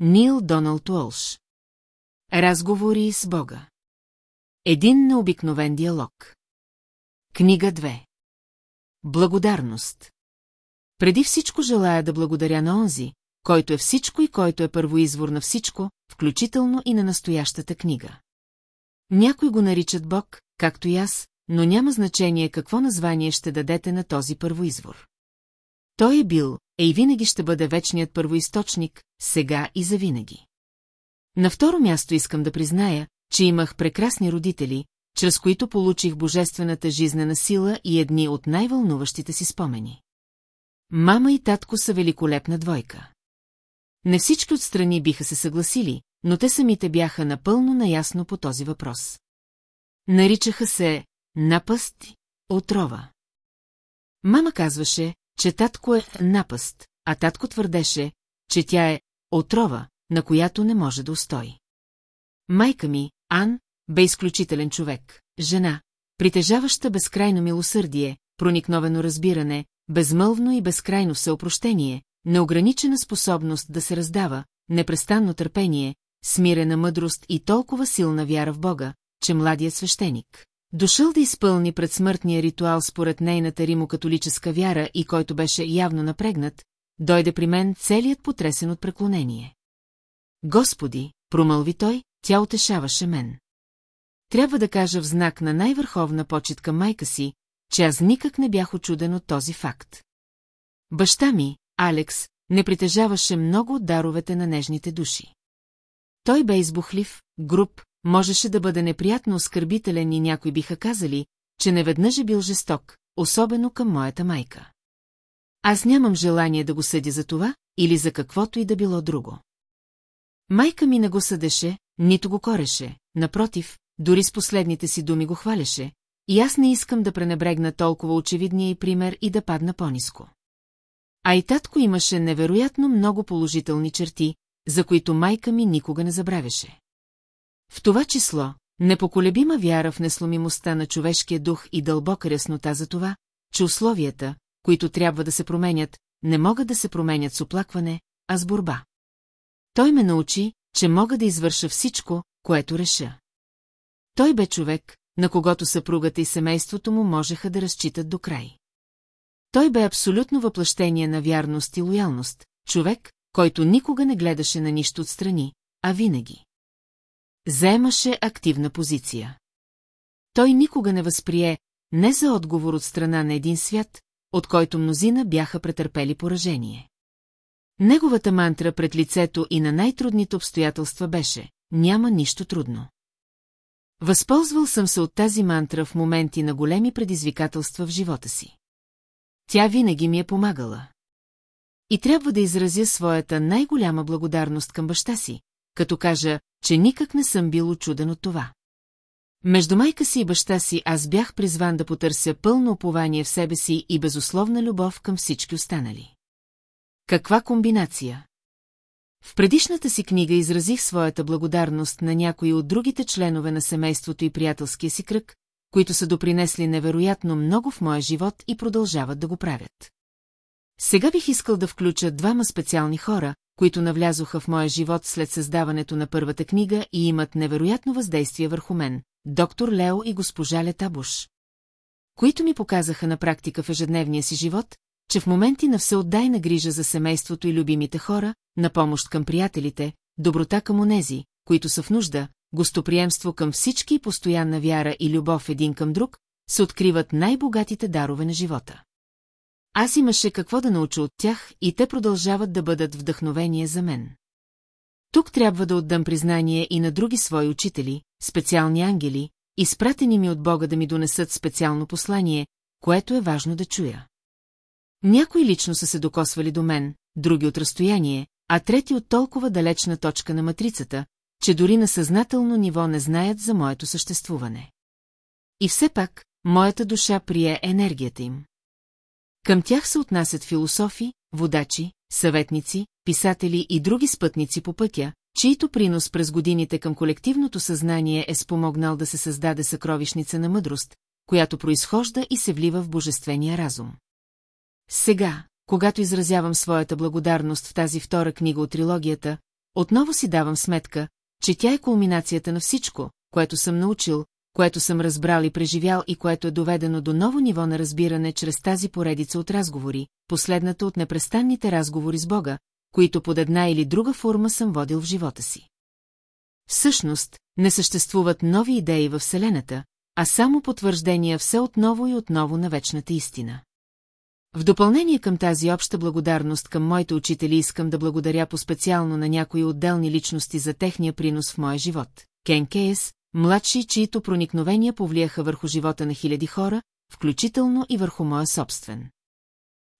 Нил Доналд Уолш. Разговори с Бога. Един необикновен диалог. Книга 2. Благодарност. Преди всичко желая да благодаря на онзи, който е всичко и който е първоизвор на всичко, включително и на настоящата книга. Някои го наричат Бог, както и аз, но няма значение какво название ще дадете на този първоизвор. Той е бил, е и винаги ще бъде вечният първоисточник, сега и завинаги. На второ място искам да призная, че имах прекрасни родители, чрез които получих божествената жизнена сила и едни от най-вълнуващите си спомени. Мама и татко са великолепна двойка. Не всички отстрани биха се съгласили, но те самите бяха напълно наясно по този въпрос. Наричаха се напъст, отрова. Мама казваше, че татко е напъст, а татко твърдеше, че тя е отрова, на която не може да устои. Майка ми, Ан, бе изключителен човек, жена, притежаваща безкрайно милосърдие, проникновено разбиране, безмълвно и безкрайно всеопрощение, неограничена способност да се раздава, непрестанно търпение, смирена мъдрост и толкова силна вяра в Бога, че младият свещеник, дошъл да изпълни предсмъртния ритуал според нейната римокатолическа вяра и който беше явно напрегнат, дойде при мен целият потресен от преклонение. Господи, промълви той, тя утешаваше мен. Трябва да кажа в знак на най-върховна почет към майка си, че аз никак не бях очуден от този факт. Баща ми, Алекс, не притежаваше много от даровете на нежните души. Той бе избухлив, груб, можеше да бъде неприятно оскърбителен и някои биха казали, че неведнъж е бил жесток, особено към моята майка. Аз нямам желание да го съдя за това или за каквото и да било друго. Майка ми не го съдеше, нито го кореше, напротив, дори с последните си думи го хваляше, и аз не искам да пренебрегна толкова очевидния и пример и да падна по-низко. А и татко имаше невероятно много положителни черти, за които майка ми никога не забравяше. В това число, непоколебима вяра в несломимостта на човешкия дух и дълбока яснота за това, че условията, които трябва да се променят, не могат да се променят с оплакване, а с борба. Той ме научи, че мога да извърша всичко, което реша. Той бе човек, на когото съпругата и семейството му можеха да разчитат до край. Той бе абсолютно въплъщение на вярност и лоялност, човек, който никога не гледаше на нищо отстрани, а винаги. Заемаше активна позиция. Той никога не възприе не за отговор от страна на един свят, от който мнозина бяха претърпели поражение. Неговата мантра пред лицето и на най-трудните обстоятелства беше «Няма нищо трудно». Възползвал съм се от тази мантра в моменти на големи предизвикателства в живота си. Тя винаги ми е помагала. И трябва да изразя своята най-голяма благодарност към баща си, като кажа, че никак не съм бил очуден от това. Между майка си и баща си аз бях призван да потърся пълно опование в себе си и безусловна любов към всички останали. Каква комбинация? В предишната си книга изразих своята благодарност на някои от другите членове на семейството и приятелския си кръг, които са допринесли невероятно много в моя живот и продължават да го правят. Сега бих искал да включа двама специални хора, които навлязоха в моя живот след създаването на първата книга и имат невероятно въздействие върху мен, доктор Лео и госпожа Летабуш. Които ми показаха на практика в ежедневния си живот, че в моменти на всеотдайна грижа за семейството и любимите хора, на помощ към приятелите, доброта към онези, които са в нужда, гостоприемство към всички и постоянна вяра и любов един към друг, се откриват най-богатите дарове на живота. Аз имаше какво да науча от тях и те продължават да бъдат вдъхновение за мен. Тук трябва да отдам признание и на други свои учители, специални ангели, изпратени ми от Бога да ми донесат специално послание, което е важно да чуя. Някои лично са се докосвали до мен, други от разстояние, а трети от толкова далечна точка на матрицата, че дори на съзнателно ниво не знаят за моето съществуване. И все пак, моята душа прие енергията им. Към тях се отнасят философи, водачи, съветници, писатели и други спътници по пътя, чието принос през годините към колективното съзнание е спомогнал да се създаде съкровищница на мъдрост, която произхожда и се влива в божествения разум. Сега, когато изразявам своята благодарност в тази втора книга от трилогията, отново си давам сметка, че тя е кулминацията на всичко, което съм научил, което съм разбрал и преживял и което е доведено до ново ниво на разбиране чрез тази поредица от разговори, последната от непрестанните разговори с Бога, които под една или друга форма съм водил в живота си. Всъщност, не съществуват нови идеи във Вселената, а само потвърждения все отново и отново на вечната истина. В допълнение към тази обща благодарност към моите учители искам да благодаря по-специално на някои отделни личности за техния принос в моя живот. Кен Кейс, младши, чието проникновения повлияха върху живота на хиляди хора, включително и върху моя собствен.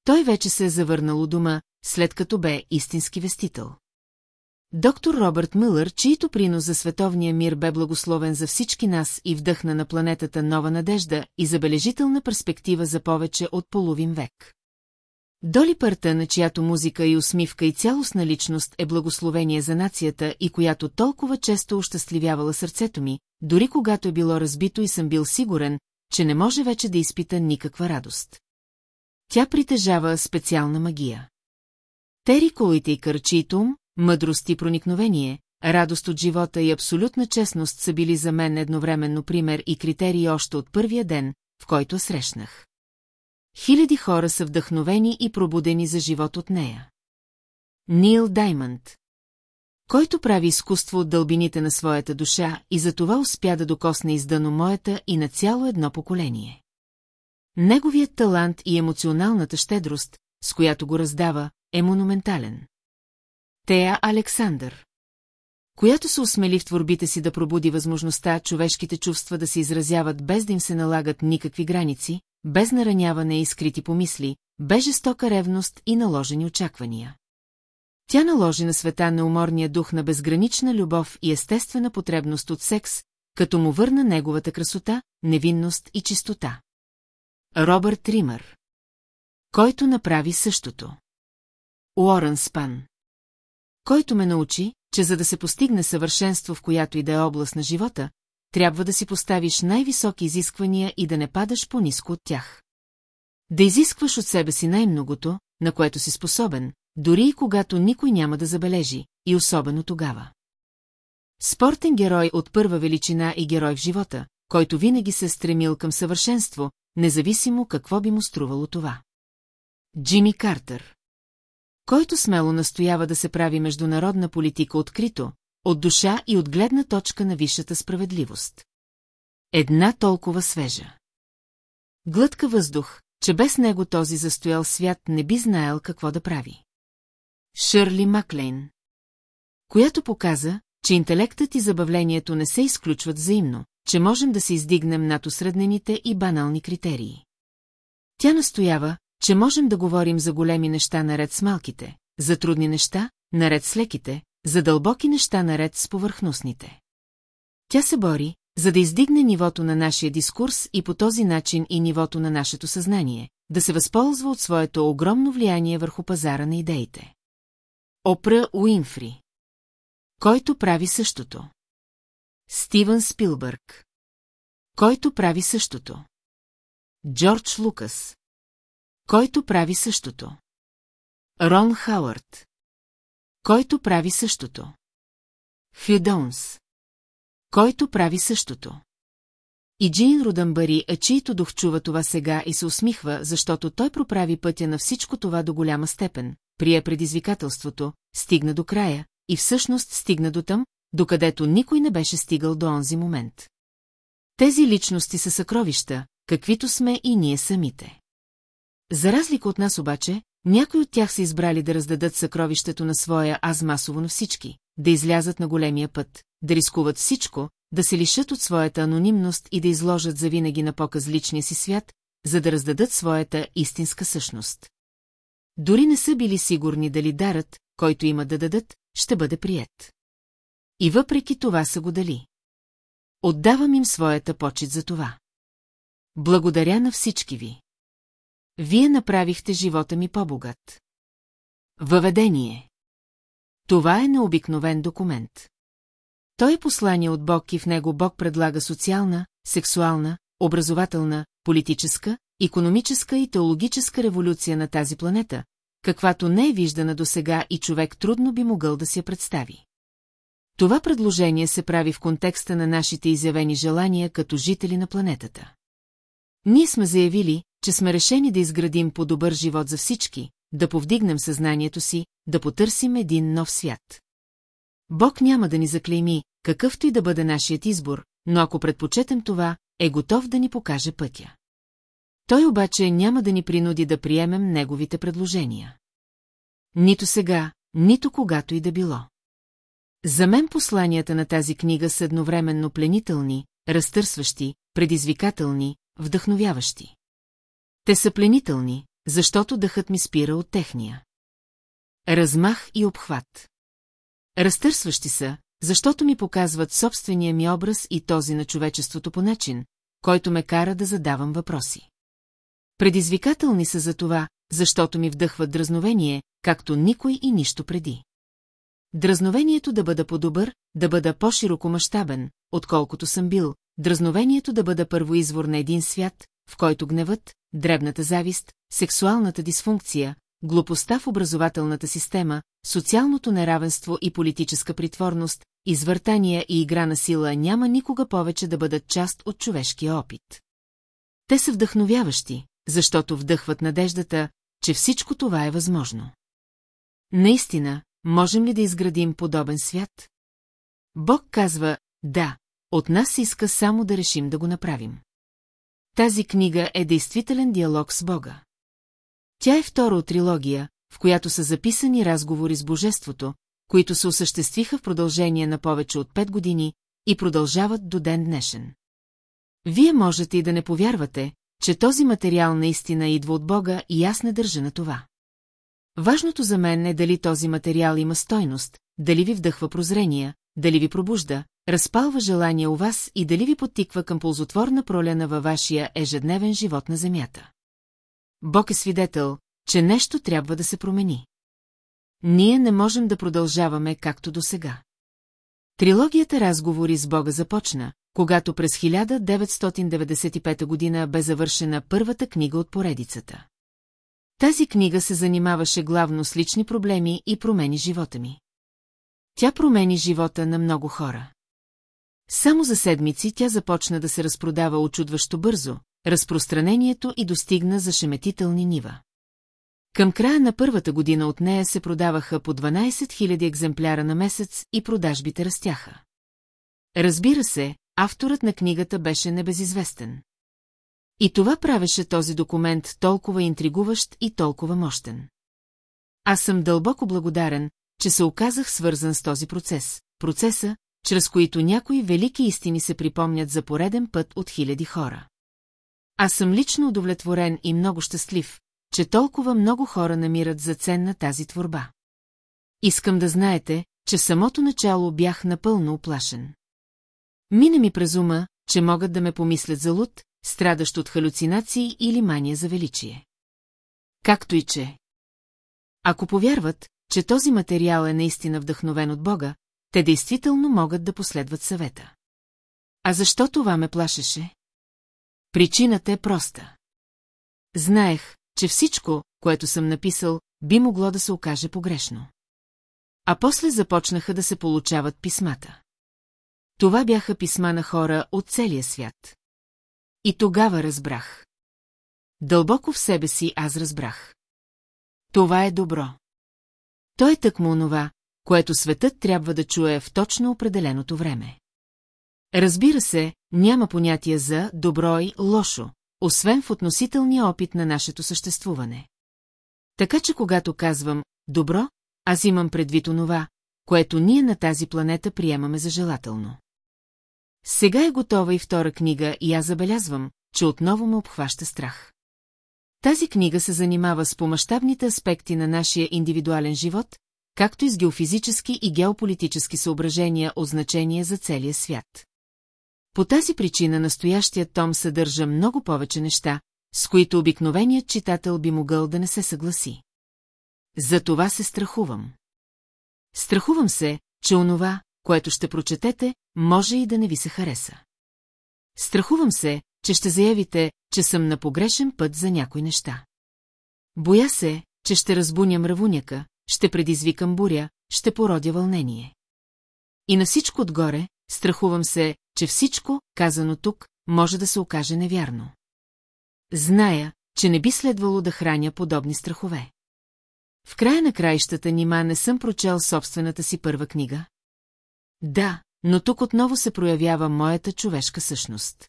Той вече се е завърнал у дома, след като бе истински вестител. Доктор Робърт Милър, чието принос за световния мир бе благословен за всички нас и вдъхна на планетата нова надежда и забележителна перспектива за повече от половин век. Доли Пърта, на чиято музика и усмивка и цялостна личност е благословение за нацията и която толкова често ощастливявала сърцето ми, дори когато е било разбито и съм бил сигурен, че не може вече да изпита никаква радост. Тя притежава специална магия. Тери колите и кърчиито ум, мъдрост и проникновение, радост от живота и абсолютна честност са били за мен едновременно пример и критерии още от първия ден, в който срещнах. Хиляди хора са вдъхновени и пробудени за живот от нея. Нил Даймънд който прави изкуство от дълбините на своята душа и за това успя да докосне издано моята и на цяло едно поколение. Неговият талант и емоционалната щедрост, с която го раздава, е монументален. Тея Александър която се усмели в творбите си да пробуди възможността човешките чувства да се изразяват без да им се налагат никакви граници, без нараняване и скрити помисли, без жестока ревност и наложени очаквания. Тя наложи на света неуморния дух на безгранична любов и естествена потребност от секс, като му върна неговата красота, невинност и чистота. Робърт Тримър Който направи същото. Уорън Спан Който ме научи, че за да се постигне съвършенство в която и да е област на живота, трябва да си поставиш най-високи изисквания и да не падаш по-низко от тях. Да изискваш от себе си най-многото, на което си способен, дори и когато никой няма да забележи, и особено тогава. Спортен герой от първа величина и герой в живота, който винаги се е стремил към съвършенство, независимо какво би му струвало това. Джимми Картер Който смело настоява да се прави международна политика открито, от душа и от гледна точка на висшата справедливост. Една толкова свежа. Глътка въздух, че без него този застоял свят не би знаел какво да прави. Шърли Маклейн Която показа, че интелектът и забавлението не се изключват взаимно, че можем да се издигнем над осреднените и банални критерии. Тя настоява, че можем да говорим за големи неща наред с малките, за трудни неща, наред с леките, за дълбоки неща наред с повърхностните. Тя се бори, за да издигне нивото на нашия дискурс и по този начин и нивото на нашето съзнание, да се възползва от своето огромно влияние върху пазара на идеите. Опра Уинфри. Който прави същото. Стивън Спилбърг. Който прави същото. Джордж Лукас. Който прави същото. Рон Хауърд. Който прави същото. Хюдонс. Който прави същото. И Джин Рудамбари, а чието дух чува това сега и се усмихва, защото той проправи пътя на всичко това до голяма степен, прие предизвикателството, стигна до края и всъщност стигна до там, докъдето никой не беше стигал до онзи момент. Тези личности са съкровища, каквито сме и ние самите. За разлика от нас обаче, някои от тях са избрали да раздадат съкровището на своя аз масово на всички, да излязат на големия път, да рискуват всичко, да се лишат от своята анонимност и да изложат завинаги на показ личния си свят, за да раздадат своята истинска същност. Дори не са били сигурни дали дарът, който има да дадат, ще бъде прият. И въпреки това са го дали. Отдавам им своята почет за това. Благодаря на всички ви. Вие направихте живота ми по-богат. Въведение Това е необикновен документ. Той е послание от Бог и в него Бог предлага социална, сексуална, образователна, политическа, економическа и теологическа революция на тази планета, каквато не е виждана досега и човек трудно би могъл да си я представи. Това предложение се прави в контекста на нашите изявени желания като жители на планетата. Ние сме заявили, че сме решени да изградим по-добър живот за всички, да повдигнем съзнанието си, да потърсим един нов свят. Бог няма да ни заклейми, какъвто и да бъде нашият избор, но ако предпочетем това, е готов да ни покаже пътя. Той обаче няма да ни принуди да приемем неговите предложения. Нито сега, нито когато и да било. За мен посланията на тази книга са едновременно пленителни, разтърсващи, предизвикателни, вдъхновяващи. Те са пленителни, защото дъхът ми спира от техния. Размах и обхват. Разтърсващи са, защото ми показват собствения ми образ и този на човечеството по начин, който ме кара да задавам въпроси. Предизвикателни са за това, защото ми вдъхват дразновение, както никой и нищо преди. Дразновението да бъда по-добър, да бъда по-широкомащабен, отколкото съм бил, дразновението да бъда първоизвор на един свят, в който гневът, дребната завист, сексуалната дисфункция, глупостта в образователната система, социалното неравенство и политическа притворност, извъртания и игра на сила няма никога повече да бъдат част от човешкия опит. Те са вдъхновяващи, защото вдъхват надеждата, че всичко това е възможно. Наистина, можем ли да изградим подобен свят? Бог казва, да, от нас иска само да решим да го направим. Тази книга е действителен диалог с Бога. Тя е втора от трилогия, в която са записани разговори с Божеството, които се осъществиха в продължение на повече от пет години и продължават до ден днешен. Вие можете и да не повярвате, че този материал наистина идва от Бога и аз не държа на това. Важното за мен е дали този материал има стойност, дали ви вдъхва прозрения, дали ви пробужда, разпалва желание у вас и дали ви подтиква към ползотворна проляна във вашия ежедневен живот на Земята. Бог е свидетел, че нещо трябва да се промени. Ние не можем да продължаваме както до сега. Трилогията Разговори с Бога започна, когато през 1995 година бе завършена първата книга от поредицата. Тази книга се занимаваше главно с лични проблеми и промени живота ми. Тя промени живота на много хора. Само за седмици тя започна да се разпродава очудващо бързо, разпространението и достигна за шеметителни нива. Към края на първата година от нея се продаваха по 12 000 екземпляра на месец и продажбите растяха. Разбира се, авторът на книгата беше небезизвестен. И това правеше този документ толкова интригуващ и толкова мощен. Аз съм дълбоко благодарен, че се оказах свързан с този процес, процеса, чрез които някои велики истини се припомнят за пореден път от хиляди хора. Аз съм лично удовлетворен и много щастлив, че толкова много хора намират за ценна тази творба. Искам да знаете, че самото начало бях напълно оплашен. Мина ми през ума, че могат да ме помислят за луд, страдащ от халюцинации или мания за величие. Както и че. Ако повярват, че този материал е наистина вдъхновен от Бога, те действително могат да последват съвета. А защо това ме плашеше? Причината е проста. Знаех, че всичко, което съм написал, би могло да се окаже погрешно. А после започнаха да се получават писмата. Това бяха писма на хора от целия свят. И тогава разбрах. Дълбоко в себе си аз разбрах. Това е добро. Той е тъкмо онова, което светът трябва да чуе в точно определеното време. Разбира се, няма понятие за добро и лошо, освен в относителния опит на нашето съществуване. Така че когато казвам «добро», аз имам предвид онова, което ние на тази планета приемаме за желателно. Сега е готова и втора книга и аз забелязвам, че отново ме обхваща страх. Тази книга се занимава с помащабните аспекти на нашия индивидуален живот, както и с геофизически и геополитически съображения от значение за целия свят. По тази причина настоящият том съдържа много повече неща, с които обикновеният читател би могъл да не се съгласи. За това се страхувам. Страхувам се, че онова, което ще прочетете, може и да не ви се хареса. Страхувам се, че ще заявите, че съм на погрешен път за някои неща. Боя се, че ще разбуня мравуняка, ще предизвикам буря, ще породя вълнение. И на всичко отгоре, страхувам се, че всичко, казано тук, може да се окаже невярно. Зная, че не би следвало да храня подобни страхове. В края на краищата нима не съм прочел собствената си първа книга. Да, но тук отново се проявява моята човешка същност.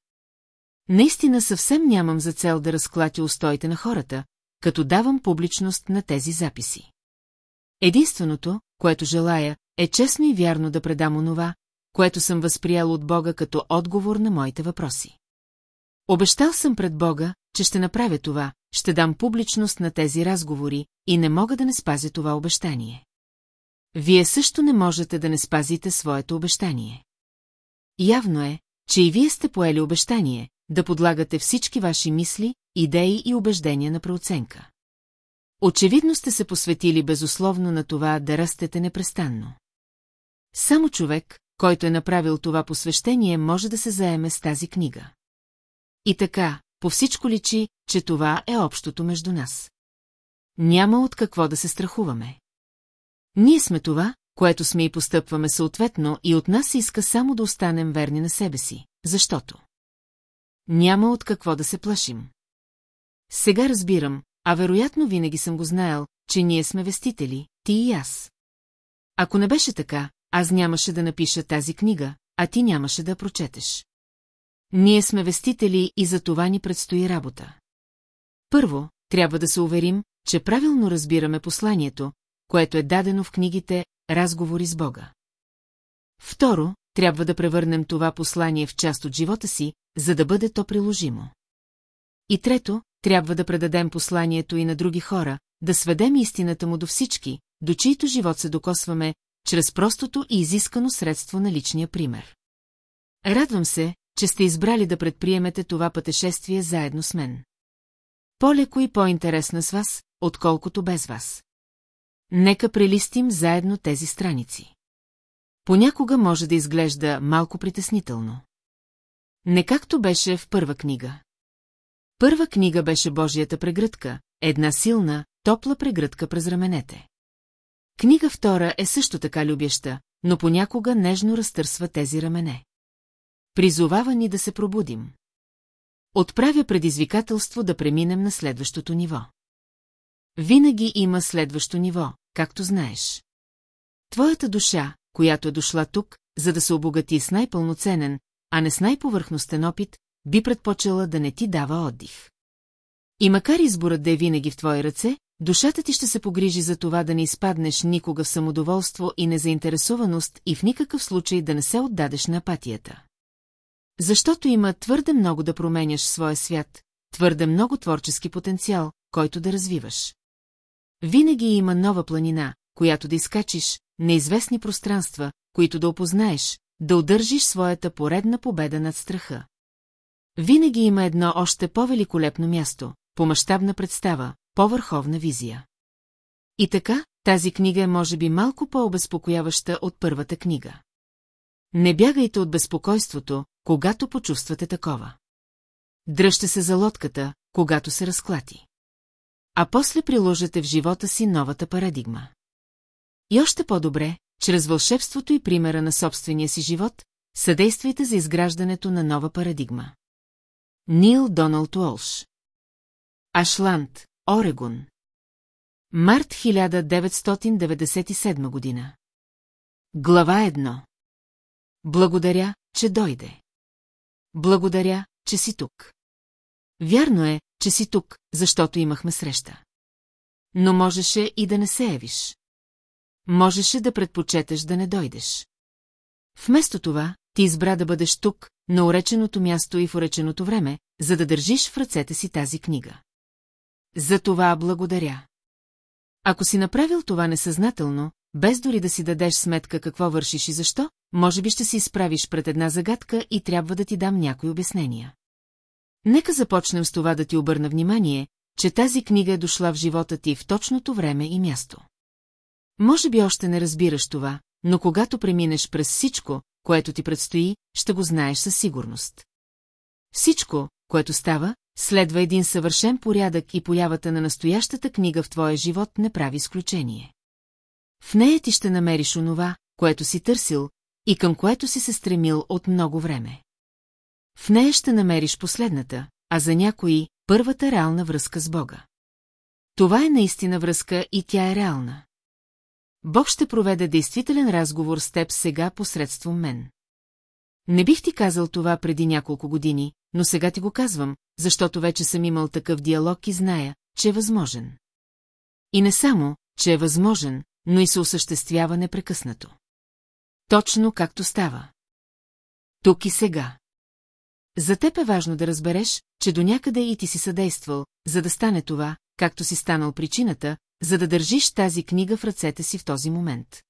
Наистина съвсем нямам за цел да разклатя устоите на хората, като давам публичност на тези записи. Единственото, което желая, е честно и вярно да предам онова, което съм възприял от Бога като отговор на моите въпроси. Обещал съм пред Бога, че ще направя това, ще дам публичност на тези разговори и не мога да не спазя това обещание. Вие също не можете да не спазите своето обещание. Явно е, че и вие сте поели обещание да подлагате всички ваши мисли, идеи и убеждения на преоценка. Очевидно сте се посветили безусловно на това да растете непрестанно. Само човек, който е направил това посвещение, може да се заеме с тази книга. И така, по всичко личи, че това е общото между нас. Няма от какво да се страхуваме. Ние сме това, което сме и постъпваме съответно и от нас иска само да останем верни на себе си, защото няма от какво да се плашим. Сега разбирам, а вероятно винаги съм го знаел, че ние сме вестители, ти и аз. Ако не беше така, аз нямаше да напиша тази книга, а ти нямаше да прочетеш. Ние сме вестители и за това ни предстои работа. Първо, трябва да се уверим, че правилно разбираме посланието, което е дадено в книгите «Разговори с Бога». Второ, трябва да превърнем това послание в част от живота си, за да бъде то приложимо. И трето, трябва да предадем посланието и на други хора, да сведем истината му до всички, до чието живот се докосваме, чрез простото и изискано средство на личния пример. Радвам се, че сте избрали да предприемете това пътешествие заедно с мен. По-леко и по-интересно с вас, отколкото без вас. Нека прелистим заедно тези страници. Понякога може да изглежда малко притеснително. Не както беше в първа книга. Първа книга беше Божията прегръдка, една силна, топла прегръдка през раменете. Книга втора е също така любяща, но понякога нежно разтърсва тези рамене. Призовава ни да се пробудим. Отправя предизвикателство да преминем на следващото ниво. Винаги има следващо ниво, както знаеш. Твоята душа, която е дошла тук, за да се обогати с най-пълноценен, а не с най-повърхностен опит, би предпочела да не ти дава отдих. И макар изборът да е винаги в твои ръце, душата ти ще се погрижи за това да не изпаднеш никога в самодоволство и незаинтересованост и в никакъв случай да не се отдадеш на апатията. Защото има твърде много да променяш своя свят, твърде много творчески потенциал, който да развиваш. Винаги има нова планина, която да изкачиш, неизвестни пространства, които да опознаеш, да удържиш своята поредна победа над страха. Винаги има едно още по-великолепно място, по-мащабна представа, по-върховна визия. И така, тази книга е може би малко по-обезпокояваща от първата книга. Не бягайте от безпокойството, когато почувствате такова. Дръжте се за лодката, когато се разклати. А после приложете в живота си новата парадигма. И още по-добре, чрез вълшебството и примера на собствения си живот, съдействайте за изграждането на нова парадигма. Нил Доналд Уолш Ашланд, Орегон Март 1997 година Глава 1 Благодаря, че дойде. Благодаря, че си тук. Вярно е, че си тук, защото имахме среща. Но можеше и да не се явиш. Можеше да предпочетеш да не дойдеш. Вместо това, ти избра да бъдеш тук, на уреченото място и в уреченото време, за да държиш в ръцете си тази книга. За това благодаря. Ако си направил това несъзнателно, без дори да си дадеш сметка какво вършиш и защо, може би ще си изправиш пред една загадка и трябва да ти дам някои обяснения. Нека започнем с това да ти обърна внимание, че тази книга е дошла в живота ти в точното време и място. Може би още не разбираш това, но когато преминеш през всичко, което ти предстои, ще го знаеш със сигурност. Всичко, което става, следва един съвършен порядък и появата на настоящата книга в твоя живот не прави изключение. В нея ти ще намериш онова, което си търсил и към което си се стремил от много време. В нея ще намериш последната, а за някои – първата реална връзка с Бога. Това е наистина връзка и тя е реална. Бог ще проведе действителен разговор с теб сега посредством мен. Не бих ти казал това преди няколко години, но сега ти го казвам, защото вече съм имал такъв диалог и зная, че е възможен. И не само, че е възможен, но и се осъществява непрекъснато. Точно както става. Тук и сега. За теб е важно да разбереш, че до някъде и ти си съдействал, за да стане това, както си станал причината, за да държиш тази книга в ръцете си в този момент.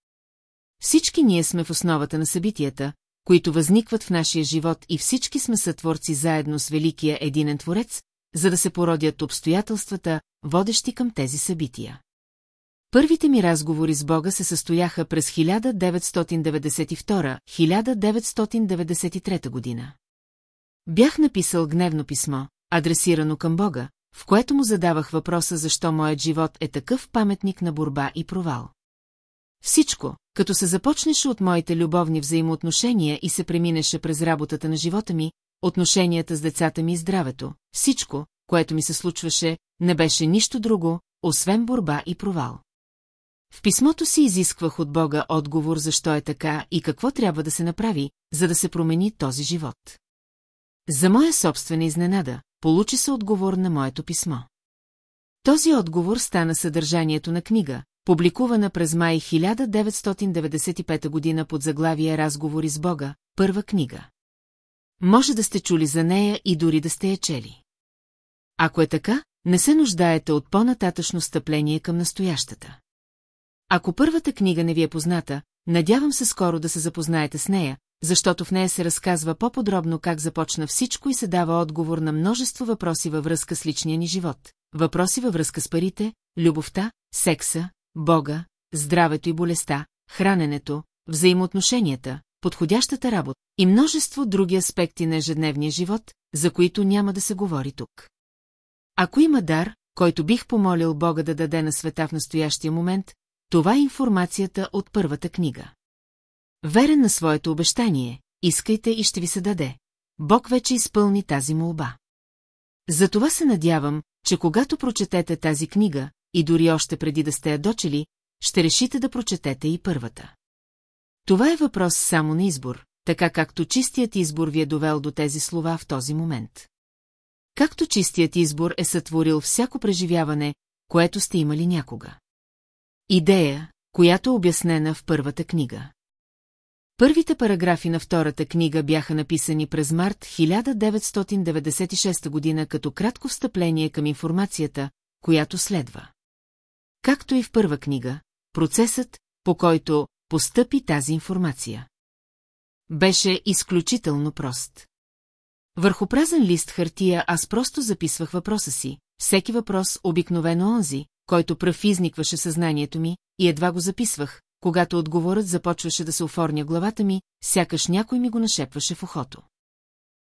Всички ние сме в основата на събитията, които възникват в нашия живот и всички сме сътворци заедно с Великия Единен Творец, за да се породят обстоятелствата, водещи към тези събития. Първите ми разговори с Бога се състояха през 1992-1993 година. Бях написал гневно писмо, адресирано към Бога, в което му задавах въпроса защо моят живот е такъв паметник на борба и провал. Всичко, като се започнеше от моите любовни взаимоотношения и се преминеше през работата на живота ми, отношенията с децата ми и здравето, всичко, което ми се случваше, не беше нищо друго, освен борба и провал. В писмото си изисквах от Бога отговор защо е така и какво трябва да се направи, за да се промени този живот. За моя собствена изненада, получи се отговор на моето писмо. Този отговор стана съдържанието на книга, публикувана през май 1995 година под заглавие Разговори с Бога, първа книга. Може да сте чули за нея и дори да сте я чели. Ако е така, не се нуждаете от по-нататъчно стъпление към настоящата. Ако първата книга не ви е позната, надявам се скоро да се запознаете с нея, защото в нея се разказва по-подробно как започна всичко и се дава отговор на множество въпроси във връзка с личния ни живот, въпроси във връзка с парите, любовта, секса, Бога, здравето и болестта, храненето, взаимоотношенията, подходящата работа и множество други аспекти на ежедневния живот, за които няма да се говори тук. Ако има дар, който бих помолил Бога да даде на света в настоящия момент, това е информацията от първата книга. Верен на своето обещание, искайте и ще ви се даде. Бог вече изпълни тази молба. Затова се надявам, че когато прочетете тази книга, и дори още преди да сте я дочели, ще решите да прочетете и първата. Това е въпрос само на избор, така както чистият избор ви е довел до тези слова в този момент. Както чистият избор е сътворил всяко преживяване, което сте имали някога. Идея, която е обяснена в първата книга. Първите параграфи на втората книга бяха написани през март 1996 година като кратко встъпление към информацията, която следва. Както и в първа книга, процесът, по който постъпи тази информация. Беше изключително прост. Върху празен лист хартия аз просто записвах въпроса си, всеки въпрос обикновено онзи, който пръв изникваше съзнанието ми, и едва го записвах, когато отговорът започваше да се оформя главата ми, сякаш някой ми го нашепваше в ухото.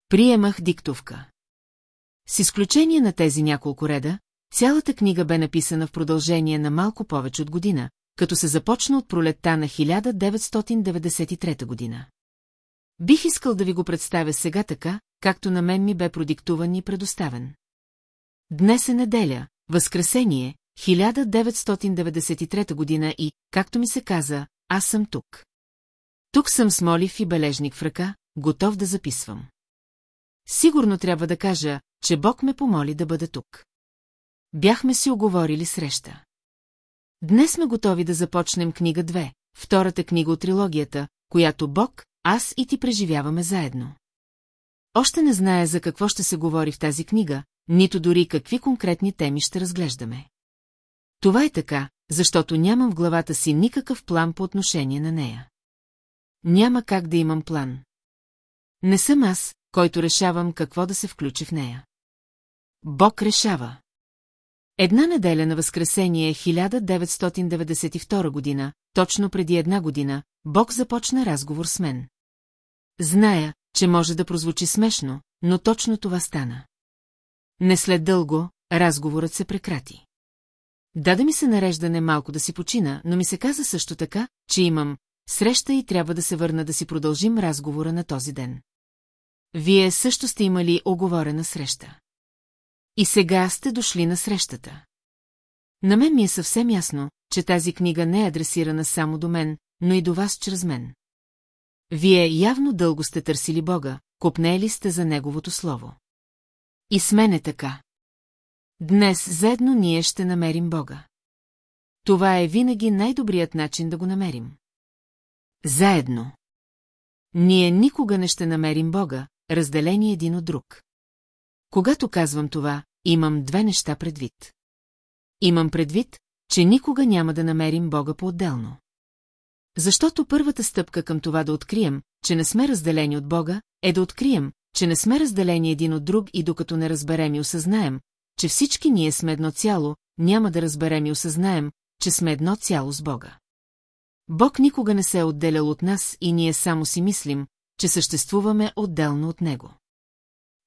Приемах диктовка. С изключение на тези няколко реда, цялата книга бе написана в продължение на малко повече от година, като се започна от пролетта на 1993 година. Бих искал да ви го представя сега така, както на мен ми бе продиктуван и предоставен. Днес е неделя, възкресение, 1993 година и, както ми се каза, аз съм тук. Тук съм с молив и бележник в ръка, готов да записвам. Сигурно трябва да кажа, че Бог ме помоли да бъда тук. Бяхме си оговорили среща. Днес сме готови да започнем книга 2, втората книга от трилогията, която Бог, аз и ти преживяваме заедно. Още не зная за какво ще се говори в тази книга, нито дори какви конкретни теми ще разглеждаме. Това е така, защото нямам в главата си никакъв план по отношение на нея. Няма как да имам план. Не съм аз, който решавам какво да се включи в нея. Бог решава. Една неделя на Възкресение 1992 година, точно преди една година, Бог започна разговор с мен. Зная, че може да прозвучи смешно, но точно това стана. Не след дълго, разговорът се прекрати. Даде ми се нареждане малко да си почина, но ми се каза също така, че имам среща и трябва да се върна да си продължим разговора на този ден. Вие също сте имали оговорена среща. И сега сте дошли на срещата. На мен ми е съвсем ясно, че тази книга не е адресирана само до мен, но и до вас чрез мен. Вие явно дълго сте търсили Бога, копнели сте за Неговото Слово. И с мен е така. Днес заедно ние ще намерим Бога. Това е винаги най-добрият начин да го намерим. Заедно. Ние никога не ще намерим Бога, разделени един от друг. Когато казвам това, имам две неща предвид. Имам предвид, че никога няма да намерим Бога по-отделно. Защото първата стъпка към това да открием, че не сме разделени от Бога, е да открием, че не сме разделени един от друг и докато не разберем и осъзнаем, че всички ние сме едно цяло, няма да разберем и осъзнаем, че сме едно цяло с Бога. Бог никога не се е отделял от нас и ние само си мислим, че съществуваме отделно от Него.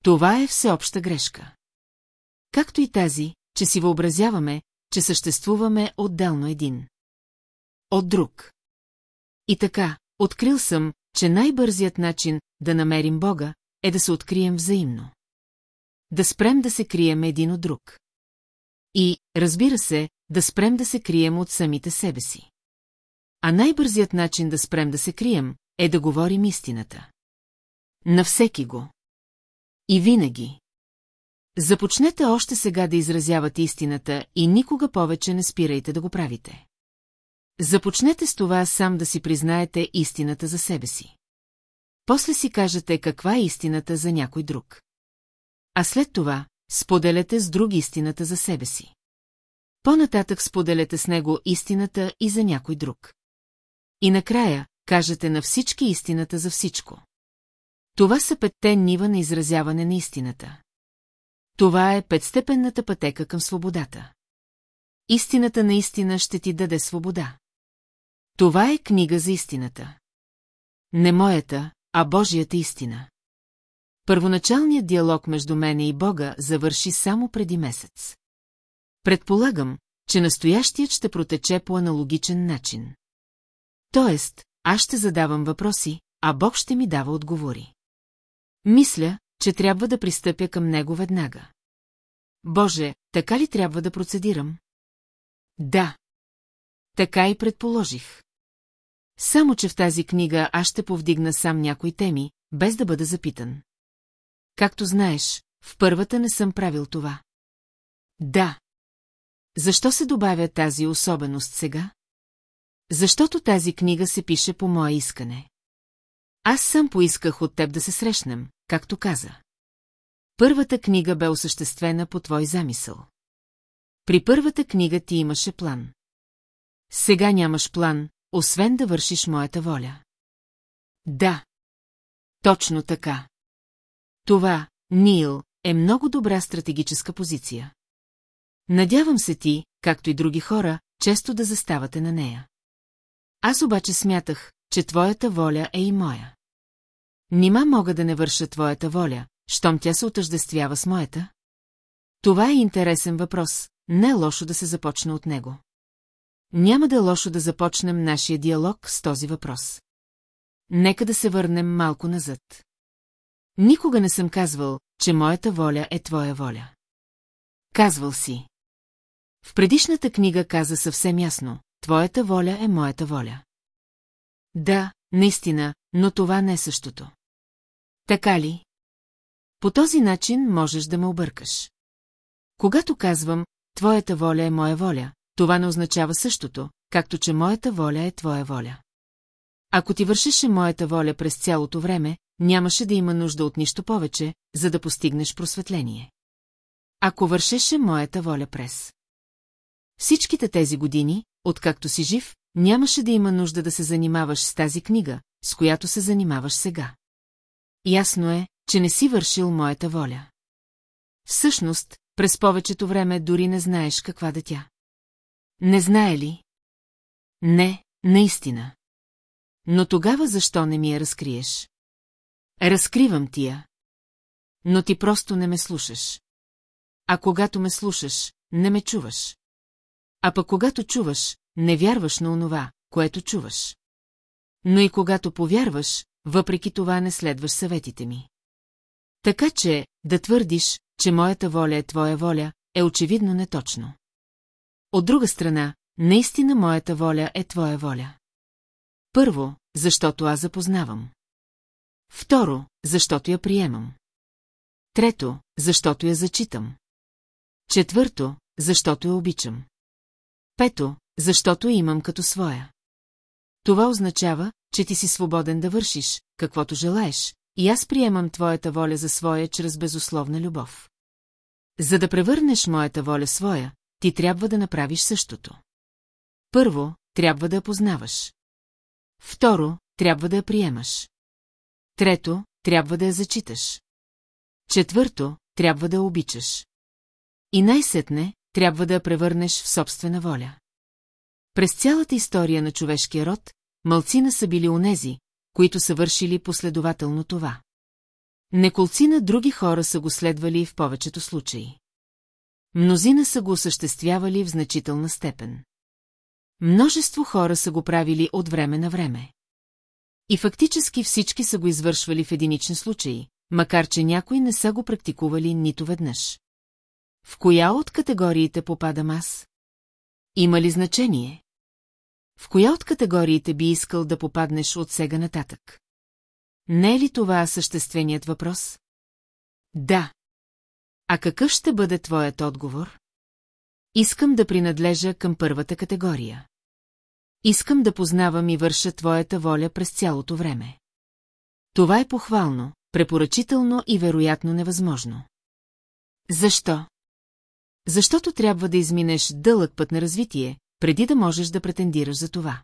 Това е всеобща грешка. Както и тази, че си въобразяваме, че съществуваме отделно един. От друг. И така, открил съм, че най-бързият начин да намерим Бога е да се открием взаимно. Да спрем да се крием един от друг. И, разбира се, да спрем да се крием от самите себе си. А най-бързият начин да спрем да се крием е да говорим истината. На всеки го. И винаги. Започнете още сега да изразявате истината и никога повече не спирайте да го правите. Започнете с това сам да си признаете истината за себе си. После си кажете каква е истината за някой друг. А след това споделяте с друг истината за себе си. По-нататък споделяте с него истината и за някой друг. И накрая кажете на всички истината за всичко. Това са петте нива на изразяване на истината. Това е петстепенната пътека към свободата. Истината наистина ще ти даде свобода. Това е книга за истината. Не моята, а Божията истина. Първоначалният диалог между мене и Бога завърши само преди месец. Предполагам, че настоящият ще протече по аналогичен начин. Тоест, аз ще задавам въпроси, а Бог ще ми дава отговори. Мисля, че трябва да пристъпя към него веднага. Боже, така ли трябва да процедирам? Да. Така и предположих. Само, че в тази книга аз ще повдигна сам някои теми, без да бъда запитан. Както знаеш, в първата не съм правил това. Да. Защо се добавя тази особеност сега? Защото тази книга се пише по мое искане. Аз сам поисках от теб да се срещнем, както каза. Първата книга бе осъществена по твой замисъл. При първата книга ти имаше план. Сега нямаш план, освен да вършиш моята воля. Да. Точно така. Това, Нил, е много добра стратегическа позиция. Надявам се ти, както и други хора, често да заставате на нея. Аз обаче смятах, че твоята воля е и моя. Нима мога да не върша твоята воля, щом тя се отъждествява с моята? Това е интересен въпрос, не е лошо да се започне от него. Няма да е лошо да започнем нашия диалог с този въпрос. Нека да се върнем малко назад. Никога не съм казвал, че моята воля е твоя воля. Казвал си. В предишната книга каза съвсем ясно, твоята воля е моята воля. Да, наистина, но това не е същото. Така ли? По този начин можеш да ме объркаш. Когато казвам, твоята воля е моя воля, това не означава същото, както че моята воля е твоя воля. Ако ти вършеше моята воля през цялото време, нямаше да има нужда от нищо повече, за да постигнеш просветление. Ако вършеше моята воля през. Всичките тези години, откакто си жив, нямаше да има нужда да се занимаваш с тази книга, с която се занимаваш сега. Ясно е, че не си вършил моята воля. Всъщност, през повечето време дори не знаеш каква да тя. Не знае ли? Не, наистина. Но тогава защо не ми я разкриеш? Разкривам тия. Но ти просто не ме слушаш. а когато ме слушаш, не ме чуваш. А пък когато чуваш, не вярваш на онова, което чуваш. Но и когато повярваш, въпреки това не следваш съветите ми. Така че, да твърдиш, че моята воля е твоя воля, е очевидно неточно. От друга страна, наистина моята воля е твоя воля. Първо, защото аз запознавам. Второ, защото я приемам. Трето, защото я зачитам. Четвърто, защото я обичам. Пето, защото я имам като своя. Това означава, че ти си свободен да вършиш, каквото желаеш, и аз приемам твоята воля за своя чрез безусловна любов. За да превърнеш моята воля своя, ти трябва да направиш същото. Първо, трябва да я познаваш. Второ, трябва да я приемаш. Трето, трябва да я зачиташ. Четвърто, трябва да я обичаш. И най-сетне, трябва да я превърнеш в собствена воля. През цялата история на човешкия род, мълцина са били онези, които са вършили последователно това. Неколцина други хора са го следвали в повечето случаи. Мнозина са го осъществявали в значителна степен. Множество хора са го правили от време на време. И фактически всички са го извършвали в единични случаи, макар че някои не са го практикували нито веднъж. В коя от категориите попадам аз? Има ли значение? В коя от категориите би искал да попаднеш от сега нататък? Не е ли това същественият въпрос? Да. А какъв ще бъде твоят отговор? Искам да принадлежа към първата категория. Искам да познавам и върша твоята воля през цялото време. Това е похвално, препоръчително и вероятно невъзможно. Защо? Защото трябва да изминеш дълъг път на развитие, преди да можеш да претендираш за това.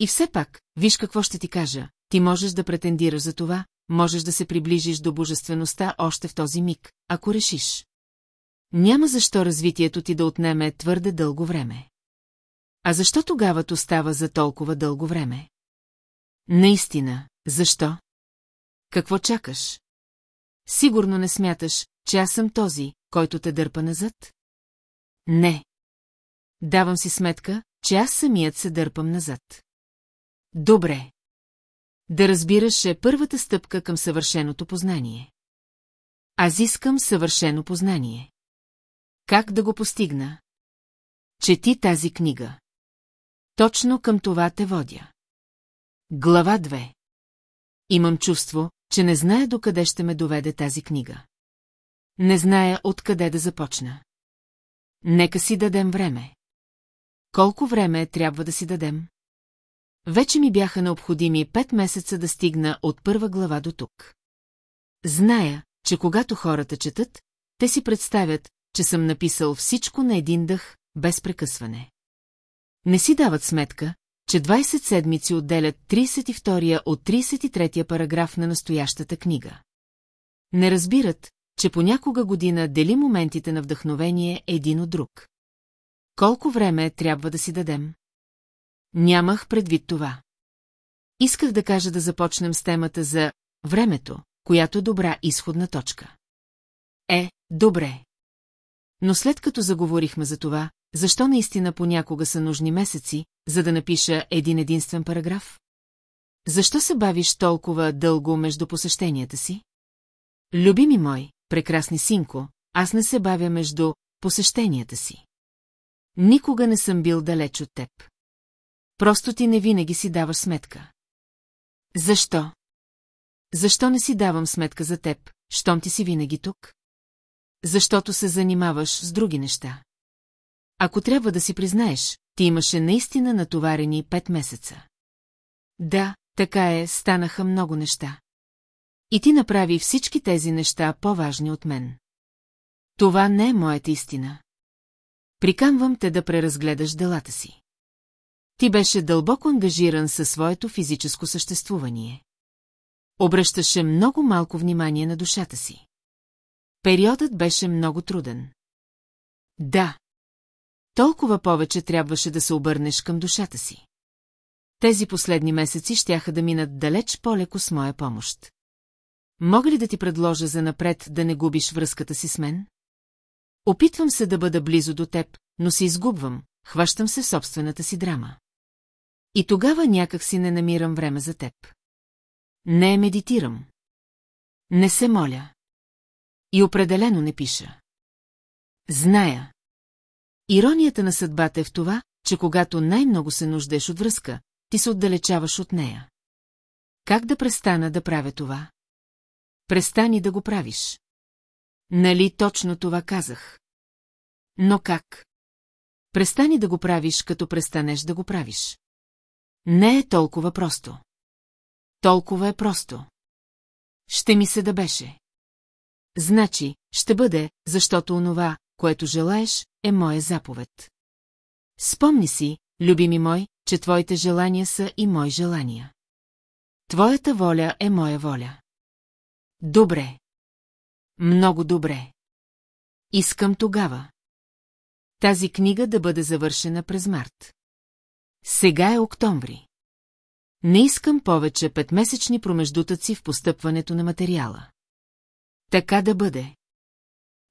И все пак, виж какво ще ти кажа, ти можеш да претендираш за това, можеш да се приближиш до божествеността още в този миг, ако решиш. Няма защо развитието ти да отнеме твърде дълго време. А защо тогава то става за толкова дълго време? Наистина, защо? Какво чакаш? Сигурно не смяташ, че аз съм този, който те дърпа назад? Не. Давам си сметка, че аз самият се дърпам назад. Добре. Да разбираш е първата стъпка към съвършеното познание. Аз искам съвършено познание. Как да го постигна? Чети тази книга. Точно към това те водя. Глава 2 Имам чувство, че не зная докъде ще ме доведе тази книга. Не зная откъде да започна. Нека си дадем време. Колко време трябва да си дадем? Вече ми бяха необходими пет месеца да стигна от първа глава до тук. Зная, че когато хората четат, те си представят, че съм написал всичко на един дъх, без прекъсване. Не си дават сметка, че 20 седмици отделят 32-я от 33-я параграф на настоящата книга. Не разбират, че понякога година дели моментите на вдъхновение един от друг. Колко време трябва да си дадем? Нямах предвид това. Исках да кажа да започнем с темата за времето, която е добра изходна точка. Е, добре. Но след като заговорихме за това, защо наистина понякога са нужни месеци, за да напиша един единствен параграф? Защо се бавиш толкова дълго между посещенията си? Любими мой, прекрасни синко, аз не се бавя между посещенията си. Никога не съм бил далеч от теб. Просто ти не винаги си даваш сметка. Защо? Защо не си давам сметка за теб, щом ти си винаги тук? Защото се занимаваш с други неща. Ако трябва да си признаеш, ти имаше наистина натоварени пет месеца. Да, така е, станаха много неща. И ти направи всички тези неща по-важни от мен. Това не е моята истина. Прикамвам те да преразгледаш делата си. Ти беше дълбоко ангажиран със своето физическо съществувание. Обръщаше много малко внимание на душата си. Периодът беше много труден. Да. Толкова повече трябваше да се обърнеш към душата си. Тези последни месеци щяха да минат далеч по-леко с моя помощ. Мога ли да ти предложа за напред да не губиш връзката си с мен? Опитвам се да бъда близо до теб, но се изгубвам, хващам се в собствената си драма. И тогава някак си не намирам време за теб. Не медитирам. Не се моля. И определено не пиша. Зная. Иронията на съдбата е в това, че когато най-много се нуждеш от връзка, ти се отдалечаваш от нея. Как да престана да правя това? Престани да го правиш. Нали точно това казах? Но как? Престани да го правиш, като престанеш да го правиш. Не е толкова просто. Толкова е просто. Ще ми се да беше. Значи, ще бъде, защото онова, което желаеш, е моя заповед. Спомни си, любими мой, че твоите желания са и мои желания. Твоята воля е моя воля. Добре. Много добре. Искам тогава. Тази книга да бъде завършена през март. Сега е октомври. Не искам повече петмесечни промеждутъци в постъпването на материала. Така да бъде.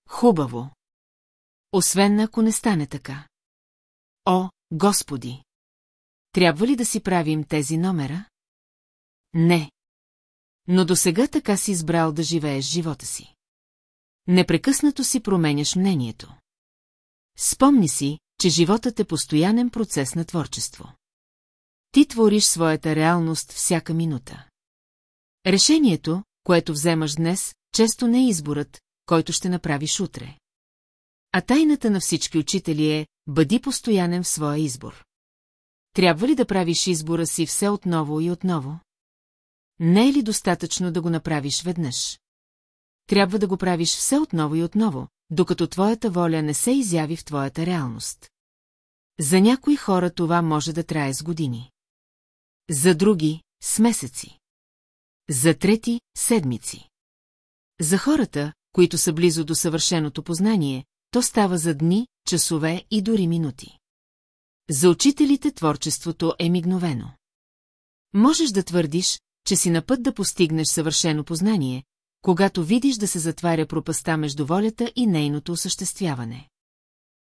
Хубаво. Освен ако не стане така. О, Господи! Трябва ли да си правим тези номера? Не. Но до сега така си избрал да живееш живота си. Непрекъснато си променяш мнението. Спомни си, че животът е постоянен процес на творчество. Ти твориш своята реалност всяка минута. Решението, което вземаш днес, често не е изборът, който ще направиш утре. А тайната на всички учители е, бъди постоянен в своя избор. Трябва ли да правиш избора си все отново и отново? Не е ли достатъчно да го направиш веднъж? Трябва да го правиш все отново и отново, докато твоята воля не се изяви в твоята реалност. За някои хора това може да трае с години. За други – с месеци. За трети – седмици. За хората, които са близо до съвършеното познание, то става за дни, часове и дори минути. За учителите творчеството е мигновено. Можеш да твърдиш, че си на път да постигнеш съвършено познание, когато видиш да се затваря пропаста между волята и нейното осъществяване.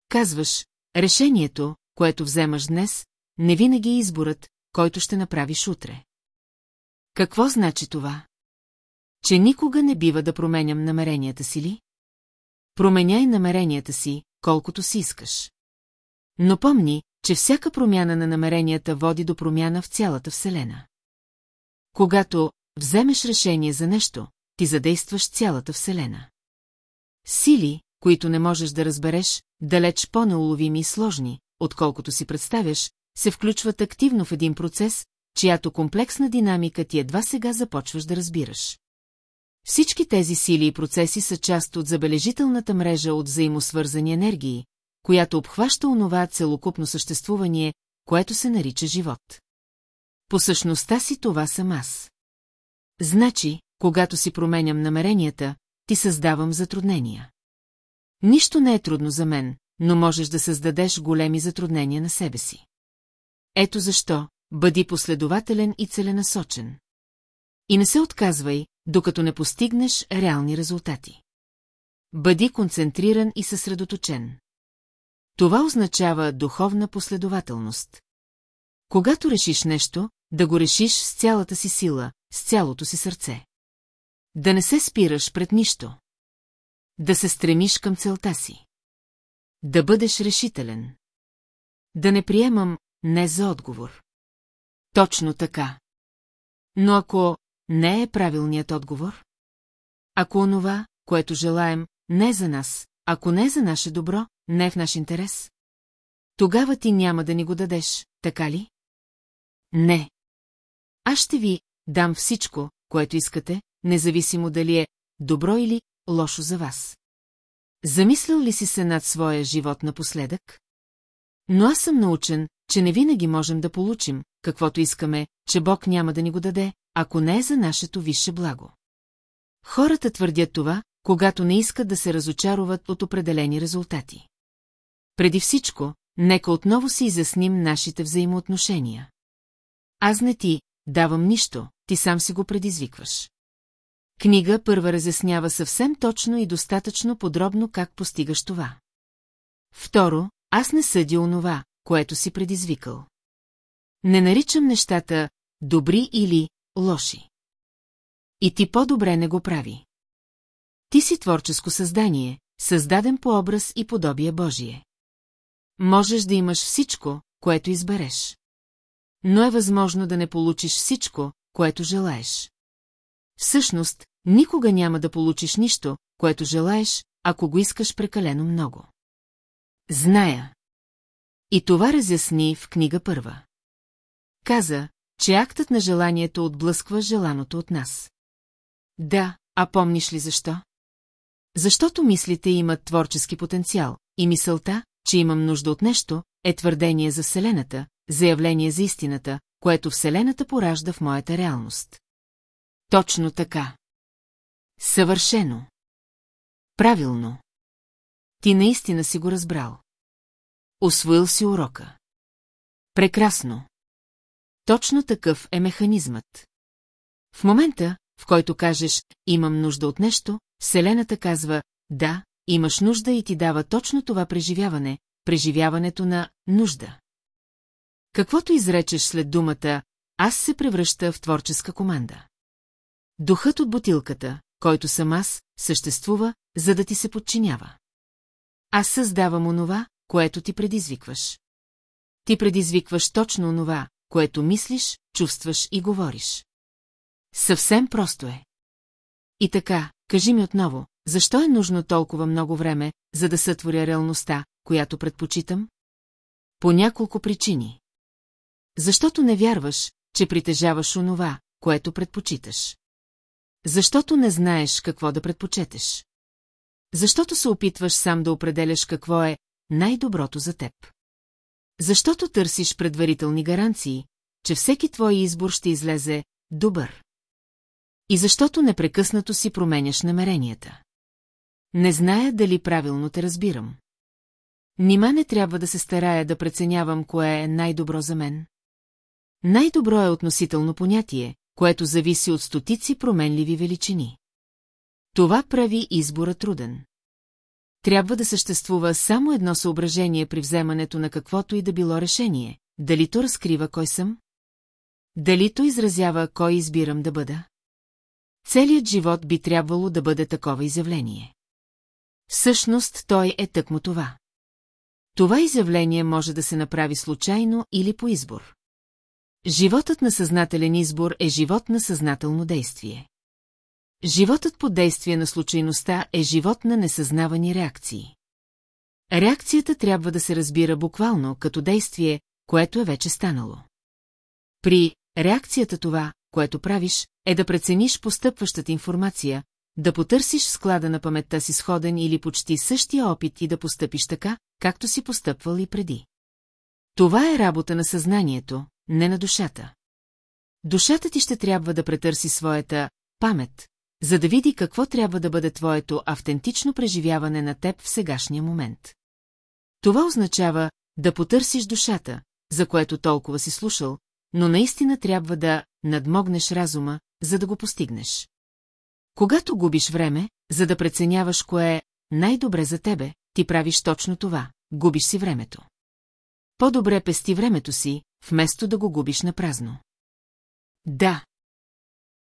Казваш, решението, което вземаш днес, не винаги е изборът, който ще направиш утре. Какво значи това? Че никога не бива да променям намеренията си ли? Променяй намеренията си, колкото си искаш. Но помни, че всяка промяна на намеренията води до промяна в цялата Вселена. Когато вземеш решение за нещо, ти задействаш цялата Вселена. Сили, които не можеш да разбереш, далеч по-неуловими и сложни, отколкото си представяш, се включват активно в един процес, чиято комплексна динамика ти едва сега започваш да разбираш. Всички тези сили и процеси са част от забележителната мрежа от взаимосвързани енергии, която обхваща онова целокупно съществувание, което се нарича живот. По същността си това съм аз. Значи, когато си променям намеренията, ти създавам затруднения. Нищо не е трудно за мен, но можеш да създадеш големи затруднения на себе си. Ето защо, бъди последователен и целенасочен. И не се отказвай, докато не постигнеш реални резултати. Бъди концентриран и съсредоточен. Това означава духовна последователност. Когато решиш нещо, да го решиш с цялата си сила, с цялото си сърце. Да не се спираш пред нищо. Да се стремиш към целта си. Да бъдеш решителен. Да не приемам не за отговор. Точно така. Но ако не е правилният отговор? Ако онова, което желаем, не е за нас, ако не е за наше добро, не е в наш интерес? Тогава ти няма да ни го дадеш, така ли? Не. Аз ще ви дам всичко, което искате, независимо дали е добро или лошо за вас. Замислял ли си се над своя живот напоследък? Но аз съм научен, че не винаги можем да получим, каквото искаме, че Бог няма да ни го даде, ако не е за нашето висше благо. Хората твърдят това, когато не искат да се разочаруват от определени резултати. Преди всичко, нека отново си изясним нашите взаимоотношения. Аз не ти давам нищо, ти сам си го предизвикваш. Книга първа разяснява съвсем точно и достатъчно подробно как постигаш това. Второ, аз не съдя онова, което си предизвикал. Не наричам нещата добри или лоши. И ти по-добре не го прави. Ти си творческо създание, създаден по образ и подобие Божие. Можеш да имаш всичко, което избереш. Но е възможно да не получиш всичко, което желаеш. Всъщност, никога няма да получиш нищо, което желаеш, ако го искаш прекалено много. Зная. И това разясни в книга първа. Каза, че актът на желанието отблъсква желаното от нас. Да, а помниш ли защо? Защото мислите имат творчески потенциал, и мисълта, че имам нужда от нещо, е твърдение за Вселената, заявление за истината, което Вселената поражда в моята реалност. Точно така. Съвършено. Правилно. Ти наистина си го разбрал. Освоил си урока. Прекрасно. Точно такъв е механизмът. В момента, в който кажеш «имам нужда от нещо», Вселената казва «да, имаш нужда» и ти дава точно това преживяване, преживяването на нужда. Каквото изречеш след думата «аз» се превръща в творческа команда. Духът от бутилката, който съм аз, съществува, за да ти се подчинява. Аз създавам онова, което ти предизвикваш. Ти предизвикваш точно онова, което мислиш, чувстваш и говориш. Съвсем просто е. И така, кажи ми отново, защо е нужно толкова много време, за да сътворя реалността, която предпочитам? По няколко причини. Защото не вярваш, че притежаваш онова, което предпочиташ. Защото не знаеш какво да предпочетеш. Защото се опитваш сам да определяш какво е най-доброто за теб. Защото търсиш предварителни гаранции, че всеки твой избор ще излезе добър. И защото непрекъснато си променяш намеренията. Не зная дали правилно те разбирам. Нима не трябва да се старая да преценявам кое е най-добро за мен. Най-добро е относително понятие, което зависи от стотици променливи величини. Това прави избора труден. Трябва да съществува само едно съображение при вземането на каквото и да било решение, дали то разкрива кой съм? Дали то изразява кой избирам да бъда? Целият живот би трябвало да бъде такова изявление. Всъщност той е тъкмо това. Това изявление може да се направи случайно или по избор. Животът на съзнателен избор е живот на съзнателно действие. Животът под действие на случайността е живот на несъзнавани реакции. Реакцията трябва да се разбира буквално като действие, което е вече станало. При реакцията това, което правиш, е да прецениш постъпващата информация, да потърсиш склада на паметта си сходен или почти същия опит и да постъпиш така, както си постъпвал и преди. Това е работа на съзнанието, не на душата. Душата ти ще трябва да претърси своята памет, за да види какво трябва да бъде твоето автентично преживяване на теб в сегашния момент. Това означава да потърсиш душата, за което толкова си слушал, но наистина трябва да надмогнеш разума, за да го постигнеш. Когато губиш време, за да преценяваш кое е най-добре за тебе, ти правиш точно това, губиш си времето. По-добре пести времето си, вместо да го губиш на празно. Да.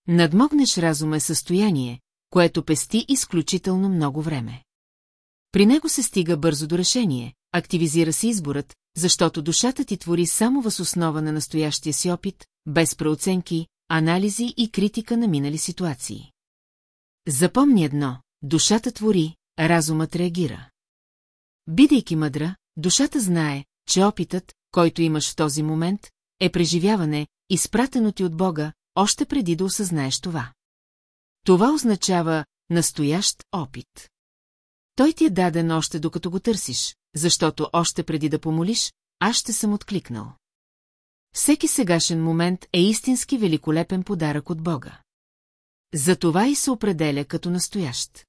Надмогнеш разума е състояние, което пести изключително много време. При него се стига бързо до решение, активизира се изборът, защото душата ти твори само въз основа на настоящия си опит, без преоценки, анализи и критика на минали ситуации. Запомни едно, душата твори, разумът реагира. Бидейки мъдра, душата знае, че опитът, който имаш в този момент, е преживяване, изпратено ти от Бога, още преди да осъзнаеш това. Това означава настоящ опит. Той ти е даден още докато го търсиш, защото още преди да помолиш, аз ще съм откликнал. Всеки сегашен момент е истински великолепен подарък от Бога. Затова и се определя като настоящ.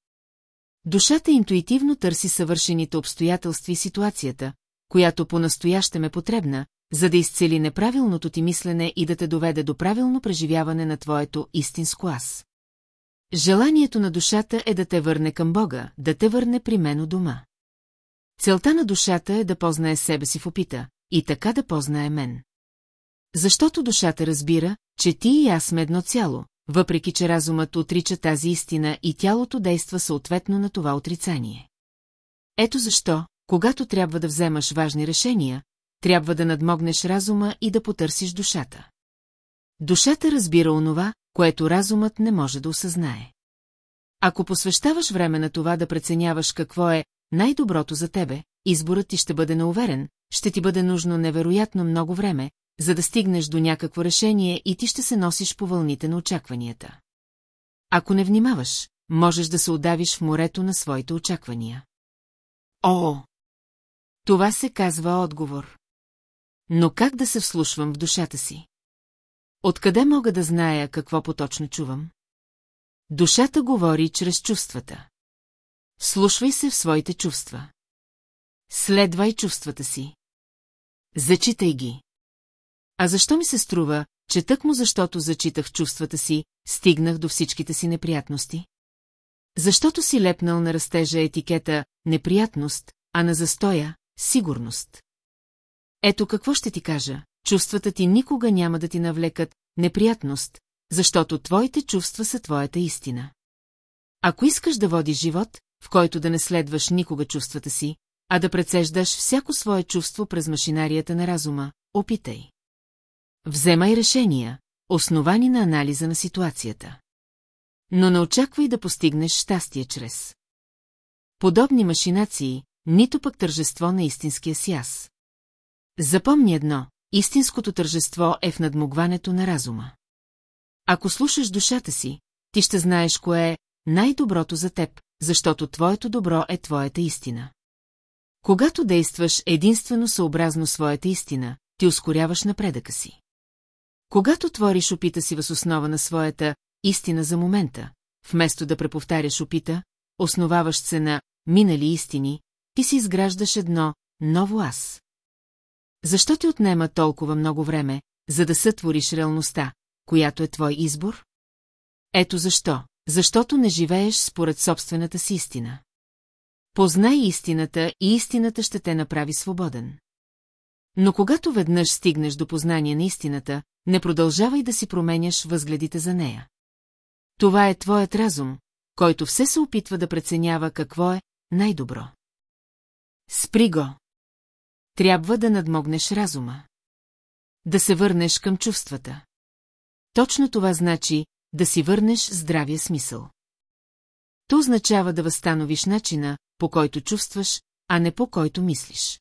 Душата интуитивно търси съвършените обстоятелства и ситуацията, която по-настоящем е потребна, за да изцели неправилното ти мислене и да те доведе до правилно преживяване на твоето истинско аз. Желанието на душата е да те върне към Бога, да те върне при мен у дома. Целта на душата е да познае себе си в опита и така да познае мен. Защото душата разбира, че ти и аз сме едно цяло, въпреки че разумът отрича тази истина и тялото действа съответно на това отрицание. Ето защо, когато трябва да вземаш важни решения, трябва да надмогнеш разума и да потърсиш душата. Душата разбира онова, което разумът не може да осъзнае. Ако посвещаваш време на това да преценяваш какво е най-доброто за тебе, изборът ти ще бъде неуверен, ще ти бъде нужно невероятно много време, за да стигнеш до някакво решение и ти ще се носиш по вълните на очакванията. Ако не внимаваш, можеш да се удавиш в морето на своите очаквания. О! Това се казва отговор. Но как да се вслушвам в душата си? Откъде мога да зная какво поточно чувам? Душата говори чрез чувствата. Слушвай се в своите чувства. Следвай чувствата си. Зачитай ги. А защо ми се струва, че тъкмо защото зачитах чувствата си, стигнах до всичките си неприятности? Защото си лепнал на растежа етикета «неприятност», а на застоя «сигурност». Ето какво ще ти кажа, чувствата ти никога няма да ти навлекат неприятност, защото твоите чувства са твоята истина. Ако искаш да водиш живот, в който да не следваш никога чувствата си, а да прецеждаш всяко свое чувство през машинарията на разума, опитай. Вземай решения, основани на анализа на ситуацията. Но не очаквай да постигнеш щастие чрез. Подобни машинации, нито пък тържество на истинския си аз. Запомни едно, истинското тържество е в надмогването на разума. Ако слушаш душата си, ти ще знаеш кое е най-доброто за теб, защото твоето добро е твоята истина. Когато действаш единствено съобразно своята истина, ти ускоряваш напредъка си. Когато твориш опита си въз основа на своята истина за момента, вместо да преповтаряш опита, основаваш се на минали истини, ти си изграждаш едно ново аз. Защо ти отнема толкова много време, за да сътвориш реалността, която е твой избор? Ето защо. Защото не живееш според собствената си истина. Познай истината и истината ще те направи свободен. Но когато веднъж стигнеш до познание на истината, не продължавай да си променяш възгледите за нея. Това е твоят разум, който все се опитва да преценява какво е най-добро. Спри го. Трябва да надмогнеш разума. Да се върнеш към чувствата. Точно това значи да си върнеш здравия смисъл. То означава да възстановиш начина, по който чувстваш, а не по който мислиш.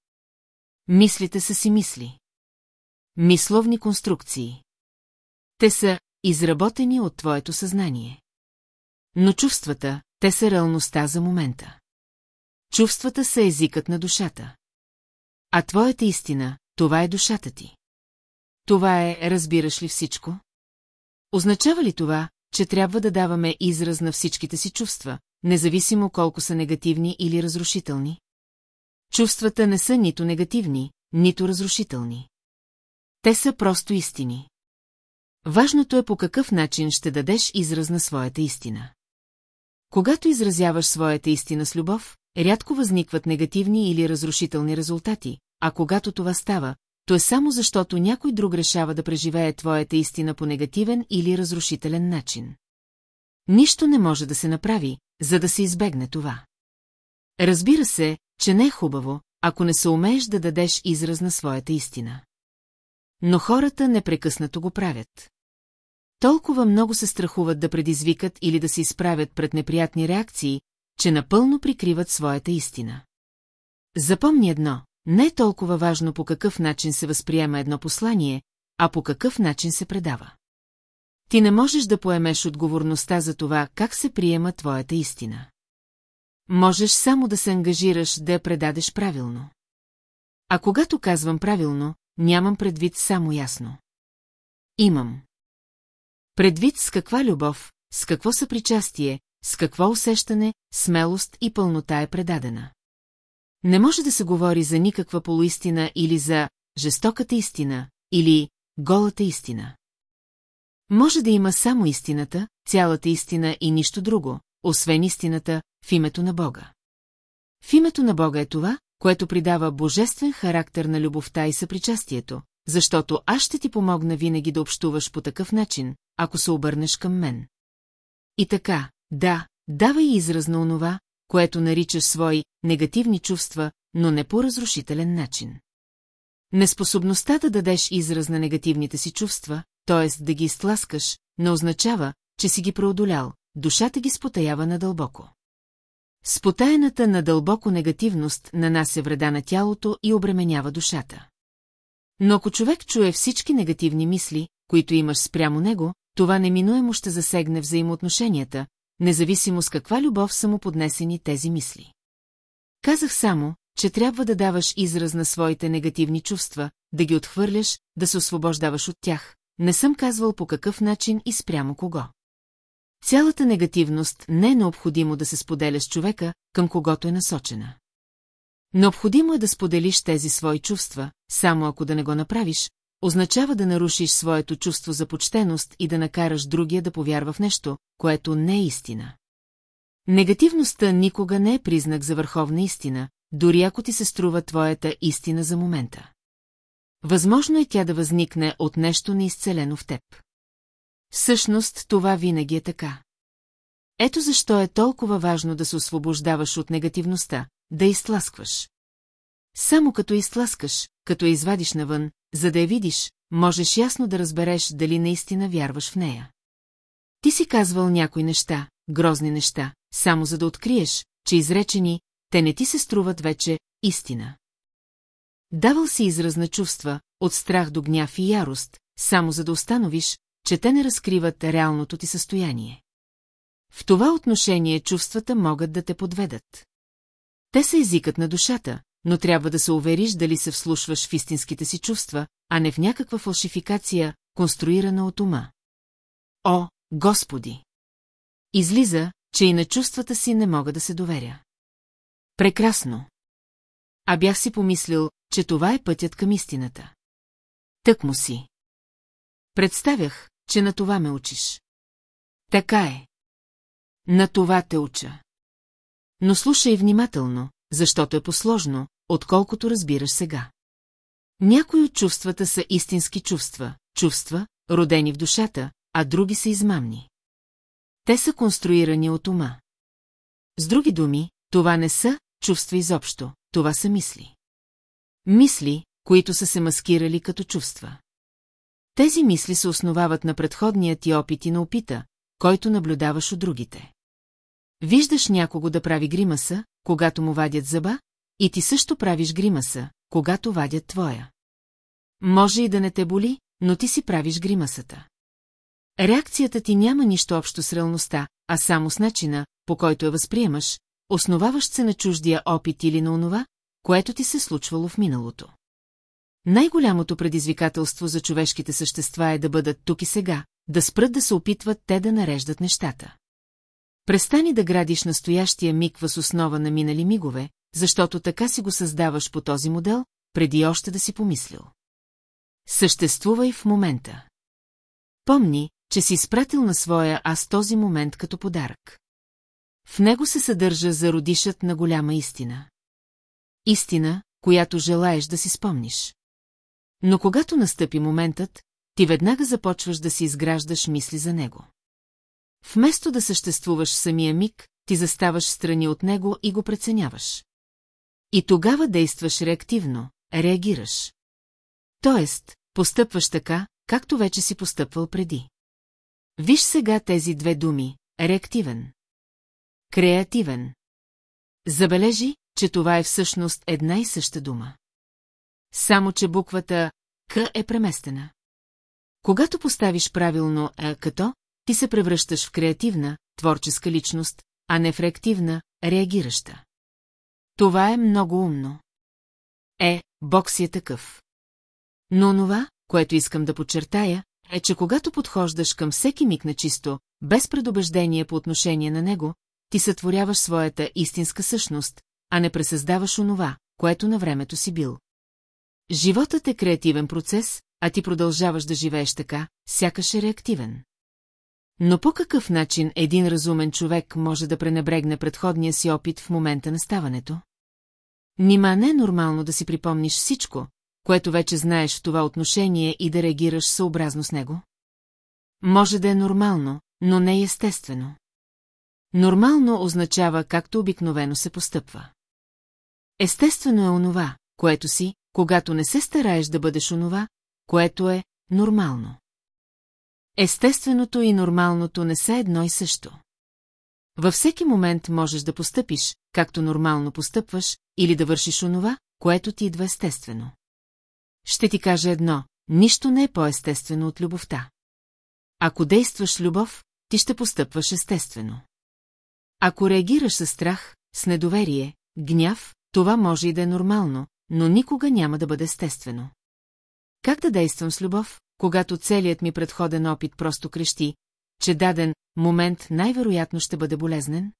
Мислите са си мисли. Мисловни конструкции. Те са изработени от твоето съзнание. Но чувствата, те са реалността за момента. Чувствата са езикът на душата. А твоята истина, това е душата ти. Това е, разбираш ли всичко? Означава ли това, че трябва да даваме израз на всичките си чувства, независимо колко са негативни или разрушителни? Чувствата не са нито негативни, нито разрушителни. Те са просто истини. Важното е по какъв начин ще дадеш израз на своята истина. Когато изразяваш своята истина с любов, рядко възникват негативни или разрушителни резултати, а когато това става, то е само защото някой друг решава да преживее твоята истина по негативен или разрушителен начин. Нищо не може да се направи, за да се избегне това. Разбира се, че не е хубаво, ако не се умееш да дадеш израз на своята истина. Но хората непрекъснато го правят. Толкова много се страхуват да предизвикат или да се изправят пред неприятни реакции, че напълно прикриват своята истина. Запомни едно, не е толкова важно по какъв начин се възприема едно послание, а по какъв начин се предава. Ти не можеш да поемеш отговорността за това, как се приема твоята истина. Можеш само да се ангажираш да я предадеш правилно. А когато казвам правилно, нямам предвид само ясно. Имам. Предвид с каква любов, с какво съпричастие, с какво усещане, смелост и пълнота е предадена. Не може да се говори за никаква полуистина или за жестоката истина, или голата истина. Може да има само истината, цялата истина и нищо друго, освен истината, в името на Бога. В името на Бога е това, което придава божествен характер на любовта и съпричастието, защото аз ще ти помогна винаги да общуваш по такъв начин, ако се обърнеш към мен. И така, да, давай израз на онова, което наричаш свои негативни чувства, но не по разрушителен начин. Неспособността да дадеш израз на негативните си чувства, т.е. да ги изтласкаш, не означава, че си ги преодолял, душата ги спотаява надълбоко. Спотаяната на дълбоко негативност нанася вреда на тялото и обременява душата. Но ако човек чуе всички негативни мисли, които имаш спрямо него, това неминуемо ще засегне взаимоотношенията, независимо с каква любов са му поднесени тези мисли. Казах само, че трябва да даваш израз на своите негативни чувства, да ги отхвърляш, да се освобождаваш от тях. Не съм казвал по какъв начин и спрямо кого. Цялата негативност не е необходимо да се споделя с човека, към когото е насочена. Необходимо е да споделиш тези свои чувства, само ако да не го направиш, означава да нарушиш своето чувство за почтеност и да накараш другия да повярва в нещо, което не е истина. Негативността никога не е признак за върховна истина, дори ако ти се струва твоята истина за момента. Възможно е тя да възникне от нещо неизцелено в теб. Всъщност това винаги е така. Ето защо е толкова важно да се освобождаваш от негативността, да изтласкваш. Само като изтласкаш, като извадиш навън, за да я видиш, можеш ясно да разбереш дали наистина вярваш в нея. Ти си казвал някои неща, грозни неща, само за да откриеш, че изречени, те не ти се струват вече истина. Давал си израз на чувства, от страх до гняв и ярост, само за да установиш, че те не разкриват реалното ти състояние. В това отношение чувствата могат да те подведат. Те са езикът на душата, но трябва да се увериш дали се вслушваш в истинските си чувства, а не в някаква фалшификация, конструирана от ума. О, Господи! Излиза, че и на чувствата си не мога да се доверя. Прекрасно! А бях си помислил, че това е пътят към истината. Тък му си. Представях, че на това ме учиш. Така е. На това те уча. Но слушай внимателно, защото е посложно, отколкото разбираш сега. Някои от чувствата са истински чувства, чувства, родени в душата, а други са измамни. Те са конструирани от ума. С други думи, това не са чувства изобщо, това са мисли. Мисли, които са се маскирали като чувства. Тези мисли се основават на предходния ти опит и на опита, който наблюдаваш от другите. Виждаш някого да прави гримаса, когато му вадят зъба, и ти също правиш гримаса, когато вадят твоя. Може и да не те боли, но ти си правиш гримасата. Реакцията ти няма нищо общо с реалността, а само с начина, по който я възприемаш, основаващ се на чуждия опит или на онова, което ти се случвало в миналото. Най-голямото предизвикателство за човешките същества е да бъдат тук и сега, да спрат да се опитват те да нареждат нещата. Престани да градиш настоящия миг въз основа на минали мигове, защото така си го създаваш по този модел, преди още да си помислил. Съществувай в момента. Помни, че си изпратил на своя аз този момент като подарък. В него се съдържа зародишът на голяма истина. Истина, която желаеш да си спомниш. Но когато настъпи моментът, ти веднага започваш да си изграждаш мисли за него. Вместо да съществуваш в самия миг, ти заставаш страни от него и го преценяваш. И тогава действаш реактивно, реагираш. Тоест, постъпваш така, както вече си постъпвал преди. Виж сега тези две думи – реактивен. Креативен. Забележи, че това е всъщност една и съща дума. Само, че буквата К е преместена. Когато поставиш правилно «а» като, ти се превръщаш в креативна, творческа личност, а не в реактивна, реагираща. Това е много умно. Е, Бог си е такъв. Но онова, което искам да подчертая, е, че когато подхождаш към всеки миг на чисто, без предубеждение по отношение на него, ти сътворяваш своята истинска същност, а не пресъздаваш онова, което на времето си бил. Животът е креативен процес, а ти продължаваш да живееш така, сякаш е реактивен. Но по какъв начин един разумен човек може да пренебрегне предходния си опит в момента на ставането? Нима не е нормално да си припомниш всичко, което вече знаеш в това отношение и да реагираш съобразно с него? Може да е нормално, но не естествено. Нормално означава както обикновено се постъпва. Естествено е онова, което си, когато не се стараеш да бъдеш онова, което е нормално. Естественото и нормалното не са едно и също. Във всеки момент можеш да постъпиш, както нормално постъпваш, или да вършиш онова, което ти идва естествено. Ще ти кажа едно, нищо не е по-естествено от любовта. Ако действаш любов, ти ще постъпваш естествено. Ако реагираш с страх, с недоверие, гняв, това може и да е нормално, но никога няма да бъде естествено. Как да действам с любов, когато целият ми предходен опит просто крещи, че даден момент най-вероятно ще бъде болезнен?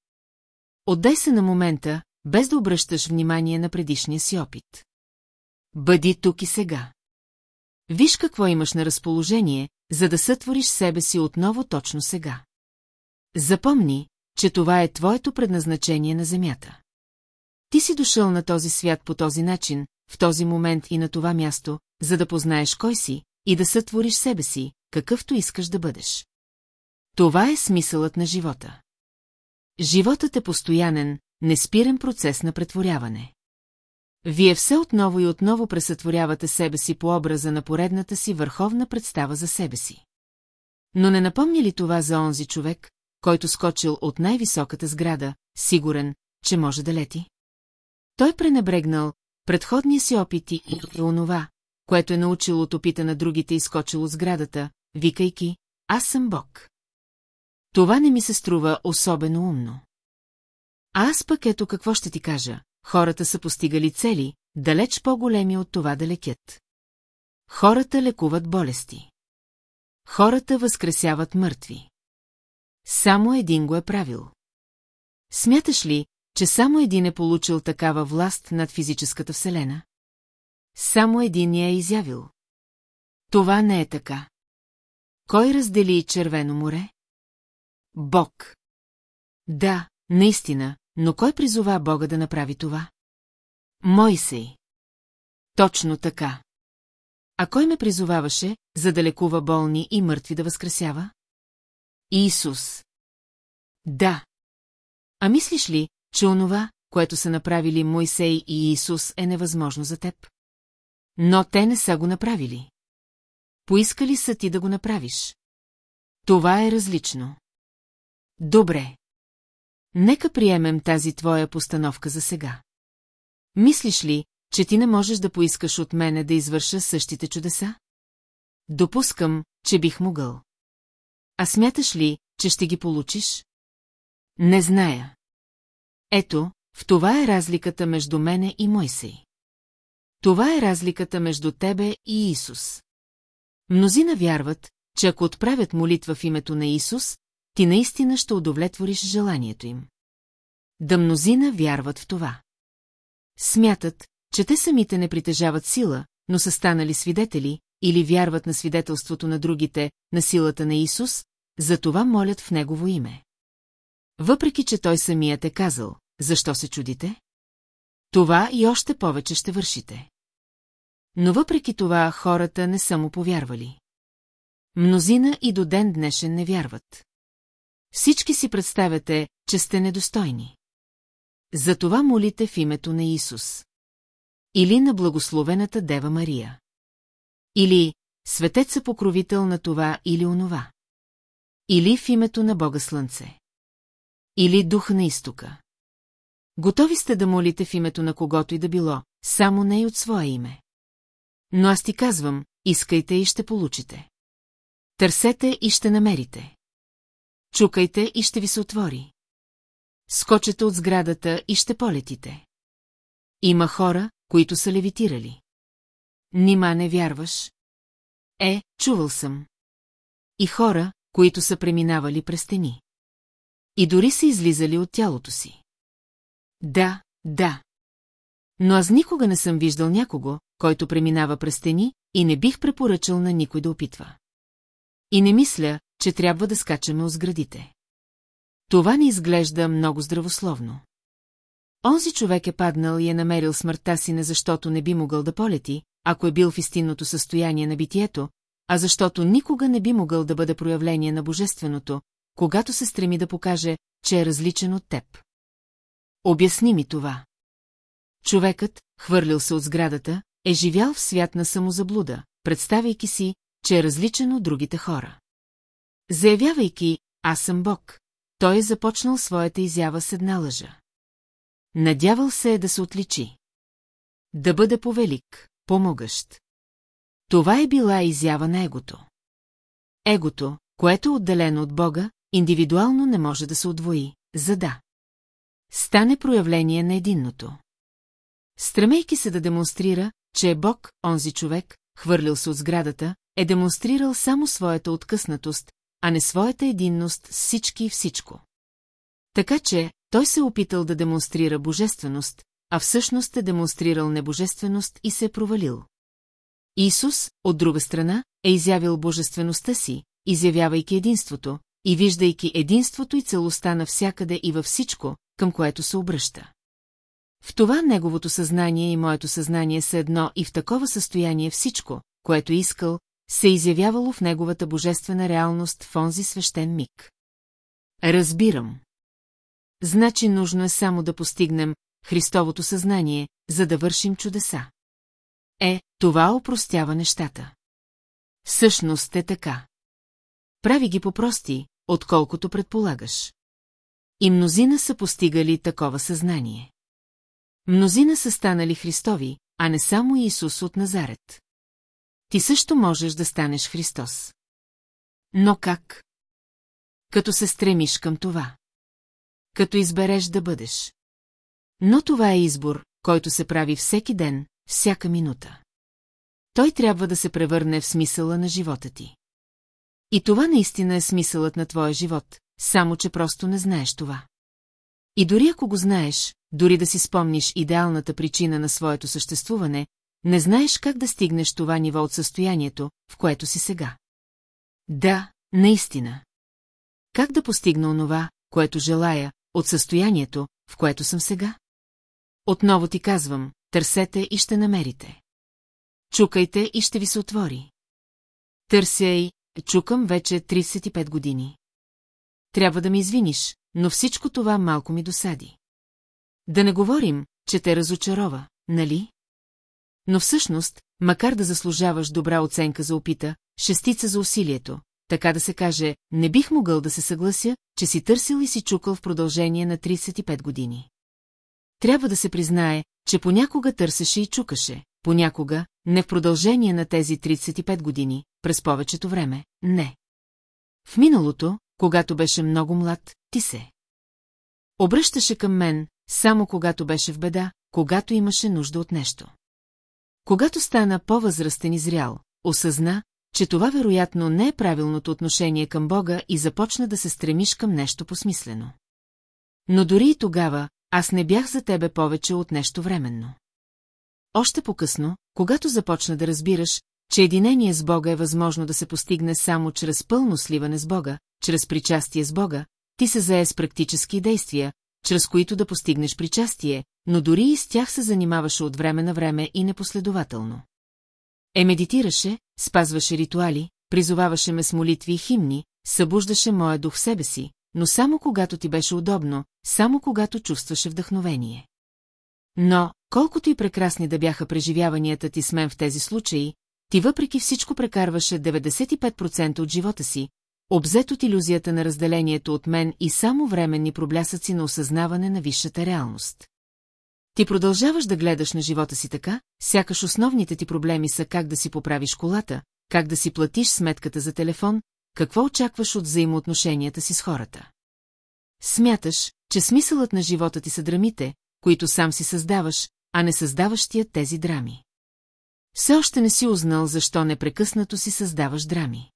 Отдай се на момента, без да обръщаш внимание на предишния си опит. Бъди тук и сега. Виж какво имаш на разположение, за да сътвориш себе си отново точно сега. Запомни, че това е твоето предназначение на Земята. Ти си дошъл на този свят по този начин, в този момент и на това място, за да познаеш кой си и да сътвориш себе си, какъвто искаш да бъдеш. Това е смисълът на живота. Животът е постоянен, неспирен процес на претворяване. Вие все отново и отново пресътворявате себе си по образа на поредната си върховна представа за себе си. Но не напомня ли това за онзи човек, който скочил от най-високата сграда, сигурен, че може да лети? Той пренебрегнал предходния си опити и онова, което е научил от опита на другите и скочил от сградата, викайки «Аз съм Бог». Това не ми се струва особено умно. А аз пък ето какво ще ти кажа. Хората са постигали цели, далеч по-големи от това да лекят. Хората лекуват болести. Хората възкресяват мъртви. Само един го е правил. Смяташ ли, че само един е получил такава власт над физическата вселена? Само един я е изявил. Това не е така. Кой раздели Червено море? Бог. Да, наистина, но кой призова Бога да направи това? Мойсей. Точно така. А кой ме призоваваше, за да лекува болни и мъртви да възкресява? Исус. Да. А мислиш ли, че онова, което са направили Мойсей и Исус е невъзможно за теб? Но те не са го направили. Поискали са ти да го направиш. Това е различно. Добре. Нека приемем тази твоя постановка за сега. Мислиш ли, че ти не можеш да поискаш от мене да извърша същите чудеса? Допускам, че бих могъл. А смяташ ли, че ще ги получиш? Не зная. Ето, в това е разликата между мене и Мойсей. Това е разликата между тебе и Исус. Мнозина вярват, че ако отправят молитва в името на Исус, ти наистина ще удовлетвориш желанието им. Да мнозина вярват в това. Смятат, че те самите не притежават сила, но са станали свидетели, или вярват на свидетелството на другите, на силата на Исус, затова молят в Негово име. Въпреки, че Той самият е казал, защо се чудите? Това и още повече ще вършите. Но въпреки това хората не са му повярвали. Мнозина и до ден днешен не вярват. Всички си представяте, че сте недостойни. Затова молите в името на Исус. Или на благословената Дева Мария. Или светеца покровител на това или онова. Или в името на Бога Слънце. Или дух на изтока. Готови сте да молите в името на когото и да било, само не и от свое име. Но аз ти казвам, искайте и ще получите. Търсете и ще намерите. Чукайте и ще ви се отвори. Скочете от сградата и ще полетите. Има хора, които са левитирали. Нима не вярваш? Е, чувал съм. И хора, които са преминавали през стени. И дори са излизали от тялото си. Да, да. Но аз никога не съм виждал някого, който преминава през стени, и не бих препоръчал на никой да опитва. И не мисля, че трябва да скачаме от сградите. Това ни изглежда много здравословно. Онзи човек е паднал и е намерил смъртта си не защото не би могъл да полети, ако е бил в истинното състояние на битието, а защото никога не би могъл да бъде проявление на божественото, когато се стреми да покаже, че е различен от теб. Обясни ми това. Човекът, хвърлил се от сградата, е живял в свят на самозаблуда, представяйки си, че е различен от другите хора. Заявявайки «Аз съм Бог», той е започнал своята изява с една лъжа. Надявал се е да се отличи. Да бъде повелик, помогъщ. Това е била изява на егото. Егото, което е отделено от Бога, индивидуално не може да се отвои, за да стане проявление на единното. Стремейки се да демонстрира, че е Бог, онзи човек, хвърлил се от сградата, е демонстрирал само своята откъснатост, а не своята единност с всички и всичко. Така че, той се е опитал да демонстрира божественост, а всъщност е демонстрирал небожественост и се е провалил. Исус, от друга страна, е изявил божествеността си, изявявайки единството, и виждайки единството и целостта навсякъде и във всичко, към което се обръща. В това неговото съзнание и моето съзнание са едно и в такова състояние всичко, което е искал, се е изявявало в неговата божествена реалност в онзи свещен миг. Разбирам. Значи нужно е само да постигнем Христовото съзнание, за да вършим чудеса. Е, това опростява нещата. Всъщност е така. Прави ги по-прости, отколкото предполагаш. И мнозина са постигали такова съзнание. Мнозина са станали Христови, а не само Исус от Назарет. Ти също можеш да станеш Христос. Но как? Като се стремиш към това. Като избереш да бъдеш. Но това е избор, който се прави всеки ден, всяка минута. Той трябва да се превърне в смисъла на живота ти. И това наистина е смисълът на твоя живот, само че просто не знаеш това. И дори ако го знаеш, дори да си спомниш идеалната причина на своето съществуване, не знаеш как да стигнеш това ниво от състоянието, в което си сега. Да, наистина. Как да постигна онова, което желая, от състоянието, в което съм сега? Отново ти казвам, търсете и ще намерите. Чукайте и ще ви се отвори. Търся и чукам вече 35 години. Трябва да ми извиниш, но всичко това малко ми досади. Да не говорим, че те разочарова, нали? Но всъщност, макар да заслужаваш добра оценка за опита, шестица за усилието, така да се каже, не бих могъл да се съглася, че си търсил и си чукал в продължение на 35 години. Трябва да се признае, че понякога търсеше и чукаше, понякога, не в продължение на тези 35 години, през повечето време, не. В миналото, когато беше много млад, ти се. Обръщаше към мен, само когато беше в беда, когато имаше нужда от нещо. Когато стана по-възрастен и зрял, осъзна, че това вероятно не е правилното отношение към Бога и започна да се стремиш към нещо посмислено. Но дори и тогава, аз не бях за тебе повече от нещо временно. Още по-късно, когато започна да разбираш, че единение с Бога е възможно да се постигне само чрез пълно сливане с Бога, чрез причастие с Бога, ти се зае с практически действия, чрез които да постигнеш причастие, но дори и с тях се занимаваше от време на време и непоследователно. Е медитираше, спазваше ритуали, призоваваше ме с молитви и химни, събуждаше моя дух в себе си, но само когато ти беше удобно, само когато чувстваше вдъхновение. Но, колкото и прекрасни да бяха преживяванията ти с мен в тези случаи, ти въпреки всичко прекарваше 95% от живота си, обзет от иллюзията на разделението от мен и само временни проблясъци на осъзнаване на висшата реалност. Ти продължаваш да гледаш на живота си така, сякаш основните ти проблеми са как да си поправиш колата, как да си платиш сметката за телефон, какво очакваш от взаимоотношенията си с хората. Смяташ, че смисълът на живота ти са драмите, които сам си създаваш, а не създаващия тези драми. Все още не си узнал, защо непрекъснато си създаваш драми.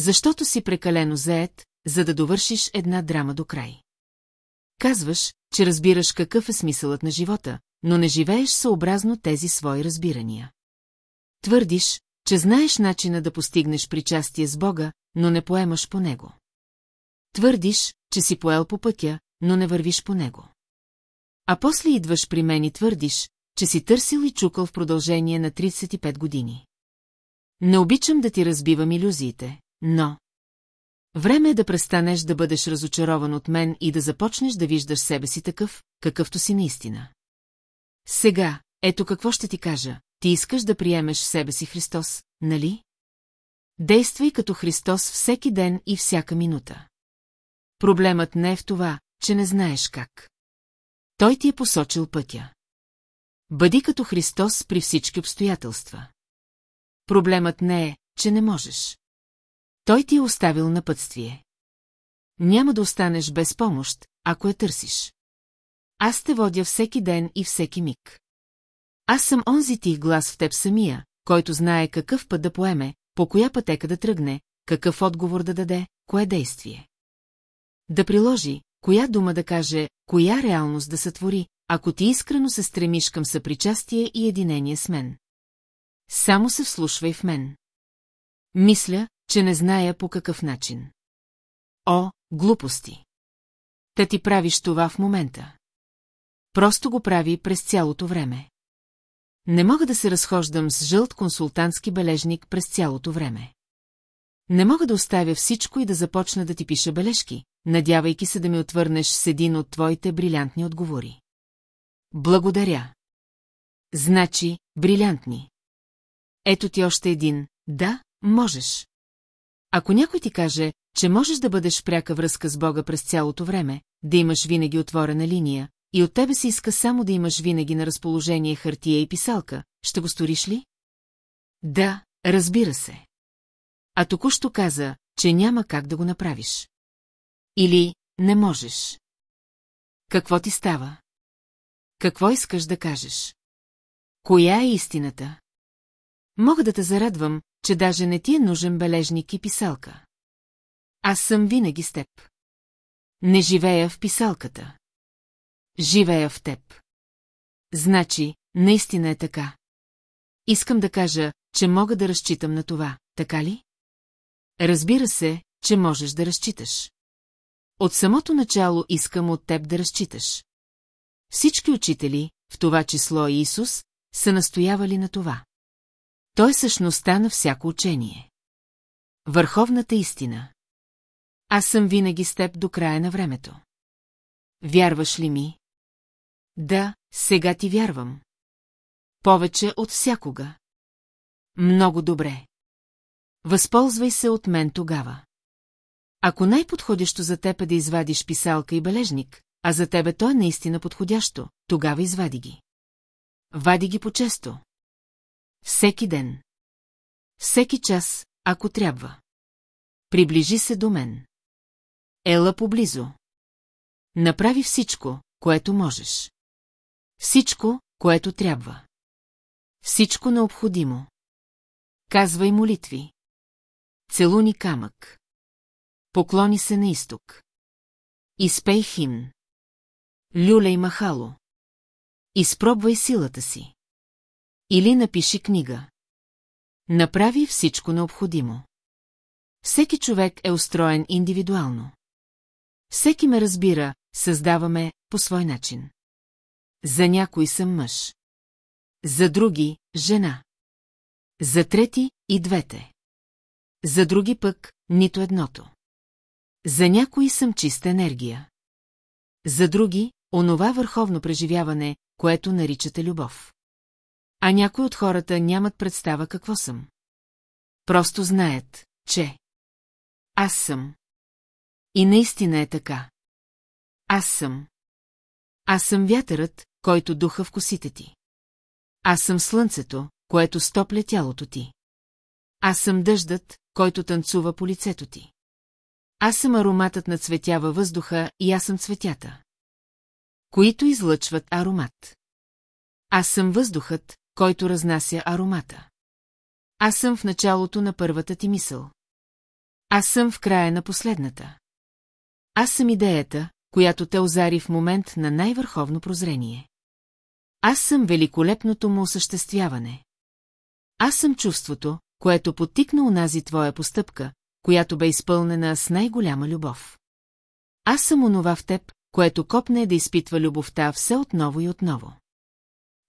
Защото си прекалено заед, за да довършиш една драма до край. Казваш, че разбираш какъв е смисълът на живота, но не живееш съобразно тези свои разбирания. Твърдиш, че знаеш начина да постигнеш причастие с Бога, но не поемаш по него. Твърдиш, че си поел по пътя, но не вървиш по него. А после идваш при мен и твърдиш, че си търсил и чукал в продължение на 35 години. Не обичам да ти разбивам иллюзиите, но... Време е да престанеш да бъдеш разочарован от мен и да започнеш да виждаш себе си такъв, какъвто си наистина. Сега, ето какво ще ти кажа. Ти искаш да приемеш в себе си Христос, нали? Действай като Христос всеки ден и всяка минута. Проблемът не е в това, че не знаеш как. Той ти е посочил пътя. Бъди като Христос при всички обстоятелства. Проблемът не е, че не можеш. Той ти е оставил напътствие. Няма да останеш без помощ, ако я търсиш. Аз те водя всеки ден и всеки миг. Аз съм онзи тих глас в теб самия, който знае какъв път да поеме, по коя пътека да тръгне, какъв отговор да даде, кое действие. Да приложи, коя дума да каже, коя реалност да сътвори, ако ти искрено се стремиш към съпричастие и единение с мен. Само се вслушвай в мен. Мисля, че не зная по какъв начин. О, глупости! Та ти правиш това в момента. Просто го прави през цялото време. Не мога да се разхождам с жълт консултантски бележник през цялото време. Не мога да оставя всичко и да започна да ти пиша бележки, надявайки се да ми отвърнеш с един от твоите брилянтни отговори. Благодаря. Значи, брилянтни. Ето ти още един. Да, можеш. Ако някой ти каже, че можеш да бъдеш в пряка връзка с Бога през цялото време, да имаш винаги отворена линия, и от тебе се иска само да имаш винаги на разположение хартия и писалка, ще го сториш ли? Да, разбира се. А току-що каза, че няма как да го направиш. Или не можеш. Какво ти става? Какво искаш да кажеш? Коя е истината? Мога да те зарадвам, че даже не ти е нужен бележник и писалка. Аз съм винаги с теб. Не живея в писалката. Живея в теб. Значи, наистина е така. Искам да кажа, че мога да разчитам на това, така ли? Разбира се, че можеш да разчиташ. От самото начало искам от теб да разчиташ. Всички учители, в това число и Исус, са настоявали на това. Той е същността на всяко учение. Върховната истина. Аз съм винаги с теб до края на времето. Вярваш ли ми? Да, сега ти вярвам. Повече от всякога. Много добре. Възползвай се от мен тогава. Ако най-подходящо за теб е да извадиш писалка и бележник, а за тебе то е наистина подходящо, тогава извади ги. Вади ги по-често. Всеки ден. Всеки час, ако трябва. Приближи се до мен. Ела поблизо. Направи всичко, което можеш. Всичко, което трябва. Всичко необходимо. Казвай молитви. Целуни камък. Поклони се на изток. Изпей химн. Люлей махало. Изпробвай силата си. Или напиши книга. Направи всичко необходимо. Всеки човек е устроен индивидуално. Всеки ме разбира, създаваме по свой начин. За някой съм мъж. За други – жена. За трети – и двете. За други пък – нито едното. За някои съм чиста енергия. За други – онова върховно преживяване, което наричате любов. А някои от хората нямат представа какво съм. Просто знаят, че... Аз съм. И наистина е така. Аз съм. Аз съм вятърът, който духа в косите ти. Аз съм слънцето, което стопля тялото ти. Аз съм дъждът, който танцува по лицето ти. Аз съм ароматът на цветя във въздуха и аз съм цветята. Които излъчват аромат. Аз съм въздухът, който разнася аромата. Аз съм в началото на първата ти мисъл. Аз съм в края на последната. Аз съм идеята, която те озари в момент на най-върховно прозрение. Аз съм великолепното му осъществяване. Аз съм чувството, което подтикна унази твоя постъпка, която бе изпълнена с най-голяма любов. Аз съм онова в теб, което копне да изпитва любовта все отново и отново.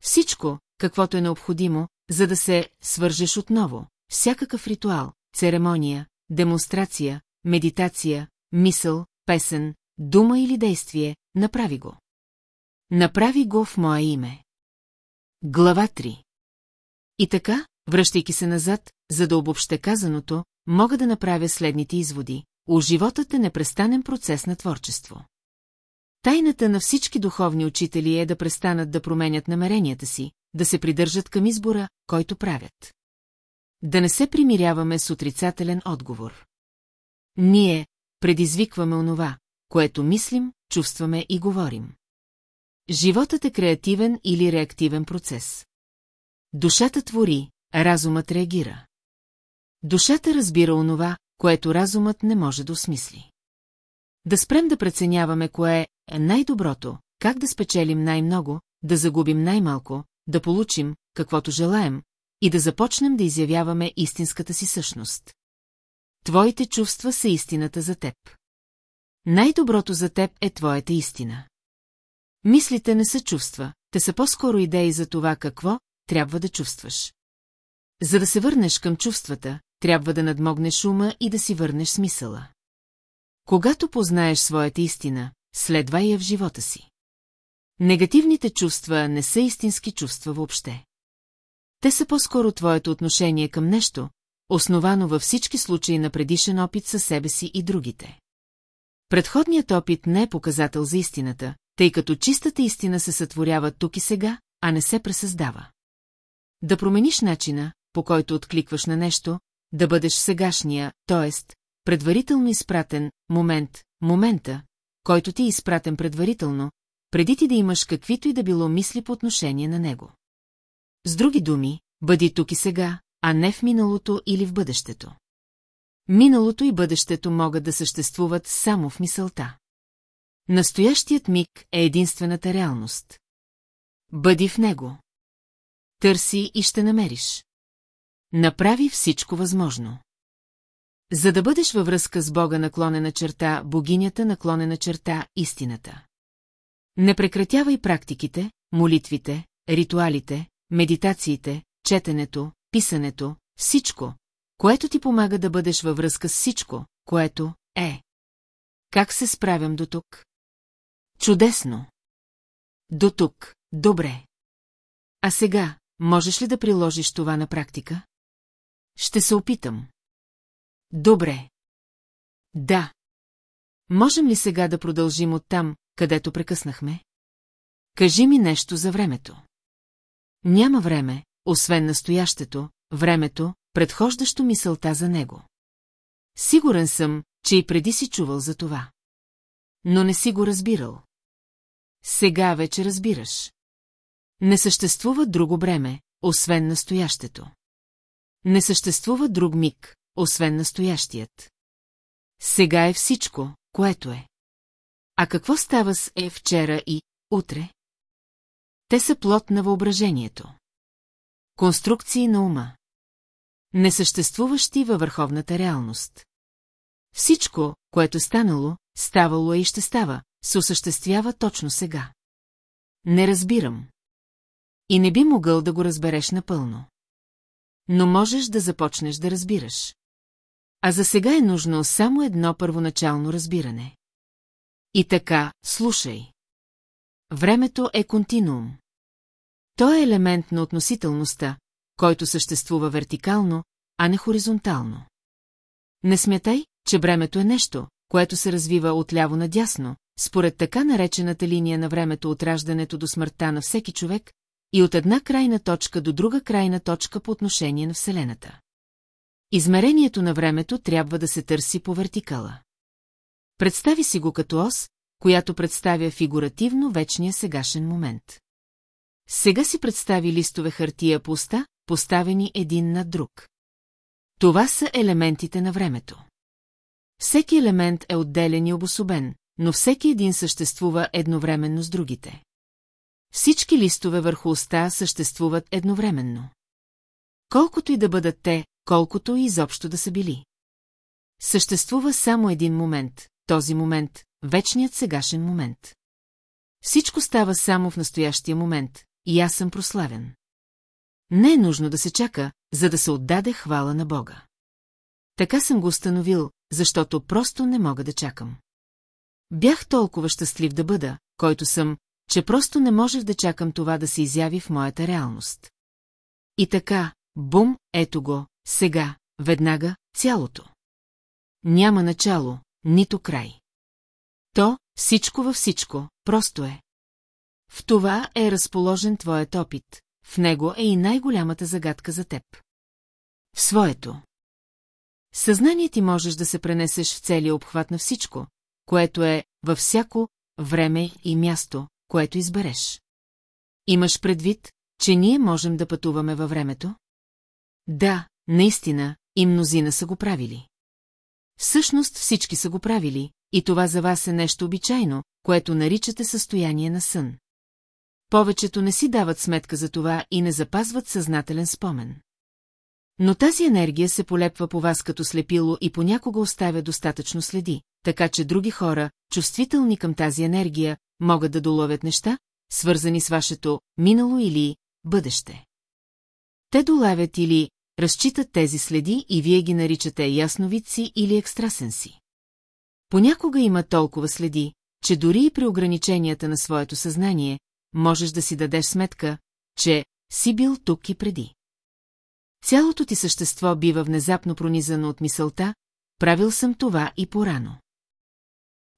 Всичко, каквото е необходимо, за да се свържеш отново, всякакъв ритуал, церемония, демонстрация, медитация, мисъл, песен, дума или действие, направи го. Направи го в мое име. Глава 3 И така, връщайки се назад, за да обобща казаното, мога да направя следните изводи. У животът е непрестанен процес на творчество. Тайната на всички духовни учители е да престанат да променят намеренията си, да се придържат към избора, който правят. Да не се примиряваме с отрицателен отговор. Ние предизвикваме онова, което мислим, чувстваме и говорим. Животът е креативен или реактивен процес. Душата твори, разумът реагира. Душата разбира онова, което разумът не може да осмисли. Да спрем да преценяваме кое е най-доброто, как да спечелим най-много, да загубим най-малко, да получим, каквото желаем, и да започнем да изявяваме истинската си същност. Твоите чувства са истината за теб. Най-доброто за теб е твоята истина. Мислите не са чувства, те са по-скоро идеи за това какво трябва да чувстваш. За да се върнеш към чувствата, трябва да надмогнеш ума и да си върнеш смисъла. Когато познаеш своята истина, следва я в живота си. Негативните чувства не са истински чувства въобще. Те са по-скоро твоето отношение към нещо, основано във всички случаи на предишен опит със себе си и другите. Предходният опит не е показател за истината, тъй като чистата истина се сътворява тук и сега, а не се пресъздава. Да промениш начина, по който откликваш на нещо, да бъдеш сегашния, т.е. предварително изпратен, момент, момента, който ти е изпратен предварително, преди ти да имаш каквито и да било мисли по отношение на него. С други думи, бъди тук и сега, а не в миналото или в бъдещето. Миналото и бъдещето могат да съществуват само в мисълта. Настоящият миг е единствената реалност. Бъди в него. Търси и ще намериш. Направи всичко възможно. За да бъдеш във връзка с Бога наклонена черта, богинята наклонена черта, истината. Не прекратявай практиките, молитвите, ритуалите, медитациите, четенето, писането, всичко, което ти помага да бъдеш във връзка с всичко, което е. Как се справям до тук? Чудесно! До тук, добре. А сега, можеш ли да приложиш това на практика? Ще се опитам. Добре. Да. Можем ли сега да продължим оттам, където прекъснахме? Кажи ми нещо за времето. Няма време, освен настоящето, времето, предхождащо мисълта за него. Сигурен съм, че и преди си чувал за това. Но не си го разбирал. Сега вече разбираш. Не съществува друго време, освен настоящето. Не съществува друг миг, освен настоящият. Сега е всичко, което е. А какво става с е вчера и утре? Те са плод на въображението. Конструкции на ума. Несъществуващи във върховната реалност. Всичко, което е станало, ставало е и ще става, се осъществява точно сега. Не разбирам. И не би могъл да го разбереш напълно. Но можеш да започнеш да разбираш. А за сега е нужно само едно първоначално разбиране. И така, слушай. Времето е континуум. То е елемент на относителността, който съществува вертикално, а не хоризонтално. Не смятай, че времето е нещо, което се развива отляво надясно, според така наречената линия на времето от раждането до смъртта на всеки човек и от една крайна точка до друга крайна точка по отношение на Вселената. Измерението на времето трябва да се търси по вертикала. Представи си го като ос, която представя фигуративно вечния сегашен момент. Сега си представи листове хартия по уста, поставени един над друг. Това са елементите на времето. Всеки елемент е отделен и обособен, но всеки един съществува едновременно с другите. Всички листове върху уста съществуват едновременно. Колкото и да бъдат те, колкото и изобщо да са били. Съществува само един момент, този момент, вечният сегашен момент. Всичко става само в настоящия момент, и аз съм прославен. Не е нужно да се чака, за да се отдаде хвала на Бога. Така съм го установил, защото просто не мога да чакам. Бях толкова щастлив да бъда, който съм, че просто не можех да чакам това да се изяви в моята реалност. И така, бум, ето го, сега, веднага, цялото. Няма начало, нито край. То, всичко във всичко, просто е. В това е разположен твоят опит, в него е и най-голямата загадка за теб. В своето. Съзнание ти можеш да се пренесеш в целия обхват на всичко, което е във всяко време и място, което избереш. Имаш предвид, че ние можем да пътуваме във времето? Да, наистина, и мнозина са го правили. Всъщност всички са го правили, и това за вас е нещо обичайно, което наричате състояние на сън. Повечето не си дават сметка за това и не запазват съзнателен спомен. Но тази енергия се полепва по вас като слепило и понякога оставя достатъчно следи, така че други хора, чувствителни към тази енергия, могат да доловят неща, свързани с вашето минало или бъдеще. Те долавят или разчитат тези следи и вие ги наричате ясновидци или екстрасенси. Понякога има толкова следи, че дори и при ограниченията на своето съзнание, можеш да си дадеш сметка, че си бил тук и преди. Цялото ти същество бива внезапно пронизано от мисълта, правил съм това и порано.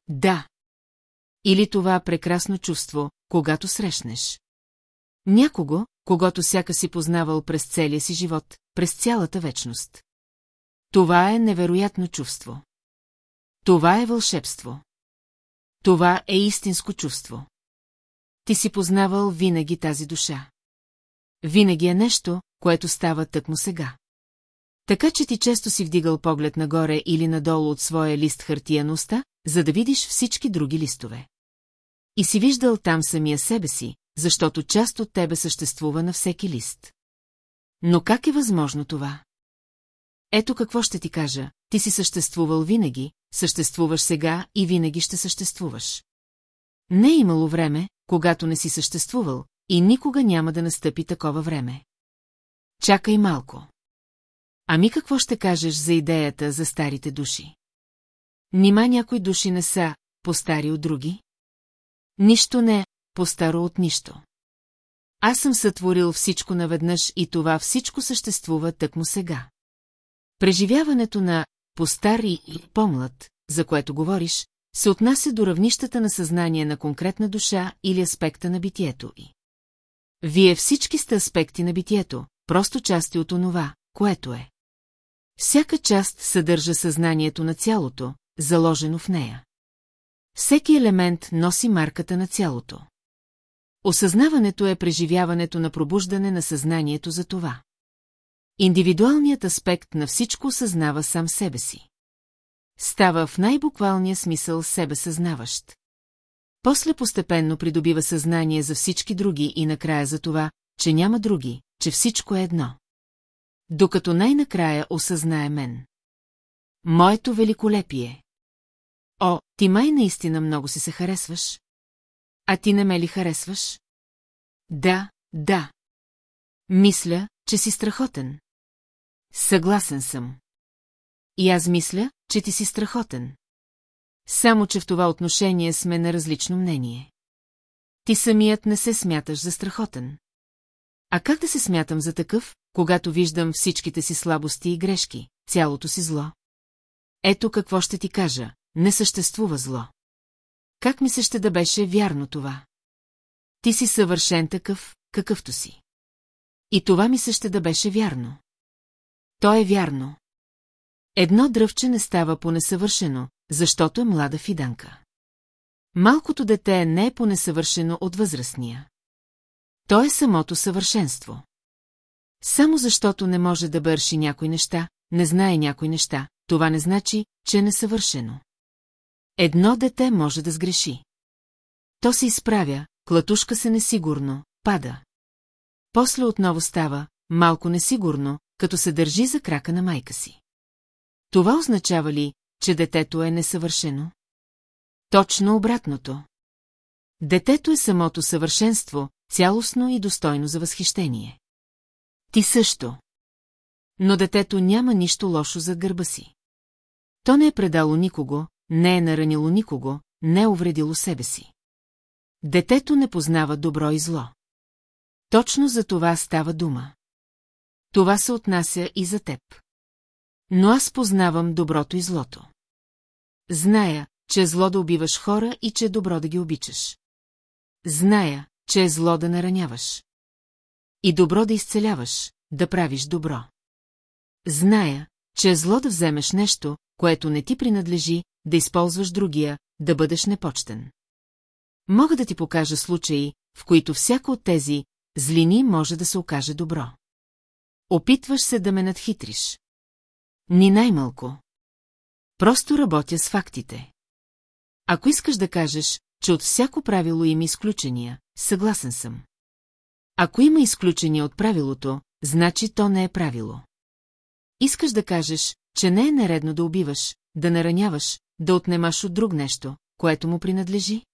Да. Или това прекрасно чувство, когато срещнеш. Някого, когато сяка си познавал през целия си живот, през цялата вечност. Това е невероятно чувство. Това е вълшебство. Това е истинско чувство. Ти си познавал винаги тази душа. Винаги е нещо, което става тъкмо сега. Така че ти често си вдигал поглед нагоре или надолу от своя лист хартия на уста, за да видиш всички други листове. И си виждал там самия себе си, защото част от тебе съществува на всеки лист. Но как е възможно това? Ето какво ще ти кажа, ти си съществувал винаги, съществуваш сега и винаги ще съществуваш. Не е имало време, когато не си съществувал, и никога няма да настъпи такова време. Чакай малко. Ами какво ще кажеш за идеята за старите души? Нима някои души не са по-стари от други? Нищо не по-старо от нищо. Аз съм сътворил всичко наведнъж и това всичко съществува тъкмо сега. Преживяването на по-стари и по-млад, за което говориш, се отнася до равнищата на съзнание на конкретна душа или аспекта на битието й. Вие всички сте аспекти на битието, просто части от онова, което е. Всяка част съдържа съзнанието на цялото, заложено в нея. Всеки елемент носи марката на цялото. Осъзнаването е преживяването на пробуждане на съзнанието за това. Индивидуалният аспект на всичко осъзнава сам себе си. Става в най-буквалния смисъл себе съзнаващ. После постепенно придобива съзнание за всички други и накрая за това, че няма други, че всичко е едно. Докато най-накрая осъзнае мен. Моето великолепие. О, ти май наистина много си се харесваш? А ти не ме ли харесваш? Да, да. Мисля, че си страхотен. Съгласен съм. И аз мисля, че ти си страхотен. Само, че в това отношение сме на различно мнение. Ти самият не се смяташ за страхотен. А как да се смятам за такъв, когато виждам всичките си слабости и грешки, цялото си зло? Ето какво ще ти кажа, не съществува зло. Как ми се ще да беше вярно това? Ти си съвършен такъв, какъвто си. И това ми се ще да беше вярно. То е вярно. Едно дръвче не става по-несъвършено, защото е млада фиданка. Малкото дете не е по-несъвършено от възрастния. То е самото съвършенство. Само защото не може да бърши някои неща, не знае някои неща, това не значи, че е несъвършено. Едно дете може да сгреши. То се изправя, клатушка се несигурно, пада. После отново става, малко несигурно, като се държи за крака на майка си. Това означава ли, че детето е несъвършено? Точно обратното. Детето е самото съвършенство, цялостно и достойно за възхищение. Ти също. Но детето няма нищо лошо за гърба си. То не е предало никого, не е наранило никого, не е увредило себе си. Детето не познава добро и зло. Точно за това става дума. Това се отнася и за теб. Но аз познавам доброто и злото. Зная, че е зло да убиваш хора и че е добро да ги обичаш. Зная, че е зло да нараняваш. И добро да изцеляваш, да правиш добро. Зная, че е зло да вземеш нещо, което не ти принадлежи, да използваш другия, да бъдеш непочтен. Мога да ти покажа случаи, в които всяко от тези злини може да се окаже добро. Опитваш се да ме надхитриш. Ни най-малко. Просто работя с фактите. Ако искаш да кажеш, че от всяко правило има изключения, съгласен съм. Ако има изключения от правилото, значи то не е правило. Искаш да кажеш, че не е наредно да убиваш, да нараняваш, да отнемаш от друг нещо, което му принадлежи?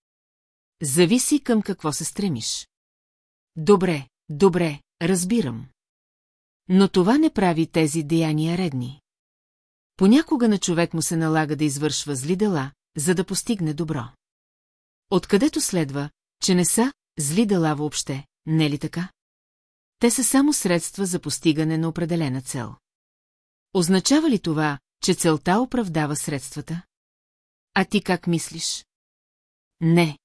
Зависи към какво се стремиш. Добре, добре, разбирам. Но това не прави тези деяния редни. Понякога на човек му се налага да извършва зли дела, за да постигне добро. Откъдето следва, че не са зли дела въобще, не ли така? Те са само средства за постигане на определена цел. Означава ли това, че целта оправдава средствата? А ти как мислиш? Не.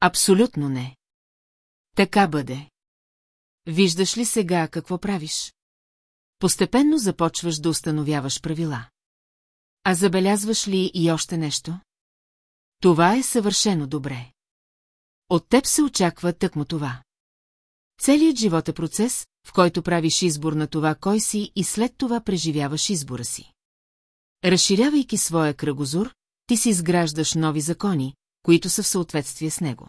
Абсолютно не. Така бъде. Виждаш ли сега какво правиш? Постепенно започваш да установяваш правила. А забелязваш ли и още нещо? Това е съвършено добре. От теб се очаква тъкмо това. Целият живот е процес, в който правиш избор на това кой си и след това преживяваш избора си. Разширявайки своя кръгозор, ти си изграждаш нови закони, които са в съответствие с него.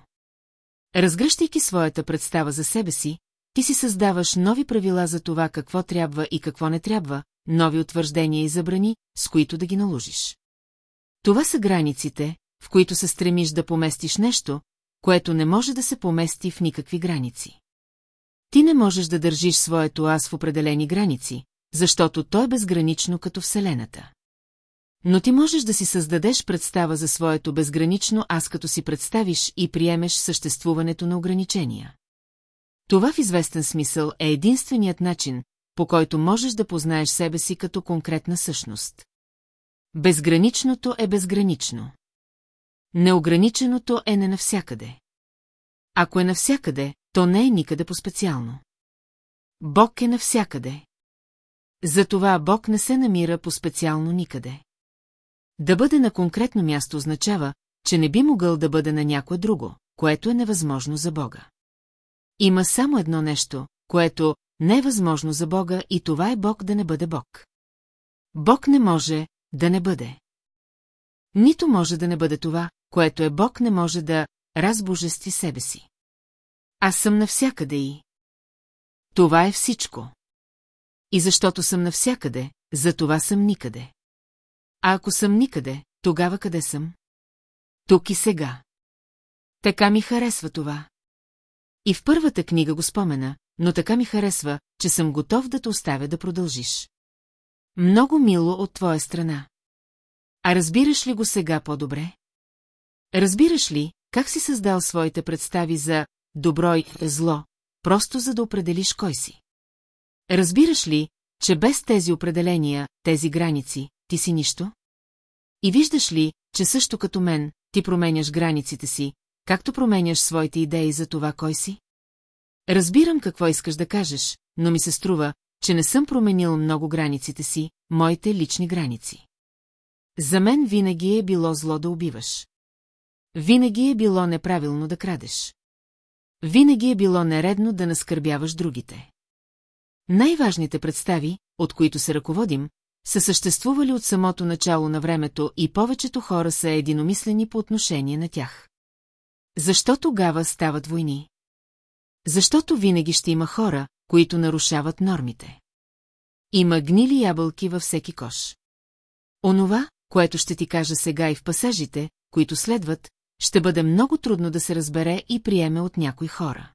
Разгръщайки своята представа за себе си, ти си създаваш нови правила за това какво трябва и какво не трябва, нови утвърждения и забрани, с които да ги наложиш. Това са границите, в които се стремиш да поместиш нещо, което не може да се помести в никакви граници. Ти не можеш да държиш своето аз в определени граници, защото то е безгранично като Вселената. Но ти можеш да си създадеш представа за своето безгранично аз като си представиш и приемеш съществуването на ограничения. Това в известен смисъл е единственият начин, по който можеш да познаеш себе си като конкретна същност. Безграничното е безгранично. Неограниченото е не навсякъде. Ако е навсякъде, то не е никъде по-специално. Бог е навсякъде. Затова Бог не се намира по-специално никъде. Да бъде на конкретно място означава, че не би могъл да бъде на някое друго, което е невъзможно за Бога. Има само едно нещо, което не е възможно за Бога и това е Бог да не бъде Бог. Бог не може да не бъде. Нито може да не бъде това, което е Бог не може да разбожести себе си. Аз съм навсякъде и... Това е всичко. И защото съм навсякъде, за това съм никъде. А ако съм никъде, тогава къде съм? Тук и сега. Така ми харесва това. И в първата книга го спомена, но така ми харесва, че съм готов да те оставя да продължиш. Много мило от твоя страна. А разбираш ли го сега по-добре? Разбираш ли, как си създал своите представи за добро и зло, просто за да определиш кой си? Разбираш ли, че без тези определения, тези граници, ти си нищо? И виждаш ли, че също като мен, ти променяш границите си, както променяш своите идеи за това кой си? Разбирам какво искаш да кажеш, но ми се струва, че не съм променил много границите си, моите лични граници. За мен винаги е било зло да убиваш. Винаги е било неправилно да крадеш. Винаги е било нередно да наскърбяваш другите. Най-важните представи, от които се ръководим, са съществували от самото начало на времето и повечето хора са единомислени по отношение на тях. Защо тогава стават войни? Защото винаги ще има хора, които нарушават нормите. Има гнили ябълки във всеки кош. Онова, което ще ти кажа сега и в пасажите, които следват, ще бъде много трудно да се разбере и приеме от някои хора.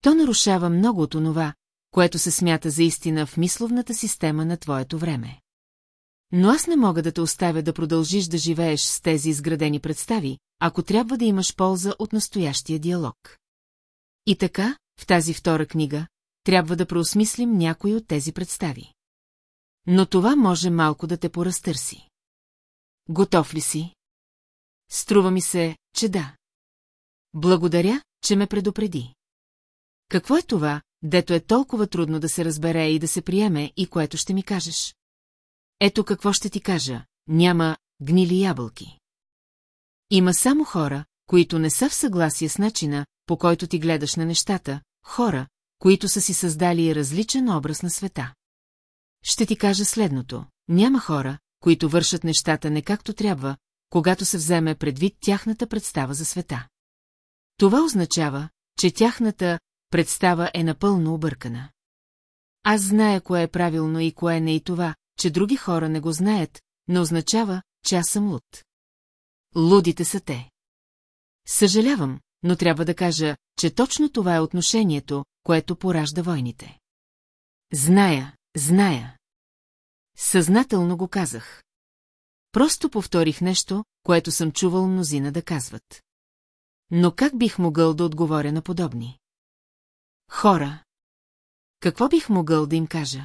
То нарушава много от онова, което се смята за истина в мисловната система на твоето време. Но аз не мога да те оставя да продължиш да живееш с тези изградени представи, ако трябва да имаш полза от настоящия диалог. И така, в тази втора книга, трябва да преосмислим някои от тези представи. Но това може малко да те поразтърси. Готов ли си? Струва ми се, че да. Благодаря, че ме предупреди. Какво е това, дето е толкова трудно да се разбере и да се приеме и което ще ми кажеш? Ето какво ще ти кажа, няма гнили ябълки. Има само хора, които не са в съгласие с начина, по който ти гледаш на нещата, хора, които са си създали различен образ на света. Ще ти кажа следното. Няма хора, които вършат нещата не както трябва, когато се вземе предвид тяхната представа за света. Това означава, че тяхната представа е напълно объркана. Аз зная кое е правилно и кое не и това, че други хора не го знаят, не означава, че аз съм луд. Лудите са те. Съжалявам, но трябва да кажа, че точно това е отношението, което поражда войните. Зная, зная. Съзнателно го казах. Просто повторих нещо, което съм чувал мнозина да казват. Но как бих могъл да отговоря на подобни? Хора. Какво бих могъл да им кажа?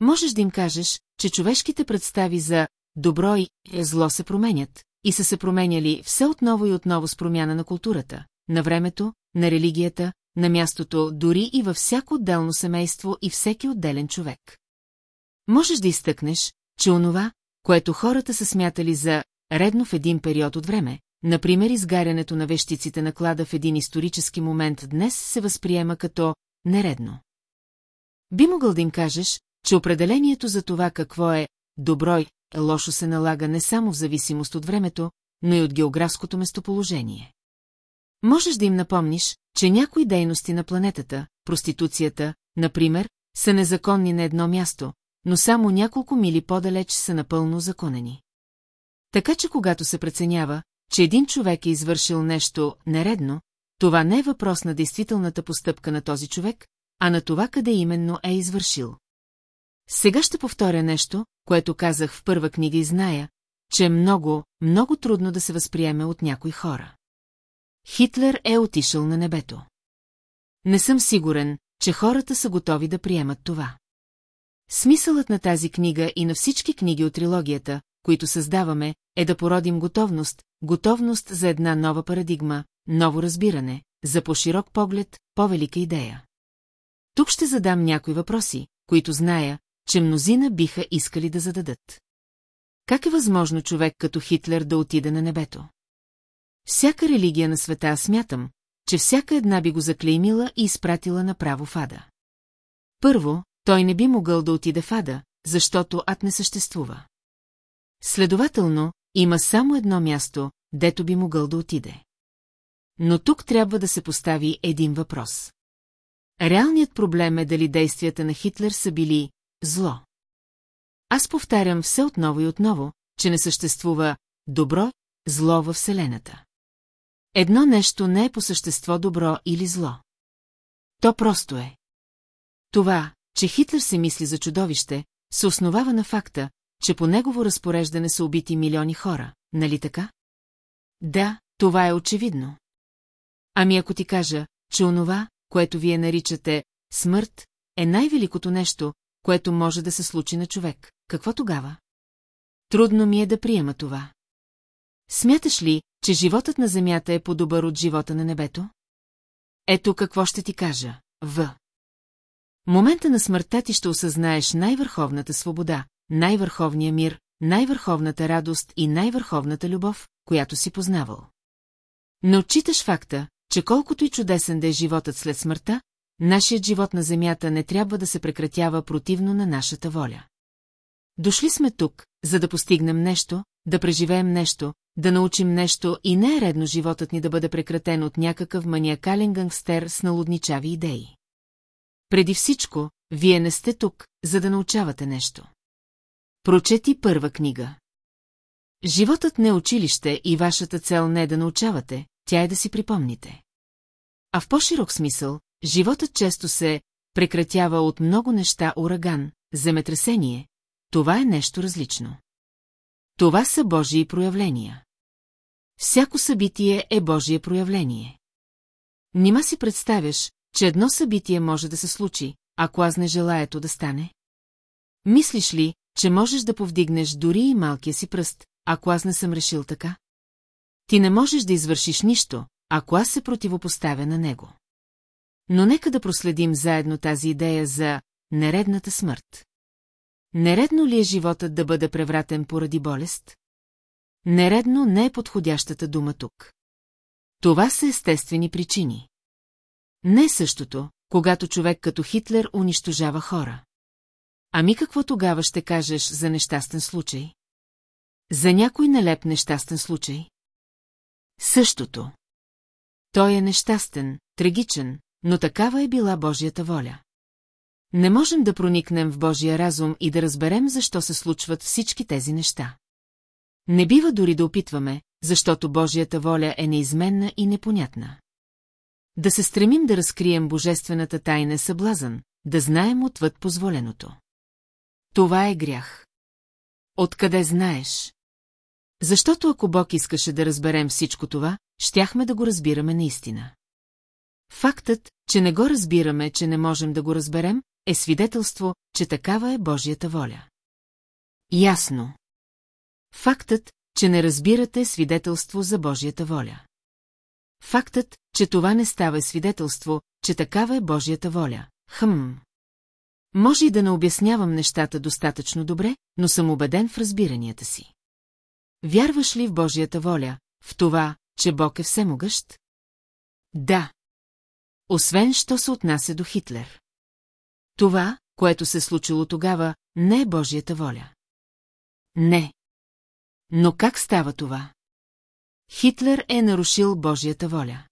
Можеш да им кажеш, че човешките представи за добро и зло се променят, и са се променяли все отново и отново с промяна на културата, на времето, на религията, на мястото, дори и във всяко отделно семейство и всеки отделен човек. Можеш да изтъкнеш, че онова, което хората са смятали за редно в един период от време, например изгарянето на вещиците на клада в един исторически момент днес се възприема като нередно. Би могъл да им кажеш, че определението за това какво е добро и лошо се налага не само в зависимост от времето, но и от географското местоположение. Можеш да им напомниш, че някои дейности на планетата, проституцията, например, са незаконни на едно място, но само няколко мили по-далеч са напълно законени. Така че когато се преценява, че един човек е извършил нещо нередно, това не е въпрос на действителната постъпка на този човек, а на това къде именно е извършил. Сега ще повторя нещо, което казах в първа книга и зная, че е много, много трудно да се възприеме от някои хора. Хитлер е отишъл на небето. Не съм сигурен, че хората са готови да приемат това. Смисълът на тази книга и на всички книги от трилогията, които създаваме, е да породим готовност, готовност за една нова парадигма, ново разбиране, за по-широк поглед, по-велика идея. Тук ще задам някои въпроси, които зная, че мнозина биха искали да зададат. Как е възможно човек като Хитлер да отиде на небето? Всяка религия на света смятам, че всяка една би го заклеймила и изпратила направо в ада. Първо, той не би могъл да отиде в ада, защото ад не съществува. Следователно, има само едно място, дето би могъл да отиде. Но тук трябва да се постави един въпрос. Реалният проблем е дали действията на Хитлер са били зло. Аз повтарям все отново и отново, че не съществува добро, зло във Вселената. Едно нещо не е по същество добро или зло. То просто е. Това, че Хитлер се мисли за чудовище, се основава на факта, че по негово разпореждане са убити милиони хора, нали така? Да, това е очевидно. Ами ако ти кажа, че онова, което вие наричате смърт, е най-великото нещо, което може да се случи на човек, какво тогава? Трудно ми е да приема това. Смяташ ли, че животът на Земята е по-добър от живота на небето? Ето какво ще ти кажа, В. Момента на смъртта ти ще осъзнаеш най-върховната свобода, най-върховния мир, най-върховната радост и най-върховната любов, която си познавал. Не отчиташ факта, че колкото и чудесен да е животът след смъртта, нашият живот на Земята не трябва да се прекратява противно на нашата воля. Дошли сме тук, за да постигнем нещо, да преживеем нещо, да научим нещо и не е редно животът ни да бъде прекратен от някакъв маниакален гангстер с налудничави идеи. Преди всичко, вие не сте тук, за да научавате нещо. Прочети първа книга. Животът не е училище и вашата цел не е да научавате, тя е да си припомните. А в по-широк смисъл, животът често се прекратява от много неща ураган, земетресение. Това е нещо различно. Това са Божии проявления. Всяко събитие е Божие проявление. Нима си представяш, че едно събитие може да се случи, ако аз не желая то да стане? Мислиш ли, че можеш да повдигнеш дори и малкия си пръст, ако аз не съм решил така? Ти не можеш да извършиш нищо, ако аз се противопоставя на него. Но нека да проследим заедно тази идея за нередната смърт. Нередно ли е животът да бъде превратен поради болест? Нередно не е подходящата дума тук. Това са естествени причини. Не е същото, когато човек като Хитлер унищожава хора. Ами какво тогава ще кажеш за нещастен случай? За някой нелеп нещастен случай? Същото. Той е нещастен, трагичен, но такава е била Божията воля. Не можем да проникнем в Божия разум и да разберем защо се случват всички тези неща. Не бива дори да опитваме, защото Божията воля е неизменна и непонятна. Да се стремим да разкрием божествената тайна е съблазън, да знаем отвъд позволеното. Това е грях. Откъде знаеш? Защото ако Бог искаше да разберем всичко това, щяхме да го разбираме наистина. Фактът, че не го разбираме, че не можем да го разберем, е свидетелство, че такава е Божията воля. Ясно. Фактът, че не разбирате е свидетелство за Божията воля. Фактът, че това не става свидетелство, че такава е Божията воля. Хм. Може и да не обяснявам нещата достатъчно добре, но съм убеден в разбиранията си. Вярваш ли в Божията воля, в това, че Бог е всемогъщ? Да. Освен, що се отнася до Хитлер. Това, което се случило тогава, не е Божията воля. Не. Но как става това? Хитлер е нарушил Божията воля.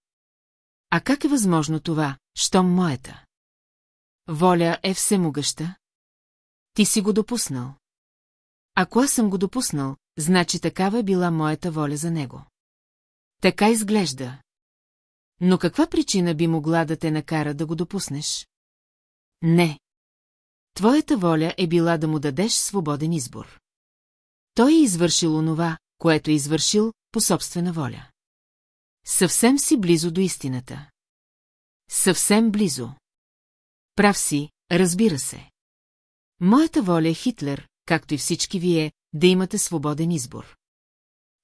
А как е възможно това, щом моята? Воля е всемогъща? Ти си го допуснал. Ако аз съм го допуснал, значи такава е била моята воля за него. Така изглежда. Но каква причина би могла да те накара да го допуснеш? Не. Твоята воля е била да му дадеш свободен избор. Той е извършил онова, което е извършил по собствена воля. Съвсем си близо до истината. Съвсем близо. Прав си, разбира се. Моята воля е Хитлер, както и всички вие, да имате свободен избор.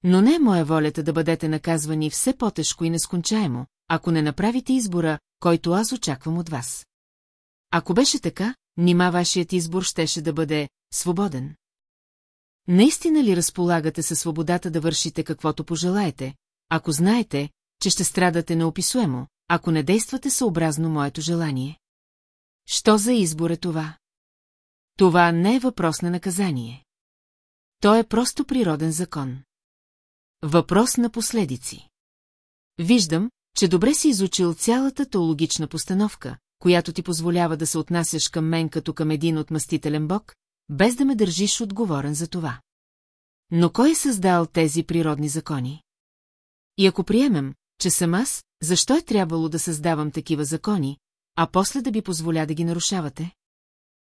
Но не е моя волята да бъдете наказвани все по-тежко и нескончаемо, ако не направите избора, който аз очаквам от вас. Ако беше така, нима вашият избор щеше да бъде свободен. Наистина ли разполагате със свободата да вършите каквото пожелаете, ако знаете, че ще страдате неописуемо, ако не действате съобразно моето желание? Що за избор е това? Това не е въпрос на наказание. То е просто природен закон. Въпрос на последици. Виждам, че добре си изучил цялата теологична постановка, която ти позволява да се отнасяш към мен като към един отмъстителен бог, без да ме държиш отговорен за това. Но кой е създал тези природни закони? И ако приемем, че съм аз, защо е трябвало да създавам такива закони, а после да би позволя да ги нарушавате?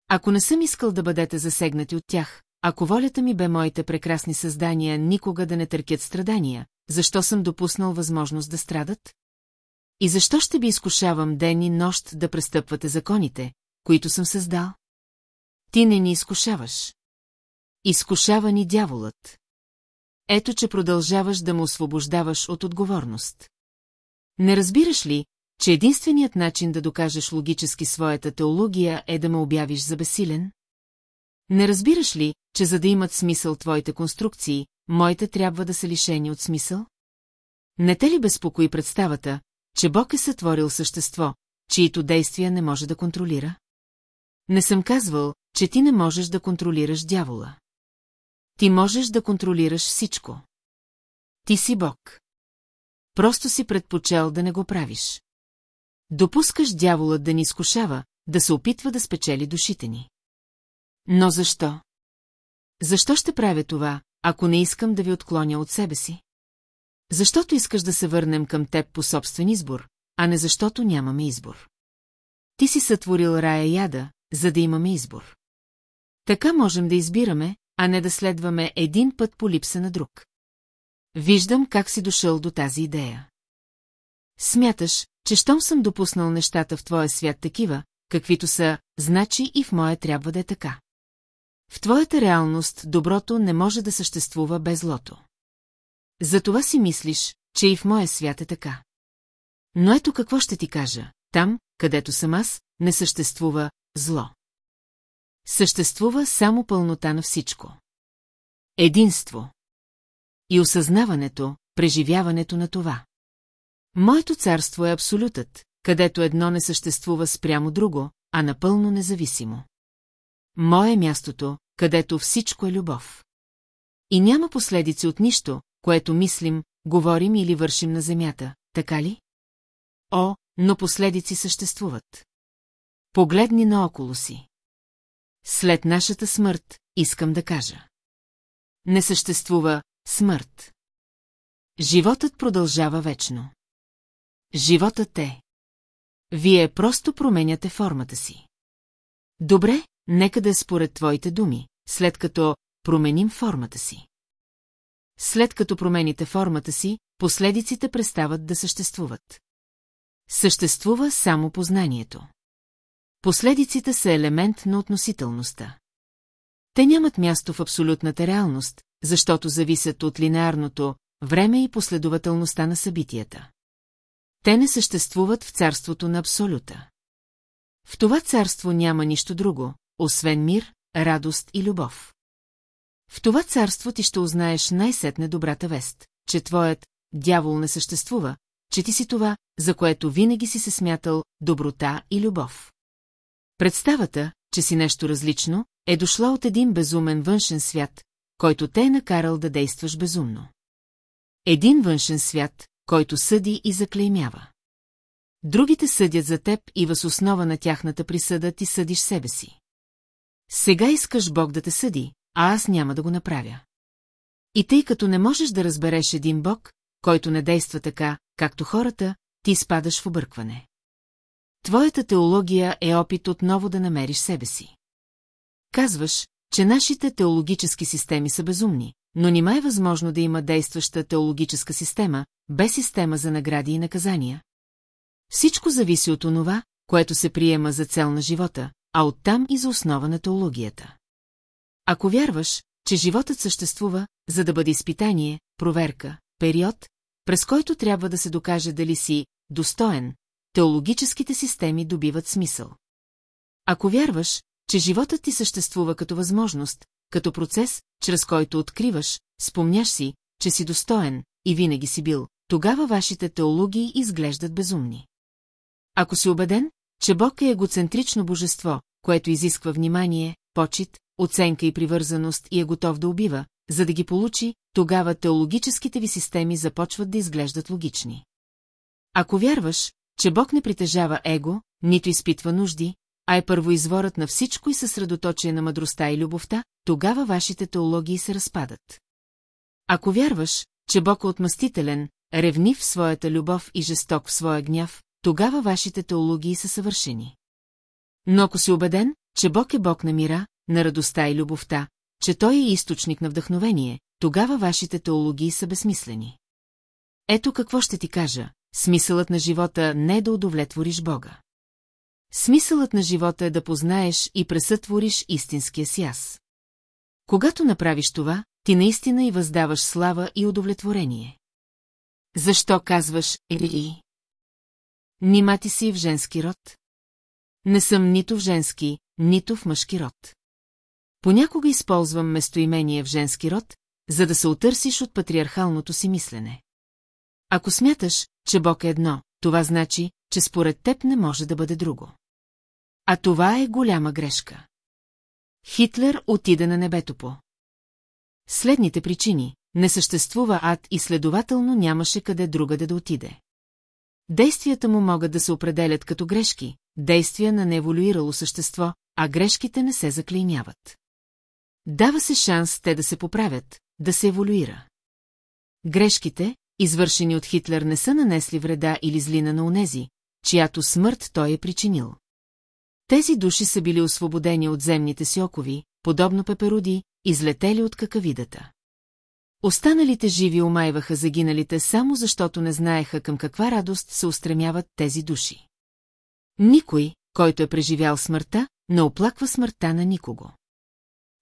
Ако не съм искал да бъдете засегнати от тях, ако волята ми бе моите прекрасни създания никога да не търкят страдания, защо съм допуснал възможност да страдат? И защо ще би изкушавам ден и нощ да престъпвате законите, които съм създал? Ти не ни изкушаваш. Изкушава ни дяволът. Ето, че продължаваш да му освобождаваш от отговорност. Не разбираш ли, че единственият начин да докажеш логически своята теология е да ме обявиш за бесилен? Не разбираш ли, че за да имат смисъл твоите конструкции, моите трябва да са лишени от смисъл? Не те ли безпокои представата, че Бог е сътворил същество, чието действия не може да контролира? Не съм казвал, че ти не можеш да контролираш дявола. Ти можеш да контролираш всичко. Ти си Бог. Просто си предпочел да не го правиш. Допускаш дяволът да ни изкушава, да се опитва да спечели душите ни. Но защо? Защо ще правя това, ако не искам да ви отклоня от себе си? Защото искаш да се върнем към теб по собствен избор, а не защото нямаме избор. Ти си сътворил рая яда, за да имаме избор. Така можем да избираме, а не да следваме един път по липса на друг. Виждам как си дошъл до тази идея. Смяташ, че щом съм допуснал нещата в твоя свят такива, каквито са, значи и в моя трябва да е така. В твоята реалност доброто не може да съществува без злото. Затова си мислиш, че и в моя свят е така. Но ето какво ще ти кажа. Там, където съм аз, не съществува зло. Съществува само пълнота на всичко. Единство. И осъзнаването, преживяването на това. Моето царство е абсолютът, където едно не съществува спрямо друго, а напълно независимо. Мое е мястото, където всичко е любов. И няма последици от нищо, което мислим, говорим или вършим на земята, така ли? О, но последици съществуват. Погледни наоколо си. След нашата смърт, искам да кажа. Не съществува смърт. Животът продължава вечно. Животът е. Вие просто променяте формата си. Добре, нека да е според твоите думи, след като променим формата си. След като промените формата си, последиците престават да съществуват. Съществува само познанието. Последиците са елемент на относителността. Те нямат място в абсолютната реалност, защото зависят от линеарното време и последователността на събитията. Те не съществуват в царството на абсолюта. В това царство няма нищо друго, освен мир, радост и любов. В това царство ти ще узнаеш най-сетне добрата вест, че твоят дявол не съществува, че ти си това, за което винаги си се смятал доброта и любов. Представата, че си нещо различно, е дошла от един безумен външен свят, който те е накарал да действаш безумно. Един външен свят, който съди и заклеймява. Другите съдят за теб и въз основа на тяхната присъда ти съдиш себе си. Сега искаш Бог да те съди, а аз няма да го направя. И тъй като не можеш да разбереш един Бог, който не действа така, както хората, ти спадаш в объркване. Твоята теология е опит отново да намериш себе си. Казваш, че нашите теологически системи са безумни, но нима е възможно да има действаща теологическа система, без система за награди и наказания. Всичко зависи от онова, което се приема за цел на живота, а оттам и за основа на теологията. Ако вярваш, че животът съществува, за да бъде изпитание, проверка, период, през който трябва да се докаже дали си достоен, теологическите системи добиват смисъл. Ако вярваш, че животът ти съществува като възможност, като процес, чрез който откриваш, спомняш си, че си достоен и винаги си бил, тогава вашите теологии изглеждат безумни. Ако си убеден, че Бог е егоцентрично божество, което изисква внимание, почет, оценка и привързаност и е готов да убива, за да ги получи, тогава теологическите ви системи започват да изглеждат логични. Ако вярваш, че Бог не притежава его, нито изпитва нужди, а е първоизворът на всичко и съсредоточие на мъдростта и любовта, тогава вашите теологии се разпадат. Ако вярваш, че Бог е отмъстителен, ревнив в своята любов и жесток в своя гняв, тогава вашите теологии са съвършени. Но ако си убеден, че Бог е Бог на мира, на радостта и любовта, че Той е източник на вдъхновение, тогава вашите теологии са безсмислени. Ето какво ще ти кажа. Смисълът на живота не е да удовлетвориш Бога. Смисълът на живота е да познаеш и пресътвориш истинския си аз. Когато направиш това, ти наистина и въздаваш слава и удовлетворение. Защо казваш Ели? Нима ти си в женски род? Не съм нито в женски, нито в мъжки род. Понякога използвам местоимение в женски род, за да се отърсиш от патриархалното си мислене. Ако смяташ, че Бог е едно, това значи, че според теб не може да бъде друго. А това е голяма грешка. Хитлер отида на небето по. Следните причини – не съществува ад и следователно нямаше къде другаде да отиде. Действията му могат да се определят като грешки, действия на нееволюирало същество, а грешките не се заклеймяват. Дава се шанс те да се поправят, да се еволюира. Грешките, извършени от Хитлер, не са нанесли вреда или злина на унези, чиято смърт той е причинил. Тези души са били освободени от земните си окови, подобно пеперуди, излетели от какавидата. Останалите живи омайваха загиналите само защото не знаеха към каква радост се устремяват тези души. Никой, който е преживял смъртта, не оплаква смъртта на никого.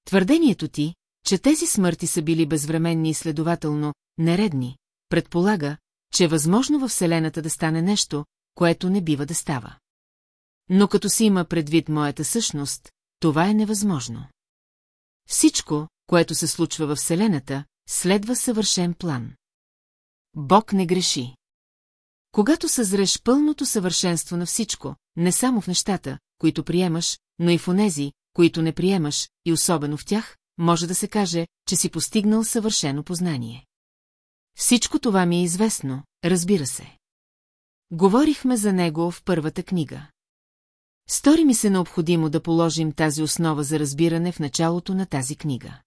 Твърдението ти, че тези смърти са били безвременни и следователно нередни, предполага, че е възможно във Вселената да стане нещо, което не бива да става. Но като си има предвид моята същност, това е невъзможно. Всичко, което се случва във Вселената, следва съвършен план. Бог не греши. Когато съзреш пълното съвършенство на всичко, не само в нещата, които приемаш, но и в онези, които не приемаш, и особено в тях, може да се каже, че си постигнал съвършено познание. Всичко това ми е известно, разбира се. Говорихме за него в първата книга. Стори ми се необходимо да положим тази основа за разбиране в началото на тази книга.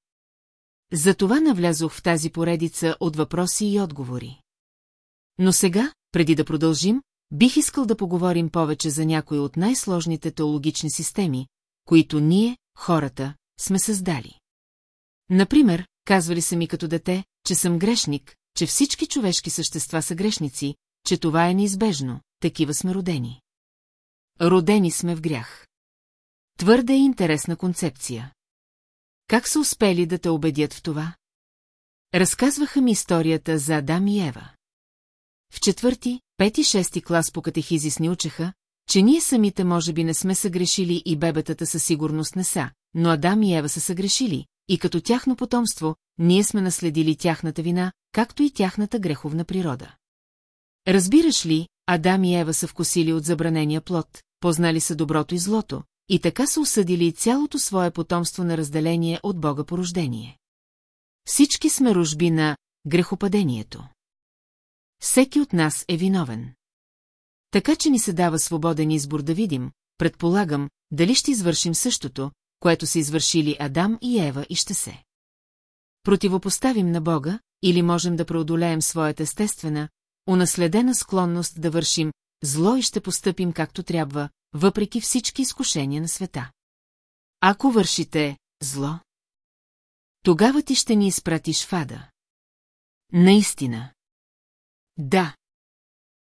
Затова навлязох в тази поредица от въпроси и отговори. Но сега, преди да продължим, бих искал да поговорим повече за някои от най-сложните теологични системи, които ние, хората, сме създали. Например, казвали са ми като дете, че съм грешник, че всички човешки същества са грешници, че това е неизбежно, такива сме родени. Родени сме в грях. Твърде интересна концепция. Как са успели да те убедят в това? Разказваха ми историята за Адам и Ева. В четвърти, пети, шести клас по катехизис ни учеха, че ние самите може би не сме съгрешили и бебетата със сигурност не са, но Адам и Ева са съгрешили, и като тяхно потомство, ние сме наследили тяхната вина, както и тяхната греховна природа. Разбираш ли, Адам и Ева са вкусили от забранения плод, познали са доброто и злото, и така са осъдили цялото свое потомство на разделение от Бога по рождение. Всички сме ружби на грехопадението. Всеки от нас е виновен. Така че ни се дава свободен избор да видим, предполагам, дали ще извършим същото, което са извършили Адам и Ева и ще се. Противопоставим на Бога, или можем да преодолеем своята естествена, унаследена склонност да вършим зло и ще постъпим както трябва, въпреки всички изкушения на света. Ако вършите зло, тогава ти ще ни изпратиш в ада. Наистина. Да.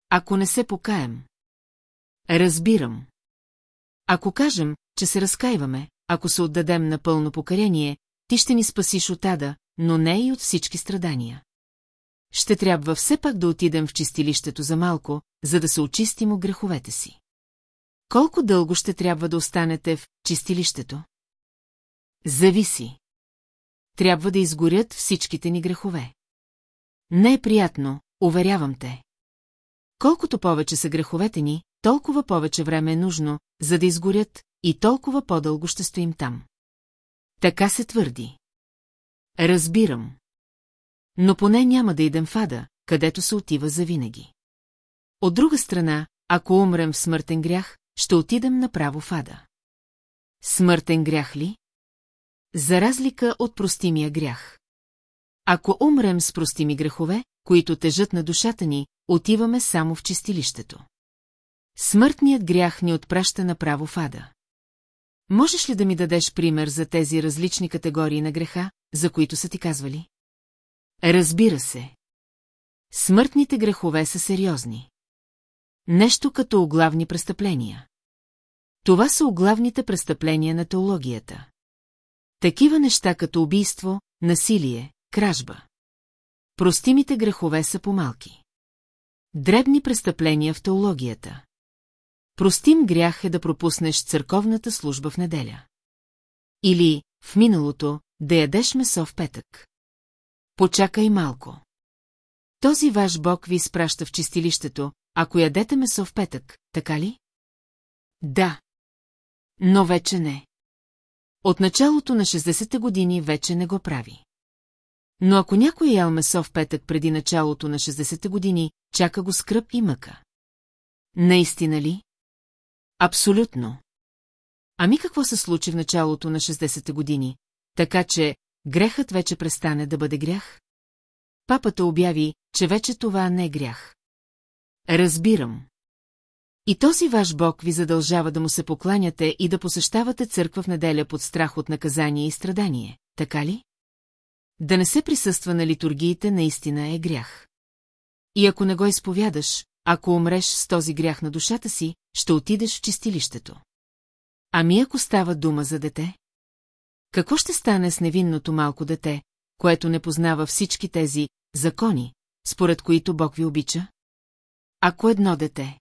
Ако не се покаем. Разбирам. Ако кажем, че се разкаиваме, ако се отдадем на пълно покарение, ти ще ни спасиш от ада, но не и от всички страдания. Ще трябва все пак да отидем в чистилището за малко, за да се очистим от греховете си. Колко дълго ще трябва да останете в чистилището? Зависи. Трябва да изгорят всичките ни грехове. Не е приятно, уверявам те. Колкото повече са греховете ни, толкова повече време е нужно, за да изгорят, и толкова по-дълго ще стоим там. Така се твърди. Разбирам. Но поне няма да идем в ада, където се отива завинаги. От друга страна, ако умрем в смъртен грях, ще отидем направо в ада. Смъртен грях ли? За разлика от простимия грях. Ако умрем с простими грехове, които тежат на душата ни, отиваме само в чистилището. Смъртният грях ни отпраща направо в ада. Можеш ли да ми дадеш пример за тези различни категории на греха, за които са ти казвали? Разбира се. Смъртните грехове са сериозни. Нещо като оглавни престъпления. Това са оглавните престъпления на теологията. Такива неща като убийство, насилие, кражба. Простимите грехове са помалки. Дребни престъпления в теологията. Простим грях е да пропуснеш църковната служба в неделя. Или, в миналото, да ядеш месо в петък. Почакай малко. Този ваш бог ви изпраща в чистилището, ако ядете месо в петък, така ли? Да. Но вече не. От началото на 60-те години вече не го прави. Но ако някой е ял месо в петък преди началото на 60-те години, чака го скръп и мъка. Наистина ли? Абсолютно. Ами какво се случи в началото на 60-те години, така че грехът вече престане да бъде грях? Папата обяви, че вече това не е грях. Разбирам. И този ваш бог ви задължава да му се покланяте и да посещавате църква в неделя под страх от наказание и страдание, така ли? Да не се присъства на литургиите наистина е грях. И ако не го изповядаш, ако умреш с този грях на душата си, ще отидеш в чистилището. Ами ако става дума за дете? Какво ще стане с невинното малко дете, което не познава всички тези закони, според които Бог ви обича? Ако едно дете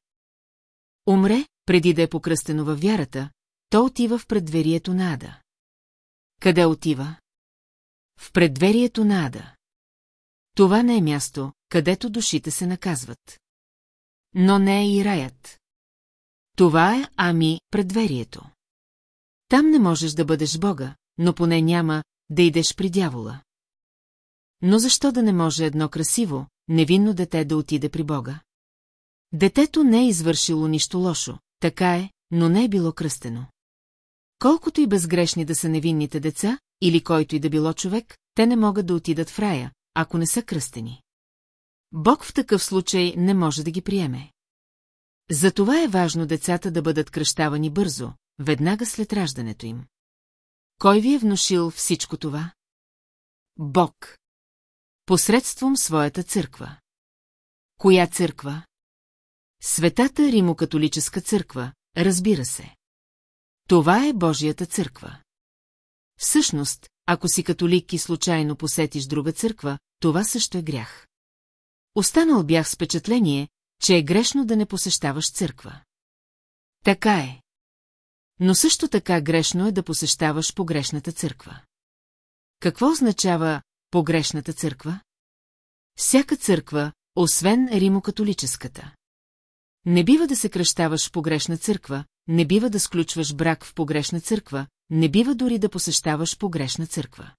умре, преди да е покръстено във вярата, то отива в предверието на Ада. Къде отива? В предверието на Ада. Това не е място, където душите се наказват. Но не е и раят. Това е, ами, предверието. Там не можеш да бъдеш Бога, но поне няма да идеш при дявола. Но защо да не може едно красиво, невинно дете да отиде при Бога? Детето не е извършило нищо лошо, така е, но не е било кръстено. Колкото и безгрешни да са невинните деца, или който и да било човек, те не могат да отидат в рая, ако не са кръстени. Бог в такъв случай не може да ги приеме. Затова е важно децата да бъдат кръщавани бързо, веднага след раждането им. Кой ви е внушил всичко това? Бог. Посредством своята църква. Коя църква? Светата Римокатолическа църква, разбира се. Това е Божията църква. Всъщност, ако си католик и случайно посетиш друга църква, това също е грях. Останал бях с впечатление, че е грешно да не посещаваш църква. Така е. Но също така грешно е да посещаваш погрешната църква. Какво означава погрешната църква? Всяка църква, освен римокатолическата. Не бива да се кръщаваш в погрешна църква, не бива да сключваш брак в погрешна църква, не бива дори да посещаваш погрешна църква.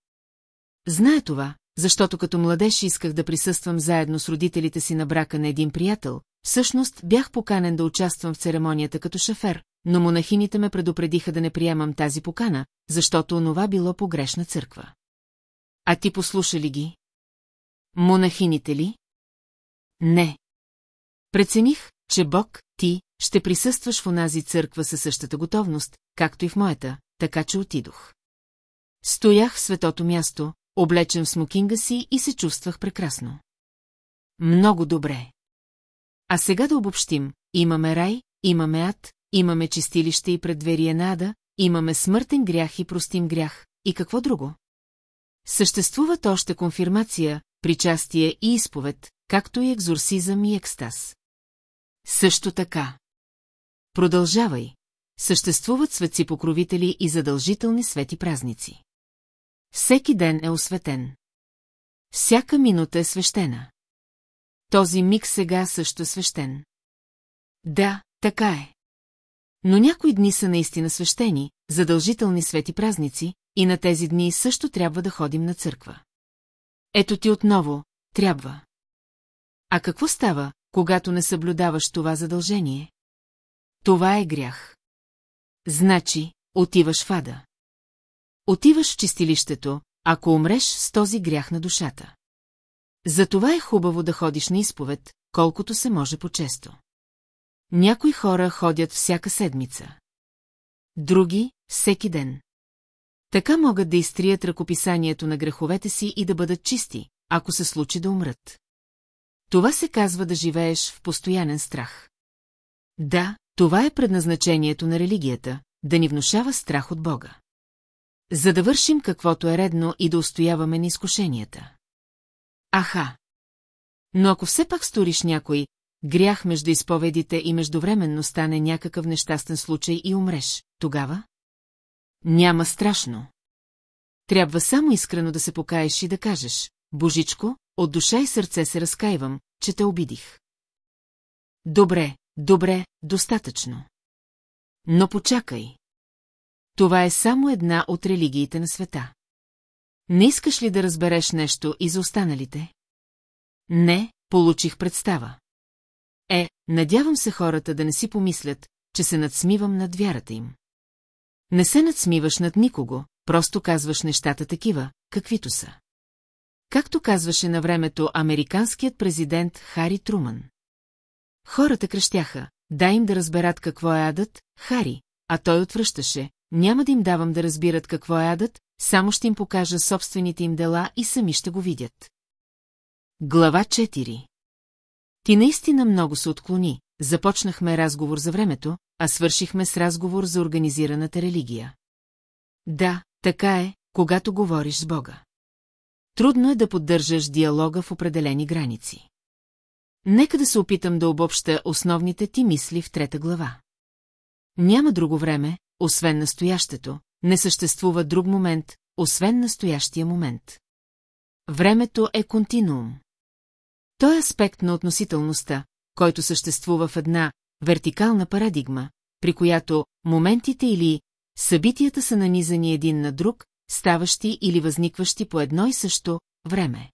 Знае това, защото като младеж исках да присъствам заедно с родителите си на брака на един приятел, всъщност бях поканен да участвам в церемонията като шефер, но монахините ме предупредиха да не приемам тази покана, защото онова било погрешна църква. А ти послуша ли ги? Монахините ли? Не. Прецених, че Бог, ти, ще присъстваш в онази църква със същата готовност, както и в моята, така че отидох. Стоях в светото място, облечен в смокинга си и се чувствах прекрасно. Много добре. А сега да обобщим, имаме рай, имаме ад, имаме чистилище и предверие на ада, имаме смъртен грях и простим грях, и какво друго? Съществуват още конфирмация, причастие и изповед, както и екзорсизъм и екстаз. Също така. Продължавай. Съществуват светци-покровители и задължителни свети празници. Всеки ден е осветен. Всяка минута е свещена. Този миг сега също е свещен. Да, така е. Но някои дни са наистина свещени, задължителни свети празници, и на тези дни също трябва да ходим на църква. Ето ти отново, трябва. А какво става, когато не съблюдаваш това задължение? Това е грях. Значи, отиваш в ада. Отиваш в чистилището, ако умреш с този грях на душата. Затова е хубаво да ходиш на изповед, колкото се може по-често. Някои хора ходят всяка седмица. Други – всеки ден. Така могат да изтрият ръкописанието на греховете си и да бъдат чисти, ако се случи да умрат. Това се казва да живееш в постоянен страх. Да, това е предназначението на религията, да ни внушава страх от Бога. За да вършим каквото е редно и да устояваме на изкушенията. Аха! Но ако все пак сториш някой, грях между изповедите и междувременно стане някакъв нещастен случай и умреш, тогава? Няма страшно. Трябва само искрено да се покаеш и да кажеш, Божичко, от душа и сърце се разкаивам, че те обидих. Добре, добре, достатъчно. Но почакай. Това е само една от религиите на света. Не искаш ли да разбереш нещо и за останалите? Не, получих представа. Е, надявам се хората да не си помислят, че се надсмивам над вярата им. Не се надсмиваш над никого, просто казваш нещата такива, каквито са. Както казваше на времето американският президент Хари Труман. Хората кръщяха, дай им да разберат какво е адът, Хари, а той отвръщаше, няма да им давам да разбират какво е адът, само ще им покажа собствените им дела и сами ще го видят. Глава 4 Ти наистина много се отклони, започнахме разговор за времето, а свършихме с разговор за организираната религия. Да, така е, когато говориш с Бога. Трудно е да поддържаш диалога в определени граници. Нека да се опитам да обобща основните ти мисли в трета глава. Няма друго време, освен настоящето, не съществува друг момент, освен настоящия момент. Времето е континуум. Той е аспект на относителността, който съществува в една вертикална парадигма, при която моментите или събитията са нанизани един на друг, ставащи или възникващи по едно и също време.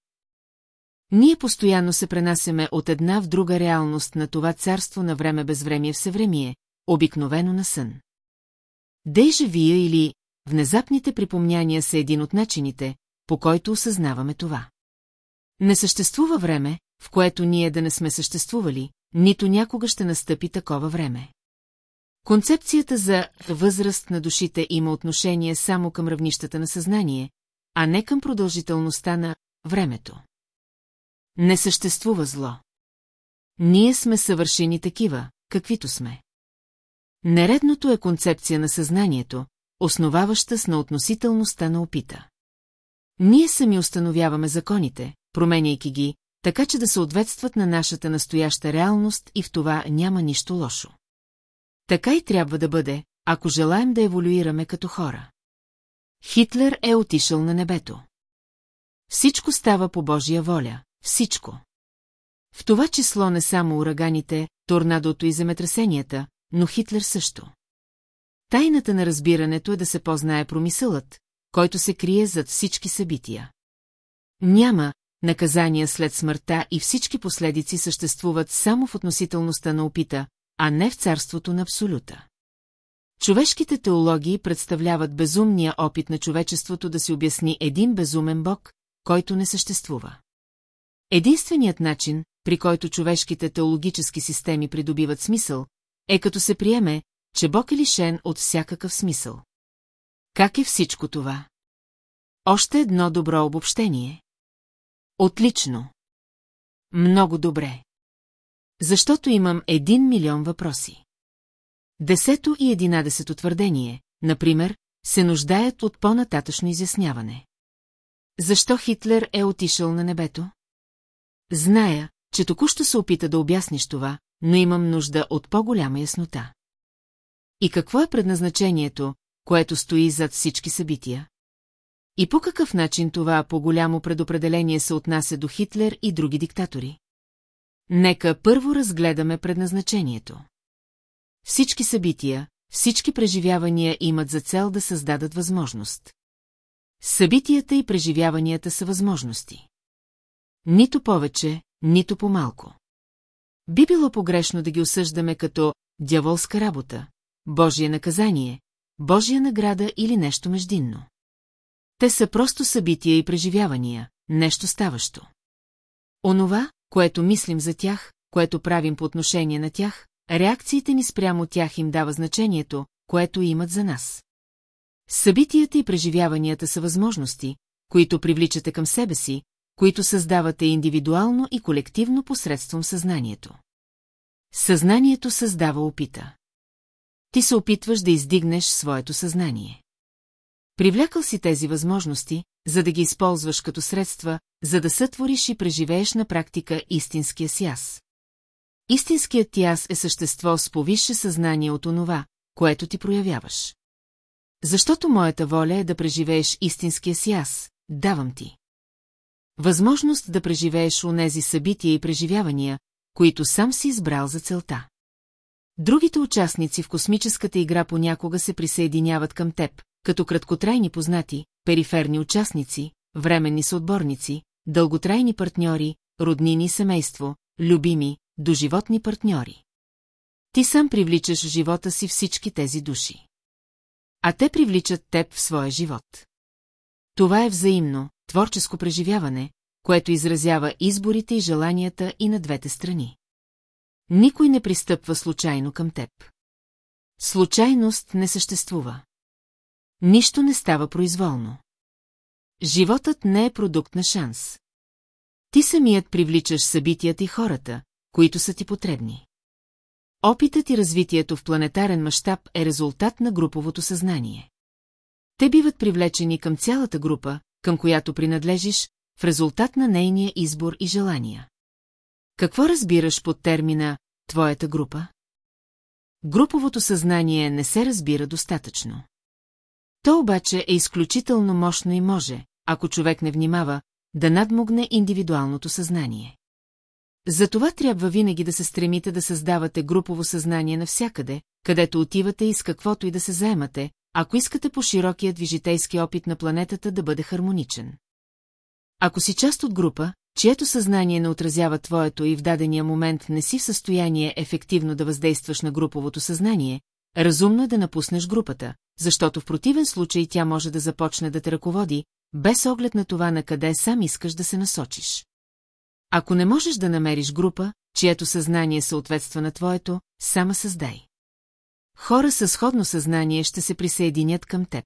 Ние постоянно се пренасяме от една в друга реалност на това царство на време безвремие всевремие, обикновено на сън. Дейжавия или внезапните припомняния са един от начините, по който осъзнаваме това. Не съществува време, в което ние да не сме съществували, нито някога ще настъпи такова време. Концепцията за възраст на душите има отношение само към равнищата на съзнание, а не към продължителността на времето. Не съществува зло. Ние сме съвършени такива, каквито сме. Нередното е концепция на съзнанието, основаваща с на относителността на опита. Ние сами установяваме законите, променяйки ги, така че да съответстват на нашата настояща реалност и в това няма нищо лошо. Така и трябва да бъде, ако желаем да еволюираме като хора. Хитлер е отишъл на небето. Всичко става по Божия воля, всичко. В това число не само ураганите, торнадото и земетресенията, но Хитлер също. Тайната на разбирането е да се познае промисълът, който се крие зад всички събития. Няма наказания след смъртта и всички последици съществуват само в относителността на опита, а не в царството на абсолюта. Човешките теологии представляват безумния опит на човечеството да се обясни един безумен бог, който не съществува. Единственият начин, при който човешките теологически системи придобиват смисъл, е като се приеме, че Бог е лишен от всякакъв смисъл. Как е всичко това? Още едно добро обобщение. Отлично. Много добре. Защото имам един милион въпроси. Десето и единадесето твърдение, например, се нуждаят от по-нататъчно изясняване. Защо Хитлер е отишъл на небето? Зная, че току-що се опита да обясниш това, но имам нужда от по-голяма яснота. И какво е предназначението, което стои зад всички събития? И по какъв начин това по-голямо предопределение се отнася до Хитлер и други диктатори? Нека първо разгледаме предназначението. Всички събития, всички преживявания имат за цел да създадат възможност. Събитията и преживяванията са възможности. Нито повече, нито по-малко. Би било погрешно да ги осъждаме като дяволска работа, Божие наказание, Божия награда или нещо междинно. Те са просто събития и преживявания, нещо ставащо. Онова, което мислим за тях, което правим по отношение на тях, реакциите ни спрямо тях им дава значението, което имат за нас. Събитията и преживяванията са възможности, които привличате към себе си, които създавате индивидуално и колективно посредством съзнанието. Съзнанието създава опита. Ти се опитваш да издигнеш своето съзнание. Привлякал си тези възможности, за да ги използваш като средства, за да сътвориш и преживееш на практика истинския си аз. Истинският ти аз е същество с повисше съзнание от онова, което ти проявяваш. Защото моята воля е да преживееш истинския си аз, давам ти. Възможност да преживееш онези събития и преживявания, които сам си избрал за целта. Другите участници в космическата игра понякога се присъединяват към теб, като краткотрайни познати, периферни участници, временни съотборници, дълготрайни партньори, роднини и семейство, любими, доживотни партньори. Ти сам привличаш в живота си всички тези души. А те привличат теб в своя живот. Това е взаимно, творческо преживяване, което изразява изборите и желанията и на двете страни. Никой не пристъпва случайно към теб. Случайност не съществува. Нищо не става произволно. Животът не е продукт на шанс. Ти самият привличаш събитията и хората, които са ти потребни. Опитът и развитието в планетарен мащаб е резултат на груповото съзнание. Те биват привлечени към цялата група, към която принадлежиш, в резултат на нейния избор и желания. Какво разбираш под термина «твоята група»? Груповото съзнание не се разбира достатъчно. То обаче е изключително мощно и може, ако човек не внимава, да надмогне индивидуалното съзнание. Затова трябва винаги да се стремите да създавате групово съзнание навсякъде, където отивате и с каквото и да се заемате, ако искате по широкият вижитейски опит на планетата да бъде хармоничен. Ако си част от група, чието съзнание не отразява твоето и в дадения момент не си в състояние ефективно да въздействаш на груповото съзнание, разумно е да напуснеш групата, защото в противен случай тя може да започне да те ръководи, без оглед на това на къде сам искаш да се насочиш. Ако не можеш да намериш група, чието съзнание съответства на твоето, сама създай. Хора със сходно съзнание ще се присъединят към теб.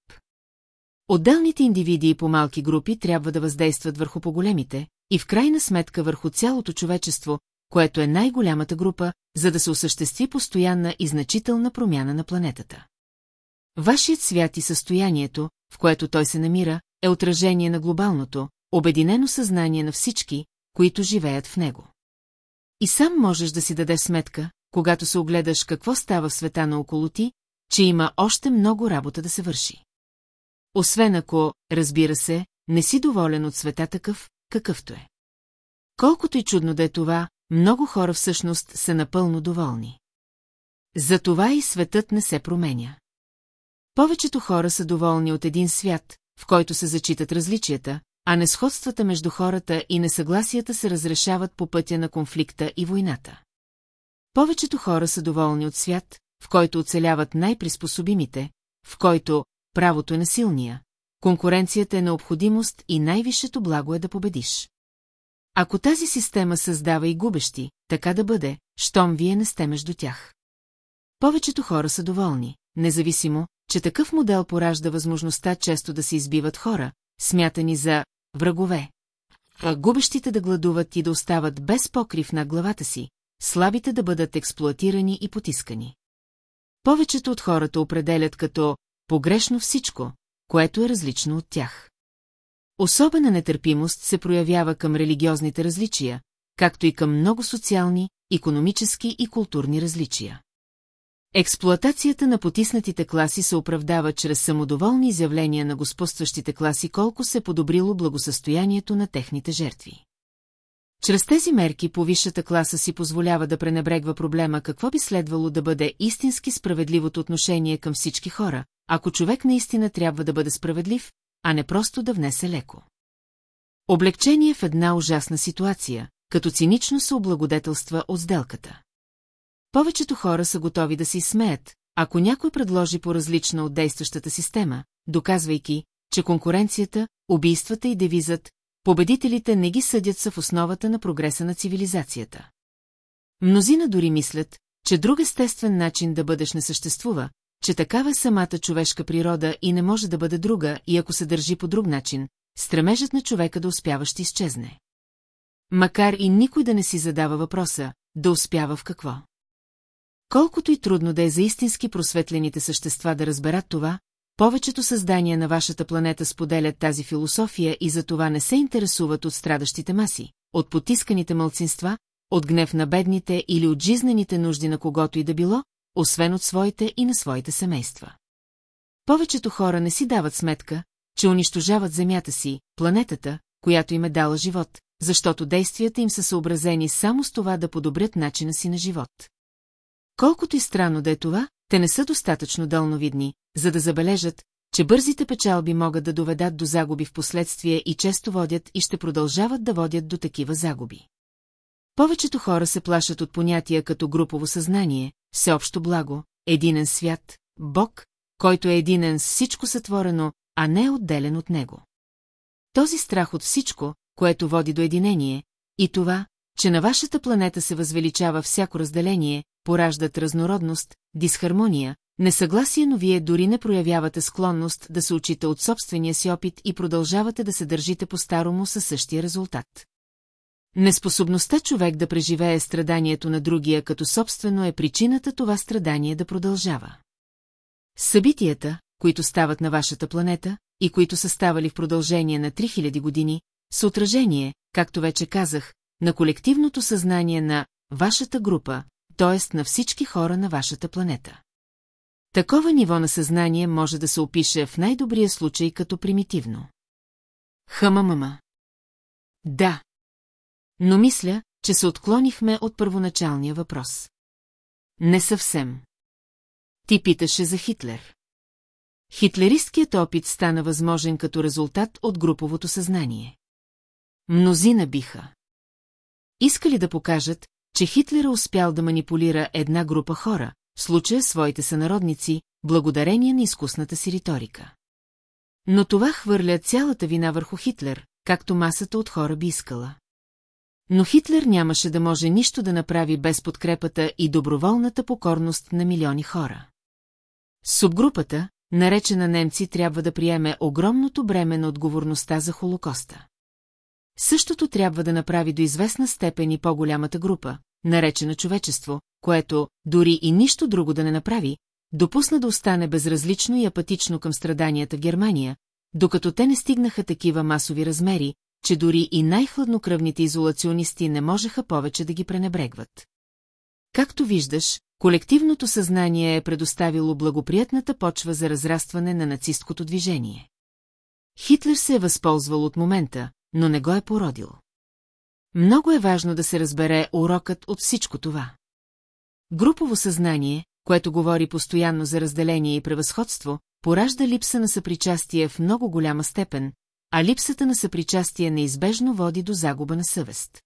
Отделните индивиди и по-малки групи трябва да въздействат върху по-големите и в крайна сметка върху цялото човечество, което е най-голямата група, за да се осъществи постоянна и значителна промяна на планетата. Вашият свят и състоянието, в което той се намира, е отражение на глобалното, обединено съзнание на всички, които живеят в него. И сам можеш да си дадеш сметка, когато се огледаш какво става в света наоколо ти, че има още много работа да се върши. Освен ако, разбира се, не си доволен от света такъв, какъвто е. Колкото и чудно да е това, много хора всъщност са напълно доволни. Затова и светът не се променя. Повечето хора са доволни от един свят, в който се зачитат различията, а несходствата между хората и несъгласията се разрешават по пътя на конфликта и войната. Повечето хора са доволни от свят, в който оцеляват най-приспособимите, в който правото е на силния, конкуренцията е необходимост и най-висшето благо е да победиш. Ако тази система създава и губещи, така да бъде, щом вие не сте между тях. Повечето хора са доволни, независимо, че такъв модел поражда възможността често да се избиват хора, смятани за врагове, а губещите да гладуват и да остават без покрив на главата си, слабите да бъдат експлуатирани и потискани. Повечето от хората определят като погрешно всичко, което е различно от тях. Особена нетърпимост се проявява към религиозните различия, както и към много социални, економически и културни различия. Експлоатацията на потиснатите класи се оправдава чрез самодоволни изявления на господстващите класи колко се подобрило благосъстоянието на техните жертви. Чрез тези мерки повисшата класа си позволява да пренебрегва проблема какво би следвало да бъде истински справедливото отношение към всички хора, ако човек наистина трябва да бъде справедлив, а не просто да внесе леко. Облегчение в една ужасна ситуация, като цинично се облагодетелства от сделката. Повечето хора са готови да си смеят, ако някой предложи по-различна от действащата система, доказвайки, че конкуренцията, убийствата и девизът Победителите не ги съдят са в основата на прогреса на цивилизацията. Мнозина дори мислят, че друг естествен начин да бъдеш не съществува, че такава е самата човешка природа и не може да бъде друга, и ако се държи по друг начин, стремежът на човека да успява ще изчезне. Макар и никой да не си задава въпроса, да успява в какво. Колкото и трудно да е за истински просветлените същества да разберат това, повечето създания на вашата планета споделят тази философия и за това не се интересуват от страдащите маси, от потисканите мълцинства, от гнев на бедните или от жизнените нужди на когото и да било, освен от своите и на своите семейства. Повечето хора не си дават сметка, че унищожават земята си, планетата, която им е дала живот, защото действията им са съобразени само с това да подобрят начина си на живот. Колкото и странно да е това, те не са достатъчно дълновидни, за да забележат, че бързите печалби могат да доведат до загуби в последствие и често водят и ще продължават да водят до такива загуби. Повечето хора се плашат от понятия като групово съзнание, всеобщо благо, единен свят, Бог, който е единен с всичко сътворено, а не е отделен от него. Този страх от всичко, което води до единение, и това, че на вашата планета се възвеличава всяко разделение, пораждат разнородност, дисхармония, несъгласие, но вие дори не проявявате склонност да се учите от собствения си опит и продължавате да се държите по-старому със същия резултат. Неспособността човек да преживее страданието на другия като собствено е причината това страдание да продължава. Събитията, които стават на вашата планета и които са ставали в продължение на 3000 години, са отражение, както вече казах, на колективното съзнание на вашата група, т.е. на всички хора на вашата планета. Такова ниво на съзнание може да се опише в най-добрия случай като примитивно. Хамамама. Да. Но мисля, че се отклонихме от първоначалния въпрос. Не съвсем. Ти питаше за Хитлер. Хитлеристският опит стана възможен като резултат от груповото съзнание. Мнозина биха. Искали да покажат, че Хитлер успял да манипулира една група хора, в случая своите сънародници, благодарение на изкусната си риторика. Но това хвърля цялата вина върху Хитлер, както масата от хора би искала. Но Хитлер нямаше да може нищо да направи без подкрепата и доброволната покорност на милиони хора. Субгрупата, наречена немци, трябва да приеме огромното бреме на отговорността за Холокоста. Същото трябва да направи до известна степен и по-голямата група, наречена човечество, което, дори и нищо друго да не направи, допусна да остане безразлично и апатично към страданията в Германия, докато те не стигнаха такива масови размери, че дори и най-хладнокръвните изолационисти не можеха повече да ги пренебрегват. Както виждаш, колективното съзнание е предоставило благоприятната почва за разрастване на нацисткото движение. Хитлер се е възползвал от момента, но не го е породил. Много е важно да се разбере урокът от всичко това. Групово съзнание, което говори постоянно за разделение и превъзходство, поражда липса на съпричастие в много голяма степен, а липсата на съпричастие неизбежно води до загуба на съвест.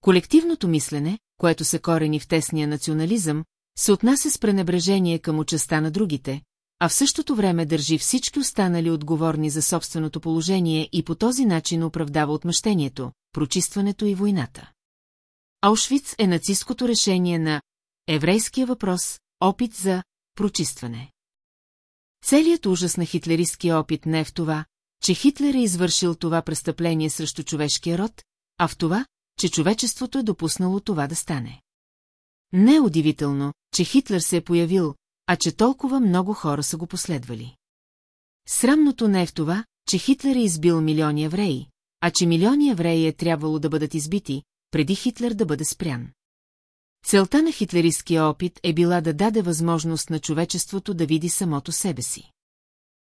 Колективното мислене, което се корени в тесния национализъм, се отнася с пренебрежение към участа на другите, а в същото време държи всички останали отговорни за собственото положение и по този начин оправдава отмъщението, прочистването и войната. Аушвиц е нацистското решение на еврейския въпрос, опит за прочистване. Целият ужас на хитлеристския опит не е в това, че Хитлер е извършил това престъпление срещу човешкия род, а в това, че човечеството е допуснало това да стане. Не е удивително, че Хитлер се е появил, а че толкова много хора са го последвали. Срамното не е в това, че Хитлер е избил милиони евреи, а че милиони евреи е трябвало да бъдат избити, преди Хитлер да бъде спрян. Целта на хитлеристския опит е била да даде възможност на човечеството да види самото себе си.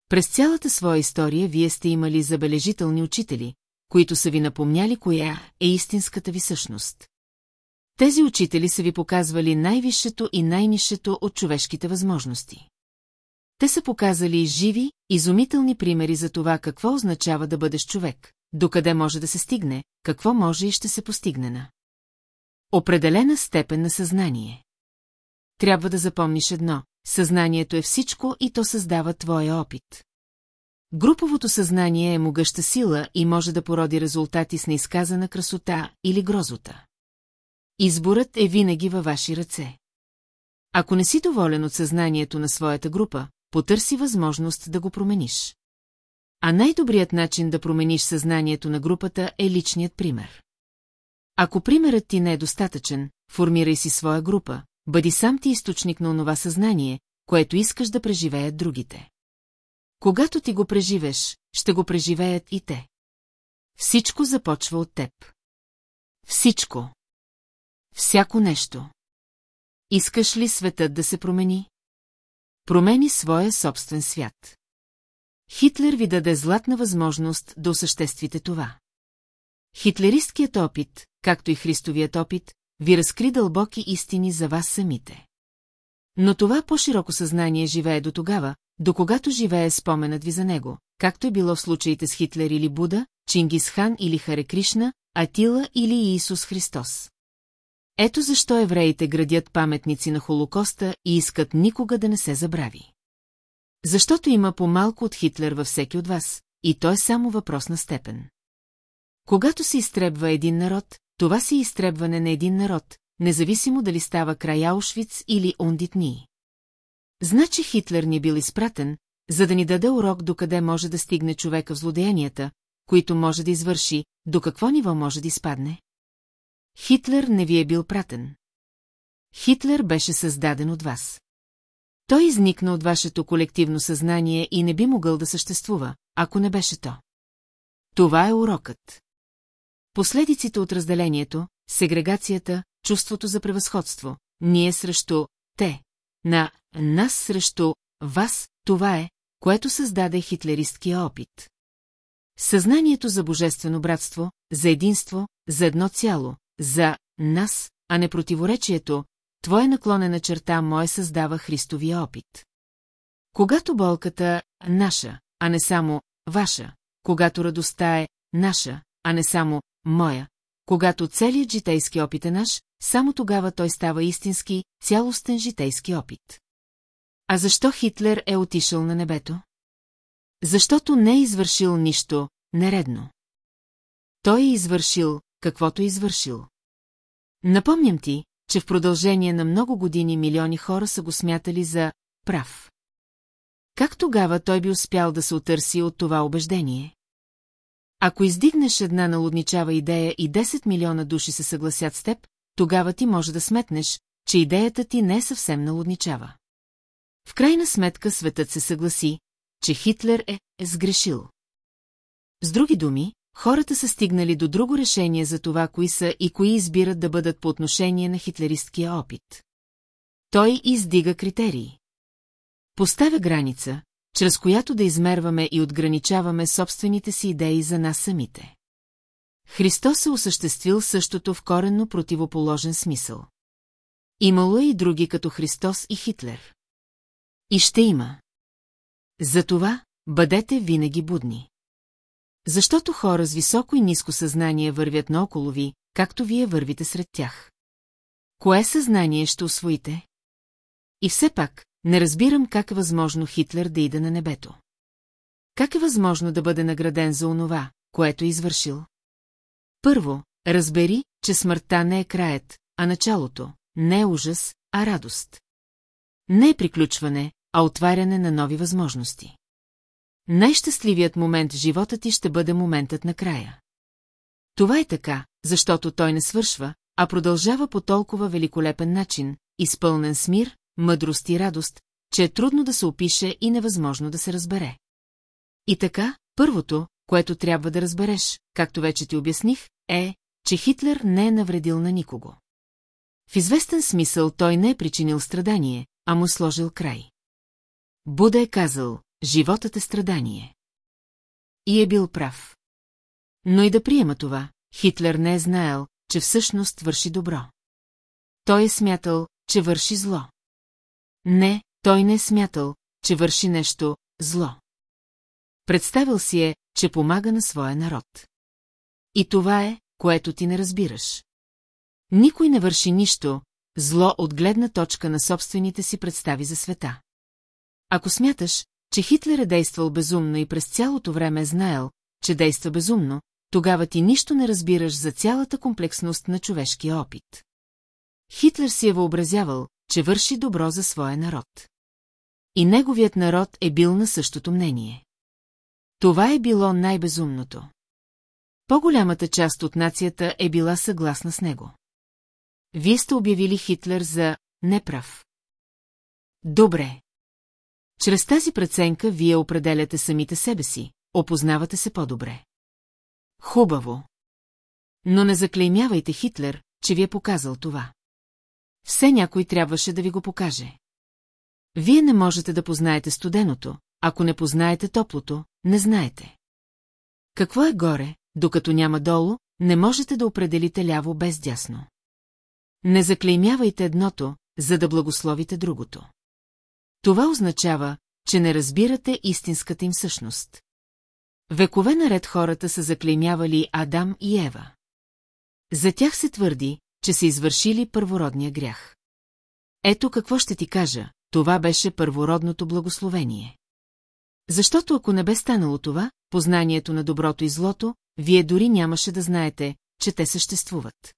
През цялата своя история вие сте имали забележителни учители, които са ви напомняли коя е истинската ви същност. Тези учители са ви показвали най-висшето и най-нишето от човешките възможности. Те са показали живи, изумителни примери за това какво означава да бъдеш човек, докъде може да се стигне, какво може и ще се постигне на. Определена степен на съзнание. Трябва да запомниш едно – съзнанието е всичко и то създава твоя опит. Груповото съзнание е могъща сила и може да породи резултати с неизказана красота или грозота. Изборът е винаги във ваши ръце. Ако не си доволен от съзнанието на своята група, потърси възможност да го промениш. А най-добрият начин да промениш съзнанието на групата е личният пример. Ако примерът ти не е достатъчен, формирай си своя група, бъди сам ти източник на онова съзнание, което искаш да преживеят другите. Когато ти го преживеш, ще го преживеят и те. Всичко започва от теб. Всичко. Всяко нещо. Искаш ли светът да се промени? Промени своя собствен свят. Хитлер ви даде златна възможност да осъществите това. Хитлеристският опит, както и Христовият опит, ви разкри дълбоки истини за вас самите. Но това по-широко съзнание живее до тогава, до когато живее споменът ви за него, както е било в случаите с Хитлер или Буда, Чингисхан или Харе Кришна, Атила или Иисус Христос. Ето защо евреите градят паметници на Холокоста и искат никога да не се забрави. Защото има по-малко от Хитлер във всеки от вас, и то е само въпрос на степен. Когато се изтребва един народ, това си изтребване на един народ, независимо дали става край Аушвиц или Ондитни. Значи Хитлер ни е бил изпратен, за да ни даде урок докъде може да стигне човека в злодеянията, които може да извърши, до какво ниво може да изпадне. Хитлер не ви е бил пратен. Хитлер беше създаден от вас. Той изникна от вашето колективно съзнание и не би могъл да съществува, ако не беше то. Това е урокът. Последиците от разделението, сегрегацията, чувството за превъзходство, ние срещу те, на нас срещу вас, това е, което създаде хитлеристкия опит. Съзнанието за божествено братство, за единство, за едно цяло, за нас, а не противоречието, твоя наклонена черта мое създава Христовия опит. Когато болката наша, а не само ваша, когато радостта е наша, а не само моя, когато целият житейски опит е наш, само тогава той става истински, цялостен житейски опит. А защо Хитлер е отишъл на небето? Защото не е извършил нищо нередно. Той е извършил, каквото е извършил. Напомням ти, че в продължение на много години милиони хора са го смятали за прав. Как тогава той би успял да се отърси от това убеждение? Ако издигнеш една налудничава идея и 10 милиона души се съгласят с теб, тогава ти може да сметнеш, че идеята ти не е съвсем налудничава. В крайна сметка светът се съгласи, че Хитлер е сгрешил. С други думи, хората са стигнали до друго решение за това, кои са и кои избират да бъдат по отношение на хитлеристския опит. Той издига критерии. Поставя граница, чрез която да измерваме и отграничаваме собствените си идеи за нас самите. Христос е осъществил същото в коренно противоположен смисъл. Имало е и други като Христос и Хитлер. И ще има. Затова бъдете винаги будни. Защото хора с високо и ниско съзнание вървят наоколо ви, както вие вървите сред тях. Кое съзнание ще освоите? И все пак, не разбирам как е възможно Хитлер да иде на небето. Как е възможно да бъде награден за онова, което е извършил? Първо, разбери, че смъртта не е краят, а началото, не е ужас, а радост. Не е приключване, а отваряне на нови възможности. Най-щастливият момент в живота ти ще бъде моментът на края. Това е така, защото той не свършва, а продължава по толкова великолепен начин, изпълнен с мир, мъдрост и радост, че е трудно да се опише и невъзможно да се разбере. И така, първото, което трябва да разбереш, както вече ти обясних, е, че Хитлер не е навредил на никого. В известен смисъл той не е причинил страдание, а му сложил край. Буда е казал, животът е страдание. И е бил прав. Но и да приема това, Хитлер не е знаел, че всъщност върши добро. Той е смятал, че върши зло. Не, той не е смятал, че върши нещо зло. Представил си е, че помага на своя народ. И това е, което ти не разбираш. Никой не върши нищо, зло от гледна точка на собствените си представи за света. Ако смяташ, че Хитлер е действал безумно и през цялото време е знаел, че действа безумно, тогава ти нищо не разбираш за цялата комплексност на човешкия опит. Хитлер си е въобразявал, че върши добро за своя народ. И неговият народ е бил на същото мнение. Това е било най-безумното. По-голямата част от нацията е била съгласна с него. Вие сте обявили Хитлер за неправ. Добре. Чрез тази преценка вие определяте самите себе си, опознавате се по-добре. Хубаво. Но не заклеймявайте Хитлер, че ви е показал това. Все някой трябваше да ви го покаже. Вие не можете да познаете студеното, ако не познаете топлото, не знаете. Какво е горе, докато няма долу, не можете да определите ляво без дясно. Не заклеймявайте едното, за да благословите другото. Това означава, че не разбирате истинската им същност. Векове наред хората са заклеймявали Адам и Ева. За тях се твърди, че са извършили първородния грях. Ето какво ще ти кажа, това беше първородното благословение. Защото ако не бе станало това, познанието на доброто и злото, вие дори нямаше да знаете, че те съществуват.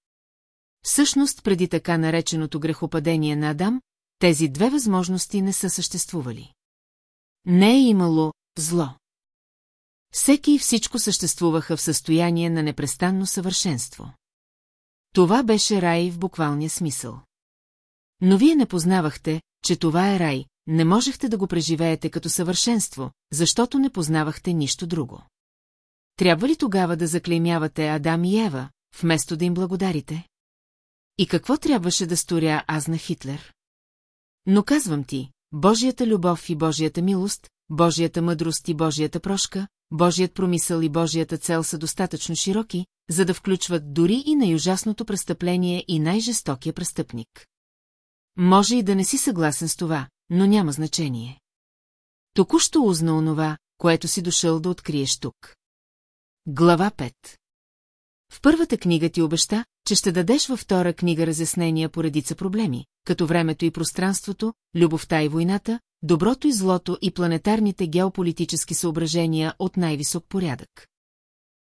Всъщност, преди така нареченото грехопадение на Адам, тези две възможности не са съществували. Не е имало зло. Всеки и всичко съществуваха в състояние на непрестанно съвършенство. Това беше рай в буквалния смисъл. Но вие не познавахте, че това е рай, не можехте да го преживеете като съвършенство, защото не познавахте нищо друго. Трябва ли тогава да заклеймявате Адам и Ева, вместо да им благодарите? И какво трябваше да сторя аз на Хитлер? Но казвам ти, Божията любов и Божията милост, Божията мъдрост и Божията прошка, Божият промисъл и Божията цел са достатъчно широки, за да включват дори и най-ужасното престъпление и най-жестокия престъпник. Може и да не си съгласен с това, но няма значение. Току-що узна онова, което си дошъл да откриеш тук. Глава 5 В първата книга ти обеща, че ще дадеш във втора книга разяснения по редица проблеми, като времето и пространството, любовта и войната, доброто и злото и планетарните геополитически съображения от най-висок порядък.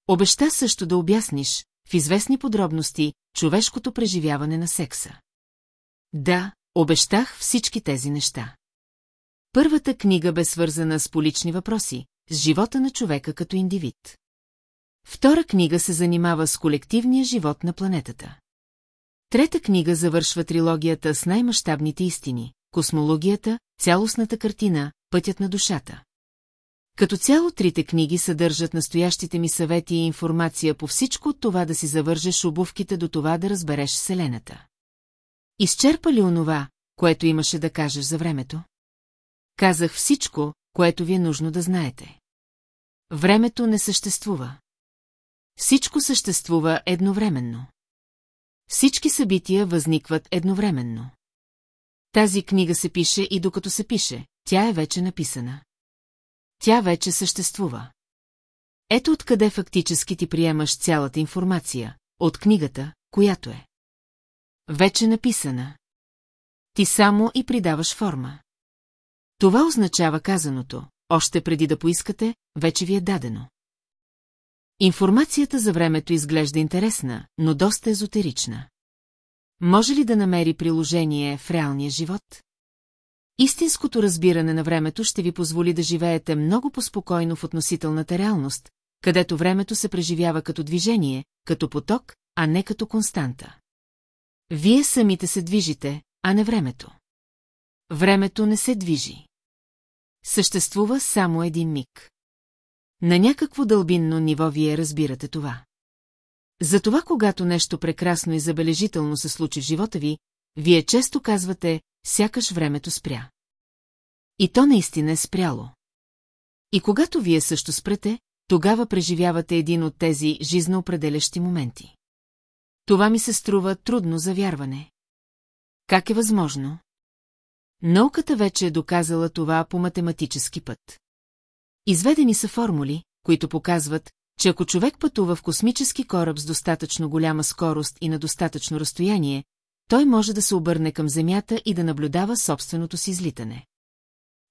Обеща също да обясниш, в известни подробности, човешкото преживяване на секса. Да, обещах всички тези неща. Първата книга бе свързана с полични въпроси, с живота на човека като индивид. Втора книга се занимава с колективния живот на планетата. Трета книга завършва трилогията с най-мащабните истини – космологията, цялостната картина, пътят на душата. Като цяло трите книги съдържат настоящите ми съвети и информация по всичко от това да си завържеш обувките до това да разбереш Вселената. Изчерпа ли онова, което имаше да кажеш за времето? Казах всичко, което ви е нужно да знаете. Времето не съществува. Всичко съществува едновременно. Всички събития възникват едновременно. Тази книга се пише и докато се пише, тя е вече написана. Тя вече съществува. Ето откъде фактически ти приемаш цялата информация, от книгата, която е. Вече написана. Ти само и придаваш форма. Това означава казаното, още преди да поискате, вече ви е дадено. Информацията за времето изглежда интересна, но доста езотерична. Може ли да намери приложение в реалния живот? Истинското разбиране на времето ще ви позволи да живеете много поспокойно в относителната реалност, където времето се преживява като движение, като поток, а не като константа. Вие самите се движите, а не времето. Времето не се движи. Съществува само един миг. На някакво дълбинно ниво вие разбирате това. Затова, когато нещо прекрасно и забележително се случи в живота ви, вие често казвате, сякаш времето спря. И то наистина е спряло. И когато вие също спрете, тогава преживявате един от тези жизноопределящи моменти. Това ми се струва трудно за вярване. Как е възможно? Науката вече е доказала това по математически път. Изведени са формули, които показват, че ако човек пътува в космически кораб с достатъчно голяма скорост и на достатъчно разстояние, той може да се обърне към Земята и да наблюдава собственото си излитане.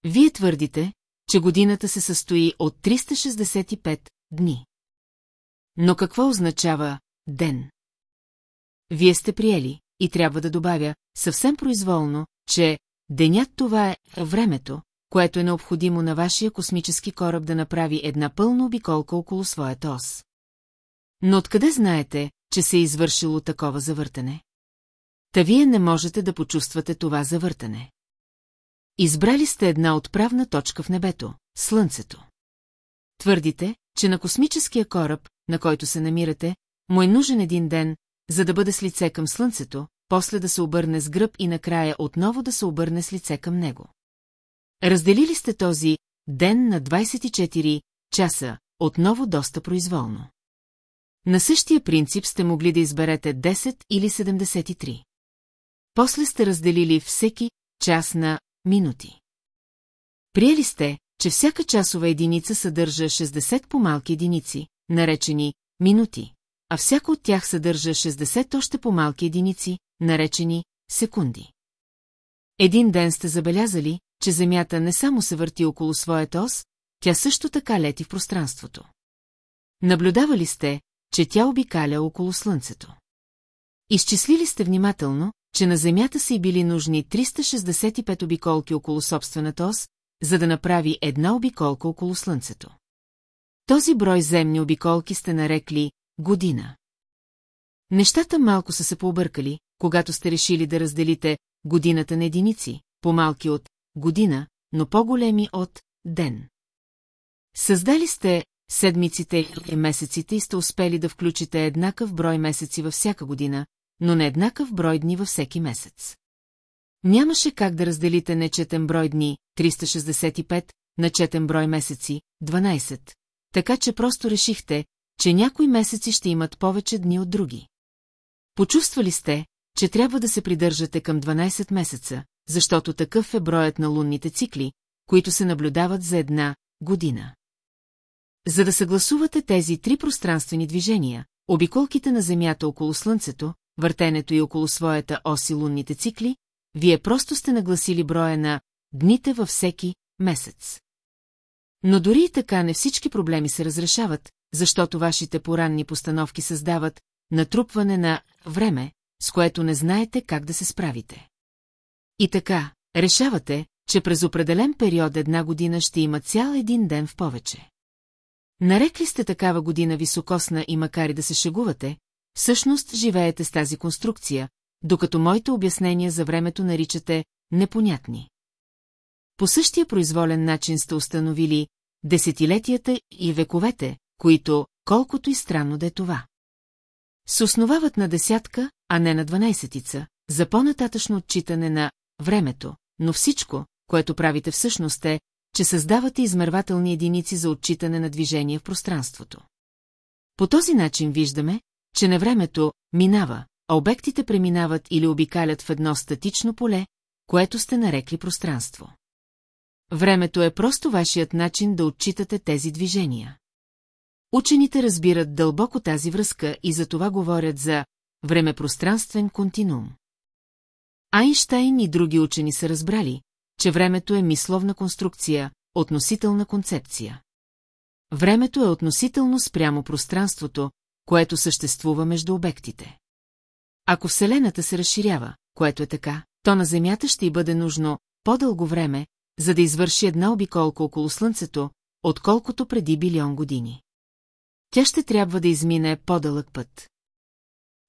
Вие твърдите, че годината се състои от 365 дни. Но какво означава ден? Вие сте приели, и трябва да добавя, съвсем произволно, че денят това е времето, което е необходимо на вашия космически кораб да направи една пълна обиколка около своята ос. Но откъде знаете, че се е извършило такова завъртане? Та вие не можете да почувствате това завъртане. Избрали сте една отправна точка в небето – Слънцето. Твърдите, че на космическия кораб, на който се намирате, му е нужен един ден, за да бъде с лице към Слънцето, после да се обърне с гръб и накрая отново да се обърне с лице към него. Разделили сте този ден на 24 часа, отново доста произволно. На същия принцип сте могли да изберете 10 или 73. После сте разделили всеки час на минути. Приели сте, че всяка часова единица съдържа 60 по-малки единици, наречени минути, а всяко от тях съдържа 60 още по-малки единици, наречени секунди. Един ден сте забелязали, че Земята не само се върти около своята ос, тя също така лети в пространството. Наблюдавали сте, че тя обикаля около Слънцето. Изчислили сте внимателно, че на Земята са и били нужни 365 обиколки около собствената ос, за да направи една обиколка около Слънцето. Този брой земни обиколки сте нарекли година. Нещата малко са се пообъркали, когато сте решили да разделите годината на единици, по-малки от година, но по-големи от ден. Създали сте седмиците и месеците и сте успели да включите еднакъв брой месеци във всяка година, но не еднакъв брой дни във всеки месец. Нямаше как да разделите нечетен брой дни, 365, на четен брой месеци, 12, така че просто решихте, че някои месеци ще имат повече дни от други. Почувствали сте, че трябва да се придържате към 12 месеца, защото такъв е броят на лунните цикли, които се наблюдават за една година. За да съгласувате тези три пространствени движения, обиколките на Земята около Слънцето, въртенето и около своята оси лунните цикли, вие просто сте нагласили броя на дните във всеки месец. Но дори и така не всички проблеми се разрешават, защото вашите поранни постановки създават натрупване на време, с което не знаете как да се справите. И така, решавате, че през определен период една година ще има цял един ден в повече. Нарекли сте такава година високосна и макар и да се шегувате, всъщност живеете с тази конструкция, докато моите обяснения за времето наричате непонятни. По същия произволен начин сте установили десетилетията и вековете, които, колкото и странно да е това. Се основават на десятка, а не на дванайсетица, за по-нататъчно отчитане на времето, но всичко, което правите всъщност е, че създавате измервателни единици за отчитане на движение в пространството. По този начин виждаме, че на времето минава, а обектите преминават или обикалят в едно статично поле, което сте нарекли пространство. Времето е просто вашият начин да отчитате тези движения. Учените разбират дълбоко тази връзка и за това говорят за времепространствен континуум. Айнштайн и други учени са разбрали, че времето е мисловна конструкция, относителна концепция. Времето е относително спрямо пространството, което съществува между обектите. Ако Вселената се разширява, което е така, то на Земята ще й бъде нужно по-дълго време, за да извърши една обиколка около Слънцето, отколкото преди билион години. Тя ще трябва да измине по-дълъг път.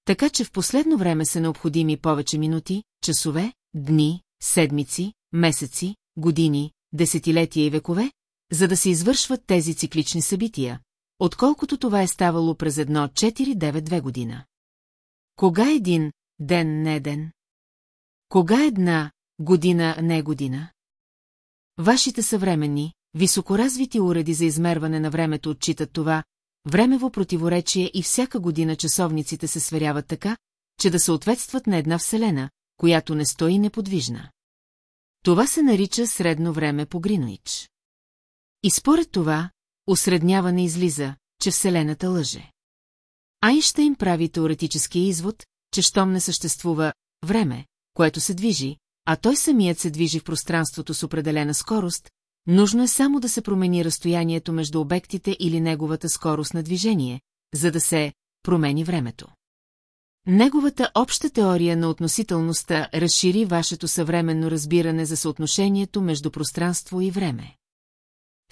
Така че в последно време са необходими повече минути, часове, дни, седмици, месеци, години, десетилетия и векове, за да се извършват тези циклични събития, отколкото това е ставало през едно 4-9-2 година. Кога един ден не е ден? Кога една година не е година? Вашите съвременни, високоразвити уреди за измерване на времето отчитат това, времево противоречие и всяка година часовниците се сверяват така, че да съответстват на една вселена, която не стои неподвижна. Това се нарича средно време по Гриноич. И според това, осредняване излиза, че Вселената лъже. Айнщайн прави теоретическия извод, че щом не съществува време, което се движи, а той самият се движи в пространството с определена скорост, нужно е само да се промени разстоянието между обектите или неговата скорост на движение, за да се промени времето. Неговата обща теория на относителността разшири вашето съвременно разбиране за съотношението между пространство и време.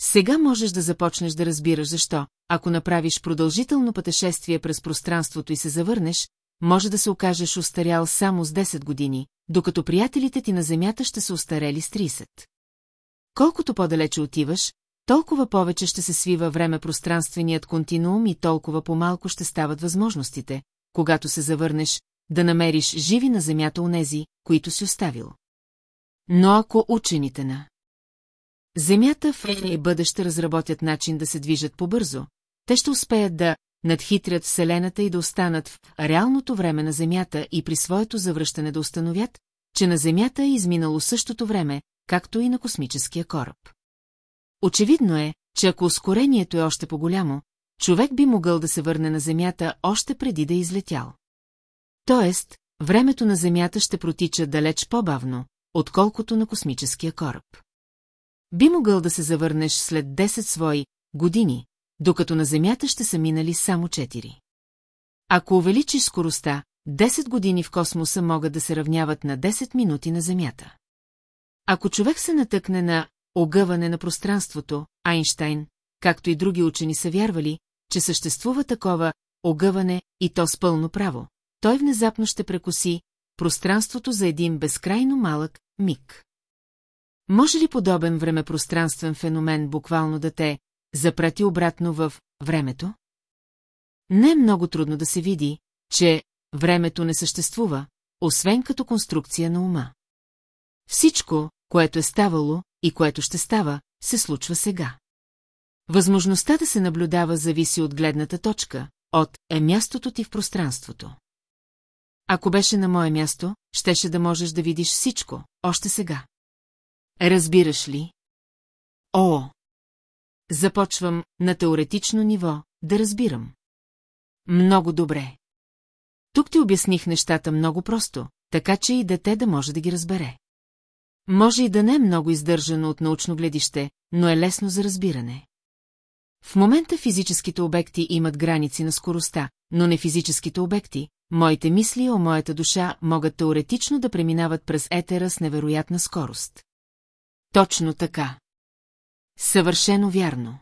Сега можеш да започнеш да разбираш защо, ако направиш продължително пътешествие през пространството и се завърнеш, може да се окажеш устарял само с 10 години, докато приятелите ти на Земята ще са устарели с 30. Колкото по-далече отиваш, толкова повече ще се свива време-пространственият континуум и толкова по-малко ще стават възможностите, когато се завърнеш, да намериш живи на Земята онези, които си оставил. Но ако учените на Земята в е бъдеще разработят начин да се движат по-бързо, те ще успеят да надхитрят Вселената и да останат в реалното време на Земята и при своето завръщане да установят, че на Земята е изминало същото време, както и на космическия кораб. Очевидно е, че ако ускорението е още по-голямо, човек би могъл да се върне на Земята още преди да е излетял. Тоест, времето на Земята ще протича далеч по-бавно, отколкото на космическия кораб. Би могъл да се завърнеш след 10 свои години, докато на Земята ще са минали само 4. Ако увеличиш скоростта, 10 години в космоса могат да се равняват на 10 минути на Земята. Ако човек се натъкне на огъване на пространството, Айнштайн, както и други учени са вярвали, че съществува такова огъване и то с пълно право, той внезапно ще прекоси пространството за един безкрайно малък миг. Може ли подобен времепространствен феномен буквално да те запрати обратно в времето? Не е много трудно да се види, че времето не съществува, освен като конструкция на ума. Всичко, което е ставало и което ще става, се случва сега. Възможността да се наблюдава зависи от гледната точка, от е мястото ти в пространството. Ако беше на мое място, щеше да можеш да видиш всичко, още сега. Разбираш ли? О! Започвам на теоретично ниво да разбирам. Много добре. Тук ти обясних нещата много просто, така че и дете да може да ги разбере. Може и да не е много издържано от научно гледище, но е лесно за разбиране. В момента физическите обекти имат граници на скоростта, но не физическите обекти, моите мисли о моята душа могат теоретично да преминават през етера с невероятна скорост. Точно така. Съвършено вярно.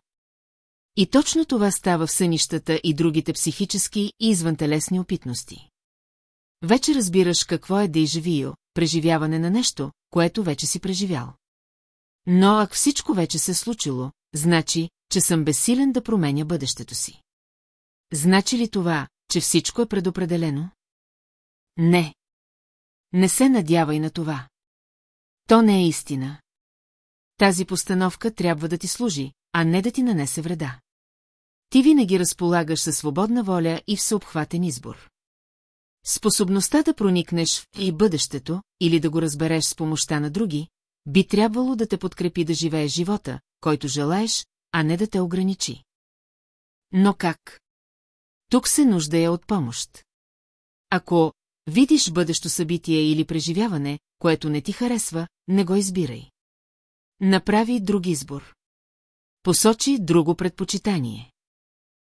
И точно това става в сънищата и другите психически и извънтелесни опитности. Вече разбираш какво е дейжавио, преживяване на нещо, което вече си преживял. Но ако всичко вече се е случило, значи, че съм безсилен да променя бъдещето си. Значи ли това, че всичко е предопределено? Не. Не се надявай на това. То не е истина. Тази постановка трябва да ти служи, а не да ти нанесе вреда. Ти винаги разполагаш със свободна воля и всеобхватен избор. Способността да проникнеш в и бъдещето, или да го разбереш с помощта на други, би трябвало да те подкрепи да живееш живота, който желаеш, а не да те ограничи. Но как? Тук се нуждая от помощ. Ако видиш бъдещо събитие или преживяване, което не ти харесва, не го избирай. Направи друг избор. Посочи друго предпочитание.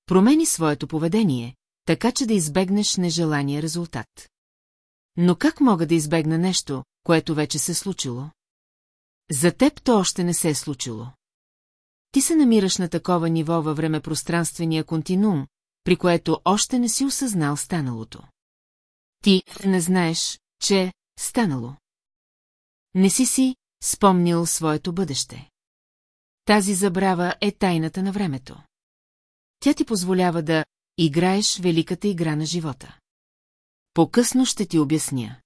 Промени своето поведение, така че да избегнеш нежелания резултат. Но как мога да избегна нещо, което вече се е случило? За теб то още не се е случило. Ти се намираш на такова ниво във времепространствения континуум, при което още не си осъзнал станалото. Ти не знаеш, че е станало. Не си си спомнил своето бъдеще. Тази забрава е тайната на времето. Тя ти позволява да играеш великата игра на живота. По-късно ще ти обясня.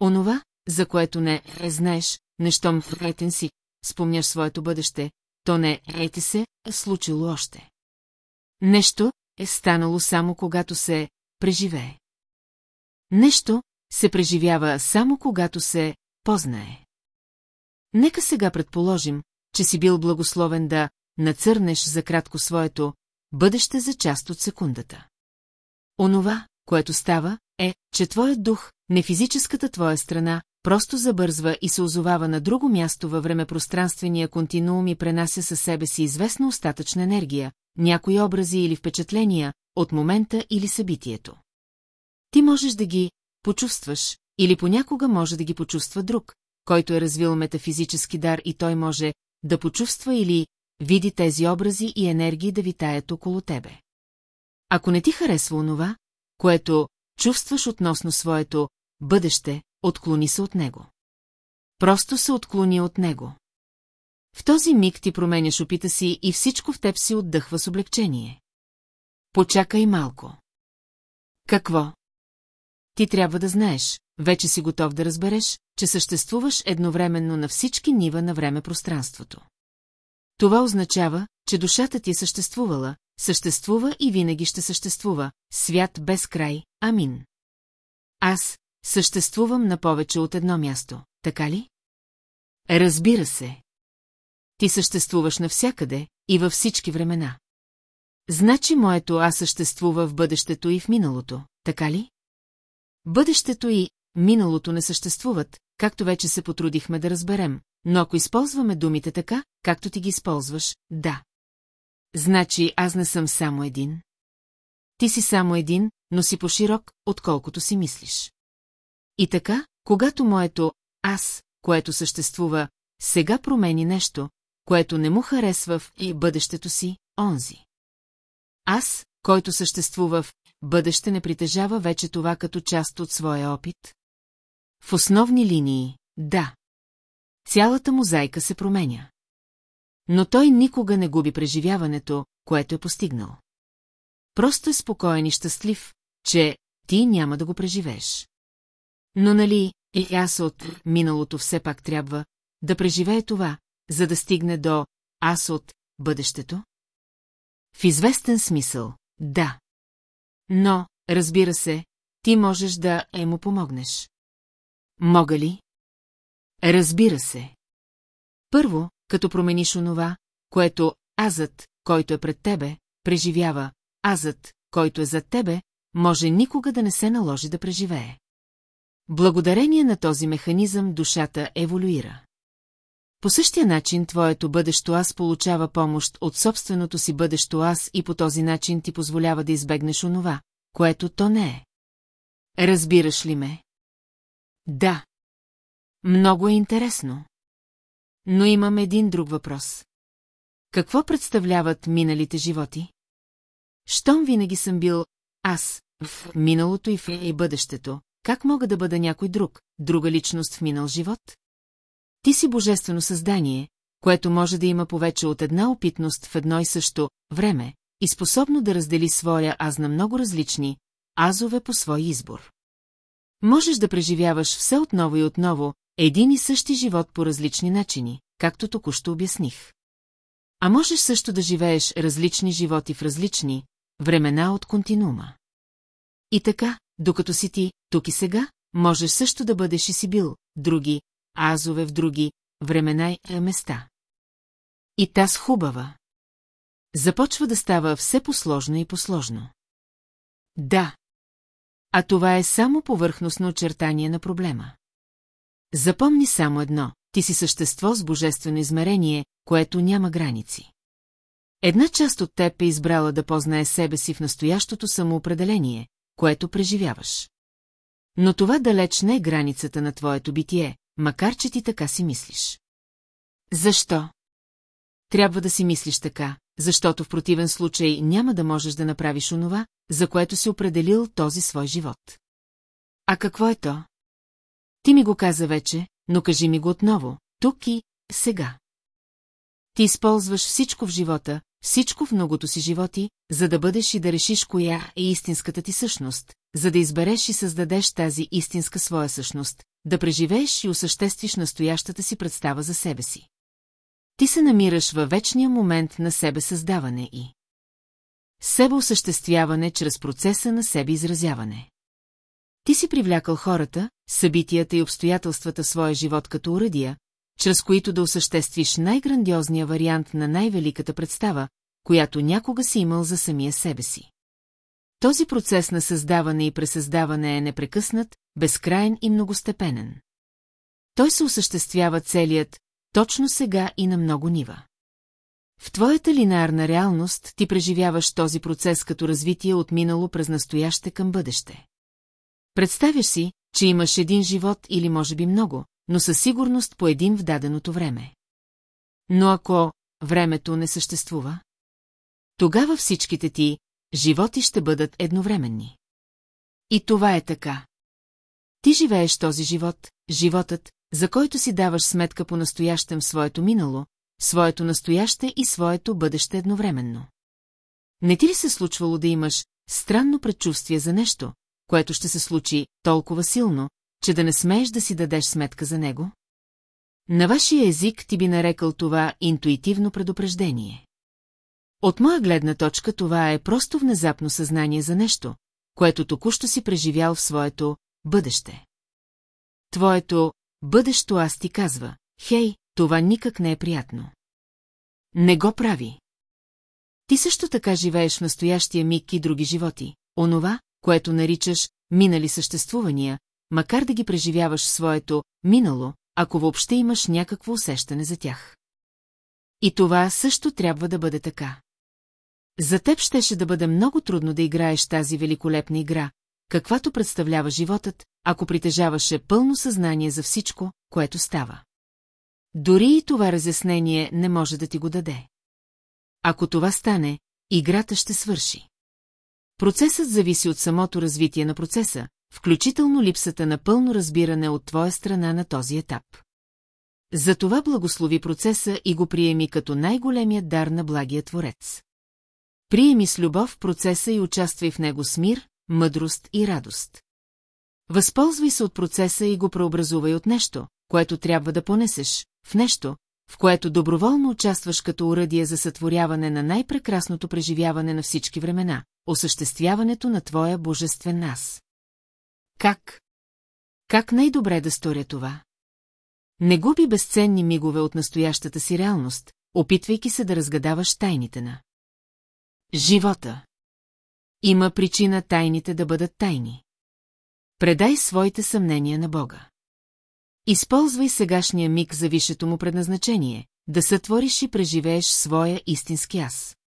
Онова, за което не знаеш, нещом в си, спомняш своето бъдеще, то не ете се, е случило още. Нещо е станало само когато се преживее. Нещо се преживява само когато се познае. Нека сега предположим, че си бил благословен да нацърнеш за кратко своето бъдеще за част от секундата. Онова, което става, е, че твоят дух, не физическата твоя страна, просто забързва и се озовава на друго място във времепространствения континуум и пренася със себе си известна остатъчна енергия, някои образи или впечатления от момента или събитието. Ти можеш да ги почувстваш, или понякога може да ги почувства друг, който е развил метафизически дар и той може да почувства или види тези образи и енергии да витаят около тебе. Ако не ти харесва онова, което чувстваш относно своето бъдеще, отклони се от него. Просто се отклони от него. В този миг ти променяш опита си и всичко в теб си отдъхва с облегчение. Почакай малко. Какво? Ти трябва да знаеш, вече си готов да разбереш, че съществуваш едновременно на всички нива на време-пространството. Това означава, че душата ти е съществувала, съществува и винаги ще съществува, свят без край, амин. Аз съществувам на повече от едно място, така ли? Разбира се. Ти съществуваш навсякъде и във всички времена. Значи моето аз съществува в бъдещето и в миналото, така ли? Бъдещето и миналото не съществуват, както вече се потрудихме да разберем, но ако използваме думите така, както ти ги използваш, да. Значи аз не съм само един. Ти си само един, но си по-широк, отколкото си мислиш. И така, когато моето аз, което съществува, сега промени нещо, което не му харесва в и бъдещето си, онзи. Аз, който съществува в бъдеще не притежава вече това като част от своя опит? В основни линии, да. Цялата мозайка се променя. Но той никога не губи преживяването, което е постигнал. Просто е спокоен и щастлив, че ти няма да го преживееш. Но нали, и аз от миналото все пак трябва да преживее това, за да стигне до аз от бъдещето? В известен смисъл, да. Но, разбира се, ти можеш да е му помогнеш. Мога ли? Разбира се. Първо, като промениш онова, което азът, който е пред тебе, преживява, азът, който е зад тебе, може никога да не се наложи да преживее. Благодарение на този механизъм душата еволюира. По същия начин твоето бъдещо аз получава помощ от собственото си бъдещо аз и по този начин ти позволява да избегнеш онова, което то не е. Разбираш ли ме? Да. Много е интересно. Но имам един друг въпрос. Какво представляват миналите животи? Щом винаги съм бил аз, в миналото и в и бъдещето, как мога да бъда някой друг, друга личност в минал живот? Ти си божествено създание, което може да има повече от една опитност в едно и също време и способно да раздели своя аз на много различни азове по свой избор. Можеш да преживяваш все отново и отново един и същи живот по различни начини, както току-що обясних. А можеш също да живееш различни животи в различни времена от континуума. И така, докато си ти, тук и сега, можеш също да бъдеш и си бил, други, азове в други, времена и места. И таз хубава. Започва да става все посложно и посложно. Да. А това е само повърхностно очертание на проблема. Запомни само едно, ти си същество с божествено измерение, което няма граници. Една част от теб е избрала да познае себе си в настоящото самоопределение, което преживяваш. Но това далеч не е границата на твоето битие, макар че ти така си мислиш. Защо? Трябва да си мислиш така, защото в противен случай няма да можеш да направиш онова, за което си определил този свой живот. А какво е то? Ти ми го каза вече, но кажи ми го отново, тук и сега. Ти използваш всичко в живота, всичко в многото си животи, за да бъдеш и да решиш коя е истинската ти същност, за да избереш и създадеш тази истинска своя същност, да преживееш и осъществиш настоящата си представа за себе си. Ти се намираш във вечния момент на себе създаване и себе осъществяване чрез процеса на себе изразяване. Ти си привлякал хората, събитията и обстоятелствата в своя живот като уръдия, чрез които да осъществиш най-грандиозния вариант на най-великата представа, която някога си имал за самия себе си. Този процес на създаване и пресъздаване е непрекъснат, безкрайен и многостепенен. Той се осъществява целият, точно сега и на много нива. В твоята линарна реалност ти преживяваш този процес като развитие от минало през настояще към бъдеще. Представяш си, че имаш един живот или може би много, но със сигурност по един в даденото време. Но ако времето не съществува, тогава всичките ти животи ще бъдат едновременни. И това е така. Ти живееш този живот, животът, за който си даваш сметка по настоящем своето минало, своето настояще и своето бъдеще едновременно. Не ти ли се случвало да имаш странно предчувствие за нещо, което ще се случи толкова силно, че да не смееш да си дадеш сметка за него? На вашия език ти би нарекал това интуитивно предупреждение. От моя гледна точка това е просто внезапно съзнание за нещо, което току-що си преживял в своето бъдеще. Твоето бъдещо аз ти казва, хей, това никак не е приятно. Не го прави. Ти също така живееш в настоящия миг и други животи. Онова, което наричаш минали съществувания, макар да ги преживяваш в своето минало, ако въобще имаш някакво усещане за тях. И това също трябва да бъде така. За теб щеше да бъде много трудно да играеш тази великолепна игра, каквато представлява животът, ако притежаваше пълно съзнание за всичко, което става. Дори и това разяснение не може да ти го даде. Ако това стане, играта ще свърши. Процесът зависи от самото развитие на процеса, включително липсата на пълно разбиране от твоя страна на този етап. Затова благослови процеса и го приеми като най-големият дар на благия Творец. Приеми с любов процеса и участвай в него с мир, мъдрост и радост. Възползвай се от процеса и го преобразувай от нещо, което трябва да понесеш, в нещо, в което доброволно участваш като уръдие за сътворяване на най-прекрасното преживяване на всички времена, осъществяването на твоя божествен нас. Как? Как най-добре да сторя това? Не губи безценни мигове от настоящата си реалност, опитвайки се да разгадаваш тайните на живота. Има причина тайните да бъдат тайни. Предай своите съмнения на Бога. Използвай сегашния миг за висшето му предназначение, да сътвориш и преживееш своя истински аз.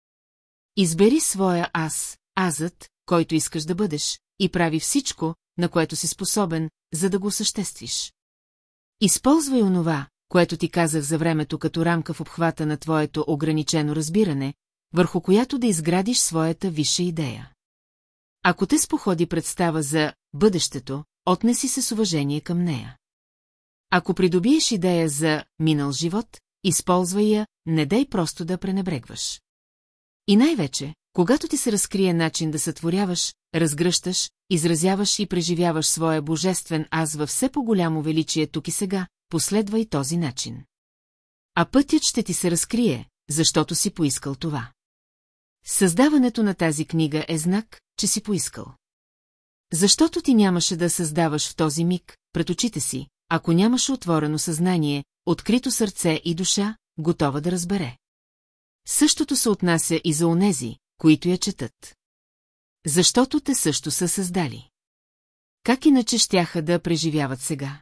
Избери своя аз, азът, който искаш да бъдеш, и прави всичко, на което си способен, за да го съществиш. Използвай онова, което ти казах за времето като рамка в обхвата на твоето ограничено разбиране, върху която да изградиш своята висша идея. Ако те споходи представа за бъдещето, отнеси се с уважение към нея. Ако придобиеш идея за минал живот, използвай я, не дай просто да пренебрегваш. И най-вече, когато ти се разкрие начин да сътворяваш, разгръщаш, изразяваш и преживяваш своя божествен аз във все по-голямо величие тук и сега, последвай този начин. А пътят ще ти се разкрие, защото си поискал това. Създаването на тази книга е знак, че си поискал. Защото ти нямаше да създаваш в този миг, пред очите си, ако нямаше отворено съзнание, открито сърце и душа, готова да разбере. Същото се отнася и за онези, които я четат. Защото те също са създали. Как иначе щяха да преживяват сега?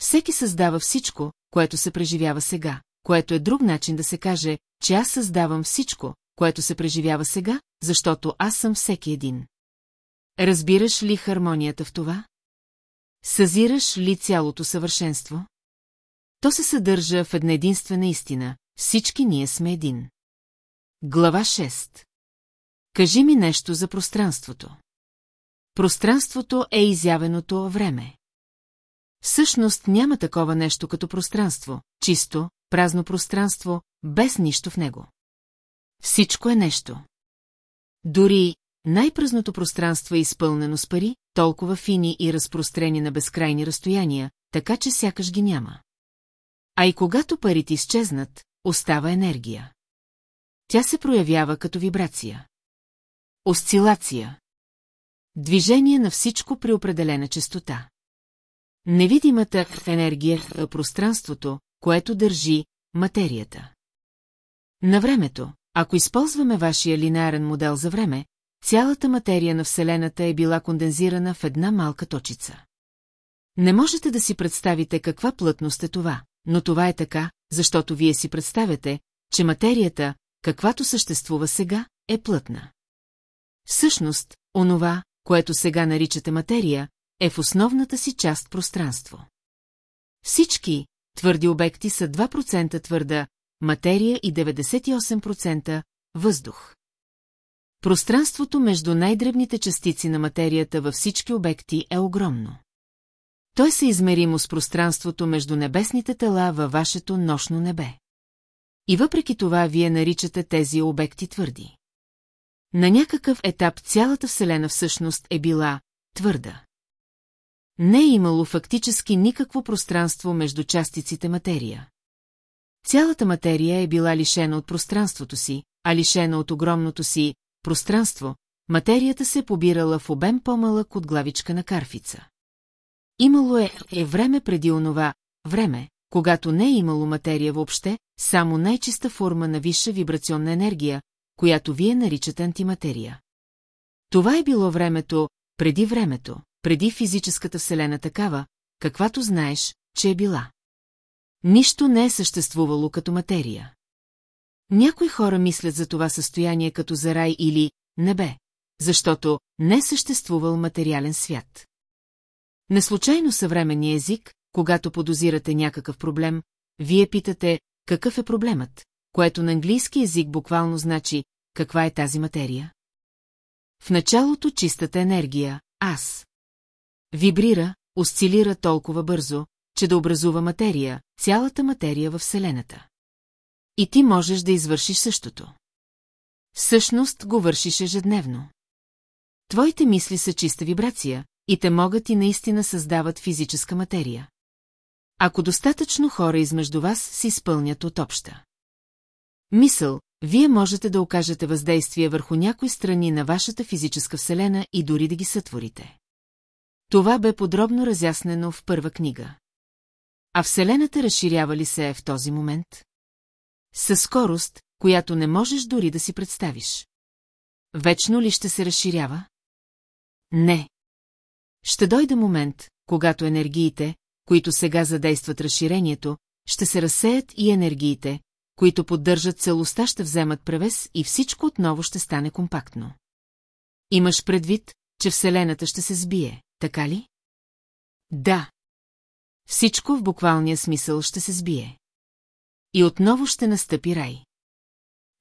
Всеки създава всичко, което се преживява сега, което е друг начин да се каже, че аз създавам всичко, което се преживява сега, защото аз съм всеки един. Разбираш ли хармонията в това? Съзираш ли цялото съвършенство? То се съдържа в една единствена истина – всички ние сме един. Глава 6 Кажи ми нещо за пространството. Пространството е изявеното време. Всъщност няма такова нещо като пространство, чисто, празно пространство, без нищо в него. Всичко е нещо. Дори най-празното пространство е изпълнено с пари, толкова фини и разпрострени на безкрайни разстояния, така че сякаш ги няма. А и когато парите изчезнат, остава енергия. Тя се проявява като вибрация. Осцилация. Движение на всичко при определена частота. Невидимата енергия е пространството, което държи материята. На времето, ако използваме вашия линеарен модел за време, цялата материя на Вселената е била кондензирана в една малка точица. Не можете да си представите каква плътност е това, но това е така, защото вие си представяте, че материята, каквато съществува сега, е плътна. Всъщност, онова, което сега наричате материя, е в основната си част пространство. Всички твърди обекти са 2% твърда материя и 98% въздух. Пространството между най-дребните частици на материята във всички обекти е огромно. Той се измеримо с пространството между небесните тела във вашето нощно небе. И въпреки това вие наричате тези обекти твърди. На някакъв етап цялата Вселена всъщност е била твърда. Не е имало фактически никакво пространство между частиците материя. Цялата материя е била лишена от пространството си, а лишена от огромното си пространство, материята се е побирала в обем по-малък от главичка на карфица. Имало е, е време преди онова, време, когато не е имало материя въобще, само най-чиста форма на висша вибрационна енергия, която вие наричате антиматерия. Това е било времето, преди времето, преди физическата вселена такава, каквато знаеш, че е била. Нищо не е съществувало като материя. Някои хора мислят за това състояние като за рай или небе, защото не е съществувал материален свят. Неслучайно съвременния език, когато подозирате някакъв проблем, вие питате какъв е проблемът, което на английски език буквално значи каква е тази материя. В началото чистата енергия, аз. Вибрира, осцилира толкова бързо, че да образува материя, цялата материя във Вселената. И ти можеш да извършиш същото. Всъщност го вършиш ежедневно. Твоите мисли са чиста вибрация, и те могат и наистина създават физическа материя. Ако достатъчно хора измежду вас си изпълнят от обща. Мисъл, вие можете да окажете въздействие върху някои страни на вашата физическа вселена и дори да ги сътворите. Това бе подробно разяснено в първа книга. А Вселената разширява ли се в този момент? Със скорост, която не можеш дори да си представиш. Вечно ли ще се разширява? Не. Ще дойде момент, когато енергиите, които сега задействат разширението, ще се разсеят и енергиите, които поддържат целостта ще вземат превес и всичко отново ще стане компактно. Имаш предвид, че Вселената ще се сбие, така ли? Да. Всичко в буквалния смисъл ще се сбие. И отново ще настъпи рай.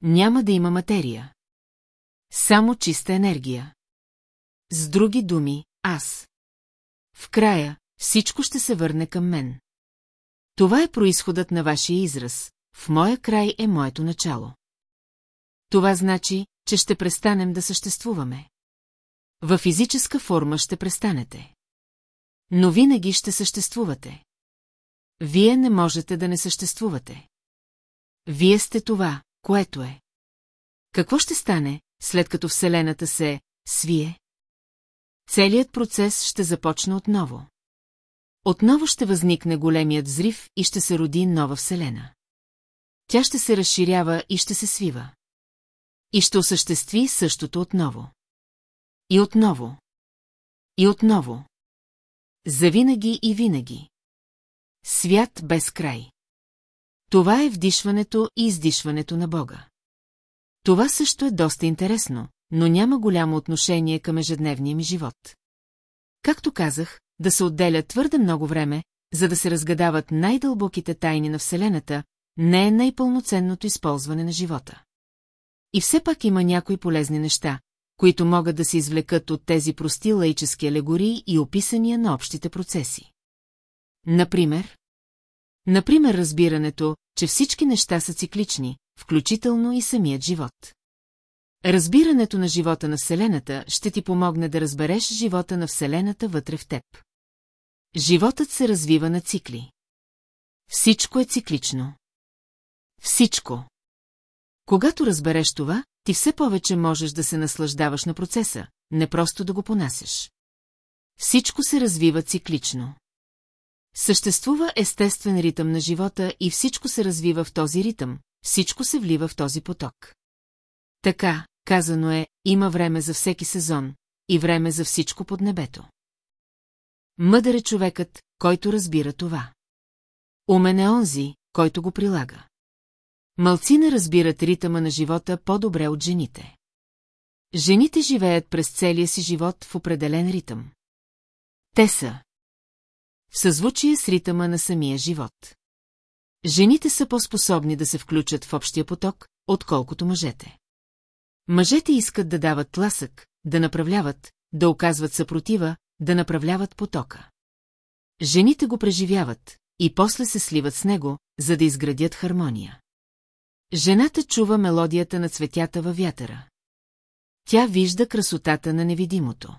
Няма да има материя. Само чиста енергия. С други думи, аз. В края, всичко ще се върне към мен. Това е происходът на вашия израз. В моя край е моето начало. Това значи, че ще престанем да съществуваме. Във физическа форма ще престанете. Но винаги ще съществувате. Вие не можете да не съществувате. Вие сте това, което е. Какво ще стане, след като Вселената се свие? Целият процес ще започне отново. Отново ще възникне големият взрив и ще се роди нова Вселена. Тя ще се разширява и ще се свива. И ще осъществи същото отново. И отново. И отново. Завинаги и винаги. Свят без край. Това е вдишването и издишването на Бога. Това също е доста интересно, но няма голямо отношение към ежедневния ми живот. Както казах, да се отделя твърде много време, за да се разгадават най-дълбоките тайни на Вселената, не е най-пълноценното използване на живота. И все пак има някои полезни неща, които могат да се извлекат от тези прости лаически алегории и описания на общите процеси. Например? Например разбирането, че всички неща са циклични, включително и самият живот. Разбирането на живота на Вселената ще ти помогне да разбереш живота на Вселената вътре в теб. Животът се развива на цикли. Всичко е циклично. Всичко. Когато разбереш това, ти все повече можеш да се наслаждаваш на процеса, не просто да го понасяш. Всичко се развива циклично. Съществува естествен ритъм на живота и всичко се развива в този ритъм, всичко се влива в този поток. Така, казано е, има време за всеки сезон и време за всичко под небето. Мъдър е човекът, който разбира това. Умен е онзи, който го прилага. Малцина разбират ритъма на живота по-добре от жените. Жените живеят през целия си живот в определен ритъм. Те са в съзвучие с ритъма на самия живот. Жените са по-способни да се включат в общия поток, отколкото мъжете. Мъжете искат да дават тласък, да направляват, да оказват съпротива, да направляват потока. Жените го преживяват и после се сливат с него, за да изградят хармония. Жената чува мелодията на цветята във вятъра. Тя вижда красотата на невидимото.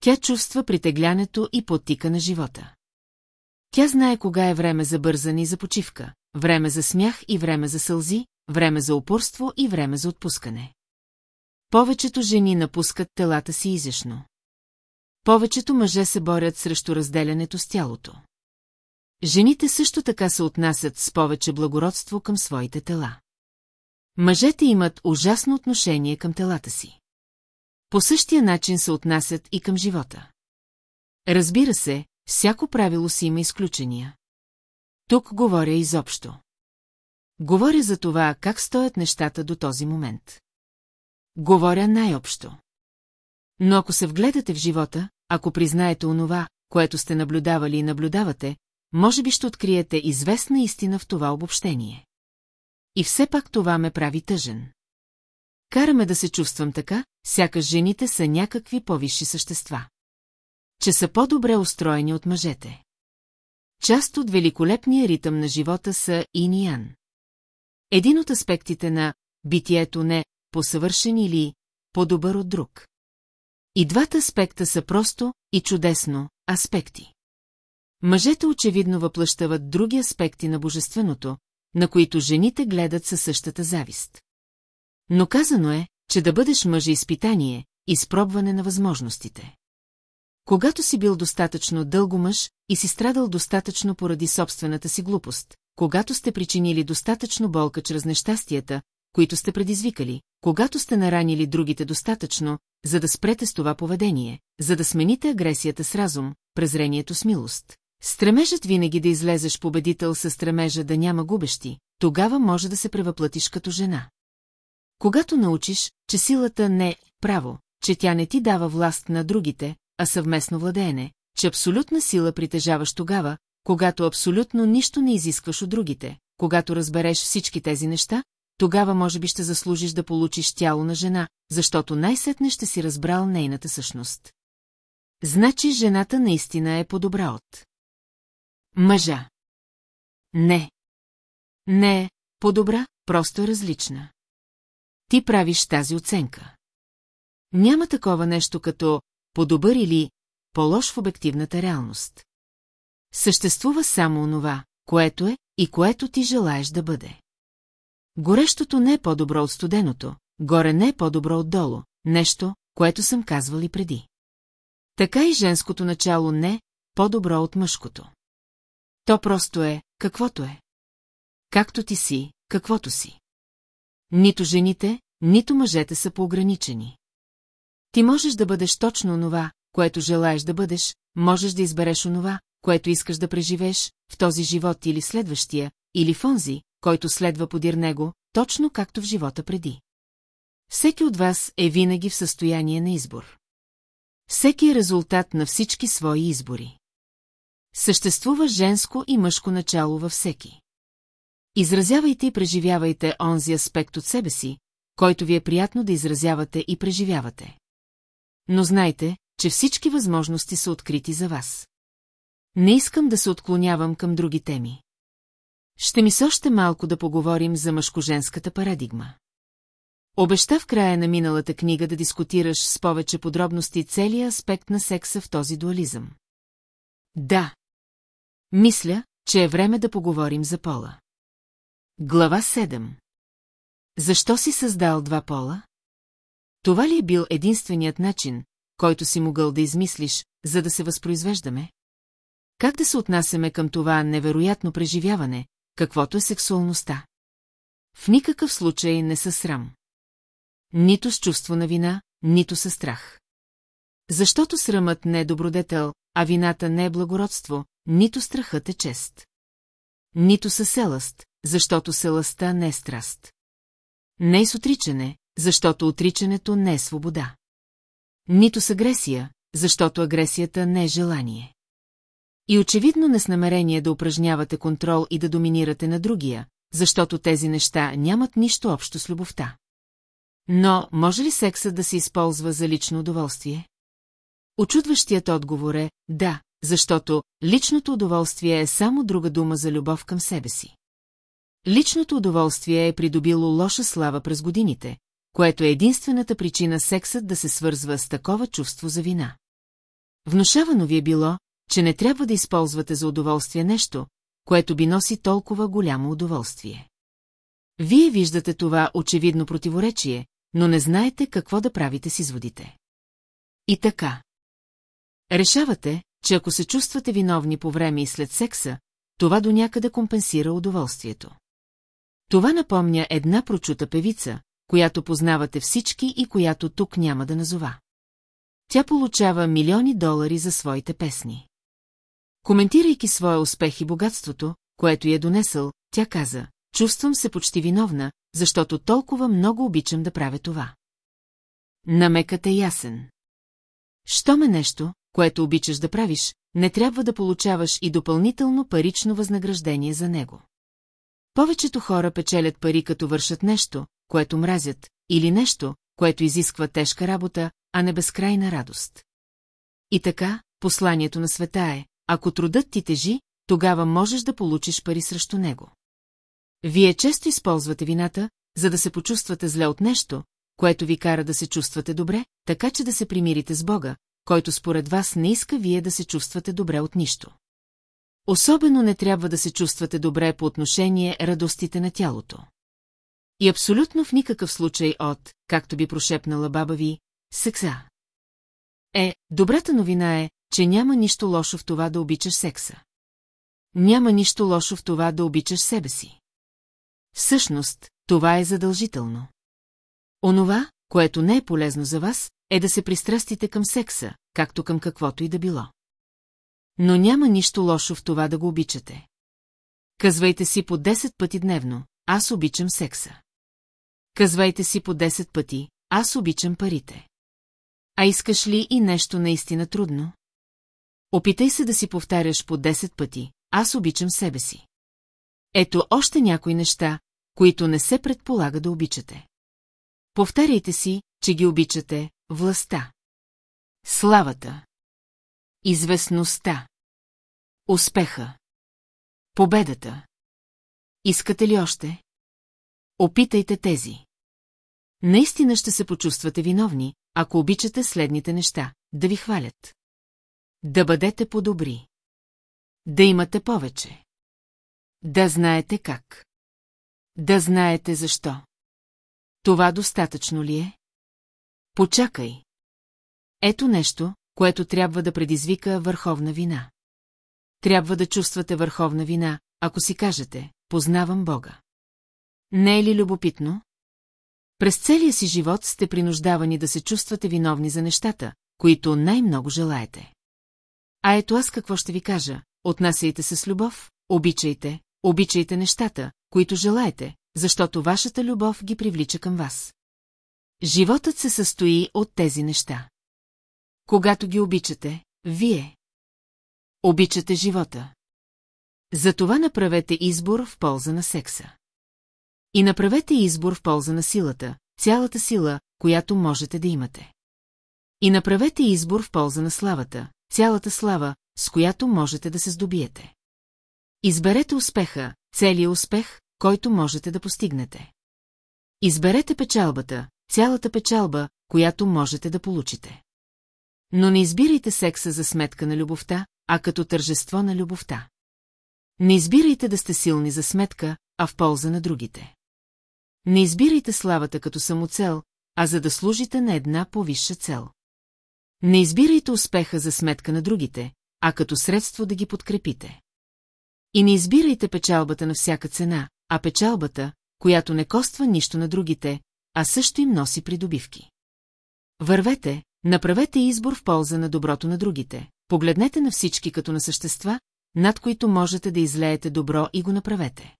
Тя чувства притеглянето и потика на живота. Тя знае кога е време за бързане и за почивка, време за смях и време за сълзи, време за упорство и време за отпускане. Повечето жени напускат телата си изящно. Повечето мъже се борят срещу разделянето с тялото. Жените също така се отнасят с повече благородство към своите тела. Мъжете имат ужасно отношение към телата си. По същия начин се отнасят и към живота. Разбира се, всяко правило си има изключения. Тук говоря изобщо. Говоря за това, как стоят нещата до този момент. Говоря най-общо. Но ако се вгледате в живота, ако признаете онова, което сте наблюдавали и наблюдавате, може би ще откриете известна истина в това обобщение. И все пак това ме прави тъжен. Караме да се чувствам така, сякаш жените са някакви по-висши същества. Че са по-добре устроени от мъжете. Част от великолепния ритъм на живота са иниян. Един от аспектите на битието не по-съвършен или по-добър от друг. И двата аспекта са просто и чудесно аспекти. Мъжете очевидно въплъщават други аспекти на божественото, на които жените гледат със същата завист. Но казано е, че да бъдеш мъж е изпитание, изпробване на възможностите. Когато си бил достатъчно дълго мъж и си страдал достатъчно поради собствената си глупост, когато сте причинили достатъчно болка чрез нещастията, които сте предизвикали, когато сте наранили другите достатъчно, за да спрете с това поведение, за да смените агресията с разум, презрението с милост. Стремежът винаги да излезеш победител със стремежа да няма губещи, тогава може да се превъплатиш като жена. Когато научиш, че силата не е право, че тя не ти дава власт на другите, а съвместно владеене, че абсолютна сила притежаваш тогава, когато абсолютно нищо не изискваш от другите, когато разбереш всички тези неща, тогава може би ще заслужиш да получиш тяло на жена, защото най-сетне ще си разбрал нейната същност. Значи жената наистина е по-добра от. Мъжа. Не. Не е по-добра, просто е различна. Ти правиш тази оценка. Няма такова нещо като по-добър или по-лош в обективната реалност. Съществува само онова, което е и което ти желаеш да бъде. Горещото не е по-добро от студеното, горе не е по-добро от долу, нещо, което съм казвал и преди. Така и женското начало не по-добро от мъжкото. То просто е, каквото е. Както ти си, каквото си. Нито жените, нито мъжете са поограничени. Ти можеш да бъдеш точно онова, което желаеш да бъдеш, можеш да избереш онова, което искаш да преживееш, в този живот или следващия, или в онзи, който следва подир него, точно както в живота преди. Всеки от вас е винаги в състояние на избор. Всеки е резултат на всички свои избори. Съществува женско и мъжко начало във всеки. Изразявайте и преживявайте онзи аспект от себе си, който ви е приятно да изразявате и преживявате. Но знайте, че всички възможности са открити за вас. Не искам да се отклонявам към други теми. Ще ми се още малко да поговорим за мъжко-женската парадигма. Обеща в края на миналата книга да дискутираш с повече подробности целия аспект на секса в този дуализъм. Да. Мисля, че е време да поговорим за пола. Глава 7 Защо си създал два пола? Това ли е бил единственият начин, който си могъл да измислиш, за да се възпроизвеждаме? Как да се отнасяме към това невероятно преживяване, каквото е сексуалността? В никакъв случай не със срам. Нито с чувство на вина, нито със страх. Защото срамът не е добродетел, а вината не е благородство, нито страхът е чест. Нито със селъст, защото селъстта не е страст. Не е с отричане, защото отричането не е свобода. Нито с агресия, защото агресията не е желание. И очевидно не с намерение да упражнявате контрол и да доминирате на другия, защото тези неща нямат нищо общо с любовта. Но може ли сексът да се използва за лично удоволствие? Очудващият отговор е да, защото личното удоволствие е само друга дума за любов към себе си. Личното удоволствие е придобило лоша слава през годините, което е единствената причина сексът да се свързва с такова чувство за вина. Внушавано ви е било, че не трябва да използвате за удоволствие нещо, което би носи толкова голямо удоволствие. Вие виждате това очевидно противоречие, но не знаете какво да правите с изводите. И така. Решавате, че ако се чувствате виновни по време и след секса, това до някъде компенсира удоволствието. Това напомня една прочута певица, която познавате всички и която тук няма да назова. Тя получава милиони долари за своите песни. Коментирайки своя успех и богатството, което е донесъл, тя каза, чувствам се почти виновна, защото толкова много обичам да правя това. Намекът е ясен. Що ме нещо, което обичаш да правиш, не трябва да получаваш и допълнително парично възнаграждение за него. Повечето хора печелят пари като вършат нещо, което мразят, или нещо, което изисква тежка работа, а не безкрайна радост. И така, посланието на света е, ако трудът ти тежи, тогава можеш да получиш пари срещу него. Вие често използвате вината, за да се почувствате зле от нещо, което ви кара да се чувствате добре, така че да се примирите с Бога, който според вас не иска вие да се чувствате добре от нищо. Особено не трябва да се чувствате добре по отношение радостите на тялото. И абсолютно в никакъв случай от, както би прошепнала баба ви, секса. Е, добрата новина е, че няма нищо лошо в това да обичаш секса. Няма нищо лошо в това да обичаш себе си. Всъщност, това е задължително. Онова, което не е полезно за вас, е да се пристрастите към секса, както към каквото и да било. Но няма нищо лошо в това да го обичате. Казвайте си по 10 пъти дневно, аз обичам секса. Казвайте си по 10 пъти, аз обичам парите. А искаш ли и нещо наистина трудно? Опитай се да си повтаряш по 10 пъти, аз обичам себе си. Ето още някои неща, които не се предполага да обичате. Повтаряйте си, че ги обичате, властта. Славата. Известността. Успеха. Победата. Искате ли още? Опитайте тези. Наистина ще се почувствате виновни, ако обичате следните неща, да ви хвалят. Да бъдете по-добри. Да имате повече. Да знаете как. Да знаете защо. Това достатъчно ли е? Почакай. Ето нещо, което трябва да предизвика върховна вина. Трябва да чувствате върховна вина, ако си кажете, познавам Бога. Не е ли любопитно? През целия си живот сте принуждавани да се чувствате виновни за нещата, които най-много желаете. А ето аз какво ще ви кажа, отнасяйте се с любов, обичайте, обичайте нещата, които желаете, защото вашата любов ги привлича към вас. Животът се състои от тези неща. Когато ги обичате, вие обичате живота. Затова направете избор в полза на секса. И направете избор в полза на силата, цялата сила, която можете да имате. И направете избор в полза на славата, цялата слава, с която можете да се здобиете. Изберете успеха, целият успех, който можете да постигнете. Изберете печалбата, цялата печалба, която можете да получите. Но не избирайте секса за сметка на любовта, а като тържество на любовта. Не избирайте да сте силни за сметка, а в полза на другите. Не избирайте славата като самоцел, а за да служите на една повисша цел. Не избирайте успеха за сметка на другите, а като средство да ги подкрепите. И не избирайте печалбата на всяка цена, а печалбата, която не коства нищо на другите, а също им носи придобивки. Вървете, направете избор в полза на доброто на другите, погледнете на всички като на същества, над които можете да излеете добро и го направете.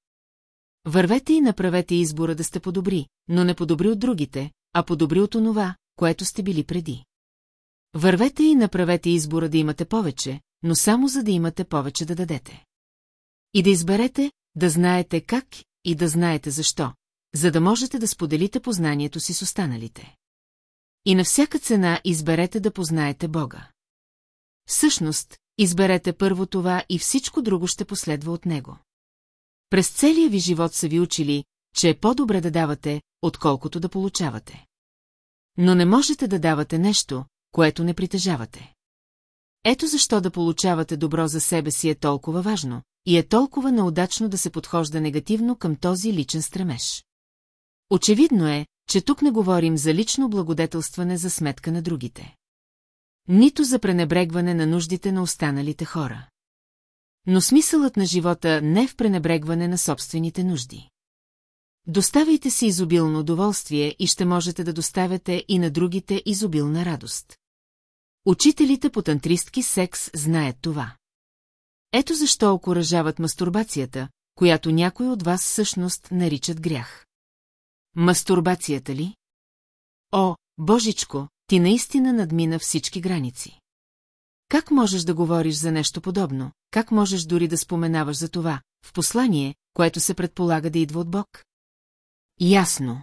Вървете и направете избора да сте подобри, но не подобри от другите, а подобри от онова, което сте били преди. Вървете и направете избора да имате повече, но само за да имате повече да дадете. И да изберете, да знаете как и да знаете защо, за да можете да споделите познанието си с останалите. И на всяка цена изберете да познаете Бога. Всъщност, изберете първо това и всичко друго ще последва от него. През целия ви живот са ви учили, че е по-добре да давате, отколкото да получавате. Но не можете да давате нещо, което не притежавате. Ето защо да получавате добро за себе си е толкова важно, и е толкова неудачно да се подхожда негативно към този личен стремеж. Очевидно е, че тук не говорим за лично благодетелстване за сметка на другите. Нито за пренебрегване на нуждите на останалите хора. Но смисълът на живота не е в пренебрегване на собствените нужди. Доставяйте си изобилно удоволствие и ще можете да доставяте и на другите изобилна радост. Учителите по тантристки секс знаят това. Ето защо окоръжават мастурбацията, която някой от вас всъщност наричат грях. Мастурбацията ли? О, Божичко, ти наистина надмина всички граници. Как можеш да говориш за нещо подобно? Как можеш дори да споменаваш за това, в послание, което се предполага да идва от Бог? Ясно.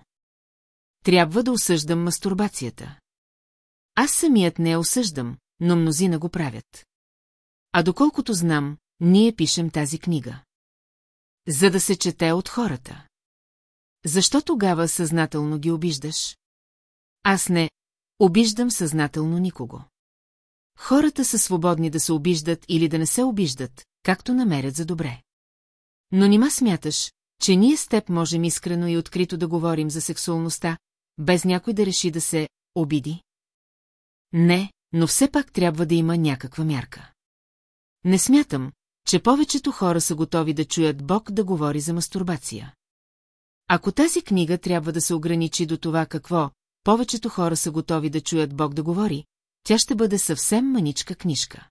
Трябва да осъждам мастурбацията. Аз самият не я осъждам, но мнозина го правят. А доколкото знам, ние пишем тази книга. За да се чете от хората. Защо тогава съзнателно ги обиждаш? Аз не обиждам съзнателно никого. Хората са свободни да се обиждат или да не се обиждат, както намерят за добре. Но нима смяташ, че ние с теб можем искрено и открито да говорим за сексуалността, без някой да реши да се обиди? Не, но все пак трябва да има някаква мярка. Не смятам, че повечето хора са готови да чуят Бог да говори за мастурбация. Ако тази книга трябва да се ограничи до това какво, повечето хора са готови да чуят Бог да говори, тя ще бъде съвсем маничка книжка.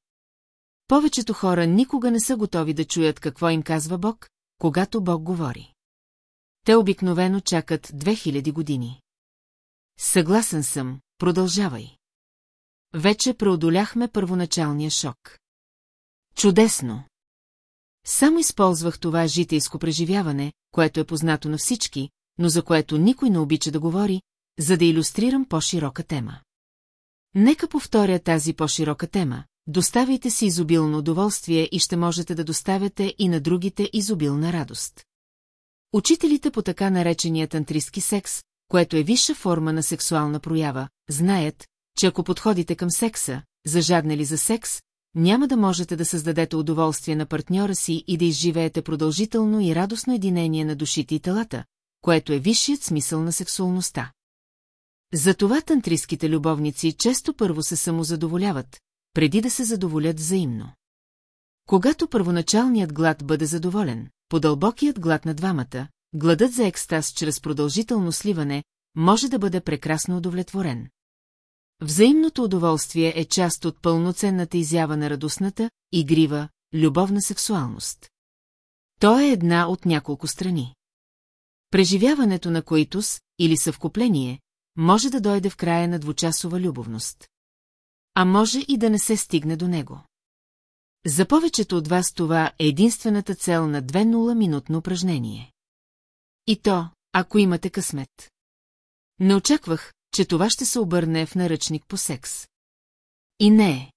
Повечето хора никога не са готови да чуят какво им казва Бог, когато Бог говори. Те обикновено чакат 2000 години. Съгласен съм, продължавай. Вече преодоляхме първоначалния шок. Чудесно! Само използвах това житейско преживяване, което е познато на всички, но за което никой не обича да говори, за да иллюстрирам по-широка тема. Нека повторя тази по-широка тема. Доставяйте си изобилно удоволствие и ще можете да доставяте и на другите изобилна радост. Учителите по така наречения тантристски секс, което е висша форма на сексуална проява, знаят, че ако подходите към секса, зажаднали за секс, няма да можете да създадете удоволствие на партньора си и да изживеете продължително и радостно единение на душите и телата, което е висшият смисъл на сексуалността. Затова тантриските любовници често първо се самозадоволяват, преди да се задоволят взаимно. Когато първоначалният глад бъде задоволен, по-дълбокият глад на двамата, гладът за екстаз чрез продължително сливане, може да бъде прекрасно удовлетворен. Взаимното удоволствие е част от пълноценната изява на радостната, игрива, любовна сексуалност. То е една от няколко страни. Преживяването на коитус или съвкупление може да дойде в края на двучасова любовност. А може и да не се стигне до него. За повечето от вас това е единствената цел на 2-0 минутно упражнение. И то, ако имате късмет. Не очаквах, че това ще се обърне в наръчник по секс. И не е.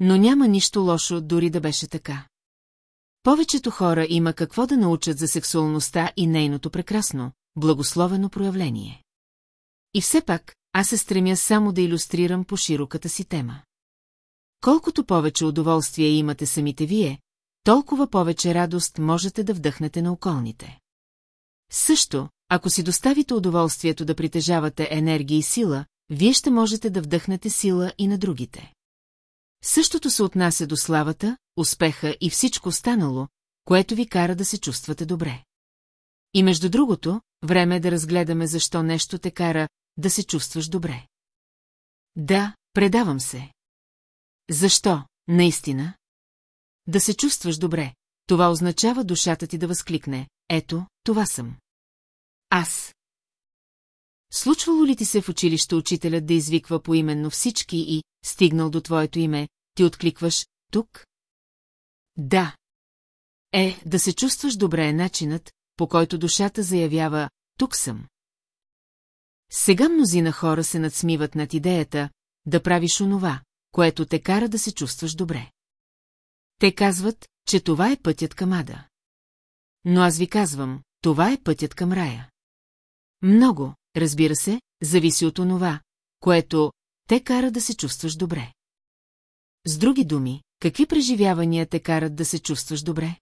Но няма нищо лошо, дори да беше така. Повечето хора има какво да научат за сексуалността и нейното прекрасно, благословено проявление. И все пак, аз се стремя само да иллюстрирам по широката си тема. Колкото повече удоволствие имате самите вие, толкова повече радост можете да вдъхнете на околните. Също, ако си доставите удоволствието да притежавате енергия и сила, вие ще можете да вдъхнете сила и на другите. Същото се отнася до славата, успеха и всичко останало, което ви кара да се чувствате добре. И между другото, време е да разгледаме защо нещо те кара да се чувстваш добре. Да, предавам се. Защо, наистина? Да се чувстваш добре, това означава душата ти да възкликне, ето, това съм. Аз. Случвало ли ти се в училище учителят да извиква поименно всички и, стигнал до твоето име, ти откликваш «тук»? Да. Е, да се чувстваш добре е начинът, по който душата заявява «тук съм». Сега мнозина хора се надсмиват над идеята да правиш онова, което те кара да се чувстваш добре. Те казват, че това е пътят към ада. Но аз ви казвам, това е пътят към рая. Много, разбира се, зависи от онова, което те кара да се чувстваш добре. С други думи, какви преживявания те карат да се чувстваш добре?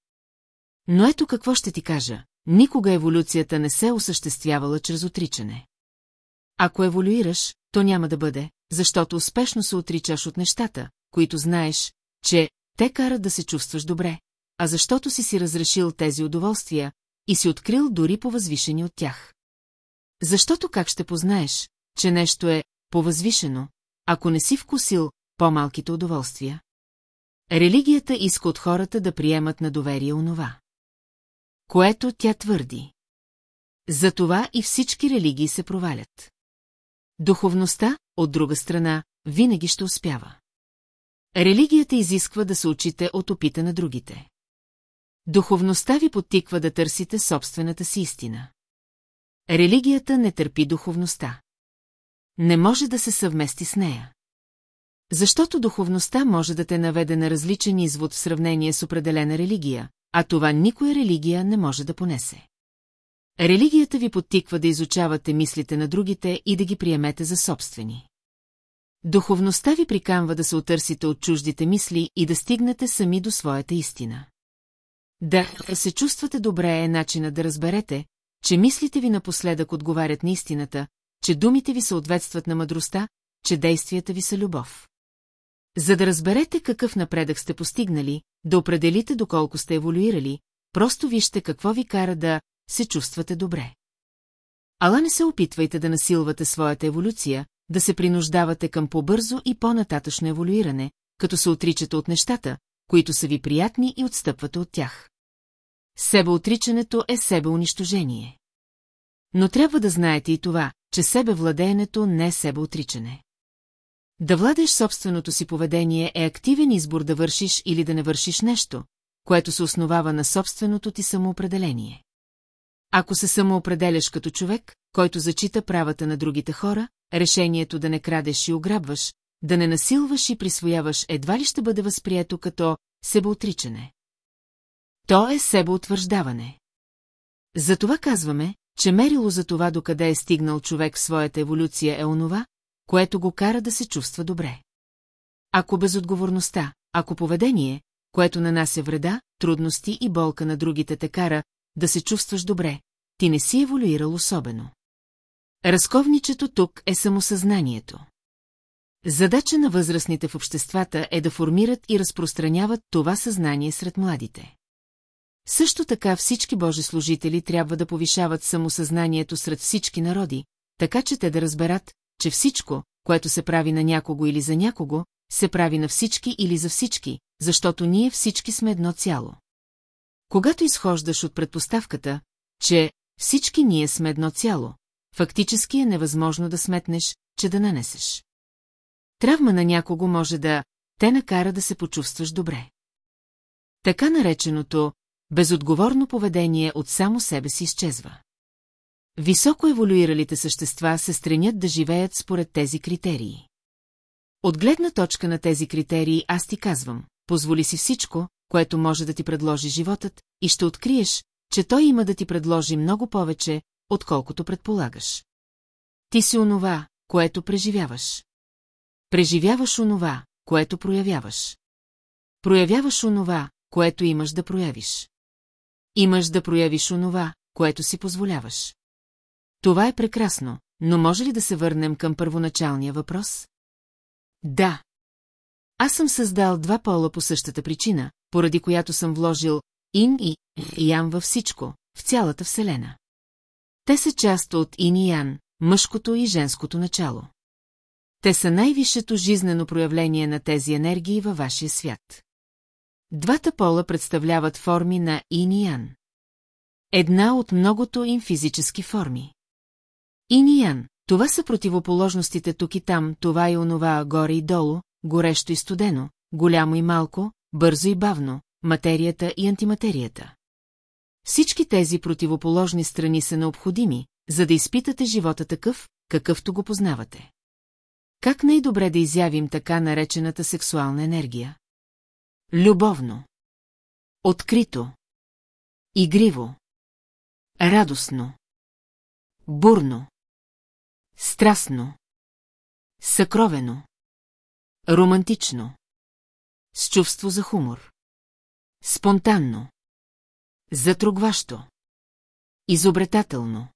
Но ето какво ще ти кажа. Никога еволюцията не се осъществявала чрез отричане. Ако еволюираш, то няма да бъде, защото успешно се отричаш от нещата, които знаеш, че те карат да се чувстваш добре, а защото си си разрешил тези удоволствия, и си открил дори по-възвишени от тях. Защото как ще познаеш, че нещо е повъзвишено, ако не си вкусил по-малките удоволствия? Религията иска от хората да приемат на доверие онова. Което тя твърди. Затова и всички религии се провалят. Духовността, от друга страна, винаги ще успява. Религията изисква да се учите от опита на другите. Духовността ви подтиква да търсите собствената си истина. Религията не търпи духовността. Не може да се съвмести с нея. Защото духовността може да те наведе на различен извод в сравнение с определена религия, а това никоя религия не може да понесе. Религията ви подтиква да изучавате мислите на другите и да ги приемете за собствени. Духовността ви приканва да се отърсите от чуждите мисли и да стигнете сами до своята истина. Да се чувствате добре е начина да разберете, че мислите ви напоследък отговарят на истината, че думите ви съответстват на мъдростта, че действията ви са любов. За да разберете какъв напредък сте постигнали, да определите доколко сте еволюирали, просто вижте какво ви кара да се чувствате добре. Ала не се опитвайте да насилвате своята еволюция, да се принуждавате към по-бързо и по-нататъчно еволюиране, като се отричате от нещата, които са ви приятни и отстъпвате от тях. Себеотричането е себеунищожение. Но трябва да знаете и това, че себевладеенето не е себеотричане. Да владеш собственото си поведение е активен избор да вършиш или да не вършиш нещо, което се основава на собственото ти самоопределение. Ако се самоопределяш като човек, който зачита правата на другите хора, решението да не крадеш и ограбваш, да не насилваш и присвояваш едва ли ще бъде възприето като себеотричане. То е себеотвърждаване. Затова казваме, че мерило за това докъде е стигнал човек в своята еволюция е онова, което го кара да се чувства добре. Ако безотговорността, ако поведение, което нанася вреда, трудности и болка на другите те кара да се чувстваш добре, ти не си еволюирал особено. Разковничето тук е самосъзнанието. Задача на възрастните в обществата е да формират и разпространяват това съзнание сред младите. Също така всички Божи служители трябва да повишават самосъзнанието сред всички народи, така че те да разберат, че всичко, което се прави на някого или за някого, се прави на всички или за всички, защото ние всички сме едно цяло. Когато изхождаш от предпоставката, че всички ние сме едно цяло, фактически е невъзможно да сметнеш, че да нанесеш. Травма на някого може да те накара да се почувстваш добре. Така нареченото безотговорно поведение от само себе си изчезва. Високо еволюиралите същества се стремят да живеят според тези критерии. От гледна точка на тези критерии аз ти казвам, позволи си всичко, което може да ти предложи животът, и ще откриеш, че той има да ти предложи много повече, отколкото предполагаш. Ти си онова, което преживяваш. Преживяваш онова, което проявяваш. Проявяваш онова, което имаш да проявиш. Имаш да проявиш онова, което си позволяваш. Това е прекрасно, но може ли да се върнем към първоначалния въпрос? Да. Аз съм създал два пола по същата причина, поради която съм вложил ин и ян във всичко, в цялата Вселена. Те са част от ин и ян, мъжкото и женското начало. Те са най-висшето жизнено проявление на тези енергии във вашия свят. Двата пола представляват форми на ин и ян. Една от многото им физически форми. Ин и ян, това са противоположностите тук и там, това и онова, горе и долу, горещо и студено, голямо и малко, бързо и бавно, материята и антиматерията. Всички тези противоположни страни са необходими, за да изпитате живота такъв, какъвто го познавате. Как най-добре да изявим така наречената сексуална енергия? Любовно. Открито. Игриво. Радостно. Бурно. Страстно. Съкровено. Романтично. С чувство за хумор. Спонтанно. Затрогващо. Изобретателно.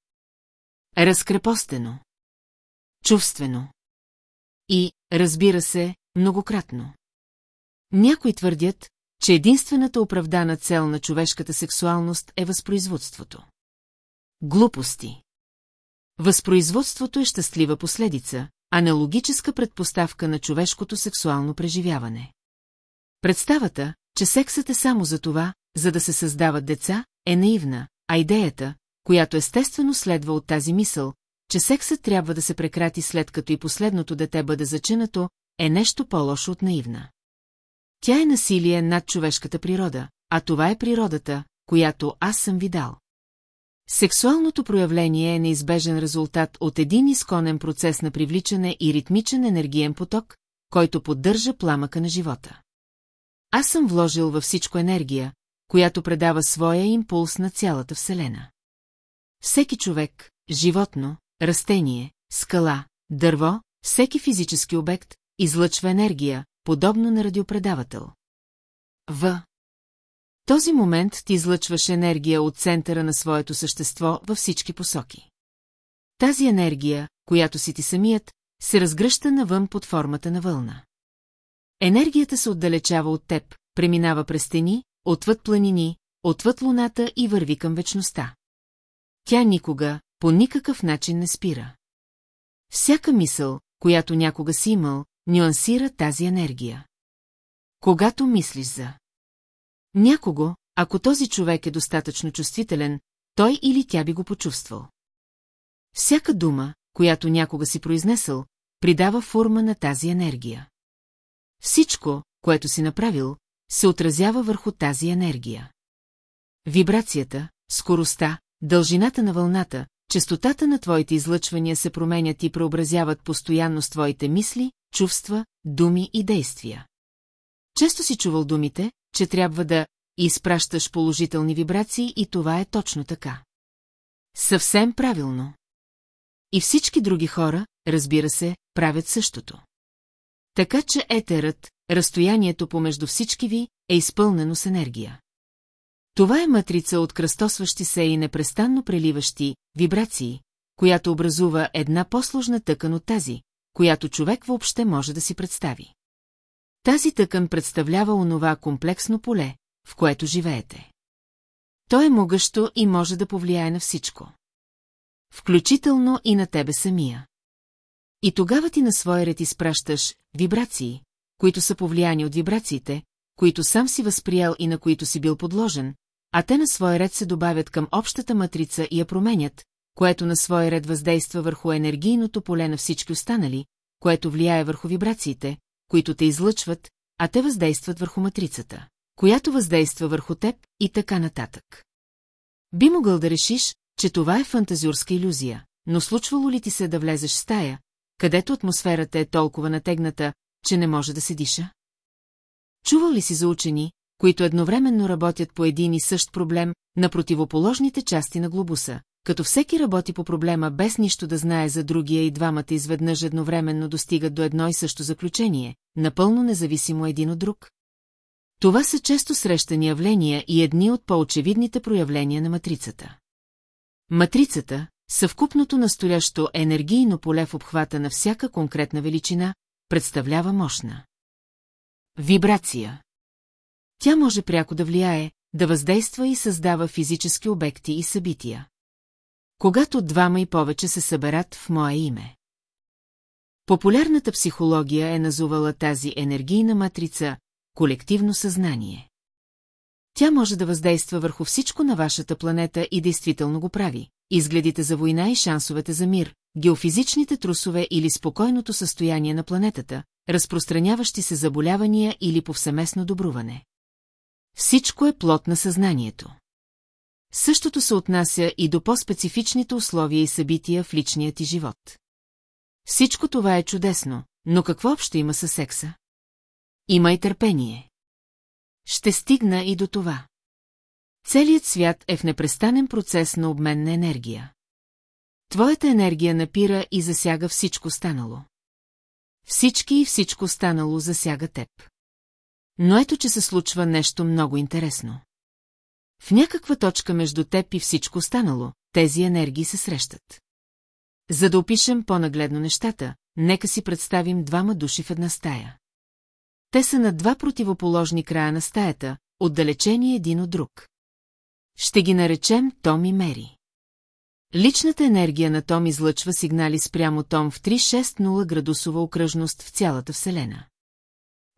Разкрепостено. Чувствено. И, разбира се, многократно. Някои твърдят, че единствената оправдана цел на човешката сексуалност е възпроизводството. Глупости. Възпроизводството е щастлива последица, а не логическа предпоставка на човешкото сексуално преживяване. Представата, че сексът е само за това, за да се създават деца, е наивна, а идеята, която естествено следва от тази мисъл, че сексът трябва да се прекрати след като и последното дете бъде зачинато, е нещо по-лошо от наивна. Тя е насилие над човешката природа, а това е природата, която аз съм видал. Сексуалното проявление е неизбежен резултат от един изконен процес на привличане и ритмичен енергиен поток, който поддържа пламъка на живота. Аз съм вложил във всичко енергия, която предава своя импулс на цялата Вселена. Всеки човек, животно, растение, скала, дърво, всеки физически обект излъчва енергия, подобно на радиопредавател. В. Този момент ти излъчваш енергия от центъра на своето същество във всички посоки. Тази енергия, която си ти самият, се разгръща навън под формата на вълна. Енергията се отдалечава от теб, преминава през стени, отвъд планини, отвъд луната и върви към вечността. Тя никога, по никакъв начин не спира. Всяка мисъл, която някога си имал, нюансира тази енергия. Когато мислиш за някого, ако този човек е достатъчно чувствителен, той или тя би го почувствал. Всяка дума, която някога си произнесъл, придава форма на тази енергия. Всичко, което си направил, се отразява върху тази енергия. Вибрацията, скоростта, дължината на вълната, частотата на твоите излъчвания се променят и преобразяват постоянно с твоите мисли, чувства, думи и действия. Често си чувал думите, че трябва да изпращаш положителни вибрации и това е точно така. Съвсем правилно. И всички други хора, разбира се, правят същото. Така че етерът, разстоянието помежду всички ви, е изпълнено с енергия. Това е матрица от кръстосващи се и непрестанно преливащи вибрации, която образува една по-сложна тъкан от тази, която човек въобще може да си представи. Тази тъкан представлява онова комплексно поле, в което живеете. То е могъщо и може да повлияе на всичко. Включително и на тебе самия. И тогава ти на своя ред изпращаш вибрации, които са повлияни от вибрациите, които сам си възприял и на които си бил подложен, а те на своя ред се добавят към общата матрица и я променят, което на своя ред въздейства върху енергийното поле на всички останали, което влияе върху вибрациите, които те излъчват, а те въздействат върху матрицата, която въздейства върху теб и така нататък. Би могъл да решиш, че това е фантазиорска иллюзия, но случвало ли ти се да влезеш в стая, където атмосферата е толкова натегната, че не може да се диша? Чувал ли си за учени, които едновременно работят по един и същ проблем на противоположните части на глобуса, като всеки работи по проблема без нищо да знае за другия и двамата изведнъж едновременно достигат до едно и също заключение, напълно независимо един от друг? Това са често срещани явления и едни от по-очевидните проявления на матрицата. Матрицата, съвкупното настоящо енергийно поле в обхвата на всяка конкретна величина, представлява мощна. Вибрация. Тя може пряко да влияе, да въздейства и създава физически обекти и събития. Когато двама и повече се съберат в мое име. Популярната психология е назувала тази енергийна матрица колективно съзнание. Тя може да въздейства върху всичко на вашата планета и действително го прави. Изгледите за война и шансовете за мир, геофизичните трусове или спокойното състояние на планетата, разпространяващи се заболявания или повсеместно добруване. Всичко е плод на съзнанието. Същото се отнася и до по-специфичните условия и събития в личния ти живот. Всичко това е чудесно, но какво общо има със секса? Има и търпение. Ще стигна и до това. Целият свят е в непрестанен процес на обмен на енергия. Твоята енергия напира и засяга всичко станало. Всички и всичко станало засяга теб. Но ето, че се случва нещо много интересно. В някаква точка между теб и всичко останало, тези енергии се срещат. За да опишем по-нагледно нещата, нека си представим двама души в една стая. Те са на два противоположни края на стаята, отдалечени един от друг. Ще ги наречем Том и Мери. Личната енергия на Том излъчва сигнали спрямо Том в 360 градусова окръжност в цялата Вселена.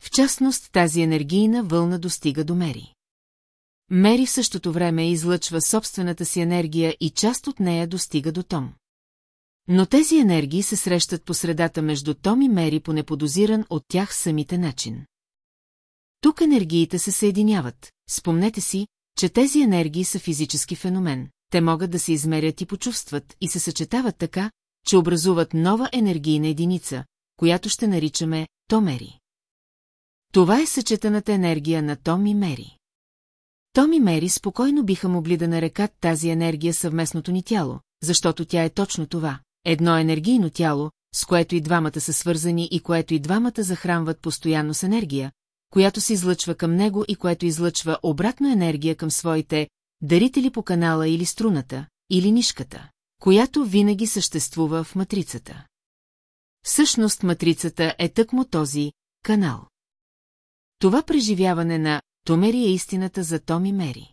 В частност, тази енергийна вълна достига до Мери. Мери в същото време излъчва собствената си енергия и част от нея достига до Том. Но тези енергии се срещат по средата между Том и Мери по неподозиран от тях самите начин. Тук енергиите се съединяват. Спомнете си, че тези енергии са физически феномен. Те могат да се измерят и почувстват и се съчетават така, че образуват нова енергийна единица, която ще наричаме Томери. Това е съчетаната енергия на Том и Мери. Том и Мери спокойно биха могли да нарекат тази енергия съвместното ни тяло, защото тя е точно това – едно енергийно тяло, с което и двамата са свързани и което и двамата захранват постоянно с енергия, която се излъчва към него и което излъчва обратно енергия към своите дарители по канала или струната, или нишката, която винаги съществува в матрицата. Всъщност матрицата е тъкмо този канал. Това преживяване на Томери е истината за Том и Мери.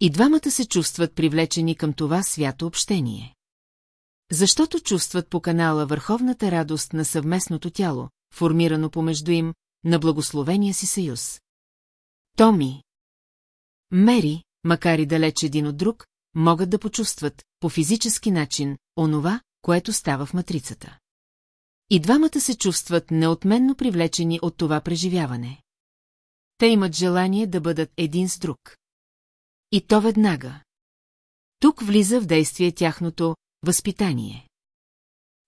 И двамата се чувстват привлечени към това свято общение. Защото чувстват по канала върховната радост на съвместното тяло, формирано помежду им, на благословения си съюз. Томи. Мери, макар и далеч един от друг, могат да почувстват, по физически начин, онова, което става в матрицата. И двамата се чувстват неотменно привлечени от това преживяване. Те имат желание да бъдат един с друг. И то веднага. Тук влиза в действие тяхното възпитание.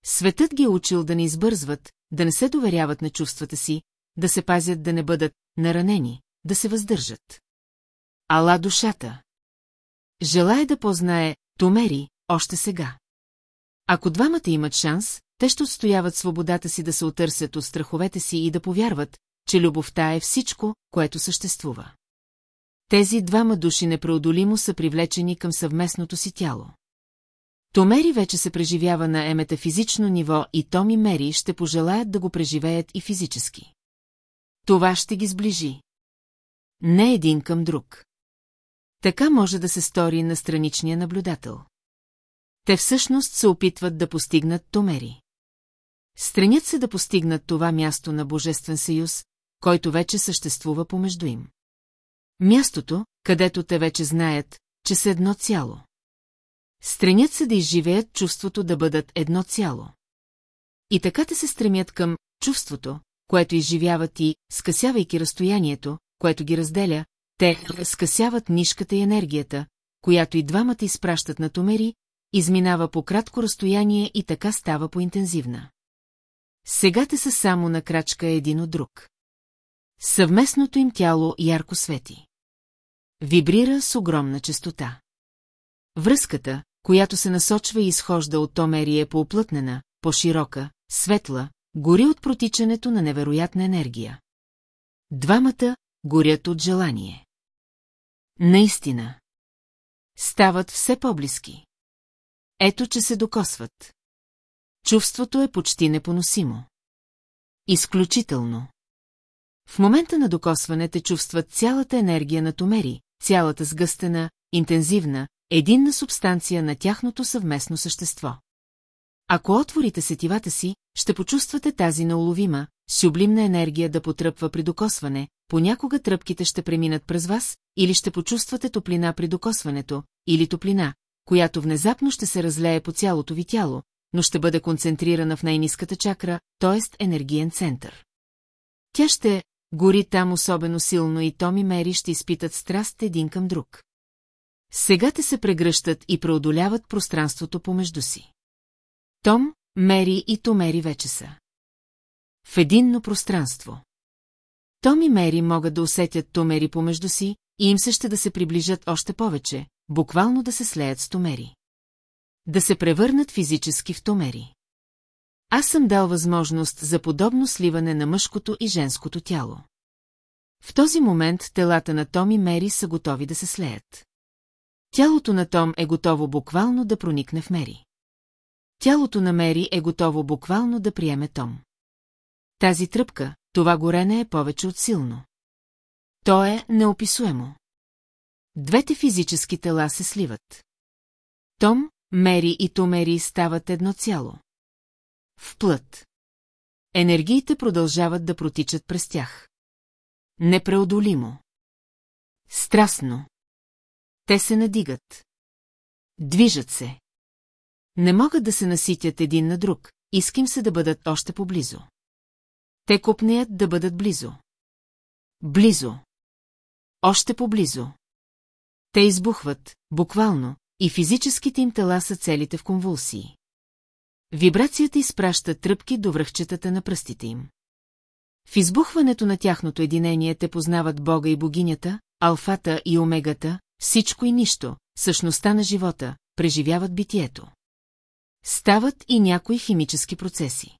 Светът ги е учил да не избързват, да не се доверяват на чувствата си, да се пазят да не бъдат наранени, да се въздържат. Ала душата. Желая да познае Томери още сега. Ако двамата имат шанс, те ще отстояват свободата си да се отърсят от страховете си и да повярват, че любовта е всичко, което съществува. Тези двама души непреодолимо са привлечени към съвместното си тяло. Томери вече се преживява на еметафизично ниво и Том и Мери ще пожелаят да го преживеят и физически. Това ще ги сближи. Не един към друг. Така може да се стори на страничния наблюдател. Те всъщност се опитват да постигнат Томери. Стремят се да постигнат това място на Божествен съюз, който вече съществува помежду им. Мястото, където те вече знаят, че са едно цяло. Стремят се да изживеят чувството да бъдат едно цяло. И така те се стремят към чувството, което изживяват и, скъсявайки разстоянието, което ги разделя, те скъсяват нишката и енергията, която и двамата изпращат на Томери, изминава по кратко разстояние и така става по-интензивна. Сега те са само на крачка един от друг. Съвместното им тяло ярко свети. Вибрира с огромна частота. Връзката, която се насочва и изхожда от Томери е по-оплътнена, по-широка, светла, гори от протичането на невероятна енергия. Двамата горят от желание. Наистина. Стават все по-близки. Ето, че се докосват. Чувството е почти непоносимо. Изключително. В момента на докосване те чувстват цялата енергия на Томери, цялата сгъстена, интензивна, единна субстанция на тяхното съвместно същество. Ако отворите сетивата си, ще почувствате тази неуловима, сюблимна енергия да потръпва при докосване, понякога тръпките ще преминат през вас, или ще почувствате топлина при докосването, или топлина, която внезапно ще се разлее по цялото ви тяло, но ще бъде концентрирана в най-низката чакра, т.е. енергиен център. Тя ще гори там особено силно и Том и Мери ще изпитат страст един към друг. Сега те се прегръщат и преодоляват пространството помежду си. Том, Мери и Томери вече са. В единно пространство. Том и Мери могат да усетят Томери помежду си и им се ще да се приближат още повече, буквално да се слеят с Томери. Да се превърнат физически в Томери. Аз съм дал възможност за подобно сливане на мъжкото и женското тяло. В този момент телата на Том и Мери са готови да се слеят. Тялото на Том е готово буквално да проникне в Мери. Тялото на Мери е готово буквално да приеме Том. Тази тръпка, това горене е повече от силно. То е неописуемо. Двете физически тела се сливат. Том, Мери и Томери стават едно цяло. В плът. Енергиите продължават да протичат през тях. Непреодолимо. Страстно. Те се надигат. Движат се. Не могат да се наситят един на друг, искам се да бъдат още поблизо. Те купнеят да бъдат близо. Близо. Още поблизо. Те избухват, буквално, и физическите им тела са целите в конвулсии. Вибрацията изпраща тръпки до връхчетата на пръстите им. В избухването на тяхното единение те познават Бога и богинята, алфата и омегата, всичко и нищо, същността на живота, преживяват битието. Стават и някои химически процеси.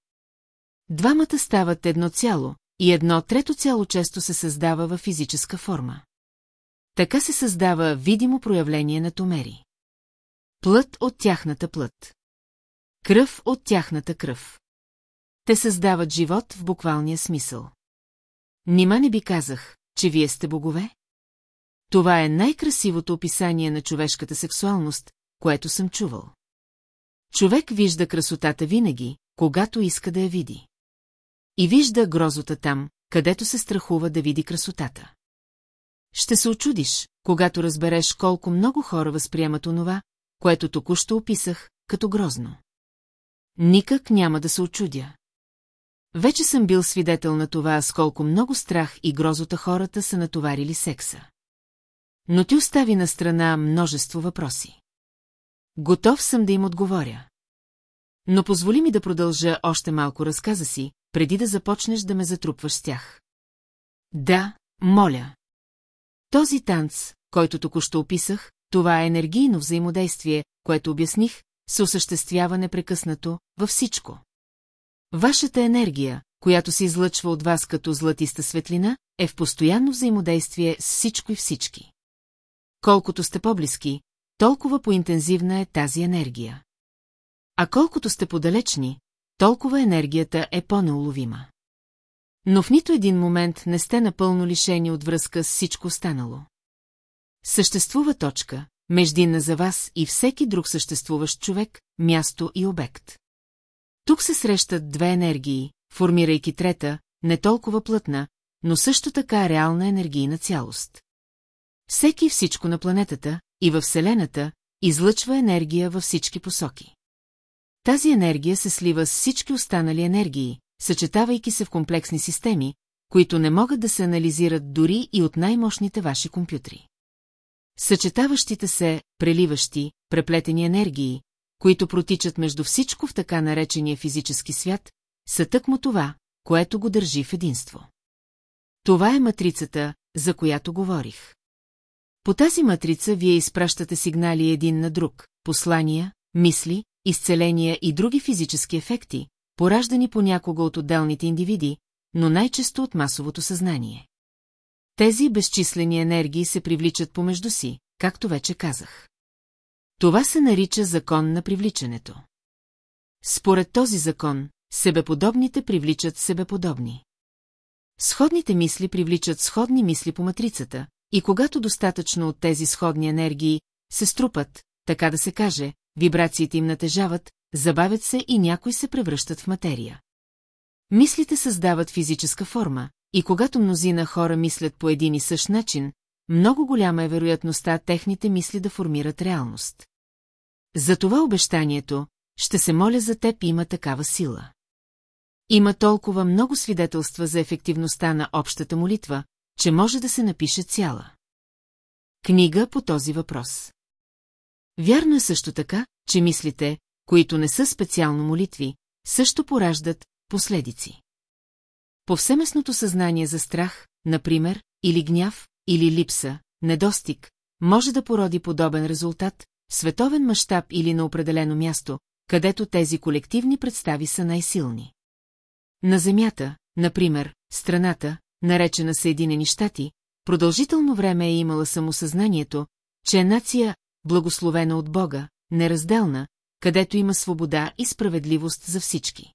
Двамата стават едно цяло, и едно трето цяло често се създава във физическа форма. Така се създава видимо проявление на томери. Плът от тяхната плът. Кръв от тяхната кръв. Те създават живот в буквалния смисъл. Нима не би казах, че вие сте богове? Това е най-красивото описание на човешката сексуалност, което съм чувал. Човек вижда красотата винаги, когато иска да я види. И вижда грозота там, където се страхува да види красотата. Ще се очудиш, когато разбереш колко много хора възприемат онова, което току-що описах, като грозно. Никак няма да се очудя. Вече съм бил свидетел на това, с колко много страх и грозота хората са натоварили секса. Но ти остави на страна множество въпроси. Готов съм да им отговоря. Но позволи ми да продължа още малко разказа си, преди да започнеш да ме затрупваш с тях. Да, моля. Този танц, който току-що описах, това е енергийно взаимодействие, което обясних, се осъществява непрекъснато, във всичко. Вашата енергия, която се излъчва от вас като златиста светлина, е в постоянно взаимодействие с всичко и всички. Колкото сте по-близки, толкова по-интензивна е тази енергия. А колкото сте подалечни, толкова енергията е по-неуловима. Но в нито един момент не сте напълно лишени от връзка с всичко останало. Съществува точка, междинна за вас и всеки друг съществуващ човек, място и обект. Тук се срещат две енергии, формирайки трета, не толкова плътна, но също така реална енергийна цялост. Всеки всичко на планетата и във Вселената излъчва енергия във всички посоки. Тази енергия се слива с всички останали енергии, съчетавайки се в комплексни системи, които не могат да се анализират дори и от най-мощните ваши компютри. Съчетаващите се, преливащи, преплетени енергии, които протичат между всичко в така наречения физически свят, са тъкмо това, което го държи в единство. Това е матрицата, за която говорих. По тази матрица вие изпращате сигнали един на друг, послания, мисли, изцеления и други физически ефекти, пораждани понякога от отделните индивиди, но най-често от масовото съзнание. Тези безчислени енергии се привличат помежду си, както вече казах. Това се нарича закон на привличането. Според този закон, себеподобните привличат себеподобни. Сходните мисли привличат сходни мисли по матрицата, и когато достатъчно от тези сходни енергии се струпат, така да се каже, вибрациите им натежават, забавят се и някои се превръщат в материя. Мислите създават физическа форма, и когато мнозина хора мислят по един и същ начин, много голяма е вероятността техните мисли да формират реалност. Затова обещанието, ще се моля за теб, има такава сила. Има толкова много свидетелства за ефективността на общата молитва, че може да се напише цяла. Книга по този въпрос. Вярно е също така, че мислите, които не са специално молитви, също пораждат последици. Повсеместното съзнание за страх, например, или гняв, или липса, недостиг, може да породи подобен резултат, световен мащаб или на определено място, където тези колективни представи са най-силни. На Земята, например, страната, наречена Съединени щати, продължително време е имала самосъзнанието, че е нация, благословена от Бога, неразделна, където има свобода и справедливост за всички.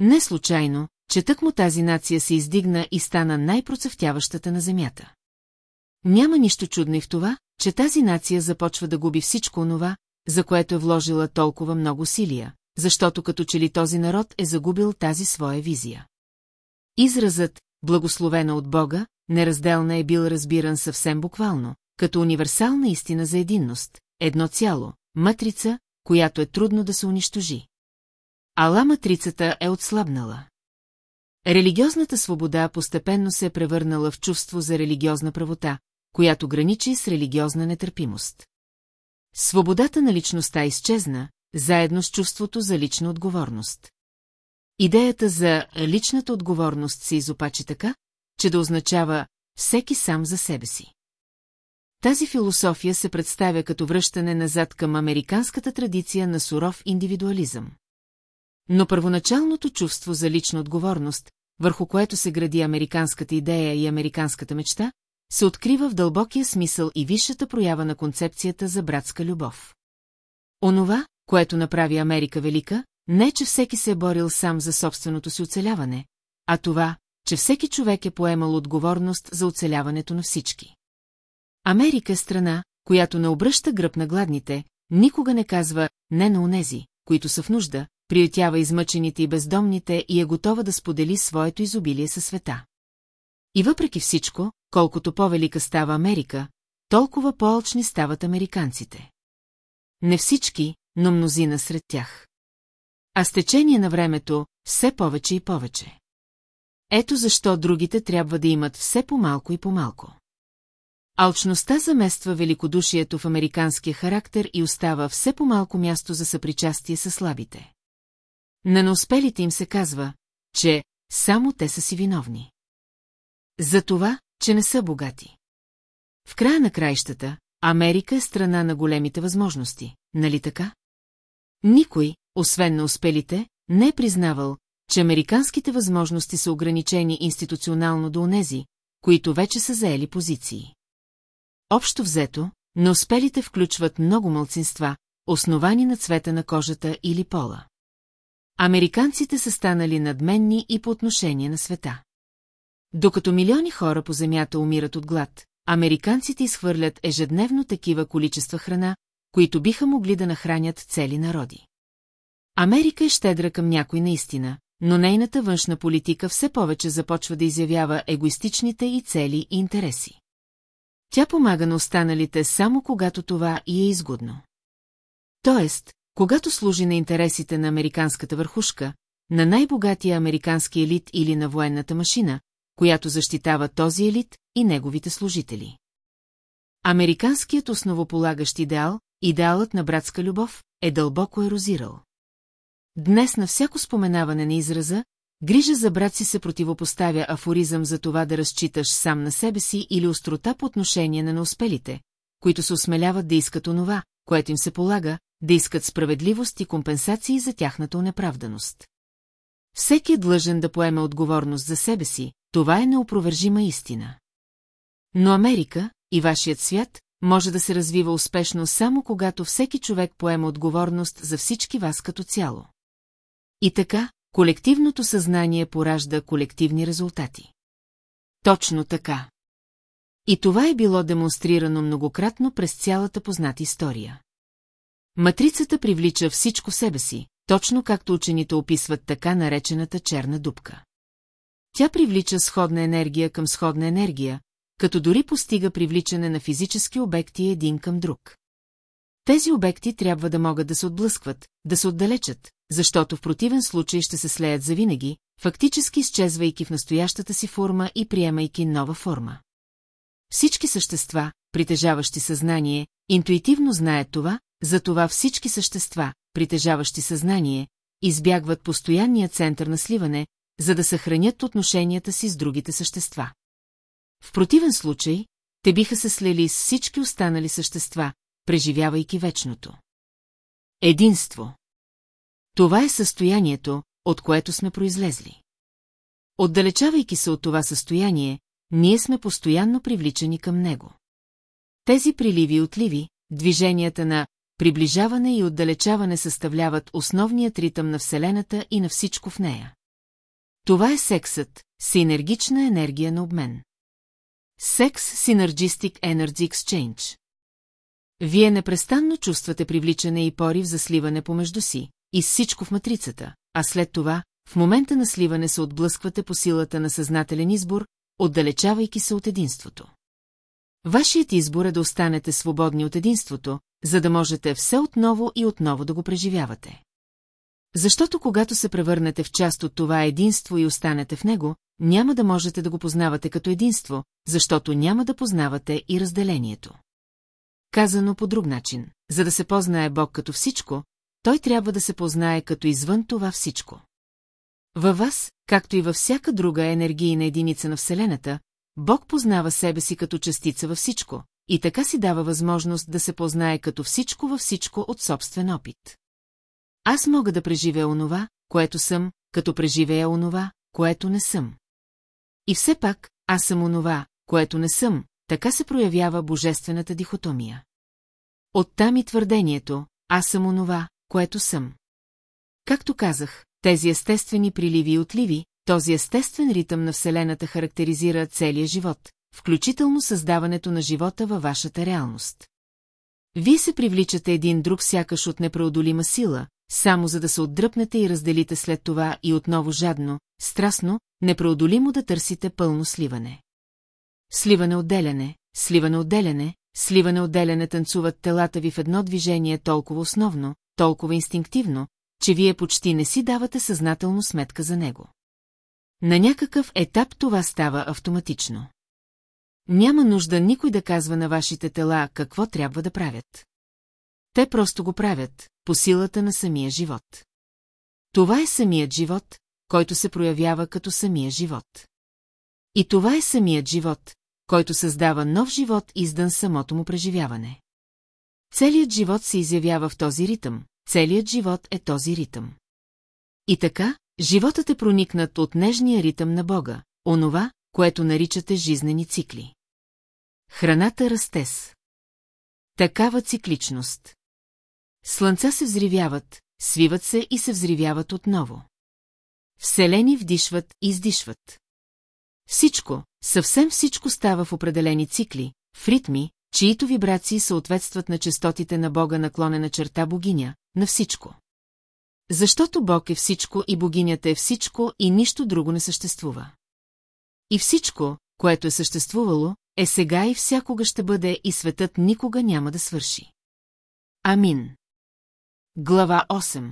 Не случайно, че тъкмо тази нация се издигна и стана най-процъфтяващата на земята. Няма нищо чудно и в това, че тази нация започва да губи всичко онова, за което е вложила толкова много силия, защото като че ли този народ е загубил тази своя визия. Изразът, благословена от Бога, неразделна е бил разбиран съвсем буквално, като универсална истина за единност, едно цяло, матрица, която е трудно да се унищожи. Ала матрицата е отслабнала. Религиозната свобода постепенно се е превърнала в чувство за религиозна правота, която граничи с религиозна нетърпимост. Свободата на личността изчезна, заедно с чувството за лична отговорност. Идеята за личната отговорност се изопачи така, че да означава всеки сам за себе си. Тази философия се представя като връщане назад към американската традиция на суров индивидуализъм. Но първоначалното чувство за лична отговорност, върху което се гради американската идея и американската мечта, се открива в дълбокия смисъл и висшата проява на концепцията за братска любов. Онова, което направи Америка велика, не че всеки се е борил сам за собственото си оцеляване, а това, че всеки човек е поемал отговорност за оцеляването на всички. Америка е страна, която не обръща гръб на гладните, никога не казва «не на онези», които са в нужда, приютява измъчените и бездомните и е готова да сподели своето изобилие със света. И въпреки всичко, колкото по-велика става Америка, толкова по-алчни стават американците. Не всички, но мнозина сред тях. А с течение на времето, все повече и повече. Ето защо другите трябва да имат все по-малко и по-малко. Алчността замества великодушието в американския характер и остава все по-малко място за съпричастие с слабите. На неуспелите им се казва, че само те са си виновни. За това, че не са богати. В края на краищата, Америка е страна на големите възможности, нали така? Никой, освен на успелите, не е признавал, че американските възможности са ограничени институционално до онези, които вече са заели позиции. Общо взето, неуспелите включват много мълцинства, основани на цвета на кожата или пола. Американците са станали надменни и по отношение на света. Докато милиони хора по земята умират от глад, американците изхвърлят ежедневно такива количества храна, които биха могли да нахранят цели народи. Америка е щедра към някой наистина, но нейната външна политика все повече започва да изявява егоистичните и цели и интереси. Тя помага на останалите само когато това и е изгодно. Тоест, когато служи на интересите на американската върхушка, на най-богатия американски елит или на военната машина, която защитава този елит и неговите служители. Американският основополагащ идеал, идеалът на братска любов, е дълбоко ерозирал. Днес на всяко споменаване на израза, грижа за брат си се противопоставя афоризъм за това да разчиташ сам на себе си или острота по отношение на неуспелите, които се осмеляват да искат онова, което им се полага, да искат справедливост и компенсации за тяхната неправданост. Всеки е длъжен да поеме отговорност за себе си, това е неопровержима истина. Но Америка и вашият свят може да се развива успешно само когато всеки човек поема отговорност за всички вас като цяло. И така, колективното съзнание поражда колективни резултати. Точно така. И това е било демонстрирано многократно през цялата позната история. Матрицата привлича всичко в себе си, точно както учените описват така наречената черна дупка. Тя привлича сходна енергия към сходна енергия, като дори постига привличане на физически обекти един към друг. Тези обекти трябва да могат да се отблъскват, да се отдалечат, защото в противен случай ще се слеят завинаги, фактически изчезвайки в настоящата си форма и приемайки нова форма. Всички същества, притежаващи съзнание, интуитивно знаят това, затова всички същества, притежаващи съзнание, избягват постоянния център на сливане, за да съхранят отношенията си с другите същества. В противен случай, те биха се слели с всички останали същества, преживявайки вечното. Единство. Това е състоянието, от което сме произлезли. Отдалечавайки се от това състояние, ние сме постоянно привличани към него. Тези приливи и отливи, движенията на приближаване и отдалечаване съставляват основният ритъм на Вселената и на всичко в нея. Това е сексът, синергична енергия на обмен. Секс Synergistic Energy Exchange. Вие непрестанно чувствате привличане и порив за сливане помежду си, и всичко в матрицата, а след това, в момента на сливане се отблъсквате по силата на съзнателен избор, отдалечавайки се от единството. Вашият избор е да останете свободни от единството, за да можете все отново и отново да го преживявате. Защото когато се превърнете в част от това единство и останете в него, няма да можете да го познавате като единство, защото няма да познавате и разделението. Казано по друг начин, за да се познае Бог като всичко, той трябва да се познае като извън това всичко. Във вас, както и във всяка друга енергийна единица на Вселената, Бог познава себе си като частица във всичко, и така си дава възможност да се познае като всичко във всичко от собствен опит. Аз мога да преживея онова, което съм, като преживея онова, което не съм. И все пак, аз съм онова, което не съм, така се проявява божествената дихотомия. Оттам и твърдението, аз съм онова, което съм. Както казах, тези естествени приливи и отливи, този естествен ритъм на Вселената характеризира целия живот, включително създаването на живота във вашата реалност. Вие се привличате един друг сякаш от непреодолима сила, само за да се отдръпнете и разделите след това и отново жадно, страстно, непреодолимо да търсите пълно сливане. Сливане-отделяне, сливане-отделяне, сливане-отделяне танцуват телата ви в едно движение толкова основно, толкова инстинктивно, че вие почти не си давате съзнателно сметка за него. На някакъв етап това става автоматично. Няма нужда никой да казва на вашите тела какво трябва да правят. Те просто го правят, по силата на самия живот. Това е самият живот, който се проявява като самия живот. И това е самият живот, който създава нов живот издан самото му преживяване. Целият живот се изявява в този ритъм, целият живот е този ритъм. И така, животът е проникнат от нежния ритъм на Бога, онова, което наричате жизнени цикли. Храната растес. Такава цикличност. Слънца се взривяват, свиват се и се взривяват отново. Вселени вдишват и издишват. Всичко, съвсем всичко става в определени цикли, в ритми, чието вибрации съответстват на частотите на Бога наклонена черта богиня, на всичко. Защото Бог е всичко и богинята е всичко и нищо друго не съществува. И всичко, което е съществувало, е сега и всякога ще бъде и светът никога няма да свърши. Амин. Глава 8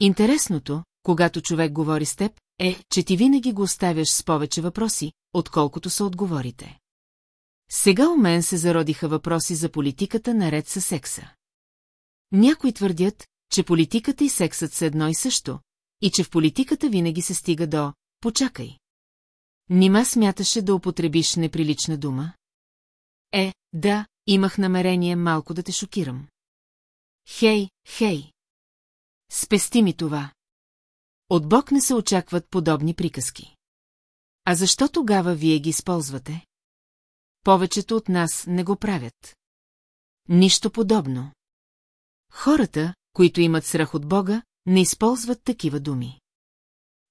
Интересното, когато човек говори с теб, е, че ти винаги го оставяш с повече въпроси, отколкото са отговорите. Сега у мен се зародиха въпроси за политиката наред с секса. Някои твърдят, че политиката и сексът са едно и също, и че в политиката винаги се стига до «почакай». Нима смяташе да употребиш неприлична дума? Е, да, имах намерение малко да те шокирам. Хей, хей! Спести ми това. От Бог не се очакват подобни приказки. А защо тогава вие ги използвате? Повечето от нас не го правят. Нищо подобно. Хората, които имат страх от Бога, не използват такива думи.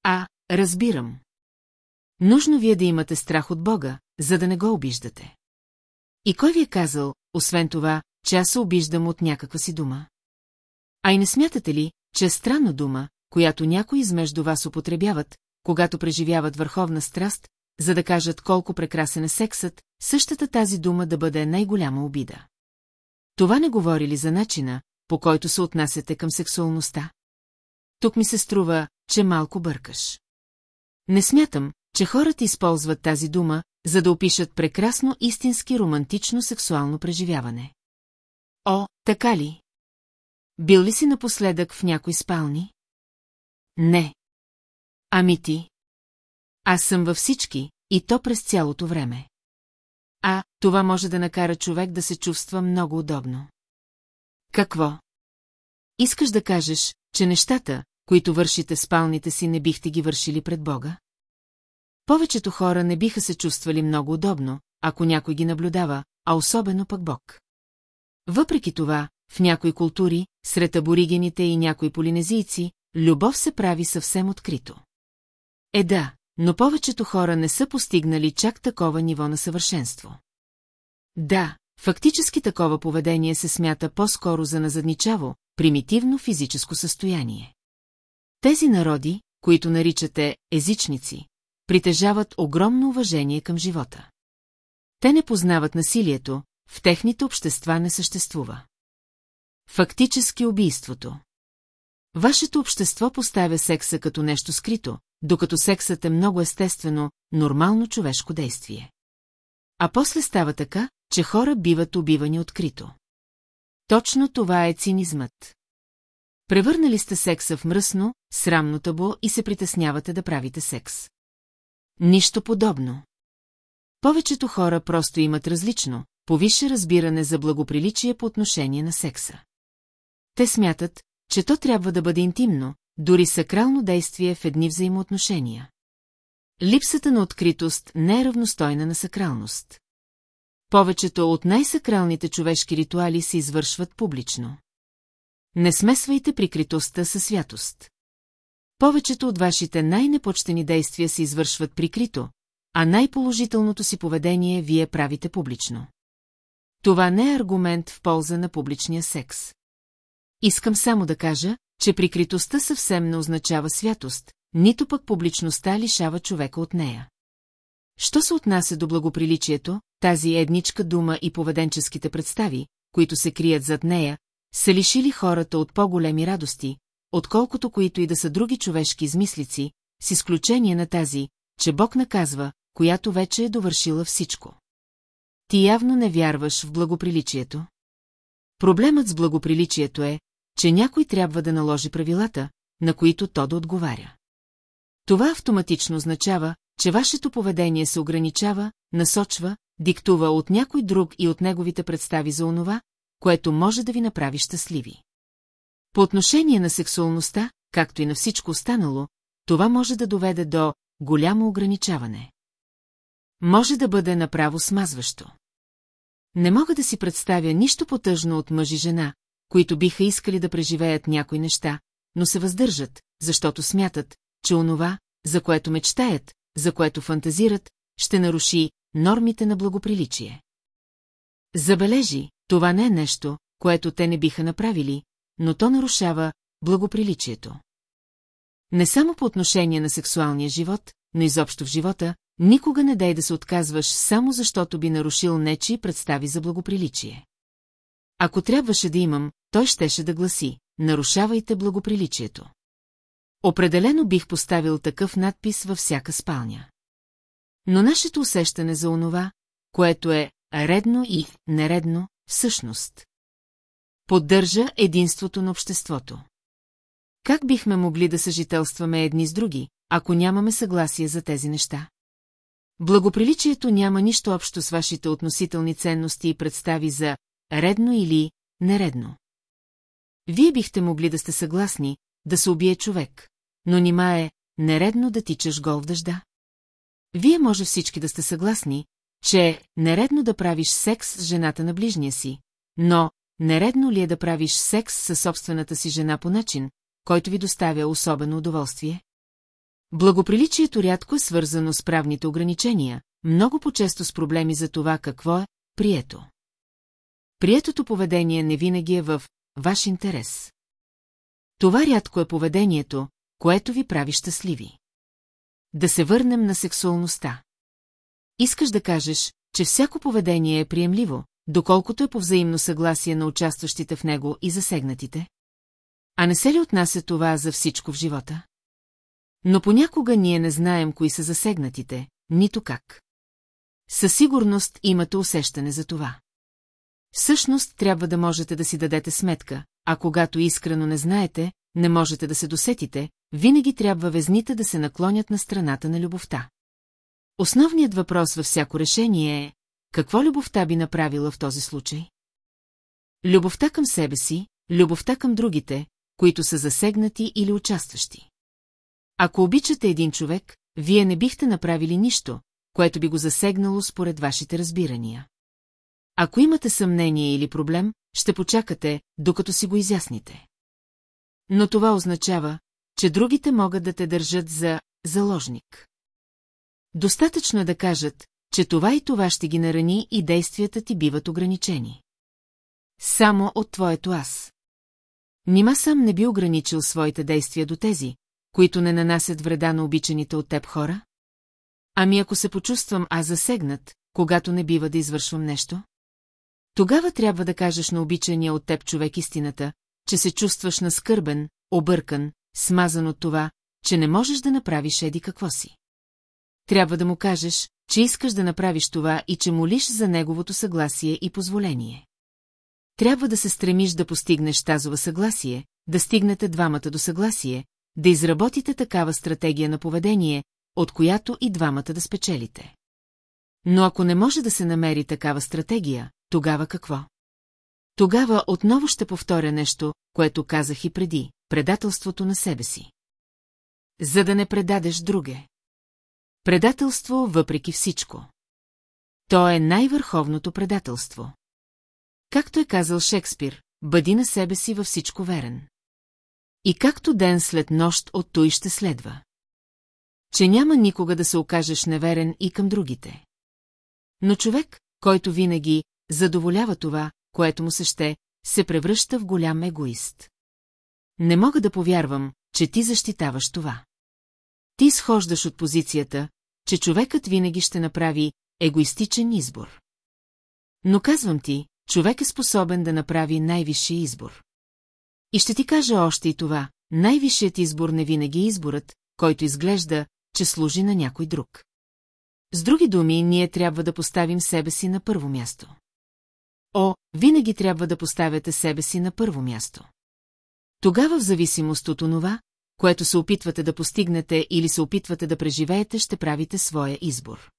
А, разбирам. Нужно вие да имате страх от Бога, за да не го обиждате. И кой ви е казал, освен това, че аз се обиждам от някаква си дума? А и не смятате ли, че е странна дума, която някои измежду вас употребяват, когато преживяват върховна страст, за да кажат колко прекрасен е сексът, същата тази дума да бъде най-голяма обида. Това не говори ли за начина, по който се отнасяте към сексуалността? Тук ми се струва, че малко бъркаш. Не смятам, че хората използват тази дума, за да опишат прекрасно истински романтично сексуално преживяване. О, така ли? Бил ли си напоследък в някой спални? Не. Ами ти? Аз съм във всички, и то през цялото време. А, това може да накара човек да се чувства много удобно. Какво? Искаш да кажеш, че нещата, които вършите спалните си, не бихте ги вършили пред Бога? Повечето хора не биха се чувствали много удобно, ако някой ги наблюдава, а особено пък Бог. Въпреки това, в някои култури, сред аборигените и някои полинезийци, любов се прави съвсем открито. Е да, но повечето хора не са постигнали чак такова ниво на съвършенство. Да, фактически такова поведение се смята по-скоро за назадничаво, примитивно физическо състояние. Тези народи, които наричате езичници, притежават огромно уважение към живота. Те не познават насилието, в техните общества не съществува. Фактически убийството. Вашето общество поставя секса като нещо скрито, докато сексът е много естествено, нормално човешко действие. А после става така, че хора биват убивани открито. Точно това е цинизмът. Превърнали сте секса в мръсно, срамно табу и се притеснявате да правите секс. Нищо подобно. Повечето хора просто имат различно, повише разбиране за благоприличие по отношение на секса. Те смятат, че то трябва да бъде интимно, дори сакрално действие в едни взаимоотношения. Липсата на откритост не е равностойна на сакралност. Повечето от най-сакралните човешки ритуали се извършват публично. Не смесвайте прикритостта със святост. Повечето от вашите най-непочтени действия се извършват прикрито, а най-положителното си поведение вие правите публично. Това не е аргумент в полза на публичния секс. Искам само да кажа, че прикритостта съвсем не означава святост, нито пък публичността лишава човека от нея. Що се отнася до благоприличието, тази едничка дума и поведенческите представи, които се крият зад нея, са лишили хората от по-големи радости, отколкото които и да са други човешки измислици, с изключение на тази, че Бог наказва, която вече е довършила всичко. Ти явно не вярваш в благоприличието. Проблемът с благоприличието е, че някой трябва да наложи правилата, на които то да отговаря. Това автоматично означава, че вашето поведение се ограничава, насочва, диктува от някой друг и от неговите представи за онова, което може да ви направи щастливи. По отношение на сексуалността, както и на всичко останало, това може да доведе до голямо ограничаване. Може да бъде направо смазващо. Не мога да си представя нищо потъжно от мъж и жена, които биха искали да преживеят някои неща, но се въздържат, защото смятат, че онова, за което мечтаят, за което фантазират, ще наруши нормите на благоприличие. Забележи, това не е нещо, което те не биха направили, но то нарушава благоприличието. Не само по отношение на сексуалния живот, но изобщо в живота, никога не дай да се отказваш само защото би нарушил нечи представи за благоприличие. Ако трябваше да имам, той щеше да гласи «Нарушавайте благоприличието». Определено бих поставил такъв надпис във всяка спалня. Но нашето усещане за онова, което е редно и нередно, всъщност. Поддържа единството на обществото. Как бихме могли да съжителстваме едни с други, ако нямаме съгласие за тези неща? Благоприличието няма нищо общо с вашите относителни ценности и представи за редно или нередно. Вие бихте могли да сте съгласни да се убие човек, но нима е нередно да тичаш гол в дъжда. Вие може всички да сте съгласни, че е нередно да правиш секс с жената на ближния си, но нередно ли е да правиш секс със собствената си жена по начин, който ви доставя особено удоволствие? Благоприличието рядко е свързано с правните ограничения, много по-често с проблеми за това какво е прието. Приетото поведение не винаги е в ваш интерес. Това рядко е поведението, което ви прави щастливи. Да се върнем на сексуалността. Искаш да кажеш, че всяко поведение е приемливо, доколкото е по взаимно съгласие на участващите в него и засегнатите? А не се ли отнася това за всичко в живота? Но понякога ние не знаем кои са засегнатите, нито как. Със сигурност имате усещане за това. Всъщност трябва да можете да си дадете сметка, а когато искрено не знаете, не можете да се досетите, винаги трябва везните да се наклонят на страната на любовта. Основният въпрос във всяко решение е, какво любовта би направила в този случай? Любовта към себе си, любовта към другите, които са засегнати или участващи. Ако обичате един човек, вие не бихте направили нищо, което би го засегнало според вашите разбирания. Ако имате съмнение или проблем, ще почакате, докато си го изясните. Но това означава, че другите могат да те държат за заложник. Достатъчно е да кажат, че това и това ще ги нарани и действията ти биват ограничени. Само от твоето аз. Нима сам не би ограничил своите действия до тези, които не нанасят вреда на обичаните от теб хора? Ами ако се почувствам аз засегнат, когато не бива да извършвам нещо? Тогава трябва да кажеш на обичания от теб човек истината, че се чувстваш наскърбен, объркан, смазан от това, че не можеш да направиш еди какво си. Трябва да му кажеш, че искаш да направиш това и че молиш за неговото съгласие и позволение. Трябва да се стремиш да постигнеш тазова съгласие, да стигнете двамата до съгласие, да изработите такава стратегия на поведение, от която и двамата да спечелите. Но ако не може да се намери такава стратегия, тогава какво? Тогава отново ще повторя нещо, което казах и преди – предателството на себе си. За да не предадеш друге. Предателство въпреки всичко. То е най-върховното предателство. Както е казал Шекспир, бъди на себе си във всичко верен. И както ден след нощ от той ще следва. Че няма никога да се окажеш неверен и към другите. Но човек, който винаги задоволява това, което му се ще, се превръща в голям егоист. Не мога да повярвам, че ти защитаваш това. Ти изхождаш от позицията, че човекът винаги ще направи егоистичен избор. Но казвам ти, човек е способен да направи най-висшия избор. И ще ти кажа още и това, най-висшият избор не винаги е изборът, който изглежда, че служи на някой друг. С други думи, ние трябва да поставим себе си на първо място. О, винаги трябва да поставяте себе си на първо място. Тогава в зависимост от онова, което се опитвате да постигнете или се опитвате да преживеете, ще правите своя избор.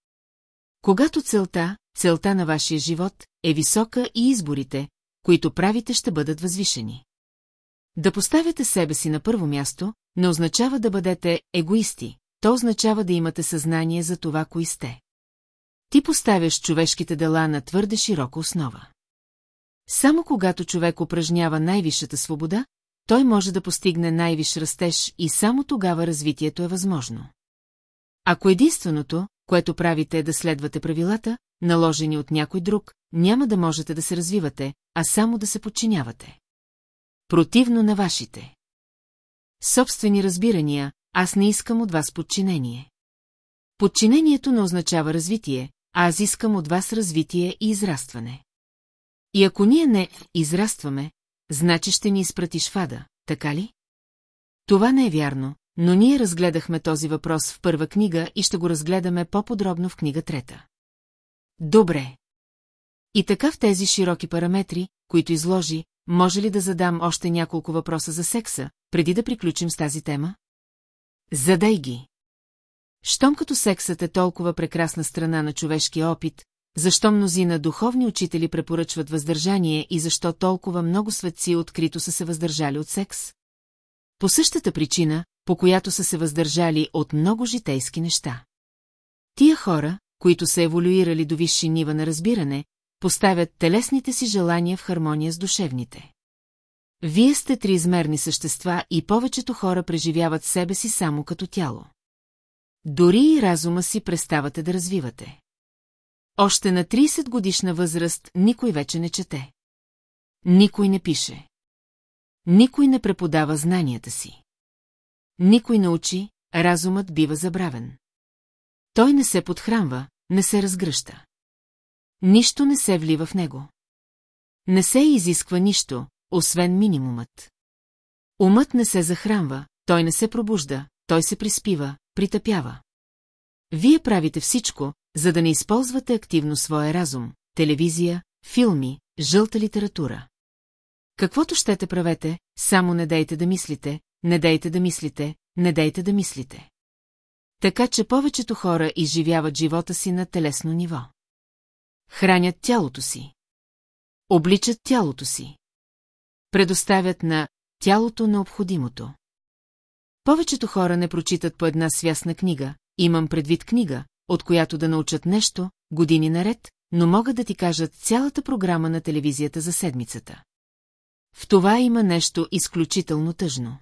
Когато целта, целта на вашия живот, е висока и изборите, които правите, ще бъдат възвишени. Да поставяте себе си на първо място, не означава да бъдете егоисти, то означава да имате съзнание за това, кои сте. Ти поставяш човешките дела на твърде широка основа. Само когато човек упражнява най-висшата свобода, той може да постигне най-виш растеж и само тогава развитието е възможно. Ако единственото, което правите е да следвате правилата, наложени от някой друг, няма да можете да се развивате, а само да се подчинявате. Противно на вашите. Собствени разбирания, аз не искам от вас подчинение. Подчинението не означава развитие, а аз искам от вас развитие и израстване. И ако ние не израстваме, значи ще ни изпратиш в ада, така ли? Това не е вярно, но ние разгледахме този въпрос в първа книга и ще го разгледаме по-подробно в книга трета. Добре. И така в тези широки параметри, които изложи, може ли да задам още няколко въпроса за секса, преди да приключим с тази тема? Задай ги. Щом като сексът е толкова прекрасна страна на човешкия опит, защо мнозина духовни учители препоръчват въздържание и защо толкова много светци открито са се въздържали от секс? По същата причина, по която са се въздържали от много житейски неща. Тия хора, които са еволюирали до висши нива на разбиране, поставят телесните си желания в хармония с душевните. Вие сте триизмерни същества и повечето хора преживяват себе си само като тяло. Дори и разума си преставате да развивате. Още на 30 годишна възраст никой вече не чете. Никой не пише. Никой не преподава знанията си. Никой не учи, разумът бива забравен. Той не се подхранва, не се разгръща. Нищо не се влива в него. Не се изисква нищо, освен минимумът. Умът не се захранва, той не се пробужда, той се приспива, притъпява. Вие правите всичко, за да не използвате активно своя разум, телевизия, филми, жълта литература. Каквото щете правете, само не дейте да мислите, не дейте да мислите, не дейте да мислите. Така че повечето хора изживяват живота си на телесно ниво. Хранят тялото си. Обличат тялото си. Предоставят на тялото необходимото. Повечето хора не прочитат по една свясна книга, имам предвид книга, от която да научат нещо, години наред, но могат да ти кажат цялата програма на телевизията за седмицата. В това има нещо изключително тъжно.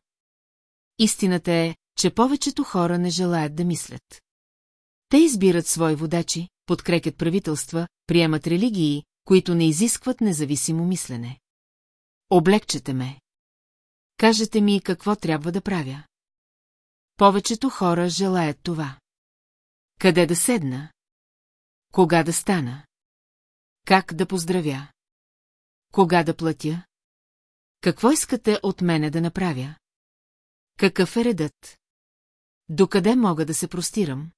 Истината е, че повечето хора не желаят да мислят. Те избират свои водачи, подкрепят правителства, приемат религии, които не изискват независимо мислене. Облегчете ме. Кажете ми какво трябва да правя. Повечето хора желаят това. Къде да седна? Кога да стана? Как да поздравя? Кога да платя? Какво искате от мене да направя? Какъв е редът? Докъде мога да се простирам?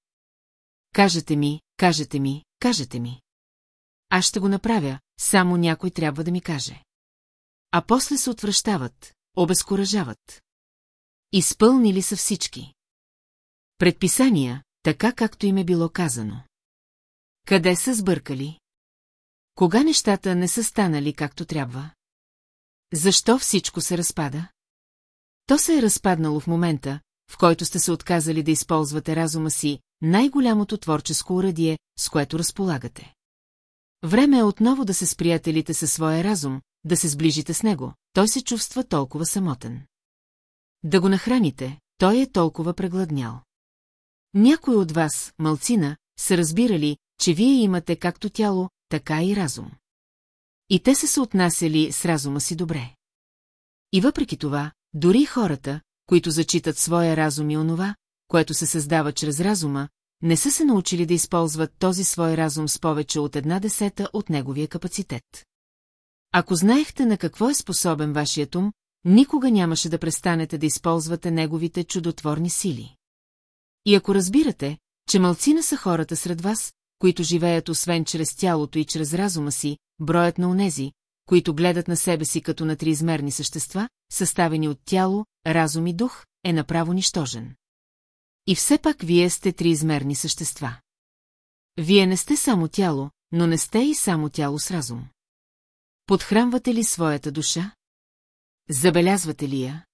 Кажете ми, кажете ми, кажете ми. Аз ще го направя, само някой трябва да ми каже. А после се отвръщават, обезкуражават. Изпълнили са всички. Предписания, така както им е било казано. Къде са сбъркали? Кога нещата не са станали както трябва? Защо всичко се разпада? То се е разпаднало в момента, в който сте се отказали да използвате разума си, най-голямото творческо уръдие, с което разполагате. Време е отново да се сприятелите със своя разум, да се сближите с него, той се чувства толкова самотен. Да го нахраните, той е толкова прегладнял. Някой от вас, малцина, са разбирали, че вие имате както тяло, така и разум. И те са се отнасяли с разума си добре. И въпреки това, дори хората, които зачитат своя разум и онова, което се създава чрез разума, не са се научили да използват този свой разум с повече от една десета от неговия капацитет. Ако знаехте на какво е способен вашият ум, никога нямаше да престанете да използвате неговите чудотворни сили. И ако разбирате, че мълцина са хората сред вас, които живеят освен чрез тялото и чрез разума си, броят на онези, които гледат на себе си като на триизмерни същества, съставени от тяло, разум и дух, е направо нищожен. И все пак вие сте триизмерни същества. Вие не сте само тяло, но не сте и само тяло с разум. Подхранвате ли своята душа? Забелязвате ли я?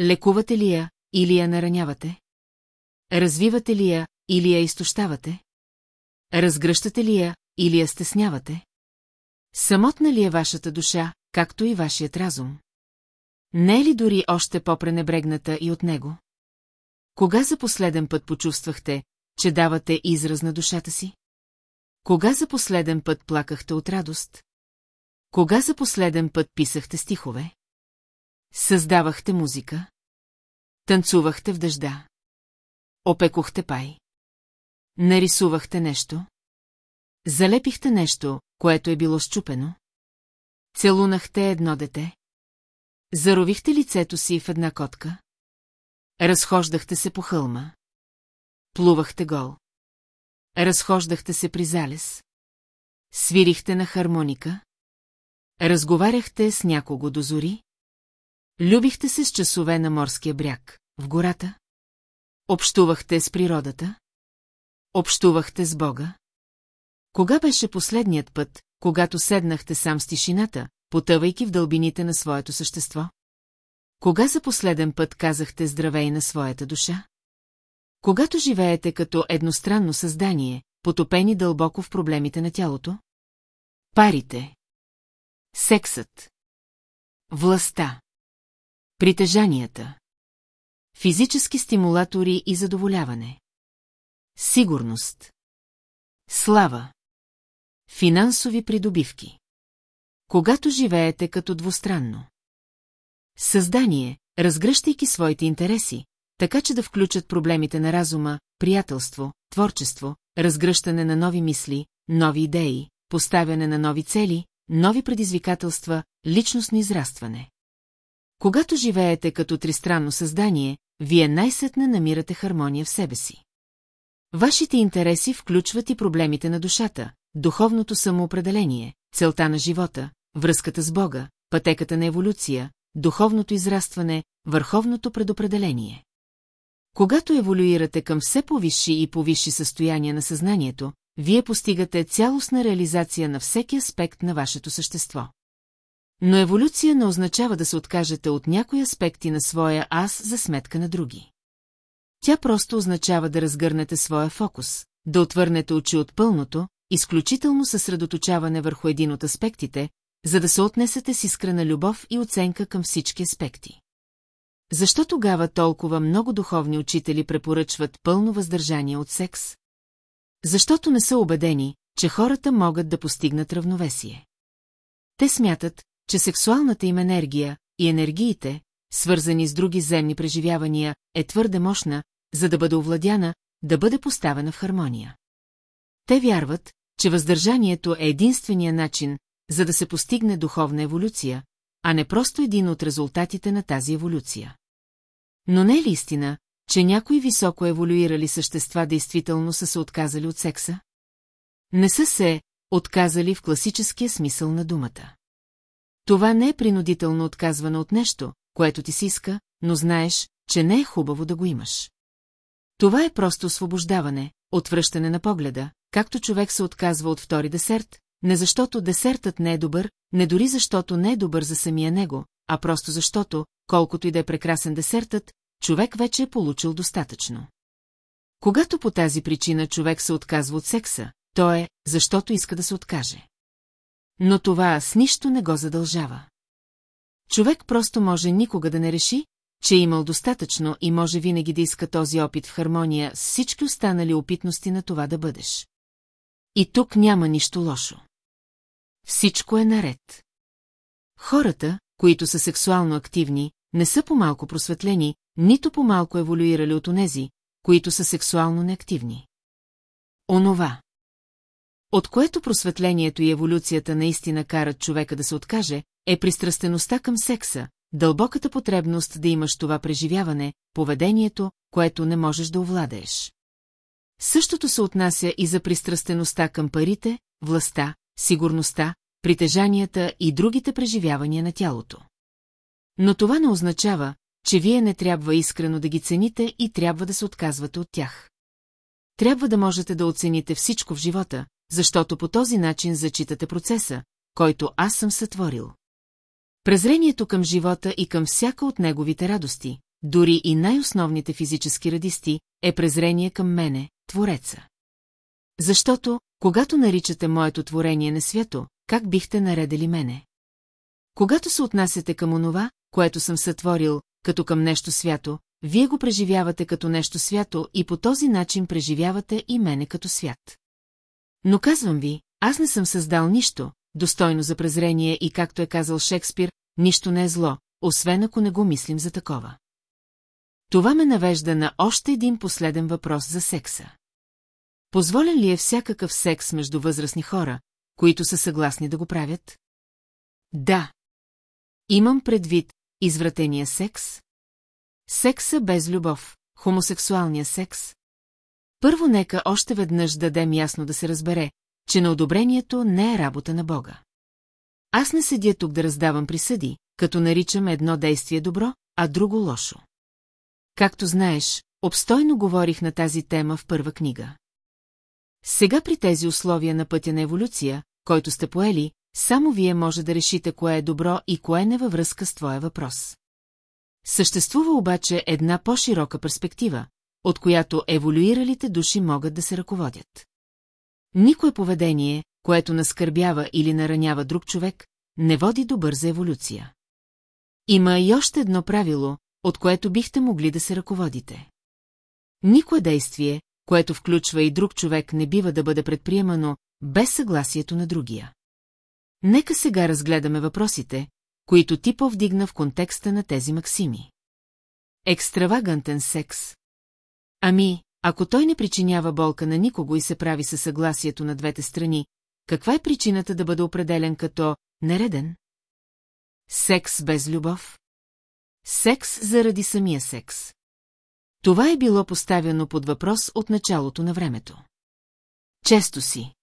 Лекувате ли я или я наранявате? Развивате ли я или я изтощавате? Разгръщате ли я или я стеснявате? Самотна ли е вашата душа, както и вашият разум? Не е ли дори още по-пренебрегната и от него? Кога за последен път почувствахте, че давате израз на душата си? Кога за последен път плакахте от радост? Кога за последен път писахте стихове? Създавахте музика? Танцувахте в дъжда? Опекохте пай? Нарисувахте нещо? Залепихте нещо, което е било щупено? Целунахте едно дете? Заровихте лицето си в една котка? Разхождахте се по хълма? Плувахте гол? Разхождахте се при залез? Свирихте на хармоника? Разговаряхте с някого до зори? Любихте се с часове на морския бряг, в гората? Общувахте с природата? Общувахте с Бога? Кога беше последният път, когато седнахте сам с тишината, потъвайки в дълбините на своето същество? Кога за последен път казахте здравей на своята душа? Когато живеете като едностранно създание, потопени дълбоко в проблемите на тялото? Парите. Сексът. Властта. Притежанията. Физически стимулатори и задоволяване. Сигурност. Слава. Финансови придобивки. Когато живеете като двустранно. Създание, разгръщайки своите интереси, така че да включат проблемите на разума, приятелство, творчество, разгръщане на нови мисли, нови идеи, поставяне на нови цели, нови предизвикателства, личностно израстване. Когато живеете като тристранно създание, вие най-сетне намирате хармония в себе си. Вашите интереси включват и проблемите на душата, духовното самоопределение, целта на живота, връзката с Бога, пътеката на еволюция, духовното израстване, върховното предопределение. Когато еволюирате към все повисши и повисши състояния на съзнанието, вие постигате цялостна реализация на всеки аспект на вашето същество. Но еволюция не означава да се откажете от някои аспекти на своя аз за сметка на други. Тя просто означава да разгърнете своя фокус, да отвърнете очи от пълното, изключително съсредоточаване върху един от аспектите, за да се отнесете с искрена любов и оценка към всички аспекти. Защо тогава толкова много духовни учители препоръчват пълно въздържание от секс? Защото не са убедени, че хората могат да постигнат равновесие. Те смятат, че сексуалната им енергия и енергиите, свързани с други земни преживявания, е твърде мощна, за да бъде овладяна, да бъде поставена в хармония. Те вярват, че въздържанието е единствения начин, за да се постигне духовна еволюция, а не просто един от резултатите на тази еволюция. Но не е ли истина, че някои високо еволюирали същества действително са се отказали от секса? Не са се отказали в класическия смисъл на думата. Това не е принудително отказване от нещо, което ти си иска, но знаеш, че не е хубаво да го имаш. Това е просто освобождаване, отвръщане на погледа, както човек се отказва от втори десерт, не защото десертът не е добър, не дори защото не е добър за самия него, а просто защото, колкото и да е прекрасен десертът, човек вече е получил достатъчно. Когато по тази причина човек се отказва от секса, то е, защото иска да се откаже. Но това с нищо не го задължава. Човек просто може никога да не реши, че е имал достатъчно и може винаги да иска този опит в хармония с всички останали опитности на това да бъдеш. И тук няма нищо лошо. Всичко е наред. Хората, които са сексуално активни, не са по-малко просветлени, нито по-малко еволюирали от онези, които са сексуално неактивни. Онова. От което просветлението и еволюцията наистина карат човека да се откаже, е пристрастеността към секса, дълбоката потребност да имаш това преживяване, поведението, което не можеш да овладееш. Същото се отнася и за пристрастеността към парите, властта, сигурността, притежанията и другите преживявания на тялото. Но това не означава, че вие не трябва искрено да ги цените и трябва да се отказвате от тях. Трябва да можете да оцените всичко в живота, защото по този начин зачитате процеса, който аз съм сътворил. Презрението към живота и към всяка от неговите радости, дори и най-основните физически радисти, е презрение към мене, Твореца. Защото, когато наричате моето творение на свято, как бихте наредили мене? Когато се отнасяте към онова, което съм сътворил, като към нещо свято, вие го преживявате като нещо свято и по този начин преживявате и мене като свят. Но казвам ви, аз не съм създал нищо, достойно за презрение и както е казал Шекспир, нищо не е зло, освен ако не го мислим за такова. Това ме навежда на още един последен въпрос за секса. Позволен ли е всякакъв секс между възрастни хора, които са съгласни да го правят? Да. Имам предвид извратения секс. Секса без любов, хомосексуалния секс. Първо нека още веднъж дадем ясно да се разбере, че на одобрението не е работа на Бога. Аз не седя тук да раздавам присъди, като наричам едно действие добро, а друго лошо. Както знаеш, обстойно говорих на тази тема в първа книга. Сега при тези условия на пътя на еволюция, който сте поели, само вие може да решите кое е добро и кое не във връзка с твоя въпрос. Съществува обаче една по-широка перспектива, от която еволюиралите души могат да се ръководят. Никое поведение, което наскърбява или наранява друг човек, не води до бърза еволюция. Има и още едно правило, от което бихте могли да се ръководите. Никое действие, което включва и друг човек, не бива да бъде предприемано без съгласието на другия. Нека сега разгледаме въпросите, които ти повдигна в контекста на тези максими. Екстравагантен секс. Ами, ако той не причинява болка на никого и се прави със съгласието на двете страни, каква е причината да бъде определен като нереден? Секс без любов? Секс заради самия секс. Това е било поставено под въпрос от началото на времето. Често си.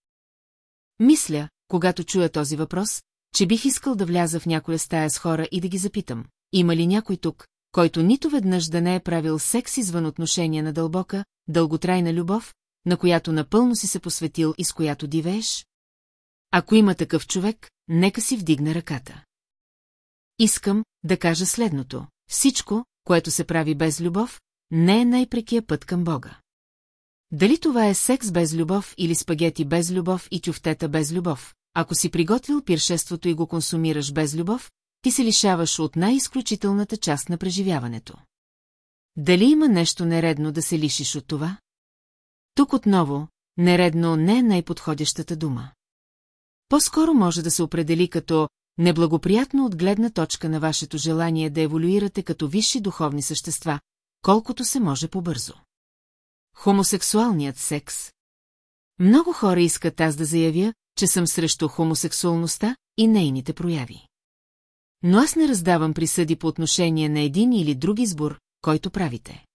Мисля, когато чуя този въпрос, че бих искал да вляза в някоя стая с хора и да ги запитам, има ли някой тук, който нито веднъж да не е правил секс извън отношения на дълбока, дълготрайна любов, на която напълно си се посветил и с която дивееш? Ако има такъв човек, нека си вдигне ръката. Искам да кажа следното. Всичко, което се прави без любов, не е най-прекия път към Бога. Дали това е секс без любов или спагети без любов и тюфтета без любов, ако си приготвил пиршеството и го консумираш без любов, ти се лишаваш от най-изключителната част на преживяването. Дали има нещо нередно да се лишиш от това? Тук отново, нередно не е най-подходящата дума. По-скоро може да се определи като неблагоприятно от гледна точка на вашето желание да еволюирате като висши духовни същества, колкото се може по-бързо. Хомосексуалният секс. Много хора искат аз да заявя, че съм срещу хомосексуалността и нейните прояви. Но аз не раздавам присъди по отношение на един или друг избор, който правите.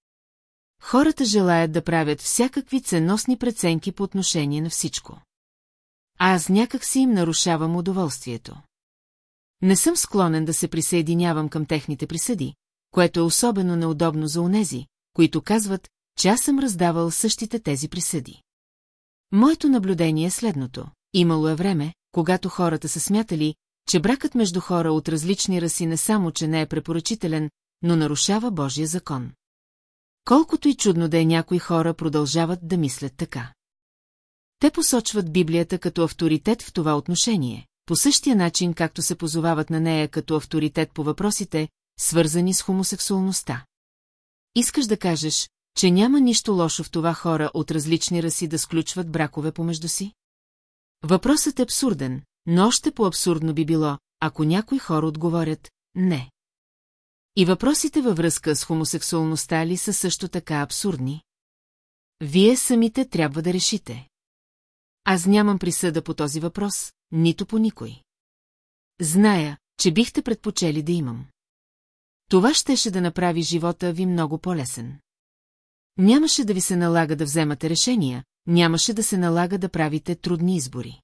Хората желаят да правят всякакви ценностни преценки по отношение на всичко. А аз някак си им нарушавам удоволствието. Не съм склонен да се присъединявам към техните присъди, което е особено неудобно за онези, които казват, че аз съм раздавал същите тези присъди. Моето наблюдение е следното. Имало е време, когато хората са смятали, че бракът между хора от различни раси не само, че не е препоръчителен, но нарушава Божия закон. Колкото и чудно да е някои хора продължават да мислят така. Те посочват Библията като авторитет в това отношение, по същия начин както се позовават на нея като авторитет по въпросите, свързани с хомосексуалността. Искаш да кажеш, че няма нищо лошо в това хора от различни раси да сключват бракове помежду си? Въпросът е абсурден, но още по-абсурдно би било, ако някои хора отговорят «не». И въпросите във връзка с хомосексуалността ли са също така абсурдни? Вие самите трябва да решите. Аз нямам присъда по този въпрос, нито по никой. Зная, че бихте предпочели да имам. Това щеше да направи живота ви много по-лесен. Нямаше да ви се налага да вземате решения, нямаше да се налага да правите трудни избори.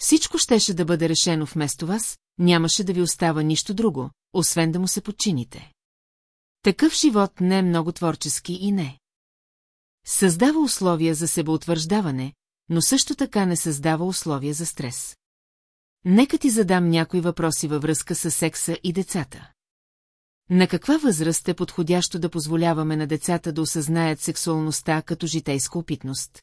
Всичко щеше да бъде решено вместо вас, нямаше да ви остава нищо друго, освен да му се подчините. Такъв живот не е много творчески и не. Създава условия за себеутвърждаване, но също така не създава условия за стрес. Нека ти задам някои въпроси във връзка с секса и децата. На каква възраст е подходящо да позволяваме на децата да осъзнаят сексуалността като житейска опитност?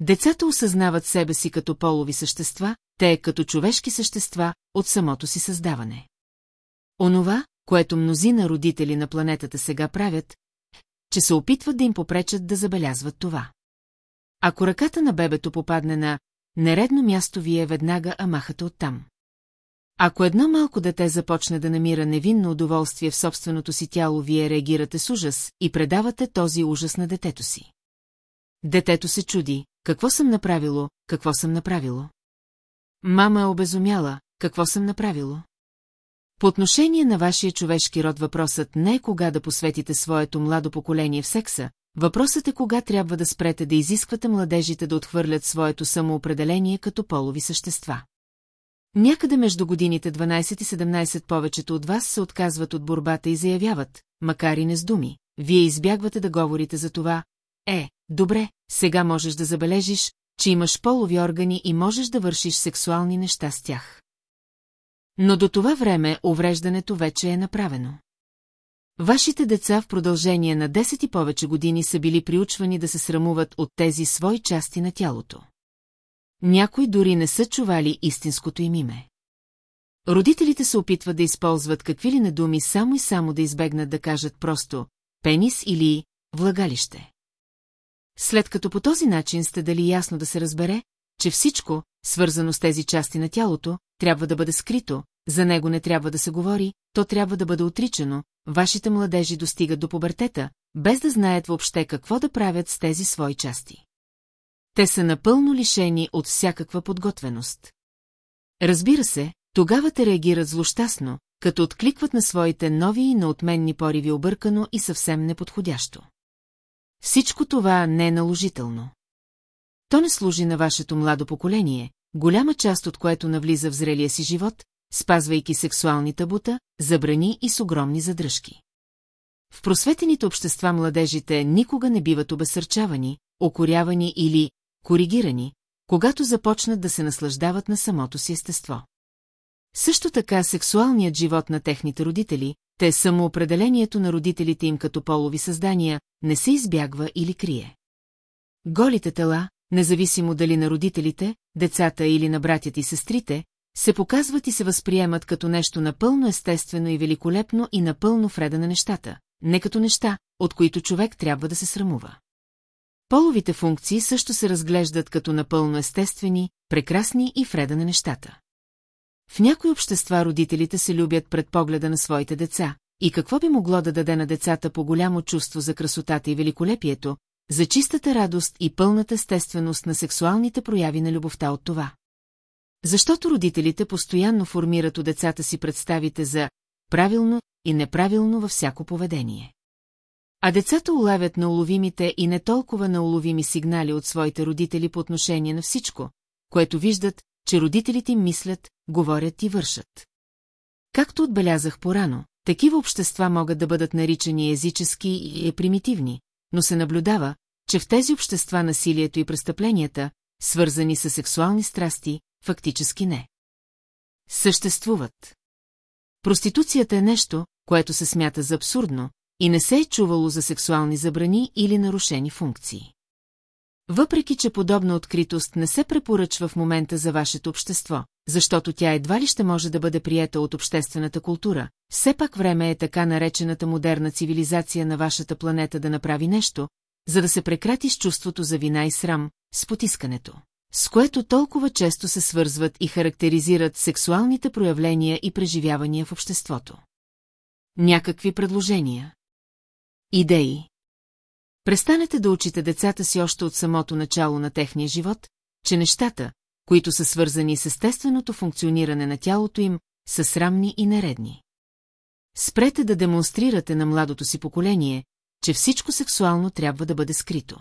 Децата осъзнават себе си като полови същества, те като човешки същества от самото си създаване. Онова, което мнозина родители на планетата сега правят, че се опитват да им попречат да забелязват това. Ако ръката на бебето попадне на нередно място, вие веднага амахате оттам. Ако едно малко дете започне да намира невинно удоволствие в собственото си тяло, вие реагирате с ужас и предавате този ужас на детето си. Детето се чуди, какво съм направило, какво съм направило. Мама е обезумяла, какво съм направило. По отношение на вашия човешки род въпросът не е кога да посветите своето младо поколение в секса, въпросът е кога трябва да спрете да изисквате младежите да отхвърлят своето самоопределение като полови същества. Някъде между годините 12 и 17 повечето от вас се отказват от борбата и заявяват, макар и не с думи, вие избягвате да говорите за това. Е, добре, сега можеш да забележиш, че имаш полови органи и можеш да вършиш сексуални неща с тях. Но до това време увреждането вече е направено. Вашите деца в продължение на 10 и повече години са били приучвани да се срамуват от тези свои части на тялото. Някои дори не са чували истинското им име. Родителите се опитват да използват какви ли недуми само и само да избегнат да кажат просто «пенис» или «влагалище». След като по този начин сте дали ясно да се разбере, че всичко, свързано с тези части на тялото, трябва да бъде скрито, за него не трябва да се говори, то трябва да бъде отричано, вашите младежи достигат до пубертета, без да знаят въобще какво да правят с тези свои части. Те са напълно лишени от всякаква подготвеност. Разбира се, тогава те реагират злощастно, като откликват на своите нови и неотменни пориви объркано и съвсем неподходящо. Всичко това не е наложително. То не служи на вашето младо поколение, голяма част от което навлиза в зрелия си живот, спазвайки сексуални табута, забрани и с огромни задръжки. В просветените общества младежите никога не биват обесърчавани, окорявани или коригирани, когато започнат да се наслаждават на самото си естество. Също така сексуалният живот на техните родители, те самоопределението на родителите им като полови създания, не се избягва или крие. Голите тела, независимо дали на родителите, децата или на братята и сестрите, се показват и се възприемат като нещо напълно естествено и великолепно и напълно вреда на нещата, не като неща, от които човек трябва да се срамува. Половите функции също се разглеждат като напълно естествени, прекрасни и вреда на нещата. В някои общества родителите се любят пред погледа на своите деца, и какво би могло да даде на децата по голямо чувство за красотата и великолепието, за чистата радост и пълната естественост на сексуалните прояви на любовта от това. Защото родителите постоянно формират у децата си представите за правилно и неправилно във всяко поведение. А децата улавят на уловимите и не толкова на уловими сигнали от своите родители по отношение на всичко, което виждат, че родителите им мислят, говорят и вършат. Както отбелязах порано, такива общества могат да бъдат наричани езически и примитивни, но се наблюдава, че в тези общества насилието и престъпленията, свързани с сексуални страсти, фактически не. Съществуват. Проституцията е нещо, което се смята за абсурдно, и не се е чувало за сексуални забрани или нарушени функции. Въпреки, че подобна откритост не се препоръчва в момента за вашето общество, защото тя едва ли ще може да бъде приета от обществената култура, все пак време е така наречената модерна цивилизация на вашата планета да направи нещо, за да се прекрати с чувството за вина и срам, с потискането, с което толкова често се свързват и характеризират сексуалните проявления и преживявания в обществото. Някакви предложения. Идеи. Престанете да учите децата си още от самото начало на техния живот, че нещата, които са свързани с естественото функциониране на тялото им, са срамни и нередни. Спрете да демонстрирате на младото си поколение, че всичко сексуално трябва да бъде скрито.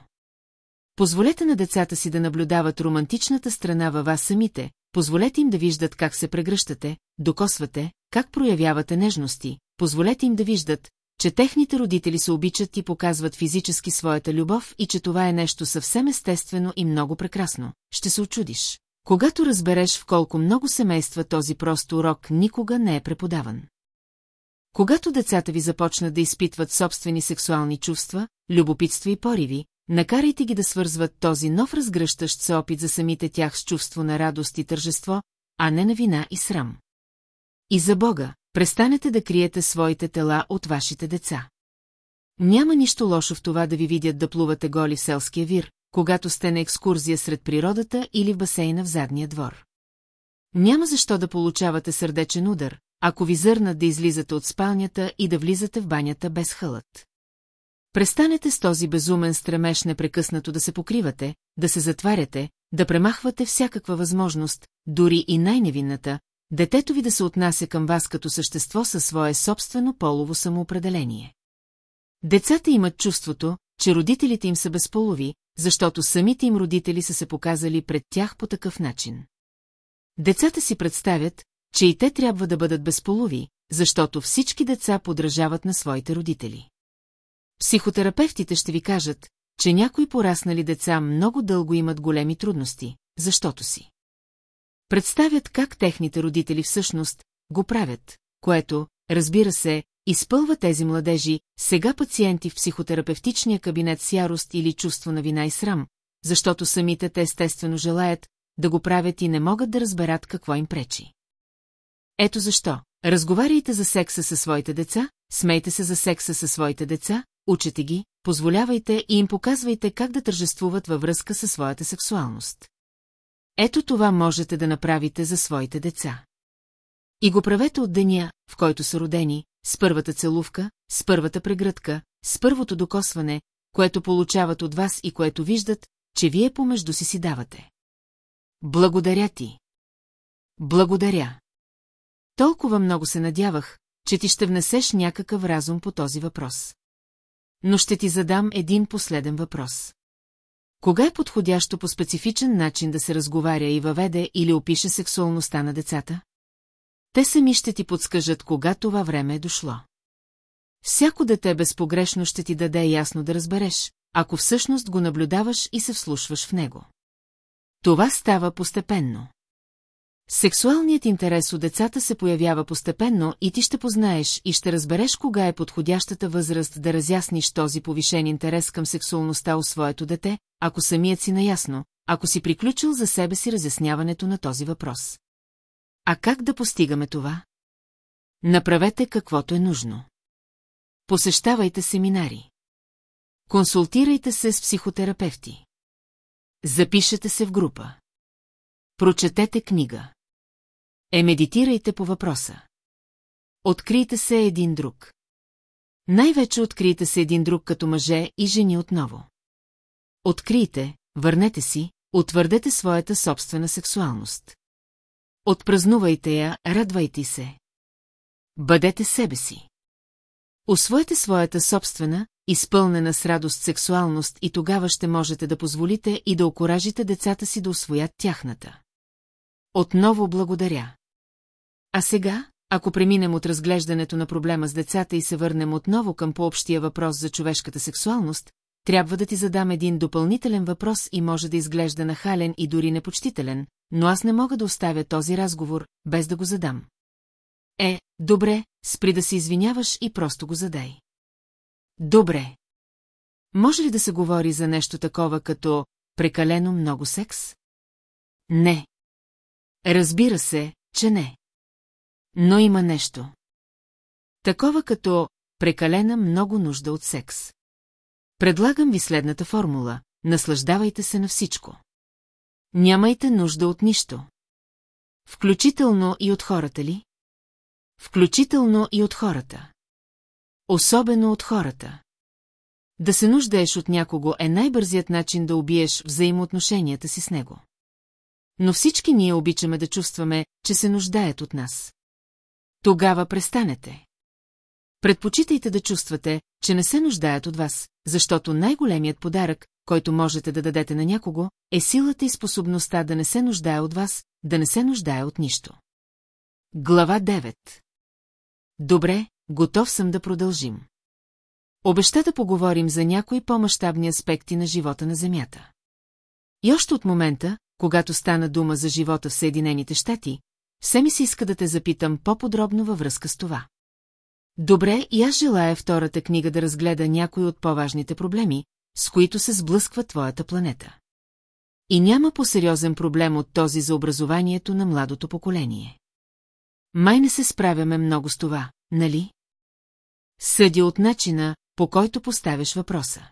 Позволете на децата си да наблюдават романтичната страна във вас самите, позволете им да виждат как се прегръщате, докосвате, как проявявате нежности, позволете им да виждат, че техните родители се обичат и показват физически своята любов и че това е нещо съвсем естествено и много прекрасно. Ще се очудиш. Когато разбереш в колко много семейства този прост урок никога не е преподаван. Когато децата ви започнат да изпитват собствени сексуални чувства, любопитство и пориви, накарайте ги да свързват този нов разгръщащ се опит за самите тях с чувство на радост и тържество, а не на вина и срам. И за Бога, престанете да криете своите тела от вашите деца. Няма нищо лошо в това да ви видят да плувате голи в селския вир, когато сте на екскурзия сред природата или в басейна в задния двор. Няма защо да получавате сърдечен удар, ако ви зърнат да излизате от спалнята и да влизате в банята без хълът. Престанете с този безумен стремеж непрекъснато да се покривате, да се затваряте, да премахвате всякаква възможност, дори и най-невинната, детето ви да се отнася към вас като същество със свое собствено полово самоопределение. Децата имат чувството, че родителите им са безполови, защото самите им родители са се показали пред тях по такъв начин. Децата си представят, че и те трябва да бъдат безполови, защото всички деца подражават на своите родители. Психотерапевтите ще ви кажат, че някои пораснали деца много дълго имат големи трудности, защото си. Представят как техните родители всъщност го правят, което, разбира се, изпълва тези младежи, сега пациенти в психотерапевтичния кабинет с ярост или чувство на вина и срам, защото самите те естествено желаят да го правят и не могат да разберат какво им пречи. Ето защо. Разговаряйте за секса със своите деца, смейте се за секса със своите деца, учете ги, позволявайте и им показвайте как да тържествуват във връзка със своята сексуалност. Ето това можете да направите за своите деца. И го правете от деня, в който са родени, с първата целувка, с първата прегръдка, с първото докосване, което получават от вас и което виждат, че вие помежду си си давате. Благодаря ти. Благодаря. Толкова много се надявах, че ти ще внесеш някакъв разум по този въпрос. Но ще ти задам един последен въпрос. Кога е подходящо по специфичен начин да се разговаря и въведе или опише сексуалността на децата? Те сами ще ти подскажат кога това време е дошло. Всяко дете безпогрешно ще ти даде ясно да разбереш, ако всъщност го наблюдаваш и се вслушваш в него. Това става постепенно. Сексуалният интерес у децата се появява постепенно и ти ще познаеш и ще разбереш кога е подходящата възраст да разясниш този повишен интерес към сексуалността у своето дете, ако самият си наясно, ако си приключил за себе си разясняването на този въпрос. А как да постигаме това? Направете каквото е нужно. Посещавайте семинари. Консултирайте се с психотерапевти. Запишете се в група. Прочетете книга. Е, медитирайте по въпроса. Открийте се един друг. Най-вече открийте се един друг като мъже и жени отново. Открийте, върнете си, утвърдете своята собствена сексуалност. Отпразнувайте я, радвайте се. Бъдете себе си. Освоете своята собствена, изпълнена с радост сексуалност и тогава ще можете да позволите и да окоражите децата си да освоят тяхната. Отново благодаря. А сега, ако преминем от разглеждането на проблема с децата и се върнем отново към по-общия въпрос за човешката сексуалност, трябва да ти задам един допълнителен въпрос и може да изглежда нахален и дори непочтителен, но аз не мога да оставя този разговор, без да го задам. Е, добре, спри да се извиняваш и просто го задай. Добре. Може ли да се говори за нещо такова като прекалено много секс? Не. Разбира се, че не. Но има нещо. Такова като прекалена много нужда от секс. Предлагам ви следната формула – наслаждавайте се на всичко. Нямайте нужда от нищо. Включително и от хората ли? Включително и от хората. Особено от хората. Да се нуждаеш от някого е най-бързият начин да убиеш взаимоотношенията си с него. Но всички ние обичаме да чувстваме, че се нуждаят от нас. Тогава престанете. Предпочитайте да чувствате, че не се нуждаят от вас, защото най-големият подарък, който можете да дадете на някого, е силата и способността да не се нуждае от вас, да не се нуждае от нищо. Глава 9 Добре, готов съм да продължим. Обеща да поговорим за някои по-масштабни аспекти на живота на Земята. И още от момента, когато стана дума за живота в Съединените щати, все ми се иска да те запитам по-подробно във връзка с това. Добре, и аз желая втората книга да разгледа някои от по-важните проблеми, с които се сблъсква твоята планета. И няма по-сериозен проблем от този за образованието на младото поколение. Май не се справяме много с това, нали? Съдя от начина, по който поставяш въпроса.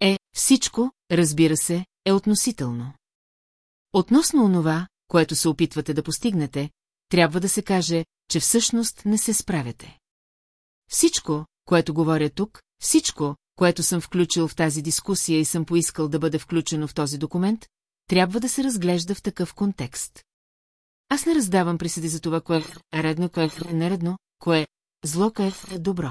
Е, всичко, разбира се, е относително. Относно онова, което се опитвате да постигнете, трябва да се каже, че всъщност не се справяте. Всичко, което говоря тук, всичко, което съм включил в тази дискусия и съм поискал да бъде включено в този документ, трябва да се разглежда в такъв контекст. Аз не раздавам присъди за това, кое е редно, кое е нередно, кое зло, кое е добро.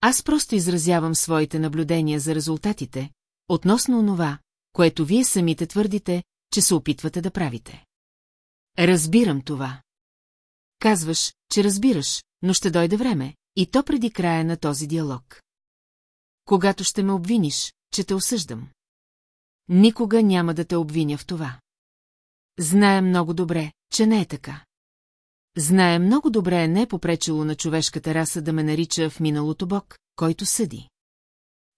Аз просто изразявам своите наблюдения за резултатите, относно онова, което вие самите твърдите, че се опитвате да правите. Разбирам това. Казваш, че разбираш, но ще дойде време, и то преди края на този диалог. Когато ще ме обвиниш, че те осъждам. Никога няма да те обвиня в това. Знае много добре, че не е така. Знае много добре не е попречило на човешката раса да ме нарича в миналото бог, който съди.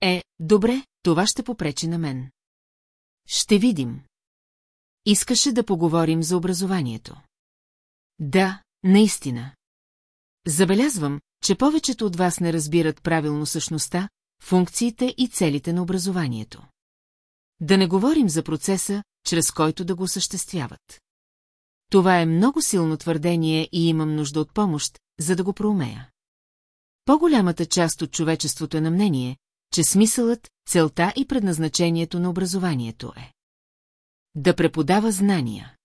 Е, добре, това ще попречи на мен. Ще видим. Искаше да поговорим за образованието. Да, наистина. Забелязвам, че повечето от вас не разбират правилно същността, функциите и целите на образованието. Да не говорим за процеса, чрез който да го осъществяват. Това е много силно твърдение и имам нужда от помощ, за да го проумея. По-голямата част от човечеството е на мнение, че смисълът, целта и предназначението на образованието е да преподава знания.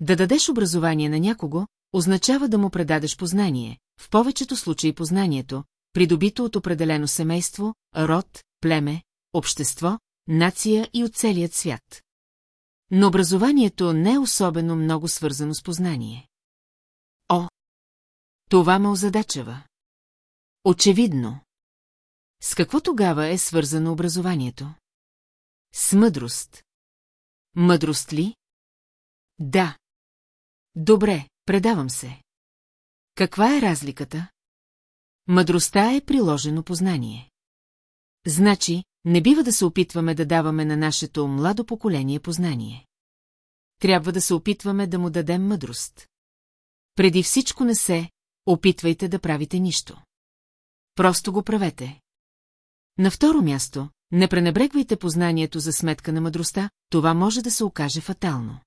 Да дадеш образование на някого, означава да му предадеш познание, в повечето случаи познанието, придобито от определено семейство, род, племе, общество, нация и от целият свят. Но образованието не е особено много свързано с познание. О! Това ме озадачава. Очевидно. С какво тогава е свързано образованието? С мъдрост. Мъдрост ли? Да. Добре, предавам се. Каква е разликата? Мъдростта е приложено познание. Значи, не бива да се опитваме да даваме на нашето младо поколение познание. трябва да се опитваме да му дадем мъдрост. Преди всичко не се, опитвайте да правите нищо. Просто го правете. На второ място, не пренебрегвайте познанието за сметка на мъдростта, това може да се окаже фатално.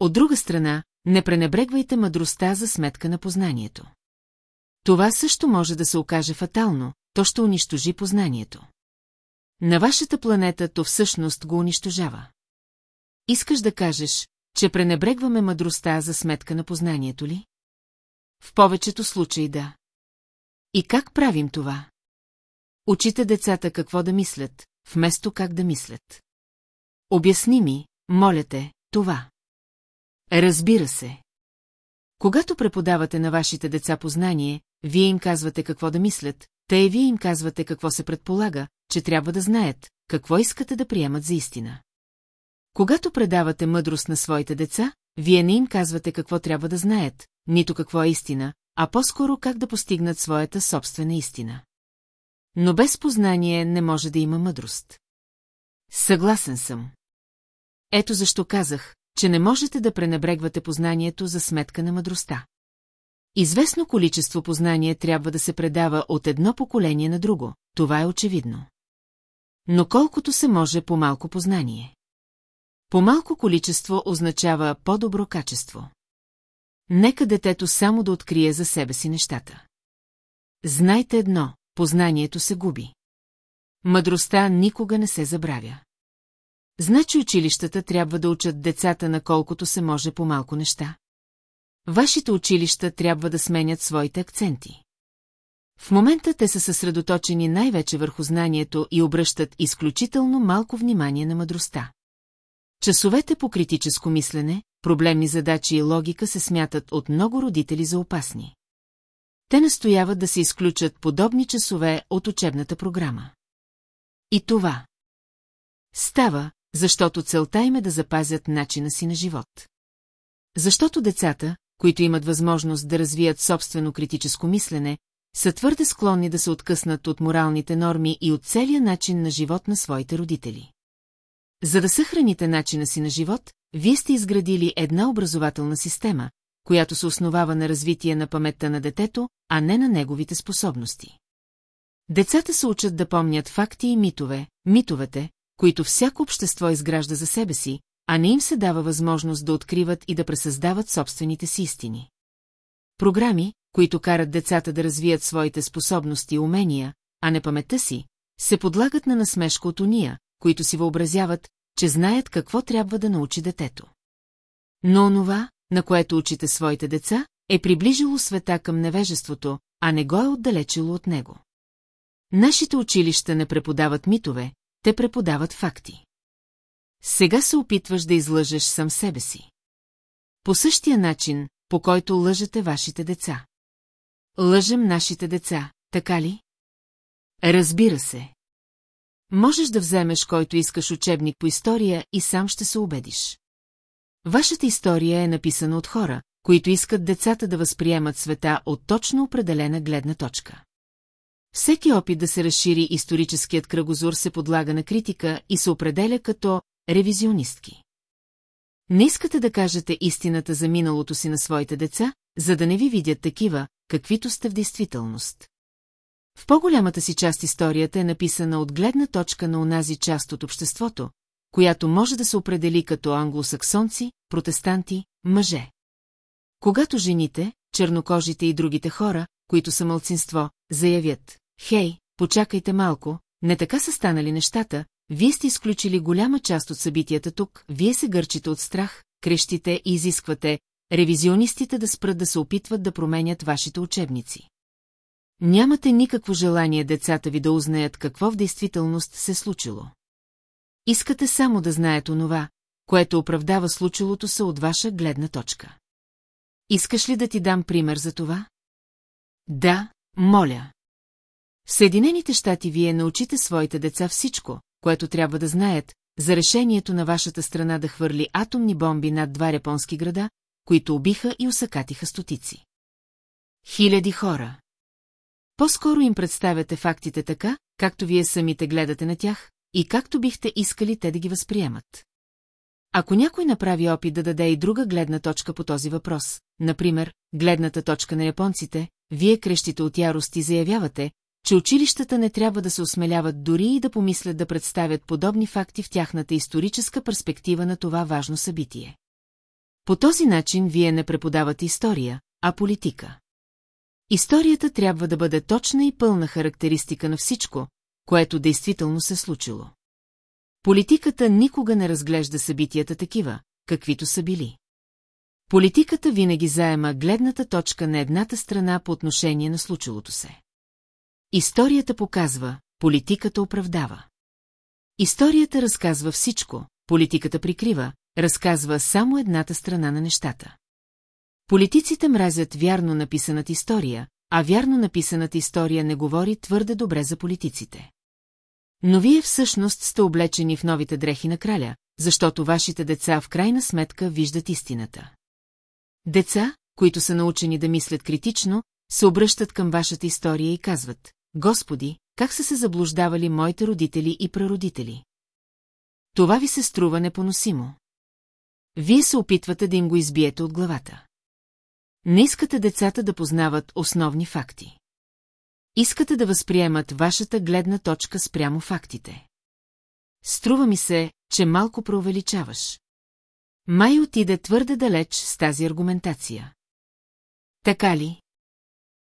От друга страна, не пренебрегвайте мъдростта за сметка на познанието. Това също може да се окаже фатално, то ще унищожи познанието. На вашата планета то всъщност го унищожава. Искаш да кажеш, че пренебрегваме мъдростта за сметка на познанието ли? В повечето случаи да. И как правим това? Учите децата какво да мислят, вместо как да мислят. Обясни ми, моля те, това. Разбира се. Когато преподавате на вашите деца познание, вие им казвате какво да мислят, те и вие им казвате какво се предполага, че трябва да знаят, какво искате да приемат за истина. Когато предавате мъдрост на своите деца, вие не им казвате какво трябва да знаят, нито какво е истина, а по-скоро как да постигнат своята собствена истина. Но без познание не може да има мъдрост. Съгласен съм. Ето защо казах, че не можете да пренебрегвате познанието за сметка на мъдростта. Известно количество познание трябва да се предава от едно поколение на друго, това е очевидно. Но колкото се може по-малко познание. По-малко количество означава по-добро качество. Нека детето само да открие за себе си нещата. Знайте едно, познанието се губи. Мъдростта никога не се забравя. Значи училищата трябва да учат децата на колкото се може по-малко неща. Вашите училища трябва да сменят своите акценти. В момента те са съсредоточени най-вече върху знанието и обръщат изключително малко внимание на мъдростта. Часовете по критическо мислене, проблемни задачи и логика се смятат от много родители за опасни. Те настояват да се изключат подобни часове от учебната програма. И това става, защото целта им е да запазят начина си на живот. Защото децата, които имат възможност да развият собствено критическо мислене, са твърде склонни да се откъснат от моралните норми и от целия начин на живот на своите родители. За да съхраните начина си на живот, вие сте изградили една образователна система, която се основава на развитие на паметта на детето, а не на неговите способности. Децата се учат да помнят факти и митове, митовете, които всяко общество изгражда за себе си, а не им се дава възможност да откриват и да пресъздават собствените си истини. Програми, които карат децата да развият своите способности и умения, а не паметта си, се подлагат на насмешка от уния, които си въобразяват, че знаят какво трябва да научи детето. Но онова, на което учите своите деца, е приближило света към невежеството, а не го е отдалечило от него. Нашите училища не преподават митове, те преподават факти. Сега се опитваш да излъжеш сам себе си. По същия начин, по който лъжете вашите деца. Лъжем нашите деца, така ли? Разбира се. Можеш да вземеш който искаш учебник по история и сам ще се убедиш. Вашата история е написана от хора, които искат децата да възприемат света от точно определена гледна точка. Всеки опит да се разшири историческият кръгозор се подлага на критика и се определя като ревизионистки. Не искате да кажете истината за миналото си на своите деца, за да не ви видят такива, каквито сте в действителност. В по-голямата си част историята е написана от гледна точка на онази част от обществото, която може да се определи като англосаксонци, протестанти, мъже. Когато жените, чернокожите и другите хора, които са мълцинство, заявят «Хей, почакайте малко, не така са станали нещата, вие сте изключили голяма част от събитията тук, вие се гърчите от страх, крещите и изисквате ревизионистите да спрат да се опитват да променят вашите учебници. Нямате никакво желание децата ви да узнаят какво в действителност се случило. Искате само да знаят онова, което оправдава случилото се от ваша гледна точка. Искаш ли да ти дам пример за това? Да, моля. В Съединените щати вие научите своите деца всичко, което трябва да знаят, за решението на вашата страна да хвърли атомни бомби над два японски града, които убиха и усъкатиха стотици. Хиляди хора. По-скоро им представяте фактите така, както вие самите гледате на тях, и както бихте искали те да ги възприемат. Ако някой направи опит да даде и друга гледна точка по този въпрос, например, гледната точка на японците, вие крещите от ярост и заявявате, че училищата не трябва да се осмеляват дори и да помислят да представят подобни факти в тяхната историческа перспектива на това важно събитие. По този начин вие не преподавате история, а политика. Историята трябва да бъде точна и пълна характеристика на всичко, което действително се случило. Политиката никога не разглежда събитията такива, каквито са били. Политиката винаги заема гледната точка на едната страна по отношение на случилото се. Историята показва, политиката оправдава. Историята разказва всичко, политиката прикрива, разказва само едната страна на нещата. Политиците мразят вярно написаната история, а вярно написаната история не говори твърде добре за политиците. Но вие всъщност сте облечени в новите дрехи на краля, защото вашите деца в крайна сметка виждат истината. Деца, които са научени да мислят критично, се обръщат към вашата история и казват, Господи, как са се заблуждавали моите родители и прародители? Това ви се струва непоносимо. Вие се опитвате да им го избиете от главата. Не искате децата да познават основни факти. Искате да възприемат вашата гледна точка спрямо фактите. Струва ми се, че малко преувеличаваш. Май отиде твърде далеч с тази аргументация. Така ли?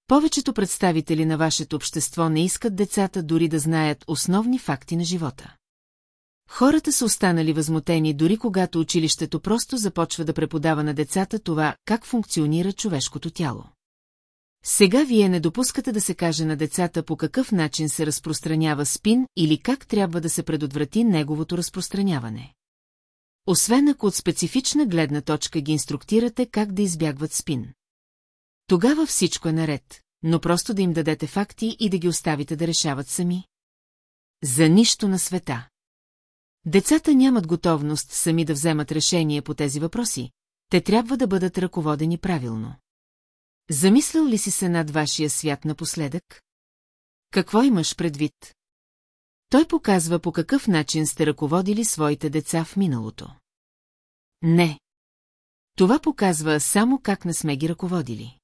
Повечето представители на вашето общество не искат децата дори да знаят основни факти на живота. Хората са останали възмутени дори когато училището просто започва да преподава на децата това, как функционира човешкото тяло. Сега вие не допускате да се каже на децата по какъв начин се разпространява спин или как трябва да се предотврати неговото разпространяване. Освен ако от специфична гледна точка ги инструктирате как да избягват спин. Тогава всичко е наред, но просто да им дадете факти и да ги оставите да решават сами. За нищо на света. Децата нямат готовност сами да вземат решение по тези въпроси, те трябва да бъдат ръководени правилно. Замислял ли си се над вашия свят напоследък? Какво имаш предвид? Той показва по какъв начин сте ръководили своите деца в миналото. Не. Това показва само как не сме ги ръководили.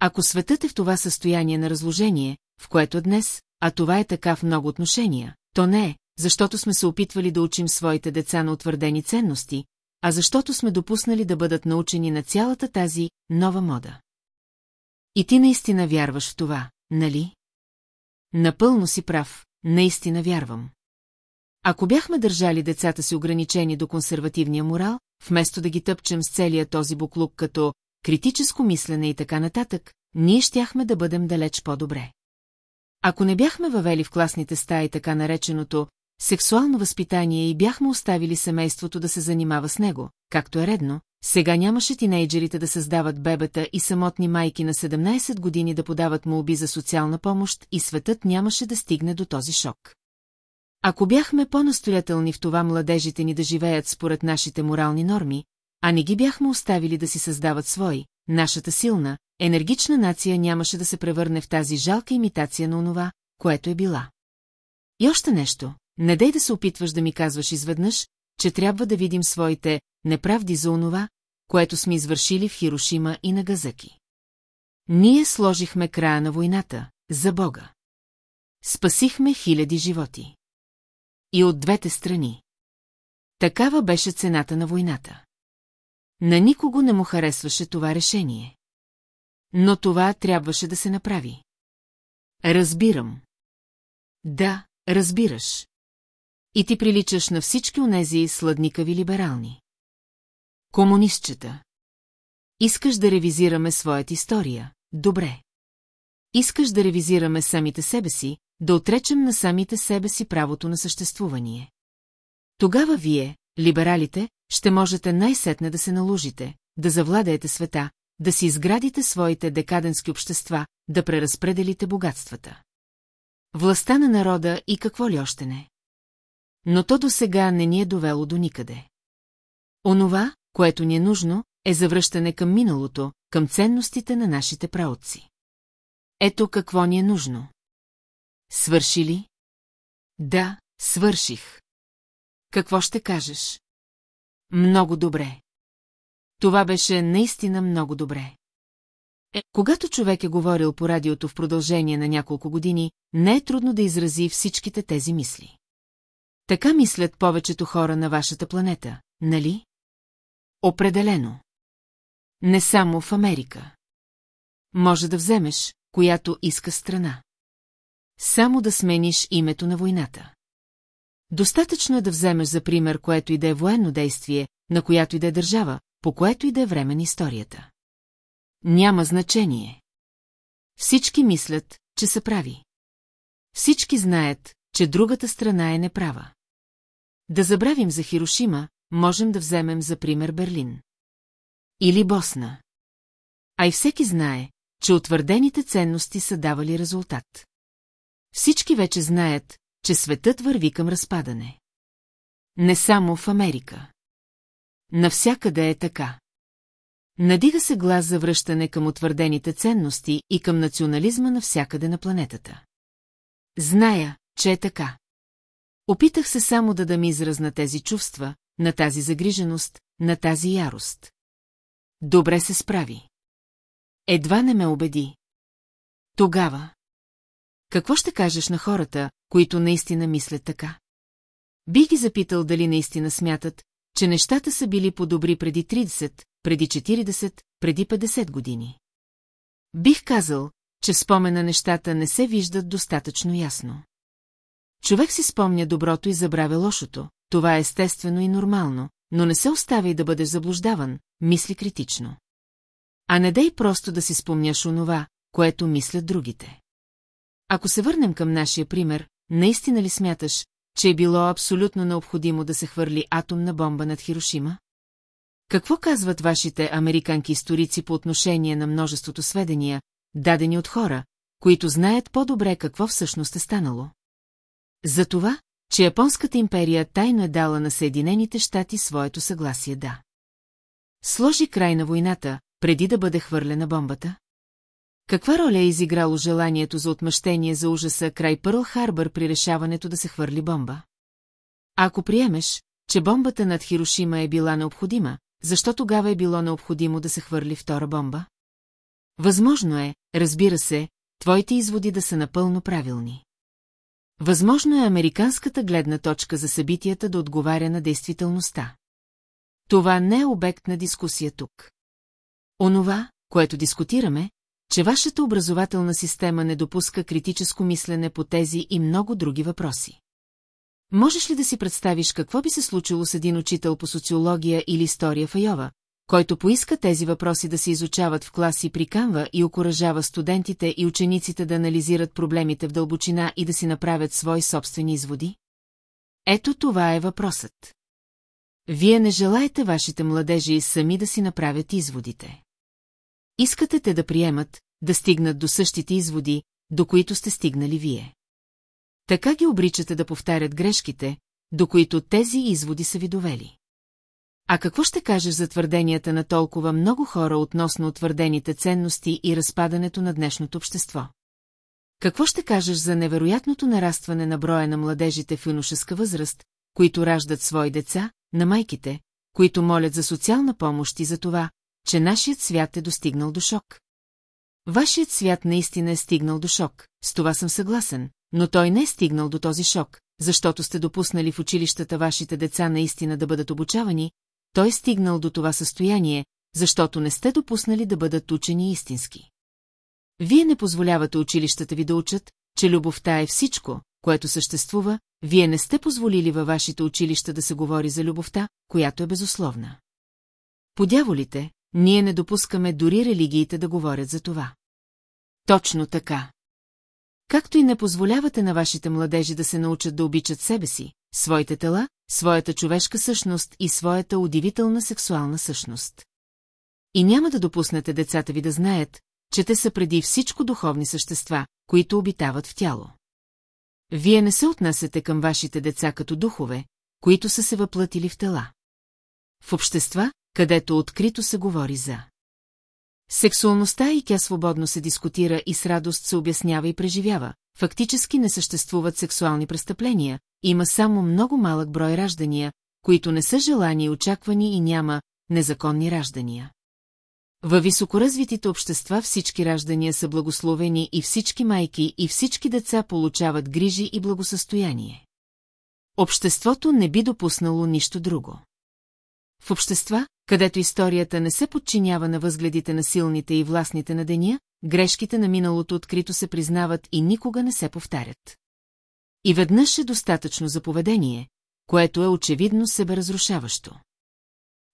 Ако светът е в това състояние на разложение, в което днес, а това е така в много отношения, то не е, защото сме се опитвали да учим своите деца на утвърдени ценности, а защото сме допуснали да бъдат научени на цялата тази нова мода. И ти наистина вярваш в това, нали? Напълно си прав, наистина вярвам. Ако бяхме държали децата си ограничени до консервативния морал, вместо да ги тъпчем с целия този буклук като критическо мислене и така нататък, ние щяхме да бъдем далеч по-добре. Ако не бяхме въвели в класните стаи така нареченото сексуално възпитание и бяхме оставили семейството да се занимава с него, както е редно, сега нямаше тинейджерите да създават бебета и самотни майки на 17 години да подават молби за социална помощ и светът нямаше да стигне до този шок. Ако бяхме по-настоятелни в това младежите ни да живеят според нашите морални норми, а не ги бяхме оставили да си създават свои, нашата силна, енергична нация нямаше да се превърне в тази жалка имитация на онова, което е била. И още нещо, не дай да се опитваш да ми казваш изведнъж, че трябва да видим своите неправди за онова, което сме извършили в Хирошима и на Газаки. Ние сложихме края на войната, за Бога. Спасихме хиляди животи. И от двете страни. Такава беше цената на войната. На никого не му харесваше това решение. Но това трябваше да се направи. Разбирам. Да, разбираш. И ти приличаш на всички онези сладникави либерални. Комунистчета. Искаш да ревизираме своята история. Добре. Искаш да ревизираме самите себе си, да отречем на самите себе си правото на съществувание. Тогава вие, либералите, ще можете най-сетне да се наложите, да завладеете света, да си изградите своите декаденски общества, да преразпределите богатствата. Властта на народа и какво ли още не. Но то до сега не ни е довело до никъде. Онова, което ни е нужно, е завръщане към миналото, към ценностите на нашите праотци. Ето какво ни е нужно. Свърши ли? Да, свърших. Какво ще кажеш? Много добре. Това беше наистина много добре. Е, когато човек е говорил по радиото в продължение на няколко години, не е трудно да изрази всичките тези мисли. Така мислят повечето хора на вашата планета, нали? Определено. Не само в Америка. Може да вземеш, която иска страна. Само да смениш името на войната. Достатъчно е да вземеш за пример, което и да е военно действие, на която и да е държава, по което и да е време на историята. Няма значение. Всички мислят, че са прави. Всички знаят, че другата страна е неправа. Да забравим за Хирошима, можем да вземем за пример Берлин. Или Босна. А и всеки знае, че утвърдените ценности са давали резултат. Всички вече знаят, че светът върви към разпадане. Не само в Америка. Навсякъде е така. Надига се глас за връщане към утвърдените ценности и към национализма навсякъде на планетата. Зная, че е така. Опитах се само да дам израз на тези чувства, на тази загриженост, на тази ярост. Добре се справи. Едва не ме убеди. Тогава. Какво ще кажеш на хората, които наистина мислят така? Би ги запитал дали наистина смятат, че нещата са били по-добри преди 30, преди 40, преди 50 години. Бих казал, че спомена нещата не се виждат достатъчно ясно. Човек си спомня доброто и забравя лошото, това е естествено и нормално, но не се оставя и да бъдеш заблуждаван, мисли критично. А не дай просто да си спомняш онова, което мислят другите. Ако се върнем към нашия пример, наистина ли смяташ, че е било абсолютно необходимо да се хвърли атомна бомба над Хирошима? Какво казват вашите американки историци по отношение на множеството сведения, дадени от хора, които знаят по-добре какво всъщност е станало? За това, че Японската империя тайно е дала на Съединените щати своето съгласие да. Сложи край на войната, преди да бъде хвърлена бомбата? Каква роля е изиграло желанието за отмъщение за ужаса край Пърл Харбър при решаването да се хвърли бомба? Ако приемеш, че бомбата над Хирошима е била необходима, защо тогава е било необходимо да се хвърли втора бомба? Възможно е, разбира се, твоите изводи да са напълно правилни. Възможно е американската гледна точка за събитията да отговаря на действителността. Това не е обект на дискусия тук. Онова, което дискутираме, че вашата образователна система не допуска критическо мислене по тези и много други въпроси. Можеш ли да си представиш какво би се случило с един учител по социология или история в Айова, който поиска тези въпроси да се изучават в класи при Канва и окоръжава студентите и учениците да анализират проблемите в дълбочина и да си направят свои собствени изводи? Ето това е въпросът. Вие не желаете вашите младежи сами да си направят изводите. Искате те да приемат, да стигнат до същите изводи, до които сте стигнали вие. Така ги обричате да повтарят грешките, до които тези изводи са ви довели. А какво ще кажеш за твърденията на толкова много хора относно утвърдените ценности и разпадането на днешното общество? Какво ще кажеш за невероятното нарастване на броя на младежите в юношеска възраст, които раждат свои деца, на майките, които молят за социална помощ и за това, че нашият свят е достигнал до шок? Вашият свят наистина е стигнал до шок, с това съм съгласен, но той не е стигнал до този шок, защото сте допуснали в училищата вашите деца наистина да бъдат обучавани, той е стигнал до това състояние, защото не сте допуснали да бъдат учени истински. Вие не позволявате училищата ви да учат, че любовта е всичко, което съществува, вие не сте позволили във вашите училища да се говори за любовта, която е безусловна. Подяволите, ние не допускаме дори религиите да говорят за това. Точно така. Както и не позволявате на вашите младежи да се научат да обичат себе си, своите тела, своята човешка същност и своята удивителна сексуална същност. И няма да допуснете децата ви да знаят, че те са преди всичко духовни същества, които обитават в тяло. Вие не се отнасяте към вашите деца като духове, които са се въплътили в тела. В общества, където открито се говори за Сексуалността и тя свободно се дискутира и с радост се обяснява и преживява. Фактически не съществуват сексуални престъпления, има само много малък брой раждания, които не са желани и очаквани и няма незаконни раждания. Във високоразвитите общества всички раждания са благословени и всички майки и всички деца получават грижи и благосъстояние. Обществото не би допуснало нищо друго. В общества, където историята не се подчинява на възгледите на силните и властните на деня, грешките на миналото открито се признават и никога не се повтарят. И веднъж е достатъчно за поведение, което е очевидно себеразрушаващо.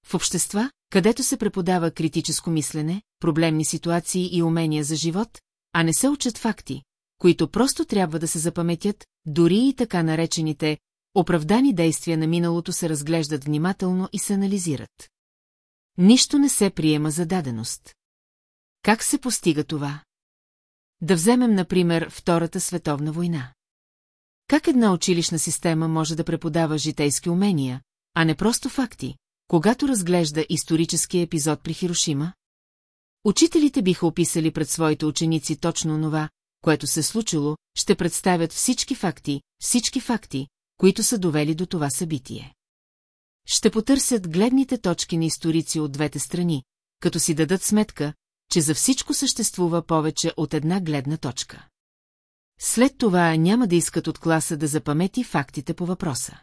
В общества, където се преподава критическо мислене, проблемни ситуации и умения за живот, а не се учат факти, които просто трябва да се запаметят, дори и така наречените оправдани действия на миналото се разглеждат внимателно и се анализират. Нищо не се приема за даденост. Как се постига това? Да вземем, например, Втората световна война. Как една училищна система може да преподава житейски умения, а не просто факти, когато разглежда исторически епизод при Хирошима? Учителите биха описали пред своите ученици точно това, което се случило, ще представят всички факти, всички факти, които са довели до това събитие. Ще потърсят гледните точки на историци от двете страни, като си дадат сметка, че за всичко съществува повече от една гледна точка. След това няма да искат от класа да запамети фактите по въпроса.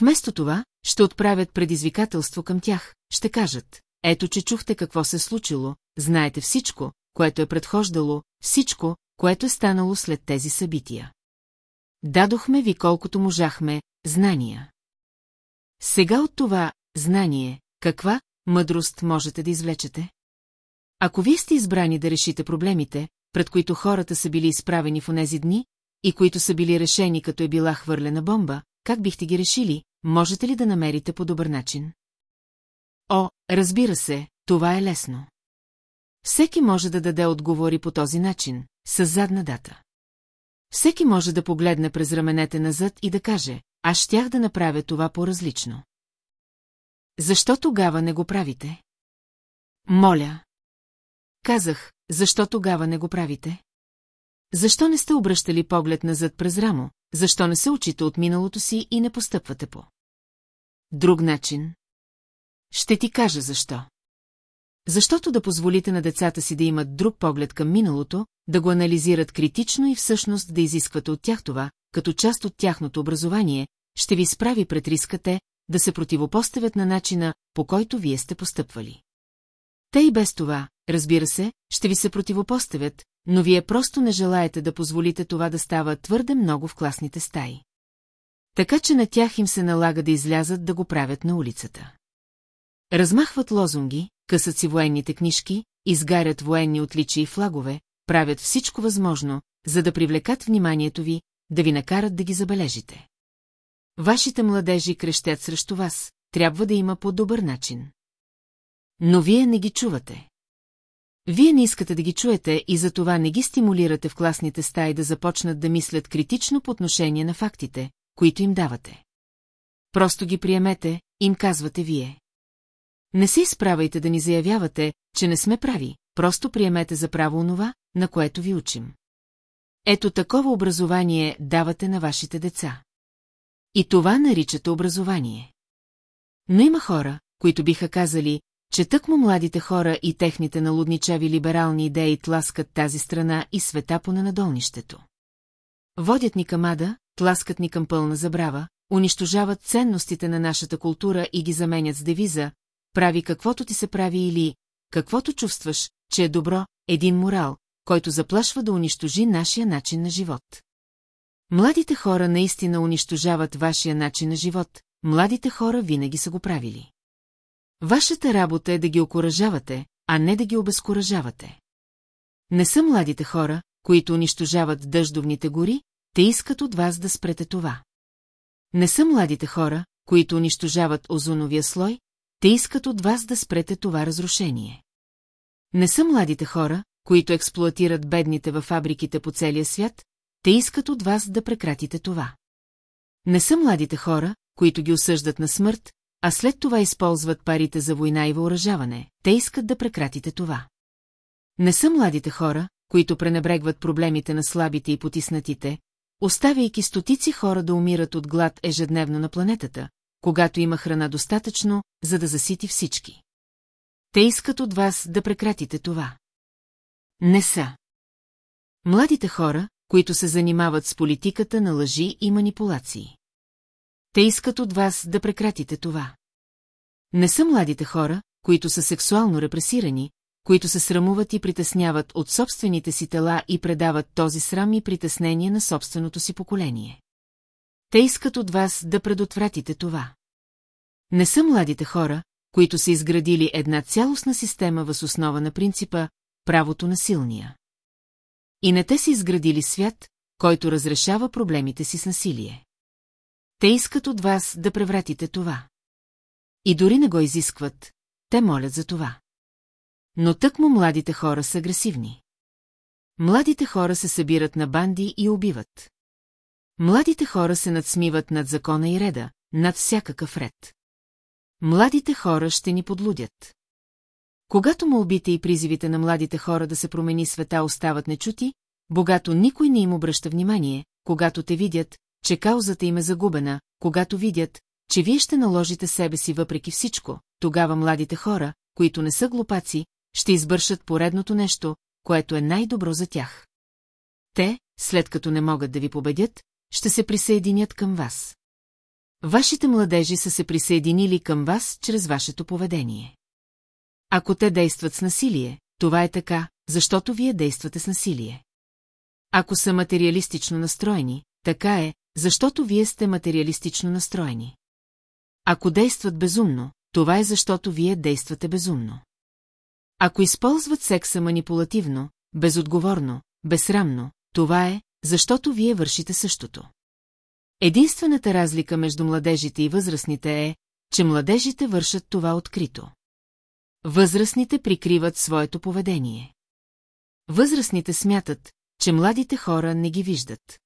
Вместо това, ще отправят предизвикателство към тях, ще кажат, ето че чухте какво се случило, знаете всичко, което е предхождало, всичко, което е станало след тези събития. Дадохме ви колкото можахме, знания. Сега от това знание, каква мъдрост можете да извлечете? Ако вие сте избрани да решите проблемите, пред които хората са били изправени в онези дни, и които са били решени като е била хвърлена бомба, как бихте ги решили, можете ли да намерите по добър начин? О, разбира се, това е лесно. Всеки може да даде отговори по този начин, с задна дата. Всеки може да погледне през раменете назад и да каже, аз щях да направя това по-различно. Защо тогава не го правите? Моля. Казах, защо тогава не го правите? Защо не сте обръщали поглед назад през рамо, защо не се учите от миналото си и не постъпвате по? Друг начин. Ще ти кажа защо. Защото да позволите на децата си да имат друг поглед към миналото, да го анализират критично и всъщност да изисквате от тях това, като част от тяхното образование, ще ви справи пред рискате да се противопоставят на начина, по който вие сте постъпвали. Те и без това, разбира се, ще ви се противопоставят, но вие просто не желаете да позволите това да става твърде много в класните стаи. Така че на тях им се налага да излязат да го правят на улицата. Размахват лозунги, късат си военните книжки, изгарят военни отличия и флагове, правят всичко възможно, за да привлекат вниманието ви, да ви накарат да ги забележите. Вашите младежи крещят срещу вас, трябва да има по-добър начин. Но вие не ги чувате. Вие не искате да ги чуете и затова не ги стимулирате в класните стаи да започнат да мислят критично по отношение на фактите, които им давате. Просто ги приемете, им казвате вие. Не се изправайте да ни заявявате, че не сме прави, просто приемете за право онова, на което ви учим. Ето такова образование давате на вашите деца. И това наричате образование. Но има хора, които биха казали, че тъкмо младите хора и техните налудничави либерални идеи тласкат тази страна и света по ненадолнището. Водят ни към ада, тласкат ни към пълна забрава, унищожават ценностите на нашата култура и ги заменят с девиза, прави каквото ти се прави или, каквото чувстваш, че е добро, един морал, който заплашва да унищожи нашия начин на живот. Младите хора наистина унищожават вашия начин на живот, младите хора винаги са го правили. Вашата работа е да ги окоръжавате, а не да ги обезкуражавате. Не са младите хора, които унищожават дъждовните гори, те искат от вас да спрете това. Не са младите хора, които унищожават озоновия слой, те искат от вас да спрете това разрушение. Не са младите хора, които експлуатират бедните във фабриките по целия свят, те искат от вас да прекратите това. Не са младите хора, които ги осъждат на смърт, а след това използват парите за война и въоръжаване, те искат да прекратите това. Не са младите хора, които пренебрегват проблемите на слабите и потиснатите, оставяйки стотици хора да умират от глад ежедневно на планетата, когато има храна достатъчно, за да засити всички. Те искат от вас да прекратите това. Не са. Младите хора, които се занимават с политиката на лъжи и манипулации. Те искат от вас да прекратите това. Не са младите хора, които са сексуално репресирани, които се срамуват и притесняват от собствените си тела и предават този срам и притеснение на собственото си поколение. Те искат от вас да предотвратите това. Не са младите хора, които са изградили една цялостна система въз основа на принципа правото на силния. И не те са изградили свят, който разрешава проблемите си с насилие. Те искат от вас да превратите това. И дори не го изискват, те молят за това. Но тъкмо младите хора са агресивни. Младите хора се събират на банди и убиват. Младите хора се надсмиват над закона и реда, над всякакъв ред. Младите хора ще ни подлудят. Когато молбите и призивите на младите хора да се промени света остават нечути, богато никой не им обръща внимание, когато те видят, че каузата им е загубена, когато видят, че вие ще наложите себе си въпреки всичко, тогава младите хора, които не са глупаци, ще избършат поредното нещо, което е най-добро за тях. Те, след като не могат да ви победят, ще се присъединят към вас. Вашите младежи са се присъединили към вас чрез вашето поведение. Ако те действат с насилие, това е така, защото вие действате с насилие. Ако са материалистично настроени, така е, защото вие сте материалистично настроени. Ако действат безумно, това е защото вие действате безумно. Ако използват секса манипулативно, безотговорно, безсрамно, това е, защото вие вършите същото. Единствената разлика между младежите и възрастните е, че младежите вършат това открито. Възрастните прикриват своето поведение. Възрастните смятат, че младите хора не ги виждат.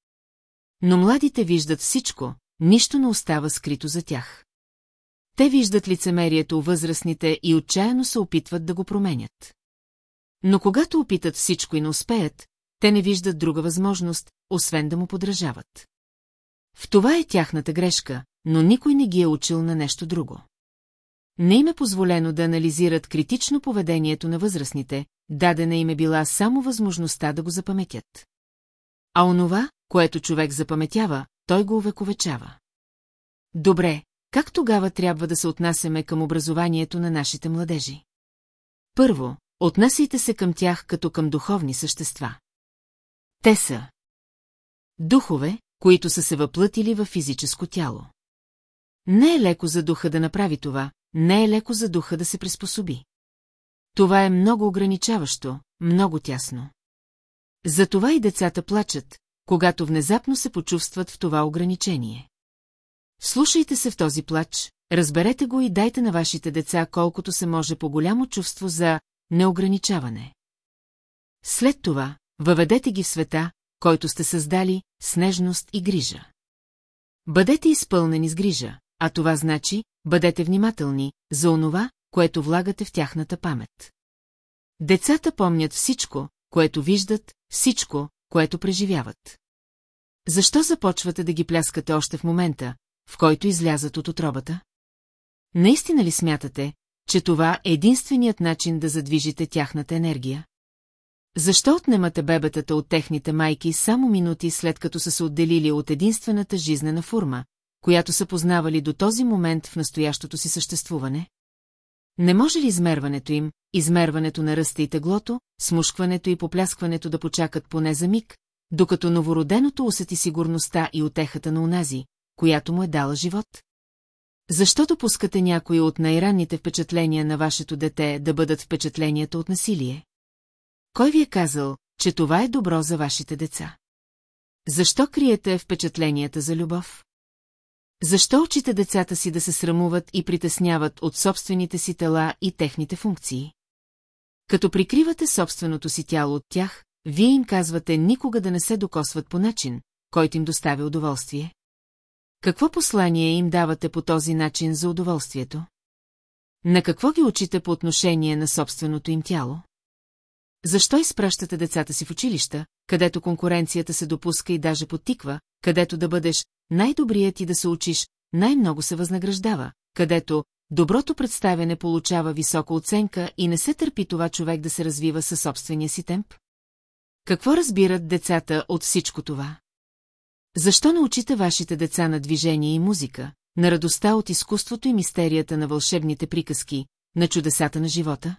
Но младите виждат всичко, нищо не остава скрито за тях. Те виждат лицемерието у възрастните и отчаяно се опитват да го променят. Но когато опитат всичко и не успеят, те не виждат друга възможност, освен да му подражават. В това е тяхната грешка, но никой не ги е учил на нещо друго. Не им е позволено да анализират критично поведението на възрастните, дадена им е била само възможността да го запаметят. А онова, което човек запаметява, той го увековечава. Добре, как тогава трябва да се отнасяме към образованието на нашите младежи? Първо, отнасяйте се към тях като към духовни същества. Те са духове, които са се въплътили във физическо тяло. Не е леко за духа да направи това, не е леко за духа да се приспособи. Това е много ограничаващо, много тясно. Затова и децата плачат, когато внезапно се почувстват в това ограничение. Слушайте се в този плач, разберете го и дайте на вашите деца колкото се може по-голямо чувство за неограничаване. След това, въведете ги в света, който сте създали, с нежност и грижа. Бъдете изпълнени с грижа, а това значи, бъдете внимателни за онова, което влагате в тяхната памет. Децата помнят всичко, което виждат, всичко, което преживяват. Защо започвате да ги пляскате още в момента, в който излязат от отробата? Наистина ли смятате, че това е единственият начин да задвижите тяхната енергия? Защо отнемате бебетата от техните майки само минути след като са се отделили от единствената жизнена форма, която са познавали до този момент в настоящото си съществуване? Не може ли измерването им, измерването на ръста и теглото, смушкването и попляскването да почакат поне за миг, докато новороденото усети сигурността и отехата на унази, която му е дала живот? Защо допускате някои от най-ранните впечатления на вашето дете да бъдат впечатленията от насилие? Кой ви е казал, че това е добро за вашите деца? Защо криете впечатленията за любов? Защо учите децата си да се срамуват и притесняват от собствените си тела и техните функции? Като прикривате собственото си тяло от тях, вие им казвате никога да не се докосват по начин, който им доставя удоволствие. Какво послание им давате по този начин за удоволствието? На какво ги учите по отношение на собственото им тяло? Защо изпращате децата си в училища, където конкуренцията се допуска и даже потиква, където да бъдеш най-добрият и да се учиш, най-много се възнаграждава, където доброто представяне получава висока оценка и не се търпи това човек да се развива със собствения си темп? Какво разбират децата от всичко това? Защо научите вашите деца на движение и музика, на радостта от изкуството и мистерията на вълшебните приказки, на чудесата на живота?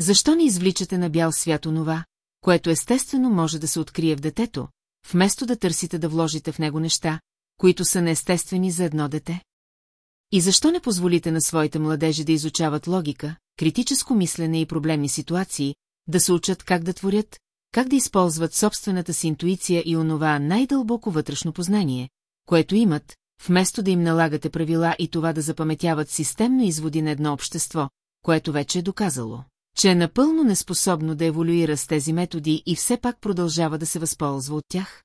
Защо не извличате на бял свят онова, което естествено може да се открие в детето, вместо да търсите да вложите в него неща, които са неестествени за едно дете? И защо не позволите на своите младежи да изучават логика, критическо мислене и проблемни ситуации, да се учат как да творят, как да използват собствената си интуиция и онова най-дълбоко вътрешно познание, което имат, вместо да им налагате правила и това да запаметяват системно изводи на едно общество, което вече е доказало, че е напълно неспособно да еволюира с тези методи и все пак продължава да се възползва от тях?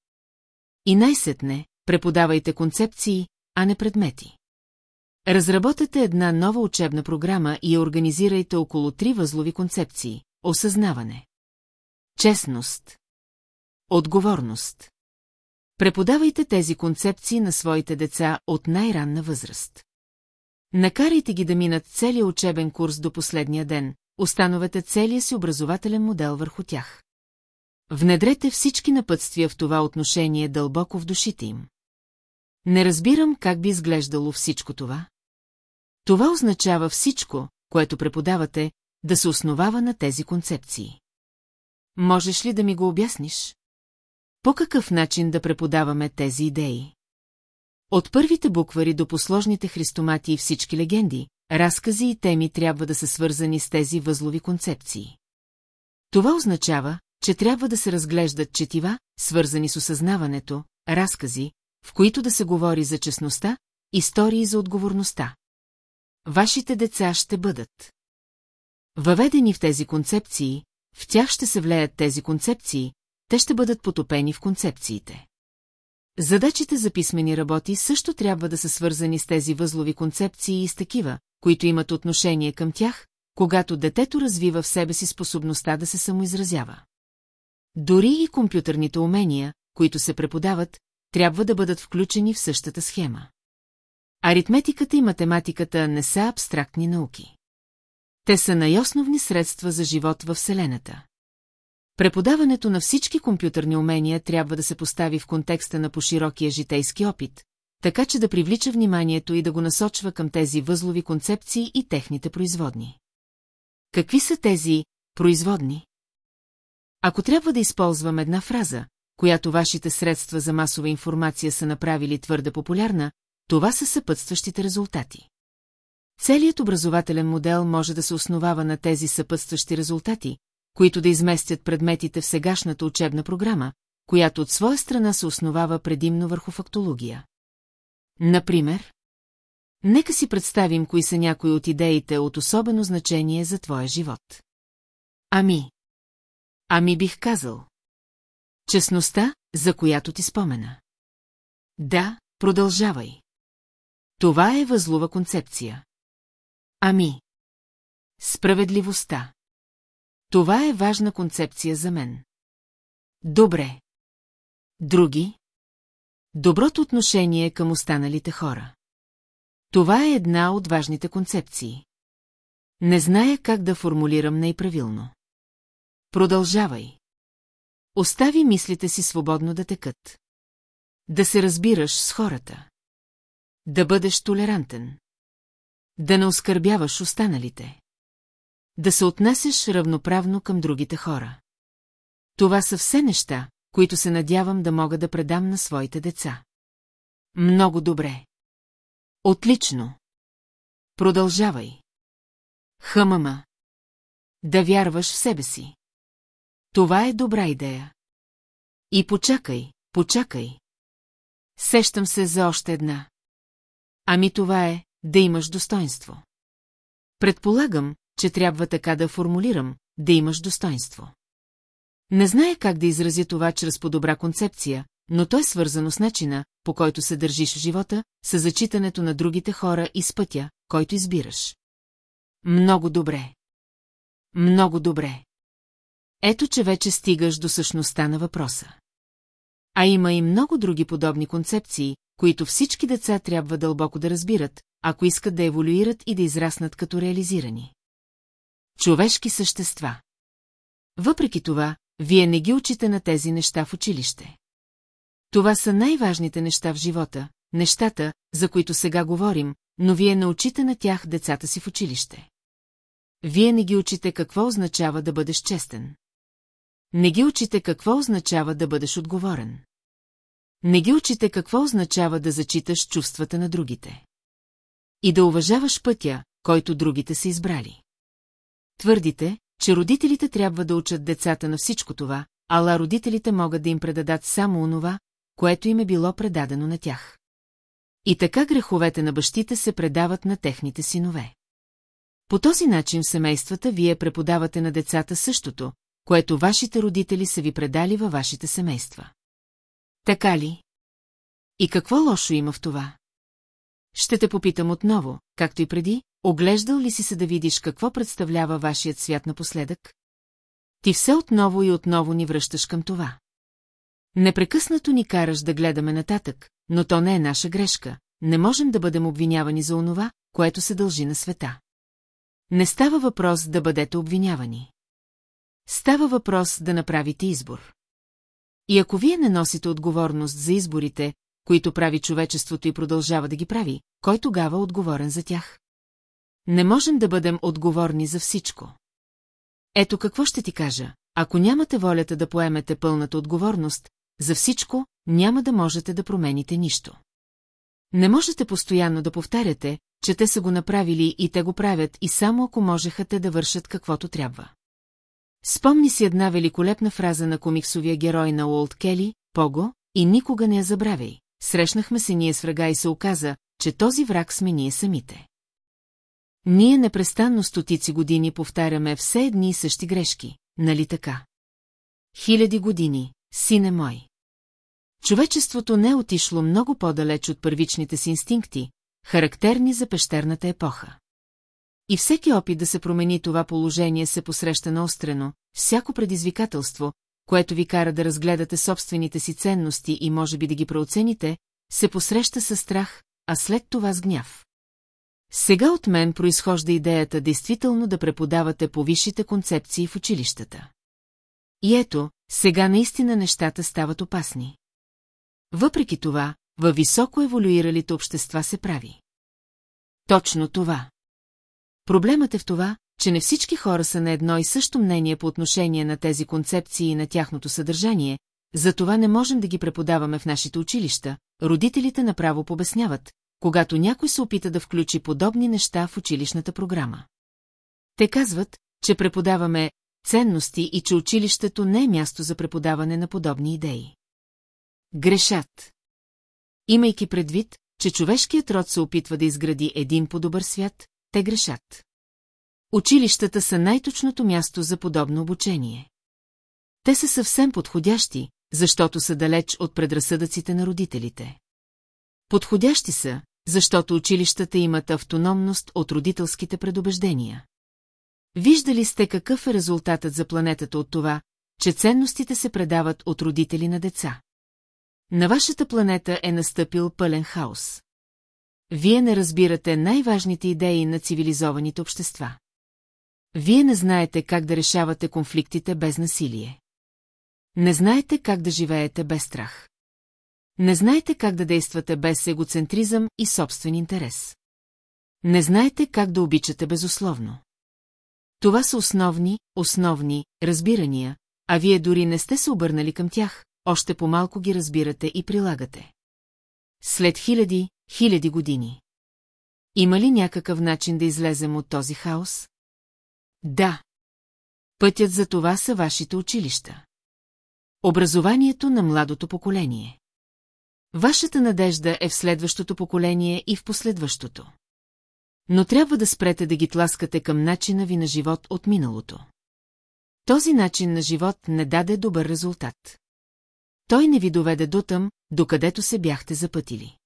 И най-сетне, преподавайте концепции, а не предмети. Разработете една нова учебна програма и я организирайте около три възлови концепции – осъзнаване. Честност. Отговорност. Преподавайте тези концепции на своите деца от най-ранна възраст. Накарайте ги да минат целия учебен курс до последния ден, установете целия си образователен модел върху тях. Внедрете всички напътствия в това отношение дълбоко в душите им. Не разбирам как би изглеждало всичко това. Това означава всичко, което преподавате, да се основава на тези концепции. Можеш ли да ми го обясниш? По какъв начин да преподаваме тези идеи? От първите буквари до посложните христомати и всички легенди, разкази и теми трябва да са свързани с тези възлови концепции. Това означава, че трябва да се разглеждат четива, свързани с осъзнаването, разкази, в които да се говори за честността, истории за отговорността. Вашите деца ще бъдат въведени в тези концепции, в тях ще се влеят тези концепции, те ще бъдат потопени в концепциите. Задачите за писмени работи също трябва да са свързани с тези възлови концепции и с такива, които имат отношение към тях, когато детето развива в себе си способността да се самоизразява. Дори и компютърните умения, които се преподават, трябва да бъдат включени в същата схема. Аритметиката и математиката не са абстрактни науки. Те са най-основни средства за живот във Вселената. Преподаването на всички компютърни умения трябва да се постави в контекста на поширокия житейски опит, така че да привлича вниманието и да го насочва към тези възлови концепции и техните производни. Какви са тези производни? Ако трябва да използвам една фраза, която вашите средства за масова информация са направили твърде популярна, това са съпътстващите резултати. Целият образователен модел може да се основава на тези съпътстващи резултати, които да изместят предметите в сегашната учебна програма, която от своя страна се основава предимно върху фактология. Например, нека си представим кои са някои от идеите от особено значение за твоя живот. Ами. Ами бих казал. Честността, за която ти спомена. Да, продължавай. Това е възлова концепция. Ами. Справедливостта. Това е важна концепция за мен. Добре. Други? Доброто отношение към останалите хора. Това е една от важните концепции. Не зная как да формулирам най-правилно. Продължавай. Остави мислите си свободно да текат. Да се разбираш с хората. Да бъдеш толерантен. Да не оскърбяваш останалите. Да се отнасяш равноправно към другите хора. Това са все неща, които се надявам да мога да предам на своите деца. Много добре. Отлично. Продължавай. Хъмама. Да вярваш в себе си. Това е добра идея. И почакай, почакай. Сещам се за още една. Ами това е да имаш достоинство. Предполагам, че трябва така да формулирам, да имаш достоинство. Не зная как да изразя това чрез по-добра концепция, но то е свързано с начина, по който се държиш в живота, с зачитането на другите хора и с пътя, който избираш. Много добре. Много добре. Ето, че вече стигаш до същността на въпроса. А има и много други подобни концепции, които всички деца трябва дълбоко да разбират, ако искат да еволюират и да израснат като реализирани. Човешки същества. Въпреки това, вие не ги учите на тези неща в училище. Това са най-важните неща в живота, нещата, за които сега говорим, но вие не учите на тях децата си в училище. Вие не ги учите какво означава да бъдеш честен. Не ги учите какво означава да бъдеш отговорен. Не ги учите какво означава да зачиташ чувствата на другите. И да уважаваш пътя, който другите са избрали. Твърдите, че родителите трябва да учат децата на всичко това, ала родителите могат да им предадат само онова, което им е било предадено на тях. И така греховете на бащите се предават на техните синове. По този начин в семействата вие преподавате на децата същото, което вашите родители са ви предали във вашите семейства. Така ли? И какво лошо има в това? Ще те попитам отново, както и преди, оглеждал ли си се да видиш какво представлява вашият свят напоследък? Ти все отново и отново ни връщаш към това. Непрекъснато ни караш да гледаме нататък, но то не е наша грешка, не можем да бъдем обвинявани за онова, което се дължи на света. Не става въпрос да бъдете обвинявани. Става въпрос да направите избор. И ако вие не носите отговорност за изборите, които прави човечеството и продължава да ги прави, кой тогава е отговорен за тях? Не можем да бъдем отговорни за всичко. Ето какво ще ти кажа. Ако нямате волята да поемете пълната отговорност, за всичко няма да можете да промените нищо. Не можете постоянно да повтаряте, че те са го направили и те го правят и само ако можеха те да вършат каквото трябва. Спомни си една великолепна фраза на комиксовия герой на Уолт Кели, Пого, и никога не я забравяй. Срещнахме се ние с врага и се оказа, че този враг сме ние самите. Ние непрестанно стотици години повтаряме все едни и същи грешки, нали така? Хиляди години, сине мой. Човечеството не е отишло много по-далеч от първичните си инстинкти, характерни за пещерната епоха. И всеки опит да се промени това положение се посреща наострено, всяко предизвикателство, което ви кара да разгледате собствените си ценности и може би да ги преоцените, се посреща със страх, а след това с гняв. Сега от мен произхожда идеята действително да преподавате по висшите концепции в училищата. И ето, сега наистина нещата стават опасни. Въпреки това, във високо еволюиралите общества се прави. Точно това. Проблемът е в това, че не всички хора са на едно и също мнение по отношение на тези концепции и на тяхното съдържание, затова не можем да ги преподаваме в нашите училища, родителите направо побесняват, когато някой се опита да включи подобни неща в училищната програма. Те казват, че преподаваме ценности и че училището не е място за преподаване на подобни идеи. Грешат. Имайки предвид, че човешкият род се опитва да изгради един по-добър свят, те грешат. Училищата са най-точното място за подобно обучение. Те са съвсем подходящи, защото са далеч от предразсъдъците на родителите. Подходящи са, защото училищата имат автономност от родителските предубеждения. Виждали сте какъв е резултатът за планетата от това, че ценностите се предават от родители на деца? На вашата планета е настъпил пълен хаос. Вие не разбирате най-важните идеи на цивилизованите общества. Вие не знаете как да решавате конфликтите без насилие. Не знаете как да живеете без страх. Не знаете как да действате без егоцентризъм и собствен интерес. Не знаете как да обичате безусловно. Това са основни, основни разбирания, а вие дори не сте се обърнали към тях, още по-малко ги разбирате и прилагате. След хиляди, хиляди години. Има ли някакъв начин да излезем от този хаос? Да. Пътят за това са вашите училища. Образованието на младото поколение. Вашата надежда е в следващото поколение и в последващото. Но трябва да спрете да ги тласкате към начина ви на живот от миналото. Този начин на живот не даде добър резултат. Той не ви доведе до там, докъдето се бяхте запътили.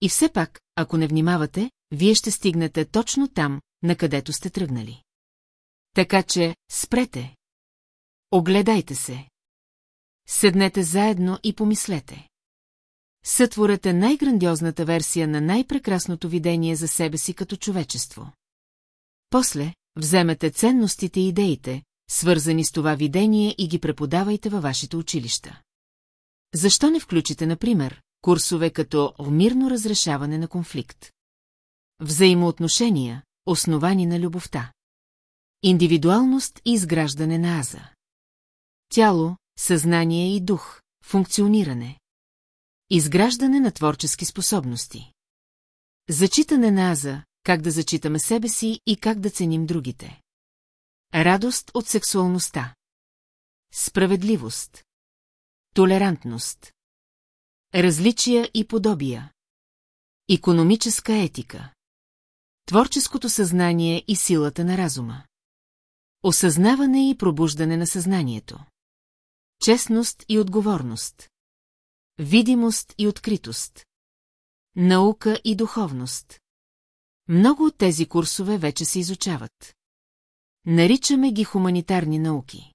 И все пак, ако не внимавате, вие ще стигнете точно там, на където сте тръгнали. Така че, спрете. Огледайте се. Седнете заедно и помислете. Сътворете най-грандиозната версия на най-прекрасното видение за себе си като човечество. После, вземете ценностите и идеите, свързани с това видение и ги преподавайте във вашите училища. Защо не включите, например, курсове като мирно разрешаване на конфликт? Взаимоотношения, основани на любовта. Индивидуалност и изграждане на аза. Тяло, съзнание и дух, функциониране. Изграждане на творчески способности. Зачитане на аза, как да зачитаме себе си и как да ценим другите. Радост от сексуалността. Справедливост. Толерантност. Различия и подобия. Икономическа етика. Творческото съзнание и силата на разума. Осъзнаване и пробуждане на съзнанието. Честност и отговорност. Видимост и откритост. Наука и духовност. Много от тези курсове вече се изучават. Наричаме ги хуманитарни науки.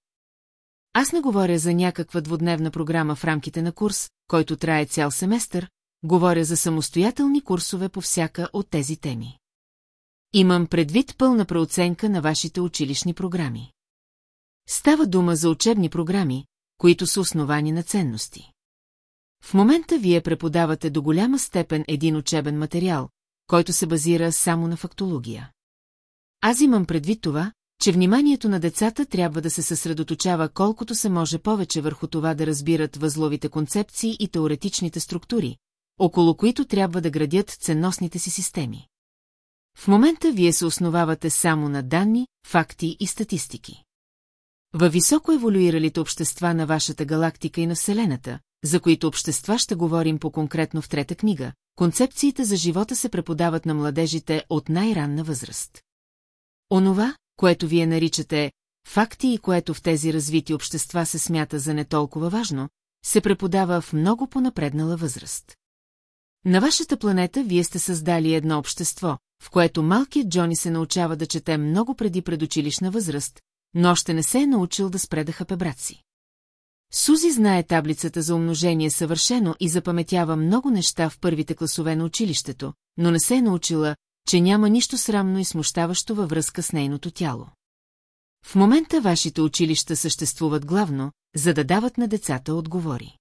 Аз не говоря за някаква двудневна програма в рамките на курс, който трае цял семестър, говоря за самостоятелни курсове по всяка от тези теми. Имам предвид пълна преоценка на вашите училищни програми. Става дума за учебни програми, които са основани на ценности. В момента вие преподавате до голяма степен един учебен материал, който се базира само на фактология. Аз имам предвид това, че вниманието на децата трябва да се съсредоточава колкото се може повече върху това да разбират възловите концепции и теоретичните структури, около които трябва да градят ценностните си системи. В момента вие се основавате само на данни, факти и статистики. Във високо еволюиралите общества на вашата галактика и на Вселената, за които общества ще говорим по-конкретно в трета книга, концепциите за живота се преподават на младежите от най-ранна възраст. Онова, което вие наричате факти и което в тези развити общества се смята за не толкова важно, се преподава в много по-напреднала възраст. На вашата планета вие сте създали едно общество, в което малкият Джони се научава да чете много преди предучилищна възраст, но още не се е научил да спре да хапе брат си. Сузи знае таблицата за умножение съвършено и запаметява много неща в първите класове на училището, но не се е научила, че няма нищо срамно и смущаващо във връзка с нейното тяло. В момента вашите училища съществуват главно, за да дават на децата отговори.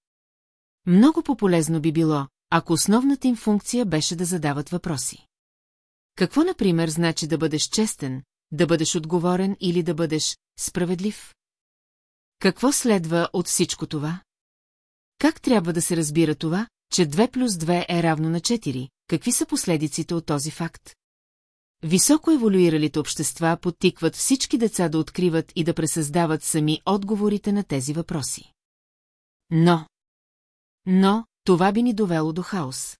Много по-полезно би било, ако основната им функция беше да задават въпроси. Какво, например, значи да бъдеш честен, да бъдеш отговорен или да бъдеш справедлив? Какво следва от всичко това? Как трябва да се разбира това, че 2 плюс 2 е равно на 4, какви са последиците от този факт? Високо еволюиралите общества подтикват всички деца да откриват и да пресъздават сами отговорите на тези въпроси. Но... Но, това би ни довело до хаос.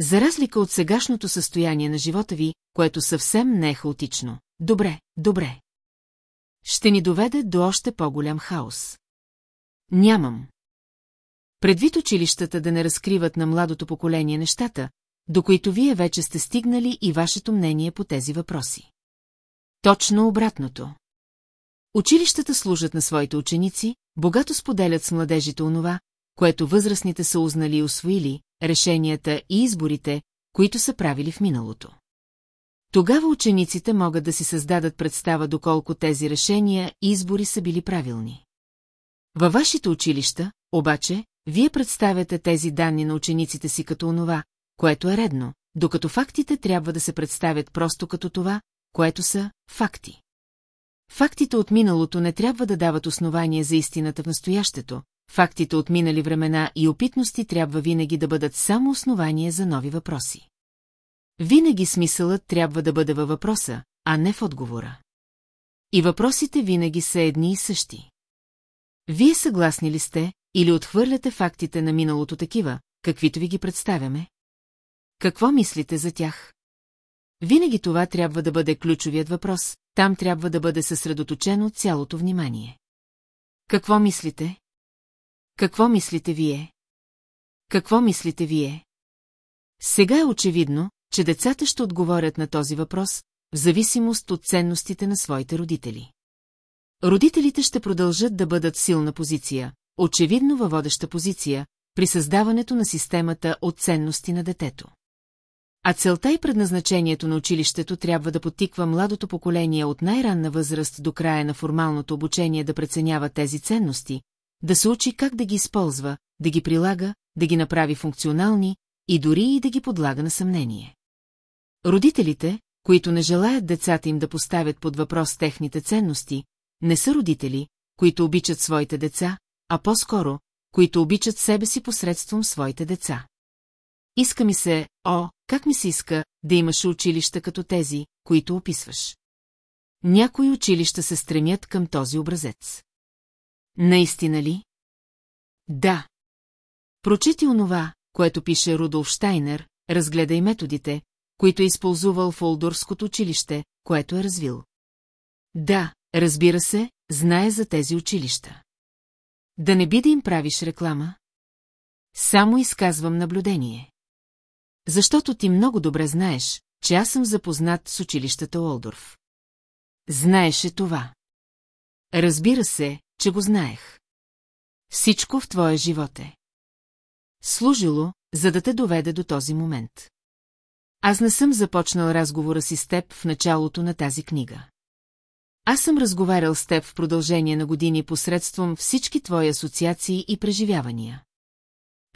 За разлика от сегашното състояние на живота ви, което съвсем не е хаотично. Добре, добре. Ще ни доведе до още по-голям хаос. Нямам. Предвид училищата да не разкриват на младото поколение нещата, до които вие вече сте стигнали и вашето мнение по тези въпроси. Точно обратното. Училищата служат на своите ученици, богато споделят с младежите онова, което възрастните са узнали и освоили, решенията и изборите, които са правили в миналото. Тогава учениците могат да си създадат представа доколко тези решения и избори са били правилни. Във вашите училища, обаче, вие представяте тези данни на учениците си като онова, което е редно, докато фактите трябва да се представят просто като това, което са факти. Фактите от миналото не трябва да дават основание за истината в настоящето, фактите от минали времена и опитности трябва винаги да бъдат само основание за нови въпроси. Винаги смисълът трябва да бъде във въпроса, а не в отговора. И въпросите винаги са едни и същи. Вие съгласни ли сте или отхвърляте фактите на миналото такива, каквито ви ги представяме? Какво мислите за тях? Винаги това трябва да бъде ключовият въпрос, там трябва да бъде съсредоточено цялото внимание. Какво мислите? Какво мислите вие? Какво мислите вие? Сега е очевидно, че децата ще отговорят на този въпрос, в зависимост от ценностите на своите родители. Родителите ще продължат да бъдат силна позиция, очевидно във водеща позиция, при създаването на системата от ценности на детето. А целта и предназначението на училището трябва да потиква младото поколение от най-ранна възраст до края на формалното обучение да преценява тези ценности, да се учи как да ги използва, да ги прилага, да ги направи функционални и дори и да ги подлага на съмнение. Родителите, които не желаят децата им да поставят под въпрос техните ценности, не са родители, които обичат своите деца, а по-скоро, които обичат себе си посредством своите деца. Иска ми се, о, как ми се иска, да имаш училища като тези, които описваш. Някои училища се стремят към този образец. Наистина ли? Да. Прочети онова, което пише Рудолф Штайнер, разгледай методите, които е използвал в Олдорското училище, което е развил. Да, разбира се, знае за тези училища. Да не би да им правиш реклама? Само изказвам наблюдение. Защото ти много добре знаеш, че аз съм запознат с училищата Олдорф. Знаеше това. Разбира се, че го знаех. Всичко в твоя живот е. Служило, за да те доведе до този момент. Аз не съм започнал разговора си с теб в началото на тази книга. Аз съм разговарял с теб в продължение на години посредством всички твои асоциации и преживявания.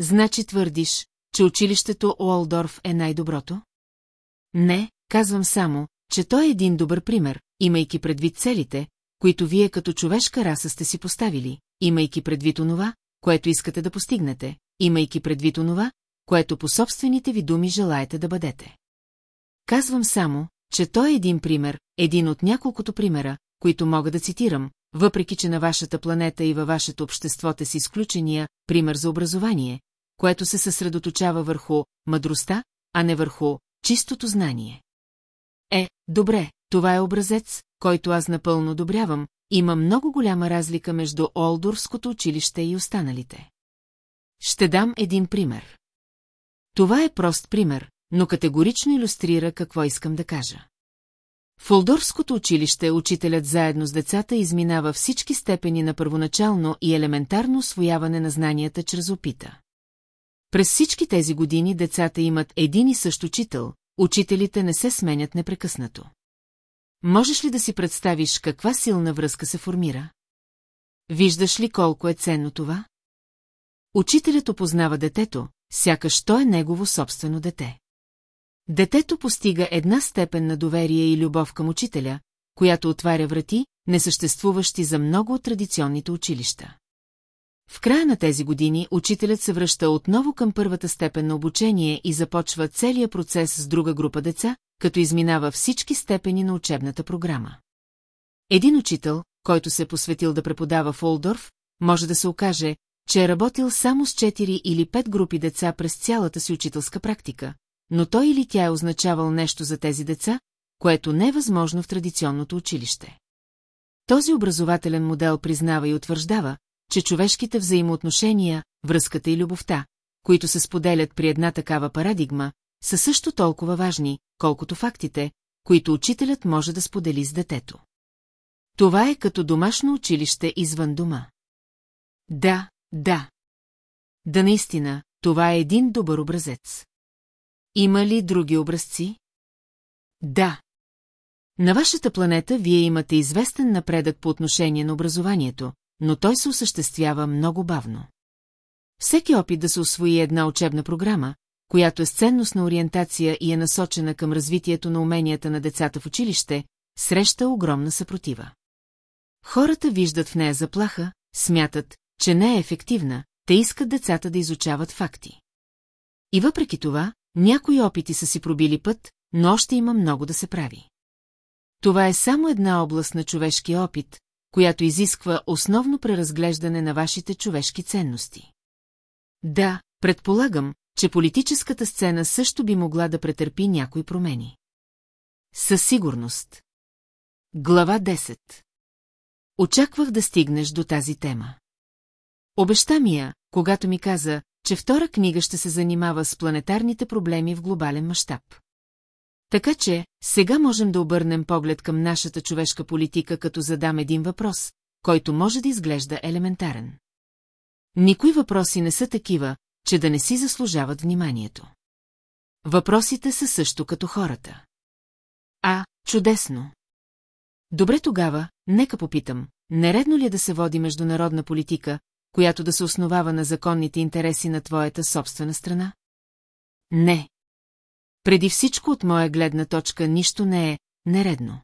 Значи твърдиш, че училището Уолдорф е най-доброто? Не, казвам само, че той е един добър пример, имайки предвид целите, които вие като човешка раса сте си поставили, имайки предвид онова, което искате да постигнете, имайки предвид онова, което по собствените ви думи желаете да бъдете. Казвам само, че той е един пример, един от няколкото примера, които мога да цитирам, въпреки че на вашата планета и във вашето общество те си изключения пример за образование, което се съсредоточава върху мъдростта, а не върху чистото знание. Е, добре, това е образец, който аз напълно одобрявам, има много голяма разлика между Олдорското училище и останалите. Ще дам един пример. Това е прост пример, но категорично иллюстрира какво искам да кажа. В Олдорското училище учителят заедно с децата изминава всички степени на първоначално и елементарно освояване на знанията чрез опита. През всички тези години децата имат един и същ учител, учителите не се сменят непрекъснато. Можеш ли да си представиш каква силна връзка се формира? Виждаш ли колко е ценно това? Учителят опознава детето, сякаш то е негово собствено дете. Детето постига една степен на доверие и любов към учителя, която отваря врати, несъществуващи за много от традиционните училища. В края на тези години учителят се връща отново към първата степен на обучение и започва целият процес с друга група деца, като изминава всички степени на учебната програма. Един учител, който се е посветил да преподава в Олдорф, може да се окаже, че е работил само с 4 или 5 групи деца през цялата си учителска практика, но той или тя е означавал нещо за тези деца, което не е възможно в традиционното училище. Този образователен модел признава и утвърждава, че човешките взаимоотношения, връзката и любовта, които се споделят при една такава парадигма, са също толкова важни, колкото фактите, които учителят може да сподели с детето. Това е като домашно училище извън дома. Да, да. Да наистина, това е един добър образец. Има ли други образци? Да. На вашата планета вие имате известен напредък по отношение на образованието, но той се осъществява много бавно. Всеки опит да се освои една учебна програма, която е с ценностна ориентация и е насочена към развитието на уменията на децата в училище, среща огромна съпротива. Хората виждат в нея заплаха, смятат, че не е ефективна, те искат децата да изучават факти. И въпреки това, някои опити са си пробили път, но още има много да се прави. Това е само една област на човешкия опит, която изисква основно преразглеждане на вашите човешки ценности. Да, предполагам, че политическата сцена също би могла да претърпи някои промени. Със сигурност. Глава 10 Очаквах да стигнеш до тази тема. Обеща ми я, когато ми каза, че втора книга ще се занимава с планетарните проблеми в глобален мащаб. Така че, сега можем да обърнем поглед към нашата човешка политика, като задам един въпрос, който може да изглежда елементарен. Никои въпроси не са такива, че да не си заслужават вниманието. Въпросите са също като хората. А, чудесно! Добре тогава, нека попитам, нередно ли е да се води международна политика, която да се основава на законните интереси на твоята собствена страна? Не. Преди всичко от моя гледна точка нищо не е нередно.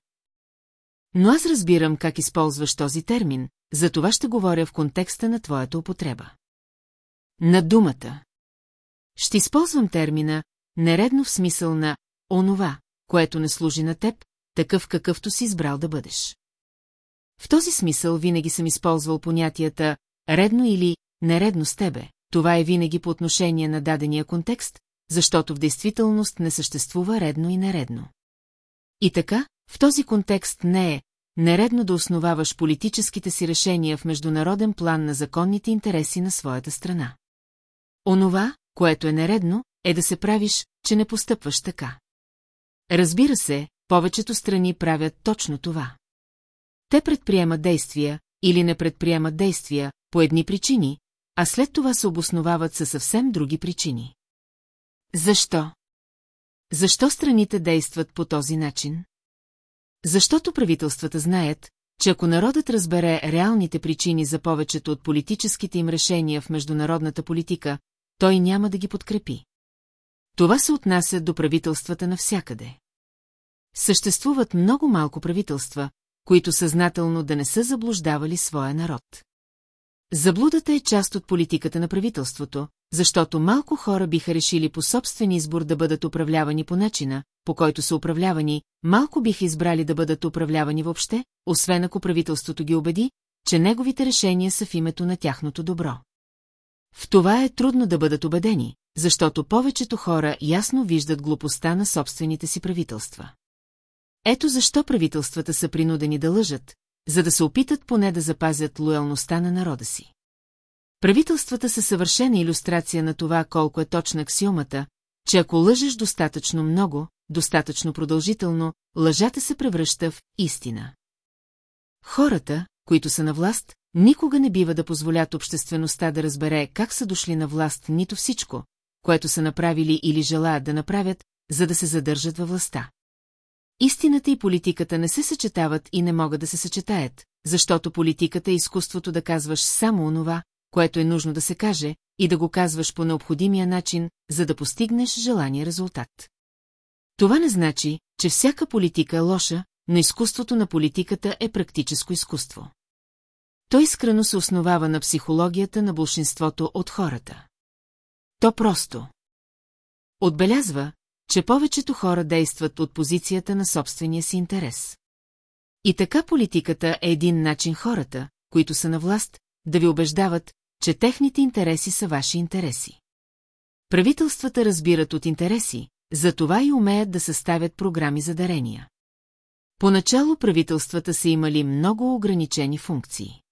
Но аз разбирам как използваш този термин, за това ще говоря в контекста на твоята употреба. На думата. Ще използвам термина нередно в смисъл на онова, което не служи на теб, такъв какъвто си избрал да бъдеш. В този смисъл винаги съм използвал понятията редно или нередно с тебе. Това е винаги по отношение на дадения контекст, защото в действителност не съществува редно и нередно. И така, в този контекст не е нередно да основаваш политическите си решения в международен план на законните интереси на своята страна. Онова, което е нередно, е да се правиш, че не постъпваш така. Разбира се, повечето страни правят точно това. Те предприемат действия или не предприемат действия по едни причини, а след това се обосновават със съвсем други причини. Защо? Защо страните действат по този начин? Защото правителствата знаят, че ако народът разбере реалните причини за повечето от политическите им решения в международната политика, той няма да ги подкрепи. Това се отнася до правителствата навсякъде. Съществуват много малко правителства, които съзнателно да не са заблуждавали своя народ. Заблудата е част от политиката на правителството, защото малко хора биха решили по собствен избор да бъдат управлявани по начина, по който са управлявани, малко биха избрали да бъдат управлявани въобще, освен ако правителството ги убеди, че неговите решения са в името на тяхното добро. В това е трудно да бъдат убедени, защото повечето хора ясно виждат глупостта на собствените си правителства. Ето защо правителствата са принудени да лъжат, за да се опитат поне да запазят лоялността на народа си. Правителствата са съвършена иллюстрация на това колко е точна аксиомата, че ако лъжеш достатъчно много, достатъчно продължително, лъжата се превръща в истина. Хората, които са на власт, никога не бива да позволят обществеността да разбере как са дошли на власт нито всичко, което са направили или желаят да направят, за да се задържат във властта. Истината и политиката не се съчетават и не могат да се съчетаят, защото политиката е изкуството да казваш само онова, което е нужно да се каже, и да го казваш по необходимия начин, за да постигнеш желания резултат. Това не значи, че всяка политика е лоша, но изкуството на политиката е практическо изкуство. Той искрено се основава на психологията на большинството от хората. То просто. Отбелязва, че повечето хора действат от позицията на собствения си интерес. И така политиката е един начин хората, които са на власт, да ви убеждават, че техните интереси са ваши интереси. Правителствата разбират от интереси, затова и умеят да съставят програми за дарения. Поначало правителствата са имали много ограничени функции.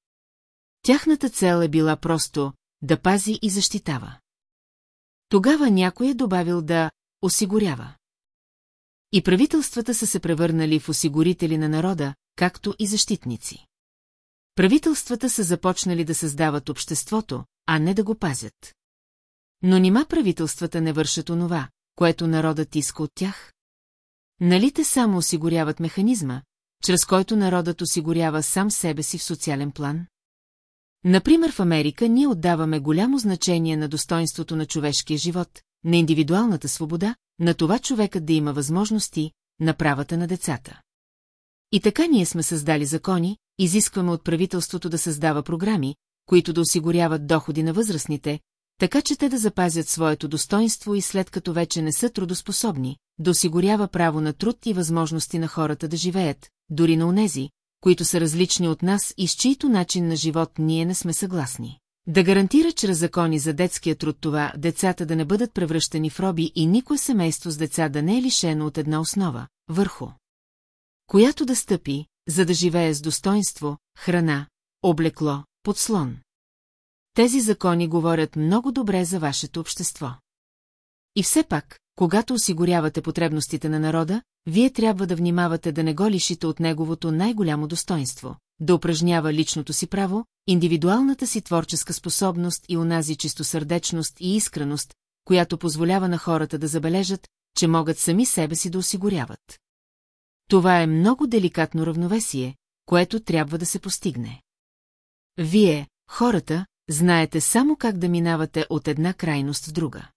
Тяхната цел е била просто да пази и защитава. Тогава някой е добавил да осигурява. И правителствата са се превърнали в осигурители на народа, както и защитници. Правителствата са започнали да създават обществото, а не да го пазят. Но нима правителствата не вършат онова, което народът иска от тях? Нали те само осигуряват механизма, чрез който народът осигурява сам себе си в социален план? Например, в Америка ние отдаваме голямо значение на достоинството на човешкия живот, на индивидуалната свобода, на това човекът да има възможности, на правата на децата. И така ние сме създали закони, изискваме от правителството да създава програми, които да осигуряват доходи на възрастните, така че те да запазят своето достоинство и след като вече не са трудоспособни, да осигурява право на труд и възможности на хората да живеят, дори на унези, които са различни от нас и с чието начин на живот ние не сме съгласни. Да гарантира чрез закони за детския труд това, децата да не бъдат превръщани в роби и никое семейство с деца да не е лишено от една основа, върху която да стъпи, за да живее с достоинство, храна, облекло, подслон. Тези закони говорят много добре за вашето общество. И все пак, когато осигурявате потребностите на народа, вие трябва да внимавате да не го лишите от неговото най-голямо достоинство да упражнява личното си право, индивидуалната си творческа способност и онази чистосърдечност и искреност, която позволява на хората да забележат, че могат сами себе си да осигуряват. Това е много деликатно равновесие, което трябва да се постигне. Вие, хората, знаете само как да минавате от една крайност в друга.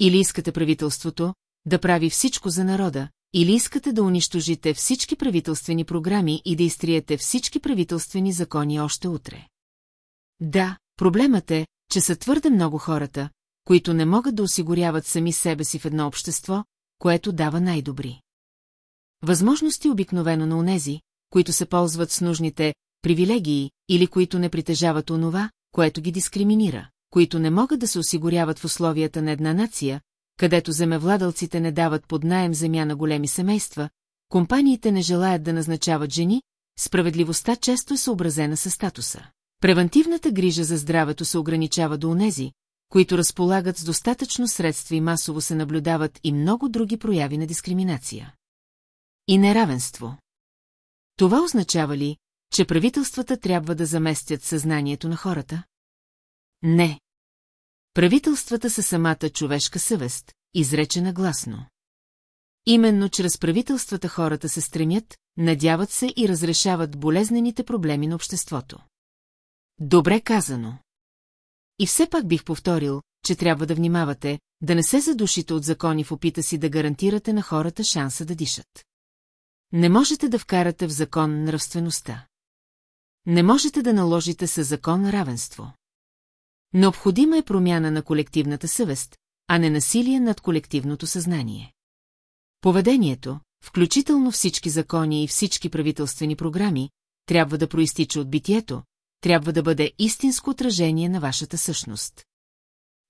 Или искате правителството да прави всичко за народа, или искате да унищожите всички правителствени програми и да изтриете всички правителствени закони още утре. Да, проблемът е, че са твърде много хората, които не могат да осигуряват сами себе си в едно общество, което дава най-добри. Възможности обикновено на унези, които се ползват с нужните привилегии или които не притежават онова, което ги дискриминира, които не могат да се осигуряват в условията на една нация, където земевладалците не дават под наем земя на големи семейства, компаниите не желаят да назначават жени, справедливостта често е съобразена с статуса. Превентивната грижа за здравето се ограничава до онези, които разполагат с достатъчно средства и масово се наблюдават и много други прояви на дискриминация. И неравенство. Това означава ли, че правителствата трябва да заместят съзнанието на хората? Не. Правителствата са самата човешка съвест, изречена гласно. Именно чрез правителствата хората се стремят, надяват се и разрешават болезнените проблеми на обществото. Добре казано. И все пак бих повторил, че трябва да внимавате, да не се задушите от закони в опита си да гарантирате на хората шанса да дишат. Не можете да вкарате в закон нравствеността. Не можете да наложите със закон равенство. Необходима е промяна на колективната съвест, а не насилие над колективното съзнание. Поведението, включително всички закони и всички правителствени програми, трябва да проистича от битието, трябва да бъде истинско отражение на вашата същност.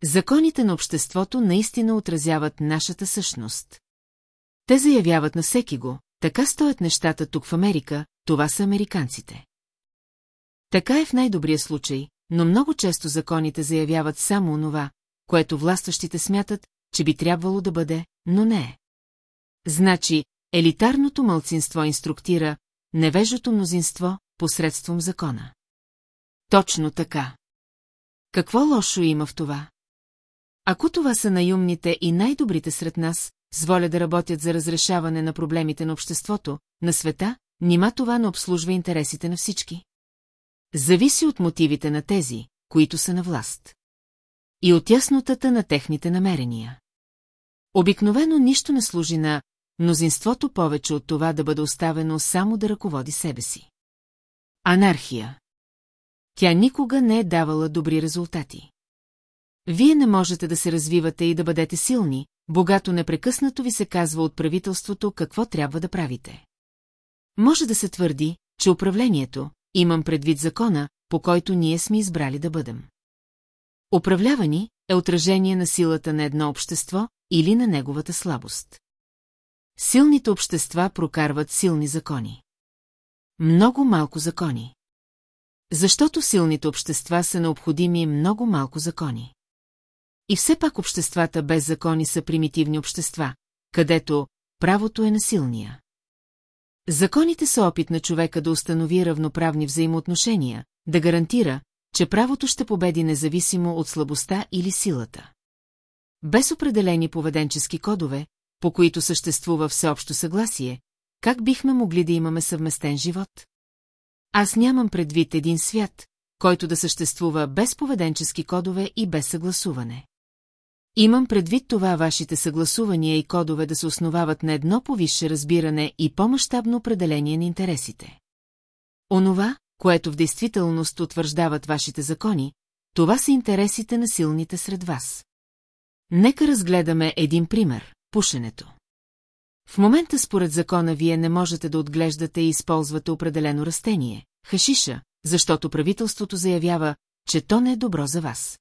Законите на обществото наистина отразяват нашата същност. Те заявяват на всеки го, така стоят нещата тук в Америка, това са американците. Така е в най-добрия случай, но много често законите заявяват само онова, което властващите смятат, че би трябвало да бъде, но не е. Значи, елитарното мълцинство инструктира невежото мнозинство посредством закона. Точно така. Какво лошо има в това? Ако това са найумните и най-добрите сред нас, с воля да работят за разрешаване на проблемите на обществото, на света, нима това не обслужва интересите на всички? Зависи от мотивите на тези, които са на власт. И от яснотата на техните намерения. Обикновено нищо не служи на мнозинството повече от това да бъде оставено само да ръководи себе си. Анархия. Тя никога не е давала добри резултати. Вие не можете да се развивате и да бъдете силни, богато непрекъснато ви се казва от правителството какво трябва да правите. Може да се твърди, че управлението, имам предвид закона, по който ние сме избрали да бъдем. Управлявани е отражение на силата на едно общество или на неговата слабост. Силните общества прокарват силни закони. Много малко закони. Защото силните общества са необходими много малко закони. И все пак обществата без закони са примитивни общества, където правото е на силния. Законите са опит на човека да установи равноправни взаимоотношения, да гарантира, че правото ще победи независимо от слабостта или силата. Без определени поведенчески кодове, по които съществува всеобщо съгласие, как бихме могли да имаме съвместен живот? Аз нямам предвид един свят, който да съществува без поведенчески кодове и без съгласуване. Имам предвид това вашите съгласувания и кодове да се основават на едно повисше разбиране и по-мащабно определение на интересите. Онова, което в действителност утвърждават вашите закони, това са интересите на силните сред вас. Нека разгледаме един пример – пушенето. В момента според закона вие не можете да отглеждате и използвате определено растение – хашиша, защото правителството заявява, че то не е добро за вас.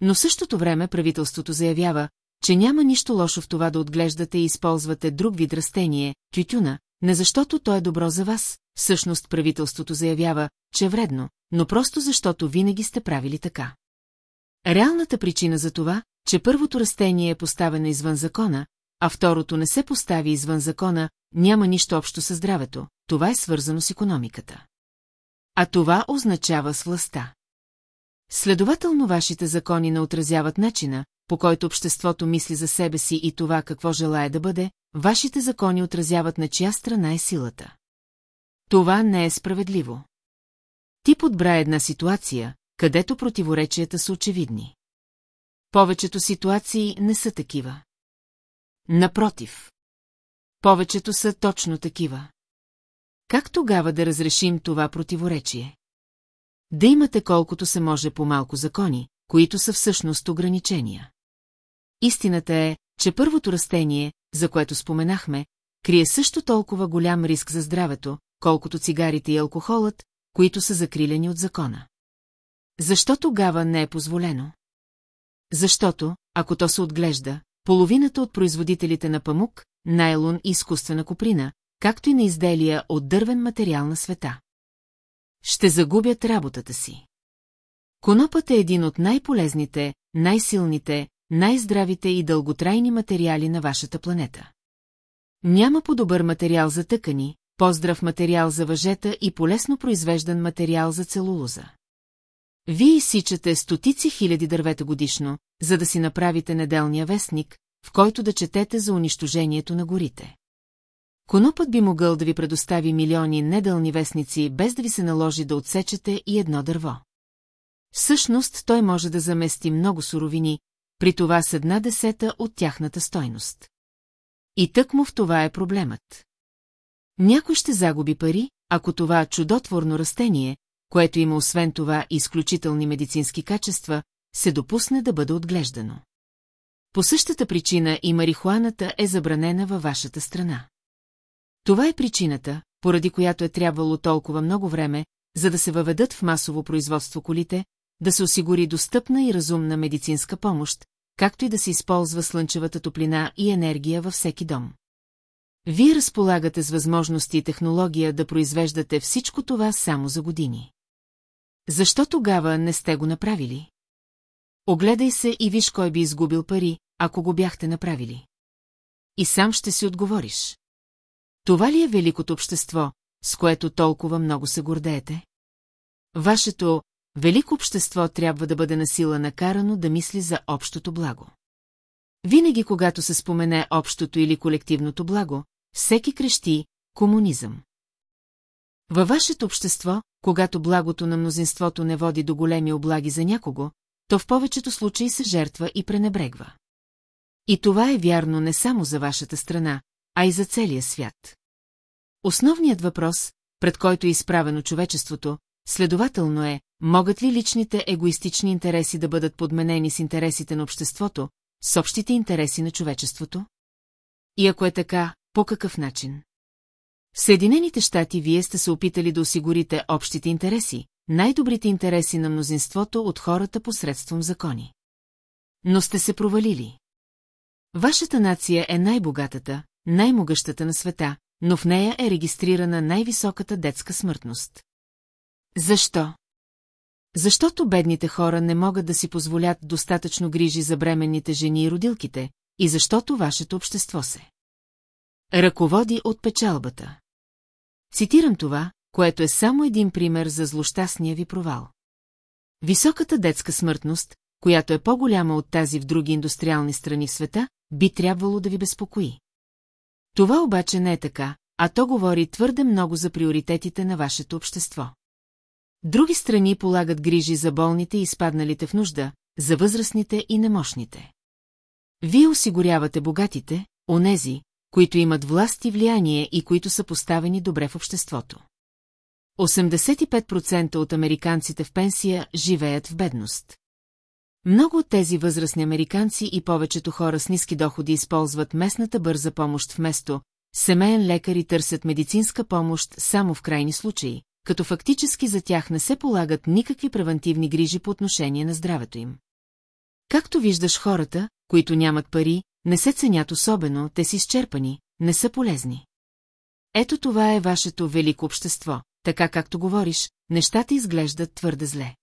Но в същото време правителството заявява, че няма нищо лошо в това да отглеждате и използвате друг вид растение, тютюна, не защото то е добро за вас, всъщност правителството заявява, че е вредно, но просто защото винаги сте правили така. Реалната причина за това, че първото растение е поставено извън закона, а второто не се постави извън закона, няма нищо общо със здравето, това е свързано с економиката. А това означава с властта. Следователно вашите закони не отразяват начина, по който обществото мисли за себе си и това какво желая да бъде, вашите закони отразяват на чия страна е силата. Това не е справедливо. Ти подбра една ситуация, където противоречията са очевидни. Повечето ситуации не са такива. Напротив. Повечето са точно такива. Как тогава да разрешим това противоречие? Да имате колкото се може по-малко закони, които са всъщност ограничения. Истината е, че първото растение, за което споменахме, крие също толкова голям риск за здравето, колкото цигарите и алкохолът, които са закрилени от закона. Защо тогава не е позволено? Защото, ако то се отглежда, половината от производителите на памук, найлон и изкуствена коприна, както и на изделия от дървен материал на света. Ще загубят работата си. Конопът е един от най-полезните, най-силните, най-здравите и дълготрайни материали на вашата планета. Няма по-добър материал за тъкани, по-здрав материал за въжета и полесно произвеждан материал за целулоза. Вие изсичате стотици хиляди дървета годишно, за да си направите неделния вестник, в който да четете за унищожението на горите. Конопът би могъл да ви предостави милиони неделни вестници, без да ви се наложи да отсечете и едно дърво. Всъщност той може да замести много суровини, при това с една десета от тяхната стойност. И тък му в това е проблемът. Някой ще загуби пари, ако това чудотворно растение, което има освен това изключителни медицински качества, се допусне да бъде отглеждано. По същата причина и марихуаната е забранена във вашата страна. Това е причината, поради която е трябвало толкова много време, за да се въведат в масово производство колите, да се осигури достъпна и разумна медицинска помощ, както и да се използва слънчевата топлина и енергия във всеки дом. Вие разполагате с възможности и технология да произвеждате всичко това само за години. Защо тогава не сте го направили? Огледай се и виж кой би изгубил пари, ако го бяхте направили. И сам ще си отговориш. Това ли е великото общество, с което толкова много се гордеете? Вашето велико общество трябва да бъде насила накарано да мисли за общото благо. Винаги, когато се спомене общото или колективното благо, всеки крещи комунизъм. Във вашето общество, когато благото на мнозинството не води до големи облаги за някого, то в повечето случаи се жертва и пренебрегва. И това е вярно не само за вашата страна, а и за целия свят. Основният въпрос, пред който е изправено човечеството, следователно е, могат ли личните егоистични интереси да бъдат подменени с интересите на обществото, с общите интереси на човечеството? И ако е така, по какъв начин? В Съединените щати вие сте се опитали да осигурите общите интереси, най-добрите интереси на мнозинството от хората посредством закони. Но сте се провалили. Вашата нация е най-богатата, най-могъщата на света, но в нея е регистрирана най-високата детска смъртност. Защо? Защото бедните хора не могат да си позволят достатъчно грижи за бременните жени и родилките, и защото вашето общество се ръководи от печалбата. Цитирам това, което е само един пример за злощастния ви провал. Високата детска смъртност, която е по-голяма от тази в други индустриални страни в света, би трябвало да ви безпокои. Това обаче не е така, а то говори твърде много за приоритетите на вашето общество. Други страни полагат грижи за болните и изпадналите в нужда, за възрастните и немощните. Вие осигурявате богатите, онези, които имат власт и влияние и които са поставени добре в обществото. 85% от американците в пенсия живеят в бедност. Много от тези възрастни американци и повечето хора с ниски доходи използват местната бърза помощ вместо семейен лекар и търсят медицинска помощ само в крайни случаи, като фактически за тях не се полагат никакви превентивни грижи по отношение на здравето им. Както виждаш хората, които нямат пари, не се ценят особено, те си изчерпани, не са полезни. Ето това е вашето велико общество, така както говориш, нещата изглеждат твърде зле.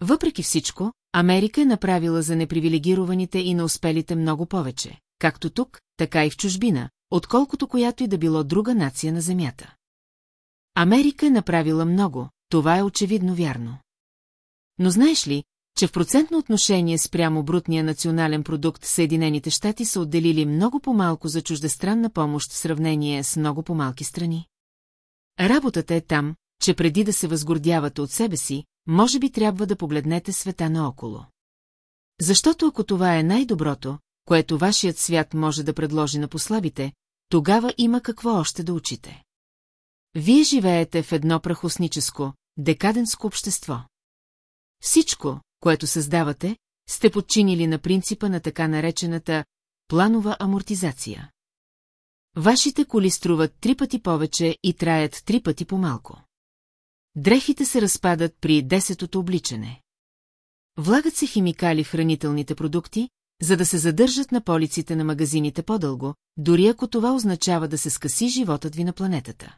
Въпреки всичко, Америка е направила за непривилегированите и неуспелите много повече, както тук, така и в чужбина, отколкото която и да било друга нация на Земята. Америка е направила много, това е очевидно вярно. Но знаеш ли, че в процентно отношение спрямо брутния национален продукт Съединените щати са отделили много по-малко за чуждестранна помощ в сравнение с много по-малки страни? Работата е там, че преди да се възгордявате от себе си, може би трябва да погледнете света наоколо. Защото ако това е най-доброто, което вашият свят може да предложи на послабите, тогава има какво още да учите. Вие живеете в едно прахосническо, декаденско общество. Всичко, което създавате, сте подчинили на принципа на така наречената планова амортизация. Вашите коли струват три пъти повече и траят три пъти по-малко. Дрехите се разпадат при десетото обличане. Влагат се химикали в хранителните продукти, за да се задържат на полиците на магазините по-дълго, дори ако това означава да се скъси животът ви на планетата.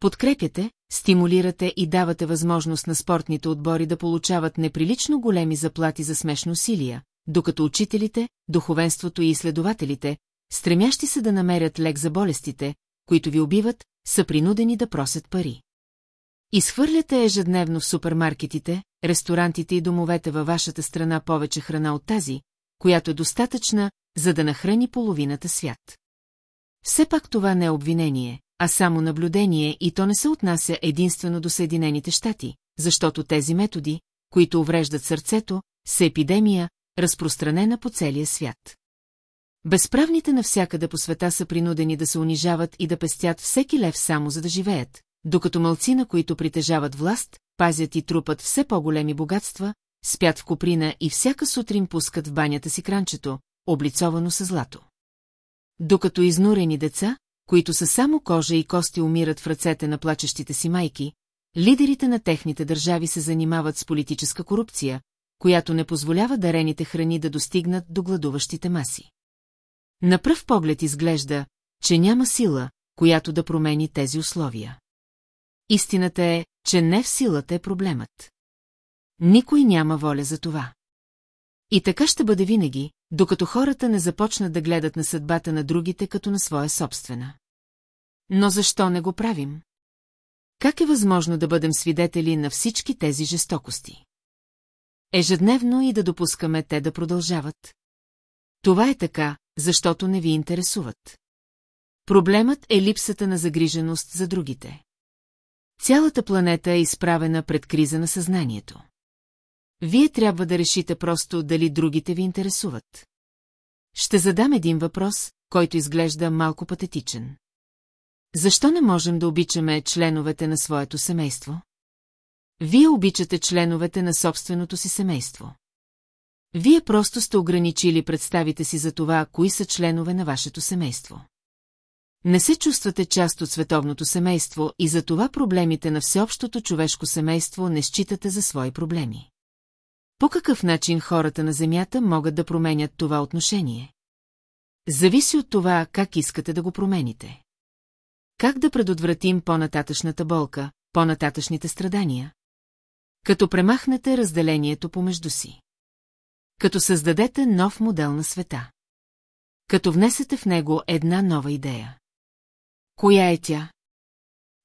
Подкрепяте, стимулирате и давате възможност на спортните отбори да получават неприлично големи заплати за смешно усилия, докато учителите, духовенството и изследователите, стремящи се да намерят лек за болестите, които ви убиват, са принудени да просят пари. Изхвърляте ежедневно в супермаркетите, ресторантите и домовете във вашата страна повече храна от тази, която е достатъчна, за да нахрани половината свят. Все пак това не е обвинение, а само наблюдение и то не се отнася единствено до Съединените щати, защото тези методи, които увреждат сърцето, са епидемия, разпространена по целия свят. Безправните навсякъде по света са принудени да се унижават и да пестят всеки лев само за да живеят, докато мълцина, които притежават власт, пазят и трупат все по-големи богатства, спят в куприна и всяка сутрин пускат в банята си кранчето, облицовано с злато. Докато изнурени деца, които са само кожа и кости умират в ръцете на плачещите си майки, лидерите на техните държави се занимават с политическа корупция, която не позволява дарените храни да достигнат до гладуващите маси. На пръв поглед изглежда, че няма сила, която да промени тези условия. Истината е, че не в силата е проблемът. Никой няма воля за това. И така ще бъде винаги, докато хората не започнат да гледат на съдбата на другите като на своя собствена. Но защо не го правим? Как е възможно да бъдем свидетели на всички тези жестокости? Ежедневно и да допускаме те да продължават. Това е така, защото не ви интересуват. Проблемът е липсата на загриженост за другите. Цялата планета е изправена пред криза на съзнанието. Вие трябва да решите просто дали другите ви интересуват. Ще задам един въпрос, който изглежда малко патетичен. Защо не можем да обичаме членовете на своето семейство? Вие обичате членовете на собственото си семейство. Вие просто сте ограничили представите си за това, кои са членове на вашето семейство. Не се чувствате част от световното семейство и за това проблемите на всеобщото човешко семейство не считате за свои проблеми. По какъв начин хората на Земята могат да променят това отношение? Зависи от това, как искате да го промените. Как да предотвратим по-нататъчната болка, по-нататъчните страдания? Като премахнете разделението помежду си. Като създадете нов модел на света. Като внесете в него една нова идея. Коя е тя?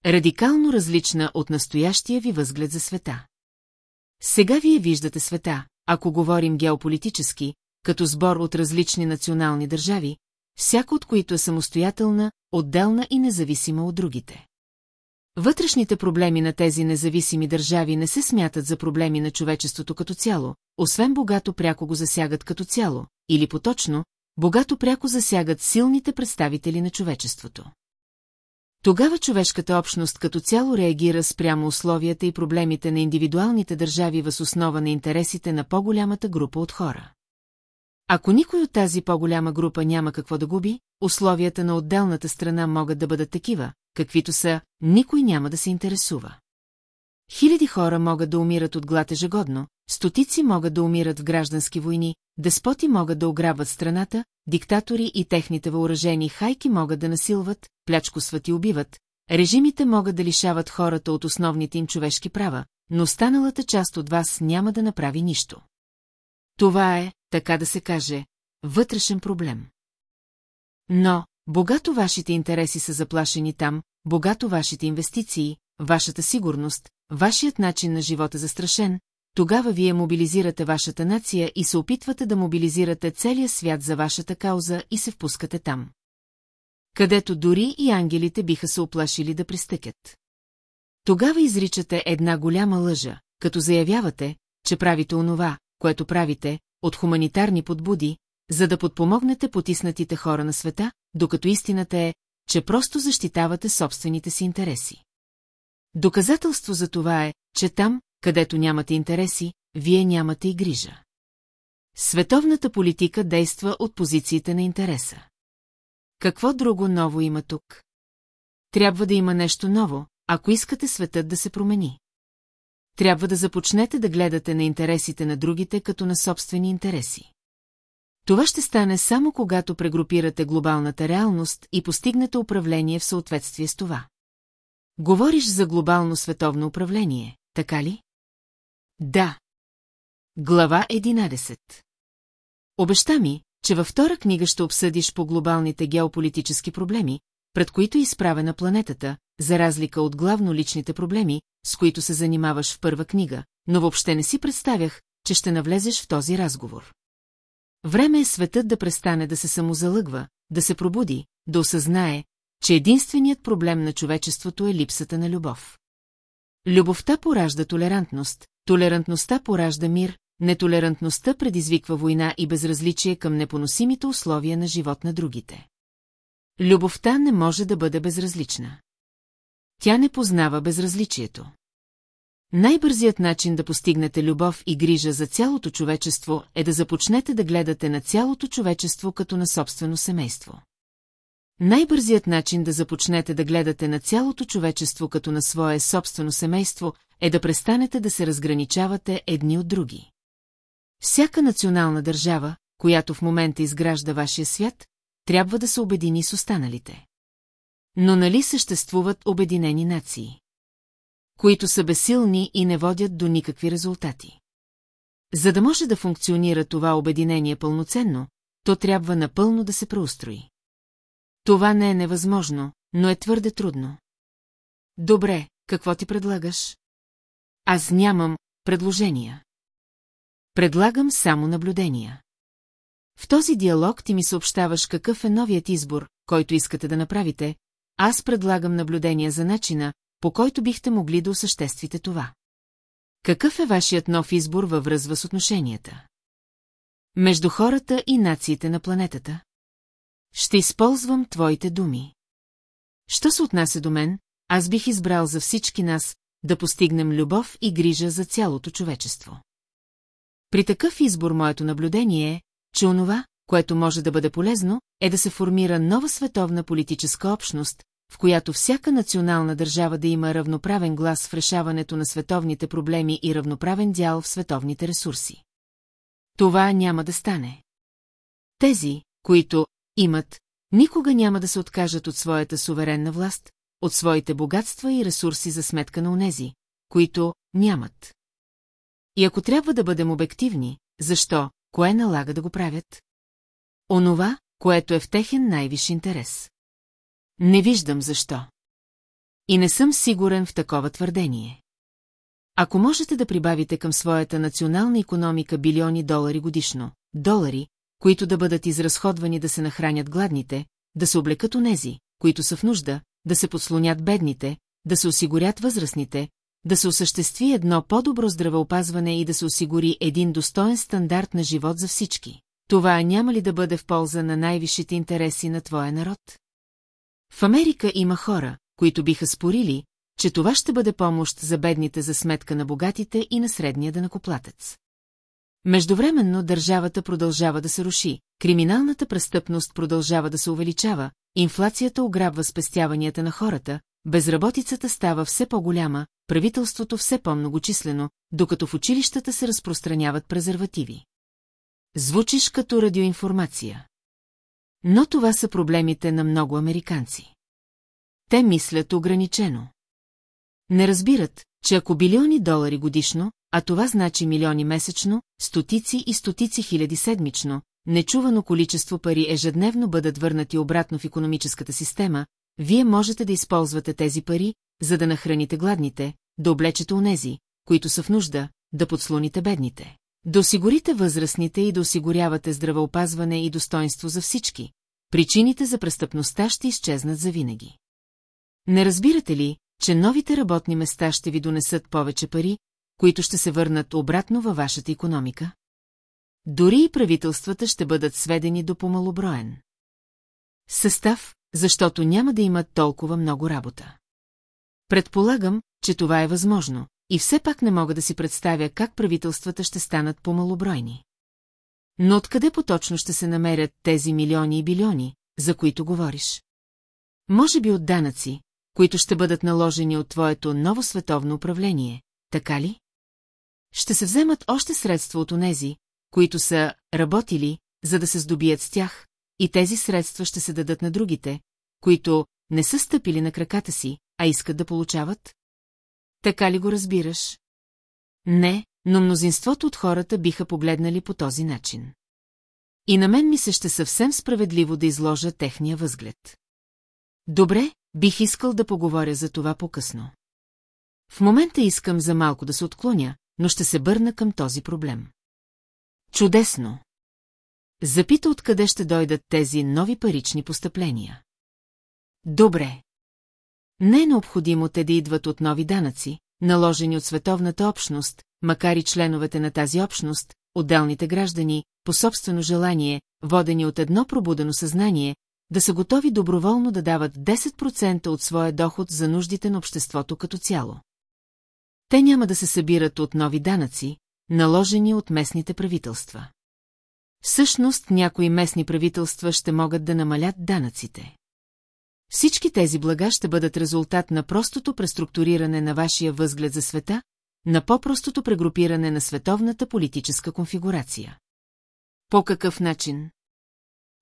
Радикално различна от настоящия ви възглед за света. Сега вие виждате света, ако говорим геополитически, като сбор от различни национални държави, всяко от които е самостоятелна, отделна и независима от другите. Вътрешните проблеми на тези независими държави не се смятат за проблеми на човечеството като цяло, освен богато пряко го засягат като цяло, или поточно, богато пряко засягат силните представители на човечеството. Тогава човешката общност като цяло реагира спрямо условията и проблемите на индивидуалните държави въз основа на интересите на по-голямата група от хора. Ако никой от тази по-голяма група няма какво да губи, условията на отделната страна могат да бъдат такива, каквито са, никой няма да се интересува. Хиляди хора могат да умират от глад ежегодно, стотици могат да умират в граждански войни, деспоти могат да ограбват страната, диктатори и техните въоръжени хайки могат да насилват, плячкосват и убиват, режимите могат да лишават хората от основните им човешки права, но останалата част от вас няма да направи нищо. Това е, така да се каже, вътрешен проблем. Но, богато вашите интереси са заплашени там, богато вашите инвестиции, вашата сигурност, вашият начин на живота застрашен, тогава вие мобилизирате вашата нация и се опитвате да мобилизирате целия свят за вашата кауза и се впускате там. Където дори и ангелите биха се оплашили да пристъкят. Тогава изричате една голяма лъжа, като заявявате, че правите онова, което правите, от хуманитарни подбуди, за да подпомогнете потиснатите хора на света, докато истината е, че просто защитавате собствените си интереси. Доказателство за това е, че там, където нямате интереси, вие нямате и грижа. Световната политика действа от позициите на интереса. Какво друго ново има тук? Трябва да има нещо ново, ако искате светът да се промени. Трябва да започнете да гледате на интересите на другите като на собствени интереси. Това ще стане само когато прегрупирате глобалната реалност и постигнете управление в съответствие с това. Говориш за глобално световно управление, така ли? Да. Глава 11 Обеща ми, че във втора книга ще обсъдиш по глобалните геополитически проблеми, пред които е изправена планетата, за разлика от главно личните проблеми, с които се занимаваш в първа книга, но въобще не си представях, че ще навлезеш в този разговор. Време е светът да престане да се самозалъгва, да се пробуди, да осъзнае, че единственият проблем на човечеството е липсата на любов. Любовта поражда толерантност, толерантността поражда мир, нетолерантността предизвиква война и безразличие към непоносимите условия на живот на другите. Любовта не може да бъде безразлична. Тя не познава безразличието. Най-бързият начин да постигнете любов и грижа за цялото човечество е да започнете да гледате на цялото човечество като на собствено семейство. Най-бързият начин да започнете да гледате на цялото човечество като на свое собствено семейство е да престанете да се разграничавате едни от други. Всяка национална държава, която в момента изгражда вашия свят, трябва да се обедини с останалите. Но нали съществуват обединени нации? Които са безсилни и не водят до никакви резултати. За да може да функционира това обединение пълноценно, то трябва напълно да се преустрои. Това не е невъзможно, но е твърде трудно. Добре, какво ти предлагаш? Аз нямам предложения. Предлагам само наблюдения. В този диалог ти ми съобщаваш какъв е новият избор, който искате да направите, аз предлагам наблюдения за начина, по който бихте могли да осъществите това. Какъв е вашият нов избор във връзва с отношенията? Между хората и нациите на планетата? Ще използвам твоите думи. Що се отнася до мен, аз бих избрал за всички нас да постигнем любов и грижа за цялото човечество. При такъв избор моето наблюдение е, че онова, което може да бъде полезно, е да се формира нова световна политическа общност, в която всяка национална държава да има равноправен глас в решаването на световните проблеми и равноправен дял в световните ресурси. Това няма да стане. Тези, които имат, никога няма да се откажат от своята суверенна власт, от своите богатства и ресурси за сметка на онези, които нямат. И ако трябва да бъдем обективни, защо, кое налага да го правят? Онова, което е в техен най-висш интерес. Не виждам защо. И не съм сигурен в такова твърдение. Ако можете да прибавите към своята национална економика билиони долари годишно, долари, които да бъдат изразходвани да се нахранят гладните, да се облекат онези, които са в нужда, да се подслонят бедните, да се осигурят възрастните, да се осъществи едно по-добро здравеопазване и да се осигури един достоен стандарт на живот за всички. Това няма ли да бъде в полза на най-висшите интереси на твоя народ? В Америка има хора, които биха спорили, че това ще бъде помощ за бедните за сметка на богатите и на средния данакоплатец. Междувременно държавата продължава да се руши, криминалната престъпност продължава да се увеличава, инфлацията ограбва спестяванията на хората, безработицата става все по-голяма, правителството все по-многочислено, докато в училищата се разпространяват презервативи. Звучиш като радиоинформация. Но това са проблемите на много американци. Те мислят ограничено. Не разбират, че ако билиони долари годишно, а това значи милиони месечно, стотици и стотици хиляди седмично, нечувано количество пари ежедневно бъдат върнати обратно в економическата система, вие можете да използвате тези пари, за да нахраните гладните, да облечете онези, които са в нужда, да подслоните бедните. Да осигурите възрастните и да осигурявате здравеопазване и достоинство за всички. Причините за престъпността ще изчезнат завинаги. Не разбирате ли, че новите работни места ще ви донесат повече пари, които ще се върнат обратно във вашата економика? Дори и правителствата ще бъдат сведени до помалоброен. Състав, защото няма да имат толкова много работа. Предполагам, че това е възможно, и все пак не мога да си представя как правителствата ще станат по-малобройни. Но откъде поточно ще се намерят тези милиони и билиони, за които говориш? Може би от данъци, които ще бъдат наложени от твоето ново световно управление, така ли? Ще се вземат още средства от онези, които са работили, за да се здобият с тях, и тези средства ще се дадат на другите, които не са стъпили на краката си, а искат да получават? Така ли го разбираш? Не, но мнозинството от хората биха погледнали по този начин. И на мен ми се ще съвсем справедливо да изложа техния възглед. Добре, бих искал да поговоря за това по-късно. В момента искам за малко да се отклоня, но ще се бърна към този проблем. Чудесно! Запита откъде ще дойдат тези нови парични постъпления. Добре. Не е необходимо те да идват от нови данъци, наложени от световната общност, макар и членовете на тази общност, отделните граждани, по собствено желание, водени от едно пробудено съзнание, да са готови доброволно да дават 10% от своя доход за нуждите на обществото като цяло. Те няма да се събират от нови данъци, наложени от местните правителства. Всъщност някои местни правителства ще могат да намалят данъците. Всички тези блага ще бъдат резултат на простото преструктуриране на вашия възглед за света, на по-простото прегрупиране на световната политическа конфигурация. По какъв начин?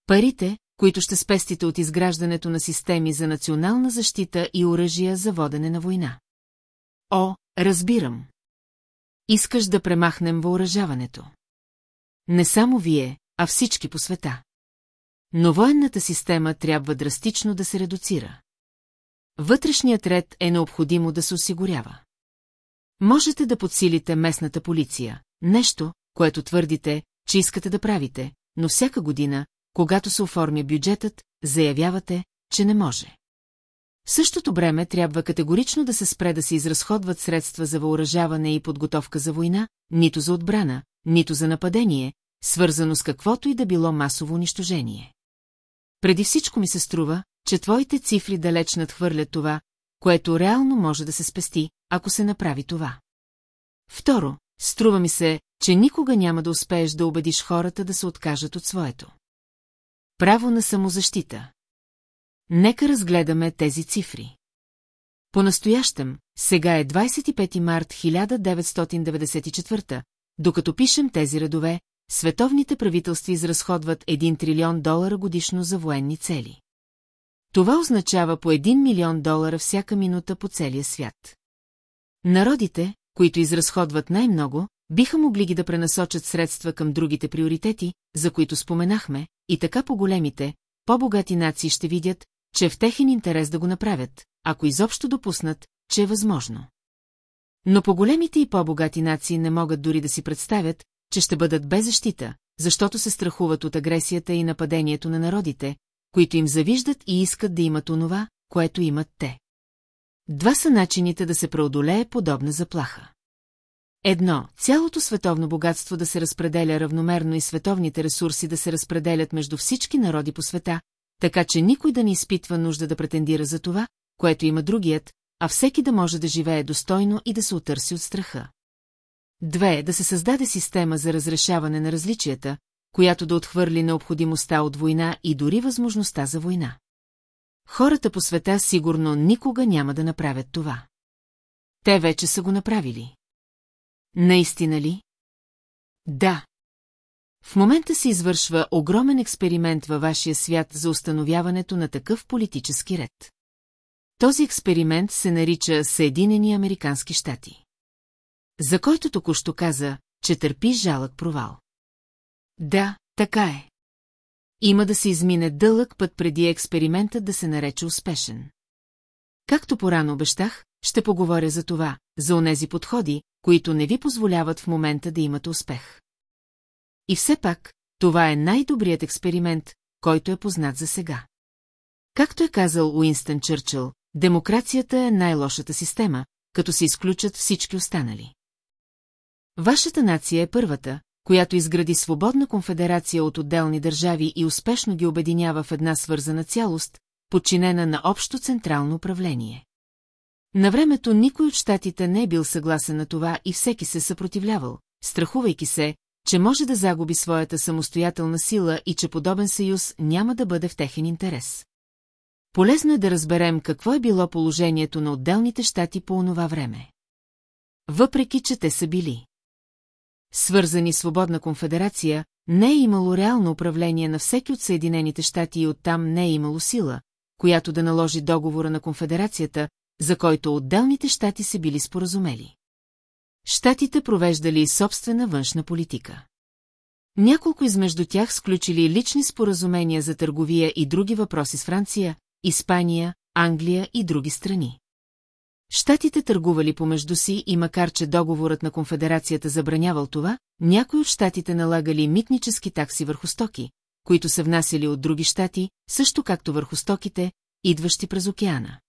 Парите, които ще спестите от изграждането на системи за национална защита и оръжия за водене на война. О, разбирам. Искаш да премахнем въоръжаването. Не само вие, а всички по света. Но военната система трябва драстично да се редуцира. Вътрешният ред е необходимо да се осигурява. Можете да подсилите местната полиция, нещо, което твърдите, че искате да правите, но всяка година, когато се оформя бюджетът, заявявате, че не може. Същото време трябва категорично да се спре да се изразходват средства за въоръжаване и подготовка за война, нито за отбрана, нито за нападение, свързано с каквото и да било масово унищожение. Преди всичко ми се струва, че твоите цифри далеч надхвърлят това, което реално може да се спести, ако се направи това. Второ, струва ми се, че никога няма да успееш да убедиш хората да се откажат от своето. Право на самозащита. Нека разгледаме тези цифри. По-настоящем, сега е 25 март 1994, докато пишем тези редове, световните правителства изразходват 1 трилион долара годишно за военни цели. Това означава по 1 милион долара всяка минута по целия свят. Народите, които изразходват най-много, биха могли ги да пренасочат средства към другите приоритети, за които споменахме, и така по-големите, по-богати нации ще видят, че е в техен интерес да го направят, ако изобщо допуснат, че е възможно. Но по-големите и по-богати нации не могат дори да си представят, че ще бъдат без защита, защото се страхуват от агресията и нападението на народите, които им завиждат и искат да имат онова, което имат те. Два са начините да се преодолее подобна заплаха. Едно, цялото световно богатство да се разпределя равномерно и световните ресурси да се разпределят между всички народи по света, така че никой да не изпитва нужда да претендира за това, което има другият, а всеки да може да живее достойно и да се отърси от страха. Две, да се създаде система за разрешаване на различията, която да отхвърли необходимостта от война и дори възможността за война. Хората по света сигурно никога няма да направят това. Те вече са го направили. Наистина ли? Да. В момента се извършва огромен експеримент във вашия свят за установяването на такъв политически ред. Този експеримент се нарича Съединени Американски щати. За който току-що каза, че търпи жалък провал. Да, така е. Има да се измине дълъг път преди експериментът да се нарече успешен. Както порано обещах, ще поговоря за това, за онези подходи, които не ви позволяват в момента да имате успех. И все пак, това е най-добрият експеримент, който е познат за сега. Както е казал Уинстън Чърчил, демокрацията е най-лошата система, като се изключат всички останали. Вашата нация е първата, която изгради свободна конфедерация от отделни държави и успешно ги обединява в една свързана цялост, подчинена на общо централно управление. На времето никой от щатите не е бил съгласен на това и всеки се съпротивлявал, страхувайки се, че може да загуби своята самостоятелна сила и че подобен съюз няма да бъде в техен интерес. Полезно е да разберем какво е било положението на отделните щати по онова време. Въпреки, че те са били свързани свободна конфедерация, не е имало реално управление на всеки от Съединените щати и оттам не е имало сила, която да наложи договора на конфедерацията, за който отделните щати се били споразумели. Штатите провеждали собствена външна политика. Няколко измежду тях сключили лични споразумения за търговия и други въпроси с Франция, Испания, Англия и други страни. Штатите търгували помежду си и макар, че договорът на конфедерацията забранявал това, някои от щатите налагали митнически такси върху стоки, които се внасяли от други щати, също както върху стоките, идващи през океана.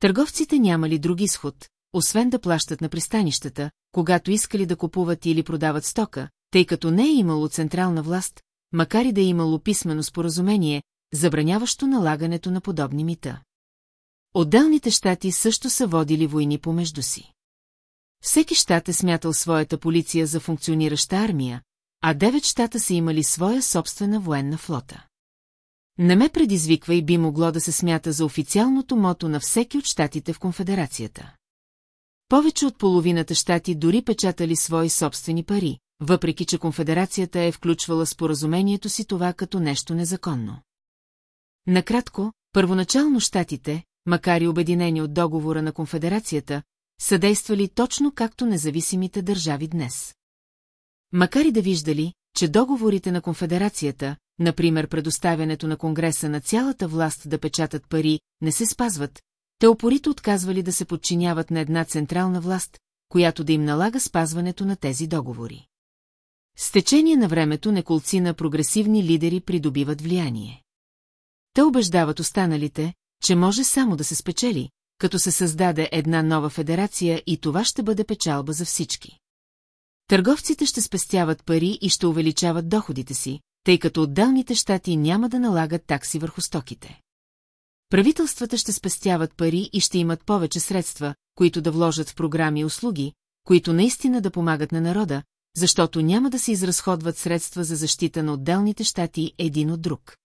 Търговците нямали друг изход, освен да плащат на пристанищата, когато искали да купуват или продават стока, тъй като не е имало централна власт, макар и да е имало писмено споразумение, забраняващо налагането на подобни мита. Отделните щати също са водили войни помежду си. Всеки щат е смятал своята полиция за функционираща армия, а девет щата са имали своя собствена военна флота. Не ме предизвиква и би могло да се смята за официалното мото на всеки от щатите в конфедерацията. Повече от половината щати дори печатали свои собствени пари, въпреки че конфедерацията е включвала споразумението си това като нещо незаконно. Накратко, първоначално щатите, макар и обединени от договора на конфедерацията, са действали точно както независимите държави днес. Макар и да виждали, че договорите на конфедерацията, например предоставянето на Конгреса на цялата власт да печатат пари, не се спазват, те опорито отказвали да се подчиняват на една централна власт, която да им налага спазването на тези договори. С течение на времето неколци на прогресивни лидери придобиват влияние. Те убеждават останалите, че може само да се спечели, като се създаде една нова федерация и това ще бъде печалба за всички. Търговците ще спестяват пари и ще увеличават доходите си, тъй като отделните щати няма да налагат такси върху стоките. Правителствата ще спестяват пари и ще имат повече средства, които да вложат в програми и услуги, които наистина да помагат на народа, защото няма да се изразходват средства за защита на отделните щати един от друг.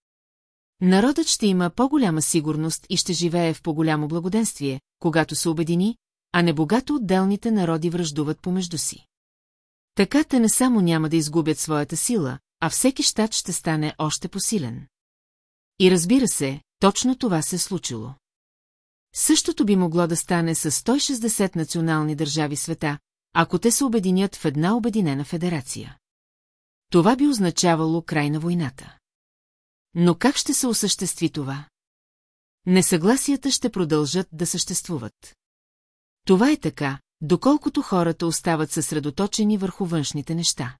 Народът ще има по-голяма сигурност и ще живее в по-голямо благоденствие, когато се обедини, а не богато отделните народи връждуват помежду си. Така те не само няма да изгубят своята сила, а всеки щат ще стане още посилен. И разбира се, точно това се случило. Същото би могло да стане с 160 национални държави света, ако те се обединят в една обединена федерация. Това би означавало край на войната. Но как ще се осъществи това? Несъгласията ще продължат да съществуват. Това е така, доколкото хората остават съсредоточени върху външните неща.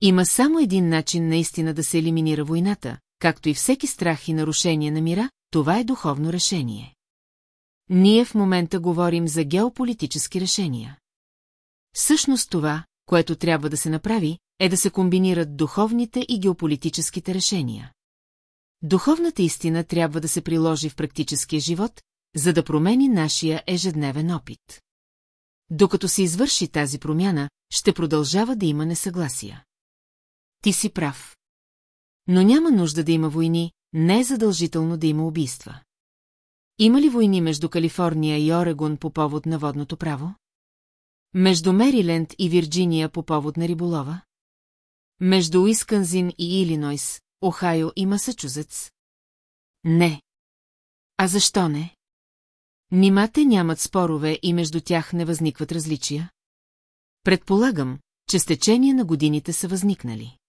Има само един начин наистина да се елиминира войната, както и всеки страх и нарушение на мира, това е духовно решение. Ние в момента говорим за геополитически решения. Всъщност това, което трябва да се направи, е да се комбинират духовните и геополитическите решения. Духовната истина трябва да се приложи в практическия живот, за да промени нашия ежедневен опит. Докато се извърши тази промяна, ще продължава да има несъгласия. Ти си прав. Но няма нужда да има войни, не е задължително да има убийства. Има ли войни между Калифорния и Орегон по повод на водното право? Между Мериленд и Вирджиния по повод на риболова? Между Уисканзин и Илинойс, Охайо и Масачузец? Не. А защо не? Нимате нямат спорове и между тях не възникват различия? Предполагам, че с течение на годините са възникнали.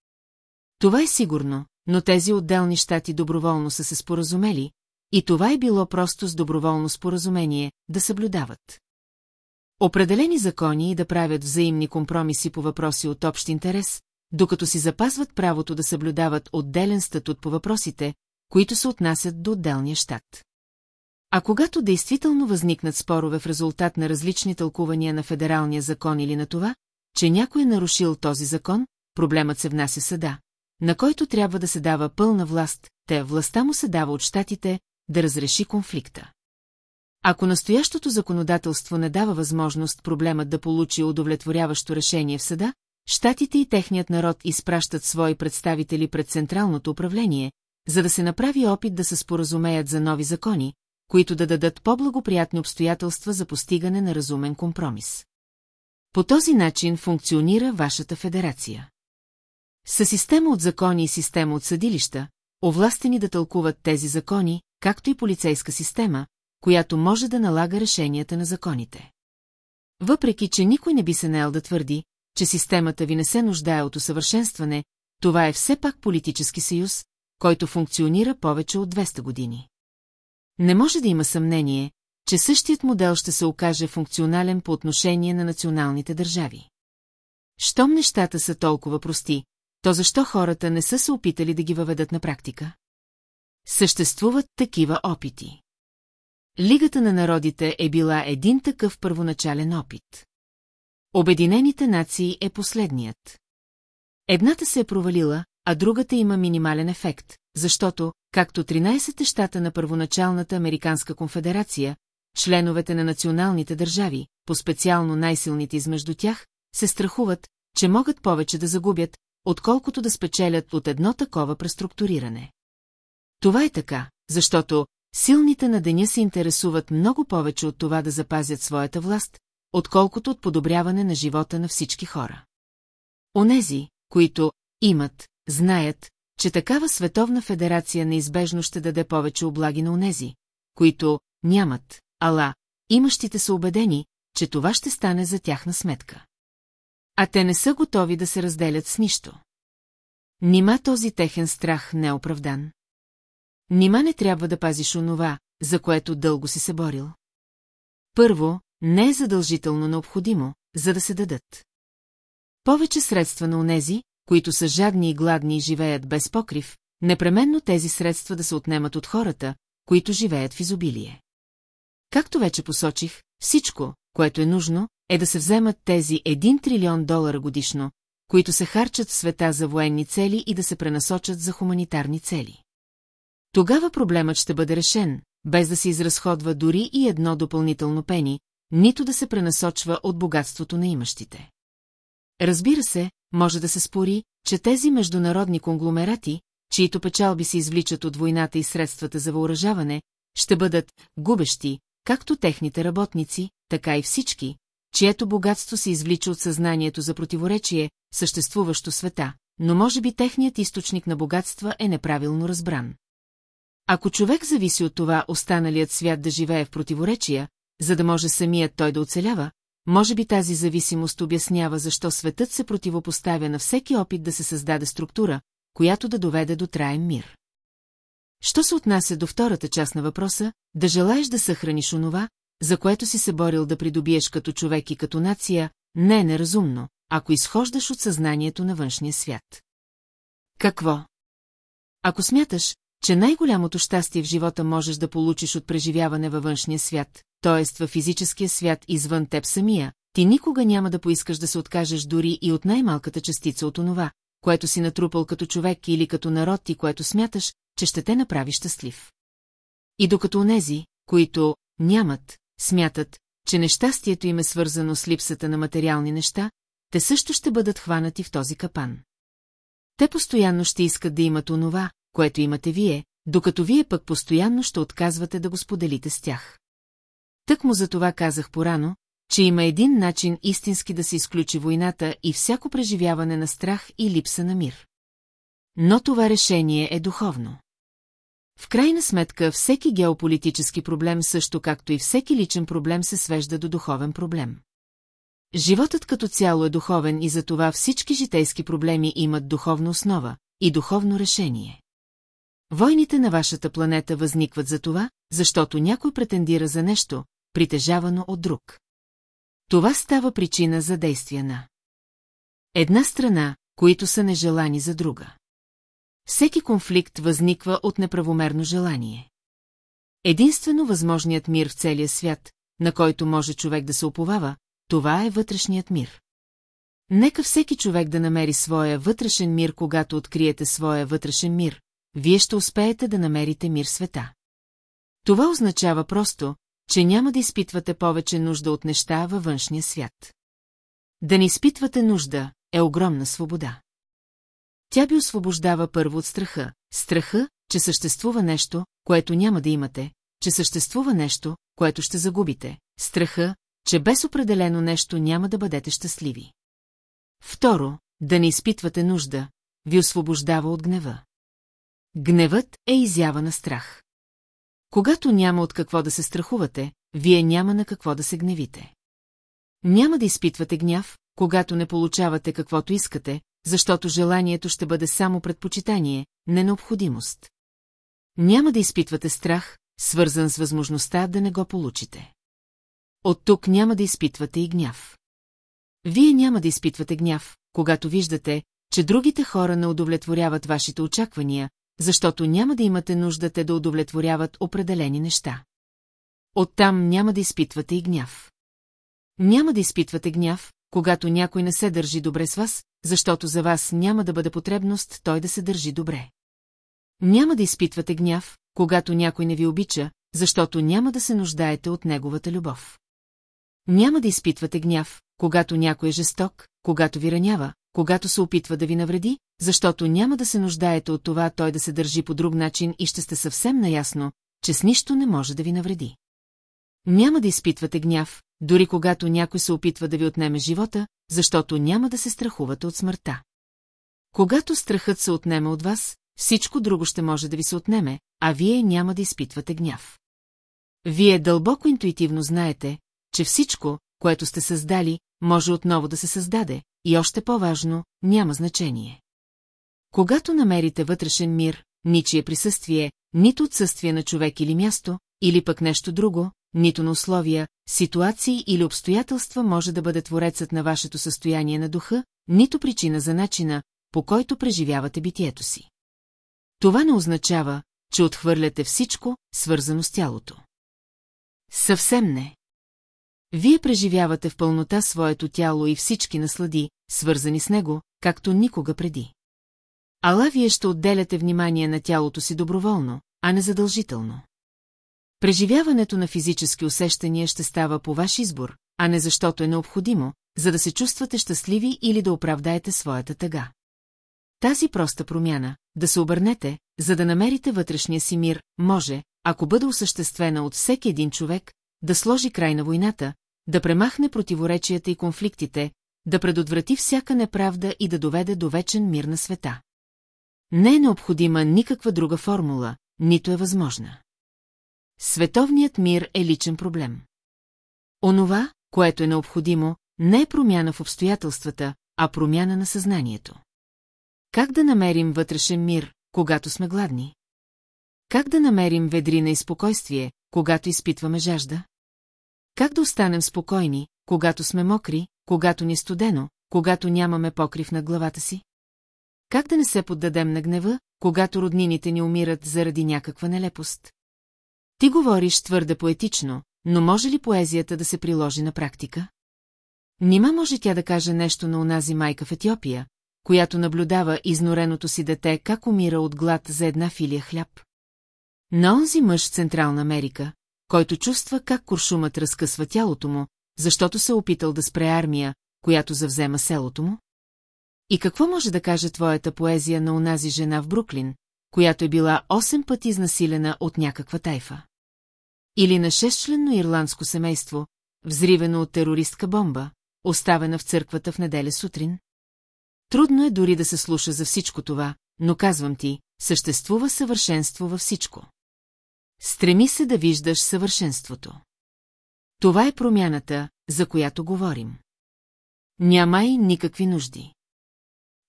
Това е сигурно, но тези отделни щати доброволно са се споразумели, и това е било просто с доброволно споразумение да съблюдават. Определени закони и да правят взаимни компромиси по въпроси от общ интерес, докато си запазват правото да съблюдават отделен статут по въпросите, които се отнасят до отделния щат. А когато действително възникнат спорове в резултат на различни тълкувания на федералния закон или на това, че някой е нарушил този закон, проблемът се внася съда, на който трябва да се дава пълна власт, те властта му се дава от щатите да разреши конфликта. Ако настоящото законодателство не дава възможност проблемът да получи удовлетворяващо решение в съда, щатите и техният народ изпращат свои представители пред Централното управление, за да се направи опит да се споразумеят за нови закони, които да дадат по-благоприятни обстоятелства за постигане на разумен компромис. По този начин функционира вашата федерация. Със система от закони и система от съдилища, овластени да тълкуват тези закони, както и полицейска система, която може да налага решенията на законите. Въпреки, че никой не би се наел да твърди, че системата ви не се нуждае от усъвършенстване, това е все пак политически съюз, който функционира повече от 200 години. Не може да има съмнение, че същият модел ще се окаже функционален по отношение на националните държави. Щом нещата са толкова прости, то защо хората не са се опитали да ги въведат на практика? Съществуват такива опити. Лигата на народите е била един такъв първоначален опит. Обединените нации е последният. Едната се е провалила, а другата има минимален ефект, защото, както 13-те щата на първоначалната Американска конфедерация, членовете на националните държави, по-специално най-силните измежду тях, се страхуват, че могат повече да загубят, отколкото да спечелят от едно такова преструктуриране. Това е така, защото силните на деня се интересуват много повече от това да запазят своята власт, отколкото от подобряване на живота на всички хора. Онези, които имат, знаят, че такава световна федерация неизбежно ще даде повече облаги на онези, които нямат, ала, имащите са убедени, че това ще стане за тяхна сметка. А те не са готови да се разделят с нищо. Нима този техен страх не е оправдан? Нима не трябва да пазиш онова, за което дълго си се борил? Първо, не е задължително необходимо, за да се дадат. Повече средства на онези, които са жадни и гладни и живеят без покрив, непременно тези средства да се отнемат от хората, които живеят в изобилие. Както вече посочих, всичко, което е нужно, е да се вземат тези 1 трилион долара годишно, които се харчат в света за военни цели и да се пренасочат за хуманитарни цели. Тогава проблемът ще бъде решен, без да се изразходва дори и едно допълнително пени, нито да се пренасочва от богатството на имащите. Разбира се, може да се спори, че тези международни конгломерати, чието печалби се извличат от войната и средствата за въоръжаване, ще бъдат губещи, както техните работници, така и всички, чието богатство се извлича от съзнанието за противоречие, съществуващо света, но може би техният източник на богатства е неправилно разбран. Ако човек зависи от това останалият свят да живее в противоречия, за да може самият той да оцелява, може би тази зависимост обяснява защо светът се противопоставя на всеки опит да се създаде структура, която да доведе до траен мир. Що се отнася до втората част на въпроса, да желаеш да съхраниш онова, за което си се борил да придобиеш като човек и като нация, не е неразумно, ако изхождаш от съзнанието на външния свят. Какво? Ако смяташ, че най-голямото щастие в живота можеш да получиш от преживяване във външния свят, т.е. във физическия свят извън теб самия, ти никога няма да поискаш да се откажеш дори и от най-малката частица от онова, което си натрупал като човек или като народ и което смяташ, че ще те направи щастлив. И докато онези, които нямат, смятат, че нещастието им е свързано с липсата на материални неща, те също ще бъдат хванати в този капан. Те постоянно ще искат да имат онова, което имате вие, докато вие пък постоянно ще отказвате да го споделите с тях. Тък му за това казах порано, че има един начин истински да се изключи войната и всяко преживяване на страх и липса на мир. Но това решение е духовно. В крайна сметка всеки геополитически проблем също както и всеки личен проблем се свежда до духовен проблем. Животът като цяло е духовен и затова всички житейски проблеми имат духовна основа и духовно решение. Войните на вашата планета възникват за това, защото някой претендира за нещо, притежавано от друг. Това става причина за действия на една страна, които са нежелани за друга. Всеки конфликт възниква от неправомерно желание. Единствено възможният мир в целия свят, на който може човек да се оповава, това е вътрешният мир. Нека всеки човек да намери своя вътрешен мир, когато откриете своя вътрешен мир, вие ще успеете да намерите мир света. Това означава просто, че няма да изпитвате повече нужда от неща във външния свят. Да не изпитвате нужда е огромна свобода. Тя би освобождава първо от страха, страха, че съществува нещо, което няма да имате, че съществува нещо, което ще загубите, страха, че без определено нещо няма да бъдете щастливи. Второ, да не изпитвате нужда, ви освобождава от гнева. Гневът е изява на страх. Когато няма от какво да се страхувате, вие няма на какво да се гневите. Няма да изпитвате гняв, когато не получавате каквото искате, защото желанието ще бъде само предпочитание, не необходимост. Няма да изпитвате страх, свързан с възможността да не го получите. От тук няма да изпитвате и гняв. Вие няма да изпитвате гняв, когато виждате, че другите хора не удовлетворяват вашите очаквания, защото няма да имате нужда те да удовлетворяват определени неща. Оттам няма да изпитвате и гняв. Няма да изпитвате гняв, когато някой не се държи добре с вас, защото за вас няма да бъде потребност той да се държи добре. Няма да изпитвате гняв, когато някой не ви обича, защото няма да се нуждаете от неговата любов. Няма да изпитвате гняв, когато някой е жесток, когато ви ранява, когато се опитва да ви навреди, защото няма да се нуждаете от това той да се държи по друг начин и ще сте съвсем наясно, че с нищо не може да ви навреди. Няма да изпитвате гняв, дори когато някой се опитва да ви отнеме живота, защото няма да се страхувате от смъртта. Когато страхът се отнеме от вас, всичко друго ще може да ви се отнеме, а вие няма да изпитвате гняв. Вие дълбоко интуитивно знаете, че всичко, което сте създали, може отново да се създаде, и още по-важно, няма значение. Когато намерите вътрешен мир, ничие присъствие, нито отсъствие на човек или място, или пък нещо друго, нито на условия, ситуации или обстоятелства може да бъде творецът на вашето състояние на духа, нито причина за начина, по който преживявате битието си. Това не означава, че отхвърляте всичко, свързано с тялото. Съвсем не. Вие преживявате в пълнота своето тяло и всички наслади, свързани с него, както никога преди. Ала вие ще отделяте внимание на тялото си доброволно, а не задължително. Преживяването на физически усещания ще става по ваш избор, а не защото е необходимо, за да се чувствате щастливи или да оправдаете своята тъга. Тази проста промяна, да се обърнете, за да намерите вътрешния си мир, може, ако бъде осъществена от всеки един човек, да сложи край на войната, да премахне противоречията и конфликтите, да предотврати всяка неправда и да доведе до вечен мир на света. Не е необходима никаква друга формула, нито е възможна. Световният мир е личен проблем. Онова, което е необходимо, не е промяна в обстоятелствата, а промяна на съзнанието. Как да намерим вътрешен мир, когато сме гладни? Как да намерим ведрина и спокойствие, когато изпитваме жажда? Как да останем спокойни, когато сме мокри, когато ни е студено, когато нямаме покрив на главата си? Как да не се поддадем на гнева, когато роднините ни умират заради някаква нелепост? Ти говориш твърде поетично, но може ли поезията да се приложи на практика? Нима може тя да каже нещо на онази майка в Етиопия, която наблюдава изнореното си дете как умира от глад за една филия хляб? На онзи мъж в Централна Америка, който чувства как куршумът разкъсва тялото му, защото се е опитал да спре армия, която завзема селото му? И какво може да каже твоята поезия на онази жена в Бруклин, която е била 8 пъти изнасилена от някаква тайфа? Или на шестчленно ирландско семейство, взривено от терористка бомба, оставена в църквата в неделя сутрин? Трудно е дори да се слуша за всичко това, но казвам ти, съществува съвършенство във всичко. Стреми се да виждаш съвършенството. Това е промяната, за която говорим. Нямай никакви нужди.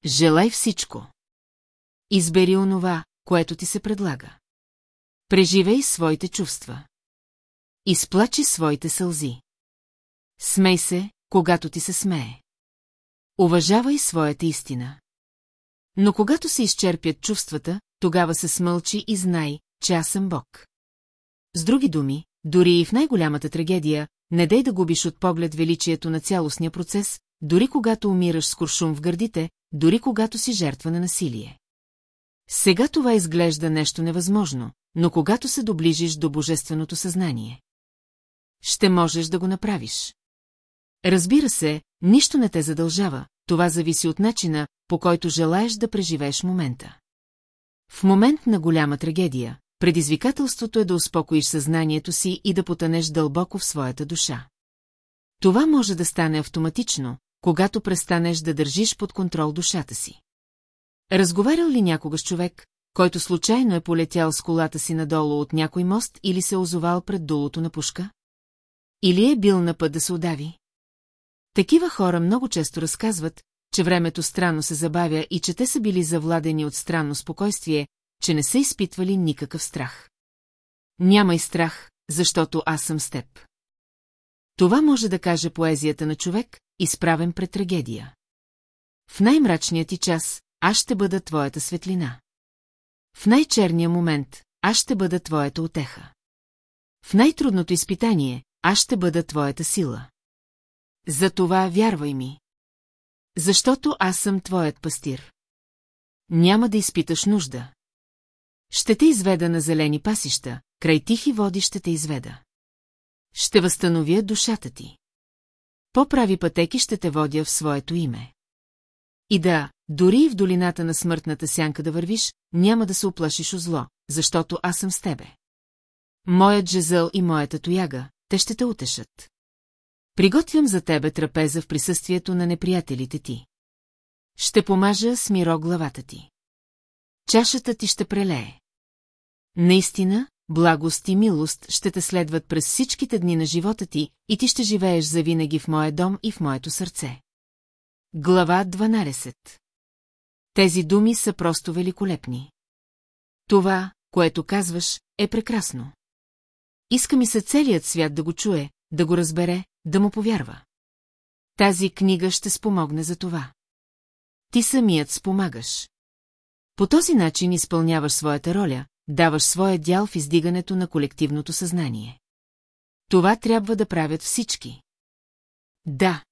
Желай всичко. Избери онова, което ти се предлага. Преживей своите чувства. Изплачи своите сълзи. Смей се, когато ти се смее. Уважавай своята истина. Но когато се изчерпят чувствата, тогава се смълчи и знай, че аз съм Бог. С други думи, дори и в най-голямата трагедия, не дай да губиш от поглед величието на цялостния процес, дори когато умираш с куршум в гърдите, дори когато си жертва на насилие. Сега това изглежда нещо невъзможно, но когато се доближиш до божественото съзнание, ще можеш да го направиш. Разбира се, нищо не те задължава, това зависи от начина, по който желаеш да преживееш момента. В момент на голяма трагедия, предизвикателството е да успокоиш съзнанието си и да потънеш дълбоко в своята душа. Това може да стане автоматично, когато престанеш да държиш под контрол душата си. Разговарял ли някога с човек, който случайно е полетял с колата си надолу от някой мост или се озовал пред дулото на пушка? Или е бил на път да се удави? Такива хора много често разказват, че времето странно се забавя и че те са били завладени от странно спокойствие, че не са изпитвали никакъв страх. Няма и страх, защото аз съм с теб. Това може да каже поезията на човек, изправен пред трагедия. В най-мрачният ти час, аз ще бъда твоята светлина. В най-черния момент, аз ще бъда твоята отеха. В най-трудното изпитание, аз ще бъда твоята сила. За това вярвай ми. Защото аз съм твоят пастир. Няма да изпиташ нужда. Ще те изведа на зелени пасища, край тихи води ще те изведа. Ще възстановя душата ти. По-прави пътеки ще те водя в своето име. И да, дори и в долината на смъртната сянка да вървиш, няма да се оплашиш от зло, защото аз съм с тебе. Моят жезъл и моята тояга, те ще те утешат. Приготвям за тебе трапеза в присъствието на неприятелите ти. Ще помажа с миро главата ти. Чашата ти ще прелее. Наистина, благост и милост ще те следват през всичките дни на живота ти и ти ще живееш завинаги в моя дом и в моето сърце. Глава 12 Тези думи са просто великолепни. Това, което казваш, е прекрасно. Иска ми се целият свят да го чуе, да го разбере, да му повярва. Тази книга ще спомогне за това. Ти самият спомагаш. По този начин изпълняваш своята роля, даваш своя дял в издигането на колективното съзнание. Това трябва да правят всички. Да.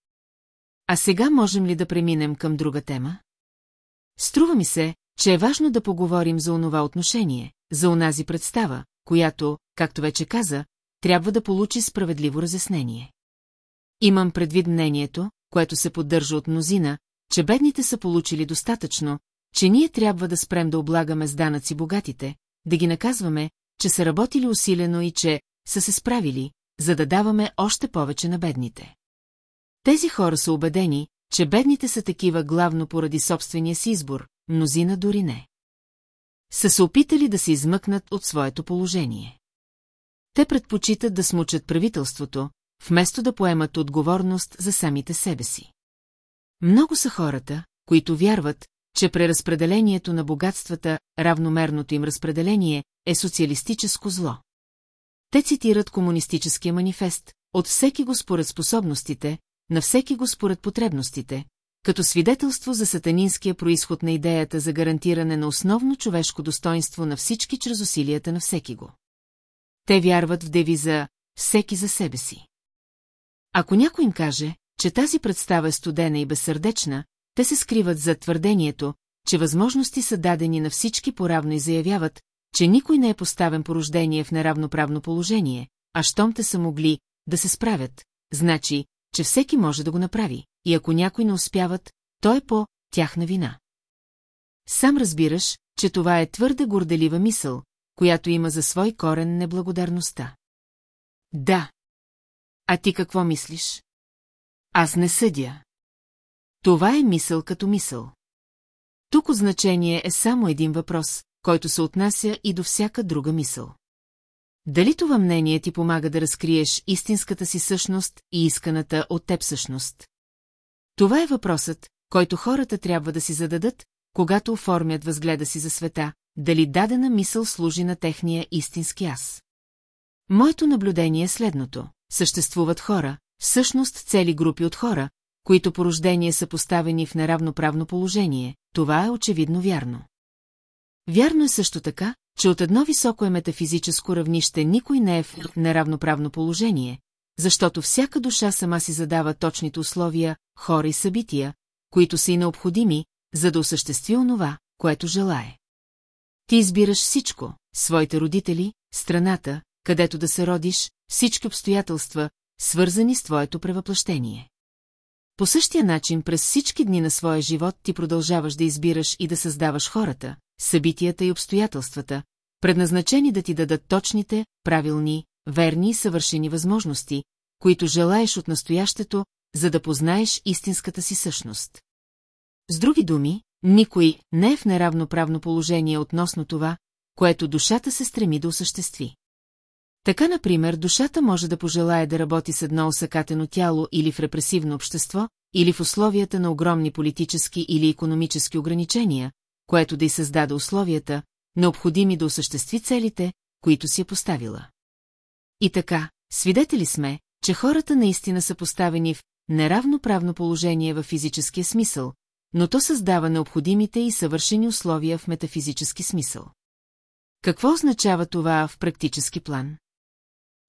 А сега можем ли да преминем към друга тема? Струва ми се, че е важно да поговорим за онова отношение, за онази представа, която, както вече каза, трябва да получи справедливо разяснение. Имам предвид мнението, което се поддържа от мнозина, че бедните са получили достатъчно, че ние трябва да спрем да облагаме с данъци богатите, да ги наказваме, че са работили усилено и че са се справили, за да даваме още повече на бедните. Тези хора са убедени, че бедните са такива главно поради собствения си избор, мнозина дори не. Са се опитали да се измъкнат от своето положение. Те предпочитат да смучат правителството, вместо да поемат отговорност за самите себе си. Много са хората, които вярват, че преразпределението на богатствата, равномерното им разпределение, е социалистическо зло. Те цитират комунистическия манифест, от всеки го според способностите, на всеки го според потребностите, като свидетелство за сатанинския происход на идеята за гарантиране на основно човешко достоинство на всички чрез усилията на всеки го. Те вярват в девиза «всеки за себе си». Ако някой им каже, че тази представа е студена и безсърдечна, те се скриват за твърдението, че възможности са дадени на всички поравно и заявяват, че никой не е поставен по рождение в неравноправно положение, а щом те са могли да се справят, значи, че всеки може да го направи, и ако някой не успяват, то е по тяхна вина. Сам разбираш, че това е твърде горделива мисъл, която има за свой корен неблагодарността. Да. А ти какво мислиш? Аз не съдя. Това е мисъл като мисъл. Тук значение е само един въпрос, който се отнася и до всяка друга мисъл. Дали това мнение ти помага да разкриеш истинската си същност и исканата от теб същност? Това е въпросът, който хората трябва да си зададат, когато оформят възгледа си за света, дали дадена мисъл служи на техния истински аз. Моето наблюдение е следното. Съществуват хора, всъщност цели групи от хора, които по рождение са поставени в неравноправно положение, това е очевидно вярно. Вярно е също така, че от едно високо е метафизическо равнище никой не е в неравноправно положение, защото всяка душа сама си задава точните условия, хора и събития, които са и необходими, за да осъществи онова, което желае. Ти избираш всичко – своите родители, страната, където да се родиш, всички обстоятелства, свързани с твоето превъплъщение. По същия начин през всички дни на своя живот ти продължаваш да избираш и да създаваш хората, събитията и обстоятелствата, предназначени да ти дадат точните, правилни, верни и съвършени възможности, които желаеш от настоящето, за да познаеш истинската си същност. С други думи, никой не е в неравноправно положение относно това, което душата се стреми да осъществи. Така, например, душата може да пожелае да работи с едно осъкатено тяло или в репресивно общество, или в условията на огромни политически или економически ограничения, което да й създаде условията, необходими да осъществи целите, които си е поставила. И така, свидетели сме, че хората наистина са поставени в неравноправно положение в физическия смисъл, но то създава необходимите и съвършени условия в метафизически смисъл. Какво означава това в практически план?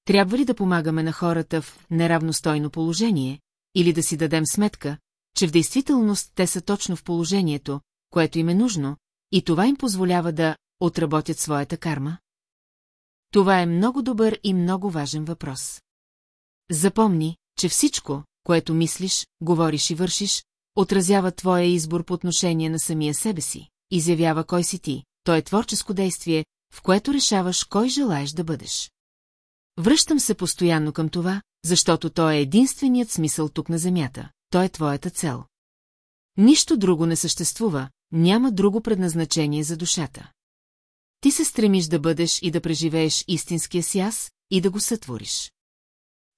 Трябва ли да помагаме на хората в неравностойно положение, или да си дадем сметка, че в действителност те са точно в положението, което им е нужно, и това им позволява да отработят своята карма? Това е много добър и много важен въпрос. Запомни, че всичко, което мислиш, говориш и вършиш, отразява твоя избор по отношение на самия себе си, изявява кой си ти, то е творческо действие, в което решаваш кой желаеш да бъдеш. Връщам се постоянно към това, защото то е единственият смисъл тук на Земята, то е твоята цел. Нищо друго не съществува, няма друго предназначение за душата. Ти се стремиш да бъдеш и да преживееш истинския си аз и да го сътвориш.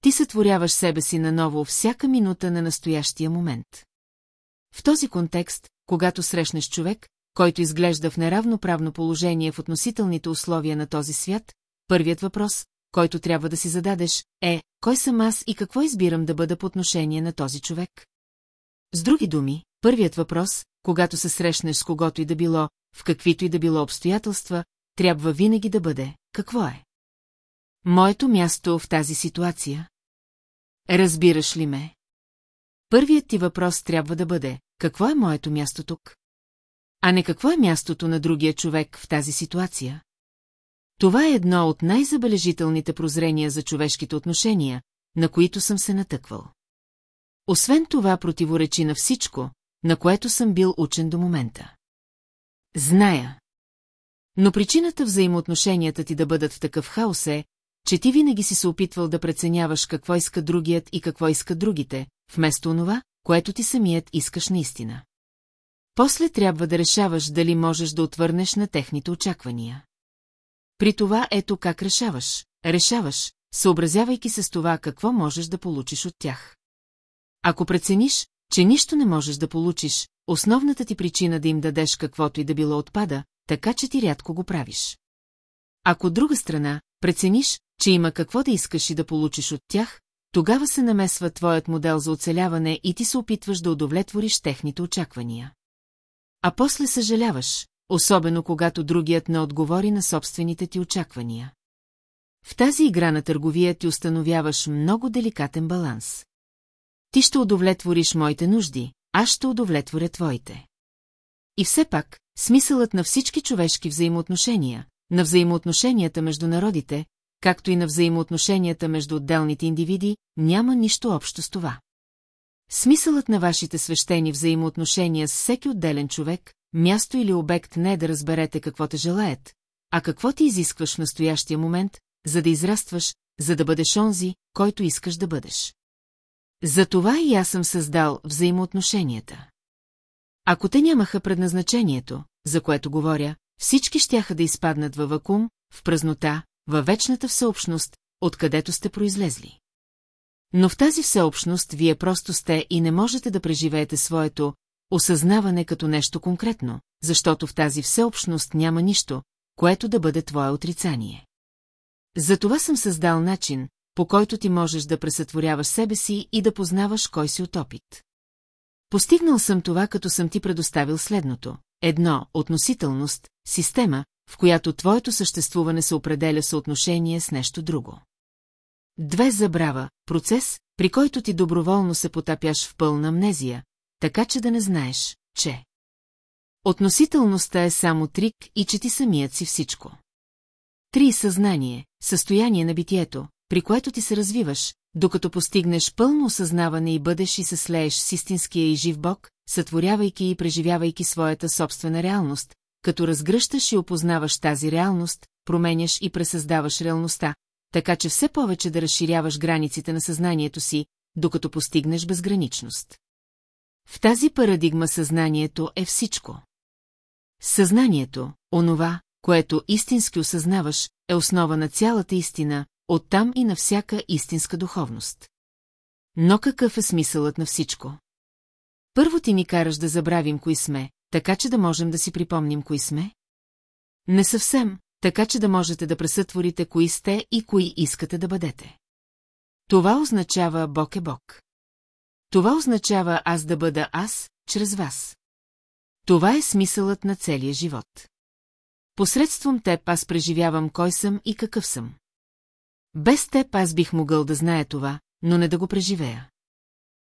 Ти сътворяваш себе си наново всяка минута на настоящия момент. В този контекст, когато срещнеш човек, който изглежда в неравноправно положение в относителните условия на този свят, първият въпрос, който трябва да си зададеш, е, кой съм аз и какво избирам да бъда по отношение на този човек? С други думи, първият въпрос, когато се срещнеш с когото и да било, в каквито и да било обстоятелства, трябва винаги да бъде, какво е? Моето място в тази ситуация? Разбираш ли ме? Първият ти въпрос трябва да бъде, какво е моето място тук? А не какво е мястото на другия човек в тази ситуация? Това е едно от най-забележителните прозрения за човешките отношения, на които съм се натъквал. Освен това противоречи на всичко, на което съм бил учен до момента. Зная. Но причината взаимоотношенията ти да бъдат в такъв хаос е, че ти винаги си се опитвал да преценяваш какво иска другият и какво иска другите, вместо онова, което ти самият искаш наистина. После трябва да решаваш дали можеш да отвърнеш на техните очаквания. При това ето как решаваш. Решаваш, съобразявайки се с това какво можеш да получиш от тях. Ако прецениш, че нищо не можеш да получиш, основната ти причина да им дадеш каквото и да било отпада, така че ти рядко го правиш. Ако друга страна, прецениш, че има какво да искаш и да получиш от тях, тогава се намесва твоят модел за оцеляване и ти се опитваш да удовлетвориш техните очаквания. А после съжаляваш, особено когато другият не отговори на собствените ти очаквания. В тази игра на търговия ти установяваш много деликатен баланс. Ти ще удовлетвориш моите нужди, аз ще удовлетворя твоите. И все пак, смисълът на всички човешки взаимоотношения, на взаимоотношенията между народите, както и на взаимоотношенията между отделните индивиди, няма нищо общо с това. Смисълът на вашите свещени взаимоотношения с всеки отделен човек, място или обект не е да разберете какво те желаят, а какво ти изискваш в настоящия момент, за да израстваш, за да бъдеш онзи, който искаш да бъдеш. Затова и аз съм създал взаимоотношенията. Ако те нямаха предназначението, за което говоря, всички щяха да изпаднат във вакуум, в празнота, във вечната всеобщност, откъдето сте произлезли. Но в тази всеобщност вие просто сте и не можете да преживеете своето осъзнаване като нещо конкретно, защото в тази всеобщност няма нищо, което да бъде твое отрицание. Затова съм създал начин, по който ти можеш да пресътворяваш себе си и да познаваш кой си от опит. Постигнал съм това, като съм ти предоставил следното. Едно – относителност, система, в която твоето съществуване се определя съотношение с нещо друго. Две – забрава, процес, при който ти доброволно се потапяш в пълна амнезия, така че да не знаеш, че... Относителността е само трик и че ти самият си всичко. Три – съзнание, състояние на битието, при което ти се развиваш, докато постигнеш пълно осъзнаване и бъдеш и се слееш с истинския и жив Бог, сътворявайки и преживявайки своята собствена реалност, като разгръщаш и опознаваш тази реалност, променяш и пресъздаваш реалността, така че все повече да разширяваш границите на съзнанието си, докато постигнеш безграничност. В тази парадигма съзнанието е всичко. Съзнанието, онова, което истински осъзнаваш, е основа на цялата истина, оттам и на всяка истинска духовност. Но какъв е смисълът на всичко? Първо ти ни караш да забравим кои сме, така че да можем да си припомним кои сме? Не съвсем, така че да можете да пресътворите кои сте и кои искате да бъдете. Това означава Бог е Бог. Това означава аз да бъда аз, чрез вас. Това е смисълът на целия живот. Посредством теб аз преживявам кой съм и какъв съм. Без теб аз бих могъл да зная това, но не да го преживея.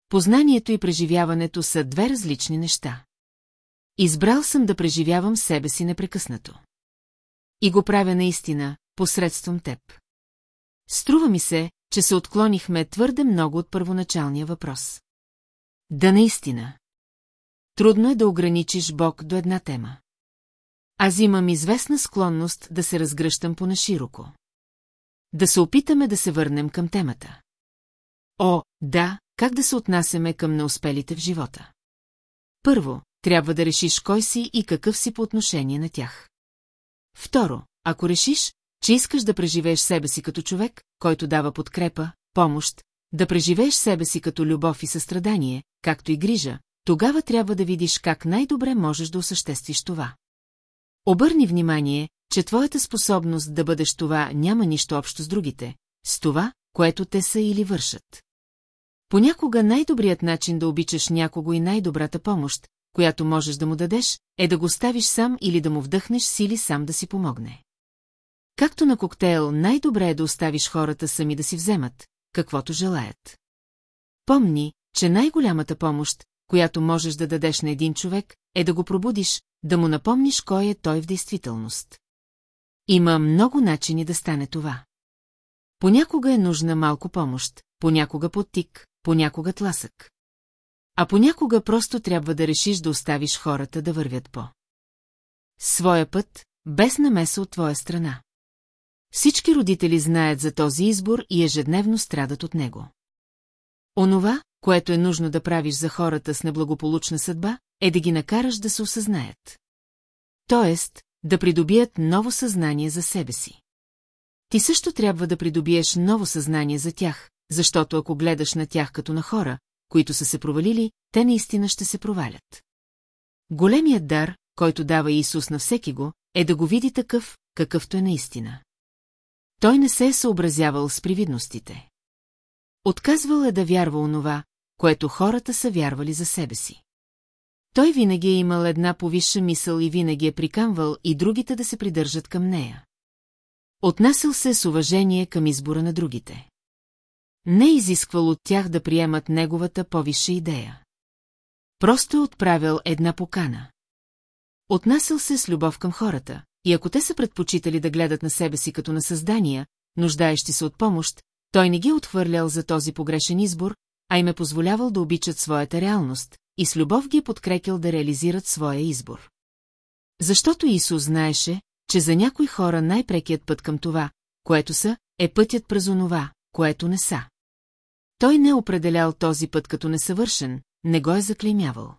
Познанието и преживяването са две различни неща. Избрал съм да преживявам себе си непрекъснато. И го правя наистина, посредством теб. Струва ми се, че се отклонихме твърде много от първоначалния въпрос. Да наистина. Трудно е да ограничиш Бог до една тема. Аз имам известна склонност да се разгръщам по-нашироко. Да се опитаме да се върнем към темата. О, да, как да се отнасяме към неуспелите в живота. Първо, трябва да решиш кой си и какъв си по отношение на тях. Второ, ако решиш, че искаш да преживееш себе си като човек, който дава подкрепа, помощ, да преживееш себе си като любов и състрадание, както и грижа, тогава трябва да видиш как най-добре можеш да осъществиш това. Обърни внимание, че твоята способност да бъдеш това няма нищо общо с другите, с това, което те са или вършат. Понякога най-добрият начин да обичаш някого и най-добрата помощ, която можеш да му дадеш, е да го ставиш сам или да му вдъхнеш сили сам да си помогне. Както на коктейл, най-добре е да оставиш хората сами да си вземат, каквото желаят. Помни, че най-голямата помощ, която можеш да дадеш на един човек, е да го пробудиш, да му напомниш кой е той в действителност. Има много начини да стане това. Понякога е нужна малко помощ, понякога подтик, понякога тласък. А понякога просто трябва да решиш да оставиш хората да вървят по. Своя път, без намеса от твоя страна. Всички родители знаят за този избор и ежедневно страдат от него. Онова, което е нужно да правиш за хората с неблагополучна съдба, е да ги накараш да се осъзнаят. Тоест, да придобият ново съзнание за себе си. Ти също трябва да придобиеш ново съзнание за тях, защото ако гледаш на тях като на хора, които са се провалили, те наистина ще се провалят. Големият дар, който дава Исус на всеки го, е да го види такъв, какъвто е наистина. Той не се е съобразявал с привидностите. Отказвал е да вярва онова, което хората са вярвали за себе си. Той винаги е имал една повисша мисъл и винаги е прикамвал и другите да се придържат към нея. Отнасял се с уважение към избора на другите. Не е изисквал от тях да приемат неговата повисша идея. Просто е отправил една покана. Отнасял се с любов към хората, и ако те са предпочитали да гледат на себе си като на създания, нуждаещи се от помощ, той не ги е отхвърлял за този погрешен избор, а им е позволявал да обичат своята реалност и с любов ги е подкрепил да реализират своя избор. Защото Исус знаеше, че за някои хора най-прекият път към това, което са, е пътят през онова, което не са. Той не е определял този път като несъвършен, не го е заклеймявал.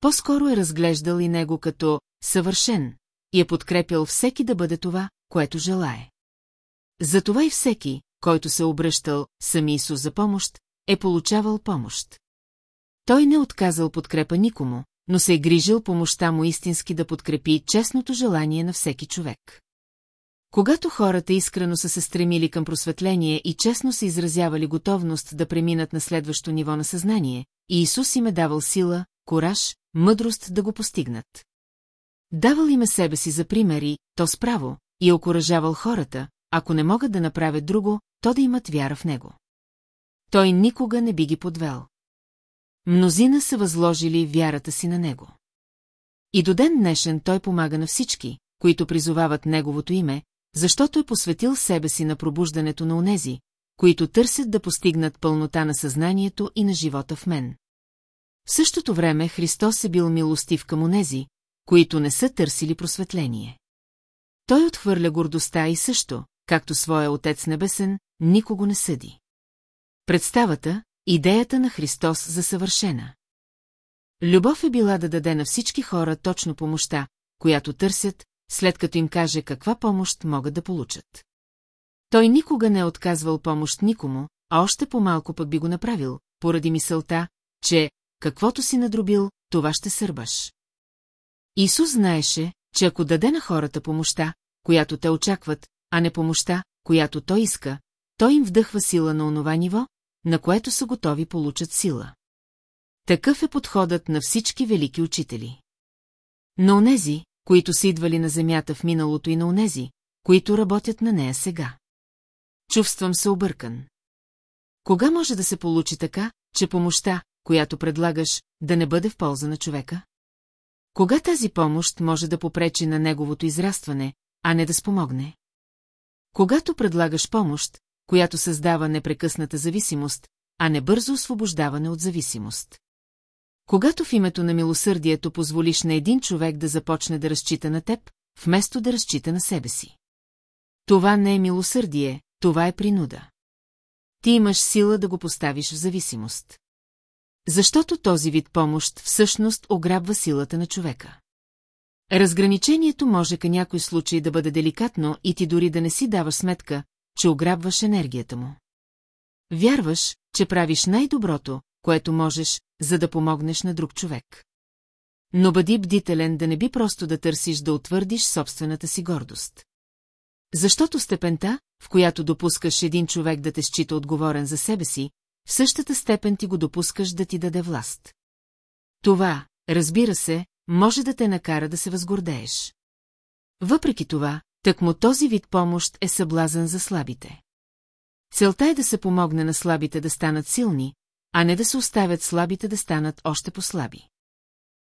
По-скоро е разглеждал и него като съвършен и е подкрепял всеки да бъде това, което желае. Затова и всеки, който се обръщал сами Исус за помощ, е получавал помощ. Той не отказал подкрепа никому, но се е грижил помощта му истински да подкрепи честното желание на всеки човек. Когато хората искрено са се стремили към просветление и честно са изразявали готовност да преминат на следващо ниво на съзнание, Иисус им е давал сила, кораж, мъдрост да го постигнат. Давал им е себе си за примери, то справо, и е окоръжавал хората, ако не могат да направят друго, то да имат вяра в него. Той никога не би ги подвел. Мнозина са възложили вярата си на него. И до ден днешен той помага на всички, които призовават неговото име, защото е посветил себе си на пробуждането на онези, които търсят да постигнат пълнота на съзнанието и на живота в мен. В същото време Христос е бил милостив към онези, които не са търсили просветление. Той отхвърля гордостта и също, както своя Отец Небесен, никого не съди. Представата, идеята на Христос за съвършена. Любов е била да даде на всички хора точно помощта, която търсят, след като им каже каква помощ могат да получат. Той никога не е отказвал помощ никому, а още по-малко пък би го направил, поради мисълта, че каквото си надробил, това ще сърбаш. Исус знаеше, че ако даде на хората помощта, която те очакват, а не помощта, която той иска, той им вдъхва сила на онова ниво, на което са готови получат сила. Такъв е подходът на всички велики учители. На онези, които са идвали на земята в миналото и на онези, които работят на нея сега. Чувствам се объркан. Кога може да се получи така, че помощта, която предлагаш, да не бъде в полза на човека? Кога тази помощ може да попречи на неговото израстване, а не да спомогне? Когато предлагаш помощ, която създава непрекъсната зависимост, а не бързо освобождаване от зависимост. Когато в името на милосърдието позволиш на един човек да започне да разчита на теб, вместо да разчита на себе си. Това не е милосърдие, това е принуда. Ти имаш сила да го поставиш в зависимост. Защото този вид помощ всъщност ограбва силата на човека. Разграничението може към някой случай да бъде деликатно и ти дори да не си даваш сметка, че ограбваш енергията му. Вярваш, че правиш най-доброто, което можеш, за да помогнеш на друг човек. Но бъди бдителен да не би просто да търсиш да утвърдиш собствената си гордост. Защото степента, в която допускаш един човек да те счита отговорен за себе си, в същата степен ти го допускаш да ти даде власт. Това, разбира се, може да те накара да се възгордееш. Въпреки това, тъкмо този вид помощ е съблазън за слабите. Целта е да се помогне на слабите да станат силни, а не да се оставят слабите да станат още по-слаби.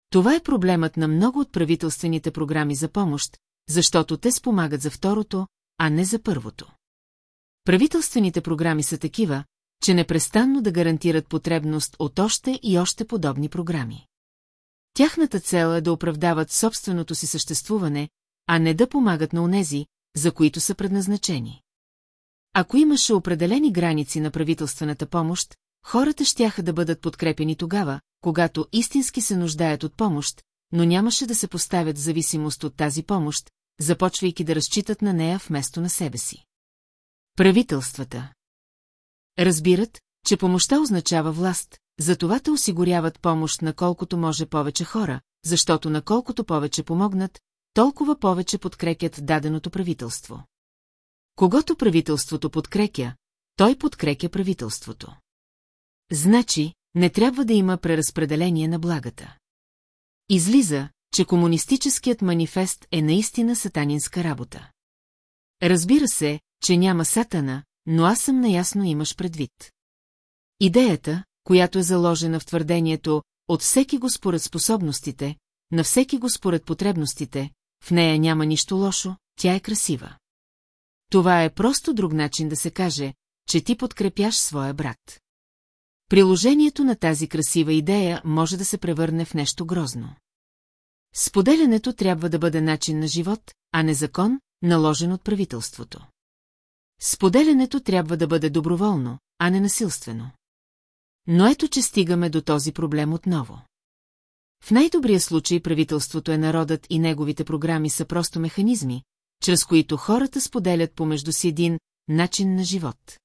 Това е проблемът на много от правителствените програми за помощ, защото те спомагат за второто, а не за първото. Правителствените програми са такива, че непрестанно да гарантират потребност от още и още подобни програми. Тяхната цел е да оправдават собственото си съществуване, а не да помагат на онези, за които са предназначени. Ако имаше определени граници на правителствената помощ, хората щяха да бъдат подкрепени тогава, когато истински се нуждаят от помощ, но нямаше да се поставят в зависимост от тази помощ, започвайки да разчитат на нея вместо на себе си. Правителствата Разбират, че помощта означава власт, затова те осигуряват помощ на колкото може повече хора, защото на колкото повече помогнат, толкова повече подкрепят даденото правителство. Когато правителството подкрепя, той подкрепя правителството. Значи, не трябва да има преразпределение на благата. Излиза, че комунистическият манифест е наистина сатанинска работа. Разбира се, че няма сатана, но аз съм наясно имаш предвид. Идеята, която е заложена в твърдението от всеки го според способностите, на всеки го според потребностите, в нея няма нищо лошо, тя е красива. Това е просто друг начин да се каже, че ти подкрепяш своя брат. Приложението на тази красива идея може да се превърне в нещо грозно. Споделянето трябва да бъде начин на живот, а не закон, наложен от правителството. Споделянето трябва да бъде доброволно, а не насилствено. Но ето, че стигаме до този проблем отново. В най-добрия случай правителството е народът и неговите програми са просто механизми, чрез които хората споделят помежду си един начин на живот.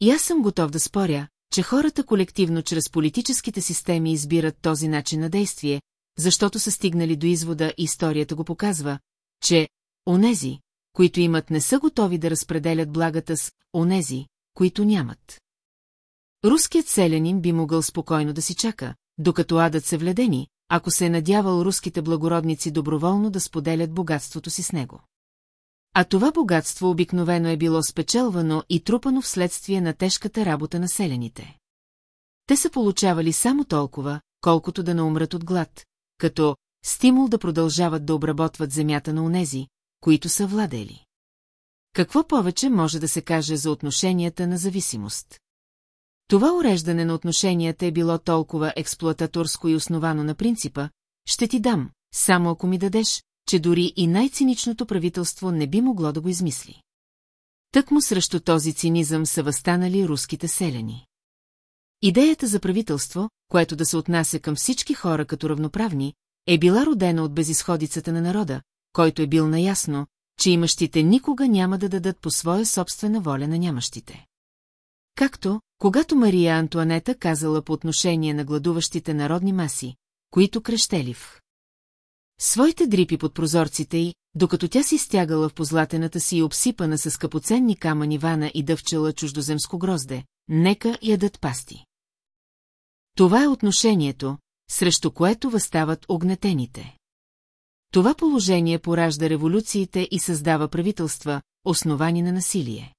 И аз съм готов да споря, че хората колективно чрез политическите системи избират този начин на действие, защото са стигнали до извода и историята го показва, че онези, които имат не са готови да разпределят благата с онези, които нямат. Руският селянин би могъл спокойно да си чака, докато адът се вледени, ако се е надявал руските благородници доброволно да споделят богатството си с него. А това богатство обикновено е било спечелвано и трупано вследствие на тежката работа на селените. Те са получавали само толкова, колкото да не умрат от глад, като стимул да продължават да обработват земята на унези, които са владели. Какво повече може да се каже за отношенията на зависимост? Това уреждане на отношенията е било толкова експлуататорско и основано на принципа, ще ти дам, само ако ми дадеш, че дори и най-циничното правителство не би могло да го измисли. Тък му срещу този цинизъм са възстанали руските селени. Идеята за правителство, което да се отнася към всички хора като равноправни, е била родена от безисходицата на народа, който е бил наясно, че имащите никога няма да дадат по своя собствена воля на нямащите. Както, когато Мария Антуанета казала по отношение на гладуващите народни маси, които крещели в своите дрипи под прозорците й, докато тя си стягала в позлатената си и обсипана с скъпоценни камъни вана и дъвчела чуждоземско грозде, нека ядат пасти. Това е отношението, срещу което възстават огнетените. Това положение поражда революциите и създава правителства, основани на насилие.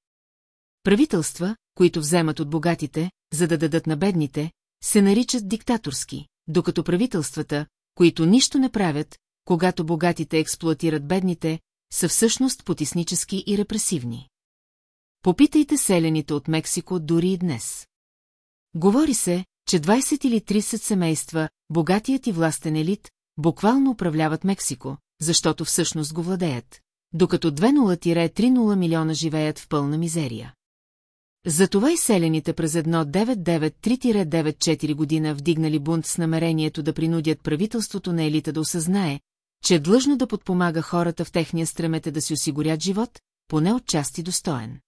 Правителства, които вземат от богатите, за да дадат на бедните, се наричат диктаторски, докато правителствата, които нищо не правят, когато богатите експлуатират бедните, са всъщност потиснически и репресивни. Попитайте селените от Мексико дори и днес. Говори се, че 20 или 30 семейства, богатият и властен елит, буквално управляват Мексико, защото всъщност го владеят, докато 2-0-3-0 милиона живеят в пълна мизерия. Затова и селените през 1993-94 година вдигнали бунт с намерението да принудят правителството на елита да осъзнае, че е длъжно да подпомага хората в техния стремете да си осигурят живот, поне отчасти достоен.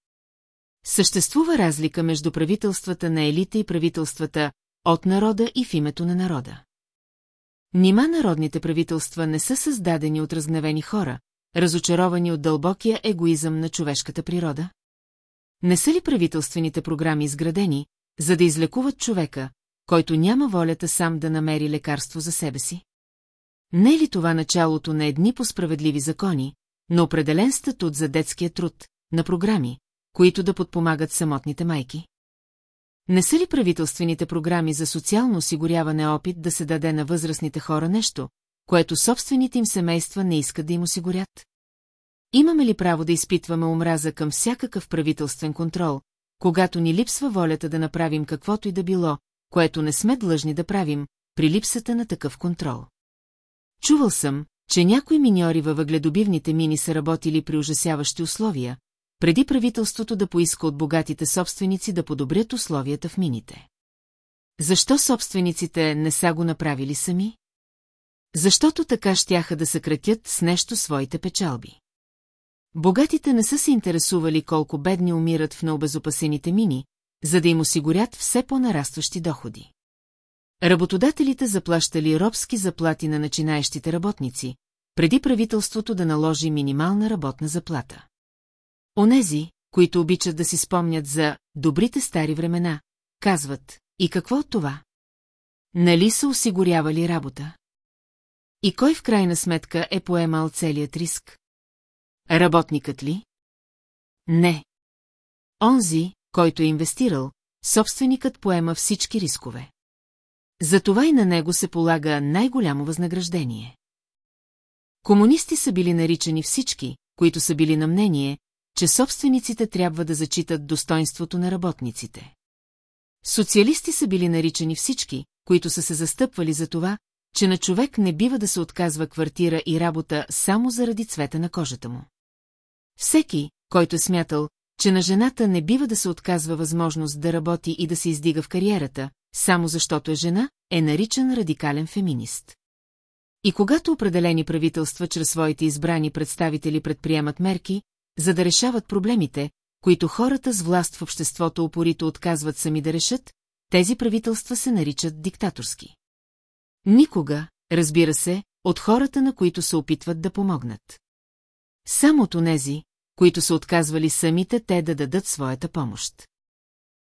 Съществува разлика между правителствата на елита и правителствата от народа и в името на народа. Нима народните правителства не са създадени от разгневени хора, разочаровани от дълбокия егоизъм на човешката природа? Не са ли правителствените програми изградени, за да излекуват човека, който няма волята сам да намери лекарство за себе си? Не е ли това началото на едни по справедливи закони, на определен статут за детския труд, на програми, които да подпомагат самотните майки? Не са ли правителствените програми за социално осигуряване опит да се даде на възрастните хора нещо, което собствените им семейства не искат да им осигурят? Имаме ли право да изпитваме омраза към всякакъв правителствен контрол, когато ни липсва волята да направим каквото и да било, което не сме длъжни да правим, при липсата на такъв контрол? Чувал съм, че някои миньори във въгледобивните мини са работили при ужасяващи условия, преди правителството да поиска от богатите собственици да подобрят условията в мините. Защо собствениците не са го направили сами? Защото така щяха да съкратят с нещо своите печалби. Богатите не са се интересували колко бедни умират в необезопасените мини, за да им осигурят все по-нарастващи доходи. Работодателите заплащали робски заплати на начинаещите работници, преди правителството да наложи минимална работна заплата. Онези, които обичат да си спомнят за добрите стари времена, казват, и какво от това? Нали са осигурявали работа? И кой в крайна сметка е поемал целият риск? Работникът ли? Не. Онзи, който е инвестирал, собственикът поема всички рискове. Затова и на него се полага най-голямо възнаграждение. Комунисти са били наричани всички, които са били на мнение, че собствениците трябва да зачитат достоинството на работниците. Социалисти са били наричани всички, които са се застъпвали за това, че на човек не бива да се отказва квартира и работа само заради цвета на кожата му. Всеки, който е смятал, че на жената не бива да се отказва възможност да работи и да се издига в кариерата, само защото е жена, е наричан радикален феминист. И когато определени правителства чрез своите избрани представители предприемат мерки, за да решават проблемите, които хората с власт в обществото упорито отказват сами да решат, тези правителства се наричат диктаторски. Никога, разбира се, от хората, на които се опитват да помогнат. Само от онези, които са отказвали самите те да дадат своята помощ.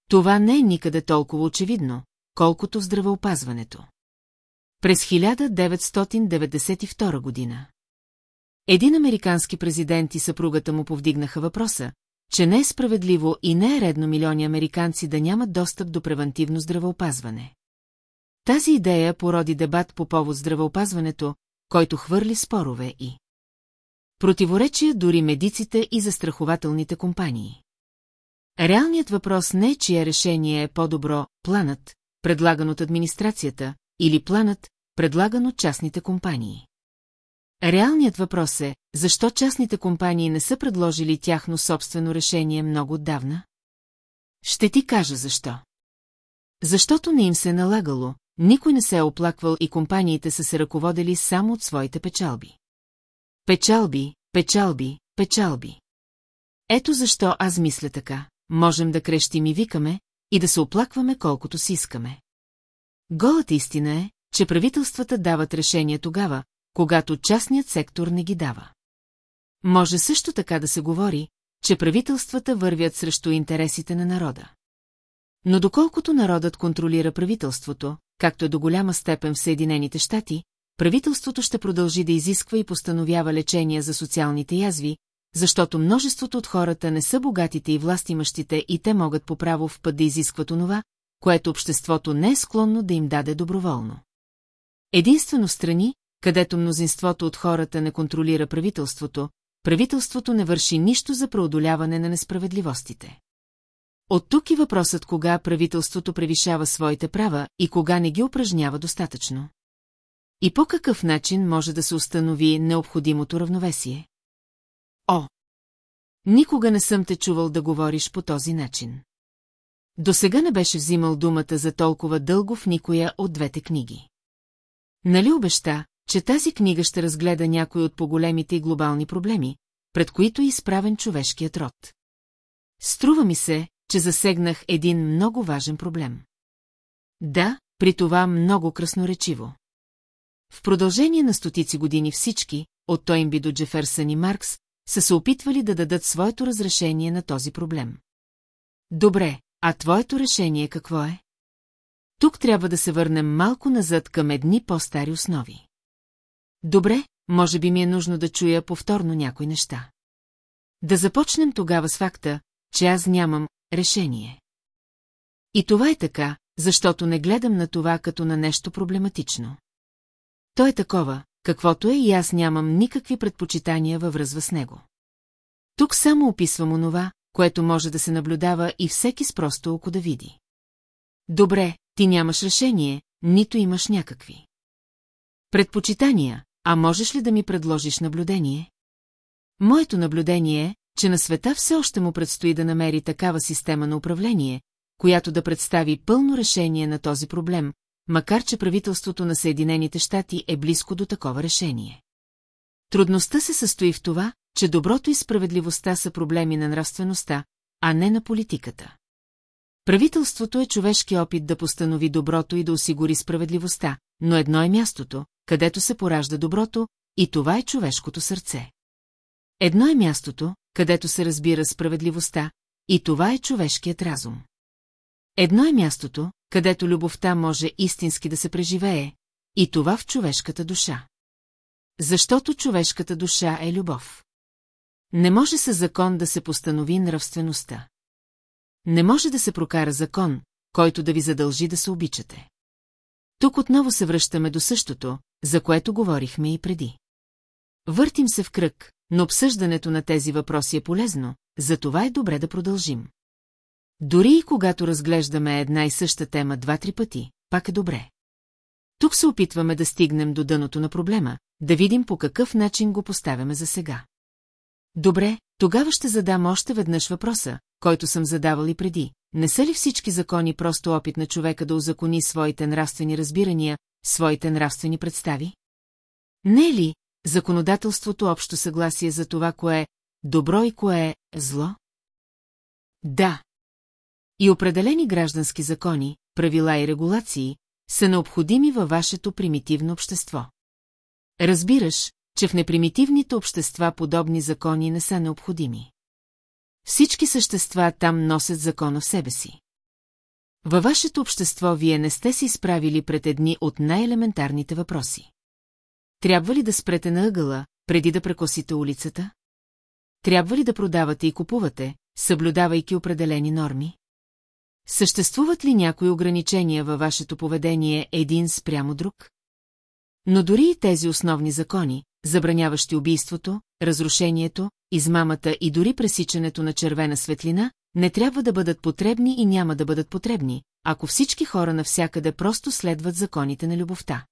Това не е никъде толкова очевидно, колкото в здравеопазването. През 1992 година. Един американски президент и съпругата му повдигнаха въпроса, че не е справедливо и не е редно милиони американци да нямат достъп до превентивно здравеопазване. Тази идея породи дебат по повод здравеопазването, който хвърли спорове и противоречия дори медиците и застрахователните компании. Реалният въпрос не е, чия решение е по-добро планът, предлаган от администрацията, или планът, предлаган от частните компании. Реалният въпрос е, защо частните компании не са предложили тяхно собствено решение много отдавна? Ще ти кажа защо. Защото не им се е налагало, никой не се е оплаквал и компаниите са се ръководили само от своите печалби. Печалби, печалби, печалби. Ето защо аз мисля така, можем да крещим и викаме, и да се оплакваме колкото си искаме. Голата истина е, че правителствата дават решения тогава, когато частният сектор не ги дава. Може също така да се говори, че правителствата вървят срещу интересите на народа. Но доколкото народът контролира правителството, както е до голяма степен в Съединените щати, правителството ще продължи да изисква и постановява лечения за социалните язви, защото множеството от хората не са богатите и властимащите и те могат по право в път да изискват онова, което обществото не е склонно да им даде доброволно. Единствено страни, където мнозинството от хората не контролира правителството, правителството не върши нищо за преодоляване на несправедливостите. От тук и въпросът кога правителството превишава своите права и кога не ги упражнява достатъчно. И по какъв начин може да се установи необходимото равновесие? О! Никога не съм те чувал да говориш по този начин. До сега не беше взимал думата за толкова дълго в никоя от двете книги. Нали обеща, че тази книга ще разгледа някои от по-големите и глобални проблеми, пред които е изправен човешкият род. Струва ми се, че засегнах един много важен проблем. Да, при това много красноречиво. В продължение на стотици години всички, от Тойнби до Джеферсън и Маркс, са се опитвали да дадат своето разрешение на този проблем. Добре, а твоето решение какво е? Тук трябва да се върнем малко назад към едни по-стари основи. Добре, може би ми е нужно да чуя повторно някои неща. Да започнем тогава с факта, че аз нямам решение. И това е така, защото не гледам на това като на нещо проблематично. То е такова, каквото е и аз нямам никакви предпочитания във връзва с него. Тук само описвам онова, което може да се наблюдава и всеки с просто око да види. Добре, ти нямаш решение, нито имаш някакви. Предпочитания, а можеш ли да ми предложиш наблюдение? Моето наблюдение е, че на света все още му предстои да намери такава система на управление, която да представи пълно решение на този проблем, макар че правителството на Съединените щати е близко до такова решение. Трудността се състои в това, че доброто и справедливостта са проблеми на нравствеността, а не на политиката. Правителството е човешки опит да постанови доброто и да осигури справедливостта, но едно е мястото, където се поражда доброто, и това е човешкото сърце. Едно е мястото, където се разбира справедливостта, и това е човешкият разум. Едно е мястото, където любовта може истински да се преживее, и това в човешката душа. Защото човешката душа е любов. Не може със закон да се постанови нравствеността. Не може да се прокара закон, който да ви задължи да се обичате. Тук отново се връщаме до същото, за което говорихме и преди. Въртим се в кръг, но обсъждането на тези въпроси е полезно, затова е добре да продължим. Дори и когато разглеждаме една и съща тема два-три пъти, пак е добре. Тук се опитваме да стигнем до дъното на проблема, да видим по какъв начин го поставяме за сега. Добре, тогава ще задам още веднъж въпроса, който съм задавал и преди. Не са ли всички закони просто опит на човека да узакони своите нравствени разбирания, своите нравствени представи? Не е ли законодателството общо съгласие за това, кое е добро и кое е зло? Да. И определени граждански закони, правила и регулации, са необходими във вашето примитивно общество. Разбираш, че в непримитивните общества подобни закони не са необходими. Всички същества там носят закона в себе си. Във вашето общество вие не сте се изправили пред едни от най-елементарните въпроси. Трябва ли да спрете на ъгъла, преди да прекосите улицата? Трябва ли да продавате и купувате, съблюдавайки определени норми? Съществуват ли някои ограничения във вашето поведение един спрямо друг? Но дори и тези основни закони, забраняващи убийството, разрушението, измамата и дори пресичането на червена светлина, не трябва да бъдат потребни и няма да бъдат потребни, ако всички хора навсякъде просто следват законите на любовта.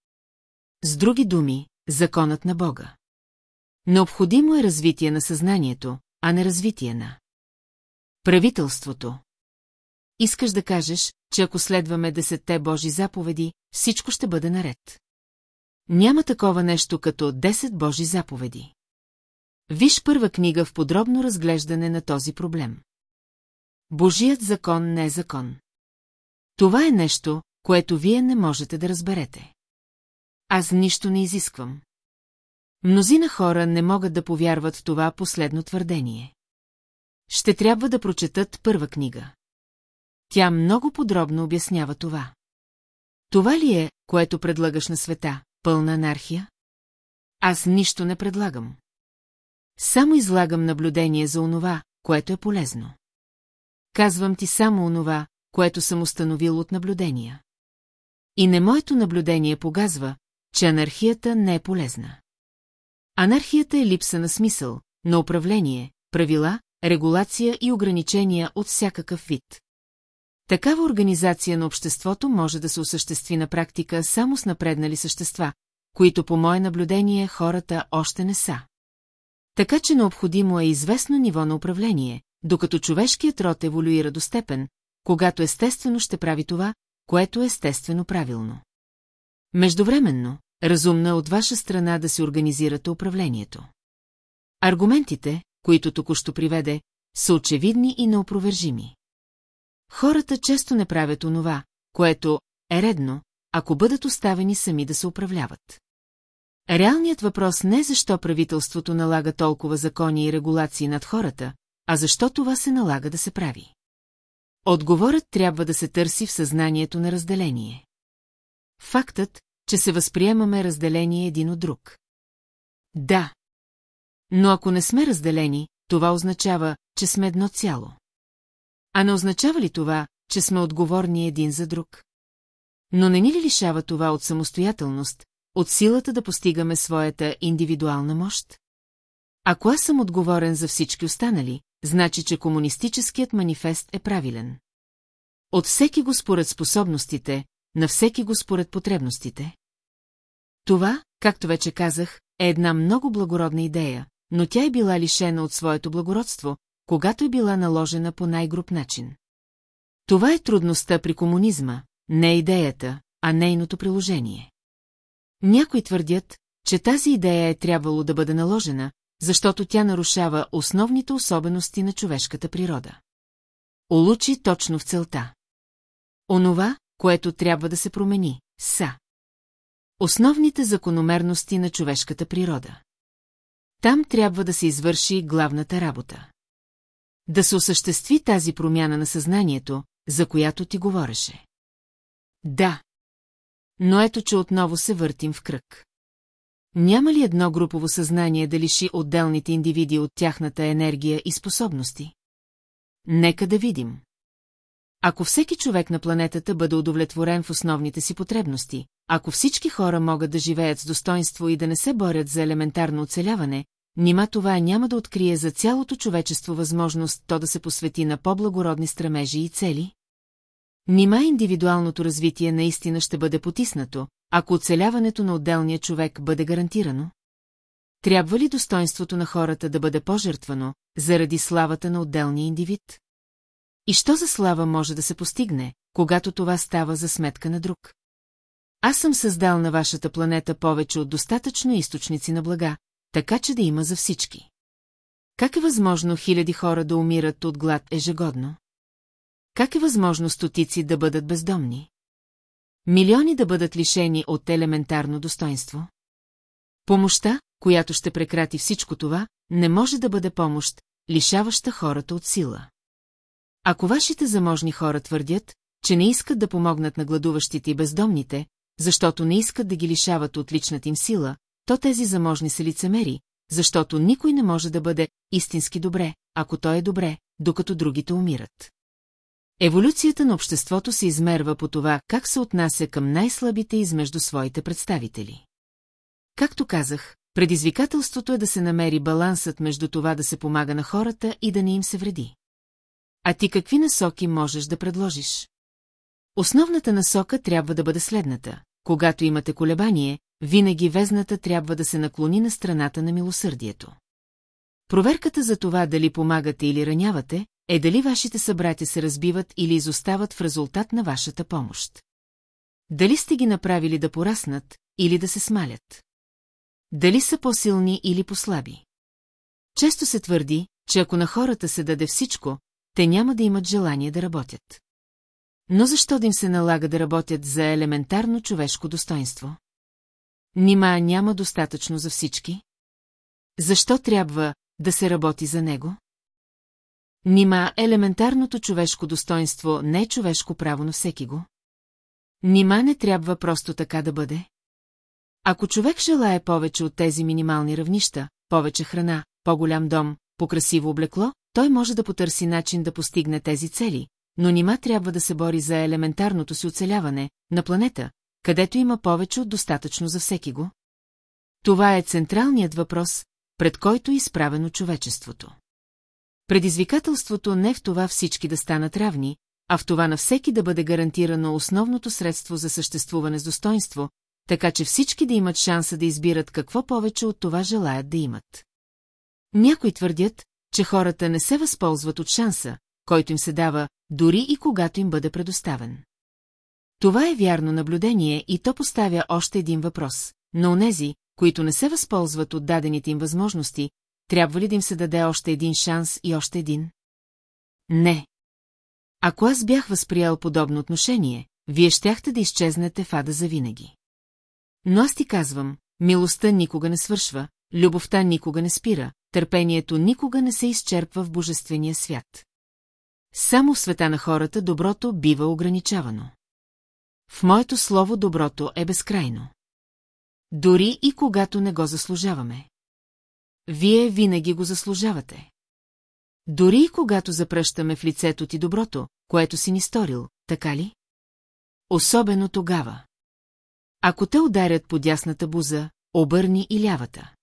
С други думи, законът на Бога. Необходимо е развитие на съзнанието, а не развитие на правителството. Искаш да кажеш, че ако следваме десетте Божи заповеди, всичко ще бъде наред. Няма такова нещо като 10 Божи заповеди. Виж първа книга в подробно разглеждане на този проблем. Божият закон не е закон. Това е нещо, което вие не можете да разберете. Аз нищо не изисквам. Мнозина хора не могат да повярват в това последно твърдение. Ще трябва да прочетат първа книга. Тя много подробно обяснява това. Това ли е, което предлагаш на света, пълна анархия? Аз нищо не предлагам. Само излагам наблюдение за онова, което е полезно. Казвам ти само онова, което съм установил от наблюдения. И не моето наблюдение погазва, че анархията не е полезна. Анархията е липса на смисъл, на управление, правила, регулация и ограничения от всякакъв вид. Такава организация на обществото може да се осъществи на практика само с напреднали същества, които по мое наблюдение хората още не са. Така че необходимо е известно ниво на управление, докато човешкият род еволюира до степен, когато естествено ще прави това, което е естествено правилно. Междувременно, разумно е от ваша страна да се организирате управлението. Аргументите, които току-що приведе, са очевидни и неопровержими. Хората често не правят онова, което е редно, ако бъдат оставени сами да се управляват. Реалният въпрос не е защо правителството налага толкова закони и регулации над хората, а защо това се налага да се прави. Отговорът трябва да се търси в съзнанието на разделение. Фактът, че се възприемаме разделение един от друг. Да. Но ако не сме разделени, това означава, че сме едно цяло. А не означава ли това, че сме отговорни един за друг? Но не ни ли лишава това от самостоятелност, от силата да постигаме своята индивидуална мощ? Ако аз съм отговорен за всички останали, значи, че комунистическият манифест е правилен. От всеки го според способностите, на всеки го според потребностите. Това, както вече казах, е една много благородна идея, но тя е била лишена от своето благородство, когато е била наложена по най-груп начин. Това е трудността при комунизма, не идеята, а нейното приложение. Някои твърдят, че тази идея е трябвало да бъде наложена, защото тя нарушава основните особености на човешката природа. Олучи точно в целта. Онова, което трябва да се промени, са. Основните закономерности на човешката природа. Там трябва да се извърши главната работа. Да се осъществи тази промяна на съзнанието, за която ти говореше. Да. Но ето, че отново се въртим в кръг. Няма ли едно групово съзнание да лиши отделните индивиди от тяхната енергия и способности? Нека да видим. Ако всеки човек на планетата бъде удовлетворен в основните си потребности, ако всички хора могат да живеят с достоинство и да не се борят за елементарно оцеляване, нима това няма да открие за цялото човечество възможност то да се посвети на по-благородни стремежи и цели? Нима индивидуалното развитие наистина ще бъде потиснато, ако оцеляването на отделния човек бъде гарантирано? Трябва ли достоинството на хората да бъде пожертвано, заради славата на отделния индивид? И що за слава може да се постигне, когато това става за сметка на друг? Аз съм създал на вашата планета повече от достатъчно източници на блага, така че да има за всички. Как е възможно хиляди хора да умират от глад ежегодно? Как е възможно стотици да бъдат бездомни? Милиони да бъдат лишени от елементарно достоинство? Помощта, която ще прекрати всичко това, не може да бъде помощ, лишаваща хората от сила. Ако вашите заможни хора твърдят, че не искат да помогнат на гладуващите и бездомните, защото не искат да ги лишават от личната им сила, то тези заможни са лицемери, защото никой не може да бъде истински добре, ако той е добре, докато другите умират. Еволюцията на обществото се измерва по това, как се отнася към най-слабите измежду своите представители. Както казах, предизвикателството е да се намери балансът между това да се помага на хората и да не им се вреди. А ти какви насоки можеш да предложиш? Основната насока трябва да бъде следната. Когато имате колебание, винаги везната трябва да се наклони на страната на милосърдието. Проверката за това дали помагате или ранявате, е дали вашите събратя се разбиват или изостават в резултат на вашата помощ. Дали сте ги направили да пораснат или да се смалят. Дали са по-силни или по-слаби. Често се твърди, че ако на хората се даде всичко, те няма да имат желание да работят. Но защо да им се налага да работят за елементарно човешко достоинство? Нима няма достатъчно за всички? Защо трябва да се работи за него? Нима елементарното човешко достоинство не е човешко право на всеки го? Нима не трябва просто така да бъде? Ако човек желая повече от тези минимални равнища, повече храна, по-голям дом, по-красиво облекло, той може да потърси начин да постигне тези цели, но нима трябва да се бори за елементарното си оцеляване на планета, където има повече от достатъчно за всеки го? Това е централният въпрос, пред който е изправено човечеството. Предизвикателството не в това всички да станат равни, а в това на всеки да бъде гарантирано основното средство за съществуване с достоинство, така че всички да имат шанса да избират какво повече от това желаят да имат. Някои твърдят, че хората не се възползват от шанса, който им се дава, дори и когато им бъде предоставен. Това е вярно наблюдение и то поставя още един въпрос. На онези, които не се възползват от дадените им възможности, трябва ли да им се даде още един шанс и още един? Не. Ако аз бях възприял подобно отношение, вие щяхте да изчезнете в ада завинаги. Но аз ти казвам, милостта никога не свършва, любовта никога не спира, търпението никога не се изчерпва в божествения свят. Само в света на хората доброто бива ограничавано. В моето слово доброто е безкрайно. Дори и когато не го заслужаваме. Вие винаги го заслужавате. Дори и когато запръщаме в лицето ти доброто, което си ни сторил, така ли? Особено тогава. Ако те ударят по дясната буза, обърни и лявата.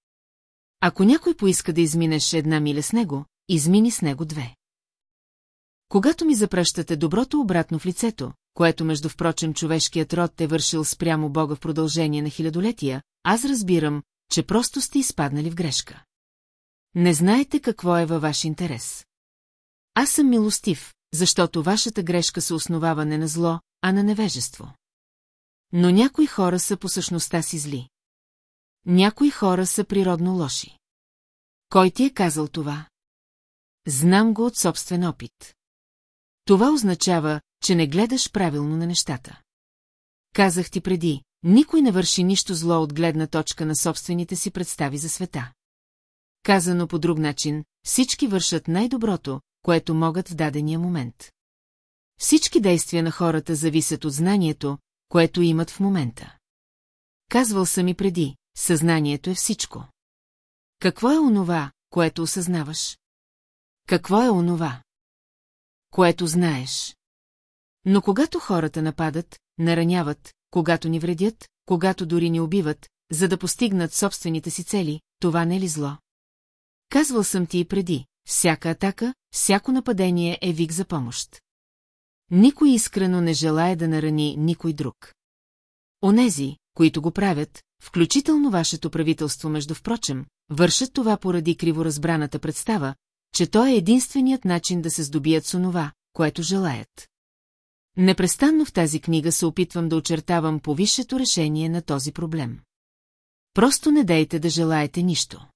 Ако някой поиска да изминеш една миля с него, измини с него две. Когато ми запръщате доброто обратно в лицето, което между впрочем човешкият род е вършил спрямо Бога в продължение на хилядолетия, аз разбирам, че просто сте изпаднали в грешка. Не знаете какво е във ваш интерес. Аз съм милостив, защото вашата грешка се основава не на зло, а на невежество. Но някои хора са по същността си зли. Някои хора са природно лоши. Кой ти е казал това? Знам го от собствен опит. Това означава, че не гледаш правилно на нещата. Казах ти преди, никой не върши нищо зло от гледна точка на собствените си представи за света. Казано по друг начин, всички вършат най-доброто, което могат в дадения момент. Всички действия на хората зависят от знанието, което имат в момента. Казвал съм и преди, съзнанието е всичко. Какво е онова, което осъзнаваш? Какво е онова? Което знаеш. Но когато хората нападат, нараняват, когато ни вредят, когато дори ни убиват, за да постигнат собствените си цели, това не е ли зло? Казвал съм ти и преди, всяка атака, всяко нападение е вик за помощ. Никой искрено не желая да нарани никой друг. Онези, които го правят, включително вашето правителство между впрочем, вършат това поради криворазбраната представа, че то е единственият начин да се здобият с онова, което желаят. Непрестанно в тази книга се опитвам да очертавам по висшето решение на този проблем. Просто не дейте да желаете нищо.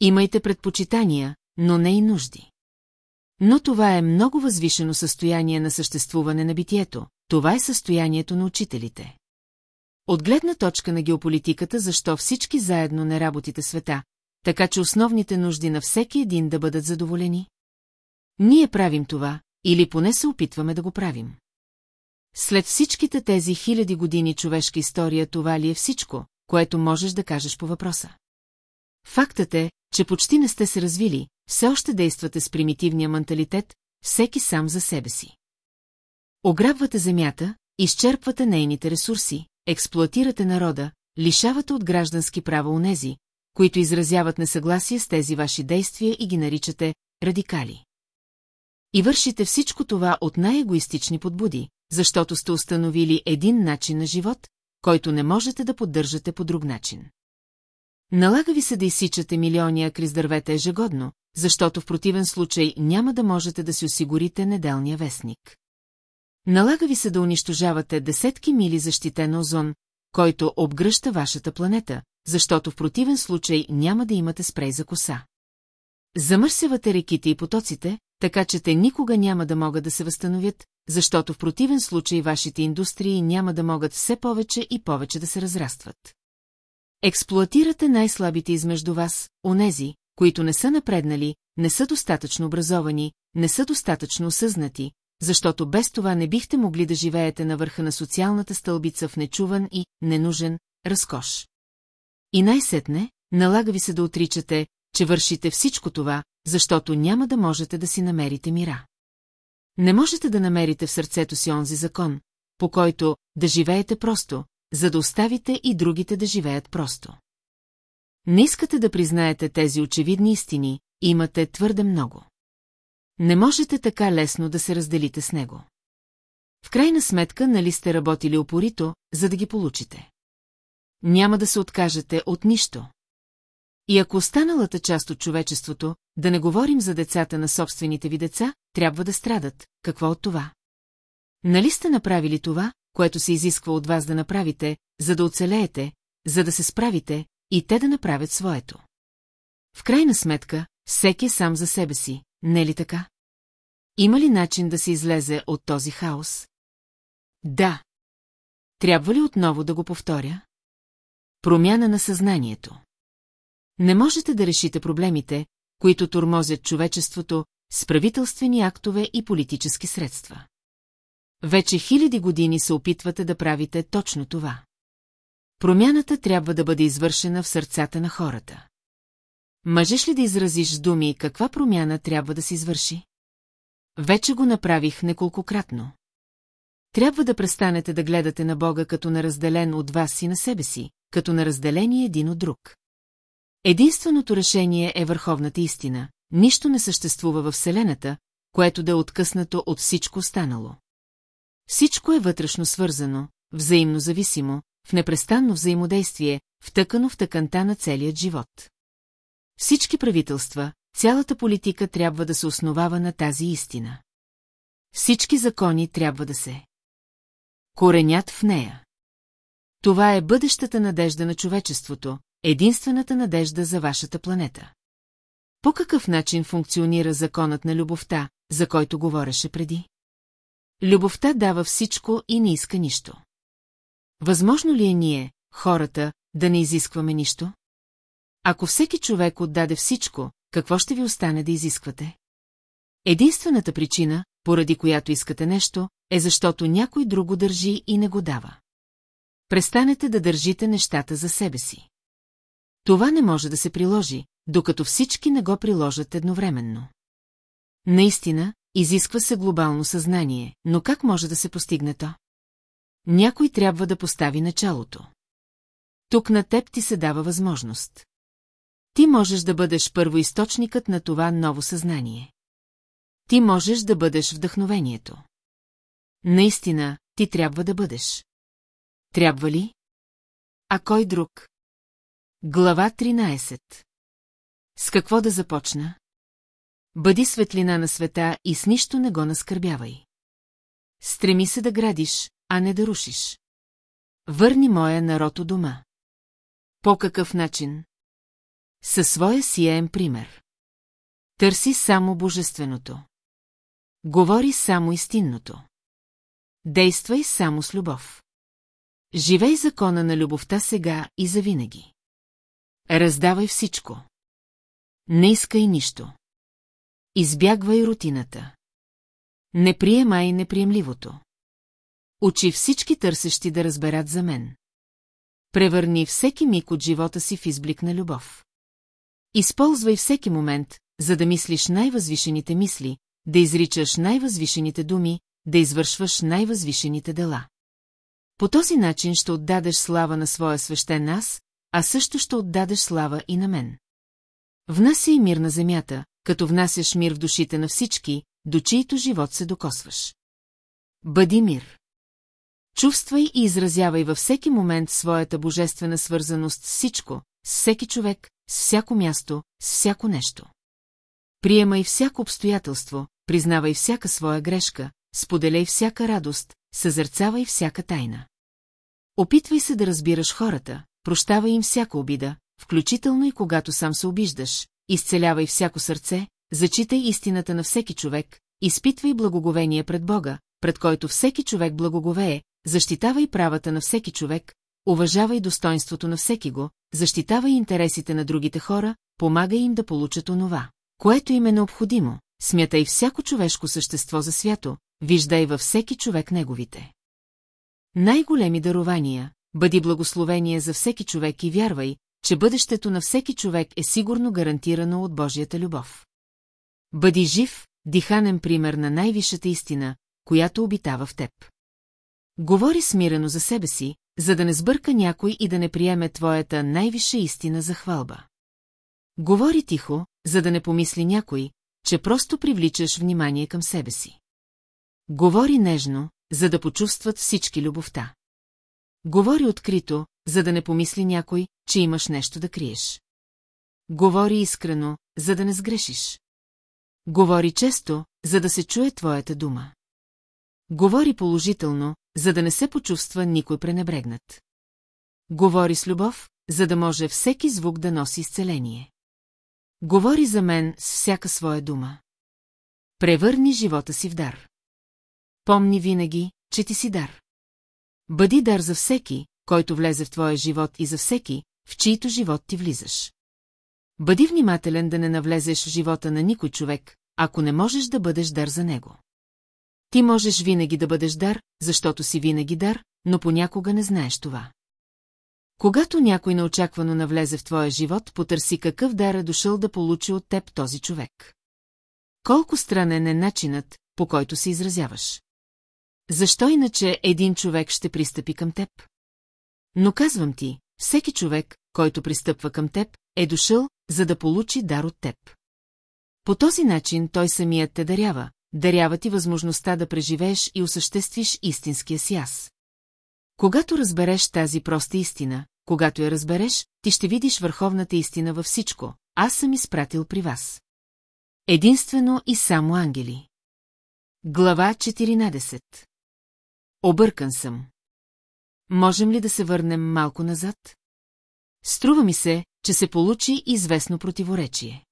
Имайте предпочитания, но не и нужди. Но това е много възвишено състояние на съществуване на битието, това е състоянието на учителите. От гледна точка на геополитиката, защо всички заедно не работите света, така че основните нужди на всеки един да бъдат задоволени? Ние правим това, или поне се опитваме да го правим. След всичките тези хиляди години човешка история това ли е всичко, което можеш да кажеш по въпроса? Фактът е, че почти не сте се развили, все още действате с примитивния менталитет, всеки сам за себе си. Ограбвате земята, изчерпвате нейните ресурси, експлуатирате народа, лишавате от граждански права унези, които изразяват несъгласие с тези ваши действия и ги наричате радикали. И вършите всичко това от най-егоистични подбуди, защото сте установили един начин на живот, който не можете да поддържате по друг начин. Налага ви се да изсичате милиони акри с дървета ежегодно, защото в противен случай няма да можете да си осигурите неделния вестник. Налага ви се да унищожавате десетки мили защитен озон, който обгръща вашата планета, защото в противен случай няма да имате спрей за коса. Замърсявате реките и потоците, така че те никога няма да могат да се възстановят, защото в противен случай вашите индустрии няма да могат все повече и повече да се разрастват. Експлуатирате най-слабите измежду вас, онези, които не са напреднали, не са достатъчно образовани, не са достатъчно осъзнати, защото без това не бихте могли да живеете на върха на социалната стълбица в нечуван и ненужен разкош. И най-сетне, налага ви се да отричате, че вършите всичко това, защото няма да можете да си намерите мира. Не можете да намерите в сърцето си онзи закон, по който да живеете просто, за да оставите и другите да живеят просто. Не искате да признаете тези очевидни истини, имате твърде много. Не можете така лесно да се разделите с него. В крайна сметка, нали сте работили опорито, за да ги получите? Няма да се откажете от нищо. И ако останалата част от човечеството, да не говорим за децата на собствените ви деца, трябва да страдат, какво от това? Нали сте направили това, което се изисква от вас да направите, за да оцелеете, за да се справите, и те да направят своето? В крайна сметка, всеки е сам за себе си, не е ли така? Има ли начин да се излезе от този хаос? Да. Трябва ли отново да го повторя? Промяна на съзнанието. Не можете да решите проблемите, които тормозят човечеството, с правителствени актове и политически средства. Вече хиляди години се опитвате да правите точно това. Промяната трябва да бъде извършена в сърцата на хората. Мъжеш ли да изразиш с думи каква промяна трябва да се извърши? Вече го направих неколкократно. Трябва да престанете да гледате на Бога като на разделен от вас и на себе си, като на разделение един от друг. Единственото решение е върховната истина. Нищо не съществува във Вселената, което да е откъснато от всичко останало. Всичко е вътрешно свързано, взаимно зависимо, в непрестанно взаимодействие, втъкано в тъканта на целият живот. Всички правителства, цялата политика трябва да се основава на тази истина. Всички закони трябва да се коренят в нея. Това е бъдещата надежда на човечеството, единствената надежда за вашата планета. По какъв начин функционира законът на любовта, за който говореше преди? Любовта дава всичко и не иска нищо. Възможно ли е ние, хората, да не изискваме нищо? Ако всеки човек отдаде всичко, какво ще ви остане да изисквате? Единствената причина, поради която искате нещо, е защото някой друго държи и не го дава. Престанете да държите нещата за себе си. Това не може да се приложи, докато всички не го приложат едновременно. Наистина, изисква се глобално съзнание, но как може да се постигне то? Някой трябва да постави началото. Тук на теб ти се дава възможност. Ти можеш да бъдеш първоисточникът на това ново съзнание. Ти можеш да бъдеш вдъхновението. Наистина, ти трябва да бъдеш. Трябва ли? А кой друг? Глава 13 С какво да започна? Бъди светлина на света и с нищо не го наскърбявай. Стреми се да градиш, а не да рушиш. Върни моя народ у дома. По какъв начин? Със своя сияен пример. Търси само божественото. Говори само истинното. Действай само с любов. Живей закона на любовта сега и завинаги. Раздавай всичко. Не искай нищо. Избягвай рутината. Не приемай неприемливото. Учи всички търсещи да разберат за мен. Превърни всеки миг от живота си в изблик на любов. Използвай всеки момент, за да мислиш най-възвишените мисли, да изричаш най-възвишените думи, да извършваш най-възвишените дела. По този начин ще отдадеш слава на своя свещен аз, а също ще отдадеш слава и на мен. Внася мир на земята, като внасяш мир в душите на всички, до чието живот се докосваш. Бъди мир. Чувствай и изразявай във всеки момент своята божествена свързаност с всичко, с всеки човек, с всяко място, с всяко нещо. Приемай всяко обстоятелство, признавай всяка своя грешка, споделяй всяка радост, съзърцавай всяка тайна. Опитвай се да разбираш хората, прощавай им всяка обида, включително и когато сам се обиждаш, изцелявай всяко сърце, зачитай истината на всеки човек, изпитвай благоговение пред Бога, пред който всеки човек благоговее, защитавай правата на всеки човек, уважавай достоинството на всеки го, защитавай интересите на другите хора, помагай им да получат онова, което им е необходимо, смятай всяко човешко същество за свято, виждай във всеки човек неговите. Най-големи дарования, бъди благословение за всеки човек и вярвай, че бъдещето на всеки човек е сигурно гарантирано от Божията любов. Бъди жив, диханен пример на най-висшата истина, която обитава в теб. Говори смирено за себе си, за да не сбърка някой и да не приеме твоята най-висша истина за хвалба. Говори тихо, за да не помисли някой, че просто привличаш внимание към себе си. Говори нежно, за да почувстват всички любовта. Говори открито, за да не помисли някой, че имаш нещо да криеш. Говори искрено, за да не сгрешиш. Говори често, за да се чуе твоята дума. Говори положително, за да не се почувства никой пренебрегнат. Говори с любов, за да може всеки звук да носи изцеление. Говори за мен с всяка своя дума. Превърни живота си в дар. Помни винаги, че ти си дар. Бъди дар за всеки, който влезе в твоя живот и за всеки, в чийто живот ти влизаш. Бъди внимателен да не навлезеш в живота на никой човек, ако не можеш да бъдеш дар за него. Ти можеш винаги да бъдеш дар, защото си винаги дар, но понякога не знаеш това. Когато някой неочаквано навлезе в твоя живот, потърси какъв дар е дошъл да получи от теб този човек. Колко странен е начинът, по който се изразяваш. Защо иначе един човек ще пристъпи към теб? Но казвам ти, всеки човек, който пристъпва към теб, е дошъл, за да получи дар от теб. По този начин той самият те дарява, дарява ти възможността да преживееш и осъществиш истинския си аз. Когато разбереш тази проста истина, когато я разбереш, ти ще видиш върховната истина във всичко. Аз съм изпратил при вас. Единствено и само ангели. Глава 14 Объркан съм. Можем ли да се върнем малко назад? Струва ми се, че се получи известно противоречие.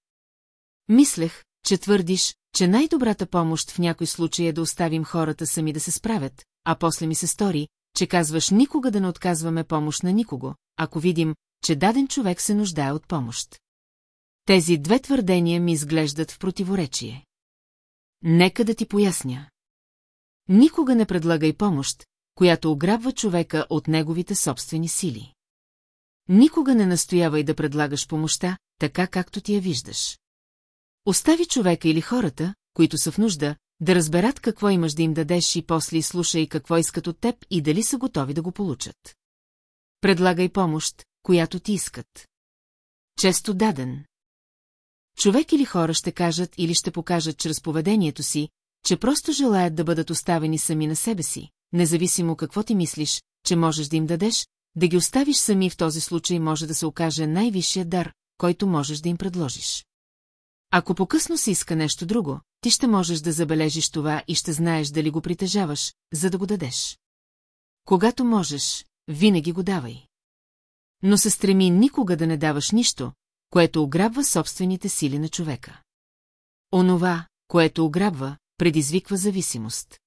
Мислех, че твърдиш, че най-добрата помощ в някой случай е да оставим хората сами да се справят, а после ми се стори, че казваш никога да не отказваме помощ на никого, ако видим, че даден човек се нуждае от помощ. Тези две твърдения ми изглеждат в противоречие. Нека да ти поясня. Никога не предлагай помощ, която ограбва човека от неговите собствени сили. Никога не настоявай да предлагаш помощта, така както ти я виждаш. Остави човека или хората, които са в нужда, да разберат какво имаш да им дадеш и после слушай какво искат от теб и дали са готови да го получат. Предлагай помощ, която ти искат. Често даден. Човек или хора ще кажат или ще покажат чрез поведението си, че просто желаят да бъдат оставени сами на себе си, независимо какво ти мислиш, че можеш да им дадеш, да ги оставиш сами в този случай може да се окаже най-висшият дар, който можеш да им предложиш. Ако покъсно се иска нещо друго, ти ще можеш да забележиш това и ще знаеш дали го притежаваш, за да го дадеш. Когато можеш, винаги го давай. Но се стреми никога да не даваш нищо, което ограбва собствените сили на човека. Онова, което ограбва, предизвиква зависимост.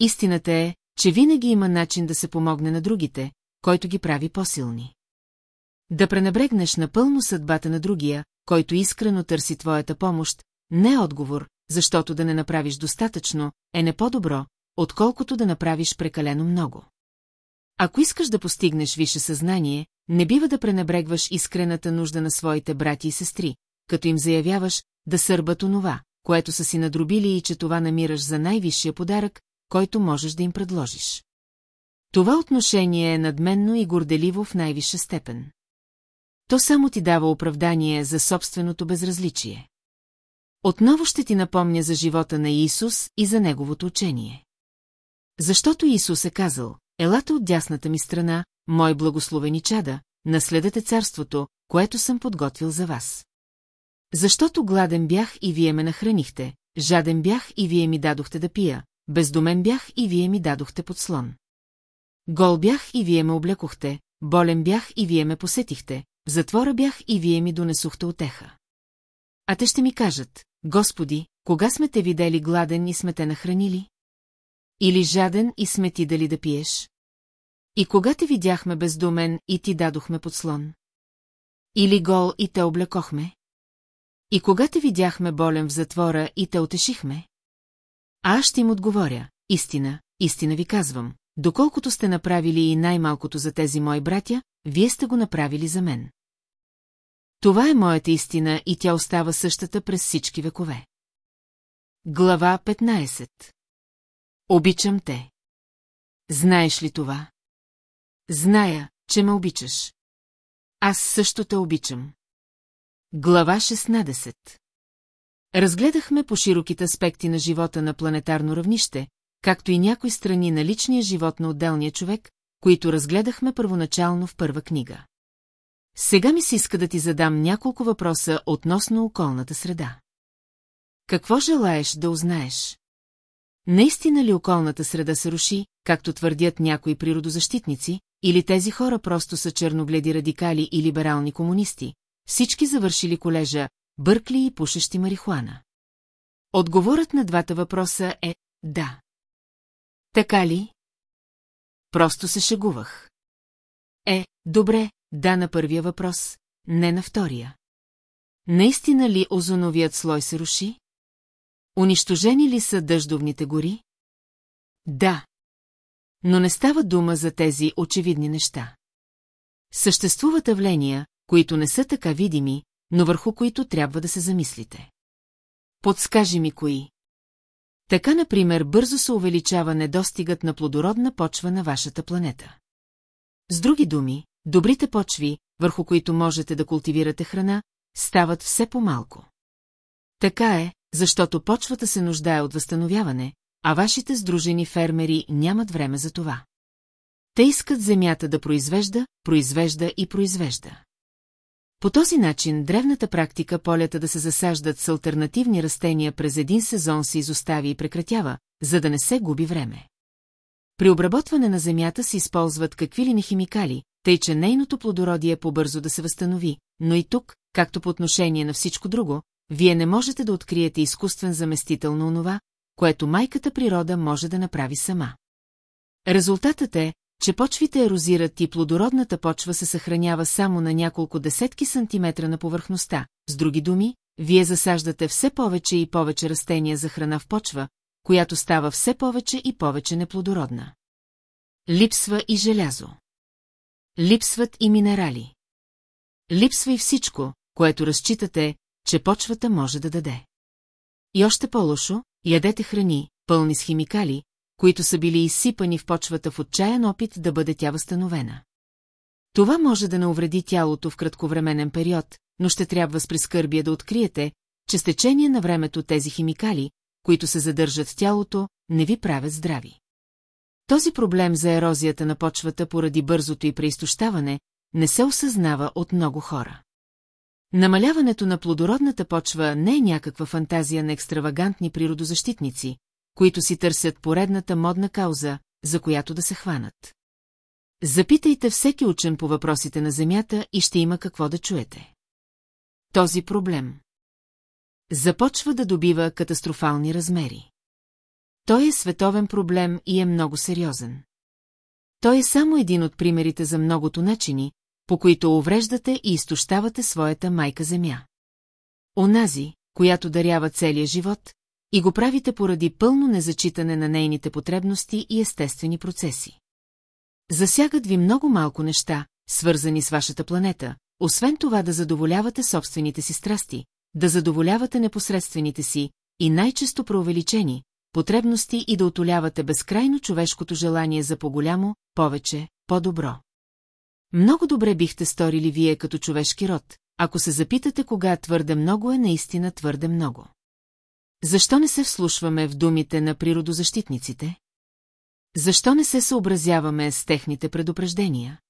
Истината е, че винаги има начин да се помогне на другите, който ги прави по-силни. Да пренебрегнеш напълно съдбата на другия, който искрено търси твоята помощ, не е отговор, защото да не направиш достатъчно, е не по-добро, отколкото да направиш прекалено много. Ако искаш да постигнеш висше съзнание, не бива да пренебрегваш искрената нужда на своите брати и сестри, като им заявяваш да сърбат онова, което са си надробили и че това намираш за най-висшия подарък, който можеш да им предложиш. Това отношение е надменно и горделиво в най-висша степен. То само ти дава оправдание за собственото безразличие. Отново ще ти напомня за живота на Исус и за неговото учение. Защото Исус е казал, елате от дясната ми страна, мой благословени чада, наследете царството, което съм подготвил за вас. Защото гладен бях и вие ме нахранихте, жаден бях и вие ми дадохте да пия, бездомен бях и вие ми дадохте подслон. Гол бях и вие ме облекохте, болен бях и вие ме посетихте, в затвора бях и вие ми донесохте отеха. А те ще ми кажат, Господи, кога сме те видели гладен и сме те нахранили? Или жаден и сме ти дали да пиеш? И кога те видяхме бездомен и ти дадохме подслон? Или гол и те облекохме? И кога те видяхме болен в затвора и те отешихме? А аз ще им отговоря, истина, истина ви казвам, доколкото сте направили и най-малкото за тези мои братя, вие сте го направили за мен. Това е моята истина и тя остава същата през всички векове. Глава 15 Обичам те. Знаеш ли това? Зная, че ме обичаш. Аз също те обичам. Глава 16 Разгледахме по широките аспекти на живота на планетарно равнище, както и някои страни на личния живот на отделния човек, които разгледахме първоначално в първа книга. Сега ми се иска да ти задам няколко въпроса относно околната среда. Какво желаеш да узнаеш? Наистина ли околната среда се руши, както твърдят някои природозащитници, или тези хора просто са черногледи радикали и либерални комунисти, всички завършили колежа, бъркли и пушещи марихуана? Отговорът на двата въпроса е «да». Така ли? Просто се шегувах. Е, добре, да на първия въпрос, не на втория. Наистина ли озоновият слой се руши? Унищожени ли са дъждовните гори? Да. Но не става дума за тези очевидни неща. Съществуват явления, които не са така видими, но върху които трябва да се замислите. Подскажи ми кои. Така, например, бързо се увеличава недостигът на плодородна почва на вашата планета. С други думи, добрите почви, върху които можете да култивирате храна, стават все по-малко. Така е, защото почвата се нуждае от възстановяване, а вашите сдружени фермери нямат време за това. Те искат земята да произвежда, произвежда и произвежда. По този начин древната практика полята да се засаждат с альтернативни растения през един сезон се изостави и прекратява, за да не се губи време. При обработване на земята се използват какви ли не химикали, тъй че нейното плодородие по-бързо да се възстанови, но и тук, както по отношение на всичко друго, вие не можете да откриете изкуствен заместител на онова, което майката природа може да направи сама. Резултатът е, че почвите ерозират и плодородната почва се съхранява само на няколко десетки сантиметра на повърхността. С други думи, вие засаждате все повече и повече растения за храна в почва, която става все повече и повече неплодородна. Липсва и желязо. Липсват и минерали. Липсва и всичко, което разчитате, че почвата може да даде. И още по-лошо, ядете храни, пълни с химикали, които са били изсипани в почвата в отчаян опит да бъде тя възстановена. Това може да не увреди тялото в кратковременен период, но ще трябва с прискърбие да откриете, че с течение на времето тези химикали, които се задържат в тялото, не ви правят здрави. Този проблем за ерозията на почвата поради бързото и преизтощаване не се осъзнава от много хора. Намаляването на плодородната почва не е някаква фантазия на екстравагантни природозащитници, които си търсят поредната модна кауза, за която да се хванат. Запитайте всеки учен по въпросите на Земята и ще има какво да чуете. Този проблем започва да добива катастрофални размери. Той е световен проблем и е много сериозен. Той е само един от примерите за многото начини, по които увреждате и изтощавате своята майка земя. Онази, която дарява целия живот, и го правите поради пълно незачитане на нейните потребности и естествени процеси. Засягат ви много малко неща, свързани с вашата планета, освен това да задоволявате собствените си страсти, да задоволявате непосредствените си и най-често преувеличени потребности и да отолявате безкрайно човешкото желание за по-голямо, повече, по-добро. Много добре бихте сторили вие като човешки род, ако се запитате кога твърде много е наистина твърде много. Защо не се вслушваме в думите на природозащитниците? Защо не се съобразяваме с техните предупреждения?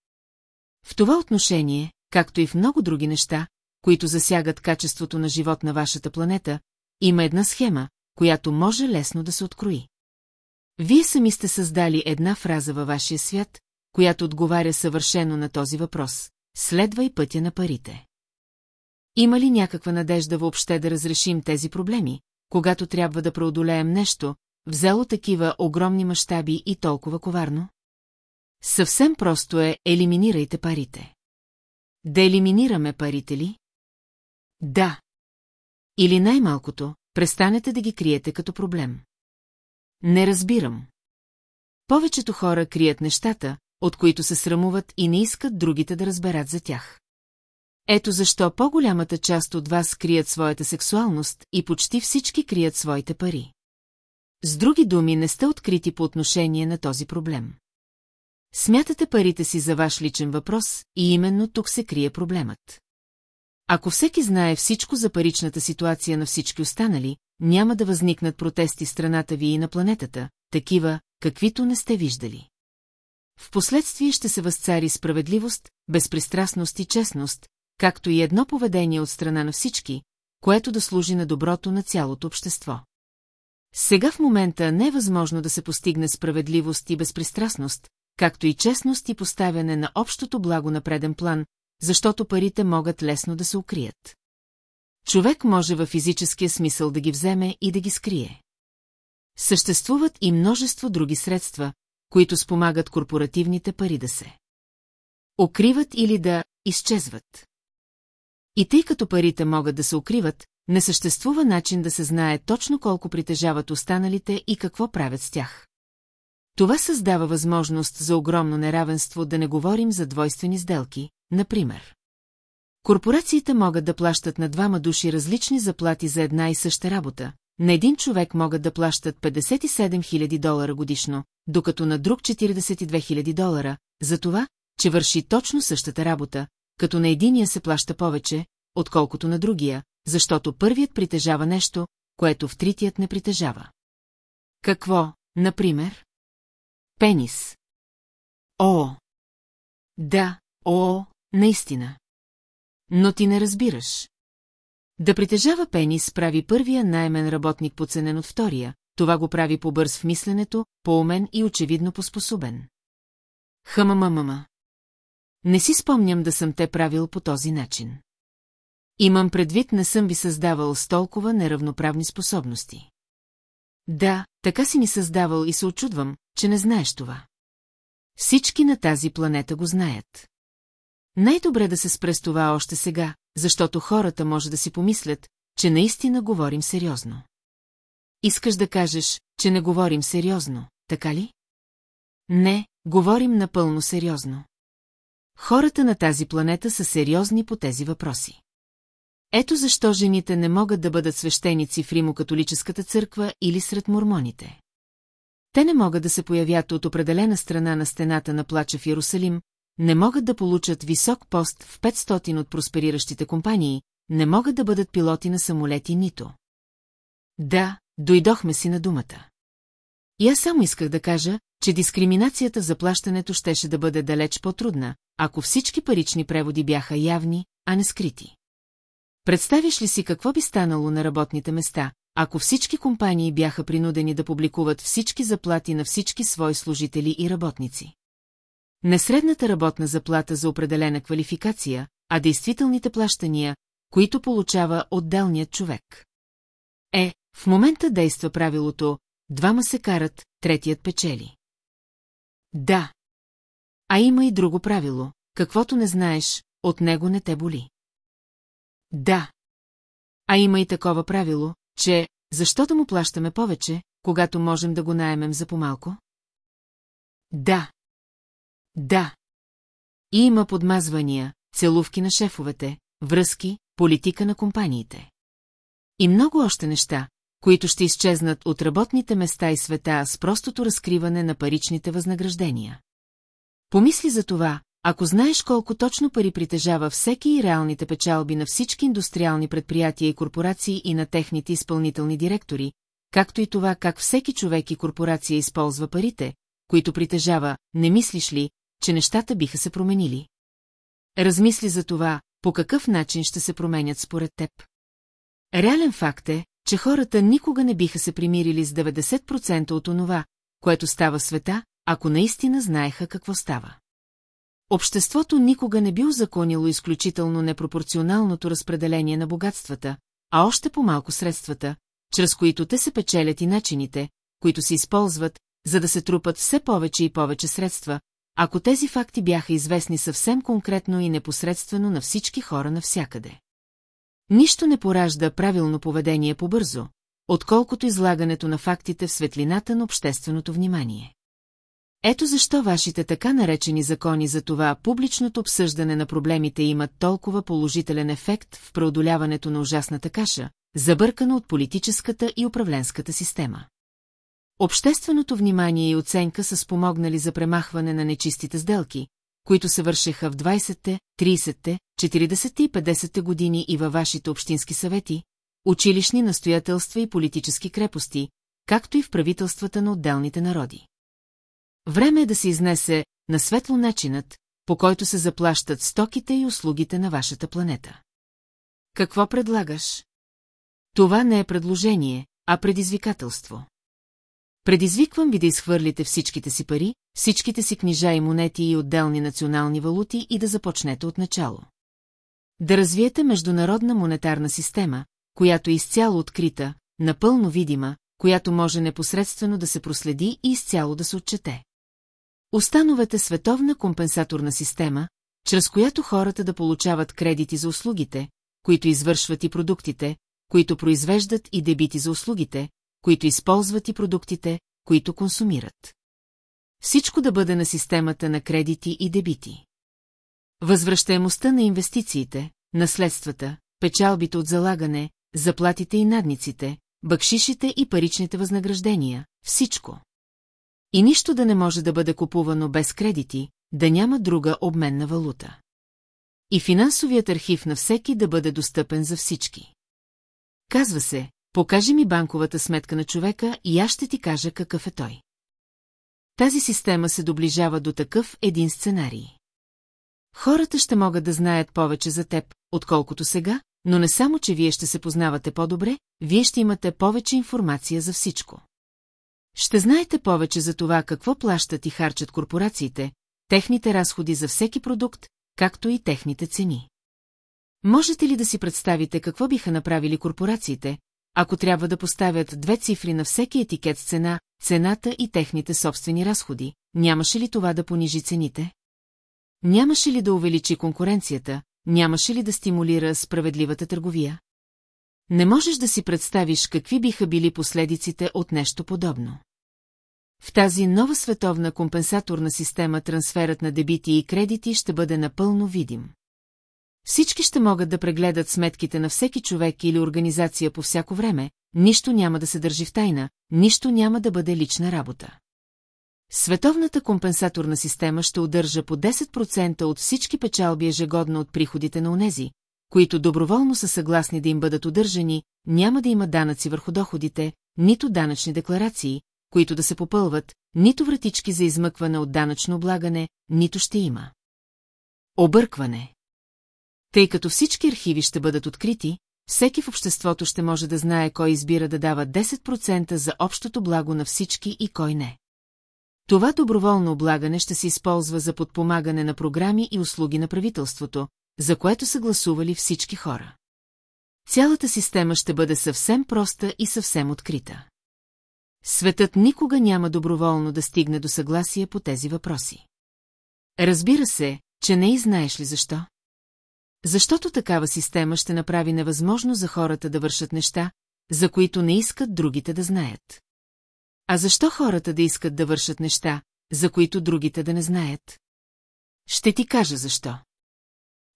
В това отношение, както и в много други неща, които засягат качеството на живот на вашата планета, има една схема, която може лесно да се открои. Вие сами сте създали една фраза във вашия свят, която отговаря съвършено на този въпрос. Следвай пътя на парите. Има ли някаква надежда въобще да разрешим тези проблеми, когато трябва да преодолеем нещо, взело такива огромни мащаби и толкова коварно? Съвсем просто е, елиминирайте парите. Да елиминираме парите ли? Да. Или най-малкото, престанете да ги криете като проблем. Не разбирам. Повечето хора крият нещата, от които се срамуват и не искат другите да разберат за тях. Ето защо по-голямата част от вас крият своята сексуалност и почти всички крият своите пари. С други думи, не сте открити по отношение на този проблем. Смятате парите си за ваш личен въпрос и именно тук се крие проблемът. Ако всеки знае всичко за паричната ситуация на всички останали, няма да възникнат протести страната ви и на планетата, такива, каквито не сте виждали. Впоследствие ще се възцари справедливост, безпристрастност и честност, както и едно поведение от страна на всички, което да служи на доброто на цялото общество. Сега в момента не е възможно да се постигне справедливост и безпристрастност, както и честност и поставяне на общото благо на преден план, защото парите могат лесно да се укрият. Човек може във физическия смисъл да ги вземе и да ги скрие. Съществуват и множество други средства, които спомагат корпоративните пари да се укриват или да изчезват. И тъй като парите могат да се укриват, не съществува начин да се знае точно колко притежават останалите и какво правят с тях. Това създава възможност за огромно неравенство да не говорим за двойствени сделки, например. Корпорациите могат да плащат на двама души различни заплати за една и съща работа. На един човек могат да плащат 57 000 долара годишно, докато на друг 42 000 долара, за това, че върши точно същата работа, като на единия се плаща повече, отколкото на другия, защото първият притежава нещо, което в тритият не притежава. Какво, например? Пенис. О! Да, о, наистина. Но ти не разбираш. Да притежава пенис прави първия наймен работник поценен от втория, това го прави по-бърз в мисленето, по-умен и очевидно поспособен. Хъмамамама. Не си спомням да съм те правил по този начин. Имам предвид, не съм ви създавал с толкова неравноправни способности. Да, така си ми създавал и се очудвам, че не знаеш това. Всички на тази планета го знаят. Най-добре да се спре с това още сега, защото хората може да си помислят, че наистина говорим сериозно. Искаш да кажеш, че не говорим сериозно, така ли? Не, говорим напълно сериозно. Хората на тази планета са сериозни по тези въпроси. Ето защо жените не могат да бъдат свещеници в Римо-католическата църква или сред мормоните. Те не могат да се появят от определена страна на стената на плача в Иерусалим, не могат да получат висок пост в 500 от проспериращите компании, не могат да бъдат пилоти на самолети нито. Да, дойдохме си на думата. И аз само исках да кажа, че дискриминацията в заплащането щеше да бъде далеч по-трудна, ако всички парични преводи бяха явни, а не скрити. Представяш ли си какво би станало на работните места, ако всички компании бяха принудени да публикуват всички заплати на всички свои служители и работници? Не средната работна заплата за определена квалификация, а действителните плащания, които получава отделният човек. Е, в момента действа правилото двама се карат, третият печели. Да. А има и друго правило. Каквото не знаеш, от него не те боли. Да. А има и такова правило, че, защо да му плащаме повече, когато можем да го наемем за помалко? Да. Да. И има подмазвания, целувки на шефовете, връзки, политика на компаниите. И много още неща, които ще изчезнат от работните места и света с простото разкриване на паричните възнаграждения. Помисли за това, ако знаеш колко точно пари притежава всеки и реалните печалби на всички индустриални предприятия и корпорации и на техните изпълнителни директори, както и това как всеки човек и корпорация използва парите, които притежава, не мислиш ли, че нещата биха се променили? Размисли за това, по какъв начин ще се променят според теб. Реален факт е, че хората никога не биха се примирили с 90% от онова, което става света, ако наистина знаеха какво става. Обществото никога не би узаконило изключително непропорционалното разпределение на богатствата, а още по-малко средствата, чрез които те се печелят и начините, които се използват, за да се трупат все повече и повече средства, ако тези факти бяха известни съвсем конкретно и непосредствено на всички хора навсякъде. Нищо не поражда правилно поведение побързо, отколкото излагането на фактите в светлината на общественото внимание. Ето защо вашите така наречени закони за това публичното обсъждане на проблемите имат толкова положителен ефект в преодоляването на ужасната каша, забъркана от политическата и управленската система. Общественото внимание и оценка са спомогнали за премахване на нечистите сделки, които се вършеха в 20-те, 30-те, 40-те и 50-те години и във вашите общински съвети, училищни настоятелства и политически крепости, както и в правителствата на отделните народи. Време е да се изнесе на светло начинът, по който се заплащат стоките и услугите на вашата планета. Какво предлагаш? Това не е предложение, а предизвикателство. Предизвиквам ви да изхвърлите всичките си пари, всичките си книжа и монети и отделни национални валути и да започнете от начало. Да развиете международна монетарна система, която е изцяло открита, напълно видима, която може непосредствено да се проследи и изцяло да се отчете. Установете световна компенсаторна система, чрез която хората да получават кредити за услугите, които извършват и продуктите, които произвеждат и дебити за услугите, които използват и продуктите, които консумират. Всичко да бъде на системата на кредити и дебити. Възвръщаемостта на инвестициите, наследствата, печалбите от залагане, заплатите и надниците, бъкшишите и паричните възнаграждения, всичко. И нищо да не може да бъде купувано без кредити, да няма друга обменна валута. И финансовият архив на всеки да бъде достъпен за всички. Казва се, покажи ми банковата сметка на човека и аз ще ти кажа какъв е той. Тази система се доближава до такъв един сценарий. Хората ще могат да знаят повече за теб, отколкото сега, но не само, че вие ще се познавате по-добре, вие ще имате повече информация за всичко. Ще знаете повече за това какво плащат и харчат корпорациите, техните разходи за всеки продукт, както и техните цени. Можете ли да си представите какво биха направили корпорациите, ако трябва да поставят две цифри на всеки етикет с цена, цената и техните собствени разходи, нямаше ли това да понижи цените? Нямаше ли да увеличи конкуренцията, нямаше ли да стимулира справедливата търговия? Не можеш да си представиш какви биха били последиците от нещо подобно. В тази нова световна компенсаторна система трансферът на дебити и кредити ще бъде напълно видим. Всички ще могат да прегледат сметките на всеки човек или организация по всяко време, нищо няма да се държи в тайна, нищо няма да бъде лична работа. Световната компенсаторна система ще удържа по 10% от всички печалби ежегодно от приходите на унези, които доброволно са съгласни да им бъдат удържани, няма да има данъци върху доходите, нито данъчни декларации, които да се попълват, нито вратички за измъкване от данъчно облагане, нито ще има. Объркване Тъй като всички архиви ще бъдат открити, всеки в обществото ще може да знае кой избира да дава 10% за общото благо на всички и кой не. Това доброволно облагане ще се използва за подпомагане на програми и услуги на правителството, за което са гласували всички хора. Цялата система ще бъде съвсем проста и съвсем открита. Светът никога няма доброволно да стигне до съгласие по тези въпроси. Разбира се, че не и знаеш ли защо? Защото такава система ще направи невъзможно за хората да вършат неща, за които не искат другите да знаят. А защо хората да искат да вършат неща, за които другите да не знаят? Ще ти кажа защо.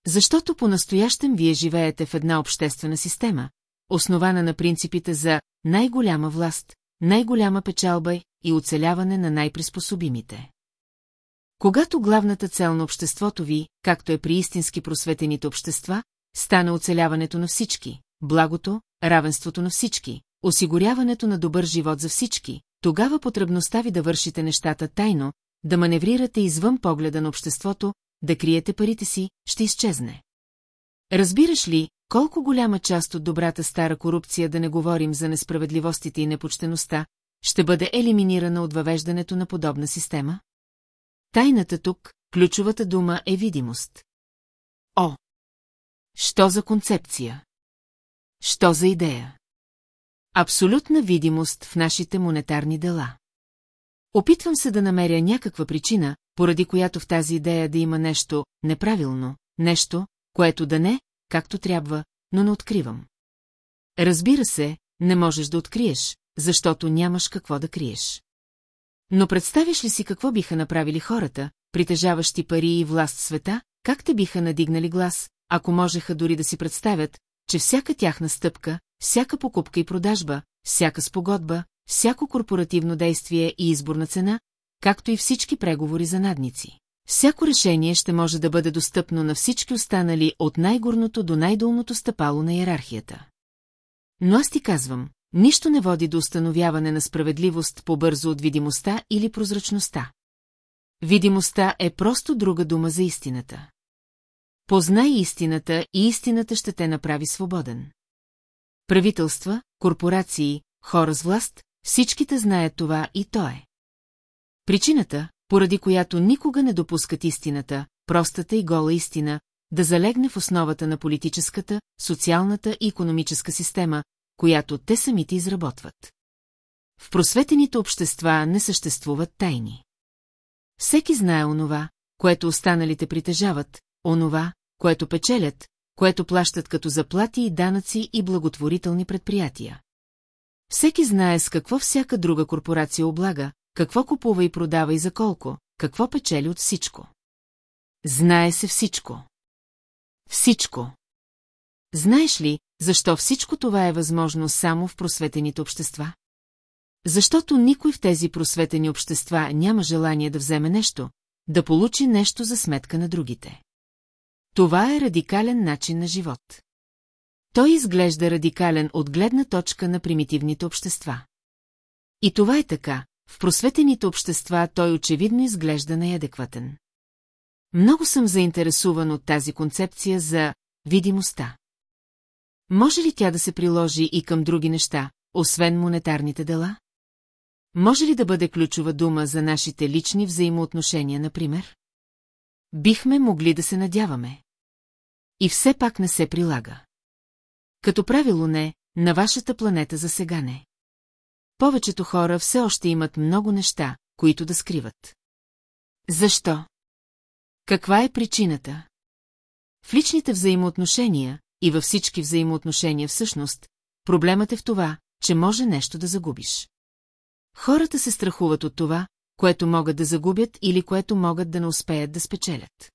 Защото по-настоящем вие живеете в една обществена система, основана на принципите за най-голяма власт, най-голяма печалба и оцеляване на най-приспособимите. Когато главната цел на обществото ви, както е при истински просветените общества, стане оцеляването на всички, благото, равенството на всички, осигуряването на добър живот за всички, тогава потребността ви да вършите нещата тайно, да маневрирате извън погледа на обществото, да криете парите си, ще изчезне. Разбираш ли, колко голяма част от добрата стара корупция, да не говорим за несправедливостите и непочтеността, ще бъде елиминирана от въвеждането на подобна система? Тайната тук, ключовата дума е видимост. О! Що за концепция? Що за идея? Абсолютна видимост в нашите монетарни дела. Опитвам се да намеря някаква причина, поради която в тази идея да има нещо неправилно, нещо, което да не, както трябва, но не откривам. Разбира се, не можеш да откриеш, защото нямаш какво да криеш. Но представиш ли си какво биха направили хората, притежаващи пари и власт в света, как те биха надигнали глас, ако можеха дори да си представят, че всяка тяхна стъпка, всяка покупка и продажба, всяка спогодба, всяко корпоративно действие и изборна цена, както и всички преговори за надници. Всяко решение ще може да бъде достъпно на всички останали от най-горното до най-долното стъпало на иерархията. Но аз ти казвам, нищо не води до установяване на справедливост по-бързо от видимостта или прозрачността. Видимостта е просто друга дума за истината. Познай истината и истината ще те направи свободен. Правителства, корпорации, хора с власт, всичките знаят това и то е. Причината, поради която никога не допускат истината, простата и гола истина, да залегне в основата на политическата, социалната и економическа система, която те самите изработват. В просветените общества не съществуват тайни. Всеки знае онова, което останалите притежават, онова, което печелят, което плащат като заплати и данъци и благотворителни предприятия. Всеки знае с какво всяка друга корпорация облага, какво купува и продава и за колко, какво печели от всичко. Знае се всичко. Всичко. Знаеш ли, защо всичко това е възможно само в просветените общества? Защото никой в тези просветени общества няма желание да вземе нещо, да получи нещо за сметка на другите. Това е радикален начин на живот. Той изглежда радикален от гледна точка на примитивните общества. И това е така, в просветените общества той очевидно изглежда неадекватен. Много съм заинтересуван от тази концепция за видимостта. Може ли тя да се приложи и към други неща, освен монетарните дела? Може ли да бъде ключова дума за нашите лични взаимоотношения, например? Бихме могли да се надяваме. И все пак не се прилага. Като правило не, на вашата планета за сега не. Повечето хора все още имат много неща, които да скриват. Защо? Каква е причината? В личните взаимоотношения и във всички взаимоотношения всъщност, проблемът е в това, че може нещо да загубиш. Хората се страхуват от това, което могат да загубят или което могат да не успеят да спечелят.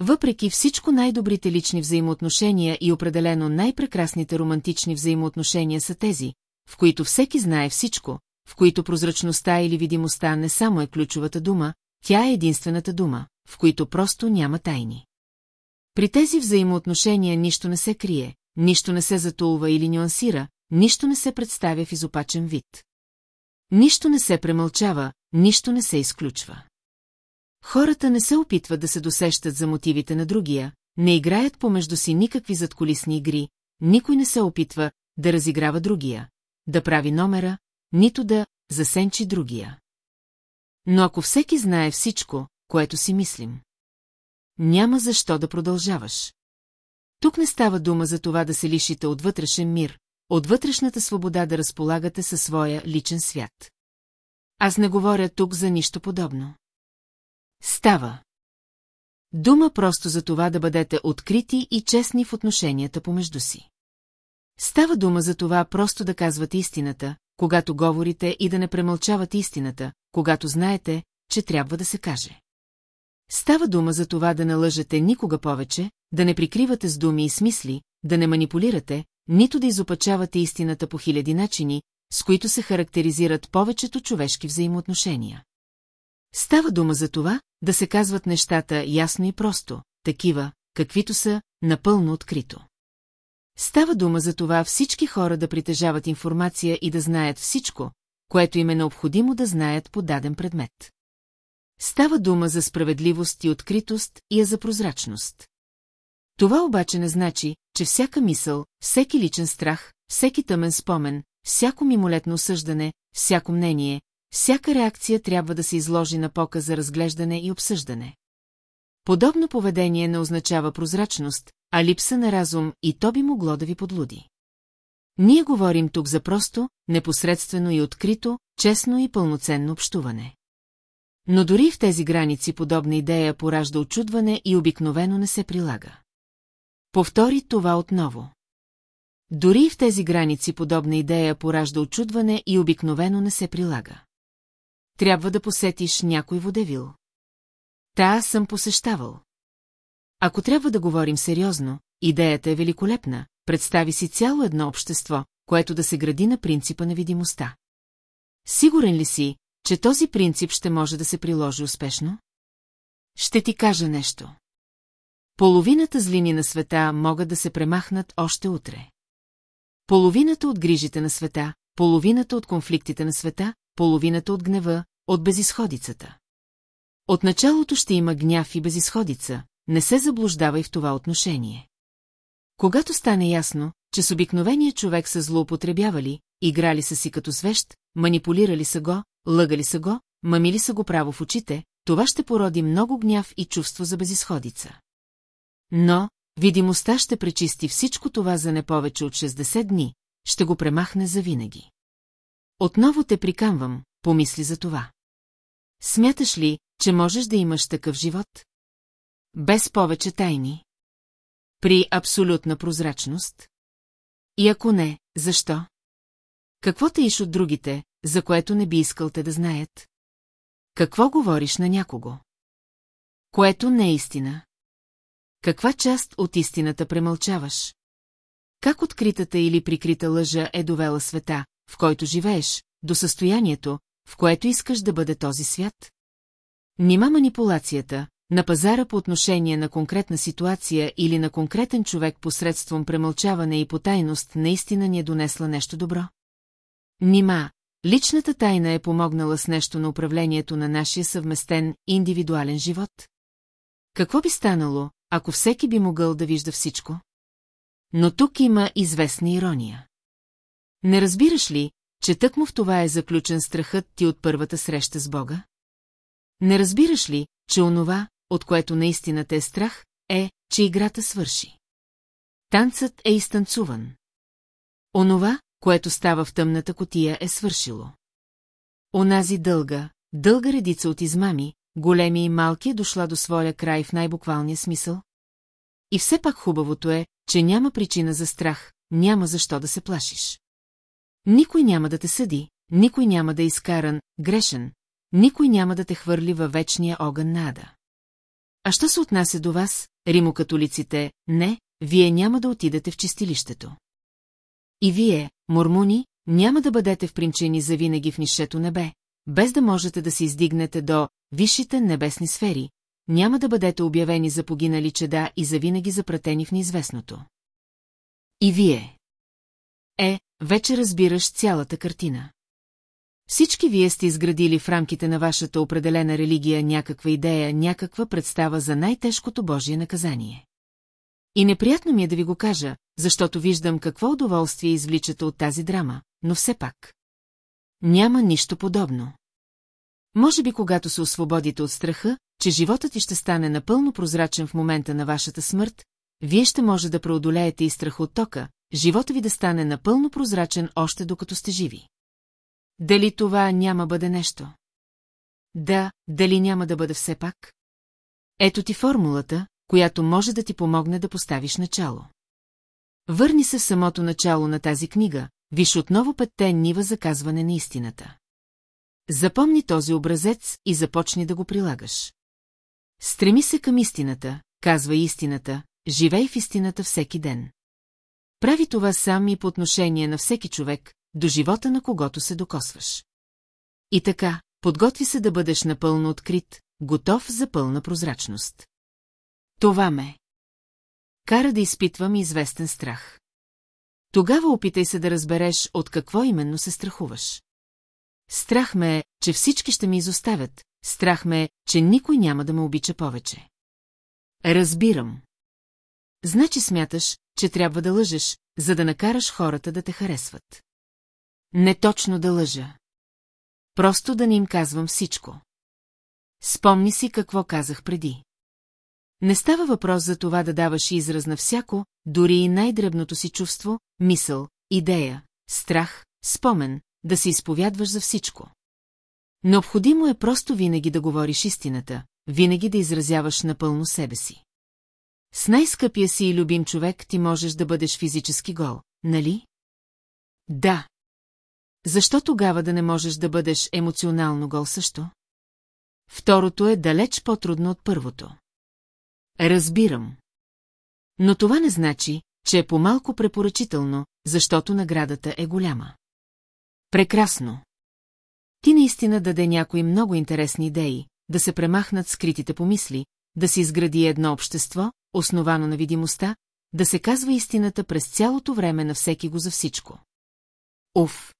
Въпреки всичко най-добрите лични взаимоотношения и определено най-прекрасните романтични взаимоотношения са тези, в които всеки знае всичко, в които прозрачността или видимостта не само е ключовата дума, тя е единствената дума, в които просто няма тайни. При тези взаимоотношения нищо не се крие, нищо не се затулва или нюансира, нищо не се представя в изопачен вид. Нищо не се премълчава, нищо не се изключва. Хората не се опитват да се досещат за мотивите на другия, не играят помежду си никакви задколисни игри, никой не се опитва да разиграва другия, да прави номера, нито да засенчи другия. Но ако всеки знае всичко, което си мислим, няма защо да продължаваш. Тук не става дума за това да се лишите от вътрешен мир, от вътрешната свобода да разполагате със своя личен свят. Аз не говоря тук за нищо подобно. Става. Дума просто за това да бъдете открити и честни в отношенията помежду си. Става дума за това просто да казвате истината, когато говорите и да не премълчавате истината, когато знаете, че трябва да се каже. Става дума за това да не лъжете никога повече, да не прикривате с думи и смисли, да не манипулирате, нито да изопачавате истината по хиляди начини, с които се характеризират повечето човешки взаимоотношения. Става дума за това, да се казват нещата ясно и просто, такива, каквито са, напълно открито. Става дума за това всички хора да притежават информация и да знаят всичко, което им е необходимо да знаят по даден предмет. Става дума за справедливост и откритост и за прозрачност. Това обаче не значи, че всяка мисъл, всеки личен страх, всеки тъмен спомен, всяко мимолетно осъждане, всяко мнение, всяка реакция трябва да се изложи на пока за разглеждане и обсъждане. Подобно поведение не означава прозрачност, а липса на разум и то би могло да ви подлуди. Ние говорим тук за просто, непосредствено и открито, честно и пълноценно общуване. Но дори в тези граници подобна идея поражда очудване и обикновено не се прилага. Повтори това отново. Дори в тези граници подобна идея поражда очудване и обикновено не се прилага. Трябва да посетиш някой водевил. Та аз съм посещавал. Ако трябва да говорим сериозно, идеята е великолепна, представи си цяло едно общество, което да се гради на принципа на видимостта. Сигурен ли си, че този принцип ще може да се приложи успешно? Ще ти кажа нещо. Половината злини на света могат да се премахнат още утре. Половината от грижите на света, половината от конфликтите на света, половината от гнева, от безисходицата. От началото ще има гняв и безисходица, не се заблуждавай в това отношение. Когато стане ясно, че с обикновения човек са злоупотребявали, играли са си като звещ, манипулирали са го, лъгали са го, мамили са го право в очите, това ще породи много гняв и чувство за безисходица. Но, видимостта ще пречисти всичко това за не повече от 60 дни, ще го премахне завинаги. Отново те прикамвам, помисли за това. Смяташ ли, че можеш да имаш такъв живот? Без повече тайни. При абсолютна прозрачност? И ако не, защо? Какво те иш от другите, за което не би искал те да знаят? Какво говориш на някого? Което не е истина. Каква част от истината премълчаваш? Как откритата или прикрита лъжа е довела света, в който живееш, до състоянието, в което искаш да бъде този свят? Нима манипулацията, на пазара по отношение на конкретна ситуация или на конкретен човек посредством премълчаване и потайност наистина ни е донесла нещо добро? Нима, личната тайна е помогнала с нещо на управлението на нашия съвместен индивидуален живот? Какво би станало, ако всеки би могъл да вижда всичко? Но тук има известна ирония. Не разбираш ли, че тъкмо в това е заключен страхът ти от първата среща с Бога? Не разбираш ли, че онова, от което наистина те е страх, е, че играта свърши? Танцът е изтанцуван. Онова, което става в тъмната котия, е свършило. Онази дълга, дълга редица от измами, големи и малки е дошла до своя край в най-буквалния смисъл? И все пак хубавото е, че няма причина за страх, няма защо да се плашиш. Никой няма да те съди, никой няма да е изкаран, грешен, никой няма да те хвърли във вечния огън на ада. А що се отнася до вас, римокатолиците, не, вие няма да отидете в чистилището. И вие, мормуни, няма да бъдете впринчени завинаги в нишето небе, без да можете да се издигнете до висшите небесни сфери, няма да бъдете обявени за погинали чеда и завинаги запратени в неизвестното. И вие. Е, вече разбираш цялата картина. Всички вие сте изградили в рамките на вашата определена религия някаква идея, някаква представа за най-тежкото Божие наказание. И неприятно ми е да ви го кажа, защото виждам какво удоволствие извличате от тази драма, но все пак. Няма нищо подобно. Може би когато се освободите от страха, че животът ти ще стане напълно прозрачен в момента на вашата смърт, вие ще може да преодолеете и страх от тока, живота ви да стане напълно прозрачен още докато сте живи. Дали това няма бъде нещо? Да, дали няма да бъде все пак? Ето ти формулата, която може да ти помогне да поставиш начало. Върни се в самото начало на тази книга, виж отново петте нива за казване на истината. Запомни този образец и започни да го прилагаш. Стреми се към истината, казва истината, живей в истината всеки ден. Прави това сам и по отношение на всеки човек, до живота на когото се докосваш. И така, подготви се да бъдеш напълно открит, готов за пълна прозрачност. Това ме. Кара да изпитвам известен страх. Тогава опитай се да разбереш от какво именно се страхуваш. Страх ме е, че всички ще ми изоставят, страх ме е, че никой няма да ме обича повече. Разбирам. Значи смяташ, че трябва да лъжеш, за да накараш хората да те харесват. Не точно да лъжа. Просто да не им казвам всичко. Спомни си какво казах преди. Не става въпрос за това да даваш израз на всяко, дори и най-дребното си чувство, мисъл, идея, страх, спомен, да се изповядваш за всичко. Необходимо е просто винаги да говориш истината, винаги да изразяваш напълно себе си. С най-скъпия си и любим човек ти можеш да бъдеш физически гол, нали? Да. Защо тогава да не можеш да бъдеш емоционално гол също? Второто е далеч по-трудно от първото. Разбирам. Но това не значи, че е по-малко препоръчително, защото наградата е голяма. Прекрасно. Ти наистина даде някои много интересни идеи, да се премахнат скритите помисли, да се изгради едно общество, основано на видимостта, да се казва истината през цялото време на всеки го за всичко. Уф!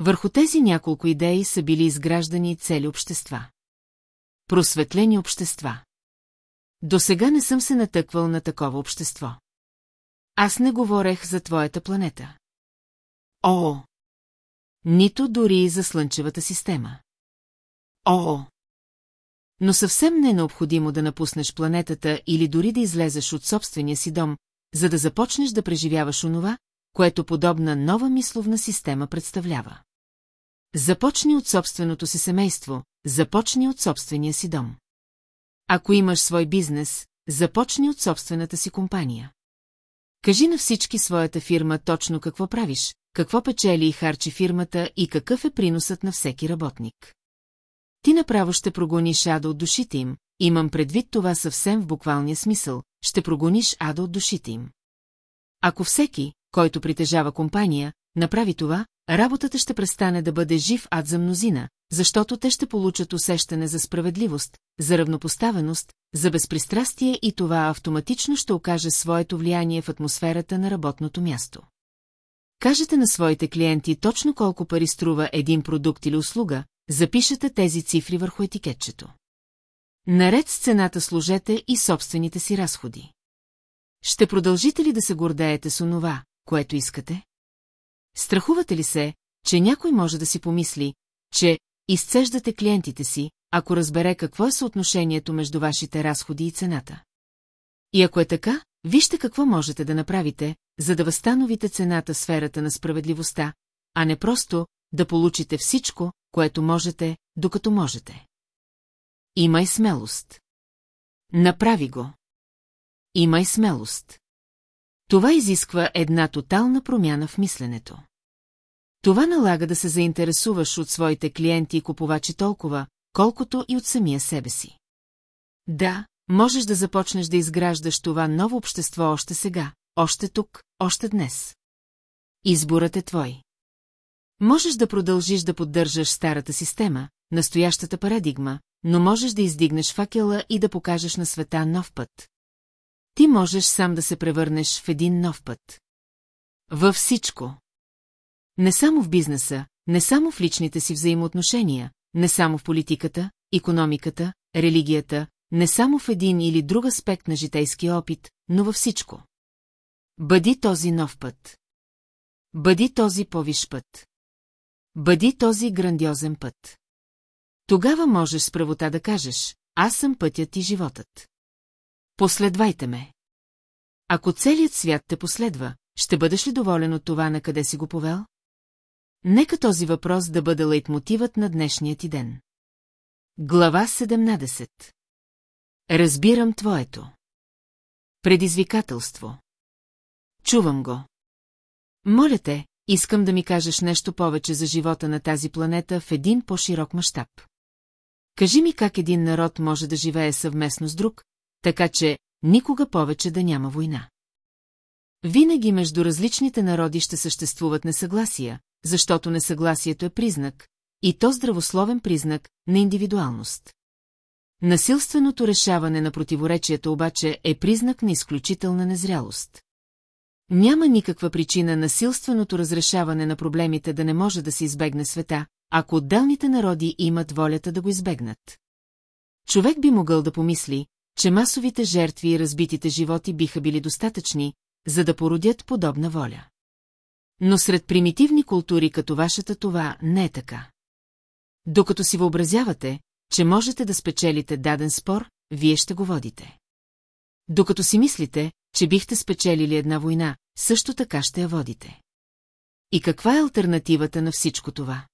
Върху тези няколко идеи са били изграждани цели общества. Просветлени общества. До сега не съм се натъквал на такова общество. Аз не говорех за твоята планета. О! Нито дори и за Слънчевата система. О! Но съвсем не е необходимо да напуснеш планетата или дори да излезеш от собствения си дом, за да започнеш да преживяваш онова, което подобна нова мисловна система представлява. Започни от собственото си семейство, започни от собствения си дом. Ако имаш свой бизнес, започни от собствената си компания. Кажи на всички своята фирма точно какво правиш, какво печели и харчи фирмата и какъв е приносът на всеки работник. Ти направо ще прогониш ада от душите им, имам предвид това съвсем в буквалния смисъл, ще прогониш ада от душите им. Ако всеки, който притежава компания, направи това, работата ще престане да бъде жив ад за мнозина, защото те ще получат усещане за справедливост, за равнопоставеност, за безпристрастие и това автоматично ще окаже своето влияние в атмосферата на работното място. Кажете на своите клиенти точно колко пари струва един продукт или услуга, запишете тези цифри върху етикетчето. Наред с цената служете и собствените си разходи. Ще продължите ли да се гордеете с онова, което искате? Страхувате ли се, че някой може да си помисли, че изцеждате клиентите си, ако разбере какво е съотношението между вашите разходи и цената? И ако е така, вижте какво можете да направите, за да възстановите цената сферата на справедливостта, а не просто да получите всичко, което можете, докато можете. Имай смелост. Направи го. Имай смелост. Това изисква една тотална промяна в мисленето. Това налага да се заинтересуваш от своите клиенти и купувачи толкова, колкото и от самия себе си. Да, можеш да започнеш да изграждаш това ново общество още сега, още тук, още днес. Изборът е твой. Можеш да продължиш да поддържаш старата система, настоящата парадигма, но можеш да издигнеш факела и да покажеш на света нов път. Ти можеш сам да се превърнеш в един нов път. Във всичко. Не само в бизнеса, не само в личните си взаимоотношения, не само в политиката, економиката, религията, не само в един или друг аспект на житейския опит, но във всичко. Бъди този нов път. Бъди този повиш път. Бъди този грандиозен път. Тогава можеш с правота да кажеш, аз съм пътят и животът. Последвайте ме. Ако целият свят те последва, ще бъдеш ли доволен от това, на къде си го повел? Нека този въпрос да бъде лейтмотивът на днешния ти ден. Глава 17 Разбирам твоето. Предизвикателство. Чувам го. Моля те, искам да ми кажеш нещо повече за живота на тази планета в един по-широк мащаб. Кажи ми как един народ може да живее съвместно с друг, така че никога повече да няма война. Винаги между различните народи ще съществуват несъгласия, защото несъгласието е признак, и то здравословен признак на индивидуалност. Насилственото решаване на противоречията обаче е признак на изключителна незрялост. Няма никаква причина насилственото разрешаване на проблемите да не може да се избегне света, ако отделните народи имат волята да го избегнат. Човек би могъл да помисли, че масовите жертви и разбитите животи биха били достатъчни, за да породят подобна воля. Но сред примитивни култури като вашата това не е така. Докато си въобразявате, че можете да спечелите даден спор, вие ще го водите. Докато си мислите, че бихте спечелили една война, също така ще я водите. И каква е альтернативата на всичко това?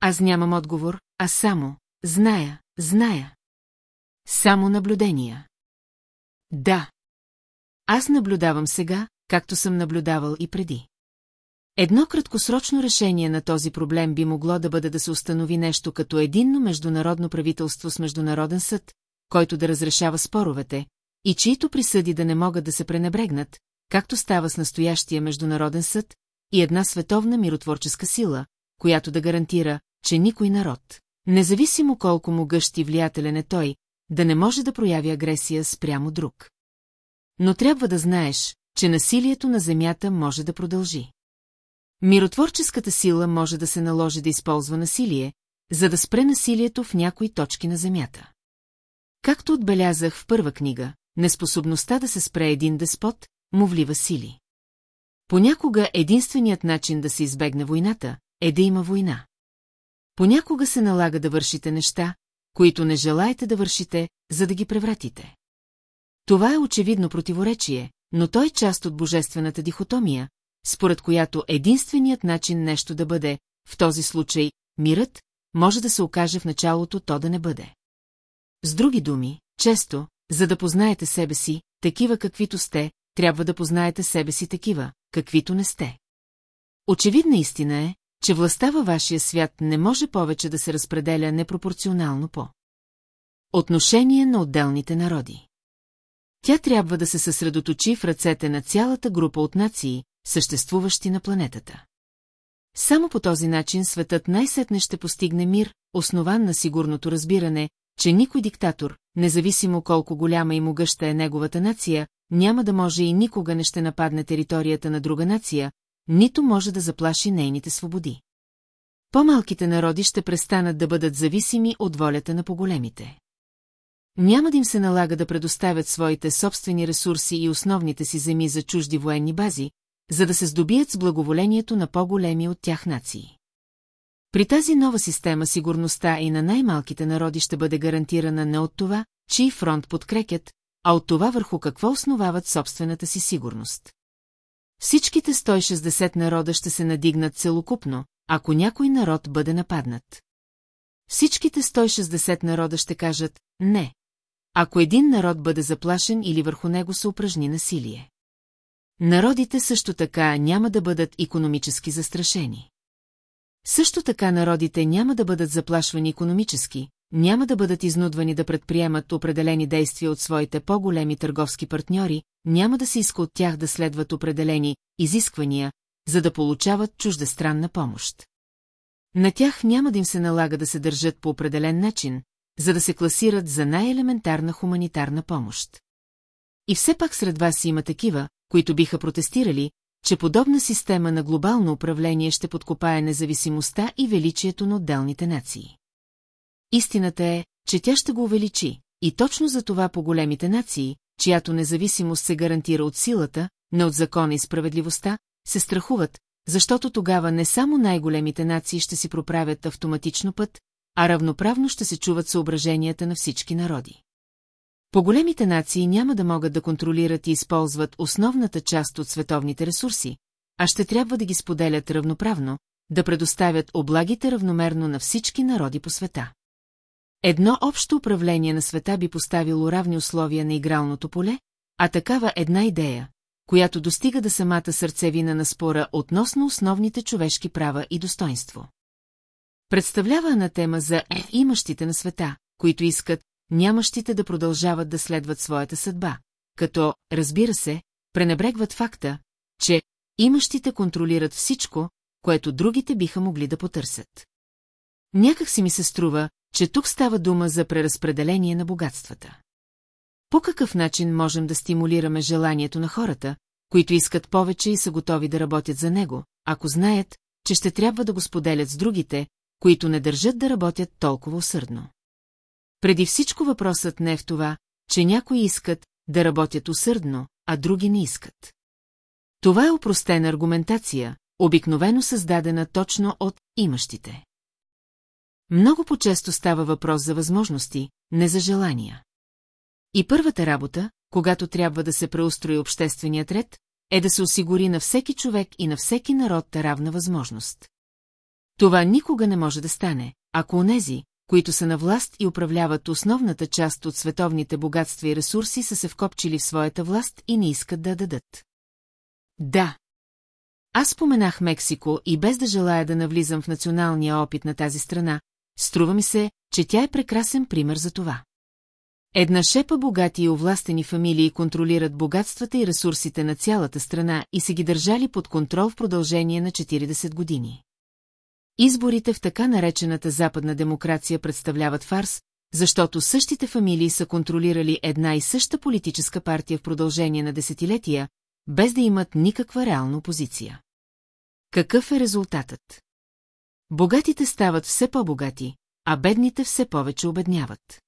Аз нямам отговор, а само, зная, зная. Само наблюдения. Да. Аз наблюдавам сега, както съм наблюдавал и преди. Едно краткосрочно решение на този проблем би могло да бъде да се установи нещо като единно международно правителство с международен съд, който да разрешава споровете, и чието присъди да не могат да се пренебрегнат, както става с настоящия международен съд, и една световна миротворческа сила, която да гарантира, че никой народ, независимо колко му гъщ и влиятелен е той, да не може да прояви агресия спрямо друг. Но трябва да знаеш, че насилието на земята може да продължи. Миротворческата сила може да се наложи да използва насилие, за да спре насилието в някои точки на земята. Както отбелязах в първа книга, неспособността да се спре един деспот, му влива сили. Понякога единственият начин да се избегне войната е да има война. Понякога се налага да вършите неща, които не желаете да вършите, за да ги превратите. Това е очевидно противоречие, но той е част от божествената дихотомия, според която единственият начин нещо да бъде, в този случай, мирът, може да се окаже в началото то да не бъде. С други думи, често, за да познаете себе си, такива каквито сте, трябва да познаете себе си такива, каквито не сте. Очевидна истина е, че властта във вашия свят не може повече да се разпределя непропорционално по отношение на отделните народи. Тя трябва да се съсредоточи в ръцете на цялата група от нации, съществуващи на планетата. Само по този начин светът най-сетне ще постигне мир, основан на сигурното разбиране, че никой диктатор, независимо колко голяма и могъща е неговата нация, няма да може и никога не ще нападне територията на друга нация, нито може да заплаши нейните свободи. По-малките народи ще престанат да бъдат зависими от волята на поголемите. Няма да им се налага да предоставят своите собствени ресурси и основните си земи за чужди военни бази, за да се здобият с благоволението на по-големи от тях нации. При тази нова система сигурността и на най-малките народи ще бъде гарантирана не от това, чий фронт подкрекят, а от това върху какво основават собствената си сигурност. Всичките 160 народа ще се надигнат целокупно, ако някой народ бъде нападнат. Всичките 160 народа ще кажат «не», ако един народ бъде заплашен или върху него се упражни насилие. Народите също така няма да бъдат економически застрашени. Също така народите няма да бъдат заплашвани економически, няма да бъдат изнудвани да предприемат определени действия от своите по-големи търговски партньори, няма да се иска от тях да следват определени изисквания, за да получават чуждестранна помощ. На тях няма да им се налага да се държат по определен начин, за да се класират за най-елементарна хуманитарна помощ. И все пак сред вас има такива, които биха протестирали, че подобна система на глобално управление ще подкопае независимостта и величието на отделните нации. Истината е, че тя ще го увеличи, и точно за това по големите нации, чиято независимост се гарантира от силата, не от закона и справедливостта, се страхуват, защото тогава не само най-големите нации ще си проправят автоматично път, а равноправно ще се чуват съображенията на всички народи. По-големите нации няма да могат да контролират и използват основната част от световните ресурси, а ще трябва да ги споделят равноправно, да предоставят облагите равномерно на всички народи по света. Едно общо управление на света би поставило равни условия на игралното поле, а такава една идея, която достига да самата сърцевина на спора относно основните човешки права и достоинство. Представлява на тема за имащите на света, които искат нямащите да продължават да следват своята съдба, като, разбира се, пренебрегват факта, че имащите контролират всичко, което другите биха могли да потърсят. Някак си ми се струва, че тук става дума за преразпределение на богатствата. По какъв начин можем да стимулираме желанието на хората, които искат повече и са готови да работят за него, ако знаят, че ще трябва да го споделят с другите, които не държат да работят толкова усърдно. Преди всичко въпросът не е в това, че някои искат да работят усърдно, а други не искат. Това е упростена аргументация, обикновено създадена точно от имащите. Много по-често става въпрос за възможности, не за желания. И първата работа, когато трябва да се преустрои общественият ред, е да се осигури на всеки човек и на всеки народ равна възможност. Това никога не може да стане, ако онези, които са на власт и управляват основната част от световните богатства и ресурси, са се вкопчили в своята власт и не искат да дадат. Да. Аз споменах Мексико и без да желая да навлизам в националния опит на тази страна, струва ми се, че тя е прекрасен пример за това. Една шепа богати и овластени фамилии контролират богатствата и ресурсите на цялата страна и се ги държали под контрол в продължение на 40 години. Изборите в така наречената западна демокрация представляват фарс, защото същите фамилии са контролирали една и съща политическа партия в продължение на десетилетия, без да имат никаква реална опозиция. Какъв е резултатът? Богатите стават все по-богати, а бедните все повече обедняват.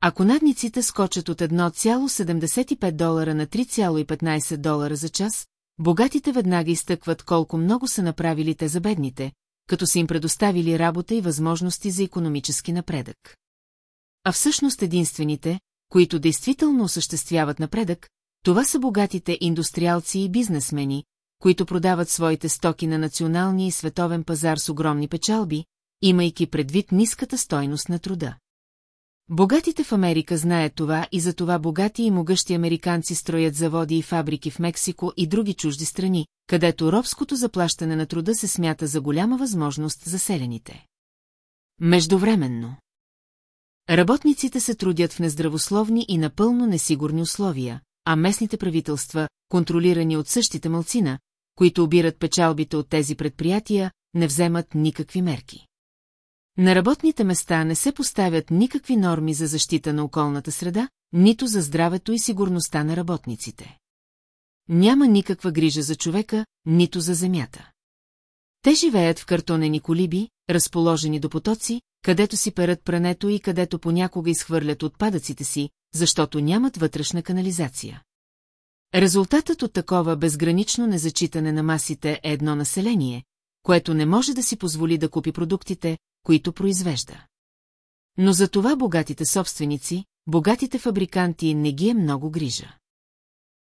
Ако надниците скочат от 1,75 долара на 3,15 долара за час, богатите веднага изтъкват колко много са направили те за бедните, като са им предоставили работа и възможности за економически напредък. А всъщност единствените, които действително осъществяват напредък, това са богатите индустриалци и бизнесмени, които продават своите стоки на националния и световен пазар с огромни печалби, имайки предвид ниската стойност на труда. Богатите в Америка знаят това и за това богати и могъщи американци строят заводи и фабрики в Мексико и други чужди страни, където робското заплащане на труда се смята за голяма възможност за селените. Междувременно. Работниците се трудят в нездравословни и напълно несигурни условия, а местните правителства, контролирани от същите мълцина, които обират печалбите от тези предприятия, не вземат никакви мерки. На работните места не се поставят никакви норми за защита на околната среда, нито за здравето и сигурността на работниците. Няма никаква грижа за човека, нито за земята. Те живеят в картонени колиби, разположени до потоци, където си перат прането и където понякога изхвърлят отпадъците си, защото нямат вътрешна канализация. Резултатът от такова безгранично незачитане на масите е едно население, което не може да си позволи да купи продуктите, които произвежда. Но за това богатите собственици, богатите фабриканти не ги е много грижа.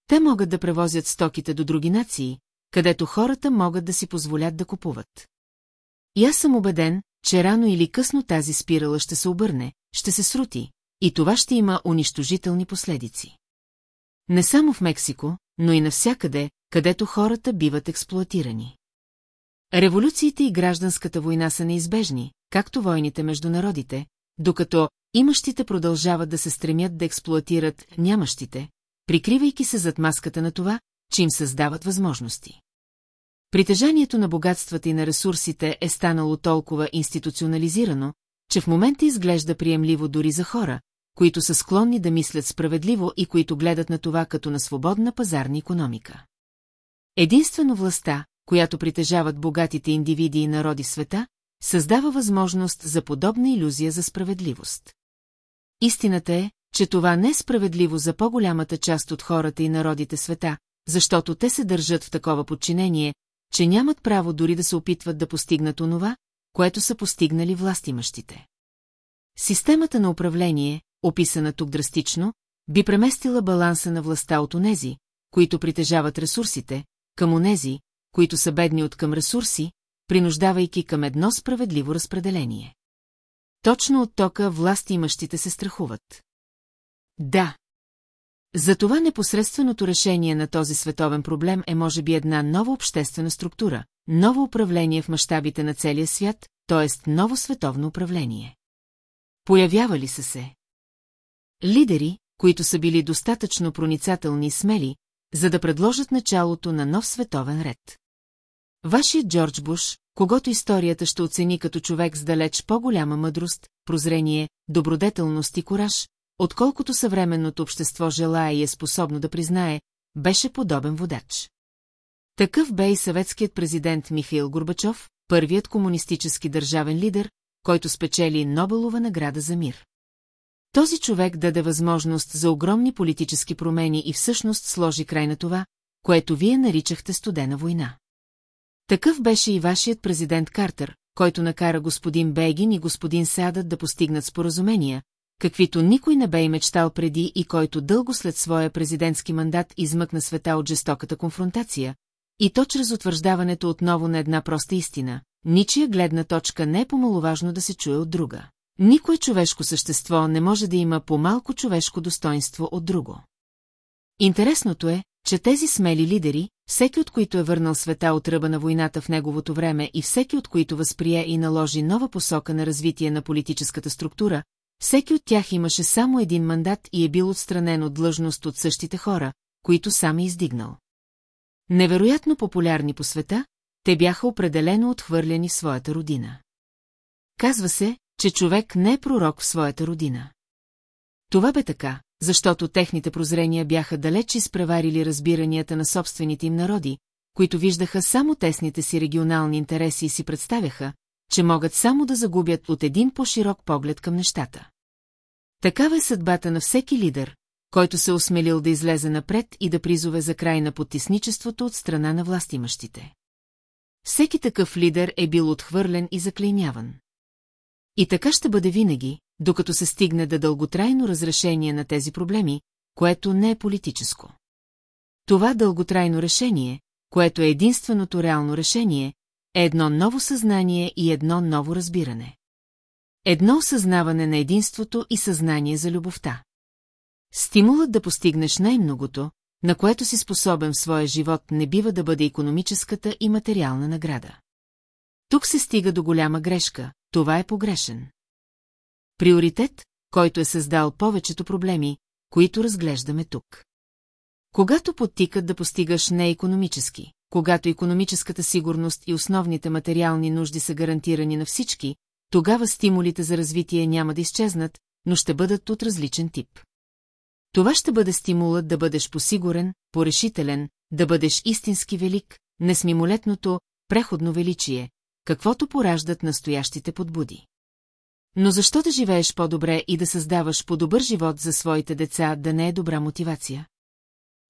Те могат да превозят стоките до други нации, където хората могат да си позволят да купуват. И аз съм убеден, че рано или късно тази спирала ще се обърне, ще се срути, и това ще има унищожителни последици. Не само в Мексико, но и навсякъде, където хората биват експлуатирани. Революциите и гражданската война са неизбежни, както войните между народите, докато имащите продължават да се стремят да експлуатират нямащите, прикривайки се зад маската на това, че им създават възможности. Притежанието на богатствата и на ресурсите е станало толкова институционализирано, че в момента изглежда приемливо дори за хора, които са склонни да мислят справедливо и които гледат на това като на свободна пазарна економика. Единствено властта, която притежават богатите индивиди и народи света, създава възможност за подобна иллюзия за справедливост. Истината е, че това не е справедливо за по-голямата част от хората и народите света, защото те се държат в такова подчинение, че нямат право дори да се опитват да постигнат онова, което са постигнали властимащите. Системата на управление, описана тук драстично, би преместила баланса на властта от онези, които притежават ресурсите, към онези, които са бедни от към ресурси, принуждавайки към едно справедливо разпределение. Точно от тока власти имащите се страхуват. Да. Затова непосредственото решение на този световен проблем е може би една нова обществена структура, ново управление в мащабите на целия свят, т.е. ново световно управление. Появявали са се лидери, които са били достатъчно проницателни и смели, за да предложат началото на нов световен ред. Вашият Джордж Буш, когато историята ще оцени като човек с далеч по-голяма мъдрост, прозрение, добродетелност и кораж, отколкото съвременното общество желая и е способно да признае, беше подобен водач. Такъв бе и съветският президент Михаил Горбачов, първият комунистически държавен лидер, който спечели Нобелова награда за мир. Този човек даде възможност за огромни политически промени и всъщност сложи край на това, което вие наричахте студена война. Такъв беше и вашият президент Картер, който накара господин Бегин и господин Садът да постигнат споразумения, каквито никой не бе и мечтал преди и който дълго след своя президентски мандат измъкна света от жестоката конфронтация, и то чрез утвърждаването отново на една проста истина, ничия гледна точка не е по-маловажно да се чуе от друга. Никое човешко същество не може да има по-малко човешко достоинство от друго. Интересното е, че тези смели лидери, всеки от които е върнал света от ръба на войната в неговото време и всеки от които възприе и наложи нова посока на развитие на политическата структура, всеки от тях имаше само един мандат и е бил отстранен от длъжност от същите хора, които сам е издигнал. Невероятно популярни по света, те бяха определено отхвърлени в своята родина. Казва се, че човек не е пророк в своята родина. Това бе така, защото техните прозрения бяха далеч изпреварили разбиранията на собствените им народи, които виждаха само тесните си регионални интереси и си представяха, че могат само да загубят от един по-широк поглед към нещата. Такава е съдбата на всеки лидер, който се осмелил да излезе напред и да призове за край на потисничеството от страна на властимащите. Всеки такъв лидер е бил отхвърлен и заклеймяван. И така ще бъде винаги, докато се стигне да дълготрайно разрешение на тези проблеми, което не е политическо. Това дълготрайно решение, което е единственото реално решение, е едно ново съзнание и едно ново разбиране. Едно осъзнаване на единството и съзнание за любовта. Стимулът да постигнеш най-многото, на което си способен в своя живот не бива да бъде економическата и материална награда. Тук се стига до голяма грешка, това е погрешен. Приоритет, който е създал повечето проблеми, които разглеждаме тук. Когато подтикат да постигаш не економически, когато економическата сигурност и основните материални нужди са гарантирани на всички, тогава стимулите за развитие няма да изчезнат, но ще бъдат от различен тип. Това ще бъде стимулът да бъдеш посигурен, порешителен, да бъдеш истински велик, несмимолетното, преходно величие, каквото пораждат настоящите подбуди. Но защо да живееш по-добре и да създаваш по-добър живот за своите деца да не е добра мотивация?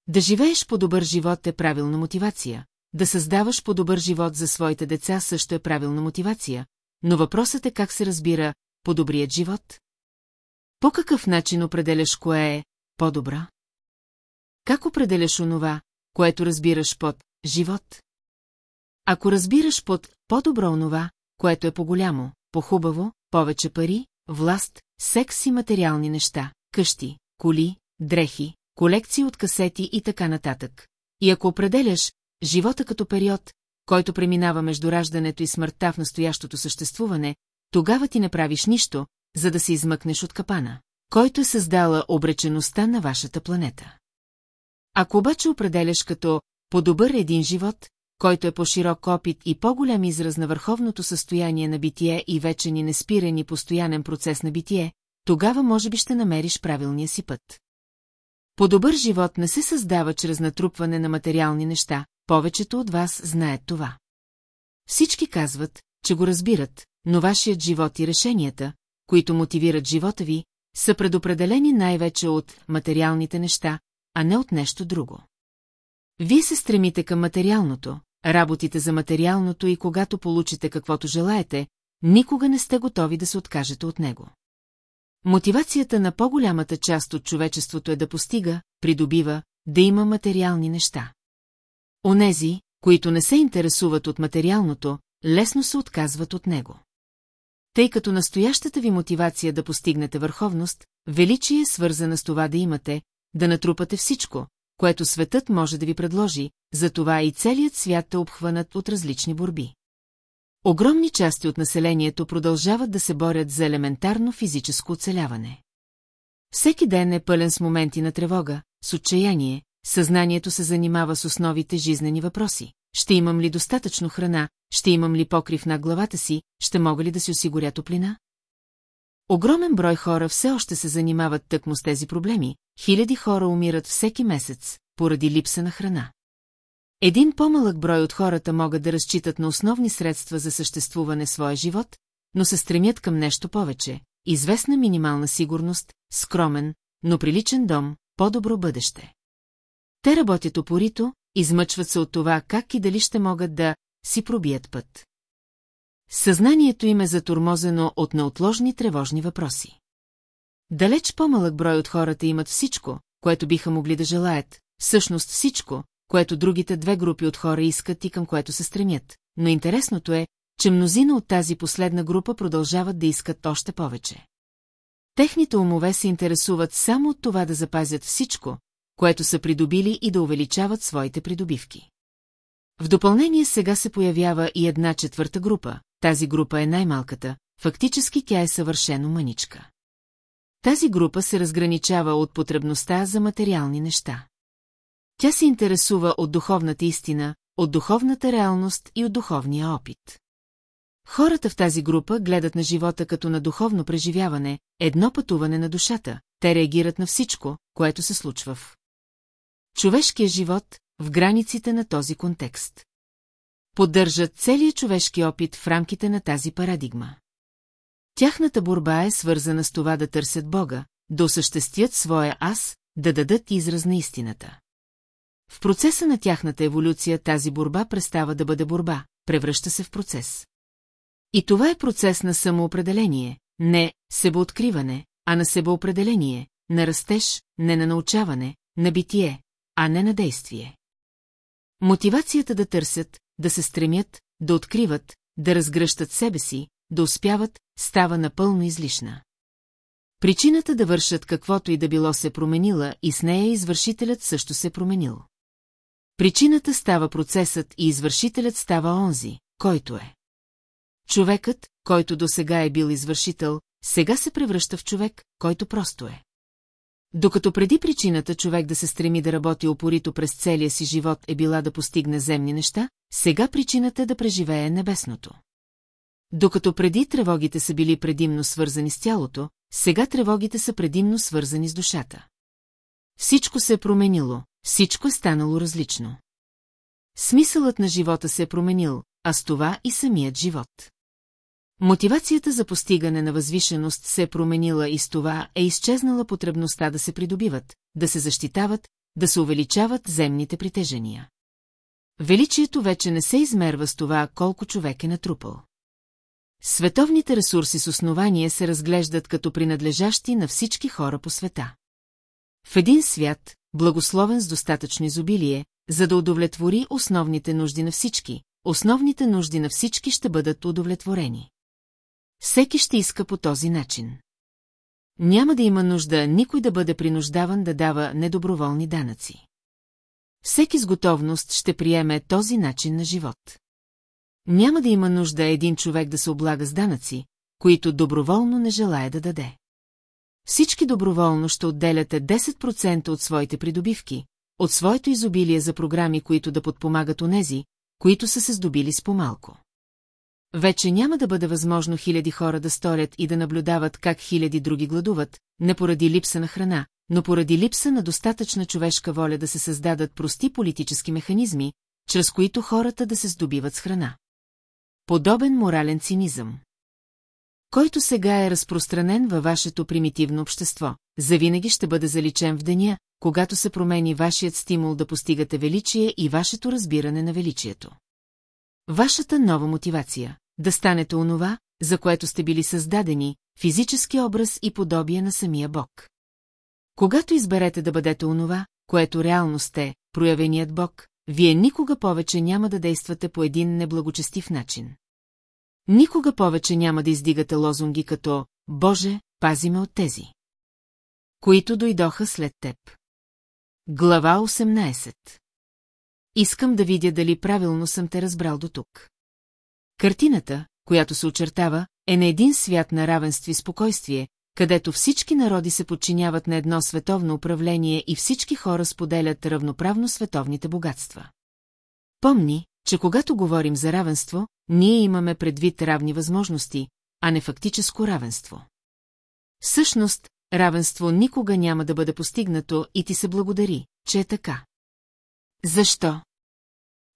Да живееш по-добър живот е правилна мотивация, да създаваш по-добър живот за своите деца също е правилна мотивация, но въпросът е как се разбира по-добрият живот? По какъв начин определяш кое е по-добра? Как определяш онова, което разбираш под живот? Ако разбираш под по-добро онова, което е по-голямо, по-хубаво, повече пари, власт, секс и материални неща, къщи, коли, дрехи, колекции от касети и така нататък. И ако определяш живота като период, който преминава между раждането и смъртта в настоящото съществуване, тогава ти не правиш нищо, за да се измъкнеш от капана, който е създала обречеността на вашата планета. Ако обаче определяш като по-добър един живот, който е по-широк опит и по-голям израз на върховното състояние на битие и вече ни неспирен и постоянен процес на битие, тогава може би ще намериш правилния си път. По-добър живот не се създава чрез натрупване на материални неща, повечето от вас знаят това. Всички казват, че го разбират, но вашият живот и решенията, които мотивират живота ви, са предопределени най-вече от материалните неща, а не от нещо друго. Вие се стремите към материалното, работите за материалното и когато получите каквото желаете, никога не сте готови да се откажете от него. Мотивацията на по-голямата част от човечеството е да постига, придобива, да има материални неща. Онези, които не се интересуват от материалното, лесно се отказват от него. Тъй като настоящата ви мотивация да постигнете върховност, величие е свързана с това да имате, да натрупате всичко, което светът може да ви предложи, затова и целият свят е обхванат от различни борби. Огромни части от населението продължават да се борят за елементарно физическо оцеляване. Всеки ден е пълен с моменти на тревога, с отчаяние, съзнанието се занимава с основите жизнени въпроси. Ще имам ли достатъчно храна, ще имам ли покрив на главата си, ще мога ли да си осигуря топлина? Огромен брой хора все още се занимават тъкмо с тези проблеми, хиляди хора умират всеки месец, поради липса на храна. Един по-малък брой от хората могат да разчитат на основни средства за съществуване своя живот, но се стремят към нещо повече, известна минимална сигурност, скромен, но приличен дом, по-добро бъдеще. Те работят опорито, измъчват се от това как и дали ще могат да си пробият път. Съзнанието им е затормозено от неотложни тревожни въпроси. Далеч по-малък брой от хората имат всичко, което биха могли да желаят, всъщност всичко, което другите две групи от хора искат и към което се стремят, но интересното е, че мнозина от тази последна група продължават да искат още повече. Техните умове се интересуват само от това да запазят всичко, което са придобили и да увеличават своите придобивки. В допълнение сега се появява и една четвърта група, тази група е най-малката, фактически тя е съвършено мъничка. Тази група се разграничава от потребността за материални неща. Тя се интересува от духовната истина, от духовната реалност и от духовния опит. Хората в тази група гледат на живота като на духовно преживяване, едно пътуване на душата, те реагират на всичко, което се случва в човешкия живот, в границите на този контекст. Поддържат целият човешки опит в рамките на тази парадигма. Тяхната борба е свързана с това да търсят Бога, да осъществят своя аз, да дадат израз на истината. В процеса на тяхната еволюция тази борба престава да бъде борба, превръща се в процес. И това е процес на самоопределение, не себеоткриване, а на себеопределение, на растеж, не на научаване, на битие, а не на действие. Мотивацията да търсят, да се стремят, да откриват, да разгръщат себе си, да успяват, става напълно излишна. Причината да вършат каквото и да било се променила и с нея извършителят също се променил. Причината става процесът и извършителят става онзи, който е. Човекът, който до сега е бил извършител, сега се превръща в човек, който просто е. Докато преди причината човек да се стреми да работи опорито през целия си живот е била да постигне земни неща, сега причината е да преживее небесното. Докато преди тревогите са били предимно свързани с тялото, сега тревогите са предимно свързани с душата. Всичко се е променило, всичко е станало различно. Смисълът на живота се е променил, а с това и самият живот. Мотивацията за постигане на възвишеност се е променила и с това е изчезнала потребността да се придобиват, да се защитават, да се увеличават земните притежения. Величието вече не се измерва с това колко човек е натрупал. Световните ресурси с основание се разглеждат като принадлежащи на всички хора по света. В един свят, благословен с достатъчно изобилие, за да удовлетвори основните нужди на всички, основните нужди на всички ще бъдат удовлетворени. Всеки ще иска по този начин. Няма да има нужда никой да бъде принуждаван да дава недоброволни данъци. Всеки с готовност ще приеме този начин на живот. Няма да има нужда един човек да се облага с данъци, които доброволно не желая да даде. Всички доброволно ще отделяте 10% от своите придобивки, от своето изобилие за програми, които да подпомагат онези, които са се здобили с помалко. Вече няма да бъде възможно хиляди хора да сторят и да наблюдават как хиляди други гладуват, не поради липса на храна, но поради липса на достатъчна човешка воля да се създадат прости политически механизми, чрез които хората да се здобиват с храна. Подобен морален цинизъм. Който сега е разпространен във вашето примитивно общество, завинаги ще бъде заличен в деня, когато се промени вашият стимул да постигате величие и вашето разбиране на величието. Вашата нова мотивация да станете онова, за което сте били създадени, физически образ и подобие на самия Бог. Когато изберете да бъдете онова, което реално сте, проявеният Бог, вие никога повече няма да действате по един неблагочестив начин. Никога повече няма да издигате лозунги като «Боже, пази ме от тези», които дойдоха след теб. Глава 18 Искам да видя дали правилно съм те разбрал до тук. Картината, която се очертава, е на един свят на равенство и спокойствие, където всички народи се подчиняват на едно световно управление и всички хора споделят равноправно световните богатства. Помни, че когато говорим за равенство, ние имаме предвид равни възможности, а не фактическо равенство. Всъщност, равенство никога няма да бъде постигнато и ти се благодари, че е така. Защо?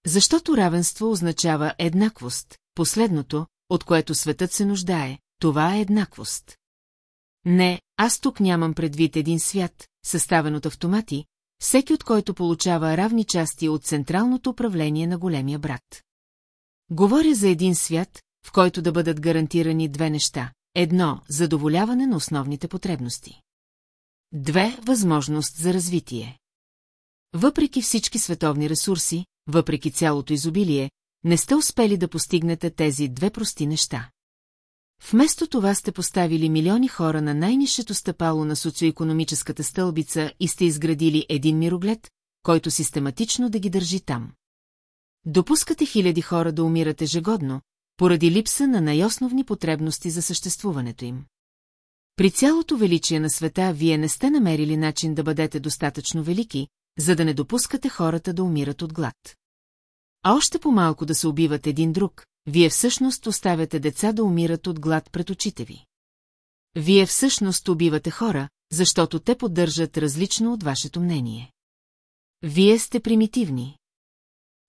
Защото равенство означава еднаквост, последното, от което светът се нуждае, това е еднаквост. Не, аз тук нямам предвид един свят, съставен от автомати, всеки от който получава равни части от централното управление на големия брат. Говоря за един свят, в който да бъдат гарантирани две неща. Едно – задоволяване на основните потребности. Две – възможност за развитие. Въпреки всички световни ресурси, въпреки цялото изобилие, не сте успели да постигнете тези две прости неща. Вместо това сте поставили милиони хора на най-низшето стъпало на социоекономическата стълбица и сте изградили един мироглед, който систематично да ги държи там. Допускате хиляди хора да умират ежегодно, поради липса на най-основни потребности за съществуването им. При цялото величие на света вие не сте намерили начин да бъдете достатъчно велики, за да не допускате хората да умират от глад. А още по-малко да се убиват един друг, вие всъщност оставяте деца да умират от глад пред очите ви. Вие всъщност убивате хора, защото те поддържат различно от вашето мнение. Вие сте примитивни.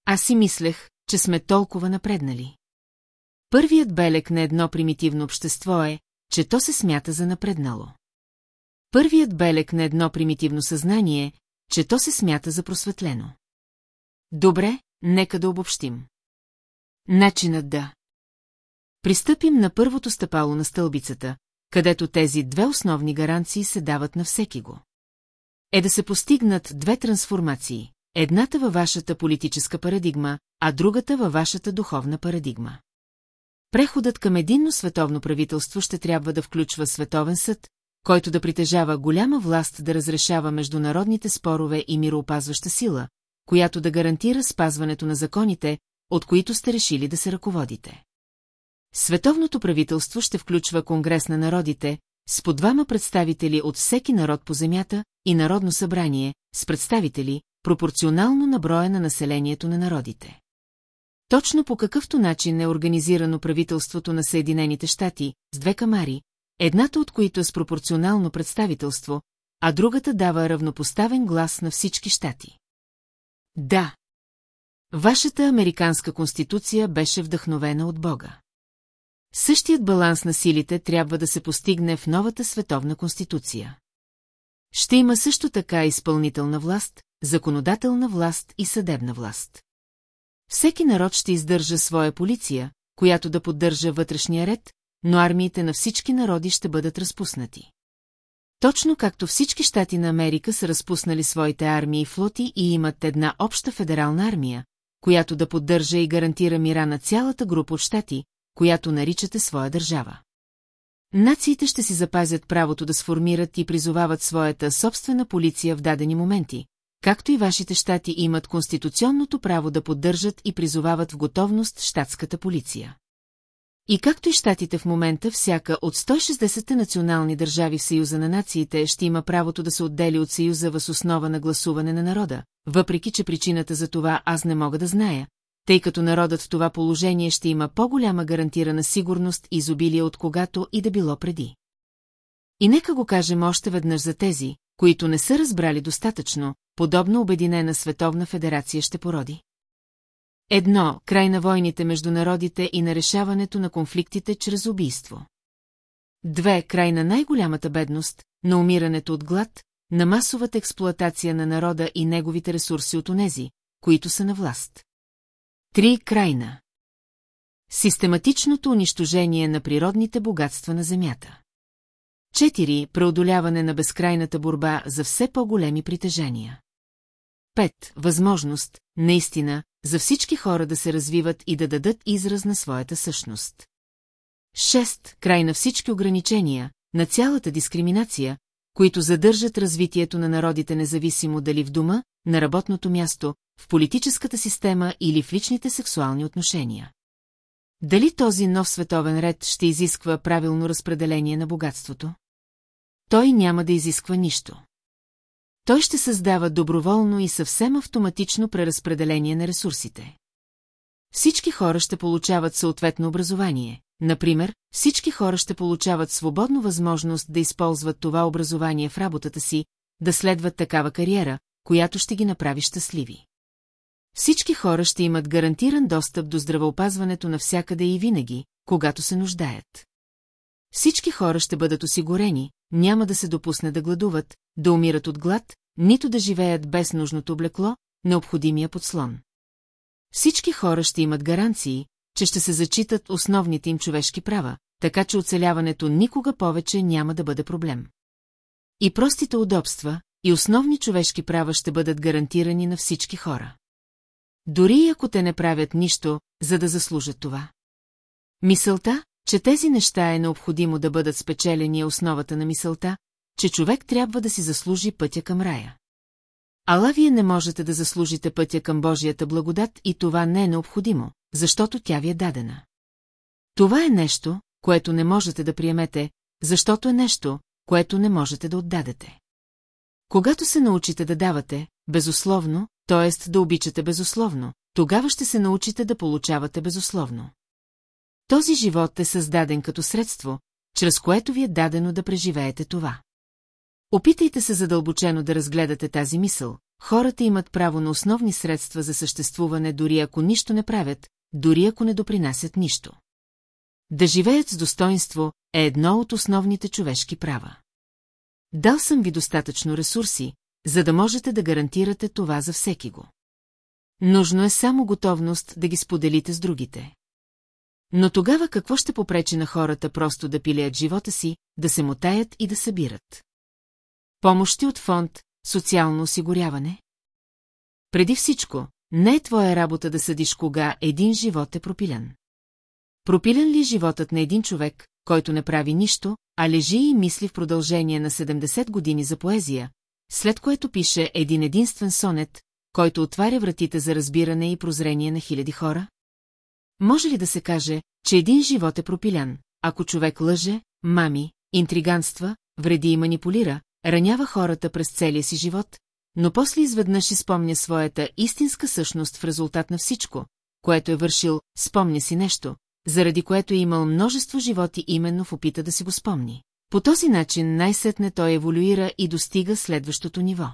Аз си мислех, че сме толкова напреднали. Първият белег на едно примитивно общество е, че то се смята за напреднало. Първият белег на едно примитивно съзнание е, че то се смята за просветлено. Добре, нека да обобщим. Начинът да. Пристъпим на първото стъпало на стълбицата, където тези две основни гаранции се дават на всеки го. Е да се постигнат две трансформации, едната във вашата политическа парадигма, а другата във вашата духовна парадигма. Преходът към единно световно правителство ще трябва да включва световен съд, който да притежава голяма власт да разрешава международните спорове и мироопазваща сила, която да гарантира спазването на законите, от които сте решили да се ръководите. Световното правителство ще включва Конгрес на народите, с по двама представители от всеки народ по земята и Народно събрание, с представители, пропорционално на броя на населението на народите. Точно по какъвто начин е организирано правителството на Съединените щати, с две камари, едната от които е с пропорционално представителство, а другата дава равнопоставен глас на всички щати. Да. Вашата американска конституция беше вдъхновена от Бога. Същият баланс на силите трябва да се постигне в новата световна конституция. Ще има също така изпълнителна власт, законодателна власт и съдебна власт. Всеки народ ще издържа своя полиция, която да поддържа вътрешния ред, но армиите на всички народи ще бъдат разпуснати. Точно както всички щати на Америка са разпуснали своите армии и флоти и имат една обща федерална армия, която да поддържа и гарантира мира на цялата група от щати, която наричате своя държава. Нациите ще си запазят правото да сформират и призовават своята собствена полиция в дадени моменти, както и вашите щати имат конституционното право да поддържат и призовават в готовност щатската полиция. И както и щатите в момента, всяка от 160 национални държави в Съюза на нациите ще има правото да се отдели от Съюза въз основа на гласуване на народа, въпреки че причината за това аз не мога да зная, тъй като народът в това положение ще има по-голяма гарантирана сигурност и изобилие от когато и да било преди. И нека го кажем още веднъж за тези, които не са разбрали достатъчно, подобно Обединена Световна Федерация ще породи. Едно – край на войните между народите и на решаването на конфликтите чрез убийство. Две – край на най-голямата бедност, на умирането от глад, на масовата експлоатация на народа и неговите ресурси от онези, които са на власт. Три – крайна. Систематичното унищожение на природните богатства на Земята. 4. Преодоляване на безкрайната борба за все по-големи притежения. 5. Възможност, наистина, за всички хора да се развиват и да дадат израз на своята същност. 6. Край на всички ограничения, на цялата дискриминация, които задържат развитието на народите независимо дали в дома, на работното място, в политическата система или в личните сексуални отношения. Дали този нов световен ред ще изисква правилно разпределение на богатството? Той няма да изисква нищо. Той ще създава доброволно и съвсем автоматично преразпределение на ресурсите. Всички хора ще получават съответно образование. Например, всички хора ще получават свободно възможност да използват това образование в работата си, да следват такава кариера, която ще ги направи щастливи. Всички хора ще имат гарантиран достъп до здравеопазването навсякъде и винаги, когато се нуждаят. Всички хора ще бъдат осигурени, няма да се допусне да гладуват, да умират от глад, нито да живеят без нужното облекло, необходимия подслон. Всички хора ще имат гаранции, че ще се зачитат основните им човешки права, така че оцеляването никога повече няма да бъде проблем. И простите удобства, и основни човешки права ще бъдат гарантирани на всички хора. Дори ако те не правят нищо, за да заслужат това. Мисълта, че тези неща е необходимо да бъдат спечелени е основата на мисълта, че човек трябва да си заслужи пътя към рая. Ала вие не можете да заслужите пътя към Божията благодат и това не е необходимо, защото тя ви е дадена. Това е нещо, което не можете да приемете, защото е нещо, което не можете да отдадете. Когато се научите да давате, безусловно, т.е. да обичате безусловно, тогава ще се научите да получавате безусловно. Този живот е създаден като средство, чрез което ви е дадено да преживеете това. Опитайте се задълбочено да разгледате тази мисъл. Хората имат право на основни средства за съществуване, дори ако нищо не правят, дори ако не допринасят нищо. Да живеят с достоинство е едно от основните човешки права. Дал съм ви достатъчно ресурси, за да можете да гарантирате това за всеки го. Нужно е само готовност да ги споделите с другите. Но тогава какво ще попречи на хората просто да пилеят живота си, да се мотаят и да събират? Помощи от фонд, социално осигуряване? Преди всичко, не е твоя работа да съдиш кога един живот е пропилен. Пропилен ли е животът на един човек, който не прави нищо, а лежи и мисли в продължение на 70 години за поезия, след което пише един единствен сонет, който отваря вратите за разбиране и прозрение на хиляди хора? Може ли да се каже, че един живот е пропилян, ако човек лъже, мами, интриганства, вреди и манипулира, ранява хората през целия си живот, но после изведнъж изпомня своята истинска същност в резултат на всичко, което е вършил, спомня си нещо, заради което е имал множество животи именно в опита да си го спомни. По този начин най-сетне той еволюира и достига следващото ниво.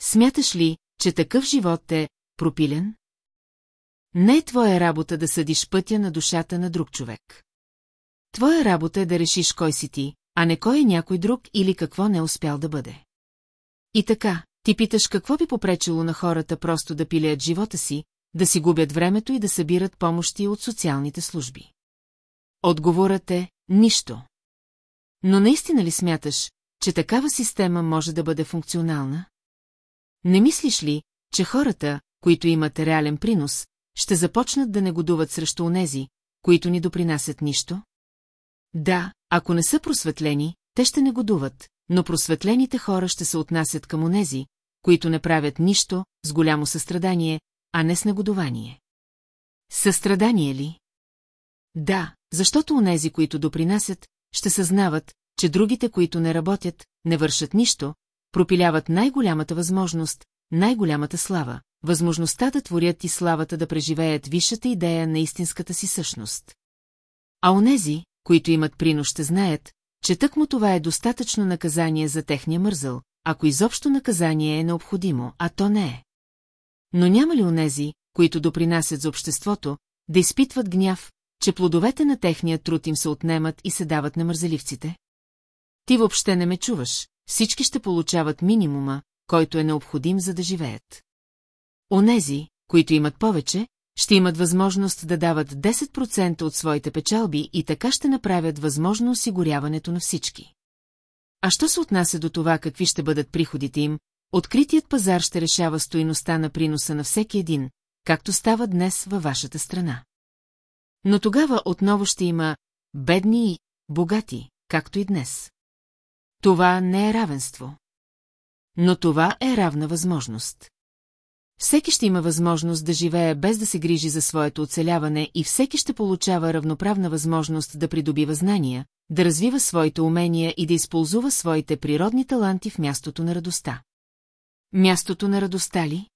Смяташ ли, че такъв живот е пропилен? Не е твоя работа да съдиш пътя на душата на друг човек. Твоя работа е да решиш кой си ти, а не кой е някой друг или какво не е успял да бъде. И така, ти питаш какво би попречило на хората просто да пилеят живота си, да си губят времето и да събират помощи от социалните служби. Отговорът е – нищо. Но наистина ли смяташ, че такава система може да бъде функционална? Не мислиш ли, че хората, които имат реален принос, ще започнат да негодуват срещу онези, които ни допринасят нищо? Да, ако не са просветлени, те ще негодуват, но просветлените хора ще се отнасят към онези, които не правят нищо, с голямо състрадание, а не с негодование. Състрадание ли? Да, защото онези, които допринасят, ще съзнават, че другите, които не работят, не вършат нищо, пропиляват най-голямата възможност, най-голямата слава, възможността да творят и славата да преживеят висшата идея на истинската си същност. А онези, които имат принос, ще знаят, че тъкмо това е достатъчно наказание за техния мързъл, ако изобщо наказание е необходимо, а то не е. Но няма ли онези, които допринасят за обществото, да изпитват гняв, че плодовете на техния труд им се отнемат и се дават на мързеливците? Ти въобще не ме чуваш, всички ще получават минимума, който е необходим за да живеят. Онези, които имат повече, ще имат възможност да дават 10% от своите печалби и така ще направят възможно осигуряването на всички. А що се отнася до това какви ще бъдат приходите им, откритият пазар ще решава стоиността на приноса на всеки един, както става днес във вашата страна. Но тогава отново ще има бедни и богати, както и днес. Това не е равенство. Но това е равна възможност. Всеки ще има възможност да живее без да се грижи за своето оцеляване и всеки ще получава равноправна възможност да придобива знания, да развива своите умения и да използва своите природни таланти в мястото на радостта. Мястото на радостта ли?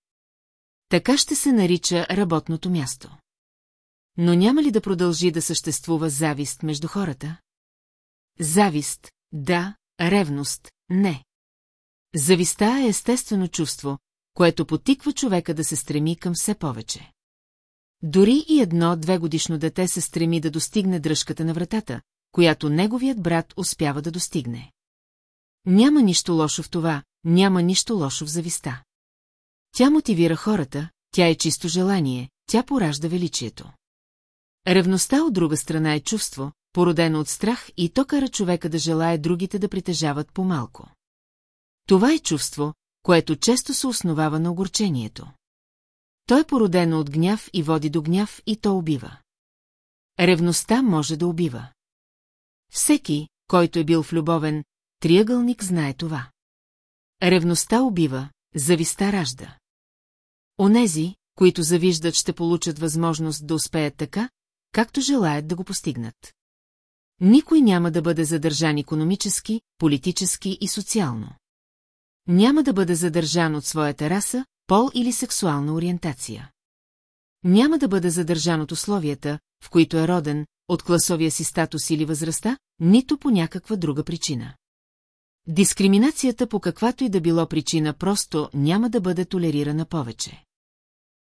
Така ще се нарича работното място. Но няма ли да продължи да съществува завист между хората? Завист, да, ревност, не. Зависта е естествено чувство, което потиква човека да се стреми към все повече. Дори и едно-две годишно дете се стреми да достигне дръжката на вратата, която неговият брат успява да достигне. Няма нищо лошо в това, няма нищо лошо в зависта. Тя мотивира хората, тя е чисто желание, тя поражда величието. Ревността от друга страна е чувство, породено от страх и то кара човека да желая другите да притежават по-малко. Това е чувство, което често се основава на огорчението. То е породено от гняв и води до гняв и то убива. Ревността може да убива. Всеки, който е бил в любовен триъгълник, знае това. Ревността убива, зависта ражда. Онези, които завиждат, ще получат възможност да успеят така, както желаят да го постигнат. Никой няма да бъде задържан економически, политически и социално. Няма да бъде задържан от своята раса, пол или сексуална ориентация. Няма да бъде задържан от условията, в които е роден, от класовия си статус или възрастта, нито по някаква друга причина. Дискриминацията по каквато и да било причина просто няма да бъде толерирана повече.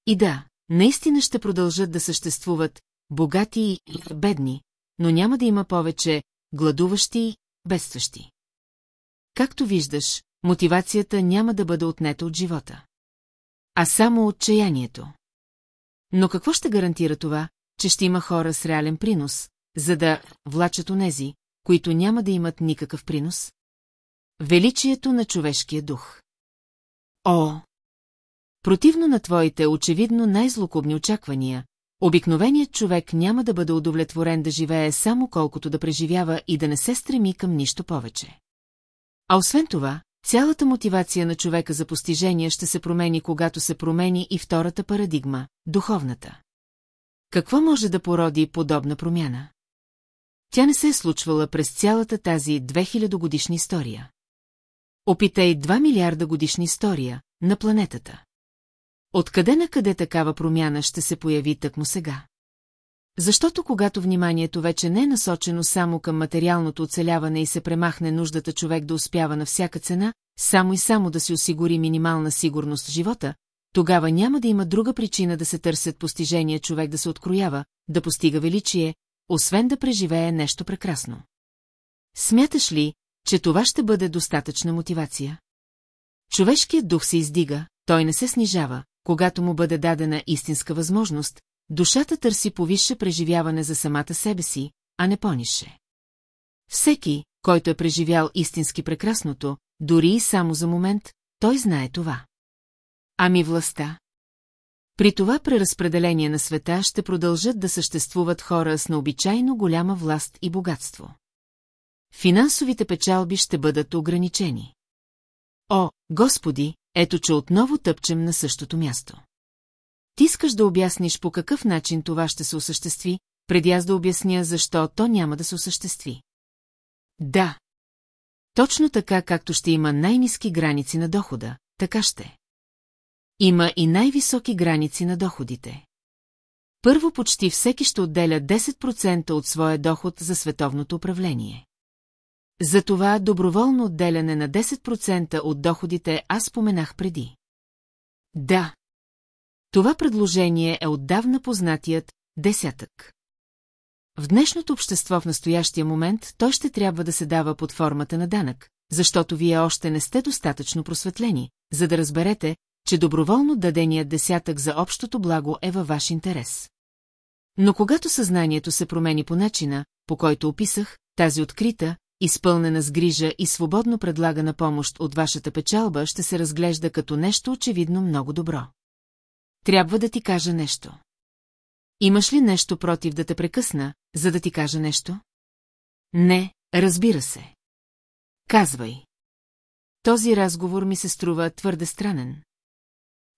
И да, наистина ще продължат да съществуват богати и бедни, но няма да има повече гладуващи и бедстващи. Както виждаш, мотивацията няма да бъде отнета от живота. А само отчаянието. Но какво ще гарантира това, че ще има хора с реален принос, за да влачат онези, които няма да имат никакъв принос? Величието на човешкия дух. О! Противно на твоите очевидно най-злокобни очаквания, обикновеният човек няма да бъде удовлетворен да живее само колкото да преживява и да не се стреми към нищо повече. А освен това, цялата мотивация на човека за постижение ще се промени, когато се промени и втората парадигма – духовната. Какво може да породи подобна промяна? Тя не се е случвала през цялата тази 2000 годишна история. Опитай 2 милиарда годишна история на планетата. Откъде на къде такава промяна ще се появи тъкмо сега? Защото когато вниманието вече не е насочено само към материалното оцеляване и се премахне нуждата човек да успява на всяка цена, само и само да си осигури минимална сигурност в живота, тогава няма да има друга причина да се търсят постижения човек да се откроява, да постига величие, освен да преживее нещо прекрасно. Смяташ ли, че това ще бъде достатъчна мотивация? Човешкият дух се издига, той не се снижава, когато му бъде дадена истинска възможност, душата търси повисше преживяване за самата себе си, а не понише. Всеки, който е преживял истински прекрасното, дори и само за момент, той знае това. Ами властта? При това преразпределение на света ще продължат да съществуват хора с необичайно голяма власт и богатство. Финансовите печалби ще бъдат ограничени. О, Господи, ето че отново тъпчем на същото място. Ти искаш да обясниш по какъв начин това ще се осъществи, преди аз да обясня защо то няма да се осъществи. Да. Точно така, както ще има най-низки граници на дохода, така ще. Има и най-високи граници на доходите. Първо почти всеки ще отделя 10% от своя доход за световното управление. За това доброволно отделяне на 10% от доходите аз споменах преди. Да. Това предложение е отдавна познатият десятък. В днешното общество в настоящия момент той ще трябва да се дава под формата на данък, защото вие още не сте достатъчно просветлени, за да разберете, че доброволно даденият десятък за общото благо е във ваш интерес. Но когато съзнанието се промени по начина, по който описах, тази открита, изпълнена с грижа и свободно предлагана помощ от вашата печалба ще се разглежда като нещо очевидно много добро. Трябва да ти кажа нещо. Имаш ли нещо против да те прекъсна, за да ти кажа нещо? Не, разбира се. Казвай. Този разговор ми се струва твърде странен.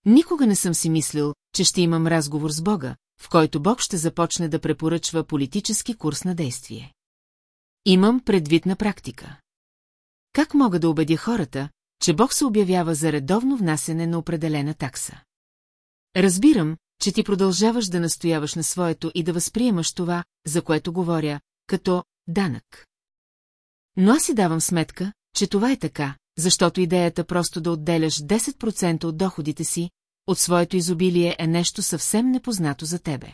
Никога не съм си мислил, че ще имам разговор с Бога, в който Бог ще започне да препоръчва политически курс на действие. Имам предвид на практика. Как мога да убедя хората, че Бог се обявява за редовно внасене на определена такса? Разбирам, че ти продължаваш да настояваш на своето и да възприемаш това, за което говоря, като данък. Но аз си давам сметка, че това е така, защото идеята просто да отделяш 10% от доходите си, от своето изобилие е нещо съвсем непознато за тебе.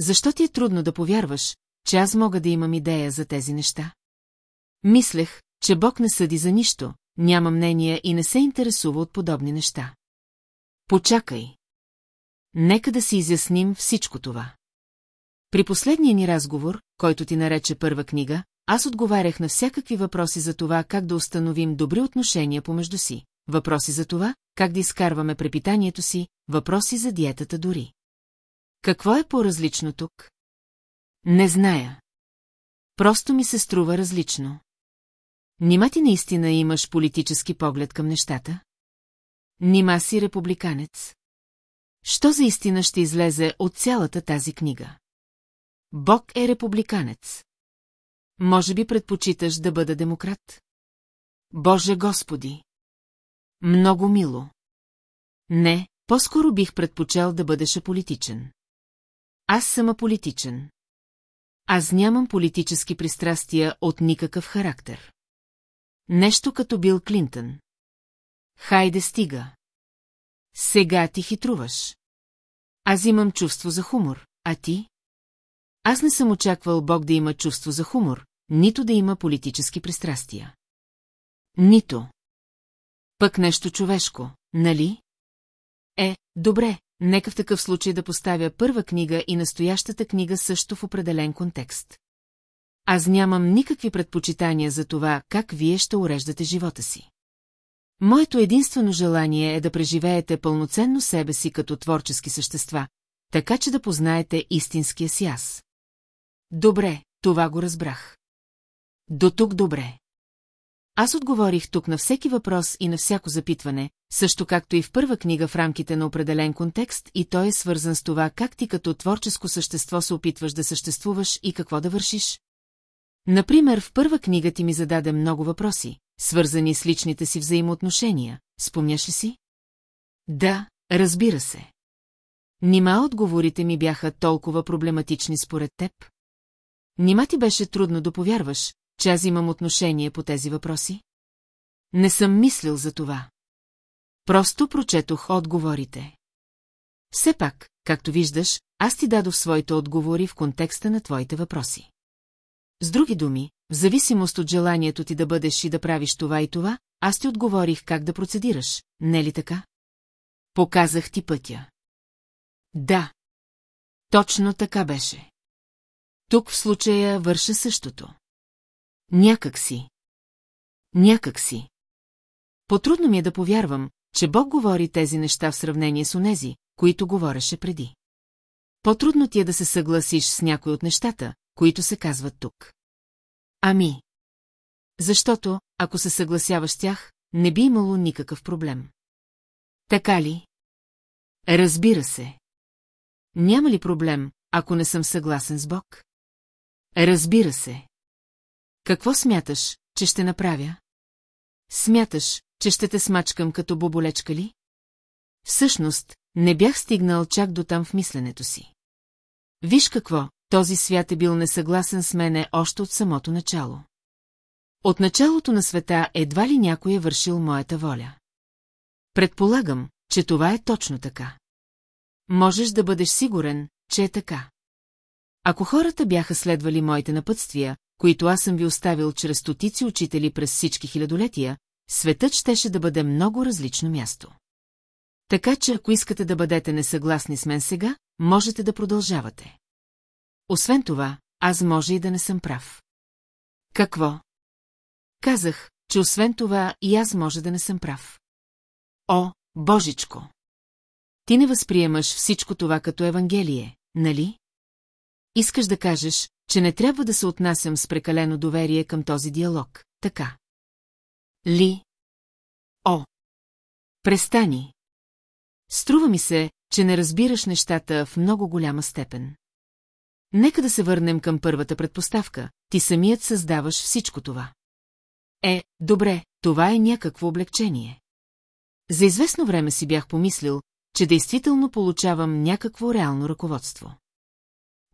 Защо ти е трудно да повярваш, че аз мога да имам идея за тези неща? Мислех, че Бог не съди за нищо, няма мнение и не се интересува от подобни неща. Почакай. Нека да си изясним всичко това. При последния ни разговор, който ти нарече първа книга, аз отговарях на всякакви въпроси за това как да установим добри отношения помежду си, въпроси за това, как да изкарваме препитанието си, въпроси за диетата дори. Какво е по-различно тук? Не зная. Просто ми се струва различно. Нима ти наистина имаш политически поглед към нещата? Нима си републиканец? Що за истина ще излезе от цялата тази книга? Бог е републиканец. Може би предпочиташ да бъда демократ? Боже Господи! Много мило. Не, по-скоро бих предпочел да бъдеш аполитичен. Аз съм аполитичен. Аз нямам политически пристрастия от никакъв характер. Нещо като Бил Клинтън. Хайде стига. Сега ти хитруваш. Аз имам чувство за хумор, а ти? Аз не съм очаквал Бог да има чувство за хумор, нито да има политически пристрастия. Нито. Пък нещо човешко, нали? Е, добре, нека в такъв случай да поставя първа книга и настоящата книга също в определен контекст. Аз нямам никакви предпочитания за това, как вие ще уреждате живота си. Моето единствено желание е да преживеете пълноценно себе си като творчески същества, така че да познаете истинския си аз. Добре, това го разбрах. До тук добре. Аз отговорих тук на всеки въпрос и на всяко запитване, също както и в първа книга в рамките на определен контекст и той е свързан с това как ти като творческо същество се опитваш да съществуваш и какво да вършиш. Например, в първа книга ти ми зададе много въпроси, свързани с личните си взаимоотношения, спомняш ли си? Да, разбира се. Нима отговорите ми бяха толкова проблематични според теб? Нима ти беше трудно да повярваш, че аз имам отношение по тези въпроси? Не съм мислил за това. Просто прочетох отговорите. Все пак, както виждаш, аз ти дадох своите отговори в контекста на твоите въпроси. С други думи, в зависимост от желанието ти да бъдеш и да правиш това и това, аз ти отговорих как да процедираш, не ли така? Показах ти пътя. Да. Точно така беше. Тук в случая върша същото. Някак си. Някак си. Потрудно ми е да повярвам, че Бог говори тези неща в сравнение с онези, които говореше преди. По-трудно ти е да се съгласиш с някои от нещата, които се казват тук. Ами. Защото, ако се съгласяваш с тях, не би имало никакъв проблем. Така ли? Разбира се. Няма ли проблем, ако не съм съгласен с Бог? Разбира се. Какво смяташ, че ще направя? Смяташ, че ще те смачкам като боболечка ли? Всъщност, не бях стигнал чак до там в мисленето си. Виж какво, този свят е бил несъгласен с мене още от самото начало. От началото на света едва ли някой е вършил моята воля. Предполагам, че това е точно така. Можеш да бъдеш сигурен, че е така. Ако хората бяха следвали моите напътствия, които аз съм ви оставил чрез стотици учители през всички хилядолетия, светът щеше да бъде много различно място. Така че ако искате да бъдете несъгласни с мен сега, можете да продължавате. Освен това, аз може и да не съм прав. Какво? Казах, че освен това и аз може да не съм прав. О, Божичко! Ти не възприемаш всичко това като Евангелие, нали? Искаш да кажеш, че не трябва да се отнасям с прекалено доверие към този диалог, така. Ли? О! Престани! Струва ми се, че не разбираш нещата в много голяма степен. Нека да се върнем към първата предпоставка. Ти самият създаваш всичко това. Е, добре, това е някакво облегчение. За известно време си бях помислил, че действително получавам някакво реално ръководство.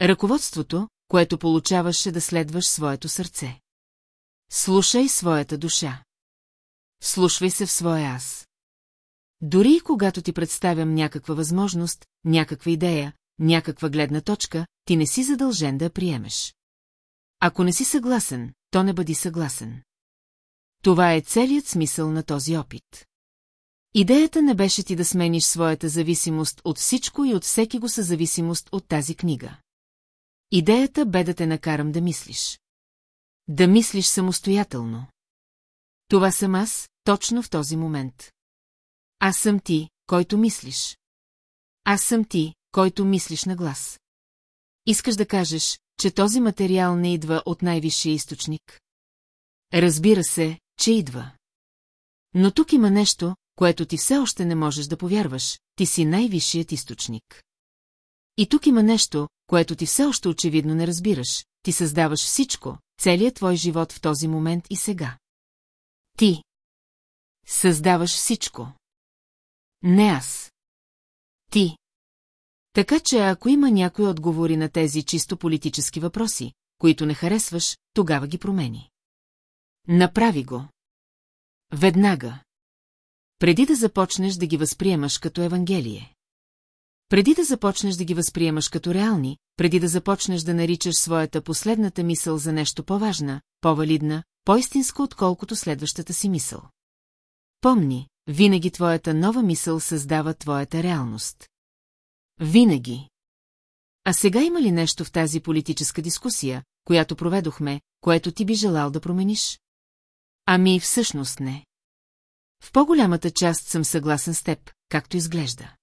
Ръководството, което получаваше да следваш своето сърце. Слушай своята душа. Слушвай се в своя аз. Дори и когато ти представям някаква възможност, някаква идея, някаква гледна точка, ти не си задължен да я приемеш. Ако не си съгласен, то не бъди съгласен. Това е целият смисъл на този опит. Идеята не беше ти да смениш своята зависимост от всичко и от всеки го със зависимост от тази книга. Идеята бе да те накарам да мислиш. Да мислиш самостоятелно. Това съм аз, точно в този момент. Аз съм ти, който мислиш. Аз съм ти, който мислиш на глас. Искаш да кажеш, че този материал не идва от най-висшия източник? Разбира се, че идва. Но тук има нещо, което ти все още не можеш да повярваш, ти си най-висшият източник. И тук има нещо, което ти все още очевидно не разбираш, ти създаваш всичко, целият твой живот в този момент и сега. Ти. Създаваш всичко. Не аз. Ти. Така че ако има някои отговори на тези чисто политически въпроси, които не харесваш, тогава ги промени. Направи го. Веднага. Преди да започнеш да ги възприемаш като Евангелие. Преди да започнеш да ги възприемаш като реални, преди да започнеш да наричаш своята последната мисъл за нещо по-важна, по-валидна, по-истинска, отколкото следващата си мисъл. Помни, винаги твоята нова мисъл създава твоята реалност. Винаги. А сега има ли нещо в тази политическа дискусия, която проведохме, което ти би желал да промениш? Ами всъщност не. В по-голямата част съм съгласен с теб, както изглежда.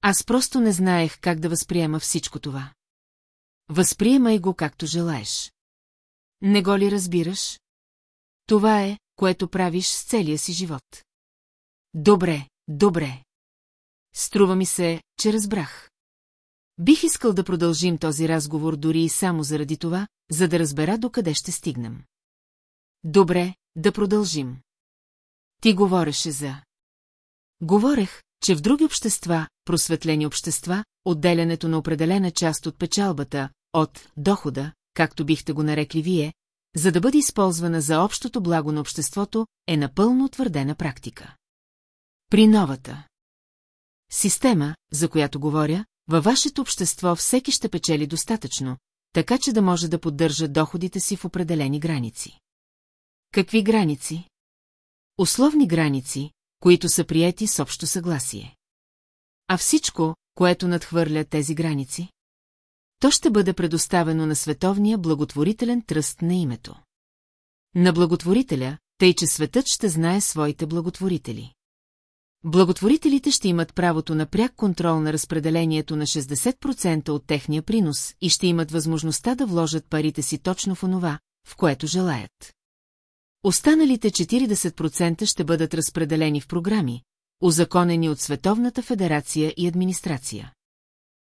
Аз просто не знаех как да възприема всичко това. Възприемай го както желаеш. Не го ли разбираш? Това е, което правиш с целия си живот. Добре, добре. Струва ми се, че разбрах. Бих искал да продължим този разговор дори и само заради това, за да разбера докъде ще стигнем. Добре, да продължим. Ти говореше за... Говорех, че в други общества, просветлени общества, отделянето на определена част от печалбата, от дохода, както бихте го нарекли вие, за да бъде използвана за общото благо на обществото, е напълно утвърдена практика. При новата система, за която говоря, във вашето общество всеки ще печели достатъчно, така че да може да поддържа доходите си в определени граници. Какви граници? Условни граници, които са приети с общо съгласие. А всичко, което надхвърля тези граници? То ще бъде предоставено на Световния благотворителен тръст на името. На благотворителя, тъй че светът ще знае своите благотворители. Благотворителите ще имат правото на пряк контрол на разпределението на 60% от техния принос и ще имат възможността да вложат парите си точно в онова, в което желаят. Останалите 40% ще бъдат разпределени в програми, узаконени от Световната федерация и администрация.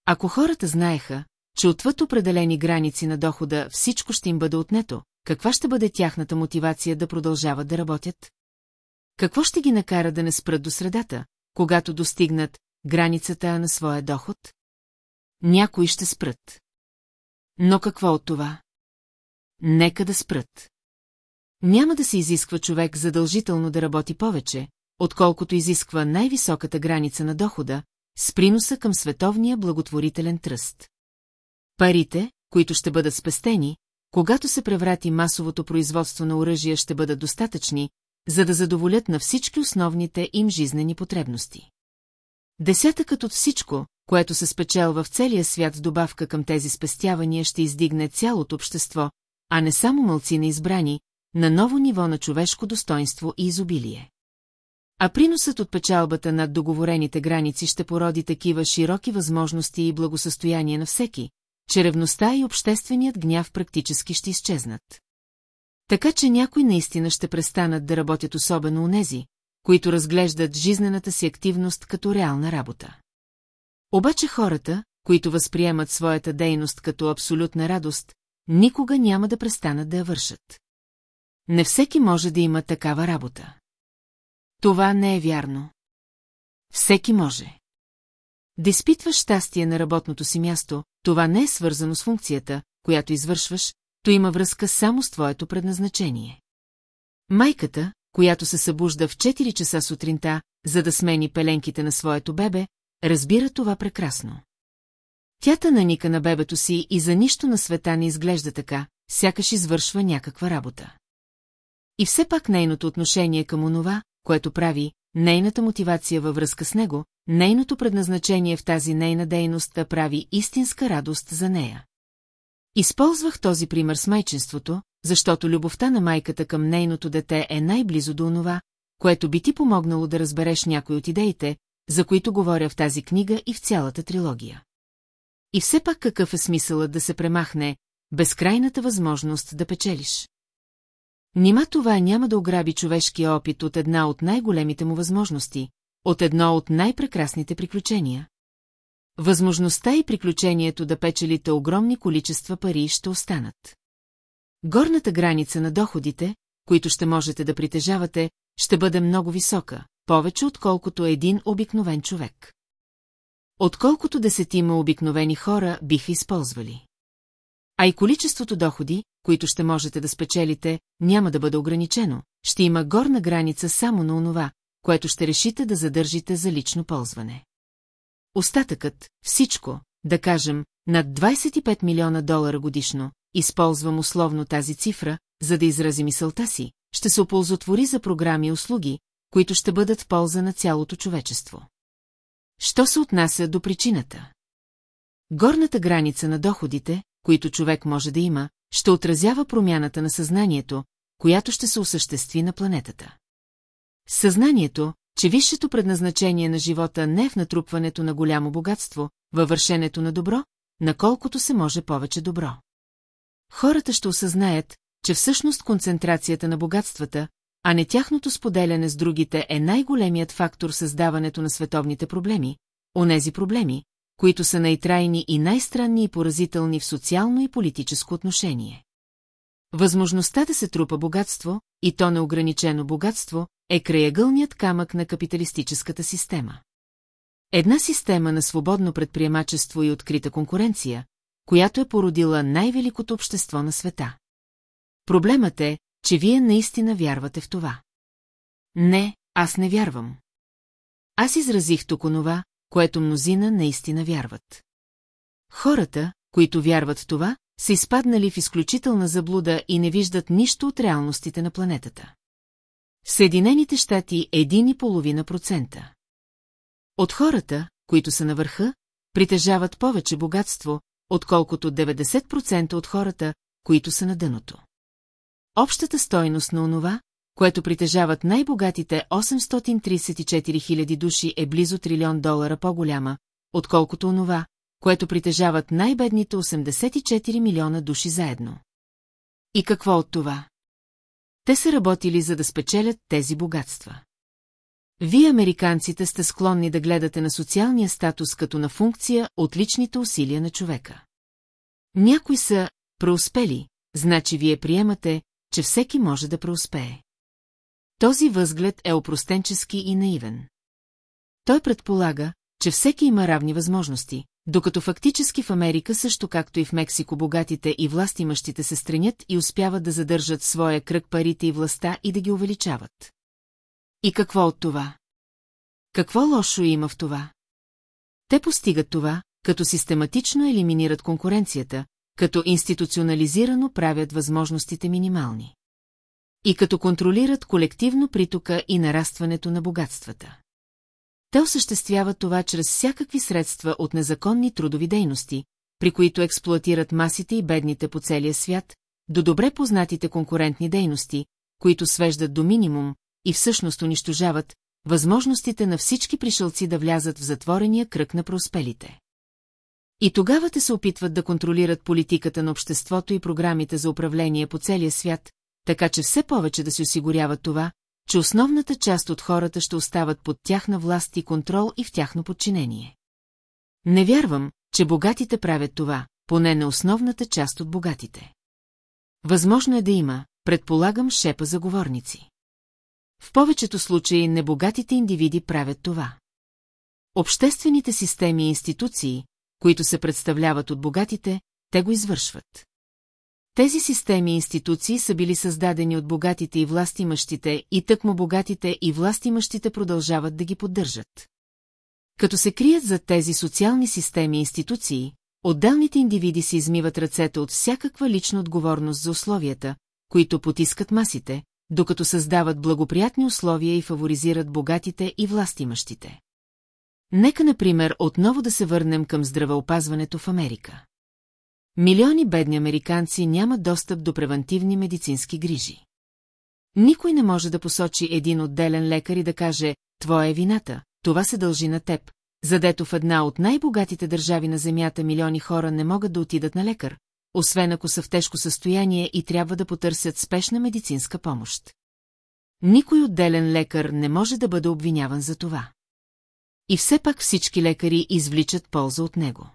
Ако хората знаеха, че отвъд определени граници на дохода всичко ще им бъде отнето, каква ще бъде тяхната мотивация да продължават да работят? Какво ще ги накара да не спрат до средата, когато достигнат границата на своя доход? Някои ще спрат. Но какво от това? Нека да спрат. Няма да се изисква човек задължително да работи повече, отколкото изисква най-високата граница на дохода, с приноса към световния благотворителен тръст. Парите, които ще бъдат спестени, когато се преврати масовото производство на оръжия ще бъдат достатъчни, за да задоволят на всички основните им жизнени потребности. Десятъкът от всичко, което се спечелва в целия свят с добавка към тези спестявания ще издигне цялото общество, а не само мълци на избрани, на ново ниво на човешко достоинство и изобилие. А приносът от печалбата над договорените граници ще породи такива широки възможности и благосъстояние на всеки, че ревността и общественият гняв практически ще изчезнат. Така че някои наистина ще престанат да работят особено нези, които разглеждат жизнената си активност като реална работа. Обаче хората, които възприемат своята дейност като абсолютна радост, никога няма да престанат да я вършат. Не всеки може да има такава работа. Това не е вярно. Всеки може. Да изпитваш щастие на работното си място, това не е свързано с функцията, която извършваш, то има връзка само с твоето предназначение. Майката, която се събужда в 4 часа сутринта, за да смени пеленките на своето бебе, разбира това прекрасно. Тята наника на бебето си и за нищо на света не изглежда така, сякаш извършва някаква работа. И все пак нейното отношение към онова, което прави, нейната мотивация във връзка с него, нейното предназначение в тази нейна дейност да прави истинска радост за нея. Използвах този пример с майчинството, защото любовта на майката към нейното дете е най-близо до онова, което би ти помогнало да разбереш някои от идеите, за които говоря в тази книга и в цялата трилогия. И все пак какъв е смисълът да се премахне безкрайната възможност да печелиш? Нима това няма да ограби човешкия опит от една от най-големите му възможности, от едно от най-прекрасните приключения. Възможността и приключението да печелите огромни количества пари ще останат. Горната граница на доходите, които ще можете да притежавате, ще бъде много висока, повече отколкото един обикновен човек. Отколкото десетима обикновени хора биха използвали. А и количеството доходи, които ще можете да спечелите, няма да бъде ограничено, ще има горна граница само на онова, което ще решите да задържите за лично ползване. Остатъкът, всичко, да кажем, над 25 милиона долара годишно, използвам условно тази цифра, за да изрази мисълта си, ще се оползотвори за програми и услуги, които ще бъдат в полза на цялото човечество. Що се отнася до причината? Горната граница на доходите, които човек може да има, ще отразява промяната на съзнанието, която ще се осъществи на планетата. Съзнанието, че висшето предназначение на живота не е в натрупването на голямо богатство, във вършенето на добро, наколкото се може повече добро. Хората ще осъзнаят, че всъщност концентрацията на богатствата, а не тяхното споделяне с другите е най-големият фактор създаването на световните проблеми, онези проблеми, които са най-трайни и най-странни и поразителни в социално и политическо отношение. Възможността да се трупа богатство, и то неограничено богатство, е краягълният камък на капиталистическата система. Една система на свободно предприемачество и открита конкуренция, която е породила най-великото общество на света. Проблемът е, че вие наистина вярвате в това. Не, аз не вярвам. Аз изразих тук онова, което мнозина наистина вярват. Хората, които вярват в това, са изпаднали в изключителна заблуда и не виждат нищо от реалностите на планетата. Съединените щати е 1,5%. От хората, които са на върха, притежават повече богатство, отколкото 90% от хората, които са на дъното. Общата стойност на онова, което притежават най-богатите 834 000 души е близо трилион долара по-голяма, отколкото онова, което притежават най-бедните 84 милиона души заедно. И какво от това? Те са работили за да спечелят тези богатства. Вие, американците, сте склонни да гледате на социалния статус като на функция от личните усилия на човека. Някои са преуспели, значи вие приемате, че всеки може да преуспее. Този възглед е опростенчески и наивен. Той предполага, че всеки има равни възможности, докато фактически в Америка също както и в Мексико богатите и властимащите се стремят и успяват да задържат своя кръг парите и властта и да ги увеличават. И какво от това? Какво лошо има в това? Те постигат това, като систематично елиминират конкуренцията, като институционализирано правят възможностите минимални. И като контролират колективно притока и нарастването на богатствата. Те осъществяват това чрез всякакви средства от незаконни трудови дейности, при които експлуатират масите и бедните по целия свят, до добре познатите конкурентни дейности, които свеждат до минимум и всъщност унищожават възможностите на всички пришълци да влязат в затворения кръг на проспелите. И тогава те се опитват да контролират политиката на обществото и програмите за управление по целия свят, така че все повече да се осигуряват това, че основната част от хората ще остават под тяхна власт и контрол и в тяхно подчинение. Не вярвам, че богатите правят това, поне не основната част от богатите. Възможно е да има, предполагам, шепа заговорници. В повечето случаи небогатите индивиди правят това. Обществените системи и институции, които се представляват от богатите, те го извършват. Тези системи и институции са били създадени от богатите и властимащите, и тъкмо богатите и властимащите продължават да ги поддържат. Като се крият за тези социални системи и институции, отделните индивиди си измиват ръцете от всякаква лична отговорност за условията, които потискат масите, докато създават благоприятни условия и фаворизират богатите и властимащите. Нека, например, отново да се върнем към здравеопазването в Америка. Милиони бедни американци нямат достъп до превентивни медицински грижи. Никой не може да посочи един отделен лекар и да каже «Твоя е вината, това се дължи на теб», задето в една от най-богатите държави на Земята милиони хора не могат да отидат на лекар, освен ако са в тежко състояние и трябва да потърсят спешна медицинска помощ. Никой отделен лекар не може да бъде обвиняван за това. И все пак всички лекари извличат полза от него.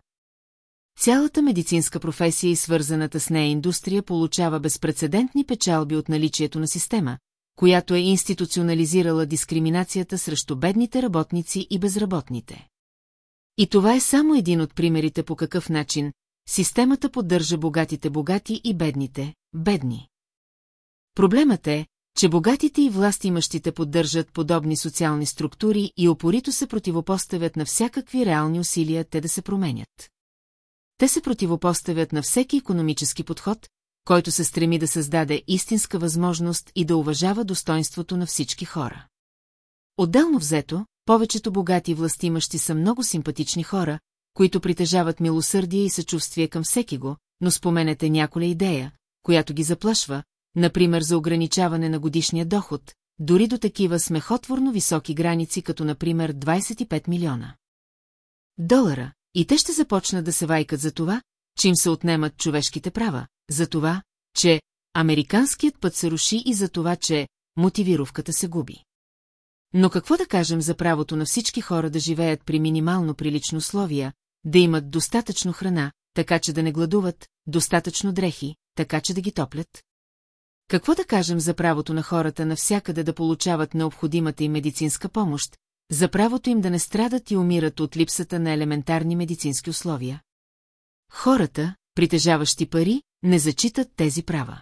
Цялата медицинска професия и свързаната с нея индустрия получава безпредседентни печалби от наличието на система, която е институционализирала дискриминацията срещу бедните работници и безработните. И това е само един от примерите по какъв начин системата поддържа богатите богати и бедните бедни. Проблемът е, че богатите и властимащите поддържат подобни социални структури и опорито се противопоставят на всякакви реални усилия те да се променят. Те се противопоставят на всеки економически подход, който се стреми да създаде истинска възможност и да уважава достоинството на всички хора. Отделно взето, повечето богати властимащи са много симпатични хора, които притежават милосърдие и съчувствие към всеки го, но споменете няколя идея, която ги заплашва, например за ограничаване на годишния доход, дори до такива смехотворно високи граници, като например 25 милиона. Долара, и те ще започнат да се вайкат за това, че им се отнемат човешките права, за това, че американският път се руши и за това, че мотивировката се губи. Но какво да кажем за правото на всички хора да живеят при минимално прилично условия, да имат достатъчно храна, така че да не гладуват, достатъчно дрехи, така че да ги топлят? Какво да кажем за правото на хората навсякъде да получават необходимата им медицинска помощ, за правото им да не страдат и умират от липсата на елементарни медицински условия? Хората, притежаващи пари, не зачитат тези права.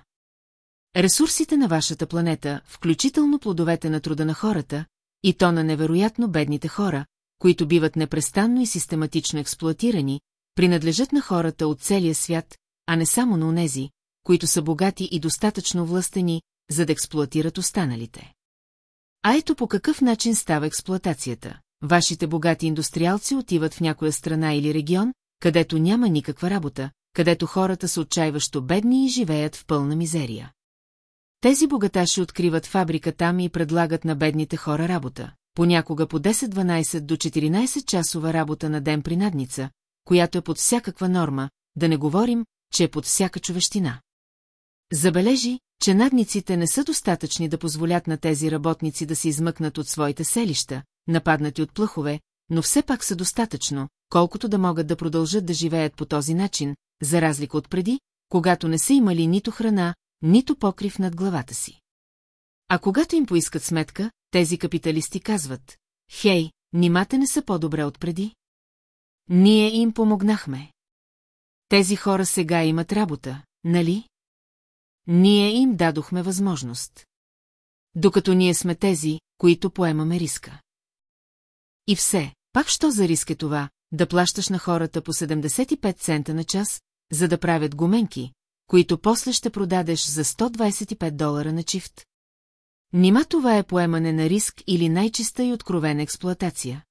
Ресурсите на вашата планета, включително плодовете на труда на хората, и то на невероятно бедните хора, които биват непрестанно и систематично експлуатирани, принадлежат на хората от целия свят, а не само на онези, които са богати и достатъчно властени, за да експлуатират останалите. А ето по какъв начин става експлуатацията. Вашите богати индустриалци отиват в някоя страна или регион, където няма никаква работа, където хората са отчаиващо бедни и живеят в пълна мизерия. Тези богаташи откриват фабрика там и предлагат на бедните хора работа, понякога по 10-12 до 14 часова работа на ден при надница, която е под всякаква норма, да не говорим, че е под всяка човещина. Забележи, че надниците не са достатъчни да позволят на тези работници да се измъкнат от своите селища, нападнати от плъхове, но все пак са достатъчно, колкото да могат да продължат да живеят по този начин, за разлика от преди, когато не са имали нито храна, нито покрив над главата си. А когато им поискат сметка, тези капиталисти казват, хей, нимате не са по-добре от преди? Ние им помогнахме. Тези хора сега имат работа, нали? Ние им дадохме възможност. Докато ние сме тези, които поемаме риска. И все, пак що за риск е това, да плащаш на хората по 75 цента на час, за да правят гуменки, които после ще продадеш за 125 долара на чифт? Нима това е поемане на риск или най-чиста и откровена експлоатация?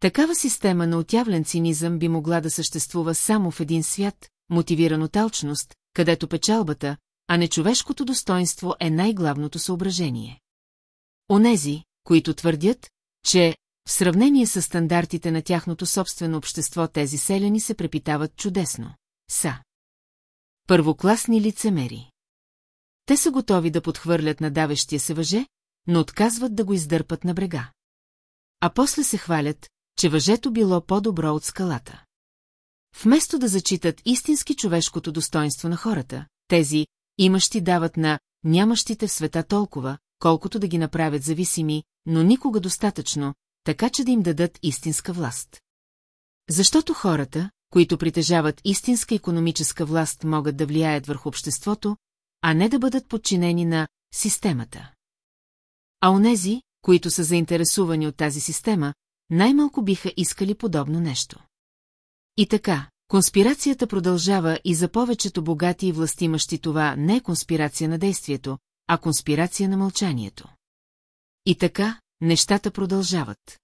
Такава система на отявлен цинизъм би могла да съществува само в един свят, мотивиран от алчност, където печалбата, а не човешкото достоинство е най-главното съображение. Онези, които твърдят, че в сравнение с стандартите на тяхното собствено общество тези селени се препитават чудесно, са. Първокласни лицемери. Те са готови да подхвърлят на давещия се въже, но отказват да го издърпат на брега. А после се хвалят, че въжето било по-добро от скалата. Вместо да зачитат истински човешкото достоинство на хората, тези, имащи дават на нямащите в света толкова, колкото да ги направят зависими, но никога достатъчно, така че да им дадат истинска власт. Защото хората, които притежават истинска економическа власт, могат да влияят върху обществото, а не да бъдат подчинени на системата. А онези, които са заинтересувани от тази система, най-малко биха искали подобно нещо. И така, конспирацията продължава и за повечето богати и властимащи това не е конспирация на действието, а конспирация на мълчанието. И така, нещата продължават.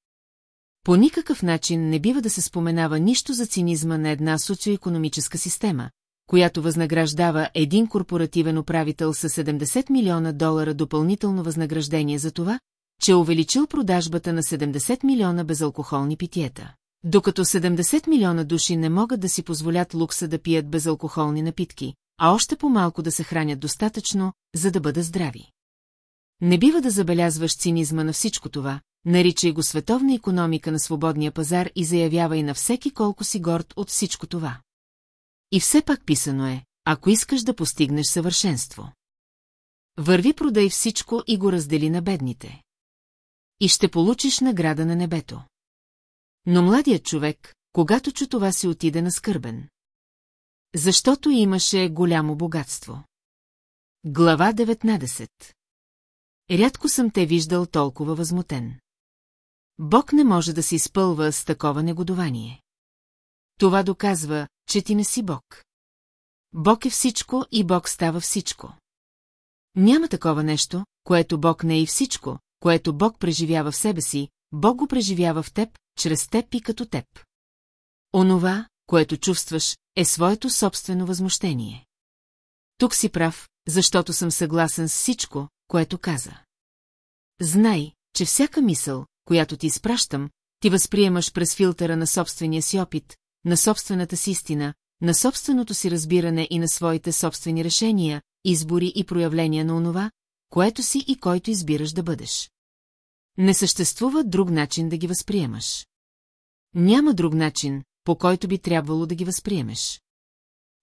По никакъв начин не бива да се споменава нищо за цинизма на една социоекономическа система, която възнаграждава един корпоративен управител с 70 милиона долара допълнително възнаграждение за това, че е увеличил продажбата на 70 милиона безалкохолни питиета. Докато 70 милиона души не могат да си позволят лукса да пият безалкохолни напитки, а още по-малко да се хранят достатъчно, за да бъдат здрави. Не бива да забелязваш цинизма на всичко това, наричай го световна економика на свободния пазар и заявявай на всеки колко си горд от всичко това. И все пак писано е, ако искаш да постигнеш съвършенство. Върви продай всичко и го раздели на бедните. И ще получиш награда на небето. Но младият човек, когато чу това си отиде на скърбен. Защото имаше голямо богатство. Глава 19 Рядко съм те виждал толкова възмутен. Бог не може да се изпълва с такова негодование. Това доказва, че ти не си Бог. Бог е всичко и Бог става всичко. Няма такова нещо, което Бог не е и всичко, което Бог преживява в себе си, Бог го преживява в теб, чрез теб и като теб. Онова, което чувстваш, е своето собствено възмущение. Тук си прав, защото съм съгласен с всичко, което каза. Знай, че всяка мисъл, която ти изпращам, ти възприемаш през филтъра на собствения си опит, на собствената си истина, на собственото си разбиране и на своите собствени решения, избори и проявления на онова, което си и който избираш да бъдеш. Не съществува друг начин да ги възприемаш. Няма друг начин, по който би трябвало да ги възприемеш.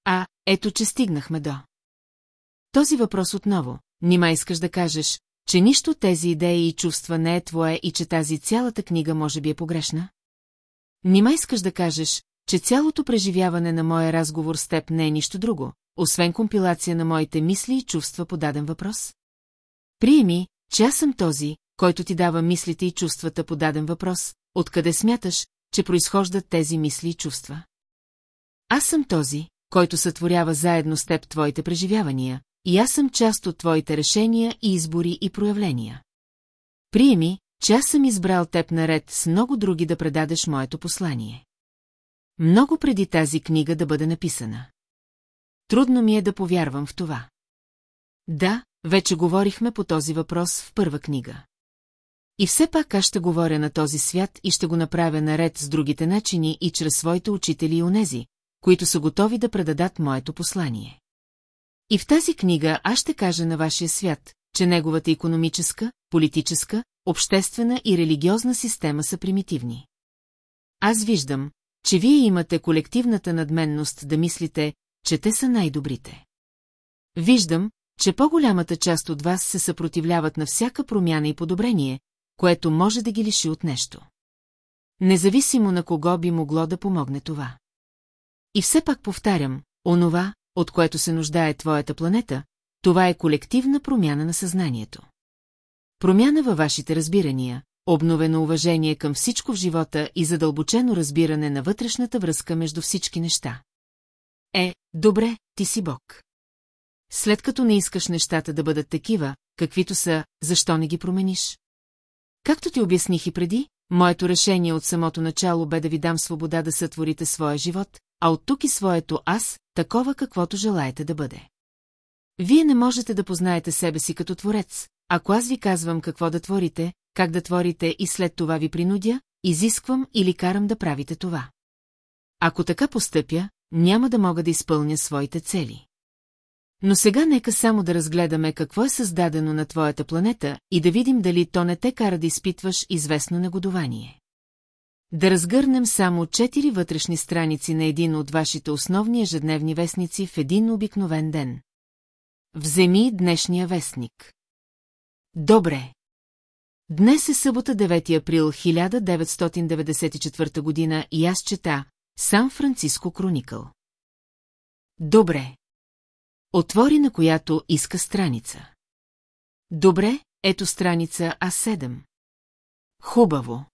А, ето, че стигнахме до. Този въпрос отново, нима искаш да кажеш, че нищо тези идеи и чувства не е твое и че тази цялата книга може би е погрешна? Нима искаш да кажеш, че цялото преживяване на моя разговор с теб не е нищо друго, освен компилация на моите мисли и чувства по даден въпрос? Приеми, че аз съм този, който ти дава мислите и чувствата по даден въпрос, откъде смяташ, че произхождат тези мисли и чувства. Аз съм този, който сътворява заедно с теб твоите преживявания, и аз съм част от твоите решения и избори и проявления. Приеми, че аз съм избрал теб наред с много други да предадеш моето послание. Много преди тази книга да бъде написана. Трудно ми е да повярвам в това. Да, вече говорихме по този въпрос в първа книга. И все пак аз ще говоря на този свят и ще го направя наред с другите начини и чрез своите учители и онези, които са готови да предадат моето послание. И в тази книга аз ще кажа на вашия свят, че неговата економическа, политическа, обществена и религиозна система са примитивни. Аз виждам, че вие имате колективната надменност да мислите, че те са най-добрите. Виждам, че по-голямата част от вас се съпротивляват на всяка промяна и подобрение, което може да ги лиши от нещо. Независимо на кого би могло да помогне това. И все пак повтарям, онова, от което се нуждае твоята планета, това е колективна промяна на съзнанието. Промяна във вашите разбирания, обновено уважение към всичко в живота и задълбочено разбиране на вътрешната връзка между всички неща. Е, добре, ти си Бог. След като не искаш нещата да бъдат такива, каквито са, защо не ги промениш? Както ти обясних и преди, моето решение от самото начало бе да ви дам свобода да сътворите своя живот, а от тук и своето аз, такова каквото желаете да бъде. Вие не можете да познаете себе си като творец, ако аз ви казвам какво да творите, как да творите и след това ви принудя, изисквам или карам да правите това. Ако така постъпя, няма да мога да изпълня своите цели. Но сега нека само да разгледаме какво е създадено на твоята планета и да видим дали то не те кара да изпитваш известно негодование. Да разгърнем само четири вътрешни страници на един от вашите основни ежедневни вестници в един обикновен ден. Вземи днешния вестник. Добре. Днес е събота 9 април 1994 година и аз чета Сан Франциско Кроникъл. Добре. Отвори на която иска страница. Добре, ето страница А7. Хубаво.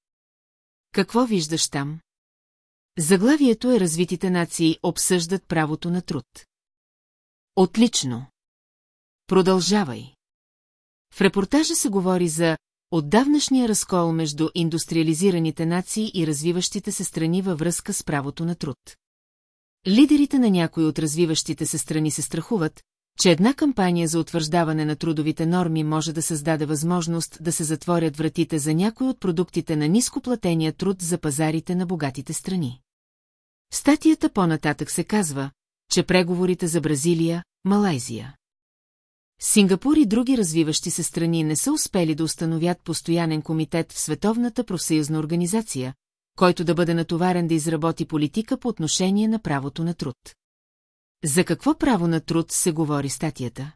Какво виждаш там? Заглавието е развитите нации обсъждат правото на труд. Отлично. Продължавай. В репортажа се говори за отдавнашния разкол между индустриализираните нации и развиващите се страни във връзка с правото на труд. Лидерите на някои от развиващите се страни се страхуват, че една кампания за утвърждаване на трудовите норми може да създаде възможност да се затворят вратите за някои от продуктите на нископлатения труд за пазарите на богатите страни. Статията по-нататък се казва, че преговорите за Бразилия, Малайзия, Сингапур и други развиващи се страни не са успели да установят постоянен комитет в Световната профсъюзна организация, който да бъде натоварен да изработи политика по отношение на правото на труд. За какво право на труд се говори статията?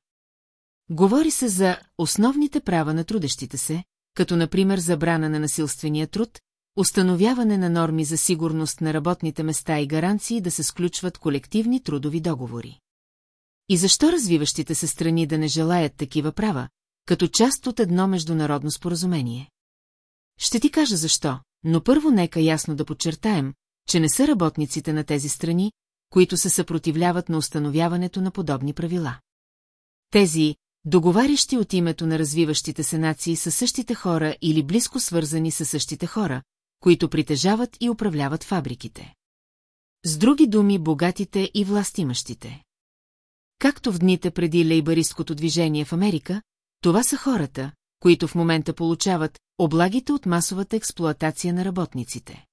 Говори се за основните права на трудещите се, като например забрана на насилствения труд, установяване на норми за сигурност на работните места и гаранции да се сключват колективни трудови договори. И защо развиващите се страни да не желаят такива права, като част от едно международно споразумение? Ще ти кажа защо, но първо нека ясно да подчертаем, че не са работниците на тези страни, които се съпротивляват на установяването на подобни правила. Тези, договарящи от името на развиващите се нации са същите хора или близко свързани с същите хора, които притежават и управляват фабриките. С други думи, богатите и властимащите. Както в дните преди лейбаристското движение в Америка, това са хората, които в момента получават облагите от масовата експлоатация на работниците.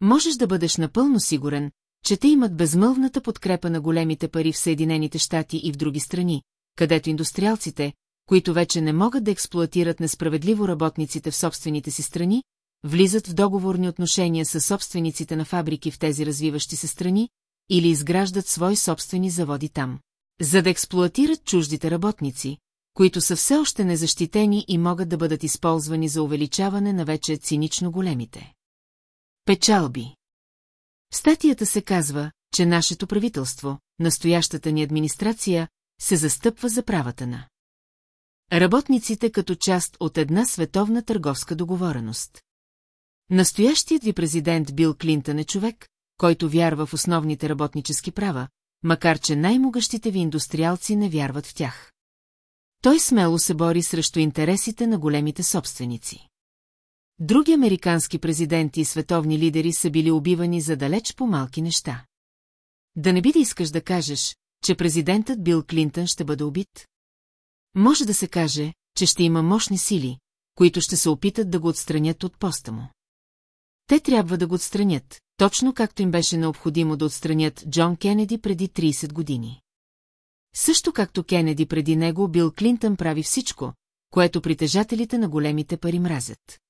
Можеш да бъдеш напълно сигурен, че те имат безмълвната подкрепа на големите пари в Съединените щати и в други страни, където индустриалците, които вече не могат да експлоатират несправедливо работниците в собствените си страни, влизат в договорни отношения с собствениците на фабрики в тези развиващи се страни или изграждат свои собствени заводи там за да експлуатират чуждите работници, които са все още незащитени и могат да бъдат използвани за увеличаване на вече цинично големите. Печалби В статията се казва, че нашето правителство, настоящата ни администрация, се застъпва за правата на работниците като част от една световна търговска договореност. Настоящият ви президент Бил Клинтън е човек, който вярва в основните работнически права, макар че най-могъщите ви индустриалци не вярват в тях. Той смело се бори срещу интересите на големите собственици. Други американски президенти и световни лидери са били убивани за далеч по малки неща. Да не би да искаш да кажеш, че президентът Бил Клинтън ще бъде убит? Може да се каже, че ще има мощни сили, които ще се опитат да го отстранят от поста му. Те трябва да го отстранят, точно както им беше необходимо да отстранят Джон Кенеди преди 30 години. Също както Кенеди преди него, Бил Клинтън прави всичко, което притежателите на големите пари мразят.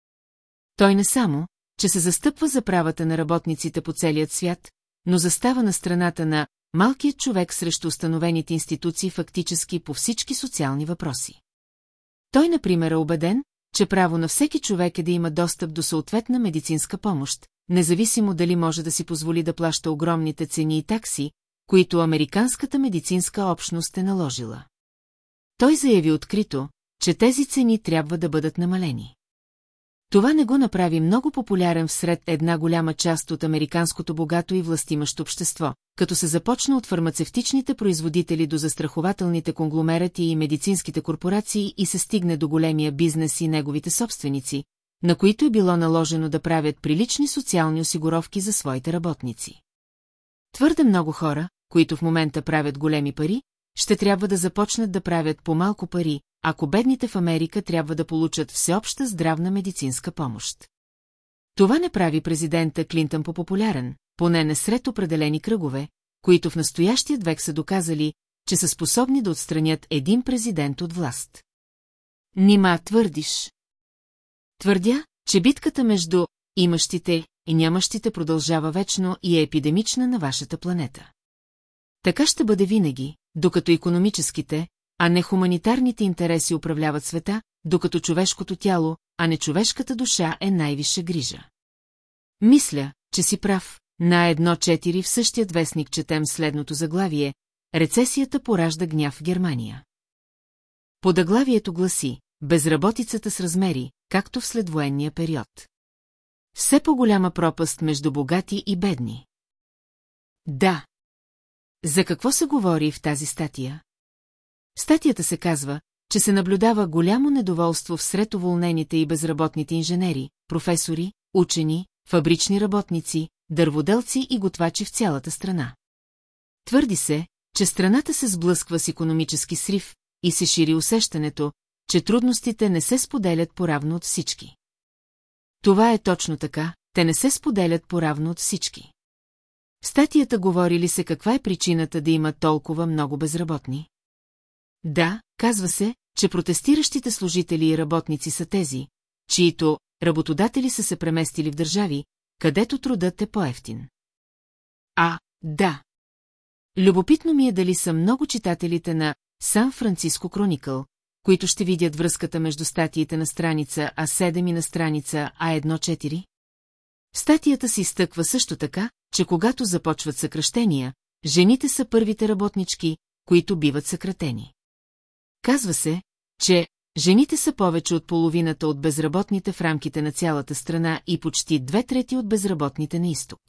Той не само, че се застъпва за правата на работниците по целият свят, но застава на страната на малкият човек срещу установените институции фактически по всички социални въпроси. Той, например, е убеден, че право на всеки човек е да има достъп до съответна медицинска помощ, независимо дали може да си позволи да плаща огромните цени и такси, които американската медицинска общност е наложила. Той заяви открито, че тези цени трябва да бъдат намалени. Това не го направи много популярен всред една голяма част от американското богато и властимащо общество, като се започна от фармацевтичните производители до застрахователните конгломерати и медицинските корпорации и се стигне до големия бизнес и неговите собственици, на които е било наложено да правят прилични социални осигуровки за своите работници. Твърде много хора, които в момента правят големи пари, ще трябва да започнат да правят по-малко пари, ако бедните в Америка трябва да получат всеобща здравна медицинска помощ. Това не прави президента Клинтън по-популярен, поне не сред определени кръгове, които в настоящия век са доказали, че са способни да отстранят един президент от власт. Нима твърдиш. Твърдя, че битката между имащите и нямащите продължава вечно и е епидемична на вашата планета. Така ще бъде винаги, докато економическите, а не хуманитарните интереси управляват света, докато човешкото тяло, а не човешката душа е най-висша грижа. Мисля, че си прав, на едно четири в същият вестник четем следното заглавие «Рецесията поражда гняв в Германия». Подаглавието гласи «Безработицата с размери, както в следвоенния период». Все по-голяма пропаст между богати и бедни. Да. За какво се говори в тази статия? статията се казва, че се наблюдава голямо недоволство всред уволнените и безработните инженери, професори, учени, фабрични работници, дърводелци и готвачи в цялата страна. Твърди се, че страната се сблъсква с економически срив и се шири усещането, че трудностите не се споделят поравно от всички. Това е точно така, те не се споделят поравно от всички. Статията говори ли се каква е причината да има толкова много безработни? Да, казва се, че протестиращите служители и работници са тези, чието работодатели са се преместили в държави, където трудът е по-ефтин. А, да. Любопитно ми е дали са много читателите на Сан Франциско Кроникъл, които ще видят връзката между статиите на страница А7 и на страница А1-4. Статията се изтъква също така, че когато започват съкръщения, жените са първите работнички, които биват съкратени. Казва се, че жените са повече от половината от безработните в рамките на цялата страна и почти две трети от безработните на изток.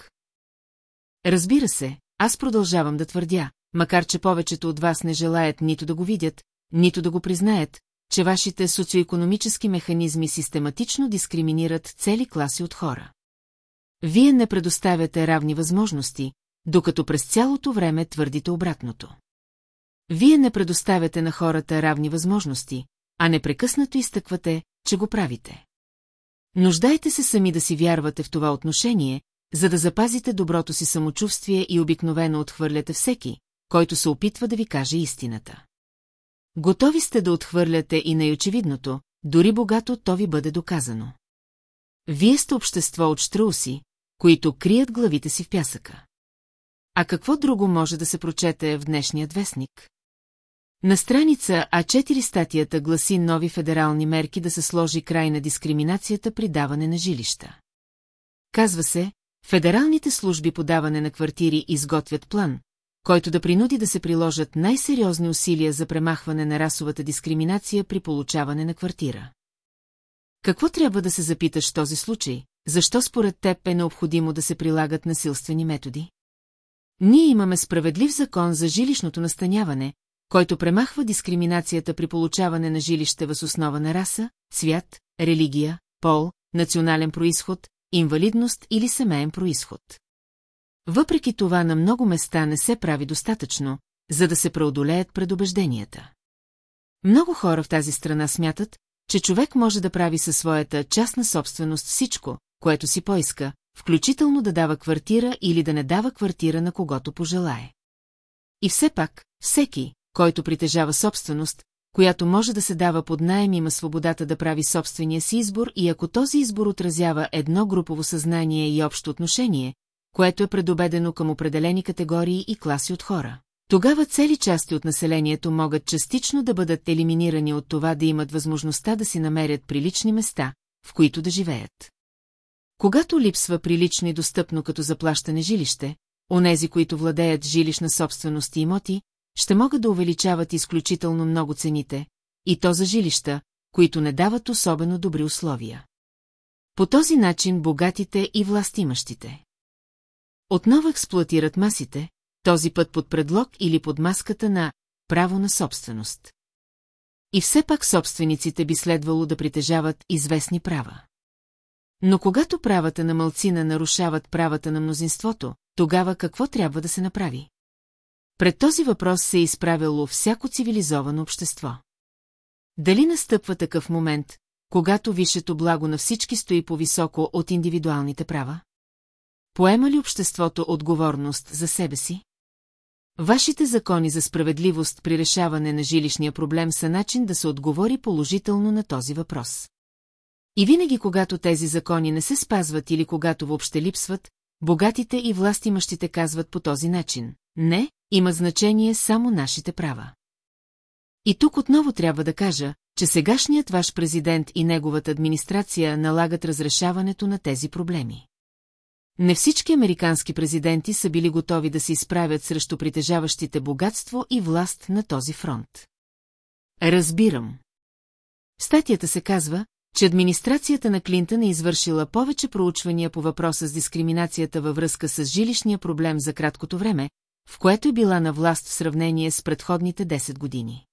Разбира се, аз продължавам да твърдя, макар че повечето от вас не желаят нито да го видят, нито да го признаят, че вашите социоекономически механизми систематично дискриминират цели класи от хора. Вие не предоставяте равни възможности, докато през цялото време твърдите обратното. Вие не предоставяте на хората равни възможности, а непрекъснато изтъквате, че го правите. Нуждайте се сами да си вярвате в това отношение, за да запазите доброто си самочувствие и обикновено отхвърляте всеки, който се опитва да ви каже истината. Готови сте да отхвърляте и най-очевидното, дори богато то ви бъде доказано. Вие сте общество от штрауси, които крият главите си в пясъка. А какво друго може да се прочете в днешният вестник? На страница А4 статията гласи нови федерални мерки да се сложи край на дискриминацията при даване на жилища. Казва се, федералните служби по даване на квартири изготвят план, който да принуди да се приложат най-сериозни усилия за премахване на расовата дискриминация при получаване на квартира. Какво трябва да се запиташ в този случай? Защо според теб е необходимо да се прилагат насилствени методи? Ние имаме справедлив закон за жилищното настаняване, който премахва дискриминацията при получаване на жилище въз основа на раса, цвят, религия, пол, национален происход, инвалидност или семейен происход. Въпреки това на много места не се прави достатъчно, за да се преодолеят предубежденията. Много хора в тази страна смятат, че човек може да прави със своята частна собственост всичко, което си поиска, включително да дава квартира или да не дава квартира на когото пожелае. И все пак, всеки, който притежава собственост, която може да се дава под найем има свободата да прави собствения си избор и ако този избор отразява едно групово съзнание и общо отношение, което е предобедено към определени категории и класи от хора. Тогава цели части от населението могат частично да бъдат елиминирани от това да имат възможността да си намерят прилични места, в които да живеят. Когато липсва прилично и достъпно като заплащане жилище, онези, които владеят жилищна собственост и имоти, ще могат да увеличават изключително много цените, и то за жилища, които не дават особено добри условия. По този начин богатите и властимащите. Отново експлуатират масите, този път под предлог или под маската на право на собственост. И все пак собствениците би следвало да притежават известни права. Но когато правата на мълцина нарушават правата на мнозинството, тогава какво трябва да се направи? Пред този въпрос се е изправило всяко цивилизовано общество. Дали настъпва такъв момент, когато висшето благо на всички стои по-високо от индивидуалните права? Поема ли обществото отговорност за себе си? Вашите закони за справедливост при решаване на жилищния проблем са начин да се отговори положително на този въпрос. И винаги, когато тези закони не се спазват или когато въобще липсват, богатите и властимащите казват по този начин. Не, има значение само нашите права. И тук отново трябва да кажа, че сегашният ваш президент и неговата администрация налагат разрешаването на тези проблеми. Не всички американски президенти са били готови да се изправят срещу притежаващите богатство и власт на този фронт. Разбирам. В статията се казва, че администрацията на Клинтън е извършила повече проучвания по въпроса с дискриминацията във връзка с жилищния проблем за краткото време, в което е била на власт в сравнение с предходните 10 години.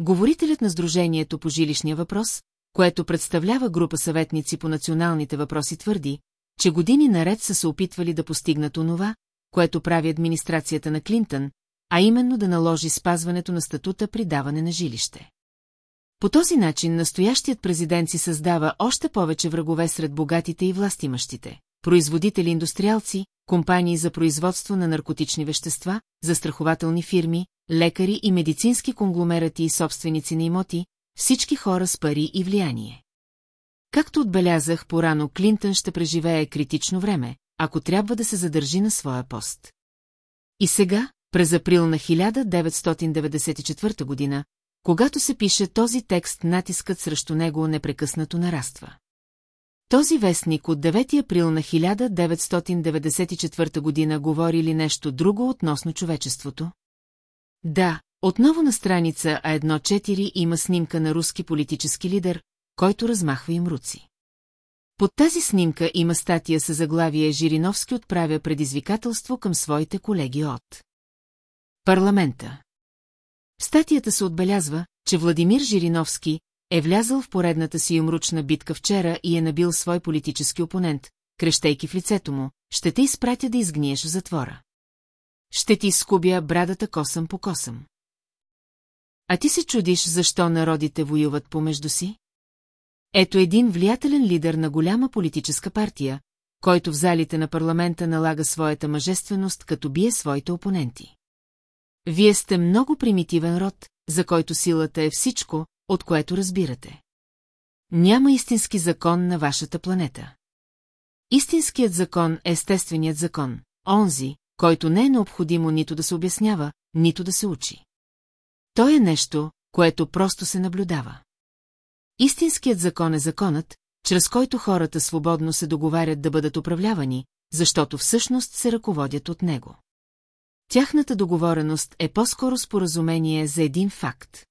Говорителят на Сдружението по жилищния въпрос, което представлява група съветници по националните въпроси твърди, че години наред са се опитвали да постигнат онова, което прави администрацията на Клинтън, а именно да наложи спазването на статута при даване на жилище. По този начин настоящият президент си създава още повече врагове сред богатите и властимащите, производители-индустриалци, компании за производство на наркотични вещества, застрахователни фирми, лекари и медицински конгломерати и собственици на имоти, всички хора с пари и влияние. Както отбелязах порано, Клинтън ще преживее критично време, ако трябва да се задържи на своя пост. И сега, през април на 1994 година, когато се пише този текст, натискът срещу него непрекъснато нараства. Този вестник от 9 април на 1994 година говори ли нещо друго относно човечеството? Да, отново на страница А1.4 има снимка на руски политически лидер, който размахва им руци. Под тази снимка има статия с заглавие Жириновски отправя предизвикателство към своите колеги от парламента. В статията се отбелязва, че Владимир Жириновски е влязъл в поредната си умручна битка вчера и е набил свой политически опонент, крещейки в лицето му, ще те изпратя да изгниеш в затвора. Ще ти скубя брадата косъм по косъм. А ти се чудиш, защо народите воюват помежду си? Ето един влиятелен лидер на голяма политическа партия, който в залите на парламента налага своята мъжественост, като бие своите опоненти. Вие сте много примитивен род, за който силата е всичко, от което разбирате. Няма истински закон на вашата планета. Истинският закон е естественият закон, онзи, който не е необходимо нито да се обяснява, нито да се учи. Той е нещо, което просто се наблюдава. Истинският закон е законът, чрез който хората свободно се договарят да бъдат управлявани, защото всъщност се ръководят от него. Тяхната договореност е по-скоро споразумение за един факт.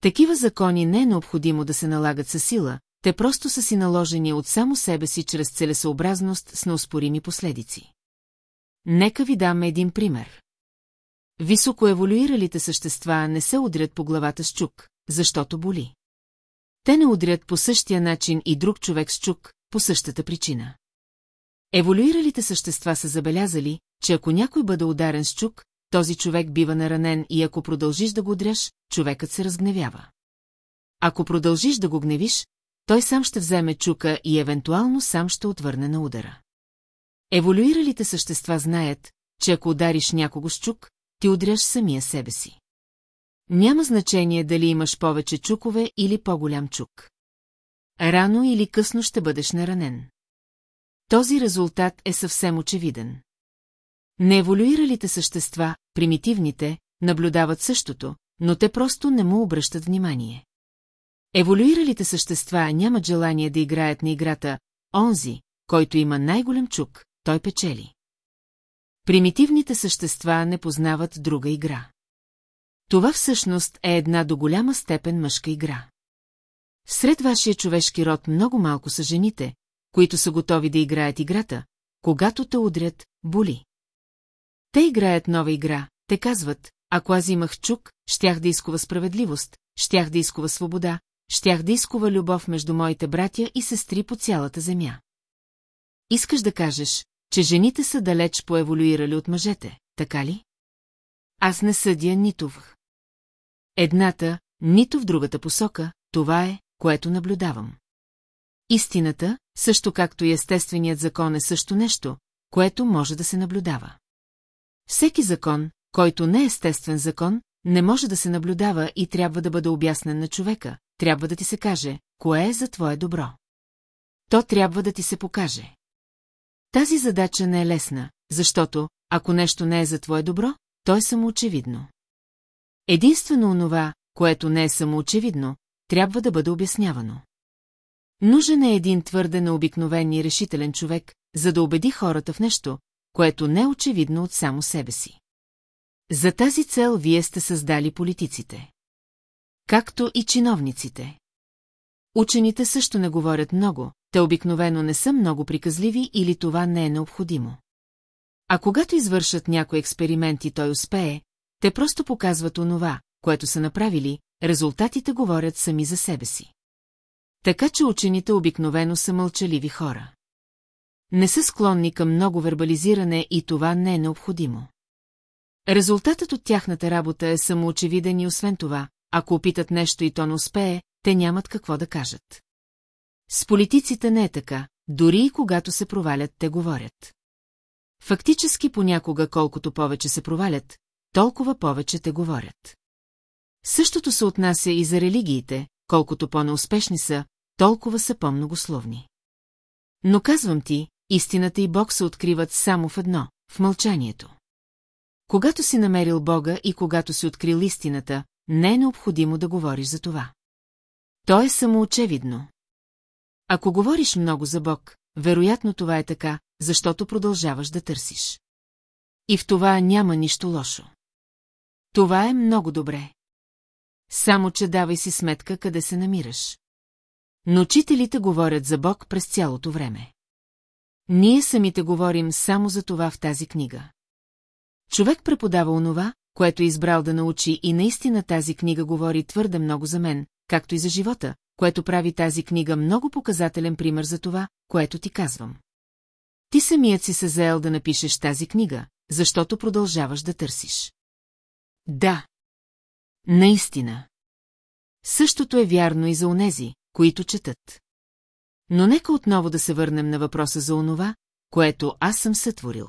Такива закони не е необходимо да се налагат със сила, те просто са си наложени от само себе си чрез целесообразност с неоспорими последици. Нека ви дам един пример. Високоеволюиралите същества не се удрят по главата с чук, защото боли. Те не удрят по същия начин и друг човек с чук, по същата причина. Еволюиралите същества са забелязали, че ако някой бъде ударен с чук, този човек бива наранен и ако продължиш да го дряш, човекът се разгневява. Ако продължиш да го гневиш, той сам ще вземе чука и евентуално сам ще отвърне на удара. Еволюиралите същества знаят, че ако удариш някого с чук, ти удряш самия себе си. Няма значение дали имаш повече чукове или по-голям чук. Рано или късно ще бъдеш наранен. Този резултат е съвсем очевиден. Нееволюиралите същества, примитивните, наблюдават същото, но те просто не му обръщат внимание. Еволюиралите същества нямат желание да играят на играта «Онзи», който има най-голям чук, той печели. Примитивните същества не познават друга игра. Това всъщност е една до голяма степен мъжка игра. Сред вашия човешки род много малко са жените, които са готови да играят играта, когато те удрят, боли. Те играят нова игра, те казват, ако аз имах чук, щях да искува справедливост, щях да искува свобода, щях да изкува любов между моите братя и сестри по цялата земя. Искаш да кажеш, че жените са далеч поеволюирали от мъжете, така ли? Аз не съдя нито в едната, нито в другата посока, това е, което наблюдавам. Истината, също както и естественият закон е също нещо, което може да се наблюдава. Всеки закон, който не е естествен закон, не може да се наблюдава и трябва да бъде обяснен на човека, трябва да ти се каже, кое е за твое добро. То трябва да ти се покаже. Тази задача не е лесна, защото, ако нещо не е за твое добро, то е самоочевидно. Единствено онова, което не е самоочевидно, трябва да бъде обяснявано. Нужен е един твърде необикновен и решителен човек, за да убеди хората в нещо, което не е очевидно от само себе си. За тази цел вие сте създали политиците. Както и чиновниците. Учените също не говорят много, те обикновено не са много приказливи или това не е необходимо. А когато извършат някой експеримент и той успее, те просто показват онова, което са направили, резултатите говорят сами за себе си. Така че учените обикновено са мълчаливи хора. Не са склонни към много вербализиране и това не е необходимо. Резултатът от тяхната работа е самоочевиден и освен това, ако опитат нещо и то не успее, те нямат какво да кажат. С политиците не е така, дори и когато се провалят, те говорят. Фактически понякога колкото повече се провалят, толкова повече те говорят. Същото се отнася и за религиите, колкото по-неуспешни са, толкова са по-многословни. Но казвам ти, истината и Бог се откриват само в едно, в мълчанието. Когато си намерил Бога и когато си открил истината, не е необходимо да говориш за това. То е самоочевидно. Ако говориш много за Бог, вероятно това е така, защото продължаваш да търсиш. И в това няма нищо лошо. Това е много добре. Само, че давай си сметка къде се намираш. Но учителите говорят за Бог през цялото време. Ние самите говорим само за това в тази книга. Човек преподава онова, което е избрал да научи и наистина тази книга говори твърде много за мен, както и за живота, което прави тази книга много показателен пример за това, което ти казвам. Ти самият си се заел да напишеш тази книга, защото продължаваш да търсиш. Да. Наистина. Същото е вярно и за онези, които четат. Но нека отново да се върнем на въпроса за онова, което аз съм сътворил.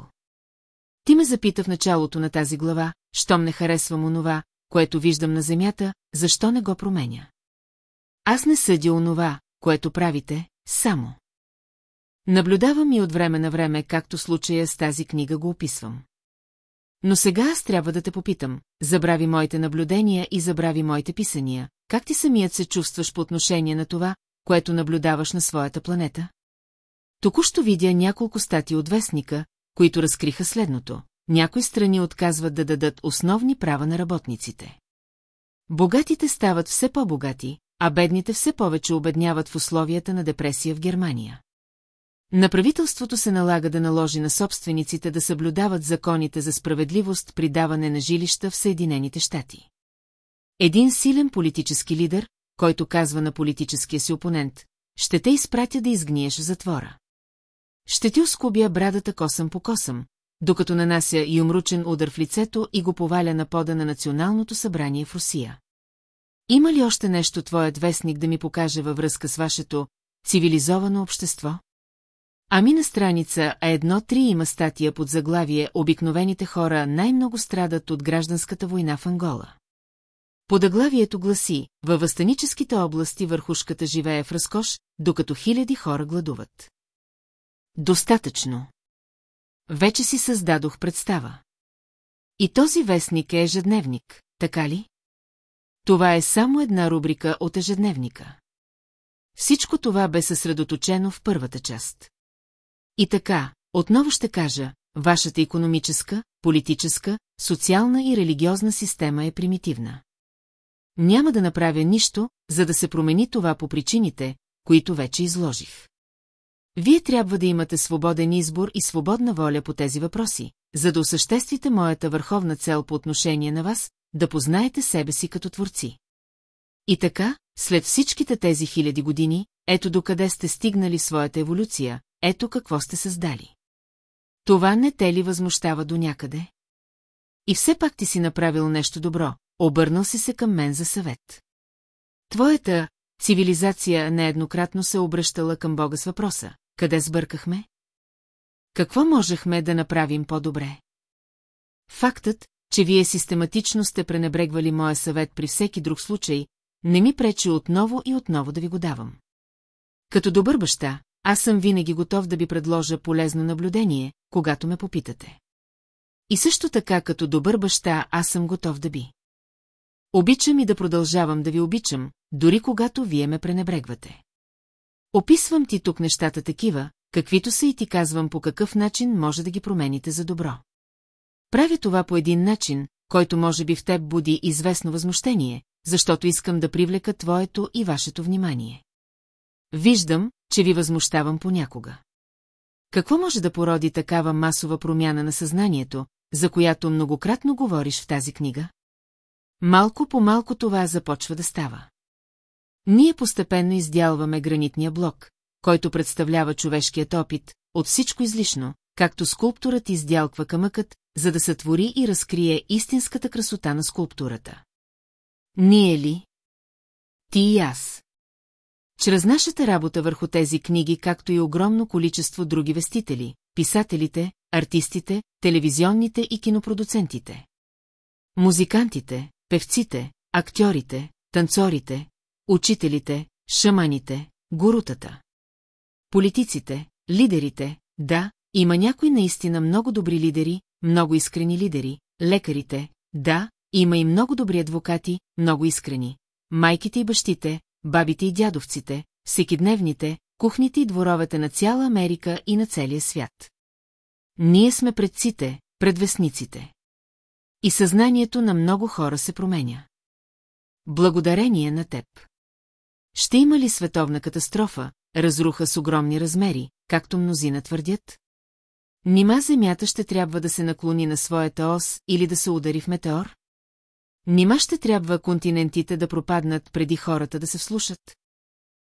Ти ме запита в началото на тази глава, щом не харесвам онова, което виждам на земята, защо не го променя. Аз не съдя онова, което правите, само. Наблюдавам и от време на време, както случая с тази книга го описвам. Но сега аз трябва да те попитам, забрави моите наблюдения и забрави моите писания, как ти самият се чувстваш по отношение на това, което наблюдаваш на своята планета? Току-що видя няколко стати от вестника, които разкриха следното. Някои страни отказват да дадат основни права на работниците. Богатите стават все по-богати, а бедните все повече обедняват в условията на депресия в Германия. На правителството се налага да наложи на собствениците да съблюдават законите за справедливост при даване на жилища в Съединените щати. Един силен политически лидер, който казва на политическия си опонент, ще те изпратя да изгниеш в затвора. Ще ти оскубя брадата косъм по косъм, докато нанася юмручен удар в лицето и го поваля на пода на Националното събрание в Русия. Има ли още нещо твоят вестник да ми покаже във връзка с вашето цивилизовано общество? Ами на страница А1-3 има статия под заглавие «Обикновените хора най-много страдат от гражданската война в Ангола». Подъглавието гласи, във възстаническите области върхушката живее в разкош, докато хиляди хора гладуват. Достатъчно. Вече си създадох представа. И този вестник е ежедневник, така ли? Това е само една рубрика от ежедневника. Всичко това бе съсредоточено в първата част. И така, отново ще кажа, вашата економическа, политическа, социална и религиозна система е примитивна. Няма да направя нищо, за да се промени това по причините, които вече изложих. Вие трябва да имате свободен избор и свободна воля по тези въпроси, за да осъществите моята върховна цел по отношение на вас, да познаете себе си като творци. И така, след всичките тези хиляди години, ето докъде сте стигнали своята еволюция, ето какво сте създали. Това не те ли възмущава до някъде? И все пак ти си направил нещо добро, обърнал си се към мен за съвет. Твоята цивилизация нееднократно се обръщала към Бога с въпроса. Къде сбъркахме? Какво можехме да направим по-добре? Фактът, че вие систематично сте пренебрегвали моя съвет при всеки друг случай, не ми пречи отново и отново да ви го давам. Като добър баща, аз съм винаги готов да ви предложа полезно наблюдение, когато ме попитате. И също така като добър баща аз съм готов да би. Обичам и да продължавам да ви обичам, дори когато вие ме пренебрегвате. Описвам ти тук нещата такива, каквито са и ти казвам по какъв начин може да ги промените за добро. Правя това по един начин, който може би в теб буди известно възмущение, защото искам да привлека твоето и вашето внимание. Виждам, че ви възмущавам понякога. Какво може да породи такава масова промяна на съзнанието, за която многократно говориш в тази книга? Малко по малко това започва да става. Ние постепенно издялваме гранитния блок, който представлява човешкият опит, от всичко излишно, както скулптурът издялква камъкът, за да сътвори и разкрие истинската красота на скулптурата. Ние ли? Ти и аз. Чрез нашата работа върху тези книги, както и огромно количество други вестители, писателите, артистите, телевизионните и кинопродуцентите. Музикантите, певците, актьорите, танцорите, учителите, шаманите, гурутата. Политиците, лидерите, да, има някои наистина много добри лидери, много искрени лидери, лекарите, да, има и много добри адвокати, много искрени. Майките и бащите, бабите и дядовците, всекидневните, кухните и дворовете на цяла Америка и на целия свят. Ние сме предците, предвестниците. И съзнанието на много хора се променя. Благодарение на теб. Ще има ли световна катастрофа, разруха с огромни размери, както мнозина твърдят? Нима Земята ще трябва да се наклони на своята ос или да се удари в метеор? Нима ще трябва континентите да пропаднат преди хората да се вслушат?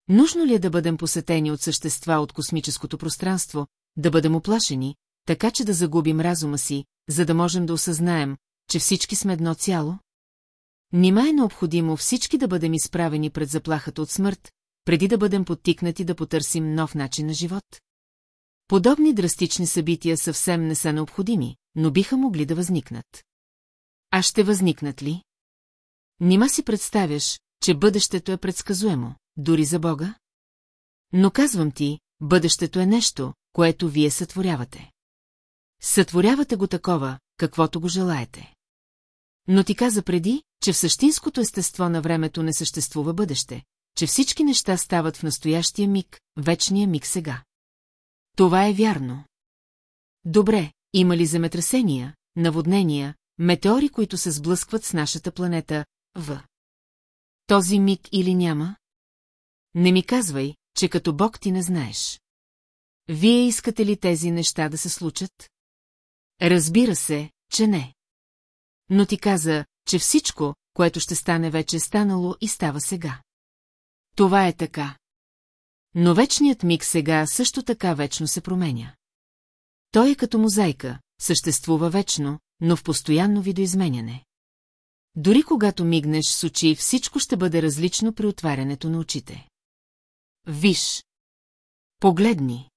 Нужно ли е да бъдем посетени от същества от космическото пространство, да бъдем оплашени, така че да загубим разума си, за да можем да осъзнаем, че всички сме едно цяло? Нима е необходимо всички да бъдем изправени пред заплахата от смърт, преди да бъдем подтикнати да потърсим нов начин на живот? Подобни драстични събития съвсем не са необходими, но биха могли да възникнат. А ще възникнат ли? Нима си представяш, че бъдещето е предсказуемо, дори за Бога? Но казвам ти, бъдещето е нещо, което вие сътворявате. Сътворявате го такова, каквото го желаете. Но ти каза преди, че в същинското естество на времето не съществува бъдеще, че всички неща стават в настоящия миг, вечния миг сега. Това е вярно. Добре, има ли земетресения, наводнения, метеори, които се сблъскват с нашата планета, в този миг или няма? Не ми казвай, че като Бог ти не знаеш. Вие искате ли тези неща да се случат? Разбира се, че не. Но ти каза, че всичко, което ще стане вече е станало и става сега. Това е така. Но вечният миг сега също така вечно се променя. Той е като мозайка, съществува вечно, но в постоянно видоизменяне. Дори когато мигнеш с очи, всичко ще бъде различно при отварянето на очите. Виж. Погледни.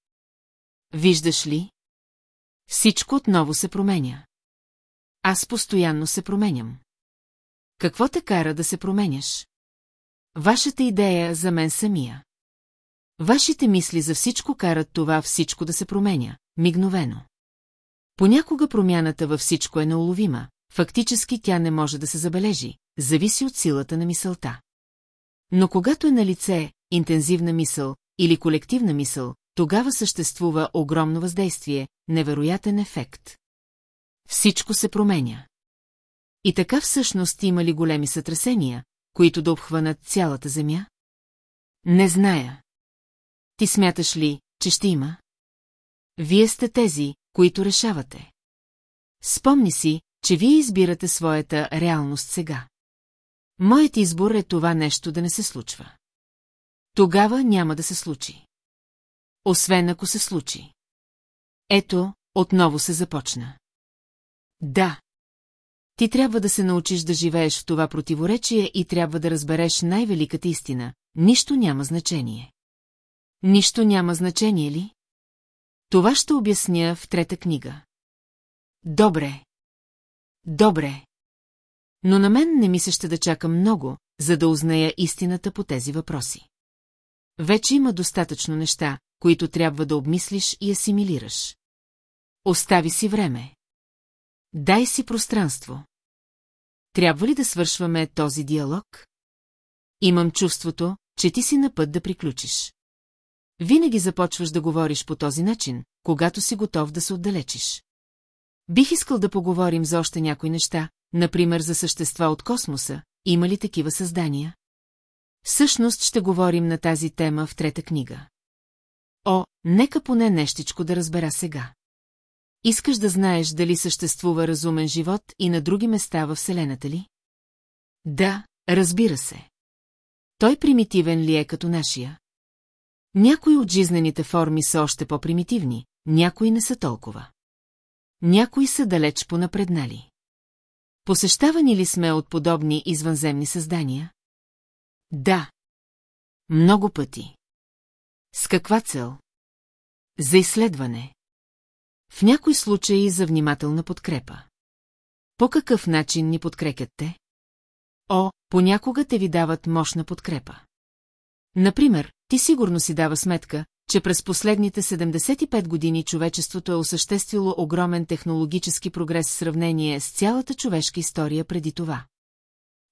Виждаш ли? Всичко отново се променя. Аз постоянно се променям. Какво те кара да се променяш? Вашата идея за мен самия. Вашите мисли за всичко карат това всичко да се променя, мигновено. Понякога промяната във всичко е неуловима, фактически тя не може да се забележи, зависи от силата на мисълта. Но когато е на лице интензивна мисъл или колективна мисъл, тогава съществува огромно въздействие, невероятен ефект. Всичко се променя. И така всъщност има ли големи сътресения, които да обхванат цялата земя? Не зная. Ти смяташ ли, че ще има? Вие сте тези, които решавате. Спомни си, че вие избирате своята реалност сега. Моят избор е това нещо да не се случва. Тогава няма да се случи. Освен ако се случи. Ето, отново се започна. Да. Ти трябва да се научиш да живееш в това противоречие и трябва да разбереш най-великата истина. Нищо няма значение. Нищо няма значение ли? Това ще обясня в трета книга. Добре. Добре. Но на мен не ми се ще да чакам много, за да узная истината по тези въпроси. Вече има достатъчно неща, които трябва да обмислиш и асимилираш. Остави си време. Дай си пространство. Трябва ли да свършваме този диалог? Имам чувството, че ти си на път да приключиш. Винаги започваш да говориш по този начин, когато си готов да се отдалечиш. Бих искал да поговорим за още някои неща, например за същества от космоса, има ли такива създания? Всъщност ще говорим на тази тема в трета книга. О, нека поне нещичко да разбера сега. Искаш да знаеш дали съществува разумен живот и на други места във Вселената ли? Да, разбира се. Той примитивен ли е като нашия? Някои от жизнените форми са още по-примитивни, някои не са толкова. Някои са далеч понапреднали. Посещавани ли сме от подобни извънземни създания? Да. Много пъти. С каква цел? За изследване. В някои случаи за внимателна подкрепа. По какъв начин ни подкрепят те? О, понякога те ви дават мощна подкрепа. Например, ти сигурно си дава сметка, че през последните 75 години човечеството е осъществило огромен технологически прогрес в сравнение с цялата човешка история преди това.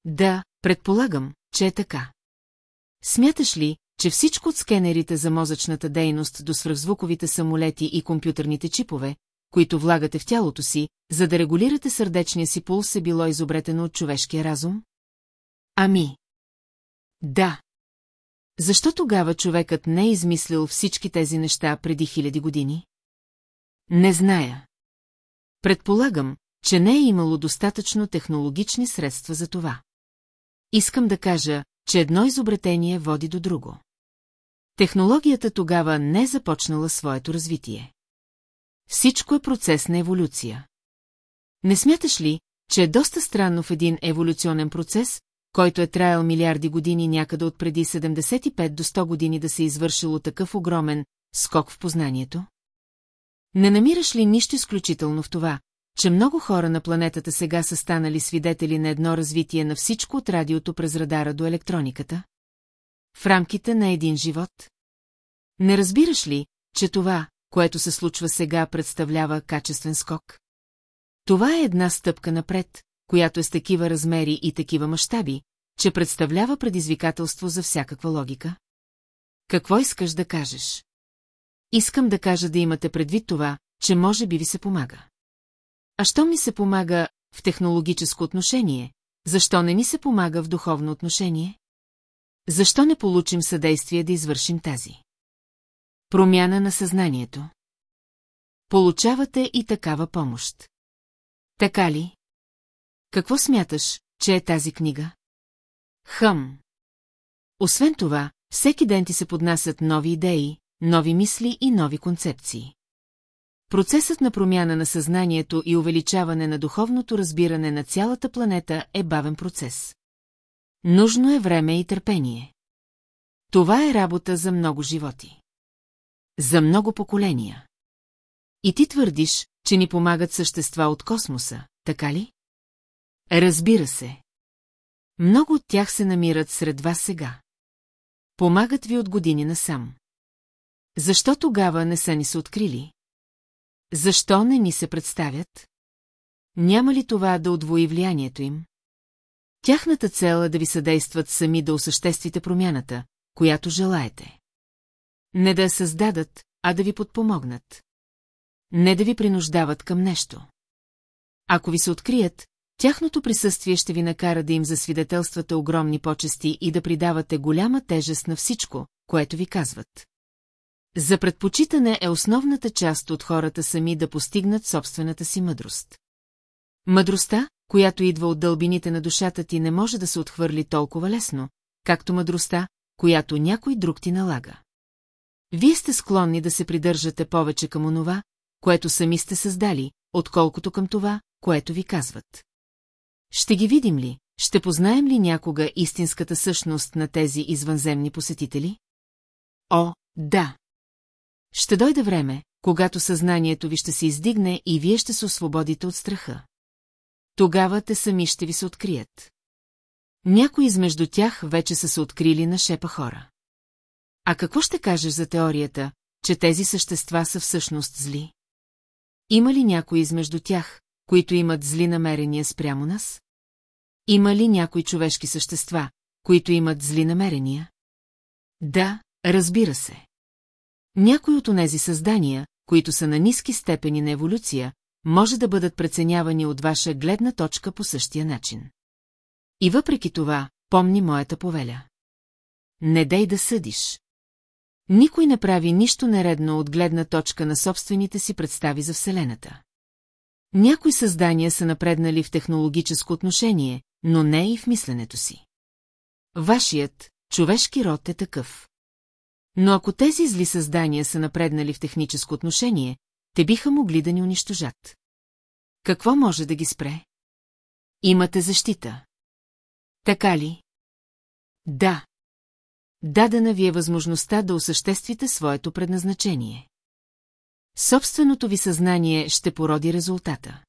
Да, предполагам, че е така. Смяташ ли, че всичко от скенерите за мозъчната дейност до свръхзвуковите самолети и компютърните чипове, които влагате в тялото си, за да регулирате сърдечния си пулс е било изобретено от човешкия разум? Ами. Да. Защо тогава човекът не е измислил всички тези неща преди хиляди години? Не зная. Предполагам, че не е имало достатъчно технологични средства за това. Искам да кажа, че едно изобретение води до друго. Технологията тогава не е започнала своето развитие. Всичко е процес на еволюция. Не смяташ ли, че е доста странно в един еволюционен процес, който е траял милиарди години някъде от преди 75 до 100 години да се е извършило такъв огромен скок в познанието? Не намираш ли нищо изключително в това, че много хора на планетата сега са станали свидетели на едно развитие на всичко от радиото през радара до електрониката? В рамките на един живот? Не разбираш ли, че това, което се случва сега, представлява качествен скок? Това е една стъпка напред, която е с такива размери и такива мащаби, че представлява предизвикателство за всякаква логика? Какво искаш да кажеш? Искам да кажа да имате предвид това, че може би ви се помага. А що ми се помага в технологическо отношение, защо не ни се помага в духовно отношение? Защо не получим съдействие да извършим тази? Промяна на съзнанието. Получавате и такава помощ. Така ли? Какво смяташ, че е тази книга? Хъм. Освен това, всеки ден ти се поднасят нови идеи, нови мисли и нови концепции. Процесът на промяна на съзнанието и увеличаване на духовното разбиране на цялата планета е бавен процес. Нужно е време и търпение. Това е работа за много животи. За много поколения. И ти твърдиш, че ни помагат същества от космоса, така ли? Разбира се. Много от тях се намират сред вас сега. Помагат ви от години насам. Защо тогава не са ни се открили? Защо не ни се представят? Няма ли това да удвои влиянието им? Тяхната цел е да ви съдействат сами да осъществите промяната, която желаете. Не да я създадат, а да ви подпомогнат. Не да ви принуждават към нещо. Ако ви се открият, тяхното присъствие ще ви накара да им засвидетелствате огромни почести и да придавате голяма тежест на всичко, което ви казват. За предпочитане е основната част от хората сами да постигнат собствената си мъдрост. Мъдростта, която идва от дълбините на душата ти, не може да се отхвърли толкова лесно, както мъдростта, която някой друг ти налага. Вие сте склонни да се придържате повече към онова, което сами сте създали, отколкото към това, което ви казват. Ще ги видим ли, ще познаем ли някога истинската същност на тези извънземни посетители? О, да! Ще дойде време, когато съзнанието ви ще се издигне и вие ще се освободите от страха. Тогава те сами ще ви се открият. Някои измежду тях вече са се открили на шепа хора. А какво ще кажеш за теорията, че тези същества са всъщност зли? Има ли някои измежду тях, които имат зли намерения спрямо нас? Има ли някои човешки същества, които имат зли намерения? Да, разбира се. Някои от онези създания, които са на ниски степени на еволюция, може да бъдат преценявани от ваша гледна точка по същия начин. И въпреки това, помни моята повеля. Не дей да съдиш. Никой не прави нищо нередно от гледна точка на собствените си представи за Вселената. Някои създания са напреднали в технологическо отношение, но не и в мисленето си. Вашият, човешки род е такъв. Но ако тези зли създания са напреднали в техническо отношение, те биха могли да ни унищожат. Какво може да ги спре? Имате защита. Така ли? Да. Дадена ви е възможността да осъществите своето предназначение. Собственото ви съзнание ще породи резултата.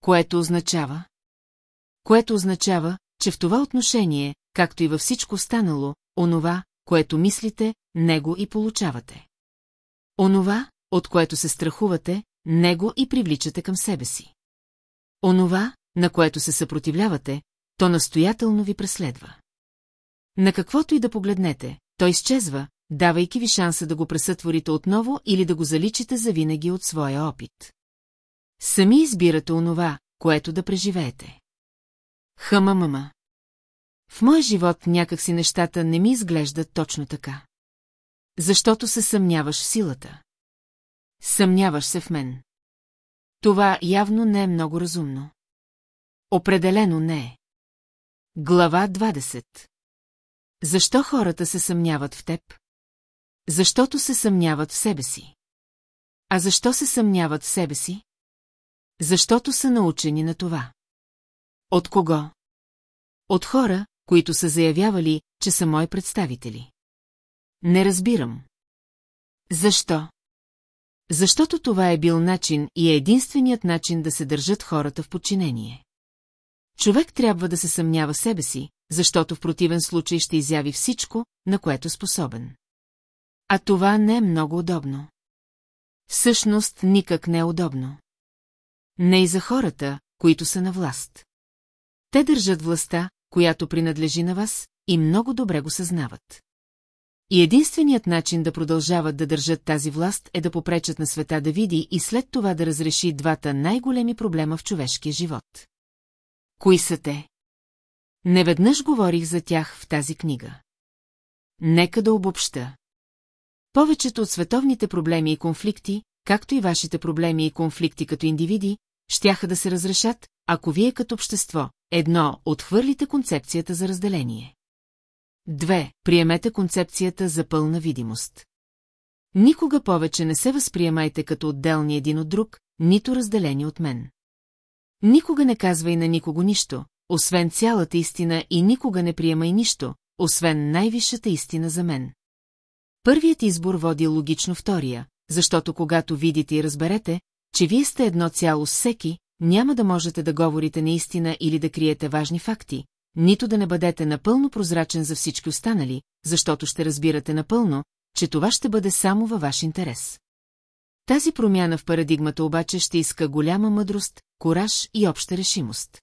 Което означава? Което означава, че в това отношение, както и във всичко останало, онова, което мислите, него и получавате. Онова, от което се страхувате, него и привличате към себе си. Онова, на което се съпротивлявате, то настоятелно ви преследва. На каквото и да погледнете, той изчезва, давайки ви шанса да го пресътворите отново или да го заличите завинаги от своя опит. Сами избирате онова, което да преживеете. Хама-мама. В моя живот някакси нещата не ми изглеждат точно така. Защото се съмняваш в силата. Съмняваш се в мен. Това явно не е много разумно. Определено не е. Глава 20 Защо хората се съмняват в теб? Защото се съмняват в себе си. А защо се съмняват в себе си? Защото са научени на това. От кого? От хора, които са заявявали, че са мои представители. Не разбирам. Защо? Защото това е бил начин и е единственият начин да се държат хората в подчинение. Човек трябва да се съмнява себе си, защото в противен случай ще изяви всичко, на което е способен. А това не е много удобно. Всъщност никак не е удобно. Не и за хората, които са на власт. Те държат властта, която принадлежи на вас, и много добре го съзнават. И единственият начин да продължават да държат тази власт е да попречат на света да види и след това да разреши двата най-големи проблема в човешкия живот. Кои са те? Неведнъж говорих за тях в тази книга. Нека да обобща. Повечето от световните проблеми и конфликти, както и вашите проблеми и конфликти като индивиди, щяха да се разрешат, ако вие като общество, едно, отхвърлите концепцията за разделение. Две, приемете концепцията за пълна видимост. Никога повече не се възприемайте като отделни един от друг, нито разделени от мен. Никога не казвай на никого нищо, освен цялата истина и никога не приемай нищо, освен най-висшата истина за мен. Първият избор води логично втория, защото когато видите и разберете, че вие сте едно цяло с всеки, няма да можете да говорите наистина или да криете важни факти, нито да не бъдете напълно прозрачен за всички останали, защото ще разбирате напълно, че това ще бъде само във ваш интерес. Тази промяна в парадигмата обаче ще иска голяма мъдрост, кораж и обща решимост.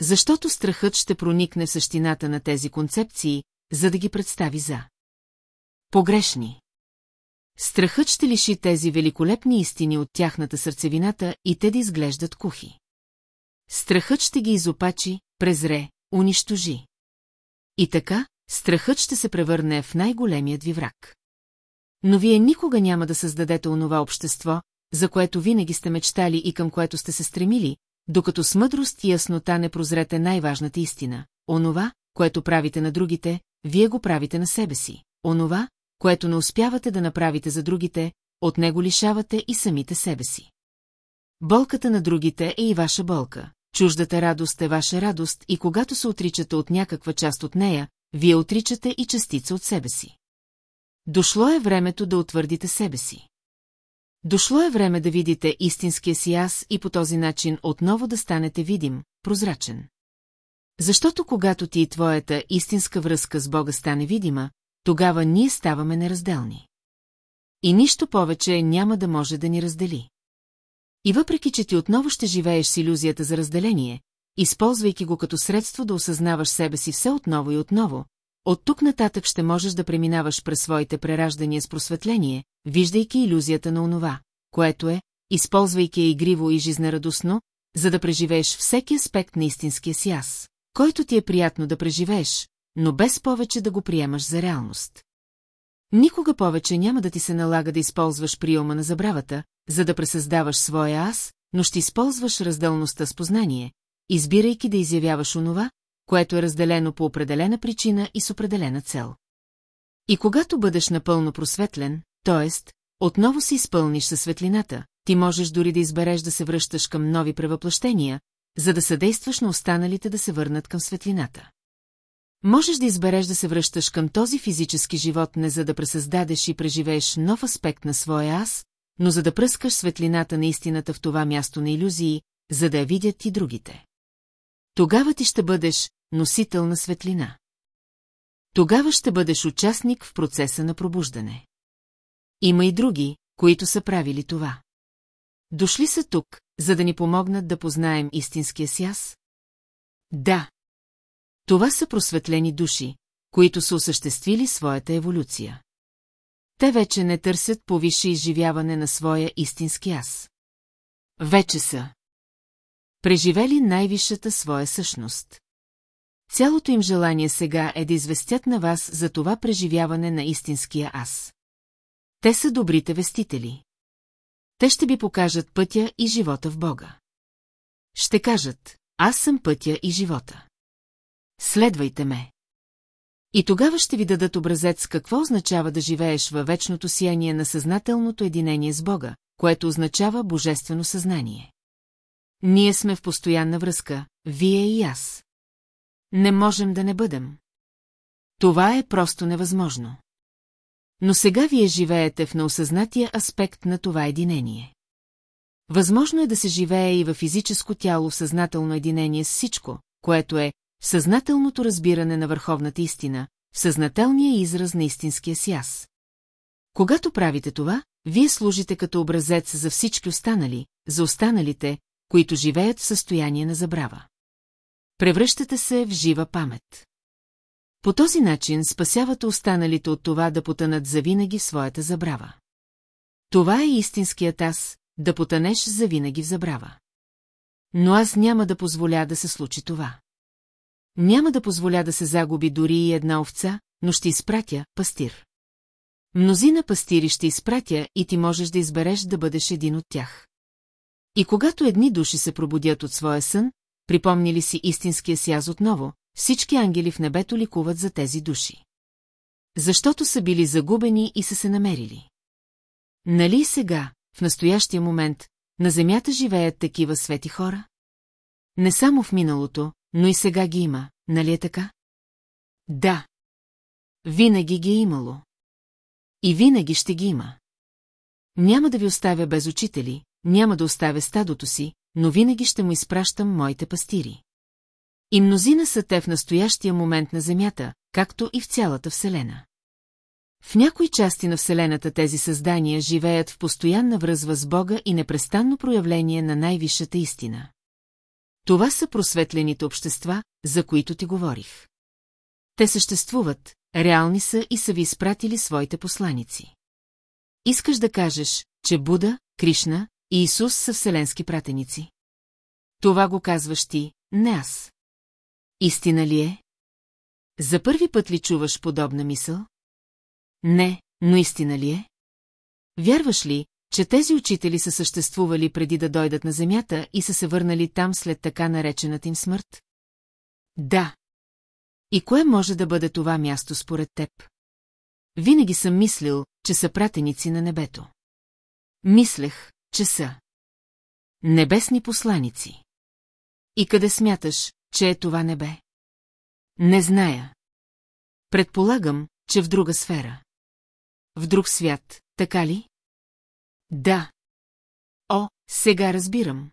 Защото страхът ще проникне в същината на тези концепции, за да ги представи за. Погрешни. Страхът ще лиши тези великолепни истини от тяхната сърцевината и те да изглеждат кухи. Страхът ще ги изопачи, презре, унищожи. И така, страхът ще се превърне в най-големият ви враг. Но вие никога няма да създадете онова общество, за което винаги сте мечтали и към което сте се стремили, докато с мъдрост и яснота не прозрете най-важната истина. Онова, което правите на другите, вие го правите на себе си. Онова, което не успявате да направите за другите, от него лишавате и самите себе си. Болката на другите е и ваша болка. Чуждата радост е ваша радост и когато се отричате от някаква част от нея, вие отричате и частица от себе си. Дошло е времето да утвърдите себе си. Дошло е време да видите истинския си аз и по този начин отново да станете видим, прозрачен. Защото когато ти и твоята истинска връзка с Бога стане видима, тогава ние ставаме неразделни. И нищо повече няма да може да ни раздели. И въпреки, че ти отново ще живееш с иллюзията за разделение, използвайки го като средство да осъзнаваш себе си все отново и отново, от тук нататък ще можеш да преминаваш през своите прераждания с просветление, виждайки иллюзията на онова, което е, използвайки я игриво и жизнерадостно, за да преживееш всеки аспект на истинския си аз, който ти е приятно да преживееш, но без повече да го приемаш за реалност. Никога повече няма да ти се налага да използваш приема на забравата, за да пресъздаваш своя аз, но ще използваш разделността с познание, избирайки да изявяваш онова, което е разделено по определена причина и с определена цел. И когато бъдеш напълно просветлен, т.е. отново се изпълниш със светлината, ти можеш дори да избереш да се връщаш към нови превъплъщения, за да съдействаш на останалите да се върнат към светлината. Можеш да избереш да се връщаш към този физически живот не за да пресъздадеш и преживееш нов аспект на своя аз, но за да пръскаш светлината на истината в това място на иллюзии, за да я видят и другите. Тогава ти ще бъдеш носител на светлина. Тогава ще бъдеш участник в процеса на пробуждане. Има и други, които са правили това. Дошли са тук, за да ни помогнат да познаем истинския си аз? Да. Това са просветлени души, които са осъществили своята еволюция. Те вече не търсят повише изживяване на своя истински аз. Вече са. Преживели най-висшата своя същност. Цялото им желание сега е да известят на вас за това преживяване на истинския аз. Те са добрите вестители. Те ще ви покажат пътя и живота в Бога. Ще кажат, аз съм пътя и живота. Следвайте ме. И тогава ще ви дадат образец какво означава да живееш във вечното сияние на съзнателното единение с Бога, което означава божествено съзнание. Ние сме в постоянна връзка, вие и аз. Не можем да не бъдем. Това е просто невъзможно. Но сега вие живеете в неосъзнатия аспект на това единение. Възможно е да се живее и във физическо тяло в съзнателно единение с всичко, което е съзнателното разбиране на върховната истина, съзнателния израз на истинския си аз. Когато правите това, вие служите като образец за всички останали, за останалите, които живеят в състояние на забрава. Превръщате се в жива памет. По този начин спасявате останалите от това да потънат завинаги в своята забрава. Това е истинският аз, да потънеш завинаги в забрава. Но аз няма да позволя да се случи това. Няма да позволя да се загуби дори и една овца, но ще изпратя пастир. Мнозина пастири ще изпратя и ти можеш да избереш да бъдеш един от тях. И когато едни души се пробудят от своя сън, припомнили си истинския си аз отново, всички ангели в небето ликуват за тези души. Защото са били загубени и са се намерили. Нали и сега, в настоящия момент, на Земята живеят такива свети хора? Не само в миналото, но и сега ги има, нали е така? Да. Винаги ги е имало. И винаги ще ги има. Няма да ви оставя без учители, няма да оставя стадото си, но винаги ще му изпращам моите пастири. И мнозина са те в настоящия момент на Земята, както и в цялата Вселена. В някои части на Вселената тези създания живеят в постоянна връзва с Бога и непрестанно проявление на най-висшата истина. Това са просветлените общества, за които ти говорих. Те съществуват, реални са и са ви изпратили своите посланици. Искаш да кажеш, че Буда, Кришна и Исус са вселенски пратеници? Това го казваш ти, не аз. Истина ли е? За първи път ли чуваш подобна мисъл? Не, но истина ли е? Вярваш ли, че тези учители са съществували преди да дойдат на Земята и са се върнали там след така наречената им смърт? Да. И кое може да бъде това място според теб? Винаги съм мислил, че са пратеници на небето. Мислех, че са. Небесни посланици. И къде смяташ, че е това небе? Не зная. Предполагам, че в друга сфера. В друг свят, така ли? Да. О, сега разбирам.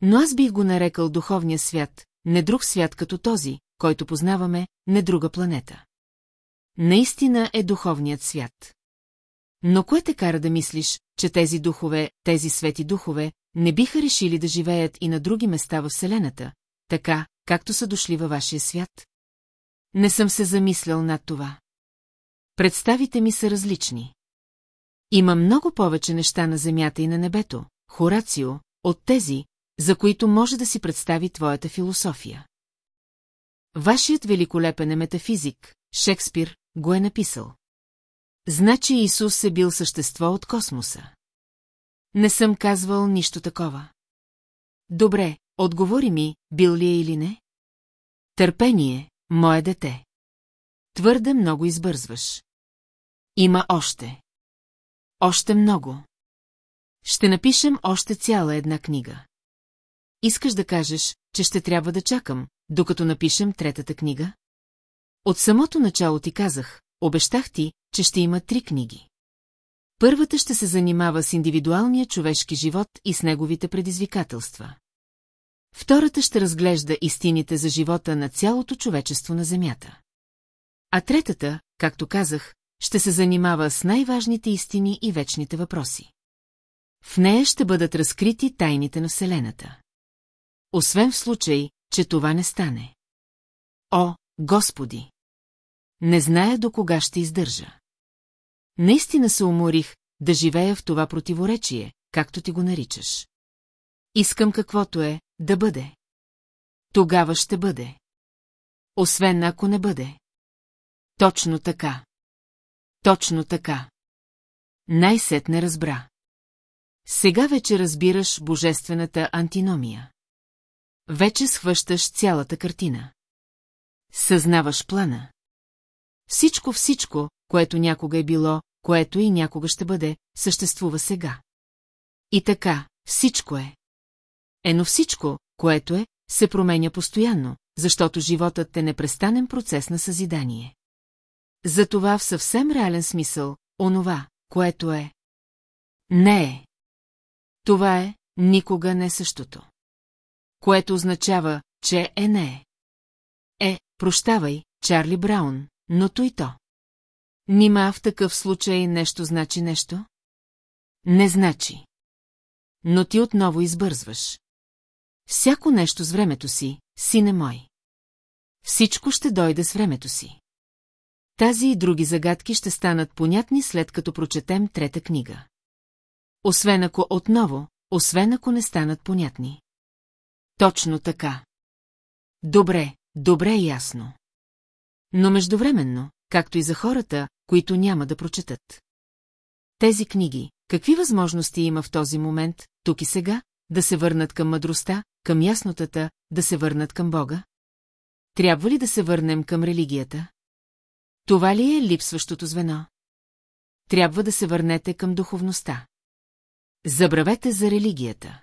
Но аз бих го нарекал духовния свят, не друг свят като този, който познаваме, не друга планета. Наистина е духовният свят. Но кое те кара да мислиш, че тези духове, тези свети духове, не биха решили да живеят и на други места в Вселената, така, както са дошли във вашия свят? Не съм се замислял над това. Представите ми са различни. Има много повече неща на земята и на небето, Хорацио, от тези, за които може да си представи твоята философия. Вашият великолепен е метафизик, Шекспир, го е написал. Значи Исус е бил същество от космоса. Не съм казвал нищо такова. Добре, отговори ми, бил ли е или не? Търпение, мое дете. Твърде много избързваш. Има още. Още много. Ще напишем още цяла една книга. Искаш да кажеш, че ще трябва да чакам, докато напишем третата книга? От самото начало ти казах, обещах ти, че ще има три книги. Първата ще се занимава с индивидуалния човешки живот и с неговите предизвикателства. Втората ще разглежда истините за живота на цялото човечество на Земята. А третата, както казах, ще се занимава с най-важните истини и вечните въпроси. В нея ще бъдат разкрити тайните на Вселената. Освен в случай, че това не стане. О, Господи! Не зная до кога ще издържа. Наистина се уморих да живея в това противоречие, както ти го наричаш. Искам каквото е, да бъде. Тогава ще бъде. Освен ако не бъде. Точно така. Точно така. Най-сет не разбра. Сега вече разбираш божествената антиномия. Вече схващаш цялата картина. Съзнаваш плана. Всичко, всичко, което някога е било, което и някога ще бъде, съществува сега. И така, всичко е. Ено всичко, което е, се променя постоянно, защото животът е непрестанен процес на съзидание. Затова в съвсем реален смисъл, онова, което е. Не е. Това е никога не същото. Което означава, че е не е. Е, прощавай, Чарли Браун, но то и то. Нима в такъв случай нещо значи нещо? Не значи. Но ти отново избързваш. Всяко нещо с времето си, сине мой. Всичко ще дойде с времето си. Тази и други загадки ще станат понятни след като прочетем трета книга. Освен ако отново, освен ако не станат понятни. Точно така. Добре, добре и ясно. Но междувременно, както и за хората, които няма да прочетат. Тези книги, какви възможности има в този момент, тук и сега, да се върнат към мъдростта, към яснотата, да се върнат към Бога? Трябва ли да се върнем към религията? Това ли е липсващото звено? Трябва да се върнете към духовността. Забравете за религията.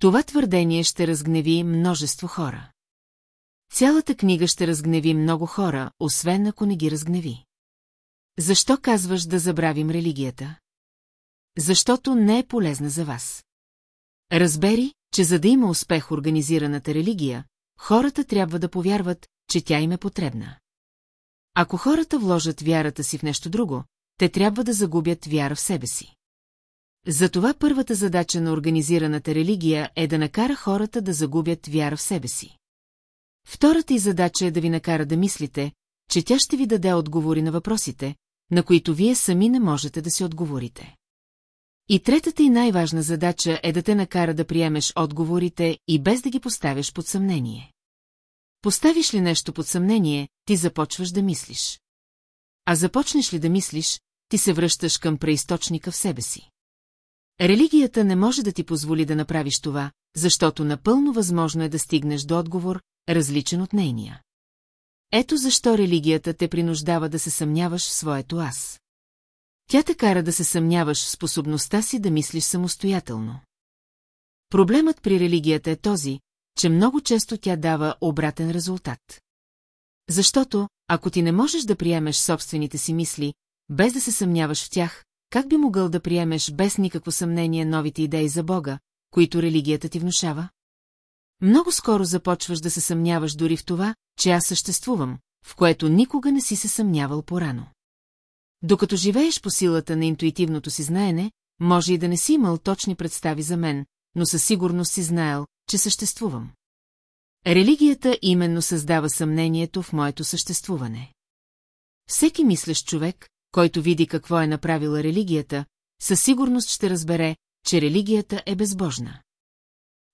Това твърдение ще разгневи множество хора. Цялата книга ще разгневи много хора, освен ако не ги разгневи. Защо казваш да забравим религията? Защото не е полезна за вас. Разбери, че за да има успех организираната религия, хората трябва да повярват, че тя им е потребна. Ако хората вложат вярата си в нещо друго, те трябва да загубят вяра в себе си. Затова първата задача на организираната религия е да накара хората да загубят вяра в себе си. Втората и задача е да ви накара да мислите, че тя ще ви даде отговори на въпросите, на които вие сами не можете да си отговорите. И третата и най-важна задача е да те накара да приемеш отговорите и без да ги поставяш под съмнение. Поставиш ли нещо под съмнение, ти започваш да мислиш. А започнеш ли да мислиш, ти се връщаш към преисточника в себе си. Религията не може да ти позволи да направиш това, защото напълно възможно е да стигнеш до отговор, различен от нейния. Ето защо религията те принуждава да се съмняваш в своето аз. Тя те кара да се съмняваш в способността си да мислиш самостоятелно. Проблемът при религията е този, че много често тя дава обратен резултат. Защото, ако ти не можеш да приемеш собствените си мисли, без да се съмняваш в тях, как би могъл да приемеш без никакво съмнение новите идеи за Бога, които религията ти внушава? Много скоро започваш да се съмняваш дори в това, че аз съществувам, в което никога не си се съмнявал порано. Докато живееш по силата на интуитивното си знаене, може и да не си имал точни представи за мен, но със сигурност си знаел, че съществувам. Религията именно създава съмнението в моето съществуване. Всеки мислещ човек, който види какво е направила религията, със сигурност ще разбере, че религията е безбожна.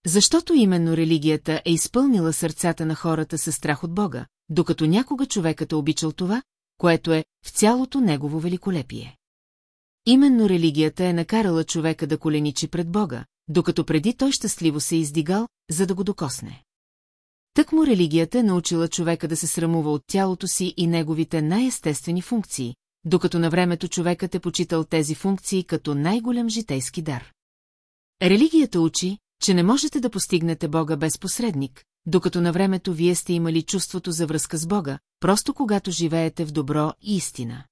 Защото именно религията е изпълнила сърцата на хората със страх от Бога, докато някога човекът е обичал това, което е в цялото негово великолепие. Именно религията е накарала човека да коленичи пред Бога, докато преди той щастливо се е издигал, за да го докосне. Тък му религията е научила човека да се срамува от тялото си и неговите най-естествени функции, докато на времето човекът е почитал тези функции като най-голям житейски дар. Религията учи, че не можете да постигнете Бога без посредник, докато на времето вие сте имали чувството за връзка с Бога, просто когато живеете в добро и истина.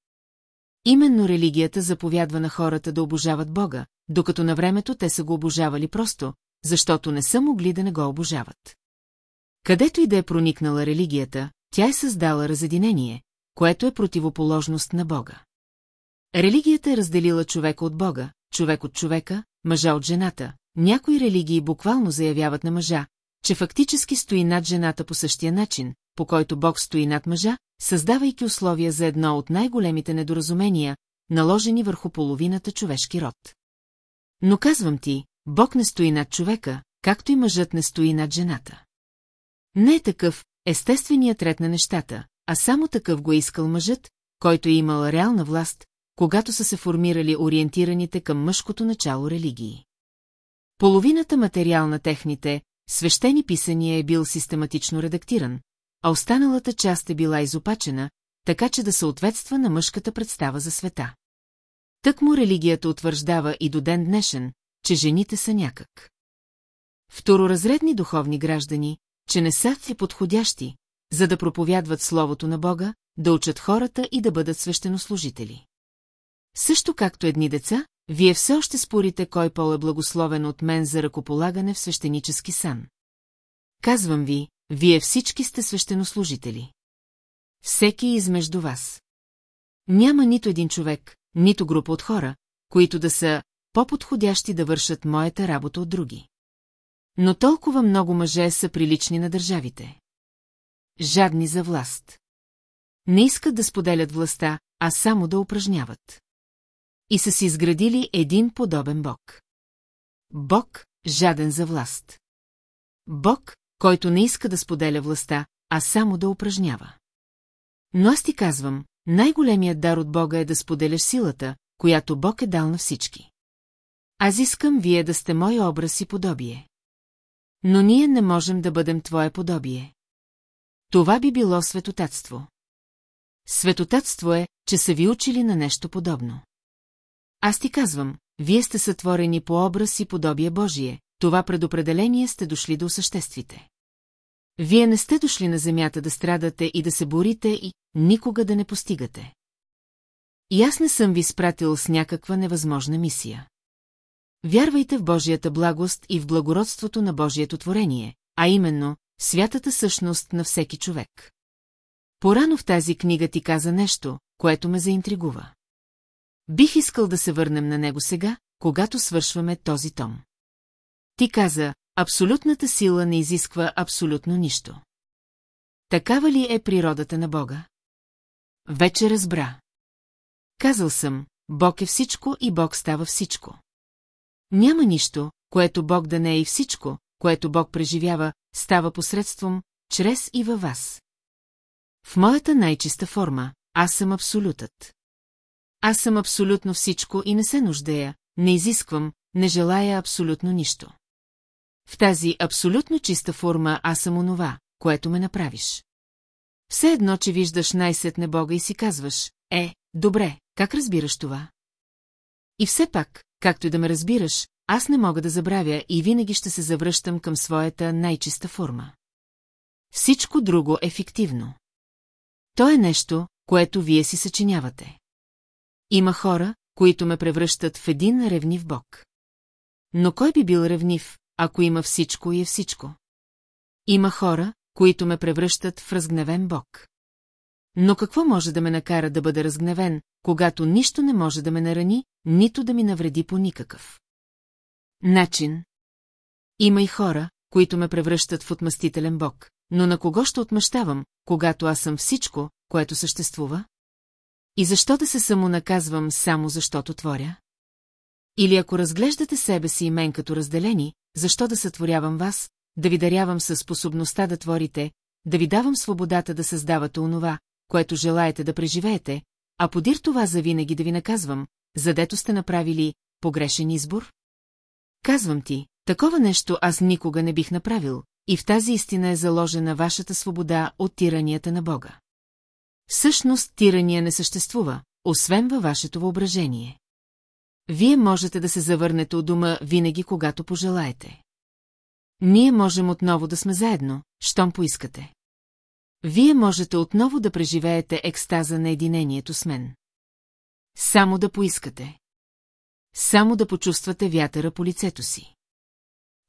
Именно религията заповядва на хората да обожават Бога, докато на времето те са го обожавали просто, защото не са могли да не го обожават. Където и да е проникнала религията, тя е създала разединение, което е противоположност на Бога. Религията е разделила човека от Бога, човек от човека, мъжа от жената. Някои религии буквално заявяват на мъжа, че фактически стои над жената по същия начин, по който Бог стои над мъжа, създавайки условия за едно от най-големите недоразумения, наложени върху половината човешки род. Но казвам ти, Бог не стои над човека, както и мъжът не стои над жената. Не е такъв естественият ред на нещата, а само такъв го е искал мъжът, който е имал реална власт, когато са се формирали ориентираните към мъжкото начало религии. Половината материал на техните свещени писания е бил систематично редактиран, а останалата част е била изопачена, така че да съответства на мъжката представа за света. Тък му религията утвърждава и до ден днешен, че жените са някак. Второразредни духовни граждани, че не са и подходящи, за да проповядват Словото на Бога, да учат хората и да бъдат свещенослужители. Също както едни деца, вие все още спорите кой пол е благословен от мен за ръкополагане в свещенически сан. Казвам ви, вие всички сте свещенослужители. Всеки измежду вас. Няма нито един човек, нито група от хора, които да са по-подходящи да вършат моята работа от други. Но толкова много мъже са прилични на държавите. Жадни за власт. Не искат да споделят властта, а само да упражняват. И са си изградили един подобен бог. Бог, жаден за власт. Бог, който не иска да споделя властта, а само да упражнява. Но аз ти казвам, най-големият дар от Бога е да споделяш силата, която Бог е дал на всички. Аз искам вие да сте мой образ и подобие. Но ние не можем да бъдем твое подобие. Това би било светотатство. Светотатство е, че са ви учили на нещо подобно. Аз ти казвам, вие сте сътворени по образ и подобие Божие, това предопределение сте дошли да осъществите. Вие не сте дошли на земята да страдате и да се борите и никога да не постигате. И аз не съм ви спратил с някаква невъзможна мисия. Вярвайте в Божията благост и в благородството на Божието творение, а именно, святата същност на всеки човек. Порано в тази книга ти каза нещо, което ме заинтригува. Бих искал да се върнем на него сега, когато свършваме този том. Ти каза, абсолютната сила не изисква абсолютно нищо. Такава ли е природата на Бога? Вече разбра. Казал съм, Бог е всичко и Бог става всичко. Няма нищо, което Бог да не е и всичко, което Бог преживява, става посредством, чрез и във вас. В моята най-чиста форма, аз съм абсолютът. Аз съм абсолютно всичко и не се нуждая, не изисквам, не желая абсолютно нищо. В тази абсолютно чиста форма аз съм онова, което ме направиш. Все едно, че виждаш най-сетне Бога и си казваш, е, добре, как разбираш това? И все пак, както и да ме разбираш, аз не мога да забравя и винаги ще се завръщам към своята най-чиста форма. Всичко друго е фиктивно. То е нещо, което вие си съчинявате. Има хора, които ме превръщат в един ревнив бог. Но кой би бил ревнив, ако има всичко и е всичко? Има хора, които ме превръщат в разгневен бог. Но какво може да ме накара да бъда разгневен, когато нищо не може да ме нарани, нито да ми навреди по никакъв? Начин. Има и хора, които ме превръщат в отмъстителен бог, но на кого ще отмъщавам, когато аз съм всичко, което съществува? И защо да се самонаказвам само защото творя? Или ако разглеждате себе си и мен като разделени, защо да сътворявам вас, да ви дарявам със способността да творите, да ви давам свободата да създавате онова, което желаете да преживеете, а подир това завинаги да ви наказвам, задето сте направили погрешен избор? Казвам ти, такова нещо аз никога не бих направил, и в тази истина е заложена вашата свобода от тиранията на Бога. Всъщност тирания не съществува, освен във вашето въображение. Вие можете да се завърнете от дома винаги, когато пожелаете. Ние можем отново да сме заедно, щом поискате. Вие можете отново да преживеете екстаза на единението с мен. Само да поискате. Само да почувствате вятъра по лицето си.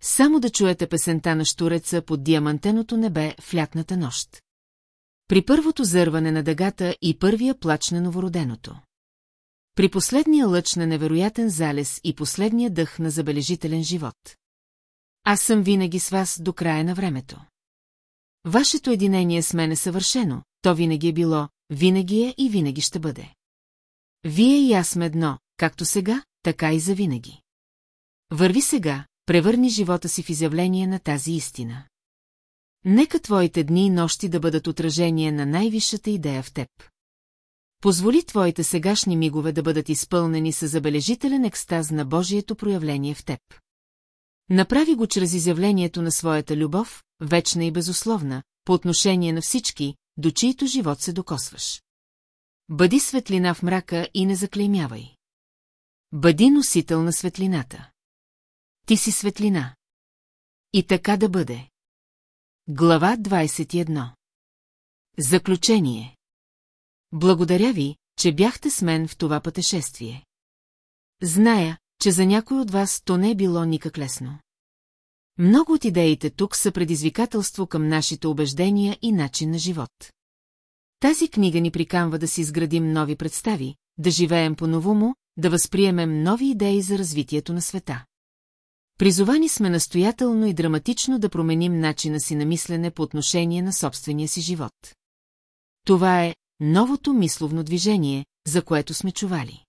Само да чуете песента на штуреца под диамантеното небе в лятната нощ. При първото зърване на дъгата и първия плач на новороденото. При последния лъч на невероятен залез и последния дъх на забележителен живот. Аз съм винаги с вас до края на времето. Вашето единение с мен е съвършено, то винаги е било, винаги е и винаги ще бъде. Вие и аз сме едно, както сега, така и завинаги. Върви сега, превърни живота си в изявление на тази истина. Нека твоите дни и нощи да бъдат отражение на най-висшата идея в теб. Позволи твоите сегашни мигове да бъдат изпълнени с забележителен екстаз на Божието проявление в теб. Направи го чрез изявлението на своята любов, вечна и безусловна, по отношение на всички, до чието живот се докосваш. Бъди светлина в мрака и не заклеймявай. Бъди носител на светлината. Ти си светлина. И така да бъде. Глава 21 Заключение Благодаря ви, че бяхте с мен в това пътешествие. Зная, че за някой от вас то не е било никак лесно. Много от идеите тук са предизвикателство към нашите убеждения и начин на живот. Тази книга ни приканва да си изградим нови представи, да живеем по-новому, да възприемем нови идеи за развитието на света. Призовани сме настоятелно и драматично да променим начина си на мислене по отношение на собствения си живот. Това е новото мисловно движение, за което сме чували.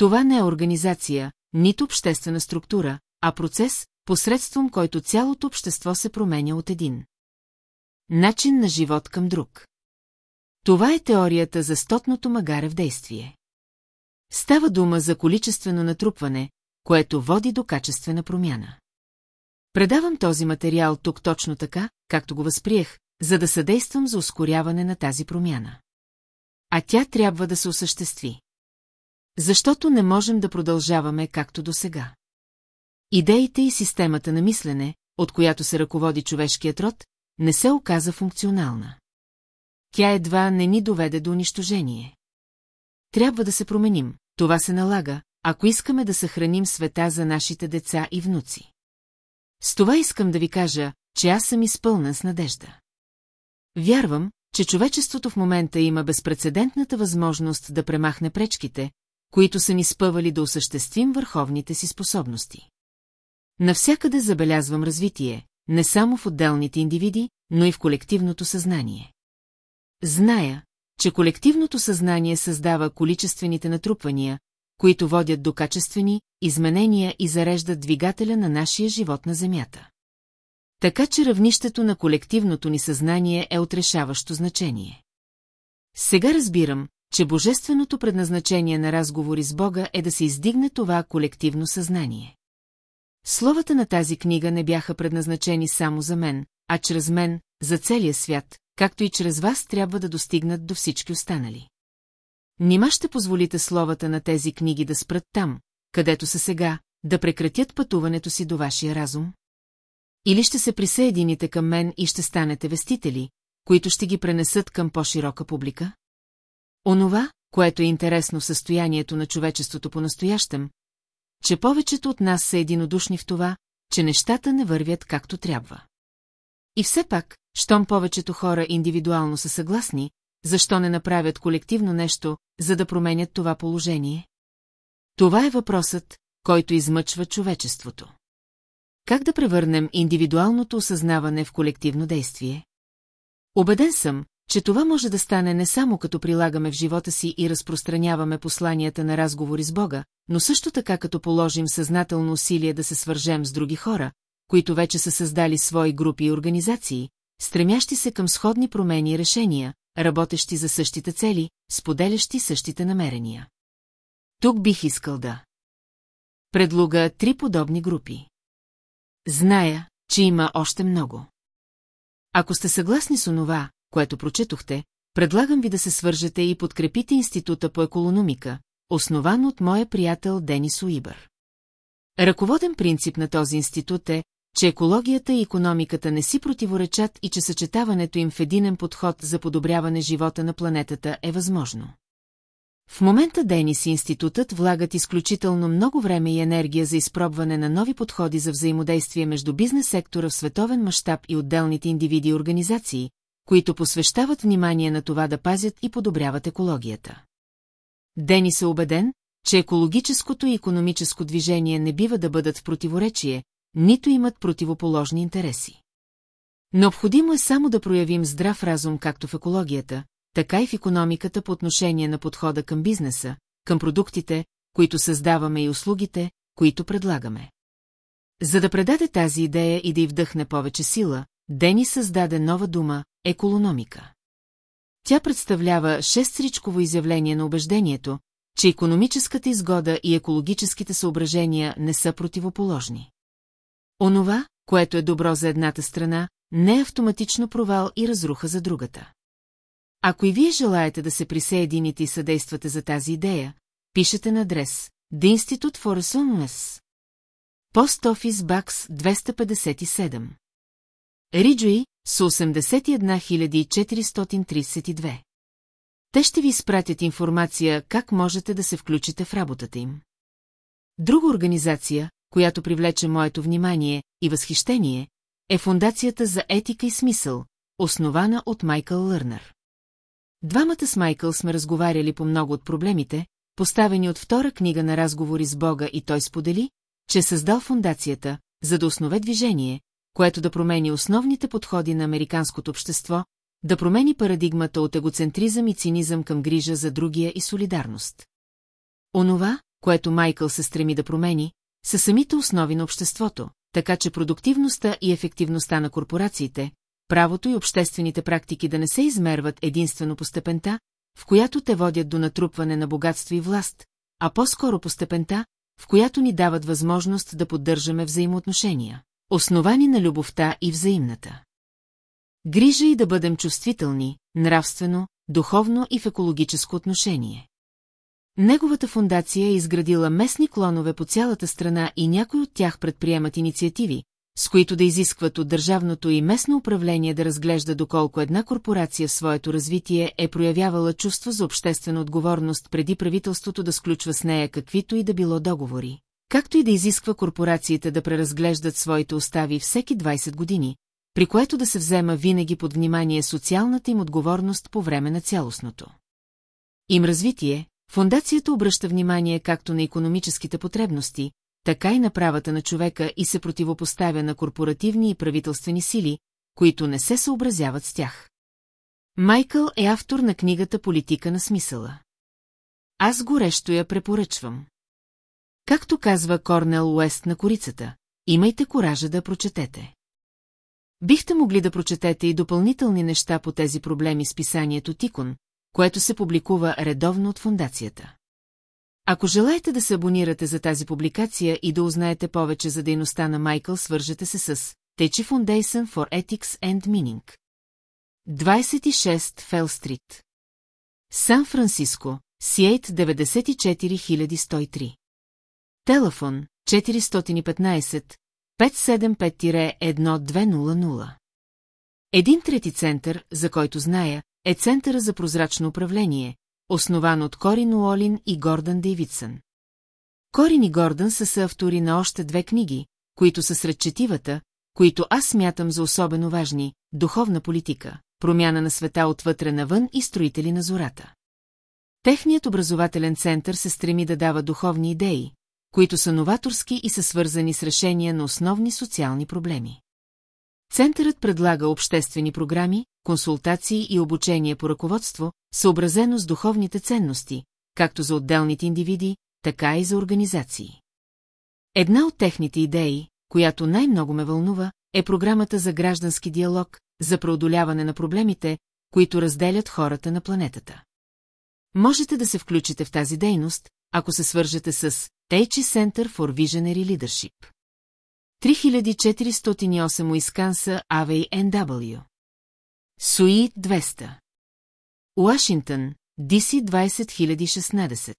Това не е организация, нито обществена структура, а процес, посредством който цялото общество се променя от един. Начин на живот към друг. Това е теорията за стотното магаре в действие. Става дума за количествено натрупване, което води до качествена промяна. Предавам този материал тук точно така, както го възприех, за да съдействам за ускоряване на тази промяна. А тя трябва да се осъществи. Защото не можем да продължаваме както до сега. Идеите и системата на мислене, от която се ръководи човешкият род, не се оказа функционална. Тя едва не ни доведе до унищожение. Трябва да се променим, това се налага, ако искаме да съхраним света за нашите деца и внуци. С това искам да ви кажа, че аз съм изпълнен с надежда. Вярвам, че човечеството в момента има безпредседентната възможност да премахне пречките, които са ни спъвали да осъществим върховните си способности. Навсякъде забелязвам развитие, не само в отделните индивиди, но и в колективното съзнание. Зная, че колективното съзнание създава количествените натрупвания, които водят до качествени изменения и зареждат двигателя на нашия живот на Земята. Така че равнището на колективното ни съзнание е отрешаващо значение. Сега разбирам, че божественото предназначение на разговори с Бога е да се издигне това колективно съзнание. Словата на тази книга не бяха предназначени само за мен, а чрез мен, за целия свят, както и чрез вас трябва да достигнат до всички останали. Нима ще позволите словата на тези книги да спрат там, където са сега, да прекратят пътуването си до вашия разум? Или ще се присъедините към мен и ще станете вестители, които ще ги пренесат към по-широка публика? Онова, което е интересно в състоянието на човечеството по-настоящем, че повечето от нас са единодушни в това, че нещата не вървят както трябва. И все пак, щом повечето хора индивидуално са съгласни, защо не направят колективно нещо, за да променят това положение? Това е въпросът, който измъчва човечеството. Как да превърнем индивидуалното осъзнаване в колективно действие? Обеден съм, че това може да стане не само като прилагаме в живота си и разпространяваме посланията на разговори с Бога, но също така като положим съзнателно усилие да се свържем с други хора, които вече са създали свои групи и организации, стремящи се към сходни промени и решения, работещи за същите цели, споделящи същите намерения. Тук бих искал да. Предлога три подобни групи. Зная, че има още много. Ако сте съгласни с онова, което прочетохте, предлагам ви да се свържете и подкрепите Института по економика, основан от моя приятел Денис Уибър. Ръководен принцип на този институт е, че екологията и економиката не си противоречат и че съчетаването им в единен подход за подобряване живота на планетата е възможно. В момента Денис и институтът влагат изключително много време и енергия за изпробване на нови подходи за взаимодействие между бизнес сектора в световен мащаб и отделните индивиди и организации, които посвещават внимание на това да пазят и подобряват екологията. Денис е убеден, че екологическото и економическо движение не бива да бъдат в противоречие, нито имат противоположни интереси. Необходимо е само да проявим здрав разум както в екологията, така и в економиката по отношение на подхода към бизнеса, към продуктите, които създаваме и услугите, които предлагаме. За да предаде тази идея и да й вдъхне повече сила, Дени създаде нова дума – економика. Тя представлява шестричково изявление на убеждението, че економическата изгода и екологическите съображения не са противоположни. Онова, което е добро за едната страна, не е автоматично провал и разруха за другата. Ако и вие желаете да се присъедините и съдействате за тази идея, пишете на адрес The Institute for Assumes. Пост офис Бакс 257. Риджуи с 81432. Те ще ви изпратят информация как можете да се включите в работата им. Друга организация, която привлече моето внимание и възхищение, е Фундацията за етика и смисъл, основана от Майкъл Лърнер. Двамата с Майкъл сме разговаряли по много от проблемите, поставени от втора книга на разговори с Бога и той сподели, че е създал фундацията, за да основе движение, което да промени основните подходи на американското общество, да промени парадигмата от егоцентризъм и цинизъм към грижа за другия и солидарност. Онова, което Майкъл се стреми да промени, са самите основи на обществото, така че продуктивността и ефективността на корпорациите, правото и обществените практики да не се измерват единствено по степента, в която те водят до натрупване на богатство и власт, а по-скоро по степента, в която ни дават възможност да поддържаме взаимоотношения, основани на любовта и взаимната. Грижа и да бъдем чувствителни, нравствено, духовно и в екологическо отношение. Неговата фундация е изградила местни клонове по цялата страна и някои от тях предприемат инициативи, с които да изискват от държавното и местно управление да разглежда доколко една корпорация в своето развитие е проявявала чувство за обществена отговорност преди правителството да сключва с нея каквито и да било договори, както и да изисква корпорациите да преразглеждат своите устави всеки 20 години, при което да се взема винаги под внимание социалната им отговорност по време на цялостното. Им развитие, фундацията обръща внимание както на економическите потребности, така и на правата на човека и се противопоставя на корпоративни и правителствени сили, които не се съобразяват с тях. Майкъл е автор на книгата Политика на смисъла. Аз горещо я препоръчвам. Както казва Корнел Уест на корицата, имайте коража да прочетете. Бихте могли да прочетете и допълнителни неща по тези проблеми с писанието Тикон, което се публикува редовно от фундацията. Ако желаете да се абонирате за тази публикация и да узнаете повече за дейността на Майкъл, свържете се с Течи Foundation for Ethics and Meaning. 26 Фел Стрит Сан-Франциско, Сиейт 94103 Телефон 415 575-1200 Един трети център, за който зная, е Центъра за прозрачно управление, основан от Корин Уолин и Гордън Дейвидсън. Корин и Гордън са съавтори на още две книги, които са сред четивата, които аз смятам за особено важни – духовна политика, промяна на света отвътре навън и строители на зората. Техният образователен център се стреми да дава духовни идеи, които са новаторски и са свързани с решения на основни социални проблеми. Центърът предлага обществени програми, консултации и обучение по ръководство, съобразено с духовните ценности, както за отделните индивиди, така и за организации. Една от техните идеи, която най-много ме вълнува, е програмата за граждански диалог, за преодоляване на проблемите, които разделят хората на планетата. Можете да се включите в тази дейност, ако се свържете с Тейчи Center for Visionary Leadership. 3408 Уисканса Авей НW. Суит 200. Уашинтън, DC 20016.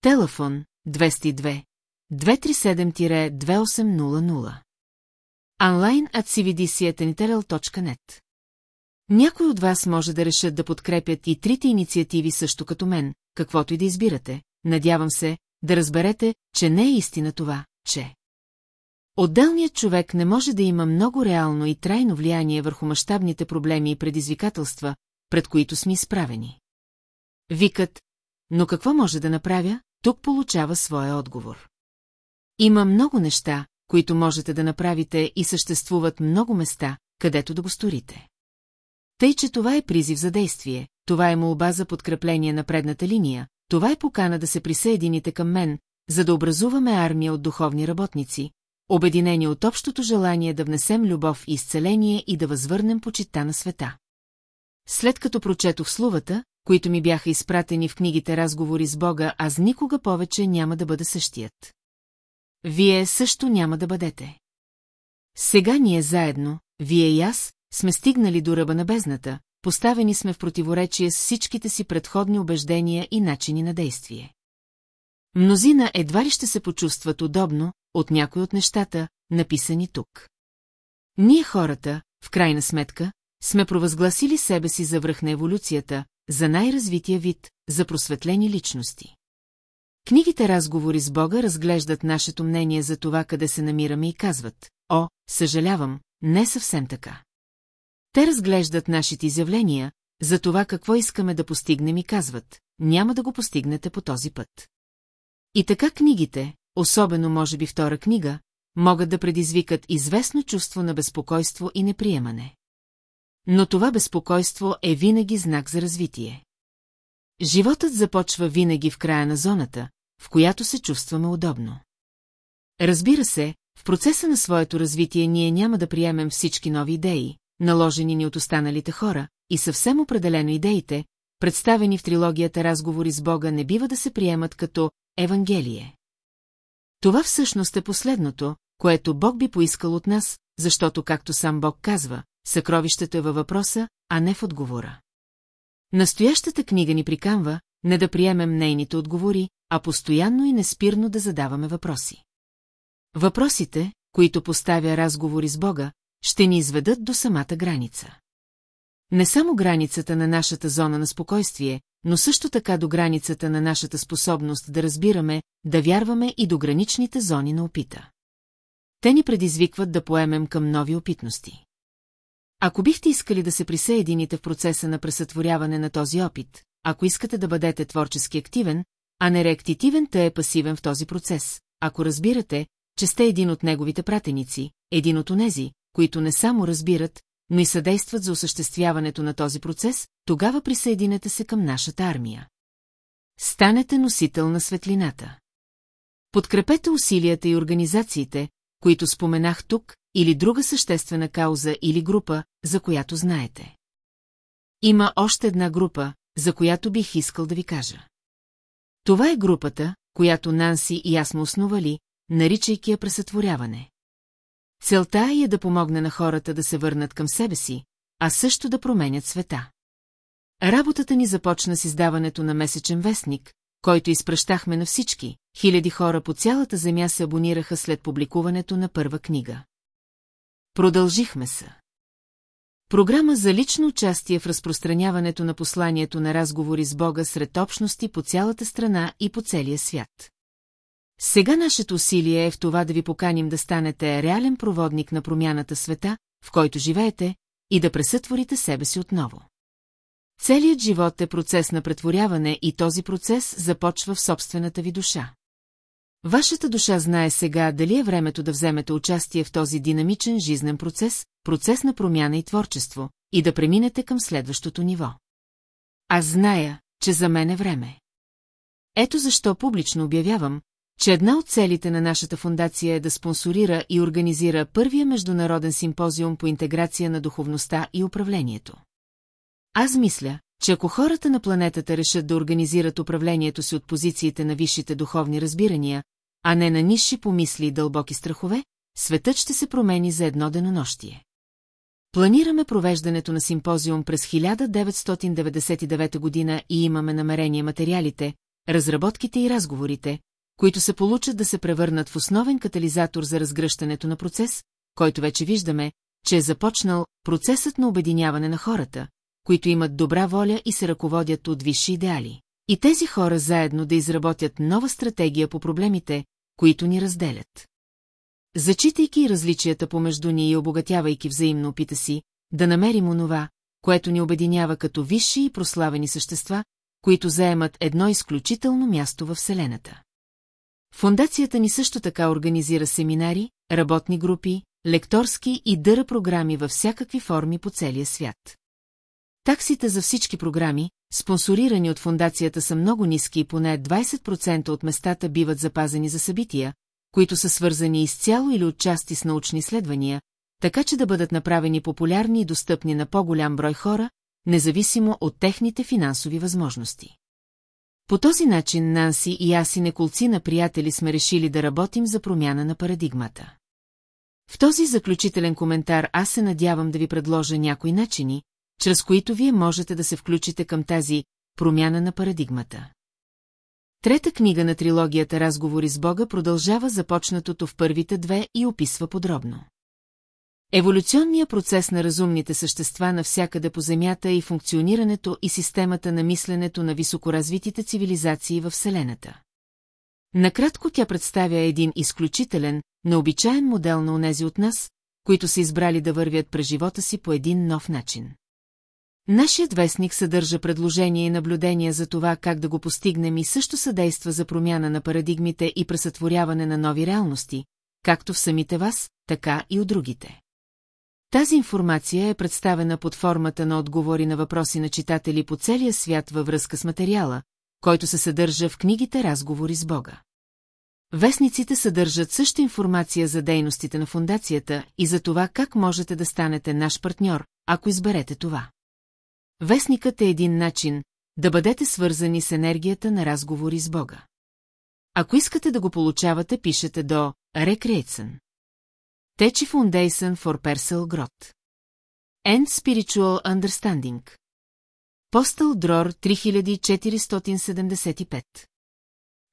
Телефон 202 237-2800. Онлайн at cvdc.net. Някой от вас може да решат да подкрепят и трите инициативи също като мен, каквото и да избирате. Надявам се, да разберете, че не е истина това, че... Отделният човек не може да има много реално и трайно влияние върху мащабните проблеми и предизвикателства, пред които сме изправени. Викът, но какво може да направя, тук получава своя отговор. Има много неща, които можете да направите и съществуват много места, където да го сторите. Тъй, че това е призив за действие, това е молба за подкрепление на предната линия, това е покана да се присъедините към мен, за да образуваме армия от духовни работници, обединени от общото желание да внесем любов и изцеление и да възвърнем почита на света. След като прочетох словата, които ми бяха изпратени в книгите Разговори с Бога, аз никога повече няма да бъда същият. Вие също няма да бъдете. Сега ние заедно, вие и аз, сме стигнали до ръба на бездната, поставени сме в противоречие с всичките си предходни убеждения и начини на действие. Мнозина едва ли ще се почувстват удобно от някои от нещата, написани тук. Ние хората, в крайна сметка, сме провъзгласили себе си за връх на еволюцията, за най-развития вид, за просветлени личности. Книгите Разговори с Бога разглеждат нашето мнение за това къде се намираме и казват, о, съжалявам, не съвсем така. Те разглеждат нашите изявления, за това какво искаме да постигнем и казват, няма да го постигнете по този път. И така книгите, особено може би втора книга, могат да предизвикат известно чувство на безпокойство и неприемане. Но това безпокойство е винаги знак за развитие. Животът започва винаги в края на зоната, в която се чувстваме удобно. Разбира се, в процеса на своето развитие ние няма да приемем всички нови идеи, наложени ни от останалите хора, и съвсем определено идеите, представени в трилогията Разговори с Бога, не бива да се приемат като Евангелие. Това всъщност е последното, което Бог би поискал от нас, защото, както сам Бог казва, съкровището е във въпроса, а не в отговора. Настоящата книга ни приканва не да приемем нейните отговори, а постоянно и неспирно да задаваме въпроси. Въпросите, които поставя разговори с Бога, ще ни изведат до самата граница. Не само границата на нашата зона на спокойствие, но също така до границата на нашата способност да разбираме, да вярваме и до граничните зони на опита. Те ни предизвикват да поемем към нови опитности. Ако бихте искали да се присъедините в процеса на пресътворяване на този опит, ако искате да бъдете творчески активен, а не реактитивен, тъй е пасивен в този процес, ако разбирате, че сте един от неговите пратеници, един от онези, които не само разбират, но и съдействат за осъществяването на този процес, тогава присъединете се към нашата армия. Станете носител на светлината. Подкрепете усилията и организациите, които споменах тук, или друга съществена кауза или група, за която знаете. Има още една група, за която бих искал да ви кажа. Това е групата, която Нанси и аз му основали, наричайки я пресътворяване. Целта е да помогне на хората да се върнат към себе си, а също да променят света. Работата ни започна с издаването на месечен вестник, който изпращахме на всички. Хиляди хора по цялата земя се абонираха след публикуването на първа книга. Продължихме се. Програма за лично участие в разпространяването на посланието на разговори с Бога сред общности по цялата страна и по целия свят. Сега нашето усилие е в това да ви поканим да станете реален проводник на промяната света, в който живеете, и да пресътворите себе си отново. Целият живот е процес на претворяване и този процес започва в собствената ви душа. Вашата душа знае сега дали е времето да вземете участие в този динамичен жизнен процес, процес на промяна и творчество, и да преминете към следващото ниво. Аз зная, че за мен е време. Ето защо публично обявявам, че една от целите на нашата фундация е да спонсорира и организира първия международен симпозиум по интеграция на духовността и управлението. Аз мисля, че ако хората на планетата решат да организират управлението си от позициите на висшите духовни разбирания, а не на нисши помисли и дълбоки страхове, светът ще се промени за едно денонощие. Планираме провеждането на симпозиум през 1999 година и имаме намерение материалите, разработките и разговорите, които се получат да се превърнат в основен катализатор за разгръщането на процес, който вече виждаме, че е започнал процесът на обединяване на хората, които имат добра воля и се ръководят от висши идеали. И тези хора заедно да изработят нова стратегия по проблемите, които ни разделят. Зачитайки различията помежду ни и обогатявайки взаимно опита си, да намерим онова, което ни обединява като висши и прославени същества, които заемат едно изключително място във Вселената. Фундацията ни също така организира семинари, работни групи, лекторски и дъра програми във всякакви форми по целия свят. Таксите за всички програми, спонсорирани от фундацията са много ниски и поне 20% от местата биват запазени за събития, които са свързани изцяло или отчасти с научни изследвания, така че да бъдат направени популярни и достъпни на по-голям брой хора, независимо от техните финансови възможности. По този начин Нанси и аз и неколци на приятели сме решили да работим за промяна на парадигмата. В този заключителен коментар аз се надявам да ви предложа някои начини, чрез които вие можете да се включите към тази промяна на парадигмата. Трета книга на трилогията Разговори с Бога продължава започнатото в първите две и описва подробно. Еволюционният процес на разумните същества навсякъде по Земята и функционирането и системата на мисленето на високоразвитите цивилизации във Вселената. Накратко тя представя един изключителен, необичаен модел на онези от нас, които са избрали да вървят през живота си по един нов начин. Нашият вестник съдържа предложения и наблюдения за това как да го постигнем и също съдейства за промяна на парадигмите и пресътворяване на нови реалности, както в самите вас, така и от другите. Тази информация е представена под формата на отговори на въпроси на читатели по целия свят във връзка с материала, който се съдържа в книгите Разговори с Бога. Вестниците съдържат съща информация за дейностите на фундацията и за това как можете да станете наш партньор, ако изберете това. Вестникът е един начин да бъдете свързани с енергията на разговори с Бога. Ако искате да го получавате, пишете до Recreation. Течи Foundation for Persel Grot. End Spiritual Understanding. Postal Drawer 3475.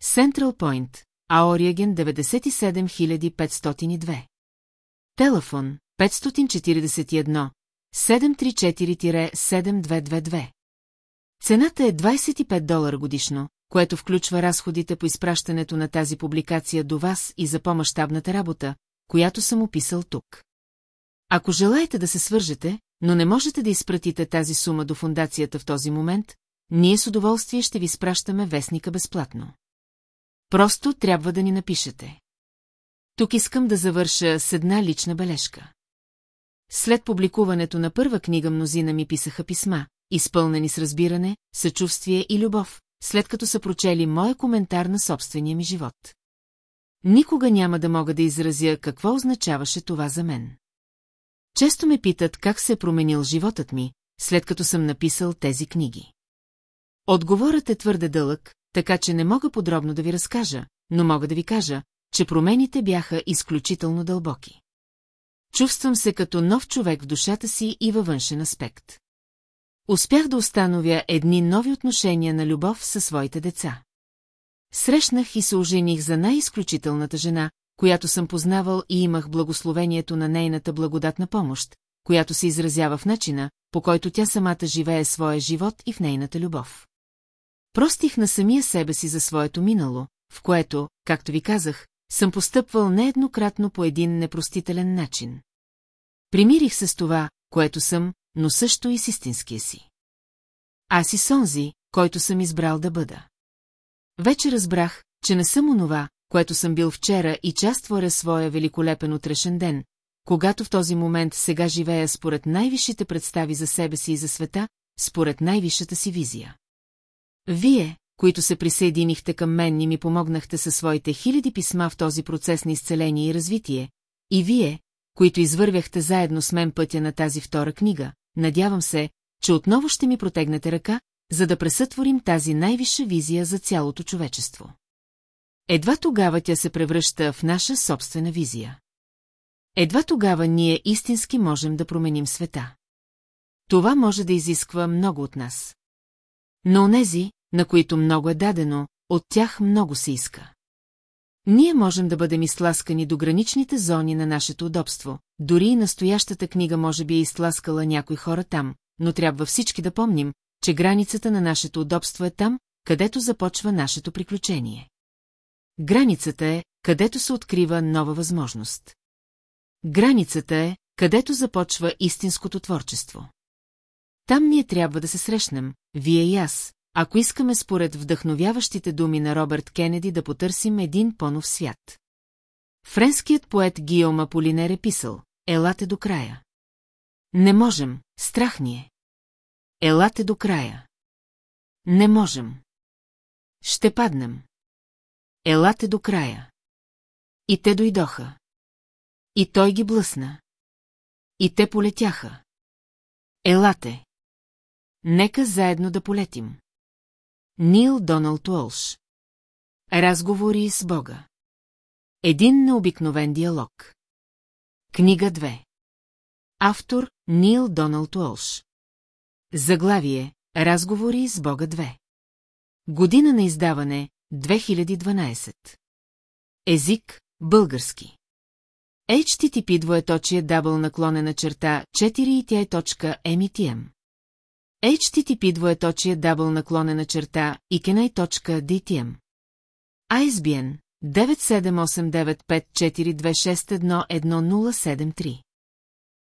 Central Point, Аориаген 97502. Телефон 541 734-7222. Цената е 25 долара годишно, което включва разходите по изпращането на тази публикация до вас и за по-масштабната работа, която съм описал тук. Ако желаете да се свържете, но не можете да изпратите тази сума до фундацията в този момент, ние с удоволствие ще ви спращаме вестника безплатно. Просто трябва да ни напишете. Тук искам да завърша с една лична бележка. След публикуването на първа книга мнозина ми писаха писма, изпълнени с разбиране, съчувствие и любов, след като са прочели моя коментар на собствения ми живот. Никога няма да мога да изразя какво означаваше това за мен. Често ме питат как се е променил животът ми, след като съм написал тези книги. Отговорът е твърде дълъг, така че не мога подробно да ви разкажа, но мога да ви кажа, че промените бяха изключително дълбоки. Чувствам се като нов човек в душата си и във външен аспект. Успях да установя едни нови отношения на любов със своите деца. Срещнах и се ожених за най-изключителната жена, която съм познавал и имах благословението на нейната благодатна помощ, която се изразява в начина, по който тя самата живее своя живот и в нейната любов. Простих на самия себе си за своето минало, в което, както ви казах, съм постъпвал нееднократно по един непростителен начин. Примирих се с това, което съм, но също и с истинския си. Аз и сонзи, който съм избрал да бъда. Вече разбрах, че не съм онова, което съм бил вчера и част творя своя великолепен утрешен ден, когато в този момент сега живея според най-висшите представи за себе си и за света, според най-висшата си визия. Вие, които се присъединихте към мен и ми помогнахте със своите хиляди писма в този процес на изцеление и развитие, и вие, които извървяхте заедно с мен пътя на тази втора книга, надявам се, че отново ще ми протегнете ръка, за да пресътворим тази най-висша визия за цялото човечество. Едва тогава тя се превръща в наша собствена визия. Едва тогава ние истински можем да променим света. Това може да изисква много от нас. Но онези, на които много е дадено, от тях много се иска. Ние можем да бъдем изтласкани до граничните зони на нашето удобство, дори и настоящата книга може би е изтласкала някои хора там, но трябва всички да помним, че границата на нашето удобство е там, където започва нашето приключение. Границата е, където се открива нова възможност. Границата е, където започва истинското творчество. Там ние трябва да се срещнем, вие и аз, ако искаме според вдъхновяващите думи на Робърт Кенеди да потърсим един по-нов свят. Френският поет Гиома Полинер е писал «Елате до края». Не можем, страх ни е. Елате до края. Не можем. Ще паднем. Елате до края. И те дойдоха. И той ги блъсна. И те полетяха. Елате. Нека заедно да полетим. Нил Доналд Уолш Разговори с Бога Един необикновен диалог Книга 2 Автор Нил Доналд Уолш Заглавие Разговори с Бога 2 Година на издаване 2012 Език Български. HTTP двоеточие дабл наклонена черта 4 HTTP двоеточие дабл наклонена черта ikenai.dtm ISBN 9789542611073